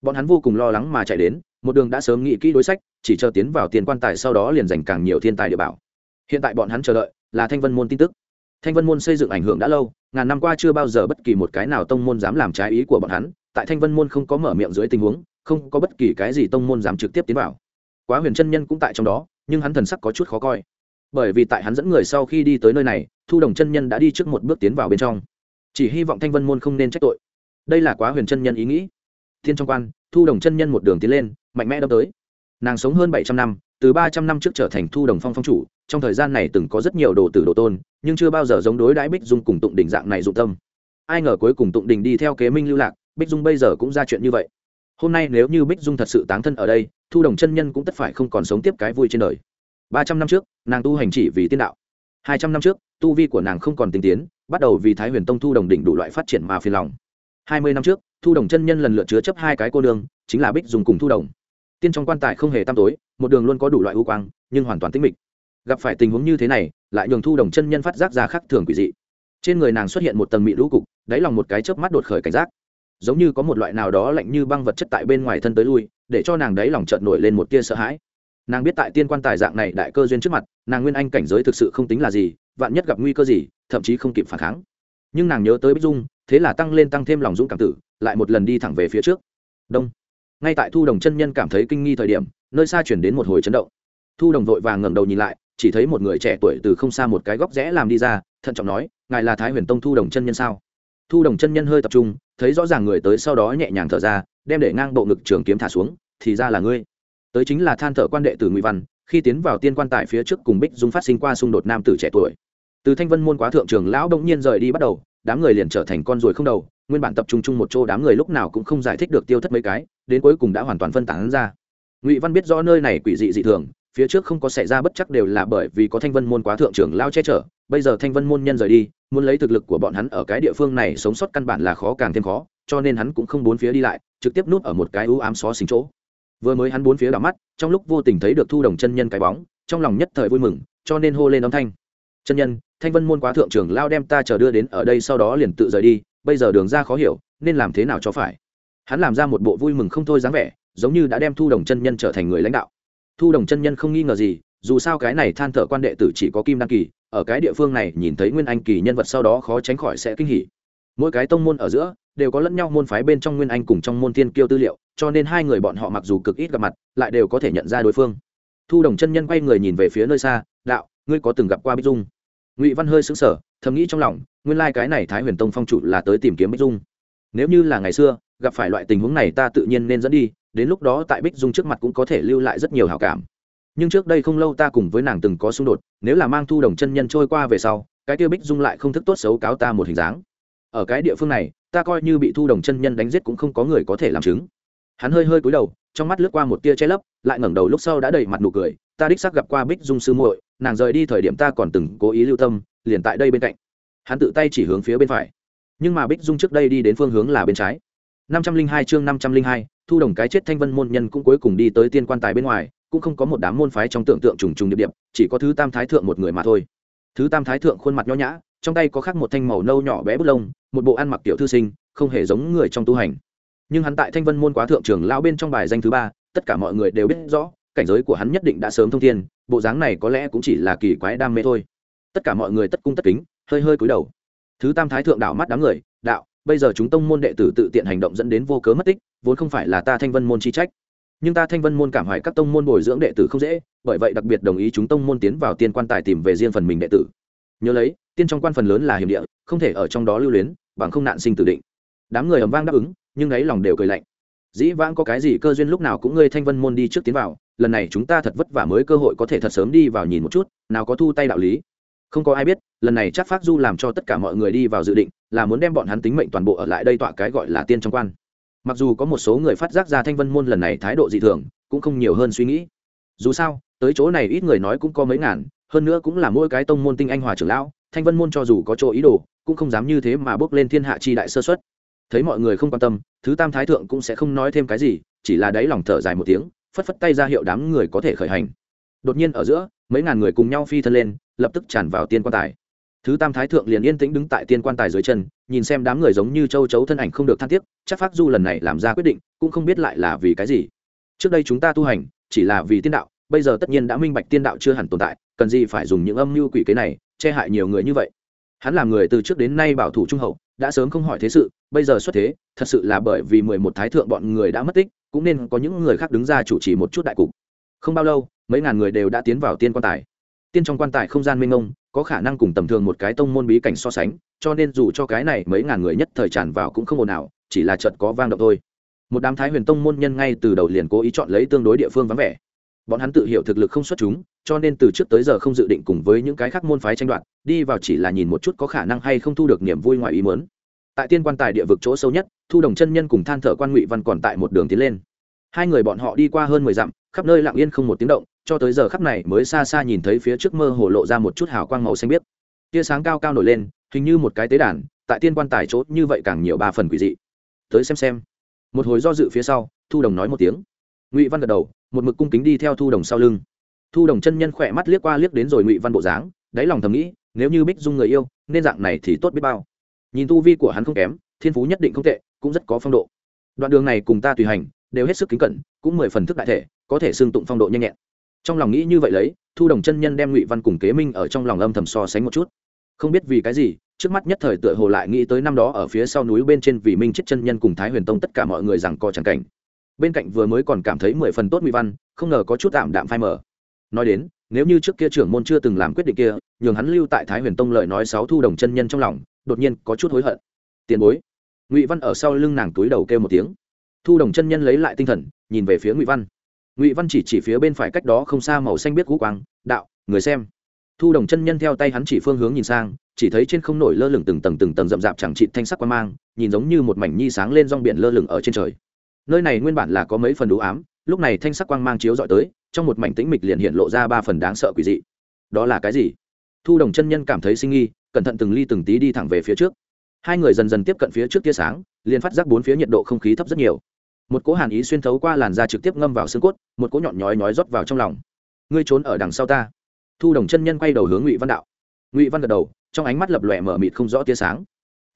Bọn hắn vô cùng lo lắng mà chạy đến, một đường đã sớm nghĩ kỹ đối sách, chỉ chờ tiến vào tiền quan tài sau đó liền dành càng nhiều thiên tài địa bảo. Hiện tại bọn hắn chờ đợi là thanh vân môn tin tức. Thanh vân môn xây dựng ảnh hưởng đã lâu, ngàn năm qua chưa bao giờ bất kỳ một cái nào tông môn dám làm trái ý của bọn hắn, tại thanh vân môn không có mở miệng dưới tình huống, không có bất kỳ cái gì tông môn dám trực tiếp tiến vào. Quá huyền chân nhân cũng tại trong đó, nhưng hắn thần sắc có chút khó coi bởi vì tại hắn dẫn người sau khi đi tới nơi này, thu đồng chân nhân đã đi trước một bước tiến vào bên trong. Chỉ hy vọng thanh vân môn không nên trách tội. Đây là quá huyền chân nhân ý nghĩ. Thiên trong quan, thu đồng chân nhân một đường tiến lên, mạnh mẽ đâm tới. Nàng sống hơn bảy trăm năm, từ ba trăm năm trước trở thành thu đồng phong phong chủ, trong thời gian này từng có rất nhiều đồ tử đồ tôn, nhưng chưa bao giờ giống đối đãi bích dung cùng tụng đình dạng này dụng tâm. Ai ngờ cuối cùng tụng đình đi theo kế minh lưu lạc, bích dung bây giờ cũng ra chuyện như vậy. Hôm nay nếu như bích dung thật sự tán thân ở đây, thu đồng chân nhân cũng tất phải không còn sống tiếp cái vui trên đời ba trăm năm trước, nàng tu hành chỉ vì tiên đạo. Hai trăm năm trước, tu vi của nàng không còn tinh tiến, bắt đầu vì thái huyền tông thu đồng đỉnh đủ loại phát triển mà phiền lòng. Hai mươi năm trước, thu đồng chân nhân lần lượt chứa chấp hai cái cô đường, chính là bích dùng cùng thu đồng. Tiên trong quan tài không hề tăm tối, một đường luôn có đủ loại ưu quang, nhưng hoàn toàn tĩnh mịch. Gặp phải tình huống như thế này, lại nhường thu đồng chân nhân phát giác ra khác thường quỷ dị. Trên người nàng xuất hiện một tầng mị lũ cục, đáy lòng một cái chớp mắt đột khởi cảnh giác. Giống như có một loại nào đó lạnh như băng vật chất tại bên ngoài thân tới lui, để cho nàng đáy lòng chợt nổi lên một tia sợ hãi nàng biết tại tiên quan tài dạng này đại cơ duyên trước mặt, nàng nguyên anh cảnh giới thực sự không tính là gì, vạn nhất gặp nguy cơ gì, thậm chí không kịp phản kháng. Nhưng nàng nhớ tới bích dung, thế là tăng lên tăng thêm lòng dũng cảm tử, lại một lần đi thẳng về phía trước. Đông. Ngay tại thu đồng chân nhân cảm thấy kinh nghi thời điểm, nơi xa chuyển đến một hồi chấn động. Thu đồng vội vàng ngẩng đầu nhìn lại, chỉ thấy một người trẻ tuổi từ không xa một cái góc rẽ làm đi ra, thận trọng nói, ngài là thái huyền tông thu đồng chân nhân sao? Thu đồng chân nhân hơi tập trung, thấy rõ ràng người tới sau đó nhẹ nhàng thở ra, đem để ngang bộ ngực trường kiếm thả xuống, thì ra là ngươi tới chính là than thở quan đệ tử ngụy văn, khi tiến vào tiên quan tài phía trước cùng bích dung phát sinh qua xung đột nam tử trẻ tuổi. Từ thanh vân môn quá thượng trường lão đông nhiên rời đi bắt đầu, đám người liền trở thành con ruồi không đầu, nguyên bản tập trung chung một chỗ đám người lúc nào cũng không giải thích được tiêu thất mấy cái, đến cuối cùng đã hoàn toàn phân tán ra. Ngụy văn biết rõ nơi này quỷ dị dị thường, phía trước không có xảy ra bất chắc đều là bởi vì có thanh vân môn quá thượng trưởng lao che chở, bây giờ thanh vân môn nhân rời đi, muốn lấy thực lực của bọn hắn ở cái địa phương này sống sót căn bản là khó càng thêm khó, cho nên hắn cũng không bốn phía đi lại, trực tiếp núp ở một cái ưu ám xó xính chỗ vừa mới hắn bốn phía đảo mắt, trong lúc vô tình thấy được thu đồng chân nhân cái bóng, trong lòng nhất thời vui mừng, cho nên hô lên âm thanh. Chân nhân, thanh vân môn quá thượng trưởng lao đem ta chờ đưa đến ở đây sau đó liền tự rời đi, bây giờ đường ra khó hiểu, nên làm thế nào cho phải? Hắn làm ra một bộ vui mừng không thôi dáng vẻ, giống như đã đem thu đồng chân nhân trở thành người lãnh đạo. Thu đồng chân nhân không nghi ngờ gì, dù sao cái này than thở quan đệ tử chỉ có kim đăng kỳ, ở cái địa phương này nhìn thấy nguyên anh kỳ nhân vật sau đó khó tránh khỏi sẽ kinh hỉ. Mỗi cái tông môn ở giữa đều có lẫn nhau môn phái bên trong nguyên anh cùng trong môn tiên kiêu tư liệu, cho nên hai người bọn họ mặc dù cực ít gặp mặt, lại đều có thể nhận ra đối phương. Thu đồng chân nhân quay người nhìn về phía nơi xa, đạo, ngươi có từng gặp qua bích dung? Ngụy văn hơi xứng sở thầm nghĩ trong lòng, nguyên lai、like、cái này thái huyền tông phong chủ là tới tìm kiếm bích dung. Nếu như là ngày xưa, gặp phải loại tình huống này ta tự nhiên nên dẫn đi, đến lúc đó tại bích dung trước mặt cũng có thể lưu lại rất nhiều hảo cảm. Nhưng trước đây không lâu ta cùng với nàng từng có xung đột, nếu là mang thu đồng chân nhân trôi qua về sau, cái kia bích dung lại không thức tốt xấu cáo ta một hình dáng. Ở cái địa phương này ta coi như bị thu đồng chân nhân đánh giết cũng không có người có thể làm chứng. Hắn hơi hơi cúi đầu, trong mắt lướt qua một tia che lấp, lại ngẩng đầu lúc sau đã đầy mặt nụ cười, ta đích xác gặp qua bích dung sư muội, nàng rời đi thời điểm ta còn từng cố ý lưu tâm, liền tại đây bên cạnh. Hắn tự tay chỉ hướng phía bên phải. Nhưng mà bích dung trước đây đi đến phương hướng là bên trái. năm trăm linh hai chương năm trăm linh hai, thu đồng cái chết thanh vân môn nhân cũng cuối cùng đi tới tiên quan tài bên ngoài, cũng không có một đám môn phái trong tưởng tượng trùng trùng điệp điệp, chỉ có thứ tam thái thượng một người mà thôi. Thứ tam thái thượng khuôn mặt nho nhã, trong tay có khắc một thanh màu nâu nhỏ bé bút lông một bộ ăn mặc tiểu thư sinh, không hề giống người trong tu hành. Nhưng hắn tại thanh vân môn quá thượng trưởng lão bên trong bài danh thứ ba, tất cả mọi người đều biết rõ, cảnh giới của hắn nhất định đã sớm thông thiên, bộ dáng này có lẽ cũng chỉ là kỳ quái đam mê thôi. Tất cả mọi người tất cung tất kính, hơi hơi cúi đầu. Thứ tam thái thượng đạo mắt đám người, đạo, bây giờ chúng tông môn đệ tử tự tiện hành động dẫn đến vô cớ mất tích, vốn không phải là ta thanh vân môn chi trách. Nhưng ta thanh vân môn cảm hoài các tông môn bồi dưỡng đệ tử không dễ, bởi vậy đặc biệt đồng ý chúng tông môn tiến vào tiên quan tài tìm về riêng phần mình đệ tử nhớ lấy, tiên trong quan phần lớn là hiểm địa, không thể ở trong đó lưu luyến, bằng không nạn sinh tử định. Đám người ầm vang đáp ứng, nhưng ấy lòng đều cười lạnh. Dĩ vãng có cái gì cơ duyên lúc nào cũng ngươi thanh vân môn đi trước tiến vào, lần này chúng ta thật vất vả mới cơ hội có thể thật sớm đi vào nhìn một chút, nào có thu tay đạo lý. Không có ai biết, lần này chắc phát du làm cho tất cả mọi người đi vào dự định, là muốn đem bọn hắn tính mệnh toàn bộ ở lại đây tọa cái gọi là tiên trong quan. Mặc dù có một số người phát giác ra thanh vân môn lần này thái độ dị thường, cũng không nhiều hơn suy nghĩ. Dù sao, tới chỗ này ít người nói cũng có mấy ngàn hơn nữa cũng là mỗi cái tông môn tinh anh hòa trưởng lão, thanh vân môn cho dù có chỗ ý đồ, cũng không dám như thế mà bước lên thiên hạ chi đại sơ xuất thấy mọi người không quan tâm, thứ tam thái thượng cũng sẽ không nói thêm cái gì, chỉ là đáy lòng thở dài một tiếng, phất phất tay ra hiệu đám người có thể khởi hành. Đột nhiên ở giữa, mấy ngàn người cùng nhau phi thân lên, lập tức tràn vào tiên quan tài. Thứ tam thái thượng liền yên tĩnh đứng tại tiên quan tài dưới chân, nhìn xem đám người giống như châu chấu thân ảnh không được than tiếc, chắc phát du lần này làm ra quyết định, cũng không biết lại là vì cái gì. Trước đây chúng ta tu hành, chỉ là vì tiên đạo, bây giờ tất nhiên đã minh bạch tiên đạo chưa hẳn tồn tại cần gì phải dùng những âm mưu quỷ kế này, che hại nhiều người như vậy. Hắn làm người từ trước đến nay bảo thủ trung hậu, đã sớm không hỏi thế sự, bây giờ xuất thế, thật sự là bởi vì mười một thái thượng bọn người đã mất tích, cũng nên có những người khác đứng ra chủ trì một chút đại cục. Không bao lâu, mấy ngàn người đều đã tiến vào tiên quan tài. Tiên trong quan tài không gian minh ông có khả năng cùng tầm thường một cái tông môn bí cảnh so sánh, cho nên dù cho cái này mấy ngàn người nhất thời tràn vào cũng không ồn ào, chỉ là trận có vang động thôi. Một đám thái huyền tông môn nhân ngay từ đầu liền cố ý chọn lấy tương đối địa phương vắng vẻ bọn hắn tự hiểu thực lực không xuất chúng, cho nên từ trước tới giờ không dự định cùng với những cái khác môn phái tranh đoạt, đi vào chỉ là nhìn một chút có khả năng hay không thu được niềm vui ngoài ý muốn. Tại tiên quan tài địa vực chỗ sâu nhất, thu đồng chân nhân cùng than thở quan ngụy văn còn tại một đường tiến lên. Hai người bọn họ đi qua hơn mười dặm, khắp nơi lặng yên không một tiếng động, cho tới giờ khắp này mới xa xa nhìn thấy phía trước mơ hồ lộ ra một chút hào quang màu xanh biếc. Tia sáng cao cao nổi lên, hình như một cái tế đàn, tại tiên quan tài chốt như vậy càng nhiều ba phần quỷ dị. Tới xem xem. Một hồi do dự phía sau, thu đồng nói một tiếng. Ngụy văn gật đầu một mực cung kính đi theo thu đồng sau lưng. Thu đồng chân nhân khỏe mắt liếc qua liếc đến rồi ngụy văn bộ dáng, đáy lòng thầm nghĩ, nếu như bích dung người yêu, nên dạng này thì tốt biết bao. Nhìn tu vi của hắn không kém, thiên phú nhất định không tệ, cũng rất có phong độ. Đoạn đường này cùng ta tùy hành, đều hết sức kính cẩn, cũng mười phần thức đại thể, có thể xương tụng phong độ nhanh nhẹn. Trong lòng nghĩ như vậy lấy, thu đồng chân nhân đem ngụy văn cùng kế minh ở trong lòng âm thầm so sánh một chút. Không biết vì cái gì, trước mắt nhất thời tựa hồ lại nghĩ tới năm đó ở phía sau núi bên trên vì minh chết chân nhân cùng thái huyền tông tất cả mọi người rằng co chẳng cảnh bên cạnh vừa mới còn cảm thấy mười phần tốt ngụy văn, không ngờ có chút tạm đạm phai mờ. Nói đến, nếu như trước kia trưởng môn chưa từng làm quyết định kia, nhường hắn lưu tại thái huyền tông lời nói sáu thu đồng chân nhân trong lòng, đột nhiên có chút hối hận. Tiền bối. Ngụy văn ở sau lưng nàng túi đầu kêu một tiếng. Thu đồng chân nhân lấy lại tinh thần, nhìn về phía ngụy văn. Ngụy văn chỉ chỉ phía bên phải cách đó không xa màu xanh biết cú quang, đạo, người xem. Thu đồng chân nhân theo tay hắn chỉ phương hướng nhìn sang, chỉ thấy trên không nổi lơ lửng từng tầng từng tầng rậm rạp chẳng trị thanh sắc quan mang, nhìn giống như một mảnh nhi sáng lên rong biển lơ lửng ở trên trời nơi này nguyên bản là có mấy phần đủ ám, lúc này thanh sắc quang mang chiếu dọi tới, trong một mảnh tĩnh mịch liền hiện lộ ra ba phần đáng sợ quỷ dị. Đó là cái gì? Thu đồng chân nhân cảm thấy sinh nghi, cẩn thận từng ly từng tí đi thẳng về phía trước. Hai người dần dần tiếp cận phía trước tia sáng, liền phát giác bốn phía nhiệt độ không khí thấp rất nhiều. Một cỗ hàn ý xuyên thấu qua làn da trực tiếp ngâm vào xương cốt, một cỗ nhọn nhói nhói rót vào trong lòng. Ngươi trốn ở đằng sau ta. Thu đồng chân nhân quay đầu hướng ngụy văn đạo. Ngụy văn gật đầu, trong ánh mắt lập lòe mở mịt không rõ tia sáng.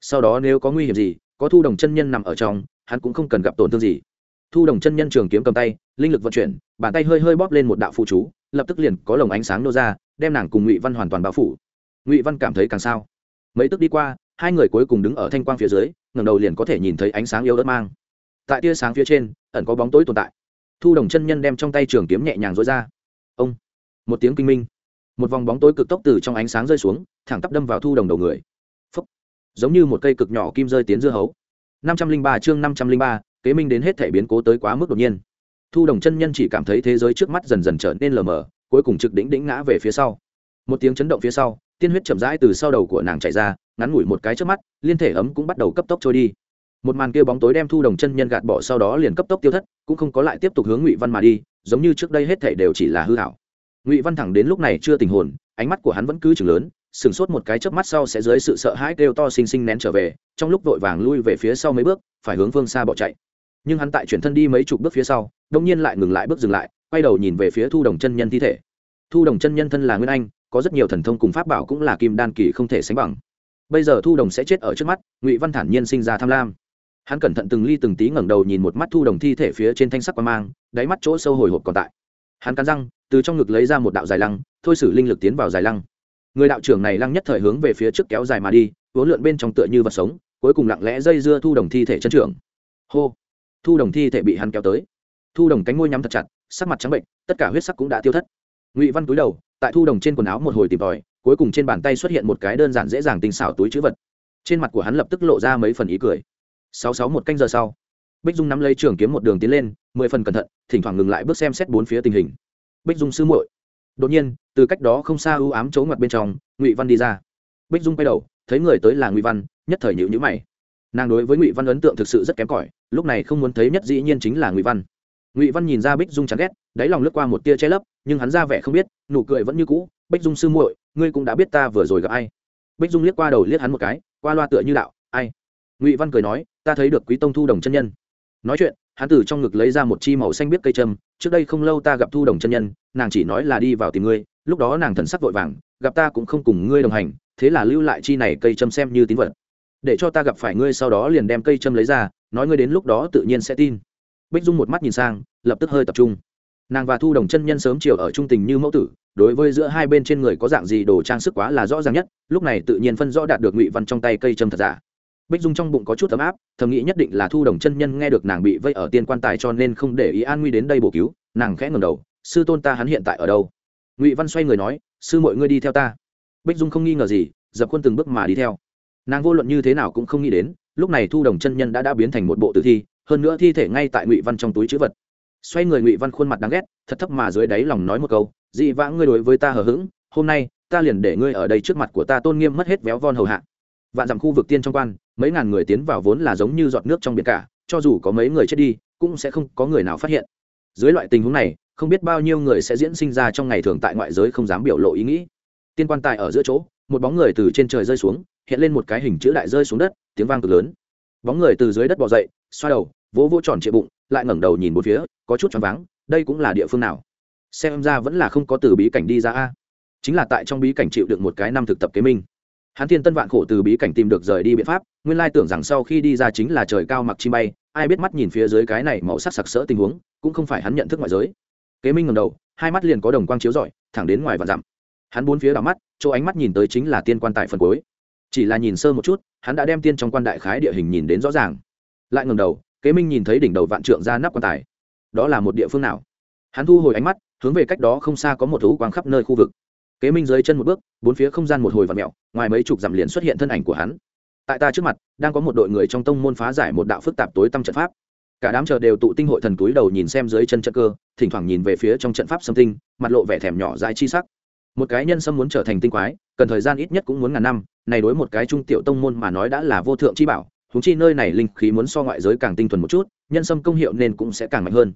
Sau đó nếu có nguy hiểm gì, có thu đồng chân nhân nằm ở trong hắn cũng không cần gặp tổn thương gì. Thu đồng chân nhân trường kiếm cầm tay, linh lực vận chuyển, bàn tay hơi hơi bóp lên một đạo phụ chú, lập tức liền có lồng ánh sáng nô ra, đem nàng cùng ngụy văn hoàn toàn bao phủ. Ngụy văn cảm thấy càng sao? Mấy tức đi qua, hai người cuối cùng đứng ở thanh quang phía dưới, ngẩng đầu liền có thể nhìn thấy ánh sáng yếu ớt mang. Tại tia sáng phía trên, ẩn có bóng tối tồn tại. Thu đồng chân nhân đem trong tay trường kiếm nhẹ nhàng dối ra. Ông! Một tiếng kinh minh. Một vòng bóng tối cực tốc từ trong ánh sáng rơi xuống, thẳng tắp đâm vào thu đồng đầu người. Phúc. giống như một cây cực nhỏ kim rơi tiến dưa hấu năm trăm linh ba chương năm trăm linh ba, kế minh đến hết thể biến cố tới quá mức đột nhiên. Thu đồng chân nhân chỉ cảm thấy thế giới trước mắt dần dần trở nên lờ mờ, cuối cùng trực đỉnh đỉnh ngã về phía sau. Một tiếng chấn động phía sau, tiên huyết chậm rãi từ sau đầu của nàng chảy ra, ngắn ngủi một cái trước mắt, liên thể ấm cũng bắt đầu cấp tốc trôi đi. Một màn kia bóng tối đem thu đồng chân nhân gạt bỏ sau đó liền cấp tốc tiêu thất, cũng không có lại tiếp tục hướng ngụy văn mà đi, giống như trước đây hết thể đều chỉ là hư ảo. Ngụy văn thẳng đến lúc này chưa tình hồn, ánh mắt của hắn vẫn cứ trừng lớn sừng sốt một cái chớp mắt sau sẽ dưới sự sợ hãi kêu to xinh xinh nén trở về, trong lúc vội vàng lui về phía sau mấy bước, phải hướng phương xa bỏ chạy. Nhưng hắn tại chuyển thân đi mấy chục bước phía sau đông nhiên lại ngừng lại bước dừng lại, quay đầu nhìn về phía thu đồng chân nhân thi thể. Thu đồng chân nhân thân là nguyên anh, có rất nhiều thần thông cùng pháp bảo cũng là kim đan kỳ không thể sánh bằng. Bây giờ thu đồng sẽ chết ở trước mắt, ngụy văn thản nhiên sinh ra tham lam. Hắn cẩn thận từng ly từng tí ngẩng đầu nhìn một mắt thu đồng thi thể phía trên thanh sắc quan mang, đáy mắt chỗ sâu hồi hộp còn tại. Hắn cắn răng, từ trong ngực lấy ra một đạo dài lăng, thôi sử linh lực tiến vào dài lăng người đạo trưởng này lăng nhất thời hướng về phía trước kéo dài mà đi uốn lượn bên trong tựa như vật sống, cuối cùng lặng lẽ dây dưa thu đồng thi thể chân trưởng. Hô! Thu đồng thi thể bị hắn kéo tới. Thu đồng cánh môi nhắm thật chặt, sắc mặt trắng bệnh, tất cả huyết sắc cũng đã tiêu thất. Ngụy văn cúi đầu, tại thu đồng trên quần áo một hồi tìm tòi, cuối cùng trên bàn tay xuất hiện một cái đơn giản dễ dàng tinh xảo túi chữ vật. Trên mặt của hắn lập tức lộ ra mấy phần ý cười. Sáu sáu một canh giờ sau, bích dung nắm lấy trường kiếm một đường tiến lên, mười phần cẩn thận, thỉnh thoảng ngừng lại bước xem xét bốn phía tình hình. Bích dung sư muội đột nhiên, từ cách đó không xa ưu ám chỗ ngoặt bên trong, ngụy văn đi ra. Bích dung quay đầu, thấy người tới là ngụy văn, nhất thời nhịu nhữ mày. Nàng đối với ngụy văn ấn tượng thực sự rất kém cỏi, lúc này không muốn thấy nhất dĩ nhiên chính là ngụy văn. Ngụy văn nhìn ra bích dung chán ghét, đáy lòng lướt qua một tia che lấp, nhưng hắn ra vẻ không biết, nụ cười vẫn như cũ, bích dung sư muội, ngươi cũng đã biết ta vừa rồi gặp ai? Bích dung liếc qua đầu liếc hắn một cái, qua loa tựa như đạo, ai? Ngụy văn cười nói, ta thấy được quý tông thu đồng chân nhân. Nói chuyện hắn từ trong ngực lấy ra một chi màu xanh biết cây trâm trước đây không lâu ta gặp thu đồng chân nhân, nàng chỉ nói là đi vào tìm ngươi, lúc đó nàng thần sắc vội vàng, gặp ta cũng không cùng ngươi đồng hành, thế là lưu lại chi này cây trâm xem như tín vật. Để cho ta gặp phải ngươi sau đó liền đem cây trâm lấy ra, nói ngươi đến lúc đó tự nhiên sẽ tin. Bích dung một mắt nhìn sang, lập tức hơi tập trung. Nàng và thu đồng chân nhân sớm chiều ở trung tình như mẫu tử, đối với giữa hai bên trên người có dạng gì đồ trang sức quá là rõ ràng nhất, lúc này tự nhiên phân rõ đạt được ngụy văn trong tay cây trâm thật giả bích dung trong bụng có chút ấm áp, thầm nghĩ nhất định là thu đồng chân nhân nghe được nàng bị vây ở tiên quan tài cho nên không để ý an nguy đến đây bổ cứu, nàng khẽ ngầm đầu, sư tôn ta hắn hiện tại ở đâu? Ngụy văn xoay người nói, sư mọi ngươi đi theo ta. Bích dung không nghi ngờ gì, dập khuôn từng bước mà đi theo. Nàng vô luận như thế nào cũng không nghĩ đến, lúc này thu đồng chân nhân đã đã biến thành một bộ tử thi, hơn nữa thi thể ngay tại ngụy văn trong túi chữ vật. Xoay người ngụy văn khuôn mặt đáng ghét, thật thấp mà dưới đáy lòng nói một câu, dị vãng ngươi đối với ta hờ hững, hôm nay ta liền để ngươi ở đây trước mặt của ta tôn nghiêm mất hết véo von hầu hạ vạn dặm khu vực tiên trong quan, mấy ngàn người tiến vào vốn là giống như giọt nước trong biển cả, cho dù có mấy người chết đi, cũng sẽ không có người nào phát hiện. Dưới loại tình huống này, không biết bao nhiêu người sẽ diễn sinh ra trong ngày thường tại ngoại giới không dám biểu lộ ý nghĩ. Tiên quan tài ở giữa chỗ, một bóng người từ trên trời rơi xuống, hiện lên một cái hình chữ đại rơi xuống đất, tiếng vang cực lớn. Bóng người từ dưới đất bỏ dậy, xoa đầu, vỗ vỗ tròn trịa bụng, lại ngẩng đầu nhìn một phía, có chút choáng váng, đây cũng là địa phương nào? Xem ra vẫn là không có từ bí cảnh đi ra a. Chính là tại trong bí cảnh chịu được một cái năm thực tập kế minh hắn thiên tân vạn khổ từ bí cảnh tìm được rời đi biện pháp, nguyên lai tưởng rằng sau khi đi ra chính là trời cao mặc chi bay, ai biết mắt nhìn phía dưới cái này màu sắc sặc sỡ tình huống, cũng không phải hắn nhận thức ngoại giới. Kế minh ngầm đầu, hai mắt liền có đồng quang chiếu rọi, thẳng đến ngoài và dặm. Hắn bốn phía đảo mắt, chỗ ánh mắt nhìn tới chính là tiên quan tại phần cuối. Chỉ là nhìn sơ một chút, hắn đã đem tiên trong quan đại khái địa hình nhìn đến rõ ràng. Lại ngầm đầu, kế minh nhìn thấy đỉnh đầu vạn trượng ra nắp quan tài. Đó là một địa phương nào? Hắn thu hồi ánh mắt, hướng về cách đó không xa có một thú quang khắp nơi khu vực kế minh dưới chân một bước, bốn phía không gian một hồi và mẹo ngoài mấy chục dặm liền xuất hiện thân ảnh của hắn. Tại ta trước mặt, đang có một đội người trong tông môn phá giải một đạo phức tạp tối tâm trận pháp. Cả đám chờ đều tụ tinh hội thần túi đầu nhìn xem dưới chân trận cơ, thỉnh thoảng nhìn về phía trong trận pháp xâm tinh, mặt lộ vẻ thèm nhỏ dãi chi sắc. Một cái nhân sâm muốn trở thành tinh quái, cần thời gian ít nhất cũng muốn ngàn năm, này đối một cái trung tiểu tông môn mà nói đã là vô thượng chi bảo húng chi nơi này linh khí muốn so ngoại giới càng tinh thuần một chút, nhân sâm công hiệu nên cũng sẽ càng mạnh hơn.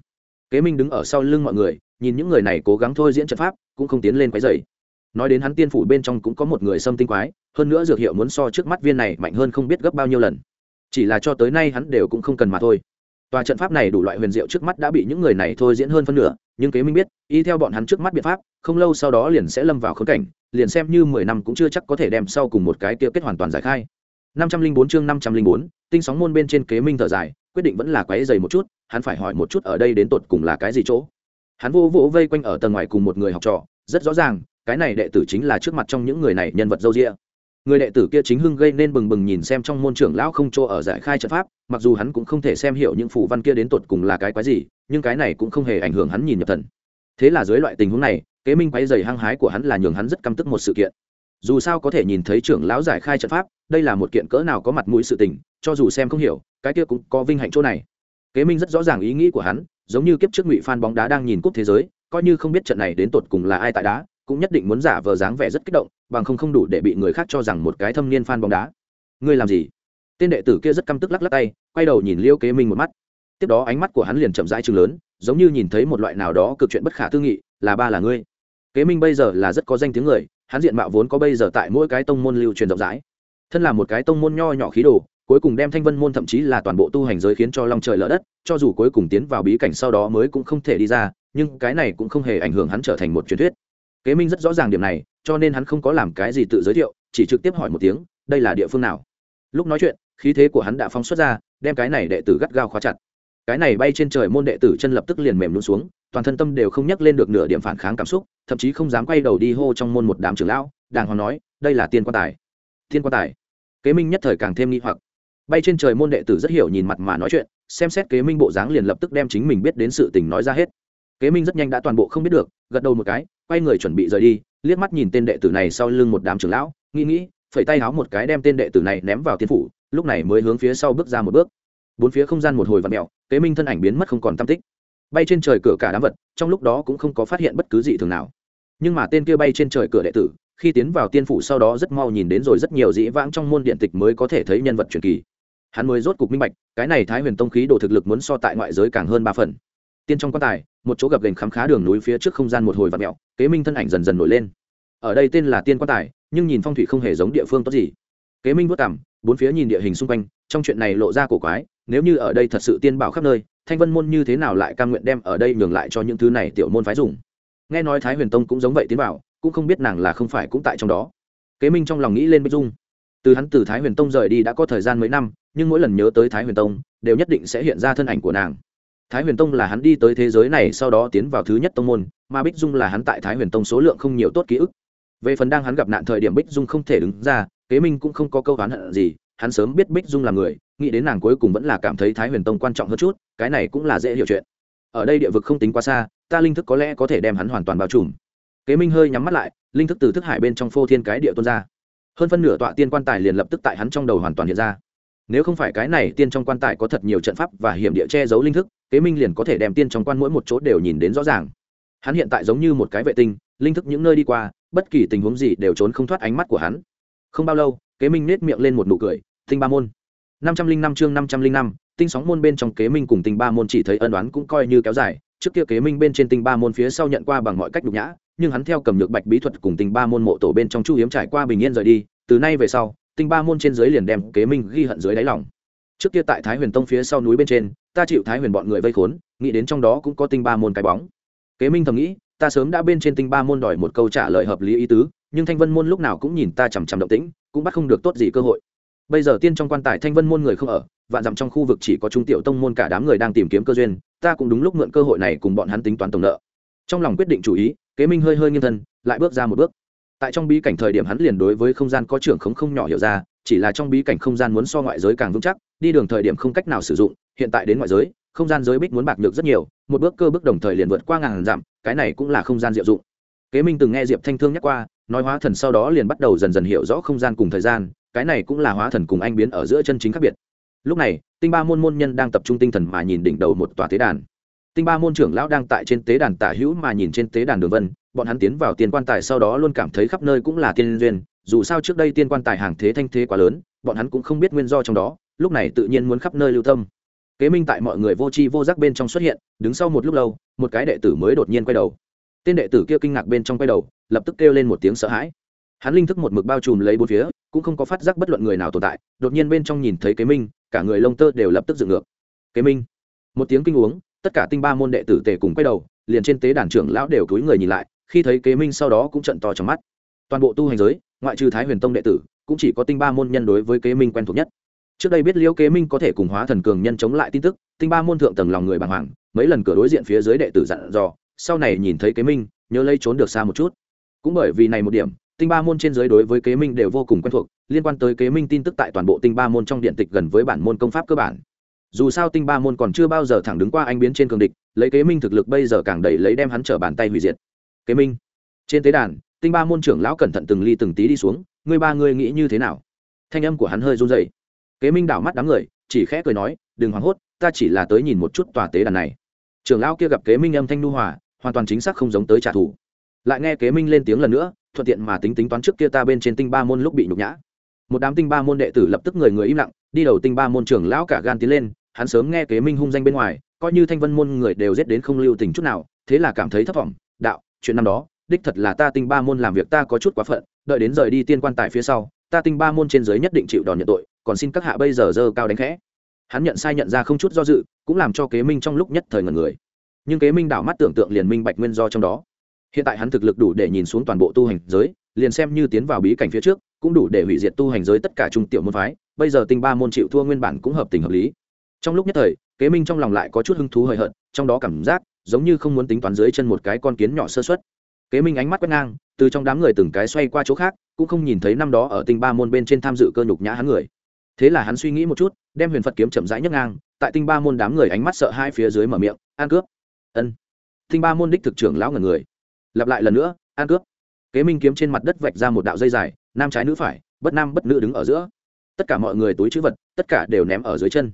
Kế minh đứng ở sau lưng mọi người, nhìn những người này cố gắng thôi diễn trận pháp, cũng không tiến lên quái dày nói đến hắn tiên phủ bên trong cũng có một người xâm tinh quái, hơn nữa dược hiệu muốn so trước mắt viên này mạnh hơn không biết gấp bao nhiêu lần. Chỉ là cho tới nay hắn đều cũng không cần mà thôi. Tòa trận pháp này đủ loại huyền diệu trước mắt đã bị những người này thôi diễn hơn phân nửa, nhưng kế minh biết, y theo bọn hắn trước mắt biện pháp, không lâu sau đó liền sẽ lâm vào khốn cảnh, liền xem như mười năm cũng chưa chắc có thể đem sau cùng một cái tiêu kết hoàn toàn giải khai. Năm trăm linh bốn chương năm trăm linh bốn, tinh sóng môn bên trên kế minh thở dài, quyết định vẫn là quấy dày một chút, hắn phải hỏi một chút ở đây đến tột cùng là cái gì chỗ. Hắn vô vỗ vây quanh ở tầng ngoài cùng một người học trò, rất rõ ràng cái này đệ tử chính là trước mặt trong những người này nhân vật dâu rịa người đệ tử kia chính hưng gây nên bừng bừng nhìn xem trong môn trưởng lão không chỗ ở giải khai trận pháp, mặc dù hắn cũng không thể xem hiểu những phù văn kia đến tột cùng là cái quái gì, nhưng cái này cũng không hề ảnh hưởng hắn nhìn nhập thần. Thế là dưới loại tình huống này, kế minh quái dày hăng hái của hắn là nhường hắn rất căm tức một sự kiện. Dù sao có thể nhìn thấy trưởng lão giải khai trận pháp, đây là một kiện cỡ nào có mặt mũi sự tình, cho dù xem không hiểu, cái kia cũng có vinh hạnh chỗ này. Kế minh rất rõ ràng ý nghĩ của hắn, giống như kiếp trước ngụy phan bóng đá đang nhìn cúp thế giới, coi như không biết trận này đến tột cùng là ai tại đá cũng nhất định muốn giả vờ dáng vẻ rất kích động, bằng không không đủ để bị người khác cho rằng một cái thâm niên fan bóng đá. Ngươi làm gì? Tên đệ tử kia rất căm tức lắc lắc tay, quay đầu nhìn liêu kế minh một mắt. Tiếp đó ánh mắt của hắn liền chậm rãi chừng lớn, giống như nhìn thấy một loại nào đó cực chuyện bất khả tư nghị, là ba là ngươi. Kế minh bây giờ là rất có danh tiếng người, hắn diện mạo vốn có bây giờ tại mỗi cái tông môn lưu truyền rộng rãi. Thân là một cái tông môn nho nhỏ khí đồ, cuối cùng đem thanh vân môn thậm chí là toàn bộ tu hành giới khiến cho long trời lỡ đất, cho dù cuối cùng tiến vào bí cảnh sau đó mới cũng không thể đi ra, nhưng cái này cũng không hề ảnh hưởng hắn trở thành một truyền thuyết kế minh rất rõ ràng điểm này, cho nên hắn không có làm cái gì tự giới thiệu, chỉ trực tiếp hỏi một tiếng, đây là địa phương nào? Lúc nói chuyện, khí thế của hắn đã phóng xuất ra, đem cái này đệ tử gắt gao khóa chặt. Cái này bay trên trời môn đệ tử chân lập tức liền mềm luôn xuống, toàn thân tâm đều không nhắc lên được nửa điểm phản kháng cảm xúc, thậm chí không dám quay đầu đi hô trong môn một đám trưởng lão, đàng hoàng nói, đây là tiên quan tài. Tiên quan tài. Kế minh nhất thời càng thêm nghi hoặc. Bay trên trời môn đệ tử rất hiểu nhìn mặt mà nói chuyện, xem xét kế minh bộ dáng liền lập tức đem chính mình biết đến sự tình nói ra hết kế minh rất nhanh đã toàn bộ không biết được, gật đầu một cái, quay người chuẩn bị rời đi, liếc mắt nhìn tên đệ tử này sau lưng một đám trưởng lão, nghĩ nghĩ, phẩy tay háo một cái đem tên đệ tử này ném vào tiên phủ, lúc này mới hướng phía sau bước ra một bước. Bốn phía không gian một hồi vặn mẹo kế minh thân ảnh biến mất không còn tam tích. Bay trên trời cửa cả đám vật, trong lúc đó cũng không có phát hiện bất cứ gì thường nào. Nhưng mà tên kia bay trên trời cửa đệ tử, khi tiến vào tiên phủ sau đó rất mau nhìn đến rồi rất nhiều dĩ vãng trong môn điện tịch mới có thể thấy nhân vật truyền kỳ. Hắn mới rốt cục minh bạch, cái này thái huyền tông khí đồ thực lực muốn so tại ngoại giới càng hơn ba phần tiên trong quan tài, một chỗ gập gành khám khá đường núi phía trước không gian một hồi và mẹo kế minh thân ảnh dần dần nổi lên. Ở đây tên là tiên quan tài, nhưng nhìn phong thủy không hề giống địa phương tốt gì. Kế minh vất cảm bốn phía nhìn địa hình xung quanh, trong chuyện này lộ ra cổ quái, nếu như ở đây thật sự tiên bảo khắp nơi, thanh vân môn như thế nào lại cam nguyện đem ở đây nhường lại cho những thứ này tiểu môn phái dùng? Nghe nói thái huyền tông cũng giống vậy tiến bảo, cũng không biết nàng là không phải cũng tại trong đó. Kế minh trong lòng nghĩ lên bích dung. Từ hắn từ thái huyền tông rời đi đã có thời gian mấy năm, nhưng mỗi lần nhớ tới thái huyền tông, đều nhất định sẽ hiện ra thân ảnh của nàng thái huyền tông là hắn đi tới thế giới này sau đó tiến vào thứ nhất tông môn, mà bích dung là hắn tại thái huyền tông số lượng không nhiều tốt ký ức. Về phần đang hắn gặp nạn thời điểm bích dung không thể đứng ra, kế minh cũng không có câu oán hận gì, hắn sớm biết bích dung là người, nghĩ đến nàng cuối cùng vẫn là cảm thấy thái huyền tông quan trọng hơn chút, cái này cũng là dễ hiểu chuyện. Ở đây địa vực không tính quá xa, ta linh thức có lẽ có thể đem hắn hoàn toàn bao trùm. Kế minh hơi nhắm mắt lại, linh thức từ thức hải bên trong phô thiên cái địa tuôn ra. Hơn phân nửa tọa tiên quan tài liền lập tức tại hắn trong đầu hoàn toàn hiện ra nếu không phải cái này tiên trong quan tài có thật nhiều trận pháp và hiểm địa che giấu linh thức, kế minh liền có thể đem tiên trong quan mỗi một chỗ đều nhìn đến rõ ràng. Hắn hiện tại giống như một cái vệ tinh, linh thức những nơi đi qua, bất kỳ tình huống gì đều trốn không thoát ánh mắt của hắn. Không bao lâu, kế minh nết miệng lên một nụ cười, tinh ba môn. năm trăm linh năm chương năm trăm linh năm, tinh sóng môn bên trong kế minh cùng tinh ba môn chỉ thấy ân đoán cũng coi như kéo dài. Trước kia kế minh bên trên tinh ba môn phía sau nhận qua bằng mọi cách nhục nhã, nhưng hắn theo cầm nhược bạch bí thuật cùng tinh ba môn mộ tổ bên trong chu hiếm trải qua bình yên rời đi, từ nay về sau tinh ba môn trên dưới liền đem kế minh ghi hận dưới đáy lòng. Trước kia tại thái huyền tông phía sau núi bên trên, ta chịu thái huyền bọn người vây khốn, nghĩ đến trong đó cũng có tinh ba môn cái bóng. Kế minh thầm nghĩ, ta sớm đã bên trên tinh ba môn đòi một câu trả lời hợp lý ý tứ, nhưng thanh vân môn lúc nào cũng nhìn ta chằm chằm động tĩnh, cũng bắt không được tốt gì cơ hội. Bây giờ tiên trong quan tài thanh vân môn người không ở, vạn dặm trong khu vực chỉ có trung tiểu tông môn cả đám người đang tìm kiếm cơ duyên, ta cũng đúng lúc mượn cơ hội này cùng bọn hắn tính toán tổng nợ. Trong lòng quyết định chủ ý, kế minh hơi hơi nghiêng thân, lại bước ra một bước tại trong bí cảnh thời điểm hắn liền đối với không gian có trưởng không không nhỏ hiểu ra, chỉ là trong bí cảnh không gian muốn so ngoại giới càng vững chắc, đi đường thời điểm không cách nào sử dụng, hiện tại đến ngoại giới, không gian giới bích muốn bạc được rất nhiều, một bước cơ bước đồng thời liền vượt qua ngàn dặm, cái này cũng là không gian diệu dụng. Kế minh từng nghe diệp thanh thương nhắc qua, nói hóa thần sau đó liền bắt đầu dần dần hiểu rõ không gian cùng thời gian, cái này cũng là hóa thần cùng anh biến ở giữa chân chính khác biệt. Lúc này, tinh ba môn môn nhân đang tập trung tinh thần mà nhìn đỉnh đầu một tòa tế đàn. Tinh ba môn trưởng lão đang tại trên tế đàn tả hữu mà nhìn trên tế đàn đường vân bọn hắn tiến vào tiền quan tài sau đó luôn cảm thấy khắp nơi cũng là tiên duyên, dù sao trước đây tiên quan tài hàng thế thanh thế quá lớn, bọn hắn cũng không biết nguyên do trong đó, lúc này tự nhiên muốn khắp nơi lưu tâm. Kế minh tại mọi người vô tri vô giác bên trong xuất hiện, đứng sau một lúc lâu, một cái đệ tử mới đột nhiên quay đầu. Tên đệ tử kia kinh ngạc bên trong quay đầu, lập tức kêu lên một tiếng sợ hãi. Hắn linh thức một mực bao trùm lấy bốn phía, cũng không có phát giác bất luận người nào tồn tại, đột nhiên bên trong nhìn thấy kế minh, cả người lông tơ đều lập tức dựng ngược. Kế minh, một tiếng kinh uống, tất cả tinh ba môn đệ tử tề cùng quay đầu, liền trên tế đàn trưởng lão đều cúi người nhìn lại khi thấy kế minh sau đó cũng trận to trong mắt. Toàn bộ tu hành giới, ngoại trừ thái huyền tông đệ tử, cũng chỉ có tinh ba môn nhân đối với kế minh quen thuộc nhất. Trước đây biết liễu kế minh có thể cùng hóa thần cường nhân chống lại tin tức, tinh ba môn thượng tầng lòng người bàng hoàng, mấy lần cửa đối diện phía dưới đệ tử dặn dò, sau này nhìn thấy kế minh, nhớ lấy trốn được xa một chút. Cũng bởi vì này một điểm, tinh ba môn trên giới đối với kế minh đều vô cùng quen thuộc, liên quan tới kế minh tin tức tại toàn bộ tinh ba môn trong điện tịch gần với bản môn công pháp cơ bản. Dù sao tinh ba môn còn chưa bao giờ thẳng đứng qua anh biến trên cường địch, lấy kế minh thực lực bây giờ càng đẩy lấy đem hắn trở bàn tay hủy diệt kế minh, trên tế đàn, tinh ba môn trưởng lão cẩn thận từng ly từng tí đi xuống, ngươi ba ngươi nghĩ như thế nào? Thanh âm của hắn hơi run rẩy. Kế minh đảo mắt đám người, chỉ khẽ cười nói, đừng hoảng hốt, ta chỉ là tới nhìn một chút tòa tế đàn này. Trưởng lão kia gặp kế minh âm thanh nu hòa, hoàn toàn chính xác không giống tới trả thù. Lại nghe kế minh lên tiếng lần nữa, thuận tiện mà tính tính toán trước kia ta bên trên tinh ba môn lúc bị nhục nhã. Một đám tinh ba môn đệ tử lập tức người người im lặng, đi đầu tinh ba môn trưởng lão cả gan tiến lên, hắn sớm nghe kế minh hung danh bên ngoài, coi như thanh vân môn người đều giết đến không lưu tình chút nào, thế là cảm thấy thất vọng, đạo chuyện năm đó, đích thật là ta tinh ba môn làm việc ta có chút quá phận, đợi đến rời đi tiên quan tài phía sau, ta tinh ba môn trên giới nhất định chịu đòn nhận tội, còn xin các hạ bây giờ dơ cao đánh khẽ. Hắn nhận sai nhận ra không chút do dự, cũng làm cho kế minh trong lúc nhất thời ngần người. Nhưng kế minh đảo mắt tưởng tượng liền minh bạch nguyên do trong đó. Hiện tại hắn thực lực đủ để nhìn xuống toàn bộ tu hành giới, liền xem như tiến vào bí cảnh phía trước, cũng đủ để hủy diệt tu hành giới tất cả trung tiểu môn phái, bây giờ tinh ba môn chịu thua nguyên bản cũng hợp tình hợp lý. Trong lúc nhất thời, kế minh trong lòng lại có chút hứng thú hời hợt, trong đó cảm giác giống như không muốn tính toán dưới chân một cái con kiến nhỏ sơ xuất kế minh ánh mắt quét ngang, từ trong đám người từng cái xoay qua chỗ khác, cũng không nhìn thấy năm đó ở tinh ba môn bên trên tham dự cơ nhục nhã hắn người. Thế là hắn suy nghĩ một chút, đem huyền phật kiếm chậm rãi nhấc ngang, tại tinh ba môn đám người ánh mắt sợ hai phía dưới mở miệng, an cướp. Ân. Tinh ba môn đích thực trưởng lão ngần người. Lặp lại lần nữa, an cướp. Kế minh kiếm trên mặt đất vạch ra một đạo dây dài, nam trái nữ phải, bất nam bất nữ đứng ở giữa. Tất cả mọi người túi chữ vật, tất cả đều ném ở dưới chân.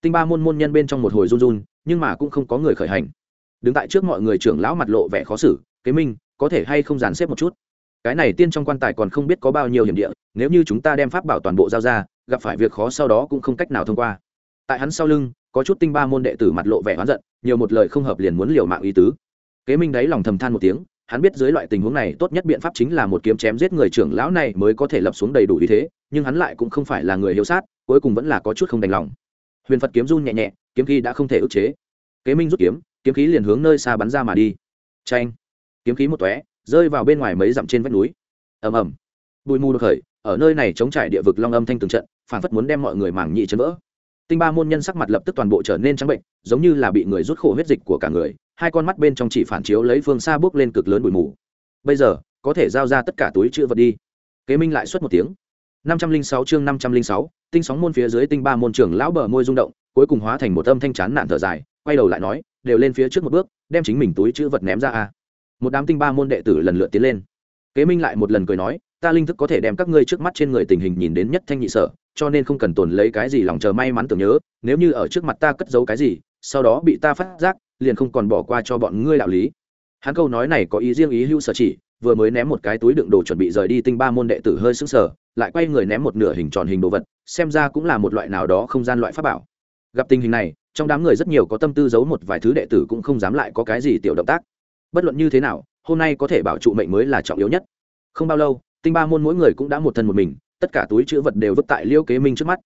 Tinh ba môn môn nhân bên trong một hồi run run, nhưng mà cũng không có người khởi hành đứng tại trước mọi người trưởng lão mặt lộ vẻ khó xử, kế minh, có thể hay không dàn xếp một chút? Cái này tiên trong quan tài còn không biết có bao nhiêu hiểm địa, nếu như chúng ta đem pháp bảo toàn bộ giao ra, gặp phải việc khó sau đó cũng không cách nào thông qua. Tại hắn sau lưng, có chút tinh ba môn đệ tử mặt lộ vẻ oán giận, nhiều một lời không hợp liền muốn liều mạng ý tứ. Kế minh đáy lòng thầm than một tiếng, hắn biết dưới loại tình huống này tốt nhất biện pháp chính là một kiếm chém giết người trưởng lão này mới có thể lập xuống đầy đủ ý thế, nhưng hắn lại cũng không phải là người hiếu sát, cuối cùng vẫn là có chút không đành lòng. Huyền phật kiếm run nhẹ nhẹ, kiếm khí đã không thể ức chế. Kế minh rút kiếm kiếm khí liền hướng nơi xa bắn ra mà đi. Tranh kiếm khí một tóe, rơi vào bên ngoài mấy dặm trên vách núi. Ầm ầm. Bụi mù đột khởi, ở nơi này chống trải địa vực long âm thanh từng trận, phản phất muốn đem mọi người màng nhị chấn vỡ. Tinh ba môn nhân sắc mặt lập tức toàn bộ trở nên trắng bệnh, giống như là bị người rút khổ huyết dịch của cả người, hai con mắt bên trong chỉ phản chiếu lấy phương xa bước lên cực lớn bụi mù. Bây giờ, có thể giao ra tất cả túi chữ vật đi. Kế minh lại xuất một tiếng. Năm trăm linh sáu chương năm trăm linh sáu, tinh sóng môn phía dưới tinh ba môn trưởng lão bờ môi rung động, cuối cùng hóa thành một âm thanh chán nạn thở dài, quay đầu lại nói đều lên phía trước một bước, đem chính mình túi chữ vật ném ra a. Một đám tinh ba môn đệ tử lần lượt tiến lên. Kế minh lại một lần cười nói, ta linh thức có thể đem các ngươi trước mắt trên người tình hình nhìn đến nhất thanh nhị sở, cho nên không cần tồn lấy cái gì lòng chờ may mắn tưởng nhớ, nếu như ở trước mặt ta cất giấu cái gì, sau đó bị ta phát giác, liền không còn bỏ qua cho bọn ngươi đạo lý. Hắn câu nói này có ý riêng ý hữu sở chỉ, vừa mới ném một cái túi đựng đồ chuẩn bị rời đi tinh ba môn đệ tử hơi sững sờ, lại quay người ném một nửa hình tròn hình đồ vật, xem ra cũng là một loại nào đó không gian loại pháp bảo gặp tình hình này, trong đám người rất nhiều có tâm tư giấu một vài thứ đệ tử cũng không dám lại có cái gì tiểu động tác. Bất luận như thế nào, hôm nay có thể bảo trụ mệnh mới là trọng yếu nhất. Không bao lâu, tinh ba môn mỗi người cũng đã một thân một mình, tất cả túi chữ vật đều vứt tại liêu kế minh trước mắt.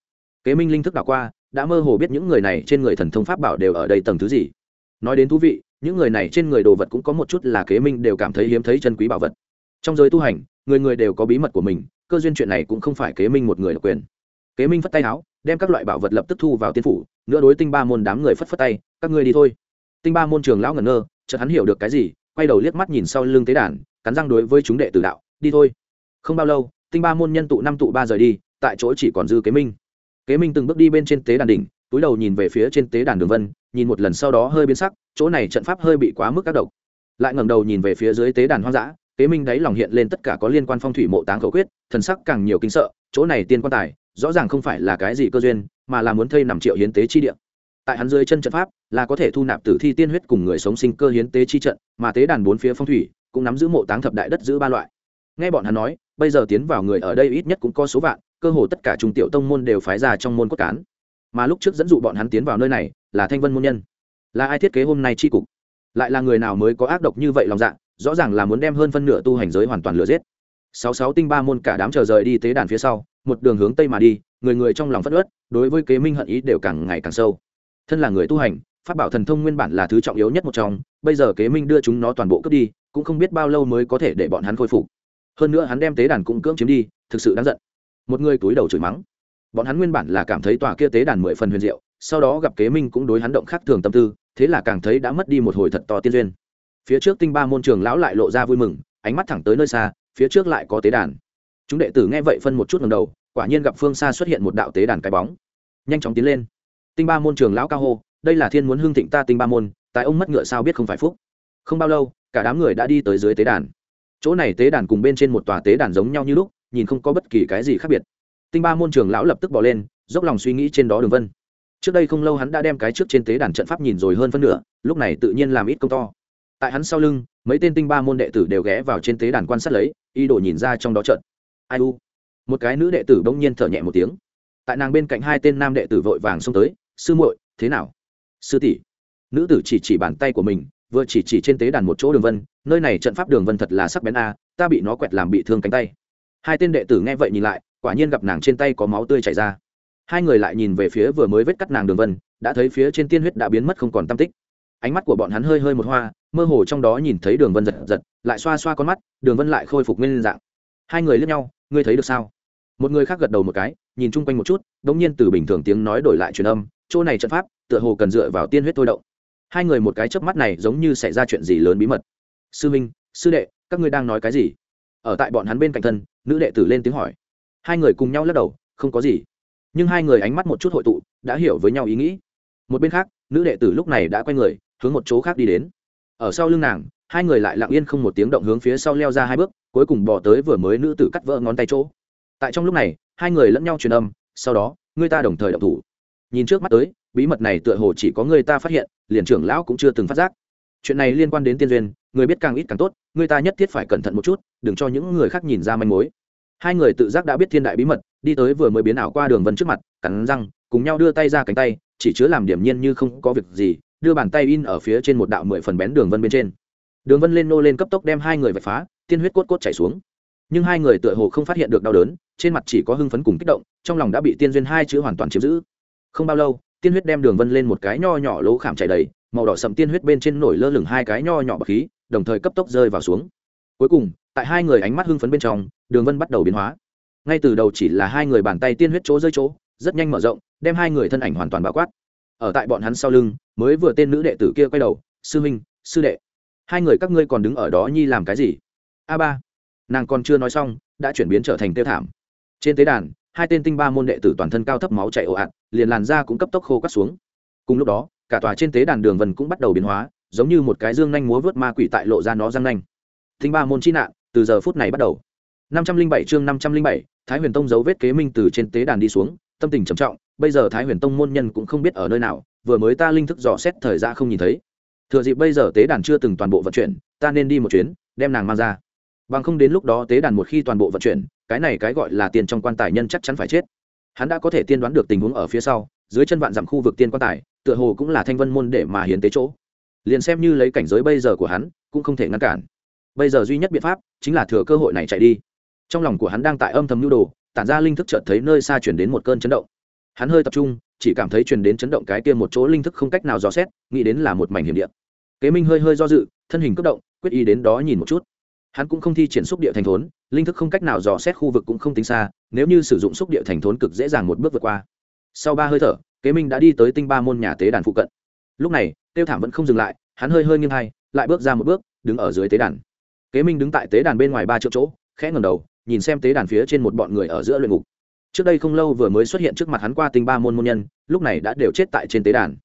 Kế minh linh thức đảo qua, đã mơ hồ biết những người này trên người thần thông pháp bảo đều ở đây tầng thứ gì. Nói đến thú vị, những người này trên người đồ vật cũng có một chút là kế minh đều cảm thấy hiếm thấy chân quý bảo vật. Trong giới tu hành, người người đều có bí mật của mình, cơ duyên chuyện này cũng không phải kế minh một người độc quyền. Kế minh phất tay áo, đem các loại bảo vật lập tức thu vào tiên phủ nữa đối tinh ba môn đám người phất phất tay, các ngươi đi thôi. Tinh ba môn trường lão ngẩn ngơ, chợt hắn hiểu được cái gì, quay đầu liếc mắt nhìn sau lưng tế đàn, cắn răng đối với chúng đệ tử đạo, đi thôi. Không bao lâu, tinh ba môn nhân tụ năm tụ ba rời đi, tại chỗ chỉ còn dư kế minh. Kế minh từng bước đi bên trên tế đàn đỉnh, túi đầu nhìn về phía trên tế đàn đường vân, nhìn một lần sau đó hơi biến sắc, chỗ này trận pháp hơi bị quá mức các độc lại ngẩng đầu nhìn về phía dưới tế đàn hoang dã, kế minh đáy lòng hiện lên tất cả có liên quan phong thủy mộ táng khẩu quyết, thần sắc càng nhiều kinh sợ, chỗ này tiên quan tài rõ ràng không phải là cái gì cơ duyên, mà là muốn thây nằm triệu hiến tế chi địa. Tại hắn dưới chân trận pháp, là có thể thu nạp tử thi tiên huyết cùng người sống sinh cơ hiến tế chi trận, mà tế đàn bốn phía phong thủy, cũng nắm giữ mộ táng thập đại đất giữ ba loại. Nghe bọn hắn nói, bây giờ tiến vào người ở đây ít nhất cũng có số vạn, cơ hồ tất cả trung tiểu tông môn đều phái ra trong môn cốt cán. Mà lúc trước dẫn dụ bọn hắn tiến vào nơi này, là thanh vân môn nhân. Là ai thiết kế hôm nay chi cục? Lại là người nào mới có ác độc như vậy lòng dạ rõ ràng là muốn đem hơn phân nửa tu hành giới hoàn toàn lừa giết. Sáu sáu tinh ba môn cả đám chờ rời đi tế đàn phía sau một đường hướng tây mà đi, người người trong lòng phất ớt đối với kế minh hận ý đều càng ngày càng sâu. Thân là người tu hành, pháp bảo thần thông nguyên bản là thứ trọng yếu nhất một trong, bây giờ kế minh đưa chúng nó toàn bộ cướp đi, cũng không biết bao lâu mới có thể để bọn hắn khôi phục. Hơn nữa hắn đem tế đàn cũng cưỡng chiếm đi, thực sự đáng giận. Một người túi đầu chửi mắng. Bọn hắn nguyên bản là cảm thấy tòa kia tế đàn mười phần huyền diệu, sau đó gặp kế minh cũng đối hắn động khác thường tâm tư, thế là càng thấy đã mất đi một hồi thật to tiên duyên. Phía trước tinh ba môn trường lão lại lộ ra vui mừng, ánh mắt thẳng tới nơi xa, phía trước lại có tế đàn chúng đệ tử nghe vậy phân một chút ngầm đầu, quả nhiên gặp phương xa xuất hiện một đạo tế đàn cái bóng. Nhanh chóng tiến lên. Tinh ba môn trường lão cao hô, đây là thiên muốn hương thịnh ta tinh ba môn, tại ông mất ngựa sao biết không phải phúc? Không bao lâu, cả đám người đã đi tới dưới tế đàn. Chỗ này tế đàn cùng bên trên một tòa tế đàn giống nhau như lúc, nhìn không có bất kỳ cái gì khác biệt. Tinh ba môn trường lão lập tức bỏ lên, dốc lòng suy nghĩ trên đó đường vân. Trước đây không lâu hắn đã đem cái trước trên tế đàn trận pháp nhìn rồi hơn phân nửa, lúc này tự nhiên làm ít công to. Tại hắn sau lưng, mấy tên tinh ba môn đệ tử đều ghé vào trên tế đàn quan sát lấy y đồ nhìn ra trong đó trận ai u. Một cái nữ đệ tử bỗng nhiên thở nhẹ một tiếng. Tại nàng bên cạnh hai tên nam đệ tử vội vàng xông tới, sư muội, thế nào? Sư tỷ. Nữ tử chỉ chỉ bàn tay của mình, vừa chỉ chỉ trên tế đàn một chỗ đường vân, nơi này trận pháp đường vân thật là sắc bén a, ta bị nó quẹt làm bị thương cánh tay. Hai tên đệ tử nghe vậy nhìn lại, quả nhiên gặp nàng trên tay có máu tươi chảy ra. Hai người lại nhìn về phía vừa mới vết cắt nàng đường vân, đã thấy phía trên tiên huyết đã biến mất không còn tam tích. Ánh mắt của bọn hắn hơi hơi một hoa, mơ hồ trong đó nhìn thấy đường vân giật giật, lại xoa xoa con mắt, đường vân lại khôi phục nguyên dạng. Hai người lướt nhau ngươi thấy được sao? Một người khác gật đầu một cái, nhìn chung quanh một chút đ ỗ n g nhiên từ bình thường tiếng nói đổi lại truyền âm, chỗ này trận pháp, tựa hồ cần dựa vào tiên huyết thôi động. Hai người một cái chớp mắt này giống như xảy ra chuyện gì lớn bí mật. Sư minh, sư đệ, các ngươi đang nói cái gì? Ở tại bọn hắn bên cạnh thân, nữ đệ tử lên tiếng hỏi. Hai người cùng nhau lắc đầu, không có gì. Nhưng hai người ánh mắt một chút hội tụ, đã hiểu với nhau ý nghĩ. Một bên khác, nữ đệ tử lúc này đã quay người, hướng một chỗ khác đi đến. Ở sau lưng nàng hai người lại lặng yên không một tiếng động hướng phía sau leo ra hai bước, cuối cùng bỏ tới vừa mới nữ tử cắt vỡ ngón tay chỗ. Tại trong lúc này, hai người lẫn nhau truyền âm, sau đó, người ta đồng thời động thủ. Nhìn trước mắt tới, bí mật này tựa hồ chỉ có người ta phát hiện, liền trưởng lão cũng chưa từng phát giác. Chuyện này liên quan đến tiên duyên, người biết càng ít càng tốt, người ta nhất thiết phải cẩn thận một chút, đừng cho những người khác nhìn ra manh mối. Hai người tự giác đã biết thiên đại bí mật, đi tới vừa mới biến ảo qua đường vân trước mặt, cắn răng, cùng nhau đưa tay ra cánh tay, chỉ chứa làm điểm nhiên như không có việc gì, đưa bàn tay in ở phía trên một đạo mười phần bén đường vân bên trên đường vân lên nô lên cấp tốc đem hai người vạch phá, tiên huyết cốt cốt chảy xuống. Nhưng hai người tựa hồ không phát hiện được đau đớn, trên mặt chỉ có hưng phấn cùng kích động, trong lòng đã bị tiên duyên hai chữ hoàn toàn chiếm giữ. Không bao lâu, tiên huyết đem đường vân lên một cái nho nhỏ lỗ khảm chảy đầy, màu đỏ sậm tiên huyết bên trên nổi lơ lửng hai cái nho nhỏ bậc khí, đồng thời cấp tốc rơi vào xuống. Cuối cùng, tại hai người ánh mắt hưng phấn bên trong, đường vân bắt đầu biến hóa. Ngay từ đầu chỉ là hai người bàn tay tiên huyết chỗ rơi chỗ, rất nhanh mở rộng, đem hai người thân ảnh hoàn toàn bao quát. Ở tại bọn hắn sau lưng, mới vừa tên nữ đệ tử kia quay đầu, sư minh sư đệ hai người các ngươi còn đứng ở đó nhi làm cái gì? A ba. Nàng còn chưa nói xong, đã chuyển biến trở thành tiêu thảm. Trên tế đàn, hai tên tinh ba môn đệ tử toàn thân cao thấp máu chảy ồ ạt, liền làn da cũng cấp tốc khô cắt xuống. Cùng lúc đó, cả tòa trên tế đàn đường vân cũng bắt đầu biến hóa, giống như một cái dương nhanh múa vớt ma quỷ tại lộ ra nó răng nhanh tinh ba môn chi nạn, từ giờ phút này bắt đầu. Năm trăm linh bảy chương năm trăm linh bảy, thái huyền tông dấu vết kế minh từ trên tế đàn đi xuống, tâm tình trầm trọng, bây giờ thái huyền tông môn nhân cũng không biết ở nơi nào, vừa mới ta linh thức dò xét thời gian không nhìn thấy thừa dịp bây giờ tế đàn chưa từng toàn bộ vận chuyển, ta nên đi một chuyến, đem nàng mang ra. Bằng không đến lúc đó tế đàn một khi toàn bộ vận chuyển, cái này cái gọi là tiền trong quan tài nhân chắc chắn phải chết. Hắn đã có thể tiên đoán được tình huống ở phía sau, dưới chân vạn dặm khu vực tiên quan tài, tựa hồ cũng là thanh vân môn để mà hiến tế chỗ. Liền xem như lấy cảnh giới bây giờ của hắn, cũng không thể ngăn cản. Bây giờ duy nhất biện pháp chính là thừa cơ hội này chạy đi. Trong lòng của hắn đang tại âm thầm nhu đồ, tản ra linh thức chợt thấy nơi xa chuyển đến một cơn chấn động. Hắn hơi tập trung chỉ cảm thấy truyền đến chấn động cái kia một chỗ linh thức không cách nào dò xét, nghĩ đến là một mảnh hiểm địa. Kế minh hơi hơi do dự, thân hình cấp động, quyết ý đến đó nhìn một chút. Hắn cũng không thi triển xúc địa thành thốn, linh thức không cách nào dò xét khu vực cũng không tính xa, nếu như sử dụng xúc địa thành thốn cực dễ dàng một bước vượt qua. Sau ba hơi thở, kế minh đã đi tới tinh ba môn nhà tế đàn phụ cận. Lúc này, tiêu thảm vẫn không dừng lại, hắn hơi hơi nghiêng hai, lại bước ra một bước, đứng ở dưới tế đàn. Kế minh đứng tại tế đàn bên ngoài ba triệu chỗ, khẽ ngầm đầu, nhìn xem tế đàn phía trên một bọn người ở giữa luyện ngục trước đây không lâu vừa mới xuất hiện trước mặt hắn qua tinh ba môn môn nhân, lúc này đã đều chết tại trên tế đàn.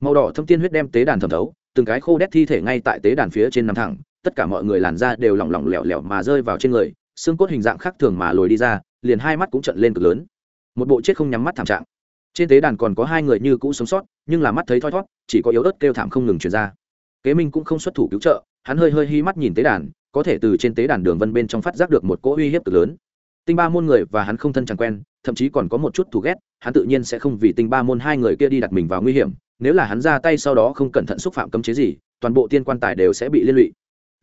Màu đỏ thâm tiên huyết đem tế đàn thẩm thấu, từng cái khô đét thi thể ngay tại tế đàn phía trên nằm thẳng, tất cả mọi người làn da đều lỏng lỏng lẻo lẻo mà rơi vào trên người, xương cốt hình dạng khác thường mà lồi đi ra, liền hai mắt cũng trận lên cực lớn. Một bộ chết không nhắm mắt thảm trạng. Trên tế đàn còn có hai người như cũ sống sót, nhưng là mắt thấy thoi thót chỉ có yếu ớt kêu thảm không ngừng truyền ra. Kế minh cũng không xuất thủ cứu trợ, hắn hơi hơi hi mắt nhìn tế đàn, có thể từ trên tế đàn đường vân bên trong phát giác được một cỗ uy hiếp cực lớn. Tinh ba môn người và hắn không thân chẳng quen thậm chí còn có một chút thù ghét, hắn tự nhiên sẽ không vì tinh ba môn hai người kia đi đặt mình vào nguy hiểm, nếu là hắn ra tay sau đó không cẩn thận xúc phạm cấm chế gì, toàn bộ tiên quan tài đều sẽ bị liên lụy.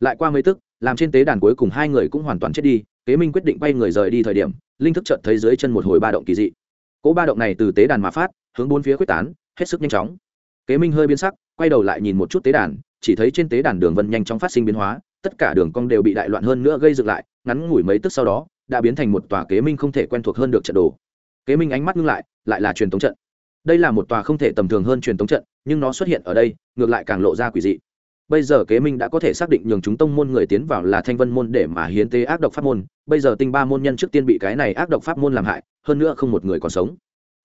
Lại qua mấy tức, làm trên tế đàn cuối cùng hai người cũng hoàn toàn chết đi, kế minh quyết định bay người rời đi thời điểm, linh thức chợt thấy dưới chân một hồi ba động kỳ dị. Cỗ ba động này từ tế đàn mà phát, hướng bốn phía quyết tán, hết sức nhanh chóng. Kế minh hơi biến sắc, quay đầu lại nhìn một chút tế đàn, chỉ thấy trên tế đàn đường vân nhanh chóng phát sinh biến hóa, tất cả đường cong đều bị đại loạn hơn nữa gây dựng lại, ngắn ngủi mấy tức sau đó đã biến thành một tòa kế minh không thể quen thuộc hơn được trận đồ. Kế minh ánh mắt ngưng lại lại là truyền thống trận. Đây là một tòa không thể tầm thường hơn truyền thống trận, nhưng nó xuất hiện ở đây, ngược lại càng lộ ra quỷ dị. Bây giờ kế minh đã có thể xác định nhường chúng tông môn người tiến vào là thanh vân môn để mà hiến tế ác độc pháp môn. Bây giờ tinh ba môn nhân trước tiên bị cái này ác độc pháp môn làm hại, hơn nữa không một người còn sống.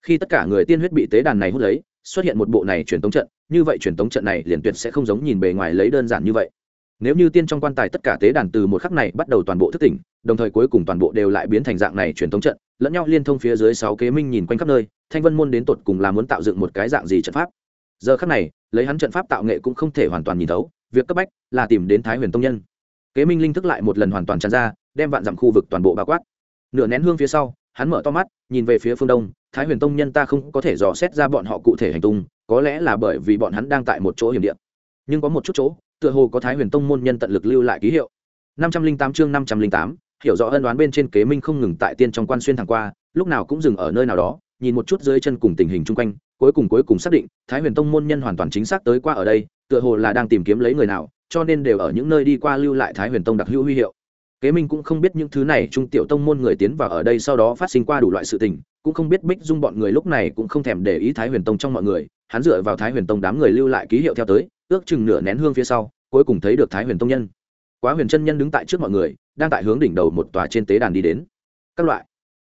Khi tất cả người tiên huyết bị tế đàn này hút lấy, xuất hiện một bộ này truyền tống trận, như vậy truyền tống trận này liền tuyệt sẽ không giống nhìn bề ngoài lấy đơn giản như vậy nếu như tiên trong quan tài tất cả tế đàn từ một khắc này bắt đầu toàn bộ thức tỉnh, đồng thời cuối cùng toàn bộ đều lại biến thành dạng này truyền thống trận, lẫn nhau liên thông phía dưới sáu kế minh nhìn quanh khắp nơi, thanh vân môn đến tột cùng là muốn tạo dựng một cái dạng gì trận pháp? Giờ khắc này, lấy hắn trận pháp tạo nghệ cũng không thể hoàn toàn nhìn thấu, việc cấp bách là tìm đến thái huyền tông nhân. Kế minh linh thức lại một lần hoàn toàn tràn ra, đem vạn dặm khu vực toàn bộ bao quát. Nửa nén hương phía sau, hắn mở to mắt, nhìn về phía phương đông, thái huyền tông nhân ta không có thể dò xét ra bọn họ cụ thể hành tung, có lẽ là bởi vì bọn hắn đang tại một chỗ hiểm điện nhưng có một chút chỗ tựa hồ có thái huyền tông môn nhân tận lực lưu lại ký hiệu. Năm trăm linh tám chương năm trăm linh tám, hiểu rõ ân đoán bên trên kế minh không ngừng tại tiên trong quan xuyên thẳng qua, lúc nào cũng dừng ở nơi nào đó, nhìn một chút dưới chân cùng tình hình chung quanh, cuối cùng cuối cùng xác định, thái huyền tông môn nhân hoàn toàn chính xác tới qua ở đây, tựa hồ là đang tìm kiếm lấy người nào, cho nên đều ở những nơi đi qua lưu lại thái huyền tông đặc hữu huy hiệu. Kế minh cũng không biết những thứ này, trung tiểu tông môn người tiến vào ở đây sau đó phát sinh qua đủ loại sự tình, cũng không biết bích dung bọn người lúc này cũng không thèm để ý thái huyền tông trong mọi người, hắn dựa vào thái huyền tông đám người lưu lại ký hiệu theo tới ước chừng nửa nén hương phía sau, cuối cùng thấy được thái huyền tông nhân. Quá huyền chân nhân đứng tại trước mọi người, đang tại hướng đỉnh đầu một tòa trên tế đàn đi đến. Các loại.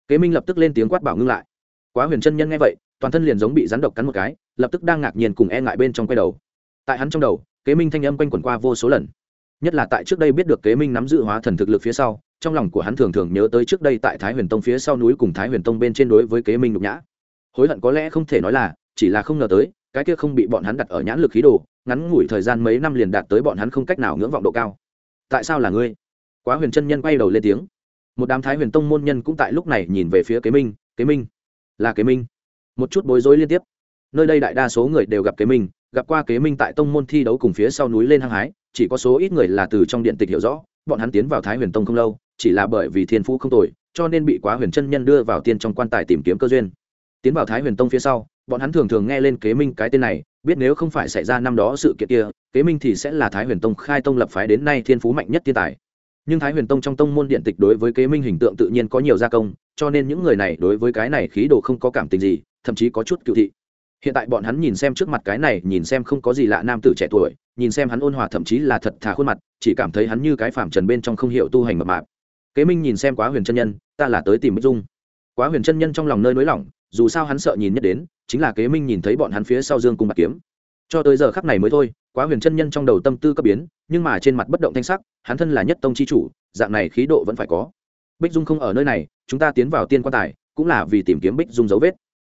Kế minh lập tức lên tiếng quát bảo ngưng lại. Quá huyền chân nhân nghe vậy, toàn thân liền giống bị rắn độc cắn một cái, lập tức đang ngạc nhiên cùng e ngại bên trong quay đầu. Tại hắn trong đầu, kế minh thanh âm quanh quẩn qua vô số lần. Nhất là tại trước đây biết được kế minh nắm giữ hóa thần thực lực phía sau, trong lòng của hắn thường thường nhớ tới trước đây tại thái huyền tông phía sau núi cùng thái huyền tông bên trên đối với kế minh nhục nhã. Hối hận có lẽ không thể nói là, chỉ là không ngờ tới, cái kia không bị bọn hắn đặt ở nhãn lực khí đồ ngắn ngủi thời gian mấy năm liền đạt tới bọn hắn không cách nào ngưỡng vọng độ cao. Tại sao là ngươi? Quá huyền chân nhân quay đầu lên tiếng. Một đám thái huyền tông môn nhân cũng tại lúc này nhìn về phía kế minh kế minh, là kế minh. Một chút bối rối liên tiếp. Nơi đây đại đa số người đều gặp kế minh, gặp qua kế minh tại tông môn thi đấu cùng phía sau núi lên hăng hái, chỉ có số ít người là từ trong điện tịch hiểu rõ, bọn hắn tiến vào thái huyền tông không lâu, chỉ là bởi vì thiên phú không tồi, cho nên bị quá huyền chân nhân đưa vào tiên trong quan tài tìm kiếm cơ duyên. Tiến vào thái huyền tông phía sau, bọn hắn thường thường nghe lên kế minh cái tên này biết nếu không phải xảy ra năm đó sự kiện kia, kế minh thì sẽ là thái huyền tông khai tông lập phái đến nay thiên phú mạnh nhất thiên tài. Nhưng thái huyền tông trong tông môn điện tịch đối với kế minh hình tượng tự nhiên có nhiều gia công, cho nên những người này đối với cái này khí đồ không có cảm tình gì, thậm chí có chút cựu thị. Hiện tại bọn hắn nhìn xem trước mặt cái này, nhìn xem không có gì lạ nam tử trẻ tuổi, nhìn xem hắn ôn hòa thậm chí là thật thà khuôn mặt, chỉ cảm thấy hắn như cái phàm trần bên trong không hiểu tu hành mập mạp. Kế minh nhìn xem quá huyền chân nhân, ta là tới tìm bích dung. Quá huyền chân nhân trong lòng nơi nới lỏng dù sao hắn sợ nhìn nhất đến chính là kế minh nhìn thấy bọn hắn phía sau dương cung bạc kiếm. Cho tới giờ khắc này mới thôi, quá huyền chân nhân trong đầu tâm tư cấp biến, nhưng mà trên mặt bất động thanh sắc, hắn thân là nhất tông chi chủ, dạng này khí độ vẫn phải có. Bích dung không ở nơi này, chúng ta tiến vào tiên quan tài, cũng là vì tìm kiếm bích dung dấu vết.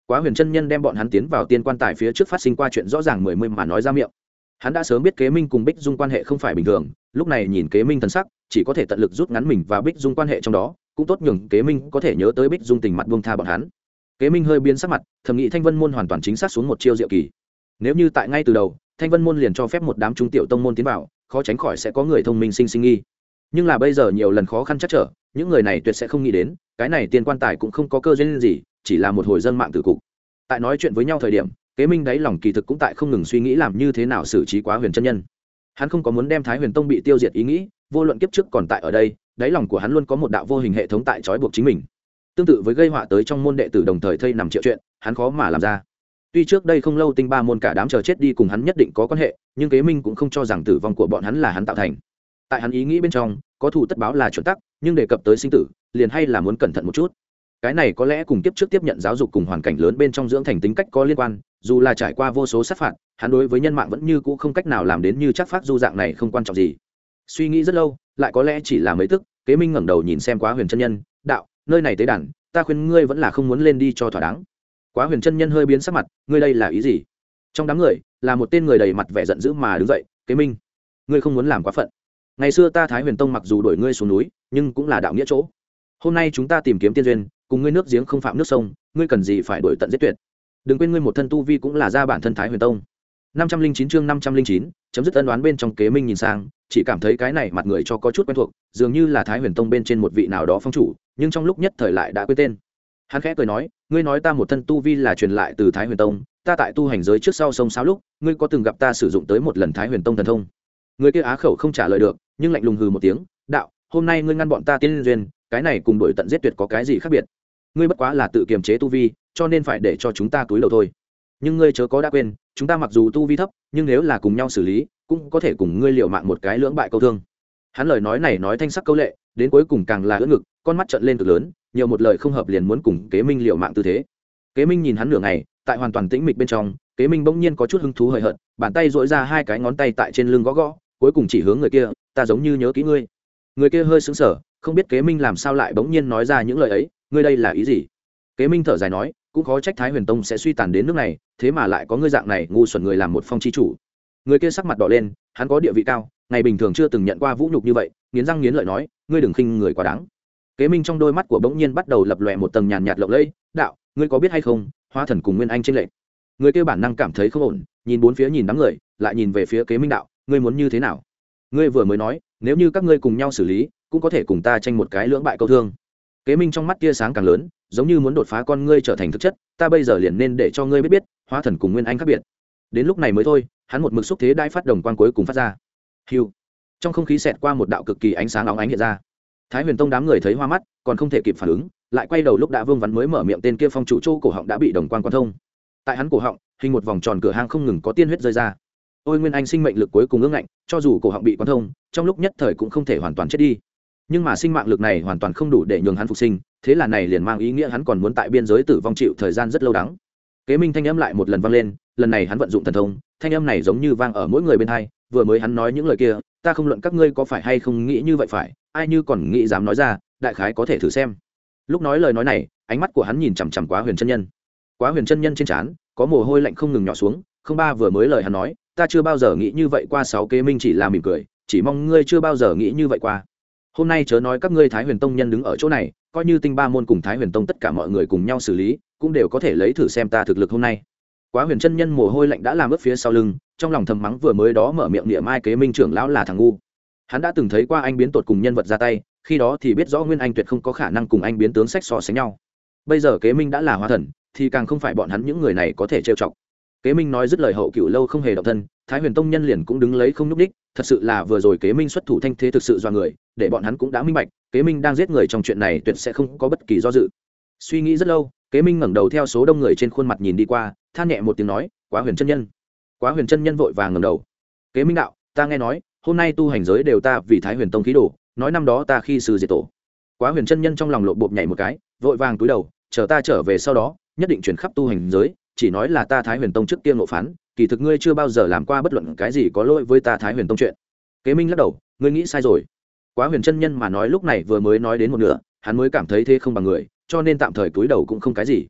Quá huyền chân nhân đem bọn hắn tiến vào tiên quan tài phía trước phát sinh qua chuyện rõ ràng mười mươi mà nói ra miệng. Hắn đã sớm biết kế minh cùng bích dung quan hệ không phải bình thường, lúc này nhìn kế minh thân sắc, chỉ có thể tận lực rút ngắn mình và bích dung quan hệ trong đó, cũng tốt nhường kế minh có thể nhớ tới bích dung tình mặt buông tha bọn hắn kế minh hơi biến sắc mặt, thầm nghĩ thanh vân môn hoàn toàn chính xác xuống một chiêu diệu kỳ. Nếu như tại ngay từ đầu, thanh vân môn liền cho phép một đám trung tiểu tông môn tiến vào, khó tránh khỏi sẽ có người thông minh sinh sinh nghi. Nhưng là bây giờ nhiều lần khó khăn chắc trở, những người này tuyệt sẽ không nghĩ đến, cái này tiền quan tài cũng không có cơ duyên gì, chỉ là một hồi dân mạng tử cục. Tại nói chuyện với nhau thời điểm, kế minh đáy lòng kỳ thực cũng tại không ngừng suy nghĩ làm như thế nào xử trí quá huyền chân nhân. Hắn không có muốn đem thái huyền tông bị tiêu diệt ý nghĩ, vô luận kiếp trước còn tại ở đây, đáy lòng của hắn luôn có một đạo vô hình hệ thống tại trói buộc chính mình tương tự với gây họa tới trong môn đệ tử đồng thời thây nằm triệu chuyện, hắn khó mà làm ra. Tuy trước đây không lâu tinh ba môn cả đám chờ chết đi cùng hắn nhất định có quan hệ, nhưng kế minh cũng không cho rằng tử vong của bọn hắn là hắn tạo thành. Tại hắn ý nghĩ bên trong, có thủ tất báo là chuẩn tắc, nhưng đề cập tới sinh tử, liền hay là muốn cẩn thận một chút. Cái này có lẽ cùng tiếp trước tiếp nhận giáo dục cùng hoàn cảnh lớn bên trong dưỡng thành tính cách có liên quan, dù là trải qua vô số sát phạt, hắn đối với nhân mạng vẫn như cũ không cách nào làm đến như chắc phát du dạng này không quan trọng gì. Suy nghĩ rất lâu, lại có lẽ chỉ là mấy tức, kế minh ngẩng đầu nhìn xem quá huyền chân nhân, đạo nơi này tế đàn, ta khuyên ngươi vẫn là không muốn lên đi cho thỏa đáng. Quá huyền chân nhân hơi biến sắc mặt, ngươi đây là ý gì? Trong đám người, là một tên người đầy mặt vẻ giận dữ mà đứng dậy, kế minh, ngươi không muốn làm quá phận. Ngày xưa ta thái huyền tông mặc dù đuổi ngươi xuống núi, nhưng cũng là đạo nghĩa chỗ. Hôm nay chúng ta tìm kiếm tiên duyên, cùng ngươi nước giếng không phạm nước sông, ngươi cần gì phải đổi tận giết tuyệt. Đừng quên ngươi một thân tu vi cũng là ra bản thân thái huyền tông. Năm trăm linh chín chương năm trăm linh chín, chấm dứt ân đoán bên trong kế minh nhìn sang, chỉ cảm thấy cái này mặt người cho có chút quen thuộc, dường như là thái huyền tông bên trên một vị nào đó phong chủ nhưng trong lúc nhất thời lại đã quên tên. Hắn khẽ cười nói, ngươi nói ta một thân tu vi là truyền lại từ thái huyền tông, ta tại tu hành giới trước sau sông sáo lúc, ngươi có từng gặp ta sử dụng tới một lần thái huyền tông thần thông? Người kia á khẩu không trả lời được, nhưng lạnh lùng hừ một tiếng, đạo, hôm nay ngươi ngăn bọn ta tiên duyên, cái này cùng đổi tận giết tuyệt có cái gì khác biệt? Ngươi bất quá là tự kiềm chế tu vi, cho nên phải để cho chúng ta túi đầu thôi. Nhưng ngươi chớ có đã quên, chúng ta mặc dù tu vi thấp, nhưng nếu là cùng nhau xử lý, cũng có thể cùng ngươi liều mạng một cái lưỡng bại câu thương. Hắn lời nói này nói thanh sắc câu lệ đến cuối cùng càng là ưỡn ngực, con mắt trợn lên cực lớn, nhiều một lời không hợp liền muốn cùng kế minh liều mạng tư thế. Kế minh nhìn hắn nửa ngày, tại hoàn toàn tĩnh mịch bên trong, kế minh bỗng nhiên có chút hứng thú hời hợt, bàn tay dội ra hai cái ngón tay tại trên lưng gõ gõ, cuối cùng chỉ hướng người kia, ta giống như nhớ kỹ ngươi. Người kia hơi sững sờ, không biết kế minh làm sao lại bỗng nhiên nói ra những lời ấy, ngươi đây là ý gì? Kế minh thở dài nói, cũng khó trách thái huyền tông sẽ suy tàn đến nước này, thế mà lại có ngươi dạng này ngu xuẩn người làm một phong chi chủ. Người kia sắc mặt đỏ lên, hắn có địa vị cao, ngày bình thường chưa từng nhận qua vũ nhục như vậy nghiến răng nghiến lợi nói, ngươi đừng khinh người quá đáng. Kế minh trong đôi mắt của bỗng nhiên bắt đầu lập lòe một tầng nhàn nhạt lộng lẫy, đạo, ngươi có biết hay không Hoa thần cùng nguyên anh tranh lệch. Người kia bản năng cảm thấy không ổn, nhìn bốn phía nhìn đám người, lại nhìn về phía kế minh đạo, ngươi muốn như thế nào? Ngươi vừa mới nói, nếu như các ngươi cùng nhau xử lý, cũng có thể cùng ta tranh một cái lưỡng bại câu thương. Kế minh trong mắt tia sáng càng lớn, giống như muốn đột phá con ngươi trở thành thực chất, ta bây giờ liền nên để cho ngươi biết biết, hóa thần cùng nguyên anh khác biệt. Đến lúc này mới thôi, hắn một mực xúc thế đai phát đồng quan cuối cùng phát ra. Hiu trong không khí xẹt qua một đạo cực kỳ ánh sáng óng ánh hiện ra. Thái huyền tông đám người thấy hoa mắt, còn không thể kịp phản ứng, lại quay đầu lúc đã vương vắn mới mở miệng tên kia phong chủ châu cổ họng đã bị đồng quan quan thông. Tại hắn cổ họng, hình một vòng tròn cửa hang không ngừng có tiên huyết rơi ra. Ôi nguyên anh sinh mệnh lực cuối cùng ương ngạnh, cho dù cổ họng bị quan thông, trong lúc nhất thời cũng không thể hoàn toàn chết đi. Nhưng mà sinh mạng lực này hoàn toàn không đủ để nhường hắn phục sinh, thế là này liền mang ý nghĩa hắn còn muốn tại biên giới tử vong chịu thời gian rất lâu đắng. Kế minh thanh âm lại một lần vang lên, lần này hắn vận dụng thần thông, thanh âm này giống như vang ở mỗi người bên hai vừa mới hắn nói những lời kia, ta không luận các ngươi có phải hay không nghĩ như vậy phải, ai như còn nghĩ dám nói ra, đại khái có thể thử xem. Lúc nói lời nói này, ánh mắt của hắn nhìn chằm chằm quá huyền chân nhân. Quá huyền chân nhân trên trán, có mồ hôi lạnh không ngừng nhỏ xuống, không ba vừa mới lời hắn nói, ta chưa bao giờ nghĩ như vậy qua sáu kế minh chỉ là mỉm cười, chỉ mong ngươi chưa bao giờ nghĩ như vậy qua. Hôm nay chớ nói các ngươi thái huyền tông nhân đứng ở chỗ này, coi như tinh ba môn cùng thái huyền tông tất cả mọi người cùng nhau xử lý, cũng đều có thể lấy thử xem ta thực lực hôm nay. Quá huyền chân nhân mồ hôi lạnh đã làm ướt phía sau lưng trong lòng thầm mắng vừa mới đó mở miệng niệm mai kế minh trưởng lão là thằng ngu. Hắn đã từng thấy qua anh biến tột cùng nhân vật ra tay, khi đó thì biết rõ nguyên anh tuyệt không có khả năng cùng anh biến tướng sách so sánh nhau. Bây giờ kế minh đã là hóa thần, thì càng không phải bọn hắn những người này có thể trêu chọc. Kế minh nói dứt lời hậu cựu lâu không hề động thân, thái huyền tông nhân liền cũng đứng lấy không n ú c đích thật sự là vừa rồi kế minh xuất thủ thanh thế thực sự do người, để bọn hắn cũng đã minh bạch, kế minh đang giết người trong chuyện này tuyệt sẽ không có bất kỳ do dự. Suy nghĩ rất lâu, kế minh ngẩng đầu theo số đông người trên khuôn mặt nhìn đi qua, than nhẹ một tiếng nói, quá huyền chân nhân quá huyền chân nhân vội vàng ngầm đầu. Kế minh đạo, ta nghe nói, hôm nay tu hành giới đều ta vì thái huyền tông khí đồ, nói năm đó ta khi sư diệt tổ. Quá huyền chân nhân trong lòng lộ bộp nhảy một cái, vội vàng túi đầu, chờ ta trở về sau đó, nhất định chuyển khắp tu hành giới, chỉ nói là ta thái huyền tông trước tiên lộ phán, kỳ thực ngươi chưa bao giờ làm qua bất luận cái gì có lỗi với ta thái huyền tông chuyện. Kế minh lắc đầu, ngươi nghĩ sai rồi. Quá huyền chân nhân mà nói lúc này vừa mới nói đến một nửa, hắn mới cảm thấy thế không bằng người, cho nên tạm thời túi đầu cũng không cái gì.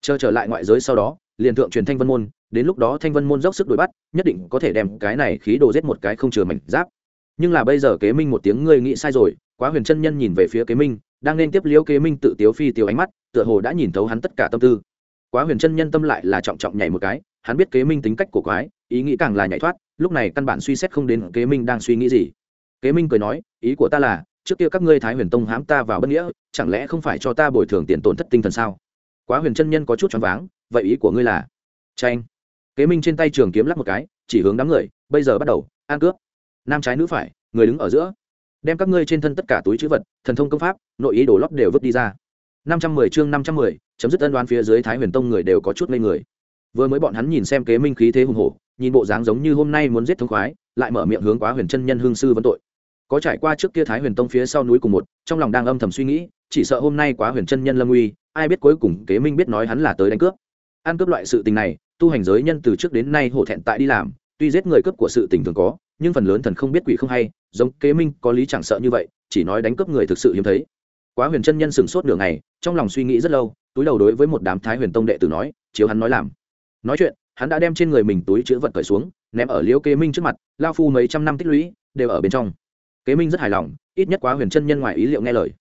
Chờ trở lại ngoại giới sau đó, liền thượng truyền thanh vân môn đến lúc đó thanh vân môn dốc sức đuổi bắt, nhất định có thể đem cái này khí đồ giết một cái không chừa mảnh giáp. Nhưng là bây giờ kế minh một tiếng ngươi nghĩ sai rồi, quá huyền chân nhân nhìn về phía kế minh, đang nên tiếp liễu kế minh tự tiếu phi tiêu ánh mắt, tựa hồ đã nhìn thấu hắn tất cả tâm tư. Quá huyền chân nhân tâm lại là trọng trọng nhảy một cái, hắn biết kế minh tính cách của quái, ý nghĩ càng là nhảy thoát, lúc này căn bản suy xét không đến kế minh đang suy nghĩ gì. Kế minh cười nói, ý của ta là, trước kia các ngươi thái huyền tông hãm ta vào bất nghĩa, chẳng lẽ không phải cho ta bồi thường tiền tổn thất tinh thần sao? Quá huyền chân nhân có chút choáng váng, vậy ý của ngươi là? Tranh kế minh trên tay trường kiếm lắp một cái, chỉ hướng đám người, bây giờ bắt đầu an cướp. Nam trái nữ phải, người đứng ở giữa. Đem các ngươi trên thân tất cả túi chữ vật, thần thông công pháp, nội ý đồ lót đều vứt đi ra. Năm trăm mười chương năm trăm mười, chấm dứt ân đoán phía dưới thái huyền tông người đều có chút ngây người. Vừa mới bọn hắn nhìn xem kế minh khí thế hùng hổ, nhìn bộ dáng giống như hôm nay muốn giết thông khoái, lại mở miệng hướng quá huyền chân nhân hương sư vấn tội. Có trải qua trước kia thái huyền tông phía sau núi cùng một, trong lòng đang âm thầm suy nghĩ, chỉ sợ hôm nay quá huyền chân nhân lâm uy, ai biết cuối cùng kế minh biết nói hắn là tới đánh cướp. Ăn cướp loại sự tình này tu hành giới nhân từ trước đến nay hổ thẹn tại đi làm, tuy giết người cướp của sự tình thường có, nhưng phần lớn thần không biết quỷ không hay, giống kế minh có lý chẳng sợ như vậy, chỉ nói đánh cướp người thực sự hiếm thấy. Quá huyền chân nhân sửng sốt nửa ngày, trong lòng suy nghĩ rất lâu, túi đầu đối với một đám thái huyền tông đệ tử nói, chiếu hắn nói làm. Nói chuyện, hắn đã đem trên người mình túi chữ vật cởi xuống, ném ở liễu kế minh trước mặt, lao phu mấy trăm năm tích lũy, đều ở bên trong. Kế minh rất hài lòng, ít nhất quá huyền chân nhân ngoài ý liệu nghe lời.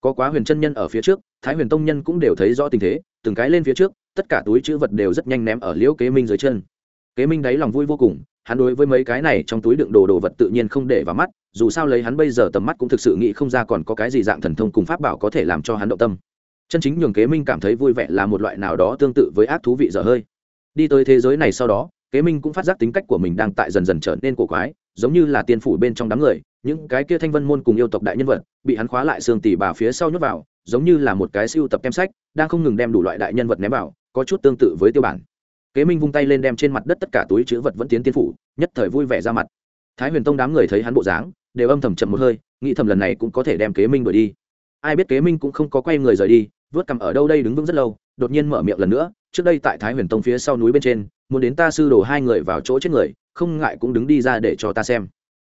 Có quá huyền chân nhân ở phía trước, thái huyền tông nhân cũng đều thấy rõ tình thế, từng cái lên phía trước tất cả túi chữ vật đều rất nhanh ném ở liễu kế minh dưới chân. Kế minh đáy lòng vui vô cùng, hắn đối với mấy cái này trong túi đựng đồ đồ vật tự nhiên không để vào mắt, dù sao lấy hắn bây giờ tầm mắt cũng thực sự nghĩ không ra còn có cái gì dạng thần thông cùng pháp bảo có thể làm cho hắn động tâm. Chân chính nhường kế minh cảm thấy vui vẻ là một loại nào đó tương tự với ác thú vị dở hơi. Đi tới thế giới này sau đó, kế minh cũng phát giác tính cách của mình đang tại dần dần trở nên cổ quái, giống như là tiên phủ bên trong đám người, những cái kia thanh vân môn cùng yêu tộc đại nhân vật, bị hắn khóa lại xương tỉ bà phía sau nhốt vào, giống như là một cái siêu tập kem sách, đang không ngừng đem đủ loại đại nhân vật ném vào có chút tương tự với tiêu bản. Kế minh vung tay lên đem trên mặt đất tất cả túi chữ vật vẫn tiến tiên phủ, nhất thời vui vẻ ra mặt. Thái huyền tông đám người thấy hắn bộ dáng, đều âm thầm chậm một hơi, nghĩ thầm lần này cũng có thể đem kế minh đuổi đi. Ai biết kế minh cũng không có quay người rời đi, vớt cầm ở đâu đây đứng vững rất lâu, đột nhiên mở miệng lần nữa, trước đây tại thái huyền tông phía sau núi bên trên, muốn đến ta sư đổ hai người vào chỗ chết người, không ngại cũng đứng đi ra để cho ta xem.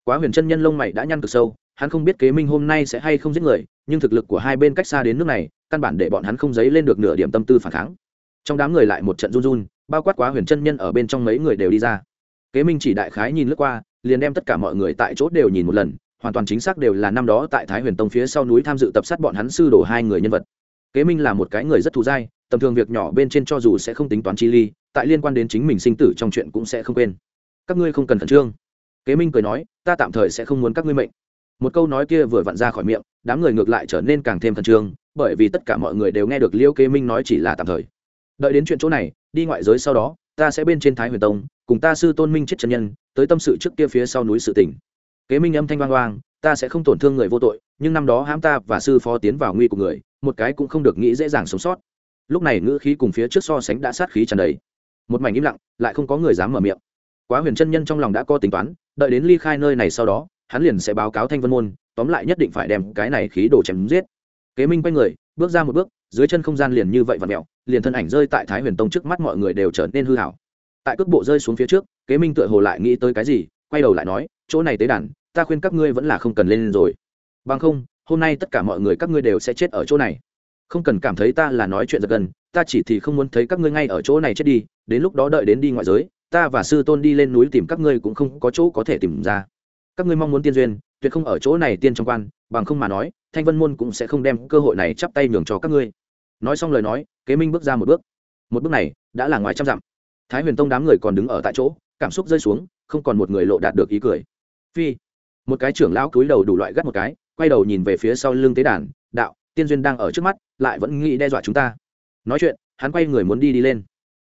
Quá huyền chân nhân lông mày đã nhăn cực sâu, hắn không biết kế minh hôm nay sẽ hay không giết người, nhưng thực lực của hai bên cách xa đến nước này, căn bản để bọn hắn không dấy lên được nửa điểm tâm tư phản kháng trong đám người lại một trận run run, bao quát quá huyền chân nhân ở bên trong mấy người đều đi ra. Kế minh chỉ đại khái nhìn lướt qua, liền đem tất cả mọi người tại chỗ đều nhìn một lần, hoàn toàn chính xác đều là năm đó tại thái huyền tông phía sau núi tham dự tập sát bọn hắn sư đổ hai người nhân vật. Kế minh là một cái người rất thù dai, tầm thường việc nhỏ bên trên cho dù sẽ không tính toán chi ly, tại liên quan đến chính mình sinh tử trong chuyện cũng sẽ không quên. Các ngươi không cần khẩn trương. Kế minh cười nói, ta tạm thời sẽ không muốn các ngươi mệnh. Một câu nói kia vừa vặn ra khỏi miệng, đám người ngược lại trở nên càng thêm khẩn trương, bởi vì tất cả mọi người đều nghe được liêu kế minh nói chỉ là tạm thời đợi đến chuyện chỗ này, đi ngoại giới sau đó, ta sẽ bên trên thái huyền tông, cùng ta sư tôn minh chết chân nhân, tới tâm sự trước kia phía sau núi sự tỉnh kế minh âm thanh vang vang, ta sẽ không tổn thương người vô tội, nhưng năm đó hãm ta và sư phó tiến vào nguy của người, một cái cũng không được nghĩ dễ dàng sống sót. Lúc này ngữ khí cùng phía trước so sánh đã sát khí tràn đầy. Một mảnh im lặng, lại không có người dám mở miệng. Quá huyền chân nhân trong lòng đã có tính toán, đợi đến ly khai nơi này sau đó, hắn liền sẽ báo cáo thanh vân môn, tóm lại nhất định phải đem cái này khí đổ chém giết. Kế minh quay người bước ra một bước, dưới chân không gian liền như vậy và mẹo liền thân ảnh rơi tại thái huyền tông trước mắt mọi người đều trở nên hư hảo tại cước bộ rơi xuống phía trước, kế minh tựa hồ lại nghĩ tới cái gì, quay đầu lại nói, chỗ này tế đàn, ta khuyên các ngươi vẫn là không cần lên rồi. Bằng không, hôm nay tất cả mọi người các ngươi đều sẽ chết ở chỗ này. Không cần cảm thấy ta là nói chuyện giật gần ta chỉ thì không muốn thấy các ngươi ngay ở chỗ này chết đi, đến lúc đó đợi đến đi ngoại giới, ta và sư tôn đi lên núi tìm các ngươi cũng không có chỗ có thể tìm ra. Các ngươi mong muốn tiên duyên tuyệt không ở chỗ này tiên trong quan, bằng không mà nói, thanh vân môn cũng sẽ không đem cơ hội này chắp tay nhường cho các ngươi. Nói xong lời nói, kế minh bước ra một bước. Một bước này đã là ngoài trăm dặm. Thái huyền tông đám người còn đứng ở tại chỗ, cảm xúc rơi xuống, không còn một người lộ đạt được ý cười. Phi, một cái trưởng lão cúi đầu đủ loại gắt một cái, quay đầu nhìn về phía sau lưng tế đàn, đạo, tiên duyên đang ở trước mắt, lại vẫn nghĩ đe dọa chúng ta. Nói chuyện, hắn quay người muốn đi đi lên.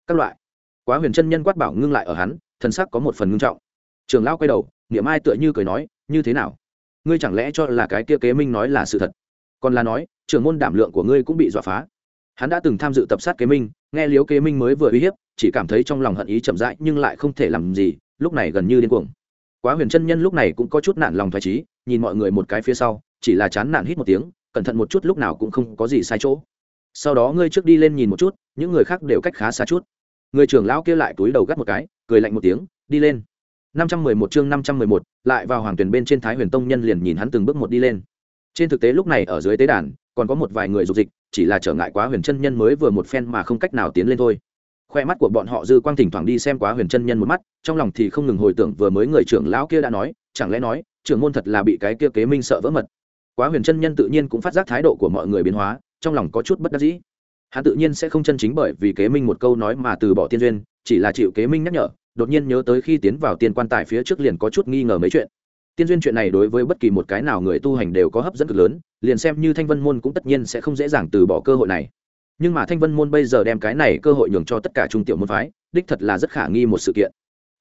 Các loại. Quá huyền chân nhân quát bảo ngưng lại ở hắn thân sắc có một phần ngưng trọng. Trường lão quay đầu, niệm ai tựa như cười nói, như thế nào? Ngươi chẳng lẽ cho là cái kia kế minh nói là sự thật? Còn là nói, trưởng môn đảm lượng của ngươi cũng bị dọa phá. Hắn đã từng tham dự tập sát kế minh, nghe liếu kế minh mới vừa uy hiếp, chỉ cảm thấy trong lòng hận ý chậm rãi, nhưng lại không thể làm gì, lúc này gần như điên cuồng. Quá huyền chân nhân lúc này cũng có chút nản lòng thoải trí, nhìn mọi người một cái phía sau, chỉ là chán nản hít một tiếng, cẩn thận một chút lúc nào cũng không có gì sai chỗ. Sau đó ngươi trước đi lên nhìn một chút, những người khác đều cách khá xa chút. Người trưởng lão kia lại túi đầu gắt một cái, cười lạnh một tiếng, đi lên năm trăm mười một chương năm trăm mười một, lại vào hoàng tuyển bên trên thái huyền tông nhân liền nhìn hắn từng bước một đi lên. Trên thực tế lúc này ở dưới tế đàn, còn có một vài người dục dịch, chỉ là trở ngại quá huyền chân nhân mới vừa một phen mà không cách nào tiến lên thôi. Khoe mắt của bọn họ dư quang thỉnh thoảng đi xem quá huyền chân nhân một mắt, trong lòng thì không ngừng hồi tưởng vừa mới người trưởng lão kia đã nói, chẳng lẽ nói, trưởng môn thật là bị cái kia kế minh sợ vỡ mật. Quá huyền chân nhân tự nhiên cũng phát giác thái độ của mọi người biến hóa, trong lòng có chút bất đắc dĩ. Hắn tự nhiên sẽ không chân chính bởi vì kế minh một câu nói mà từ bỏ tiên duyên, chỉ là chịu kế minh nhắc nhở đột nhiên nhớ tới khi tiến vào tiên quan tài phía trước liền có chút nghi ngờ mấy chuyện. Tiên duyên chuyện này đối với bất kỳ một cái nào người tu hành đều có hấp dẫn cực lớn, liền xem như thanh vân môn cũng tất nhiên sẽ không dễ dàng từ bỏ cơ hội này. Nhưng mà thanh vân môn bây giờ đem cái này cơ hội nhường cho tất cả trung tiểu môn phái, đích thật là rất khả nghi một sự kiện.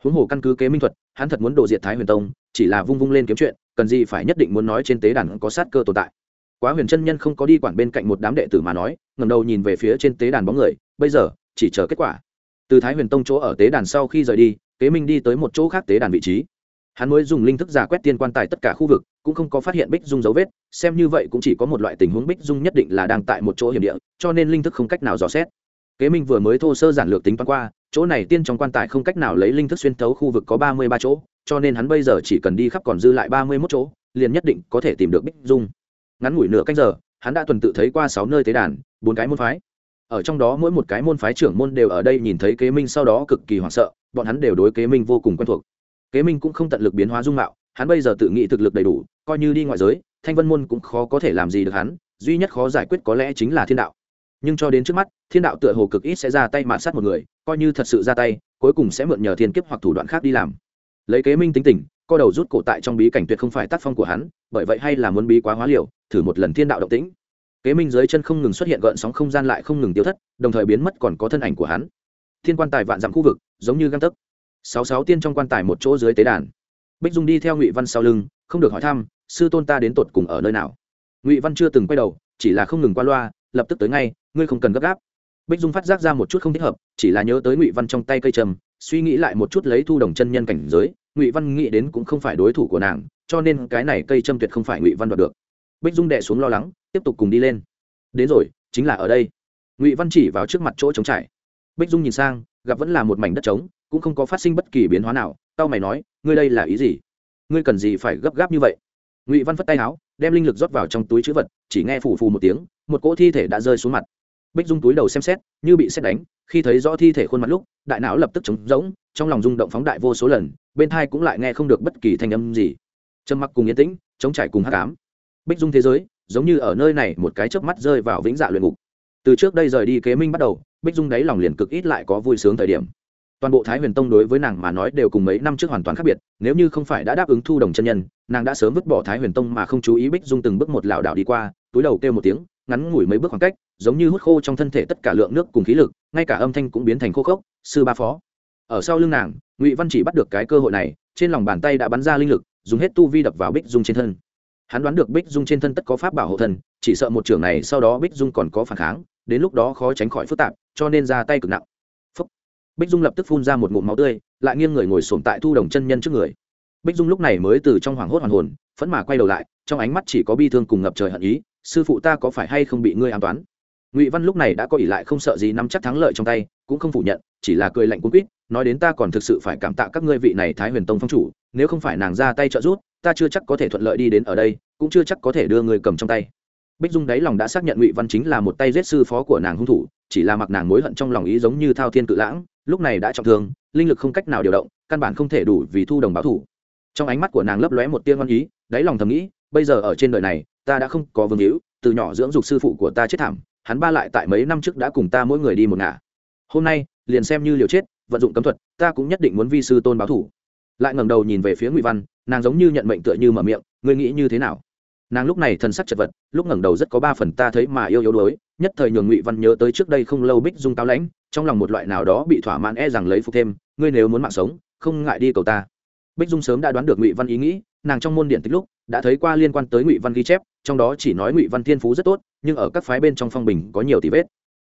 Huống hồ căn cứ kế minh thuật, hắn thật muốn đổ diệt thái huyền tông, chỉ là vung vung lên kiếm chuyện, cần gì phải nhất định muốn nói trên tế đàn có sát cơ tồn tại. Quá huyền chân nhân không có đi quản bên cạnh một đám đệ tử mà nói ngầm đầu nhìn về phía trên tế đàn bóng người, bây giờ, chỉ chờ kết quả từ thái huyền tông chỗ ở tế đàn sau khi rời đi, kế minh đi tới một chỗ khác tế đàn vị trí. Hắn mới dùng linh thức giả quét tiên quan tài tất cả khu vực, cũng không có phát hiện bích dung dấu vết, xem như vậy cũng chỉ có một loại tình huống bích dung nhất định là đang tại một chỗ hiểm địa, cho nên linh thức không cách nào dò xét. Kế minh vừa mới thô sơ giản lược tính toán qua, chỗ này tiên trong quan tài không cách nào lấy linh thức xuyên thấu khu vực có ba mươi ba chỗ, cho nên hắn bây giờ chỉ cần đi khắp còn dư lại ba mươi mốt chỗ, liền nhất định có thể tìm được bích dung. Ngắn ngủi nửa cách giờ, hắn đã tuần tự thấy qua sáu nơi tế đàn, bốn cái môn phái ở trong đó mỗi một cái môn phái trưởng môn đều ở đây nhìn thấy kế minh sau đó cực kỳ hoảng sợ, bọn hắn đều đối kế minh vô cùng quen thuộc. Kế minh cũng không tận lực biến hóa dung mạo, hắn bây giờ tự nghĩ thực lực đầy đủ, coi như đi ngoại giới, thanh vân môn cũng khó có thể làm gì được hắn, duy nhất khó giải quyết có lẽ chính là thiên đạo. Nhưng cho đến trước mắt, thiên đạo tựa hồ cực ít sẽ ra tay mạn sát một người, coi như thật sự ra tay, cuối cùng sẽ mượn nhờ thiên kiếp hoặc thủ đoạn khác đi làm. Lấy kế minh tính tình, co đầu rút cổ tại trong bí cảnh tuyệt không phải tác phong của hắn, bởi vậy hay là muốn bí quá hóa liều, thử một lần thiên đạo động tĩnh kế minh dưới chân không ngừng xuất hiện gợn sóng không gian lại không ngừng tiêu thất, đồng thời biến mất còn có thân ảnh của hắn. Thiên quan tài vạn dặm khu vực, giống như găng tấc. Sáu sáu tiên trong quan tài một chỗ dưới tế đàn. Bích dung đi theo ngụy văn sau lưng, không được hỏi thăm, sư tôn ta đến tột cùng ở nơi nào? Ngụy văn chưa từng quay đầu, chỉ là không ngừng qua loa, lập tức tới ngay, ngươi không cần gấp gáp. Bích dung phát giác ra một chút không thích hợp, chỉ là nhớ tới ngụy văn trong tay cây trầm, suy nghĩ lại một chút lấy thu đồng chân nhân cảnh giới, ngụy văn nghĩ đến cũng không phải đối thủ của nàng, cho nên cái này cây châm tuyệt không phải ngụy văn đoạt được. Bích dung đệ xuống lo lắng tiếp tục cùng đi lên. Đến rồi, chính là ở đây. Ngụy văn chỉ vào trước mặt chỗ trống trải. Bích dung nhìn sang, gặp vẫn là một mảnh đất trống, cũng không có phát sinh bất kỳ biến hóa nào tao mày nói, ngươi đây là ý gì? Ngươi cần gì phải gấp gáp như vậy? Ngụy văn phất tay áo, đem linh lực rót vào trong túi chữ vật, chỉ nghe phù phù một tiếng, một cỗ thi thể đã rơi xuống mặt. Bích dung túi đầu xem xét, như bị xét đánh, khi thấy rõ thi thể khuôn mặt lúc, đại não lập tức trống rỗng, trong lòng rung động phóng đại vô số lần, bên thai cũng lại nghe không được bất kỳ thanh âm gì. Trầm mặc cùng yên tĩnh chống trải cùng hát cám bích dung thế giới giống như ở nơi này một cái chớp mắt rơi vào vĩnh dạ luyện ngục. Từ trước đây rời đi kế minh bắt đầu, bích dung đáy lòng liền cực ít lại có vui sướng thời điểm. Toàn bộ thái huyền tông đối với nàng mà nói đều cùng mấy năm trước hoàn toàn khác biệt, nếu như không phải đã đáp ứng thu đồng chân nhân, nàng đã sớm vứt bỏ thái huyền tông mà không chú ý bích dung từng bước một lảo đảo đi qua, túi đầu kêu một tiếng, ngắn ngủi mấy bước khoảng cách, giống như hút khô trong thân thể tất cả lượng nước cùng khí lực, ngay cả âm thanh cũng biến thành khô khốc, sư ba phó. Ở sau lưng nàng, ngụy văn chỉ bắt được cái cơ hội này, trên lòng bàn tay đã bắn ra linh lực, dùng hết tu vi đập vào bích dung trên thân hắn đoán được bích dung trên thân tất có pháp bảo hộ thân chỉ sợ một trưởng này sau đó bích dung còn có phản kháng, đến lúc đó khó tránh khỏi phức tạp, cho nên ra tay cực nặng. Phúc. bích dung lập tức phun ra một ngụm máu tươi, lại nghiêng người ngồi sổm tại thu đồng chân nhân trước người. Bích dung lúc này mới từ trong hoảng hốt hoàn hồn, phẫn mà quay đầu lại, trong ánh mắt chỉ có bi thương cùng ngập trời hận ý, sư phụ ta có phải hay không bị ngươi an toán? Ngụy văn lúc này đã có ỷ lại không sợ gì nắm chắc thắng lợi trong tay, cũng không phủ nhận, chỉ là cười lạnh cuốn quýt, nói đến ta còn thực sự phải cảm tạ các ngươi vị này thái huyền tông phong chủ, nếu không phải nàng ra tay trợ giúp ta chưa chắc có thể thuận lợi đi đến ở đây, cũng chưa chắc có thể đưa người cầm trong tay. Bích dung đáy lòng đã xác nhận ngụy văn chính là một tay giết sư phó của nàng hung thủ, chỉ là mặc nàng mối hận trong lòng ý giống như thao thiên cự lãng, lúc này đã trọng thương, linh lực không cách nào điều động, căn bản không thể đủ vì thu đồng báo thủ. Trong ánh mắt của nàng lấp lóe một tiên ngon ý, đáy lòng thầm nghĩ, bây giờ ở trên đời này, ta đã không có vương hữu, từ nhỏ dưỡng dục sư phụ của ta chết thảm, hắn ba lại tại mấy năm trước đã cùng ta mỗi người đi một ngả. Hôm nay, liền xem như liều chết, vận dụng cấm thuật, ta cũng nhất định muốn vi sư tôn báo thủ. Lại ngẩng đầu nhìn về phía ngụy văn nàng giống như nhận mệnh tựa như mở miệng, ngươi nghĩ như thế nào? Nàng lúc này thần sắc chật vật, lúc ngẩng đầu rất có ba phần ta thấy mà yêu yếu đuối, nhất thời nhường ngụy văn nhớ tới trước đây không lâu bích dung cao lãnh, trong lòng một loại nào đó bị thỏa mãn e rằng lấy phục thêm, ngươi nếu muốn mạng sống, không ngại đi cầu ta. Bích dung sớm đã đoán được ngụy văn ý nghĩ, nàng trong môn điện tích lúc, đã thấy qua liên quan tới ngụy văn ghi chép, trong đó chỉ nói ngụy văn thiên phú rất tốt, nhưng ở các phái bên trong phong bình có nhiều tỷ vết.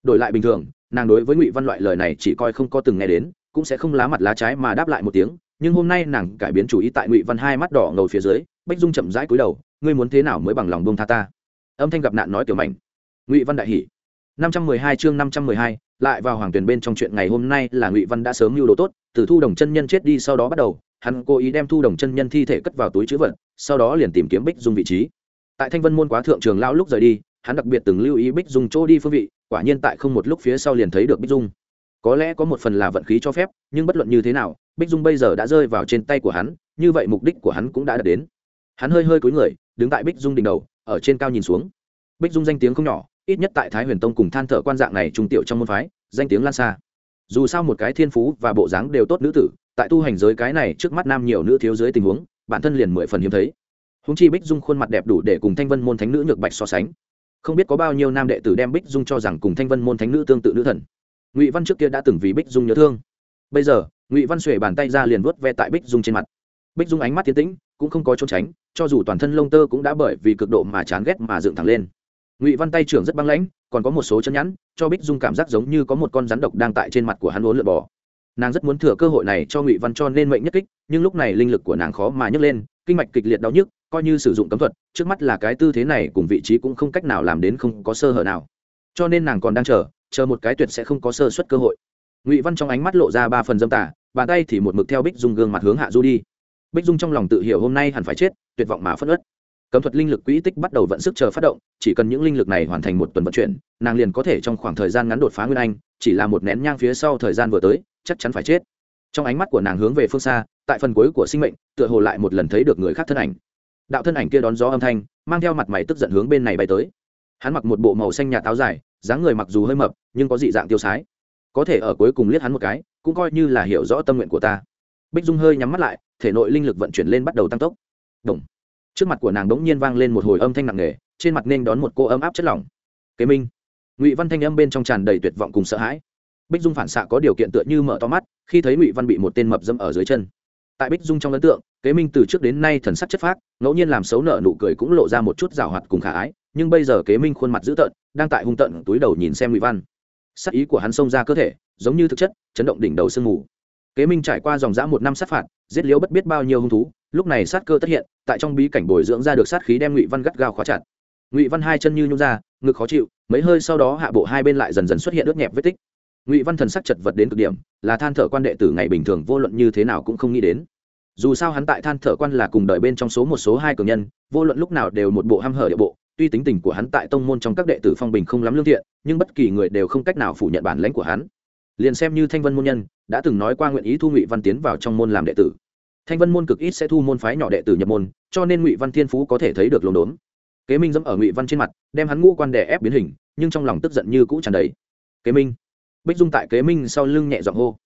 Đổi lại bình thường, nàng đối với ngụy văn loại lời này chỉ coi không có từng nghe đến, cũng sẽ không lá mặt lá trái mà đáp lại một tiếng nhưng hôm nay nàng cải biến chủ ý tại ngụy văn hai mắt đỏ ngầu phía dưới, bách dung chậm rãi cúi đầu, ngươi muốn thế nào mới bằng lòng bông tha ta? Âm thanh gặp nạn nói tiểu mảnh. Ngụy văn đại hỷ năm trăm mười hai chương năm trăm mười hai, lại vào hoàng tuyển bên trong chuyện ngày hôm nay là ngụy văn đã sớm mưu đồ tốt, từ thu đồng chân nhân chết đi sau đó bắt đầu, hắn cố ý đem thu đồng chân nhân thi thể cất vào túi chữ vật, sau đó liền tìm kiếm bích dung vị trí. Tại thanh vân môn quá thượng trường lão lúc rời đi, hắn đặc biệt từng lưu ý bích dung chỗ đi phương vị, quả nhiên tại không một lúc phía sau liền thấy được bích dung. Có lẽ có một phần là vận khí cho phép, nhưng bất luận như thế nào bích dung bây giờ đã rơi vào trên tay của hắn, như vậy mục đích của hắn cũng đã đạt đến. Hắn hơi hơi cúi người, đứng tại bích dung đỉnh đầu, ở trên cao nhìn xuống. Bích dung danh tiếng không nhỏ, ít nhất tại thái huyền tông cùng than thở quan dạng này trung tiểu trong môn phái, danh tiếng lan xa. Dù sao một cái thiên phú và bộ dáng đều tốt nữ tử, tại tu hành giới cái này trước mắt nam nhiều nữ thiếu dưới tình huống, bản thân liền mười phần hiếm thấy. Húng chi bích dung khuôn mặt đẹp đủ để cùng thanh vân môn thánh nữ nhược bạch so sánh. Không biết có bao nhiêu nam đệ tử đem bích dung cho rằng cùng thanh vân môn thánh nữ tương tự nữ thần. Ngụy văn trước kia đã từng vì bích dung nhớ thương. Bây giờ ngụy văn xuể bàn tay ra liền vuốt ve tại bích dung trên mặt bích dung ánh mắt tiến tĩnh cũng không có trốn tránh cho dù toàn thân lông tơ cũng đã bởi vì cực độ mà chán ghét mà dựng thẳng lên ngụy văn tay trưởng rất băng lãnh còn có một số chân nhẵn cho bích dung cảm giác giống như có một con rắn độc đang tại trên mặt của hắn uốn lượt bò nàng rất muốn thừa cơ hội này cho ngụy văn cho nên mệnh nhất kích nhưng lúc này linh lực của nàng khó mà nhấc lên kinh mạch kịch liệt đau nhức coi như sử dụng cấm thuật trước mắt là cái tư thế này cùng vị trí cũng không cách nào làm đến không có sơ hở nào cho nên nàng còn đang chờ chờ một cái tuyệt sẽ không có sơ suất cơ hội ngụy văn trong ánh mắt lộ ra ba phần dâm tả bàn tay thì một mực theo bích dung gương mặt hướng hạ du đi bích dung trong lòng tự hiểu hôm nay hẳn phải chết tuyệt vọng mà phất ớt cấm thuật linh lực quỹ tích bắt đầu vận sức chờ phát động chỉ cần những linh lực này hoàn thành một tuần vận chuyển nàng liền có thể trong khoảng thời gian ngắn đột phá nguyên anh chỉ là một nén nhang phía sau thời gian vừa tới chắc chắn phải chết trong ánh mắt của nàng hướng về phương xa tại phần cuối của sinh mệnh tựa hồ lại một lần thấy được người khác thân ảnh đạo thân ảnh kia đón gió âm thanh mang theo mặt mày tức giận hướng bên này bay tới hắn mặc một bộ màu xanh nhà táo dài dáng người mặc dù hơi mập nhưng có dị dạng tiêu sái có thể ở cuối cùng liếc hắn một cái, cũng coi như là hiểu rõ tâm nguyện của ta. Bích dung hơi nhắm mắt lại, thể nội linh lực vận chuyển lên bắt đầu tăng tốc. Động. trước mặt của nàng đống nhiên vang lên một hồi âm thanh nặng nề, trên mặt nên đón một cô ấm áp chất lỏng. Kế minh. Ngụy văn thanh âm bên trong tràn đầy tuyệt vọng cùng sợ hãi. Bích dung phản xạ có điều kiện tựa như mở to mắt, khi thấy ngụy văn bị một tên mập dâm ở dưới chân. Tại bích dung trong ấn tượng, kế minh từ trước đến nay thần sắc chất phác, ngẫu nhiên làm xấu nợ nụ cười cũng lộ ra một chút rào hoạt cùng khả ái, nhưng bây giờ kế minh khuôn mặt dữ tợn, đang tại hung tận túi đầu nhìn xem ngụy văn sắc ý của hắn xông ra cơ thể, giống như thực chất, chấn động đỉnh đầu sương mù. Kế minh trải qua dòng dã một năm sát phạt, giết liễu bất biết bao nhiêu hung thú, lúc này sát cơ tất hiện, tại trong bí cảnh bồi dưỡng ra được sát khí đem ngụy văn gắt gao khóa chặt. Ngụy văn hai chân như nhung ra, ngực khó chịu, mấy hơi sau đó hạ bộ hai bên lại dần dần xuất hiện ướt nhẹp vết tích. Ngụy văn thần sắc chật vật đến cực điểm, là than thở quan đệ tử ngày bình thường vô luận như thế nào cũng không nghĩ đến. Dù sao hắn tại than thở quan là cùng đợi bên trong số một, số hai cường nhân, vô luận lúc nào đều một bộ h hở địa bộ tuy tính tình của hắn tại tông môn trong các đệ tử phong bình không lắm lương thiện, nhưng bất kỳ người đều không cách nào phủ nhận bản lãnh của hắn. Liền xem như thanh vân môn nhân, đã từng nói qua nguyện ý thu ngụy văn tiến vào trong môn làm đệ tử. Thanh vân môn cực ít sẽ thu môn phái nhỏ đệ tử nhập môn, cho nên ngụy văn thiên phú có thể thấy được lồn đốn. Kế minh dẫm ở ngụy văn trên mặt, đem hắn ngũ quan đè ép biến hình, nhưng trong lòng tức giận như cũ tràn đầy. Kế minh. Bích dung tại kế minh sau lưng nhẹ giọng hô.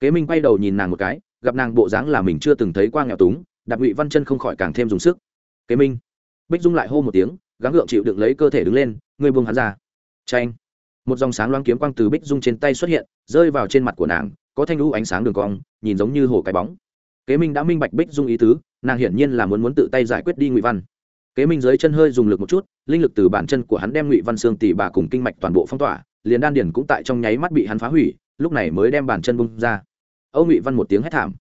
Kế minh quay đầu nhìn nàng một cái, gặp nàng bộ dáng là mình chưa từng thấy qua nghèo túng, đạp ngụy văn chân không khỏi càng thêm dùng sức. Kế minh. Bích dung lại hô một tiếng gắng gượng chịu đựng lấy cơ thể đứng lên, ngươi buông hắn ra. Tranh một dòng sáng loáng kiếm quang từ bích dung trên tay xuất hiện, rơi vào trên mặt của nàng, có thanh lũ ánh sáng đường cong, nhìn giống như hồ cái bóng. Kế minh đã minh bạch bích dung ý tứ, nàng hiển nhiên là muốn muốn tự tay giải quyết đi ngụy văn. Kế minh dưới chân hơi dùng lực một chút, linh lực từ bản chân của hắn đem ngụy văn xương tỉ bà cùng kinh mạch toàn bộ phong tỏa, liền đan điển cũng tại trong nháy mắt bị hắn phá hủy, lúc này mới đem bản chân bung ra. Âu ngụy văn một tiếng hét thảm.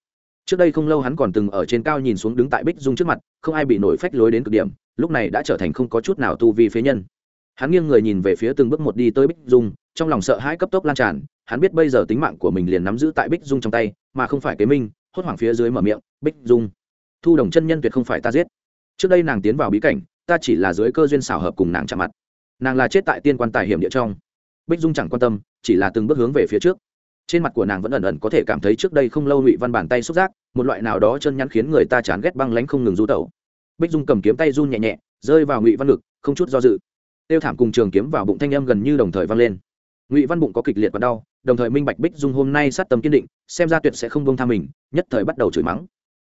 Trước đây không lâu hắn còn từng ở trên cao nhìn xuống đứng tại bích dung trước mặt, không ai bị nổi phách lối đến cực điểm lúc này đã trở thành không có chút nào tu vi phế nhân. Hắn nghiêng người nhìn về phía từng bước một đi tới bích dung, trong lòng sợ hãi cấp tốc lan tràn, hắn biết bây giờ tính mạng của mình liền nắm giữ tại bích dung trong tay, mà không phải kế minh, hốt hoảng phía dưới mở miệng, bích dung, thu đồng chân nhân tuyệt không phải ta giết. Trước đây nàng tiến vào bí cảnh, ta chỉ là dưới cơ duyên xảo hợp cùng nàng chạm mặt. Nàng là chết tại tiên quan tài hiểm địa trong. Bích dung chẳng quan tâm, chỉ là từng bước hướng về phía trước. Trên mặt của nàng vẫn ẩn ẩn có thể cảm thấy trước đây không lâu ngụy văn bàn tay xúc giác, một loại nào đó chân nhắn khiến người ta chán ghét băng lánh không ngừng du tẩu bích dung cầm kiếm tay run nhẹ nhẹ, rơi vào ngụy văn ngực, không chút do dự. Tiêu thảm cùng trường kiếm vào bụng thanh âm gần như đồng thời vang lên. Ngụy văn bụng có kịch liệt và đau, đồng thời minh bạch bích dung hôm nay sát tâm kiên định, xem ra tuyệt sẽ không bông tha mình, nhất thời bắt đầu chửi mắng.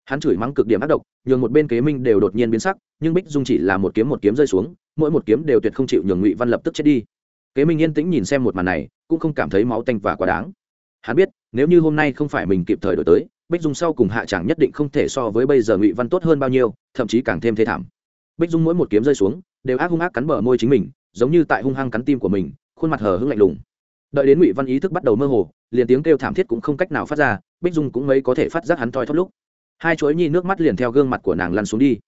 Hắn chửi mắng cực điểm ác độc, nhường một bên kế minh đều đột nhiên biến sắc, nhưng bích dung chỉ là một kiếm một kiếm rơi xuống, mỗi một kiếm đều tuyệt không chịu nhường ngụy văn lập tức chết đi. Kế minh yên tĩnh nhìn xem một màn này, cũng không cảm thấy máu tanh và quá đáng. Hắn biết, nếu như hôm nay không phải mình kịp thời đổi tới bích dung sau cùng hạ chẳng nhất định không thể so với bây giờ ngụy văn tốt hơn bao nhiêu, thậm chí càng thêm thê thảm. Bích dung mỗi một kiếm rơi xuống, đều ác hung ác cắn bờ môi chính mình, giống như tại hung hăng cắn tim của mình, khuôn mặt hờ hững lạnh lùng. Đợi đến ngụy văn ý thức bắt đầu mơ hồ, liền tiếng kêu thảm thiết cũng không cách nào phát ra, bích dung cũng mấy có thể phát giác hắn thoi thóp lúc. Hai chuỗi nhi nước mắt liền theo gương mặt của nàng lăn xuống đi.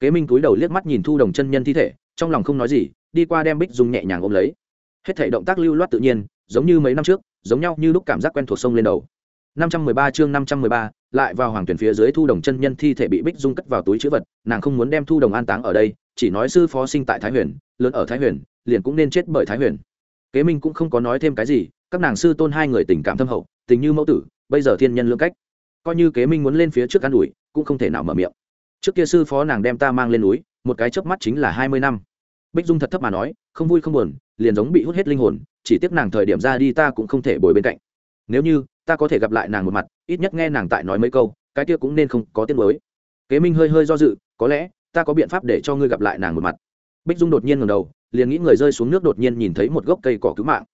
Kế minh túi đầu liếc mắt nhìn thu đồng chân nhân thi thể, trong lòng không nói gì, đi qua đem bích dung nhẹ nhàng ôm lấy. Hết thể động tác lưu loát tự nhiên, giống như mấy năm trước, giống nhau như lúc cảm giác quen thuộc sông lên đầu. 513 chương 513, lại vào hoàng tuyển phía dưới thu đồng chân nhân thi thể bị bích dung cất vào túi chữ vật nàng không muốn đem thu đồng an táng ở đây chỉ nói sư phó sinh tại thái huyền lớn ở thái huyền liền cũng nên chết bởi thái huyền. Kế minh cũng không có nói thêm cái gì các nàng sư tôn hai người tình cảm thâm hậu tình như mẫu tử bây giờ thiên nhân lưỡng cách. Coi như kế minh muốn lên phía trước ăn ủi cũng không thể nào mở miệng. Trước kia sư phó nàng đem ta mang lên núi một cái chớp mắt chính là hai mươi năm. Bích dung thật thấp mà nói không vui không buồn liền giống bị hút hết linh hồn chỉ tiếc nàng thời điểm ra đi ta cũng không thể bồi bên cạnh. Nếu như ta có thể gặp lại nàng một mặt, ít nhất nghe nàng tại nói mấy câu, cái kia cũng nên không có tiếng mới kế minh hơi hơi do dự, có lẽ, ta có biện pháp để cho ngươi gặp lại nàng một mặt. Bích dung đột nhiên ngầm đầu, liền nghĩ người rơi xuống nước đột nhiên nhìn thấy một gốc cây cỏ cứu mạng.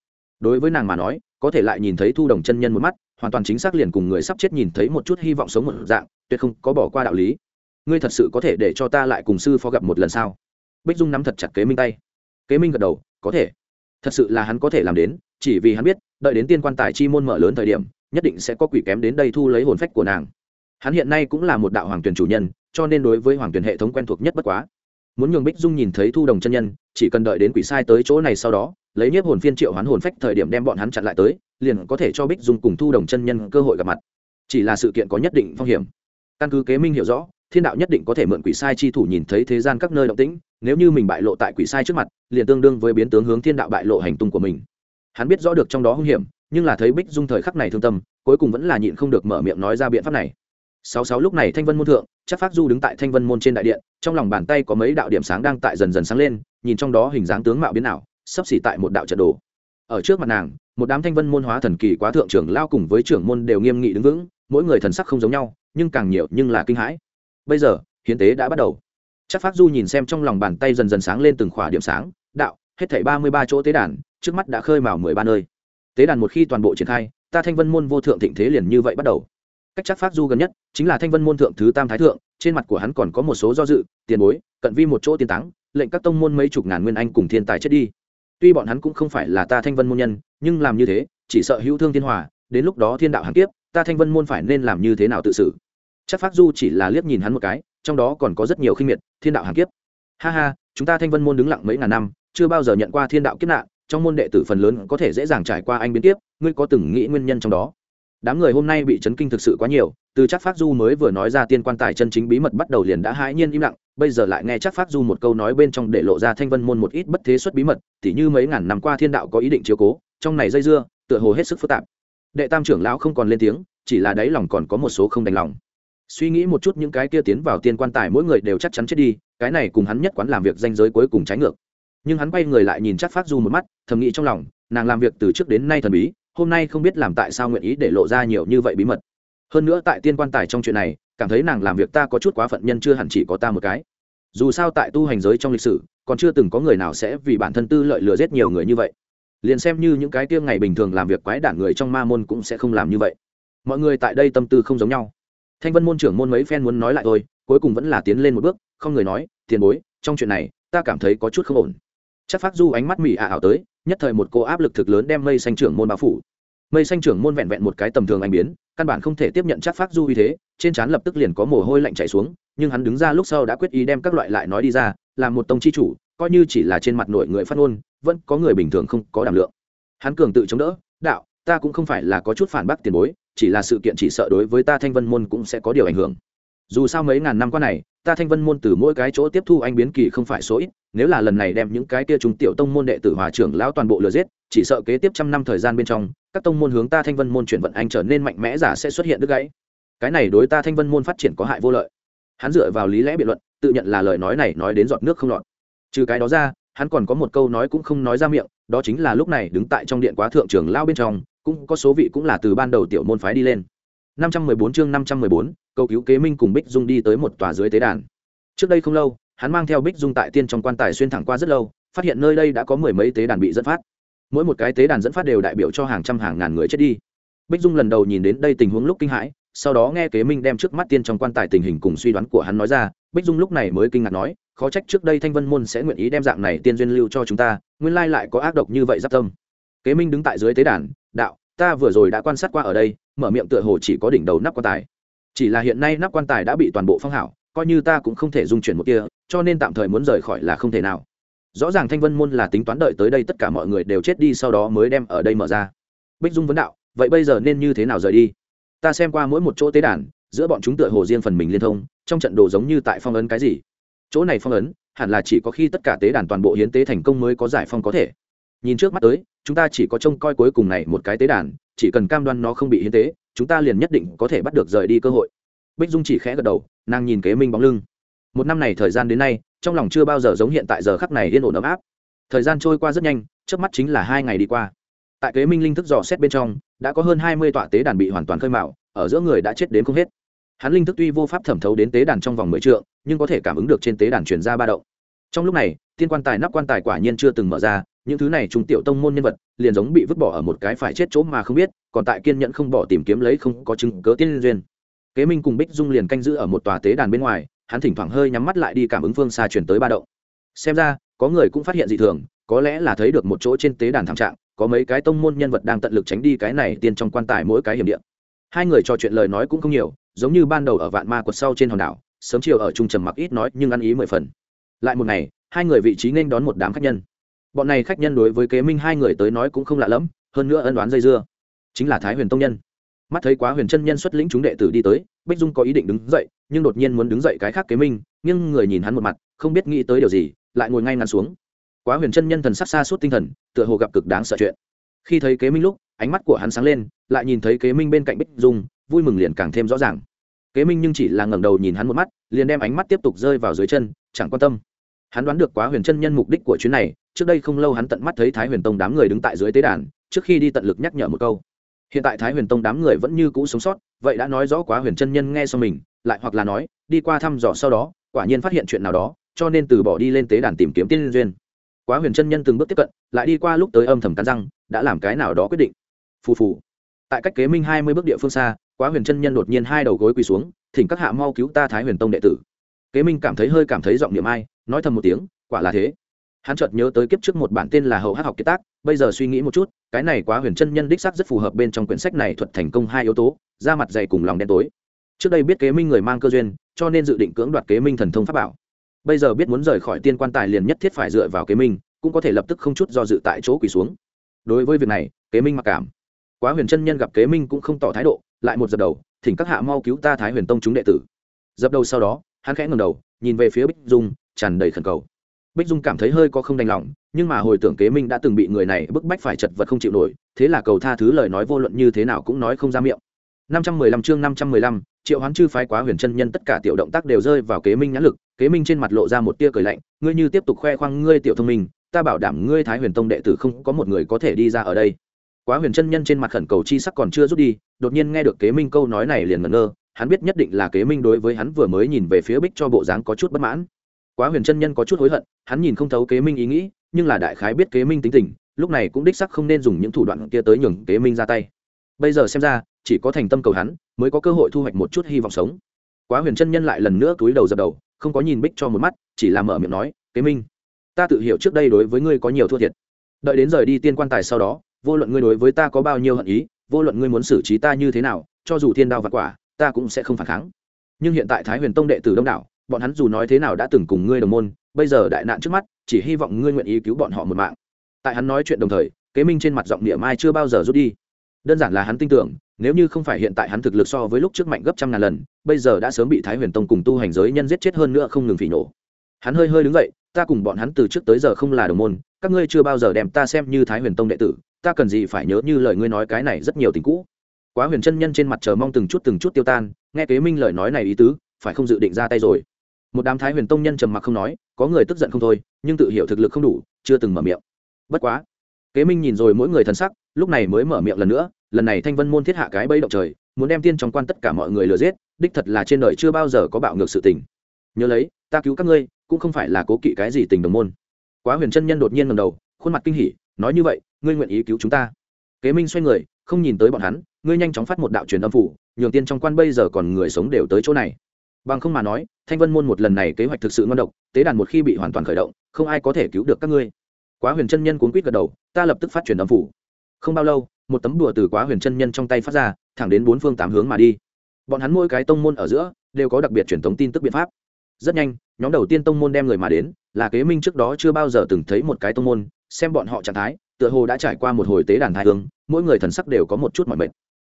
Đối với nàng mà nói, có thể lại nhìn thấy thu đồng chân nhân một mắt, hoàn toàn chính xác liền cùng người sắp chết nhìn thấy một chút hy vọng sống một dạng, tuyệt không có bỏ qua đạo lý. Ngươi thật sự có thể để cho ta lại cùng sư phó gặp một lần sau bích dung nắm thật chặt kế minh tay. Kế minh gật đầu, có thể. Thật sự là hắn có thể làm đến, chỉ vì hắn biết, đợi đến tiên quan tài chi môn mở lớn thời điểm nhất định sẽ có quỷ kém đến đây thu lấy hồn phách của nàng. Hắn hiện nay cũng là một đạo hoàng tuyển chủ nhân, cho nên đối với hoàng tuyển hệ thống quen thuộc nhất bất quá. Muốn nhường bích dung nhìn thấy thu đồng chân nhân, chỉ cần đợi đến quỷ sai tới chỗ này sau đó, lấy nhiếp hồn phiên triệu hoán hồn phách thời điểm đem bọn hắn chặn lại tới, liền có thể cho bích dung cùng thu đồng chân nhân cơ hội gặp mặt. Chỉ là sự kiện có nhất định phong hiểm. Căn cứ kế minh hiểu rõ, thiên đạo nhất định có thể mượn quỷ sai chi thủ nhìn thấy thế gian các nơi động tĩnh, nếu như mình bại lộ tại quỷ sai trước mặt, liền tương đương với biến tướng hướng thiên đạo bại lộ hành tung của mình. Hắn biết rõ được trong đó hung hiểm nhưng là thấy bích dung thời khắc này thương tâm, cuối cùng vẫn là nhịn không được mở miệng nói ra biện pháp này. Sáu sáu lúc này thanh vân môn thượng, chắc phát du đứng tại thanh vân môn trên đại điện, trong lòng bàn tay có mấy đạo điểm sáng đang tại dần dần sáng lên, nhìn trong đó hình dáng tướng mạo biến ảo, sắp xỉ tại một đạo trận đồ. Ở trước mặt nàng, một đám thanh vân môn hóa thần kỳ quá thượng trưởng lao cùng với trưởng môn đều nghiêm nghị đứng vững, mỗi người thần sắc không giống nhau, nhưng càng nhiều nhưng là kinh hãi. Bây giờ, hiến tế đã bắt đầu. Chắc phát du nhìn xem trong lòng bàn tay dần dần sáng lên từng khỏa điểm sáng, đạo, hết thảy ba mươi ba chỗ tế đàn, trước mắt đã khơi mào mười ba nơi tế đàn một khi toàn bộ triển khai, ta thanh vân môn vô thượng thịnh thế liền như vậy bắt đầu. Cách chắc phát du gần nhất, chính là thanh vân môn thượng thứ tam thái thượng, trên mặt của hắn còn có một số do dự, tiền bối, cận vi một chỗ tiền táng, lệnh các tông môn mấy chục ngàn nguyên anh cùng thiên tài chết đi. Tuy bọn hắn cũng không phải là ta thanh vân môn nhân, nhưng làm như thế, chỉ sợ hữu thương thiên hòa, đến lúc đó thiên đạo hàn kiếp, ta thanh vân môn phải nên làm như thế nào tự xử? Chắc phát du chỉ là liếc nhìn hắn một cái, trong đó còn có rất nhiều khinh miệt, thiên đạo hàn kiếp. Ha ha, chúng ta thanh vân môn đứng lặng mấy ngàn năm, chưa bao giờ nhận qua thiên đạo kiếp nạn trong môn đệ tử phần lớn có thể dễ dàng trải qua anh biến tiếp, ngươi có từng nghĩ nguyên nhân trong đó? Đám người hôm nay bị chấn kinh thực sự quá nhiều từ chắc phát du mới vừa nói ra tiên quan tài chân chính bí mật bắt đầu liền đã hãi nhiên im lặng bây giờ lại nghe chắc phát du một câu nói bên trong để lộ ra thanh vân môn một ít bất thế xuất bí mật tỉ như mấy ngàn năm qua thiên đạo có ý định chiếu cố trong này dây dưa tựa hồ hết sức phức tạp. Đệ tam trưởng lão không còn lên tiếng chỉ là đáy lòng còn có một số không đành lòng. Suy nghĩ một chút những cái kia tiến vào tiên quan tài mỗi người đều chắc chắn chết đi cái này cùng hắn nhất quán làm việc danh giới cuối cùng trái ngược nhưng hắn quay người lại nhìn chắc phát du một mắt, thầm nghĩ trong lòng, nàng làm việc từ trước đến nay thần bí, hôm nay không biết làm tại sao nguyện ý để lộ ra nhiều như vậy bí mật. Hơn nữa tại tiên quan tài trong chuyện này, cảm thấy nàng làm việc ta có chút quá phận nhân chưa hẳn chỉ có ta một cái. Dù sao tại tu hành giới trong lịch sử, còn chưa từng có người nào sẽ vì bản thân tư lợi lừa giết nhiều người như vậy. Liền xem như những cái tiêm ngày bình thường làm việc quái đản người trong ma môn cũng sẽ không làm như vậy. Mọi người tại đây tâm tư không giống nhau. Thanh vân môn trưởng môn mấy phen muốn nói lại thôi, cuối cùng vẫn là tiến lên một bước, không người nói, tiền bối, trong chuyện này, ta cảm thấy có chút không ổn chắc phát du ánh mắt mỹ ả ảo tới, nhất thời một cô áp lực thực lớn đem mây xanh trưởng môn bao phủ. Mây xanh trưởng môn vẹn vẹn một cái tầm thường anh biến, căn bản không thể tiếp nhận chắc phát du uy thế, trên trán lập tức liền có mồ hôi lạnh chảy xuống, nhưng hắn đứng ra lúc sau đã quyết ý đem các loại lại nói đi ra, làm một tông chi chủ, coi như chỉ là trên mặt nội người phát ngôn, vẫn có người bình thường không có đảm lượng. Hắn cường tự chống đỡ, đạo, ta cũng không phải là có chút phản bác tiền bối, chỉ là sự kiện chỉ sợ đối với ta thanh vân môn cũng sẽ có điều ảnh hưởng. Dù sao mấy ngàn năm qua này ta thanh vân môn từ mỗi cái chỗ tiếp thu anh biến kỳ không phải số ít, nếu là lần này đem những cái kia chúng tiểu tông môn đệ tử hòa trưởng lão toàn bộ lừa giết, chỉ sợ kế tiếp trăm năm thời gian bên trong, các tông môn hướng ta thanh vân môn chuyển vận anh trở nên mạnh mẽ giả sẽ xuất hiện đứt gãy. Cái này đối ta thanh vân môn phát triển có hại vô lợi. Hắn dựa vào lý lẽ biện luận, tự nhận là lời nói này nói đến giọt nước không lọt. Trừ cái đó ra, hắn còn có một câu nói cũng không nói ra miệng, đó chính là lúc này đứng tại trong điện quá thượng trưởng lao bên trong, cũng có số vị cũng là từ ban đầu tiểu môn phái đi lên. 514 chương 514, cầu cứu kế minh cùng bích dung đi tới một tòa dưới tế đàn. Trước đây không lâu hắn mang theo bích dung tại tiên trong quan tài xuyên thẳng qua rất lâu phát hiện nơi đây đã có mười mấy tế đàn bị dẫn phát. Mỗi một cái tế đàn dẫn phát đều đại biểu cho hàng trăm hàng ngàn người chết đi. Bích dung lần đầu nhìn đến đây tình huống lúc kinh hãi sau đó nghe kế minh đem trước mắt tiên trong quan tài tình hình cùng suy đoán của hắn nói ra bích dung lúc này mới kinh ngạc nói khó trách trước đây thanh vân môn sẽ nguyện ý đem dạng này tiên duyên lưu cho chúng ta nguyên lai lại có ác độc như vậy giáp tâm. Kế minh đứng tại dưới tế đàn đạo ta vừa rồi đã quan sát qua ở đây mở miệng tựa hồ chỉ có đỉnh đầu nắp quan tài. Chỉ là hiện nay nắp quan tài đã bị toàn bộ phong hảo, coi như ta cũng không thể dung chuyển một kia, cho nên tạm thời muốn rời khỏi là không thể nào. Rõ ràng thanh vân môn là tính toán đợi tới đây tất cả mọi người đều chết đi sau đó mới đem ở đây mở ra. Bích dung vấn đạo, vậy bây giờ nên như thế nào rời đi? Ta xem qua mỗi một chỗ tế đàn, giữa bọn chúng tựa hồ riêng phần mình liên thông, trong trận đồ giống như tại phong ấn cái gì? Chỗ này phong ấn, hẳn là chỉ có khi tất cả tế đàn toàn bộ hiến tế thành công mới có giải phong có thể. Nhìn trước mắt tới, chúng ta chỉ có trông coi cuối cùng này một cái tế đàn chỉ cần cam đoan nó không bị hiến tế, chúng ta liền nhất định có thể bắt được rời đi cơ hội. Bích dung chỉ khẽ gật đầu, nàng nhìn kế minh bóng lưng. Một năm này thời gian đến nay, trong lòng chưa bao giờ giống hiện tại giờ khắc này yên ổn ấm áp. Thời gian trôi qua rất nhanh, trước mắt chính là hai ngày đi qua. Tại kế minh linh thức dò xét bên trong, đã có hơn hai mươi tọa tế đàn bị hoàn toàn khơi mạo ở giữa người đã chết đến không hết. Hắn linh thức tuy vô pháp thẩm thấu đến tế đàn trong vòng mười trượng, nhưng có thể cảm ứng được trên tế đàn truyền ra ba động. Trong lúc này, tiên quan tài nắp quan tài quả nhiên chưa từng mở ra những thứ này trung tiểu tông môn nhân vật liền giống bị vứt bỏ ở một cái phải chết chỗ mà không biết, còn tại kiên nhẫn không bỏ tìm kiếm lấy không có chứng cớ tiên duyên. Kế minh cùng bích dung liền canh giữ ở một tòa tế đàn bên ngoài, hắn thỉnh thoảng hơi nhắm mắt lại đi cảm ứng phương xa chuyển tới ba động. Xem ra, có người cũng phát hiện dị thường, có lẽ là thấy được một chỗ trên tế đàn thảm trạng, có mấy cái tông môn nhân vật đang tận lực tránh đi cái này tiên trong quan tài mỗi cái hiểm điện hai người trò chuyện lời nói cũng không nhiều, giống như ban đầu ở vạn ma quật sau trên hòn đảo, sớm chiều ở trung trầm mặc ít nói nhưng ăn ý mười phần. Lại một ngày, hai người vị trí nên đón một đám khách nhân bọn này khách nhân đối với kế minh hai người tới nói cũng không lạ lẫm, hơn nữa ân đoán dây dưa. Chính là thái huyền tông nhân. Mắt thấy quá huyền chân nhân xuất lĩnh chúng đệ tử đi tới, bích dung có ý định đứng dậy, nhưng đột nhiên muốn đứng dậy cái khác kế minh, nhưng người nhìn hắn một mặt, không biết nghĩ tới điều gì, lại ngồi ngay ngắn xuống. Quá huyền chân nhân thần sắc xa suốt tinh thần, tựa hồ gặp cực đáng sợ chuyện. Khi thấy kế minh lúc, ánh mắt của hắn sáng lên, lại nhìn thấy kế minh bên cạnh bích dung, vui mừng liền càng thêm rõ ràng. Kế minh nhưng chỉ là ngẩng đầu nhìn hắn một mắt, liền đem ánh mắt tiếp tục rơi vào dưới chân, chẳng quan tâm. Hắn đoán được quá huyền chân nhân mục đích của chuyến này trước đây không lâu hắn tận mắt thấy thái huyền tông đám người đứng tại dưới tế đàn, trước khi đi tận lực nhắc nhở một câu. Hiện tại thái huyền tông đám người vẫn như cũ sống sót, vậy đã nói rõ quá huyền chân nhân nghe xong mình, lại hoặc là nói, đi qua thăm dò sau đó, quả nhiên phát hiện chuyện nào đó, cho nên từ bỏ đi lên tế đàn tìm kiếm tiên duyên. Quá huyền chân nhân từng bước tiếp cận, lại đi qua lúc tới âm thầm cắn răng, đã làm cái nào đó quyết định. Phù phù. Tại cách kế minh hai mươi bước địa phương xa, quá huyền chân nhân đột nhiên hai đầu gối quỳ xuống, thỉnh các hạ mau cứu ta thái huyền tông đệ tử. Kế minh cảm thấy hơi cảm thấy giọng niệm ai, nói thầm một tiếng, quả là thế hắn chợt nhớ tới kiếp trước một bản tên là hậu hát học kiệt tác, bây giờ suy nghĩ một chút, cái này quá huyền chân nhân đích xác rất phù hợp bên trong quyển sách này thuật thành công hai yếu tố, da mặt dày cùng lòng đen tối. Trước đây biết kế minh người mang cơ duyên, cho nên dự định cưỡng đoạt kế minh thần thông pháp bảo. Bây giờ biết muốn rời khỏi tiên quan tài liền nhất thiết phải dựa vào kế minh, cũng có thể lập tức không chút do dự tại chỗ quỳ xuống. Đối với việc này, kế minh mặc cảm. Quá huyền chân nhân gặp kế minh cũng không tỏ thái độ, lại một dập đầu, thỉnh các hạ mau cứu ta thái huyền tông chúng đệ tử. Dập đầu sau đó, hắn khẽ ngầm đầu, nhìn về phía bích dung, tràn đầy khẩn cầu bích dung cảm thấy hơi có không đành lòng, nhưng mà hồi tưởng kế minh đã từng bị người này bức bách phải chật vật không chịu nổi, thế là cầu tha thứ lời nói vô luận như thế nào cũng nói không ra miệng. năm trăm mười lăm chương năm trăm mười lăm, triệu hoán chư phái quá huyền chân nhân tất cả tiểu động tác đều rơi vào kế minh nhãn lực, kế minh trên mặt lộ ra một tia cười lạnh, ngươi như tiếp tục khoe khoang ngươi tiểu thông minh, ta bảo đảm ngươi thái huyền tông đệ tử không có một người có thể đi ra ở đây. Quá huyền chân nhân trên mặt khẩn cầu chi sắc còn chưa rút đi, đột nhiên nghe được kế minh câu nói này liền ngẩn ngơ, hắn biết nhất định là kế minh đối với hắn vừa mới nhìn về phía bích cho bộ dáng có chút bất mãn quá huyền chân nhân có chút hối hận, hắn nhìn không thấu kế minh ý nghĩ, nhưng là đại khái biết kế minh tính tình, lúc này cũng đích sắc không nên dùng những thủ đoạn kia tới nhường kế minh ra tay. Bây giờ xem ra, chỉ có thành tâm cầu hắn, mới có cơ hội thu hoạch một chút hy vọng sống. Quá huyền chân nhân lại lần nữa cúi đầu dập đầu, không có nhìn bích cho một mắt, chỉ là mở miệng nói, kế minh, ta tự hiểu trước đây đối với ngươi có nhiều thua thiệt. Đợi đến rời đi tiên quan tài sau đó, vô luận ngươi đối với ta có bao nhiêu hận ý, vô luận ngươi muốn xử trí ta như thế nào, cho dù thiên đao và quả, ta cũng sẽ không phản kháng. Nhưng hiện tại thái huyền tông đệ tử đông đảo bọn hắn dù nói thế nào đã từng cùng ngươi đồng môn, bây giờ đại nạn trước mắt, chỉ hy vọng ngươi nguyện ý cứu bọn họ một mạng. Tại hắn nói chuyện đồng thời, kế minh trên mặt giọng niệm mai chưa bao giờ rút đi. Đơn giản là hắn tin tưởng, nếu như không phải hiện tại hắn thực lực so với lúc trước mạnh gấp trăm ngàn lần, bây giờ đã sớm bị thái huyền tông cùng tu hành giới nhân giết chết hơn nữa không ngừng phỉ nổ. Hắn hơi hơi đứng dậy, ta cùng bọn hắn từ trước tới giờ không là đồng môn, các ngươi chưa bao giờ đem ta xem như thái huyền tông đệ tử, ta cần gì phải nhớ như lời ngươi nói cái này rất nhiều tình cũ. Quá huyền chân nhân trên mặt chờ mong từng chút từng chút tiêu tan, nghe kế minh lời nói này ý tứ, phải không dự định ra tay rồi? Một đám thái huyền tông nhân trầm mặc không nói, có người tức giận không thôi, nhưng tự hiểu thực lực không đủ, chưa từng mở miệng. Bất quá, kế minh nhìn rồi mỗi người thần sắc, lúc này mới mở miệng lần nữa, lần này thanh vân môn thiết hạ cái bẫy động trời, muốn đem tiên trong quan tất cả mọi người lừa giết, đích thật là trên đời chưa bao giờ có bạo ngược sự tình. Nhớ lấy, ta cứu các ngươi, cũng không phải là cố kỵ cái gì tình đồng môn. Quá huyền chân nhân đột nhiên ngầm đầu, khuôn mặt kinh hỉ, nói như vậy, ngươi nguyện ý cứu chúng ta? Kế minh xoay người, không nhìn tới bọn hắn, ngươi nhanh chóng phát một đạo truyền âm phủ, nhường tiên trong quan bây giờ còn người sống đều tới chỗ này bằng không mà nói, thanh vân môn một lần này kế hoạch thực sự ngon độc, tế đàn một khi bị hoàn toàn khởi động, không ai có thể cứu được các ngươi. Quá huyền chân nhân cuốn quýt gật đầu, ta lập tức phát truyền âm phủ. Không bao lâu, một tấm đùa từ quá huyền chân nhân trong tay phát ra, thẳng đến bốn phương tám hướng mà đi. Bọn hắn mỗi cái tông môn ở giữa, đều có đặc biệt truyền thống tin tức biện pháp. Rất nhanh, nhóm đầu tiên tông môn đem người mà đến, là kế minh trước đó chưa bao giờ từng thấy một cái tông môn, xem bọn họ trạng thái, tựa hồ đã trải qua một hồi tế đàn thái hương, mỗi người thần sắc đều có một chút mọi mệt.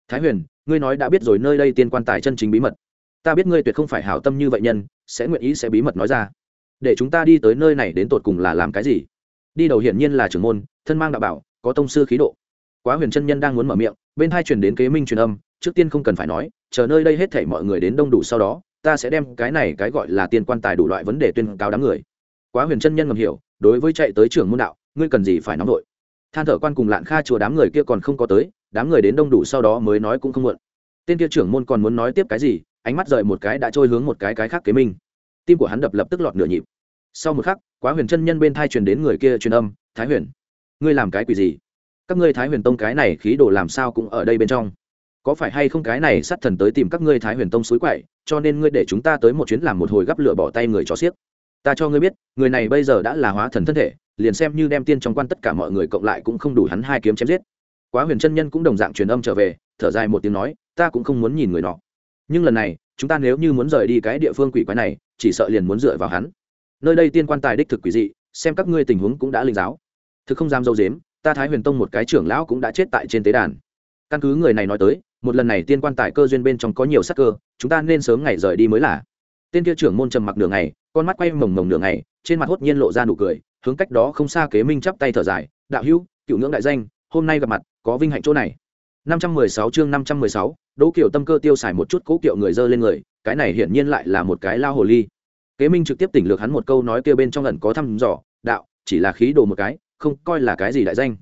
Thái huyền, ngươi nói đã biết rồi, nơi đây tiên quan tài chân chính bí mật ta biết ngươi tuyệt không phải hảo tâm như vậy nhân, sẽ nguyện ý sẽ bí mật nói ra. Để chúng ta đi tới nơi này đến tột cùng là làm cái gì? Đi đầu hiển nhiên là trưởng môn, thân mang đạo bảo, có tông sư khí độ. Quá huyền chân nhân đang muốn mở miệng, bên hai truyền đến kế minh truyền âm, trước tiên không cần phải nói, chờ nơi đây hết thảy mọi người đến đông đủ sau đó, ta sẽ đem cái này cái gọi là tiên quan tài đủ loại vấn đề tuyên cáo đám người. Quá huyền chân nhân ngầm hiểu, đối với chạy tới trưởng môn đạo, ngươi cần gì phải nóng vội. Than thở quan cùng lạn kha chùa đám người kia còn không có tới, đám người đến đông đủ sau đó mới nói cũng không muộn. Tên kia trưởng môn còn muốn nói tiếp cái gì ánh mắt rời một cái đã trôi hướng một cái cái khác kế minh. Tim của hắn đập lập tức lọt nửa nhịp. Sau một khắc, quá huyền chân nhân bên thai truyền đến người kia truyền âm, thái huyền, ngươi làm cái quỷ gì? Các ngươi thái huyền tông cái này khí đồ làm sao cũng ở đây bên trong. Có phải hay không cái này sát thần tới tìm các ngươi thái huyền tông suối quậy, cho nên ngươi để chúng ta tới một chuyến làm một hồi gắp lửa bỏ tay người cho xiếc. Ta cho ngươi biết, người này bây giờ đã là hóa thần thân thể, liền xem như đem tiên trong quan tất cả mọi người cộng lại cũng không đủ hắn hai kiếm chém giết. Quá huyền chân nhân cũng đồng dạng truyền âm trở về, thở dài một tiếng nói, ta cũng không muốn nhìn người nọ nhưng lần này, chúng ta nếu như muốn rời đi cái địa phương quỷ quái này, chỉ sợ liền muốn dựa vào hắn. Nơi đây tiên quan tài đích thực quỷ dị, xem các ngươi tình huống cũng đã linh giáo. Thực không dám dâu dếm, ta thái huyền tông một cái trưởng lão cũng đã chết tại trên tế đàn. Căn cứ người này nói tới, một lần này tiên quan tài cơ duyên bên trong có nhiều sắc cơ, chúng ta nên sớm ngày rời đi mới là. Tên kia trưởng môn trầm mặc nửa ngày, con mắt quay mồng mồng nửa ngày, trên mặt hốt nhiên lộ ra nụ cười, hướng cách đó không xa kế minh chắp tay thở dài, đạo hữu, cựu ngưỡng đại danh, hôm nay gặp mặt, có vinh hạnh chỗ này. 516 chương 516, Đỗ Kiều tâm cơ tiêu xài một chút cố kiệu người dơ lên người, cái này hiển nhiên lại là một cái lao hồ ly. Kế Minh trực tiếp tỉnh lược hắn một câu nói kia bên trong ẩn có thăm dò, đạo, chỉ là khí đồ một cái, không coi là cái gì đại danh.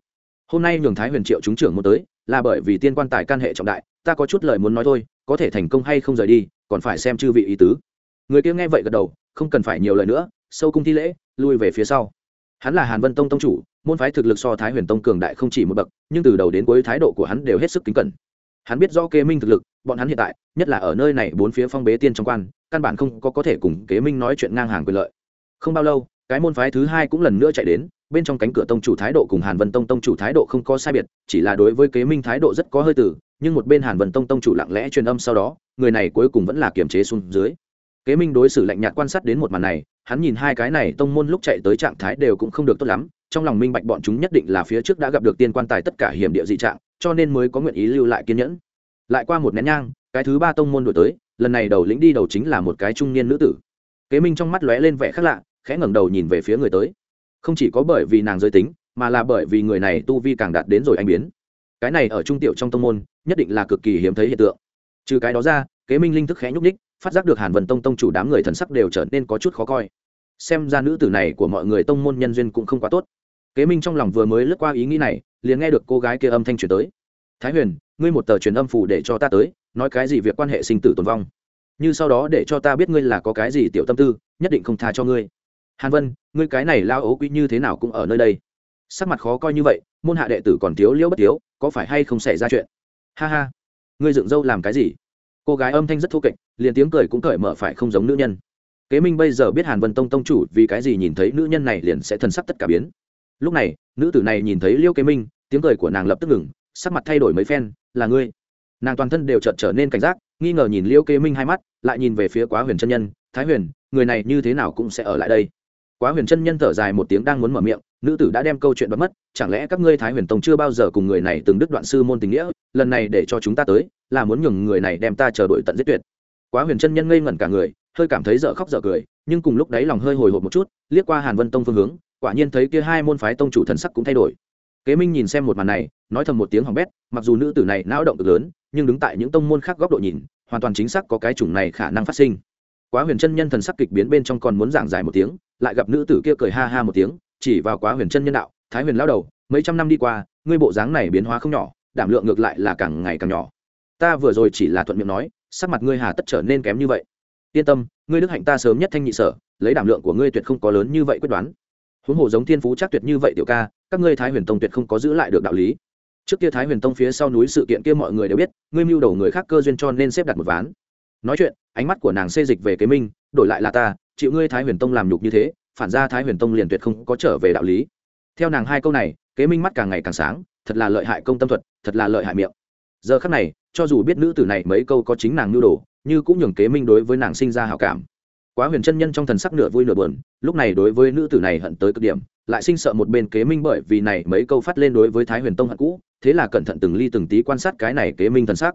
Hôm nay nhường Thái Huyền Triệu chúng trưởng một tới, là bởi vì tiên quan tài can hệ trọng đại, ta có chút lời muốn nói thôi, có thể thành công hay không rời đi, còn phải xem chư vị ý tứ. Người kia nghe vậy gật đầu, không cần phải nhiều lời nữa, sâu cung thi lễ, lui về phía sau hắn là hàn vân tông tông chủ, môn phái thực lực so thái huyền tông cường đại không chỉ một bậc, nhưng từ đầu đến cuối thái độ của hắn đều hết sức kính cẩn. Hắn biết rõ kế minh thực lực, bọn hắn hiện tại, nhất là ở nơi này bốn phía phong bế tiên trong quan, căn bản không có có thể cùng kế minh nói chuyện ngang hàng quyền lợi. Không bao lâu, cái môn phái thứ hai cũng lần nữa chạy đến, bên trong cánh cửa tông chủ thái độ cùng hàn vân tông tông chủ thái độ không có sai biệt, chỉ là đối với kế minh thái độ rất có hơi tử nhưng một bên hàn vân tông tông chủ lặng lẽ truyền âm sau đó, người này cuối cùng vẫn là kiềm chế xuống dưới kế minh đối xử lạnh nhạt quan sát đến một màn này, hắn nhìn hai cái này tông môn lúc chạy tới trạng thái đều cũng không được tốt lắm, trong lòng minh bạch bọn chúng nhất định là phía trước đã gặp được tiên quan tài tất cả hiểm địa dị trạng, cho nên mới có nguyện ý lưu lại kiên nhẫn. Lại qua một nén nhang, cái thứ ba tông môn đổi tới, lần này đầu lĩnh đi đầu chính là một cái trung niên nữ tử. Kế minh trong mắt lóe lên vẻ khác lạ, khẽ ngẩng đầu nhìn về phía người tới. Không chỉ có bởi vì nàng giới tính, mà là bởi vì người này tu vi càng đạt đến rồi anh biến. Cái này ở trung tiểu trong tông môn, nhất định là cực kỳ hiếm thấy hiện tượng. Trừ cái đó ra, kế minh linh thức khẽ nhúc ních phát giác được hàn vân tông tông chủ đám người thần sắc đều trở nên có chút khó coi. Xem ra nữ tử này của mọi người tông môn nhân duyên cũng không quá tốt. Kế minh trong lòng vừa mới lướt qua ý nghĩ này, liền nghe được cô gái kia âm thanh truyền tới. Thái huyền, ngươi một tờ truyền âm phủ để cho ta tới, nói cái gì việc quan hệ sinh tử tồn vong? Như sau đó để cho ta biết ngươi là có cái gì tiểu tâm tư, nhất định không tha cho ngươi. Hàn vân, ngươi cái này lao ấu quý như thế nào cũng ở nơi đây? Sắc mặt khó coi như vậy, môn hạ đệ tử còn thiếu liễu bất thiếu, có phải hay không xảy ra chuyện? Ha ha, ngươi dựng dâu làm cái gì? Cô gái âm thanh rất thô kệch liền tiếng cười cũng cởi mở phải không giống nữ nhân. Kế minh bây giờ biết hàn vân tông tông chủ vì cái gì nhìn thấy nữ nhân này liền sẽ thân sắc tất cả biến. Lúc này, nữ tử này nhìn thấy liêu kế minh, tiếng cười của nàng lập tức ngừng, sắc mặt thay đổi mấy phen, là ngươi. Nàng toàn thân đều chợt trở nên cảnh giác, nghi ngờ nhìn liêu kế minh hai mắt, lại nhìn về phía quá huyền chân nhân, thái huyền, người này như thế nào cũng sẽ ở lại đây. Quá huyền chân nhân thở dài một tiếng đang muốn mở miệng, nữ tử đã đem câu chuyện bật mất, chẳng lẽ các ngươi thái huyền tông chưa bao giờ cùng người này từng đứt đoạn sư môn tình nghĩa, lần này để cho chúng ta tới, là muốn nhường người này đem ta chờ đuổi tận giết tuyệt quá huyền chân nhân ngây ngẩn cả người, hơi cảm thấy dở khóc dở cười, nhưng cùng lúc đấy lòng hơi hồi hộp một chút, liếc qua hàn vân tông phương hướng, quả nhiên thấy kia hai môn phái tông chủ thần sắc cũng thay đổi. Kế minh nhìn xem một màn này, nói thầm một tiếng hỏng bét, mặc dù nữ tử này não động cực lớn, nhưng đứng tại những tông môn khác góc độ nhìn, hoàn toàn chính xác có cái chủng này khả năng phát sinh. Quá huyền chân nhân thần sắc kịch biến bên trong còn muốn giảng giải một tiếng, lại gặp nữ tử kia cười ha ha một tiếng, chỉ vào quá huyền chân nhân đạo, thái huyền lao đầu, mấy trăm năm đi qua, ngươi bộ dáng này biến hóa không nhỏ, đảm lượng ngược lại là càng ngày càng nhỏ. Ta vừa rồi chỉ là thuận miệng nói sắc mặt ngươi hà tất trở nên kém như vậy. Yên tâm, ngươi đức hạnh ta sớm nhất thanh nhị sở, lấy đảm lượng của ngươi tuyệt không có lớn như vậy quyết đoán. Huống hồ giống thiên phú chắc tuyệt như vậy tiểu ca, các ngươi thái huyền tông tuyệt không có giữ lại được đạo lý. Trước kia thái huyền tông phía sau núi sự kiện kia mọi người đều biết, ngươi mưu đầu người khác cơ duyên cho nên xếp đặt một ván. Nói chuyện, ánh mắt của nàng xê dịch về kế minh, đổi lại là ta, chịu ngươi thái huyền tông làm nhục như thế, phản ra thái huyền tông liền tuyệt không có trở về đạo lý. Theo nàng hai câu này, kế minh mắt càng ngày càng sáng, thật là lợi hại công tâm thuật, thật là lợi hại miệng giờ khắc này, cho dù biết nữ tử này mấy câu có chính nàng nhu đồ, như cũng nhường kế minh đối với nàng sinh ra hào cảm. Quá huyền chân nhân trong thần sắc nửa vui nửa buồn, lúc này đối với nữ tử này hận tới cực điểm, lại sinh sợ một bên kế minh bởi vì này mấy câu phát lên đối với thái huyền tông hận cũ, thế là cẩn thận từng ly từng tí quan sát cái này kế minh thần sắc.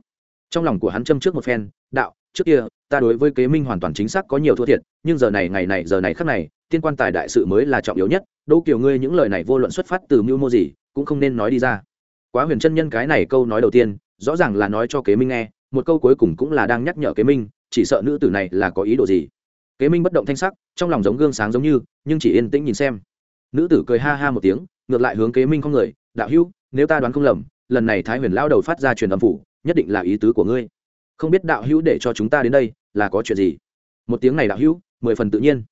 Trong lòng của hắn châm trước một phen, đạo, trước kia, ta đối với kế minh hoàn toàn chính xác có nhiều thua thiệt, nhưng giờ này, ngày này, giờ này khắc này, tiên quan tài đại sự mới là trọng yếu nhất, đỗ kiểu ngươi những lời này vô luận xuất phát từ mưu mô gì, cũng không nên nói đi ra. Quá huyền chân nhân cái này câu nói đầu tiên rõ ràng là nói cho kế minh nghe, một câu cuối cùng cũng là đang nhắc nhở kế minh, chỉ sợ nữ tử này là có ý đồ gì. Kế minh bất động thanh sắc, trong lòng giống gương sáng giống như, nhưng chỉ yên tĩnh nhìn xem. Nữ tử cười ha ha một tiếng, ngược lại hướng kế minh không người, đạo hữu, nếu ta đoán không lầm, lần này thái huyền lao đầu phát ra truyền âm phủ, nhất định là ý tứ của ngươi. Không biết đạo hữu để cho chúng ta đến đây, là có chuyện gì? Một tiếng này đạo hữu, mười phần tự nhiên.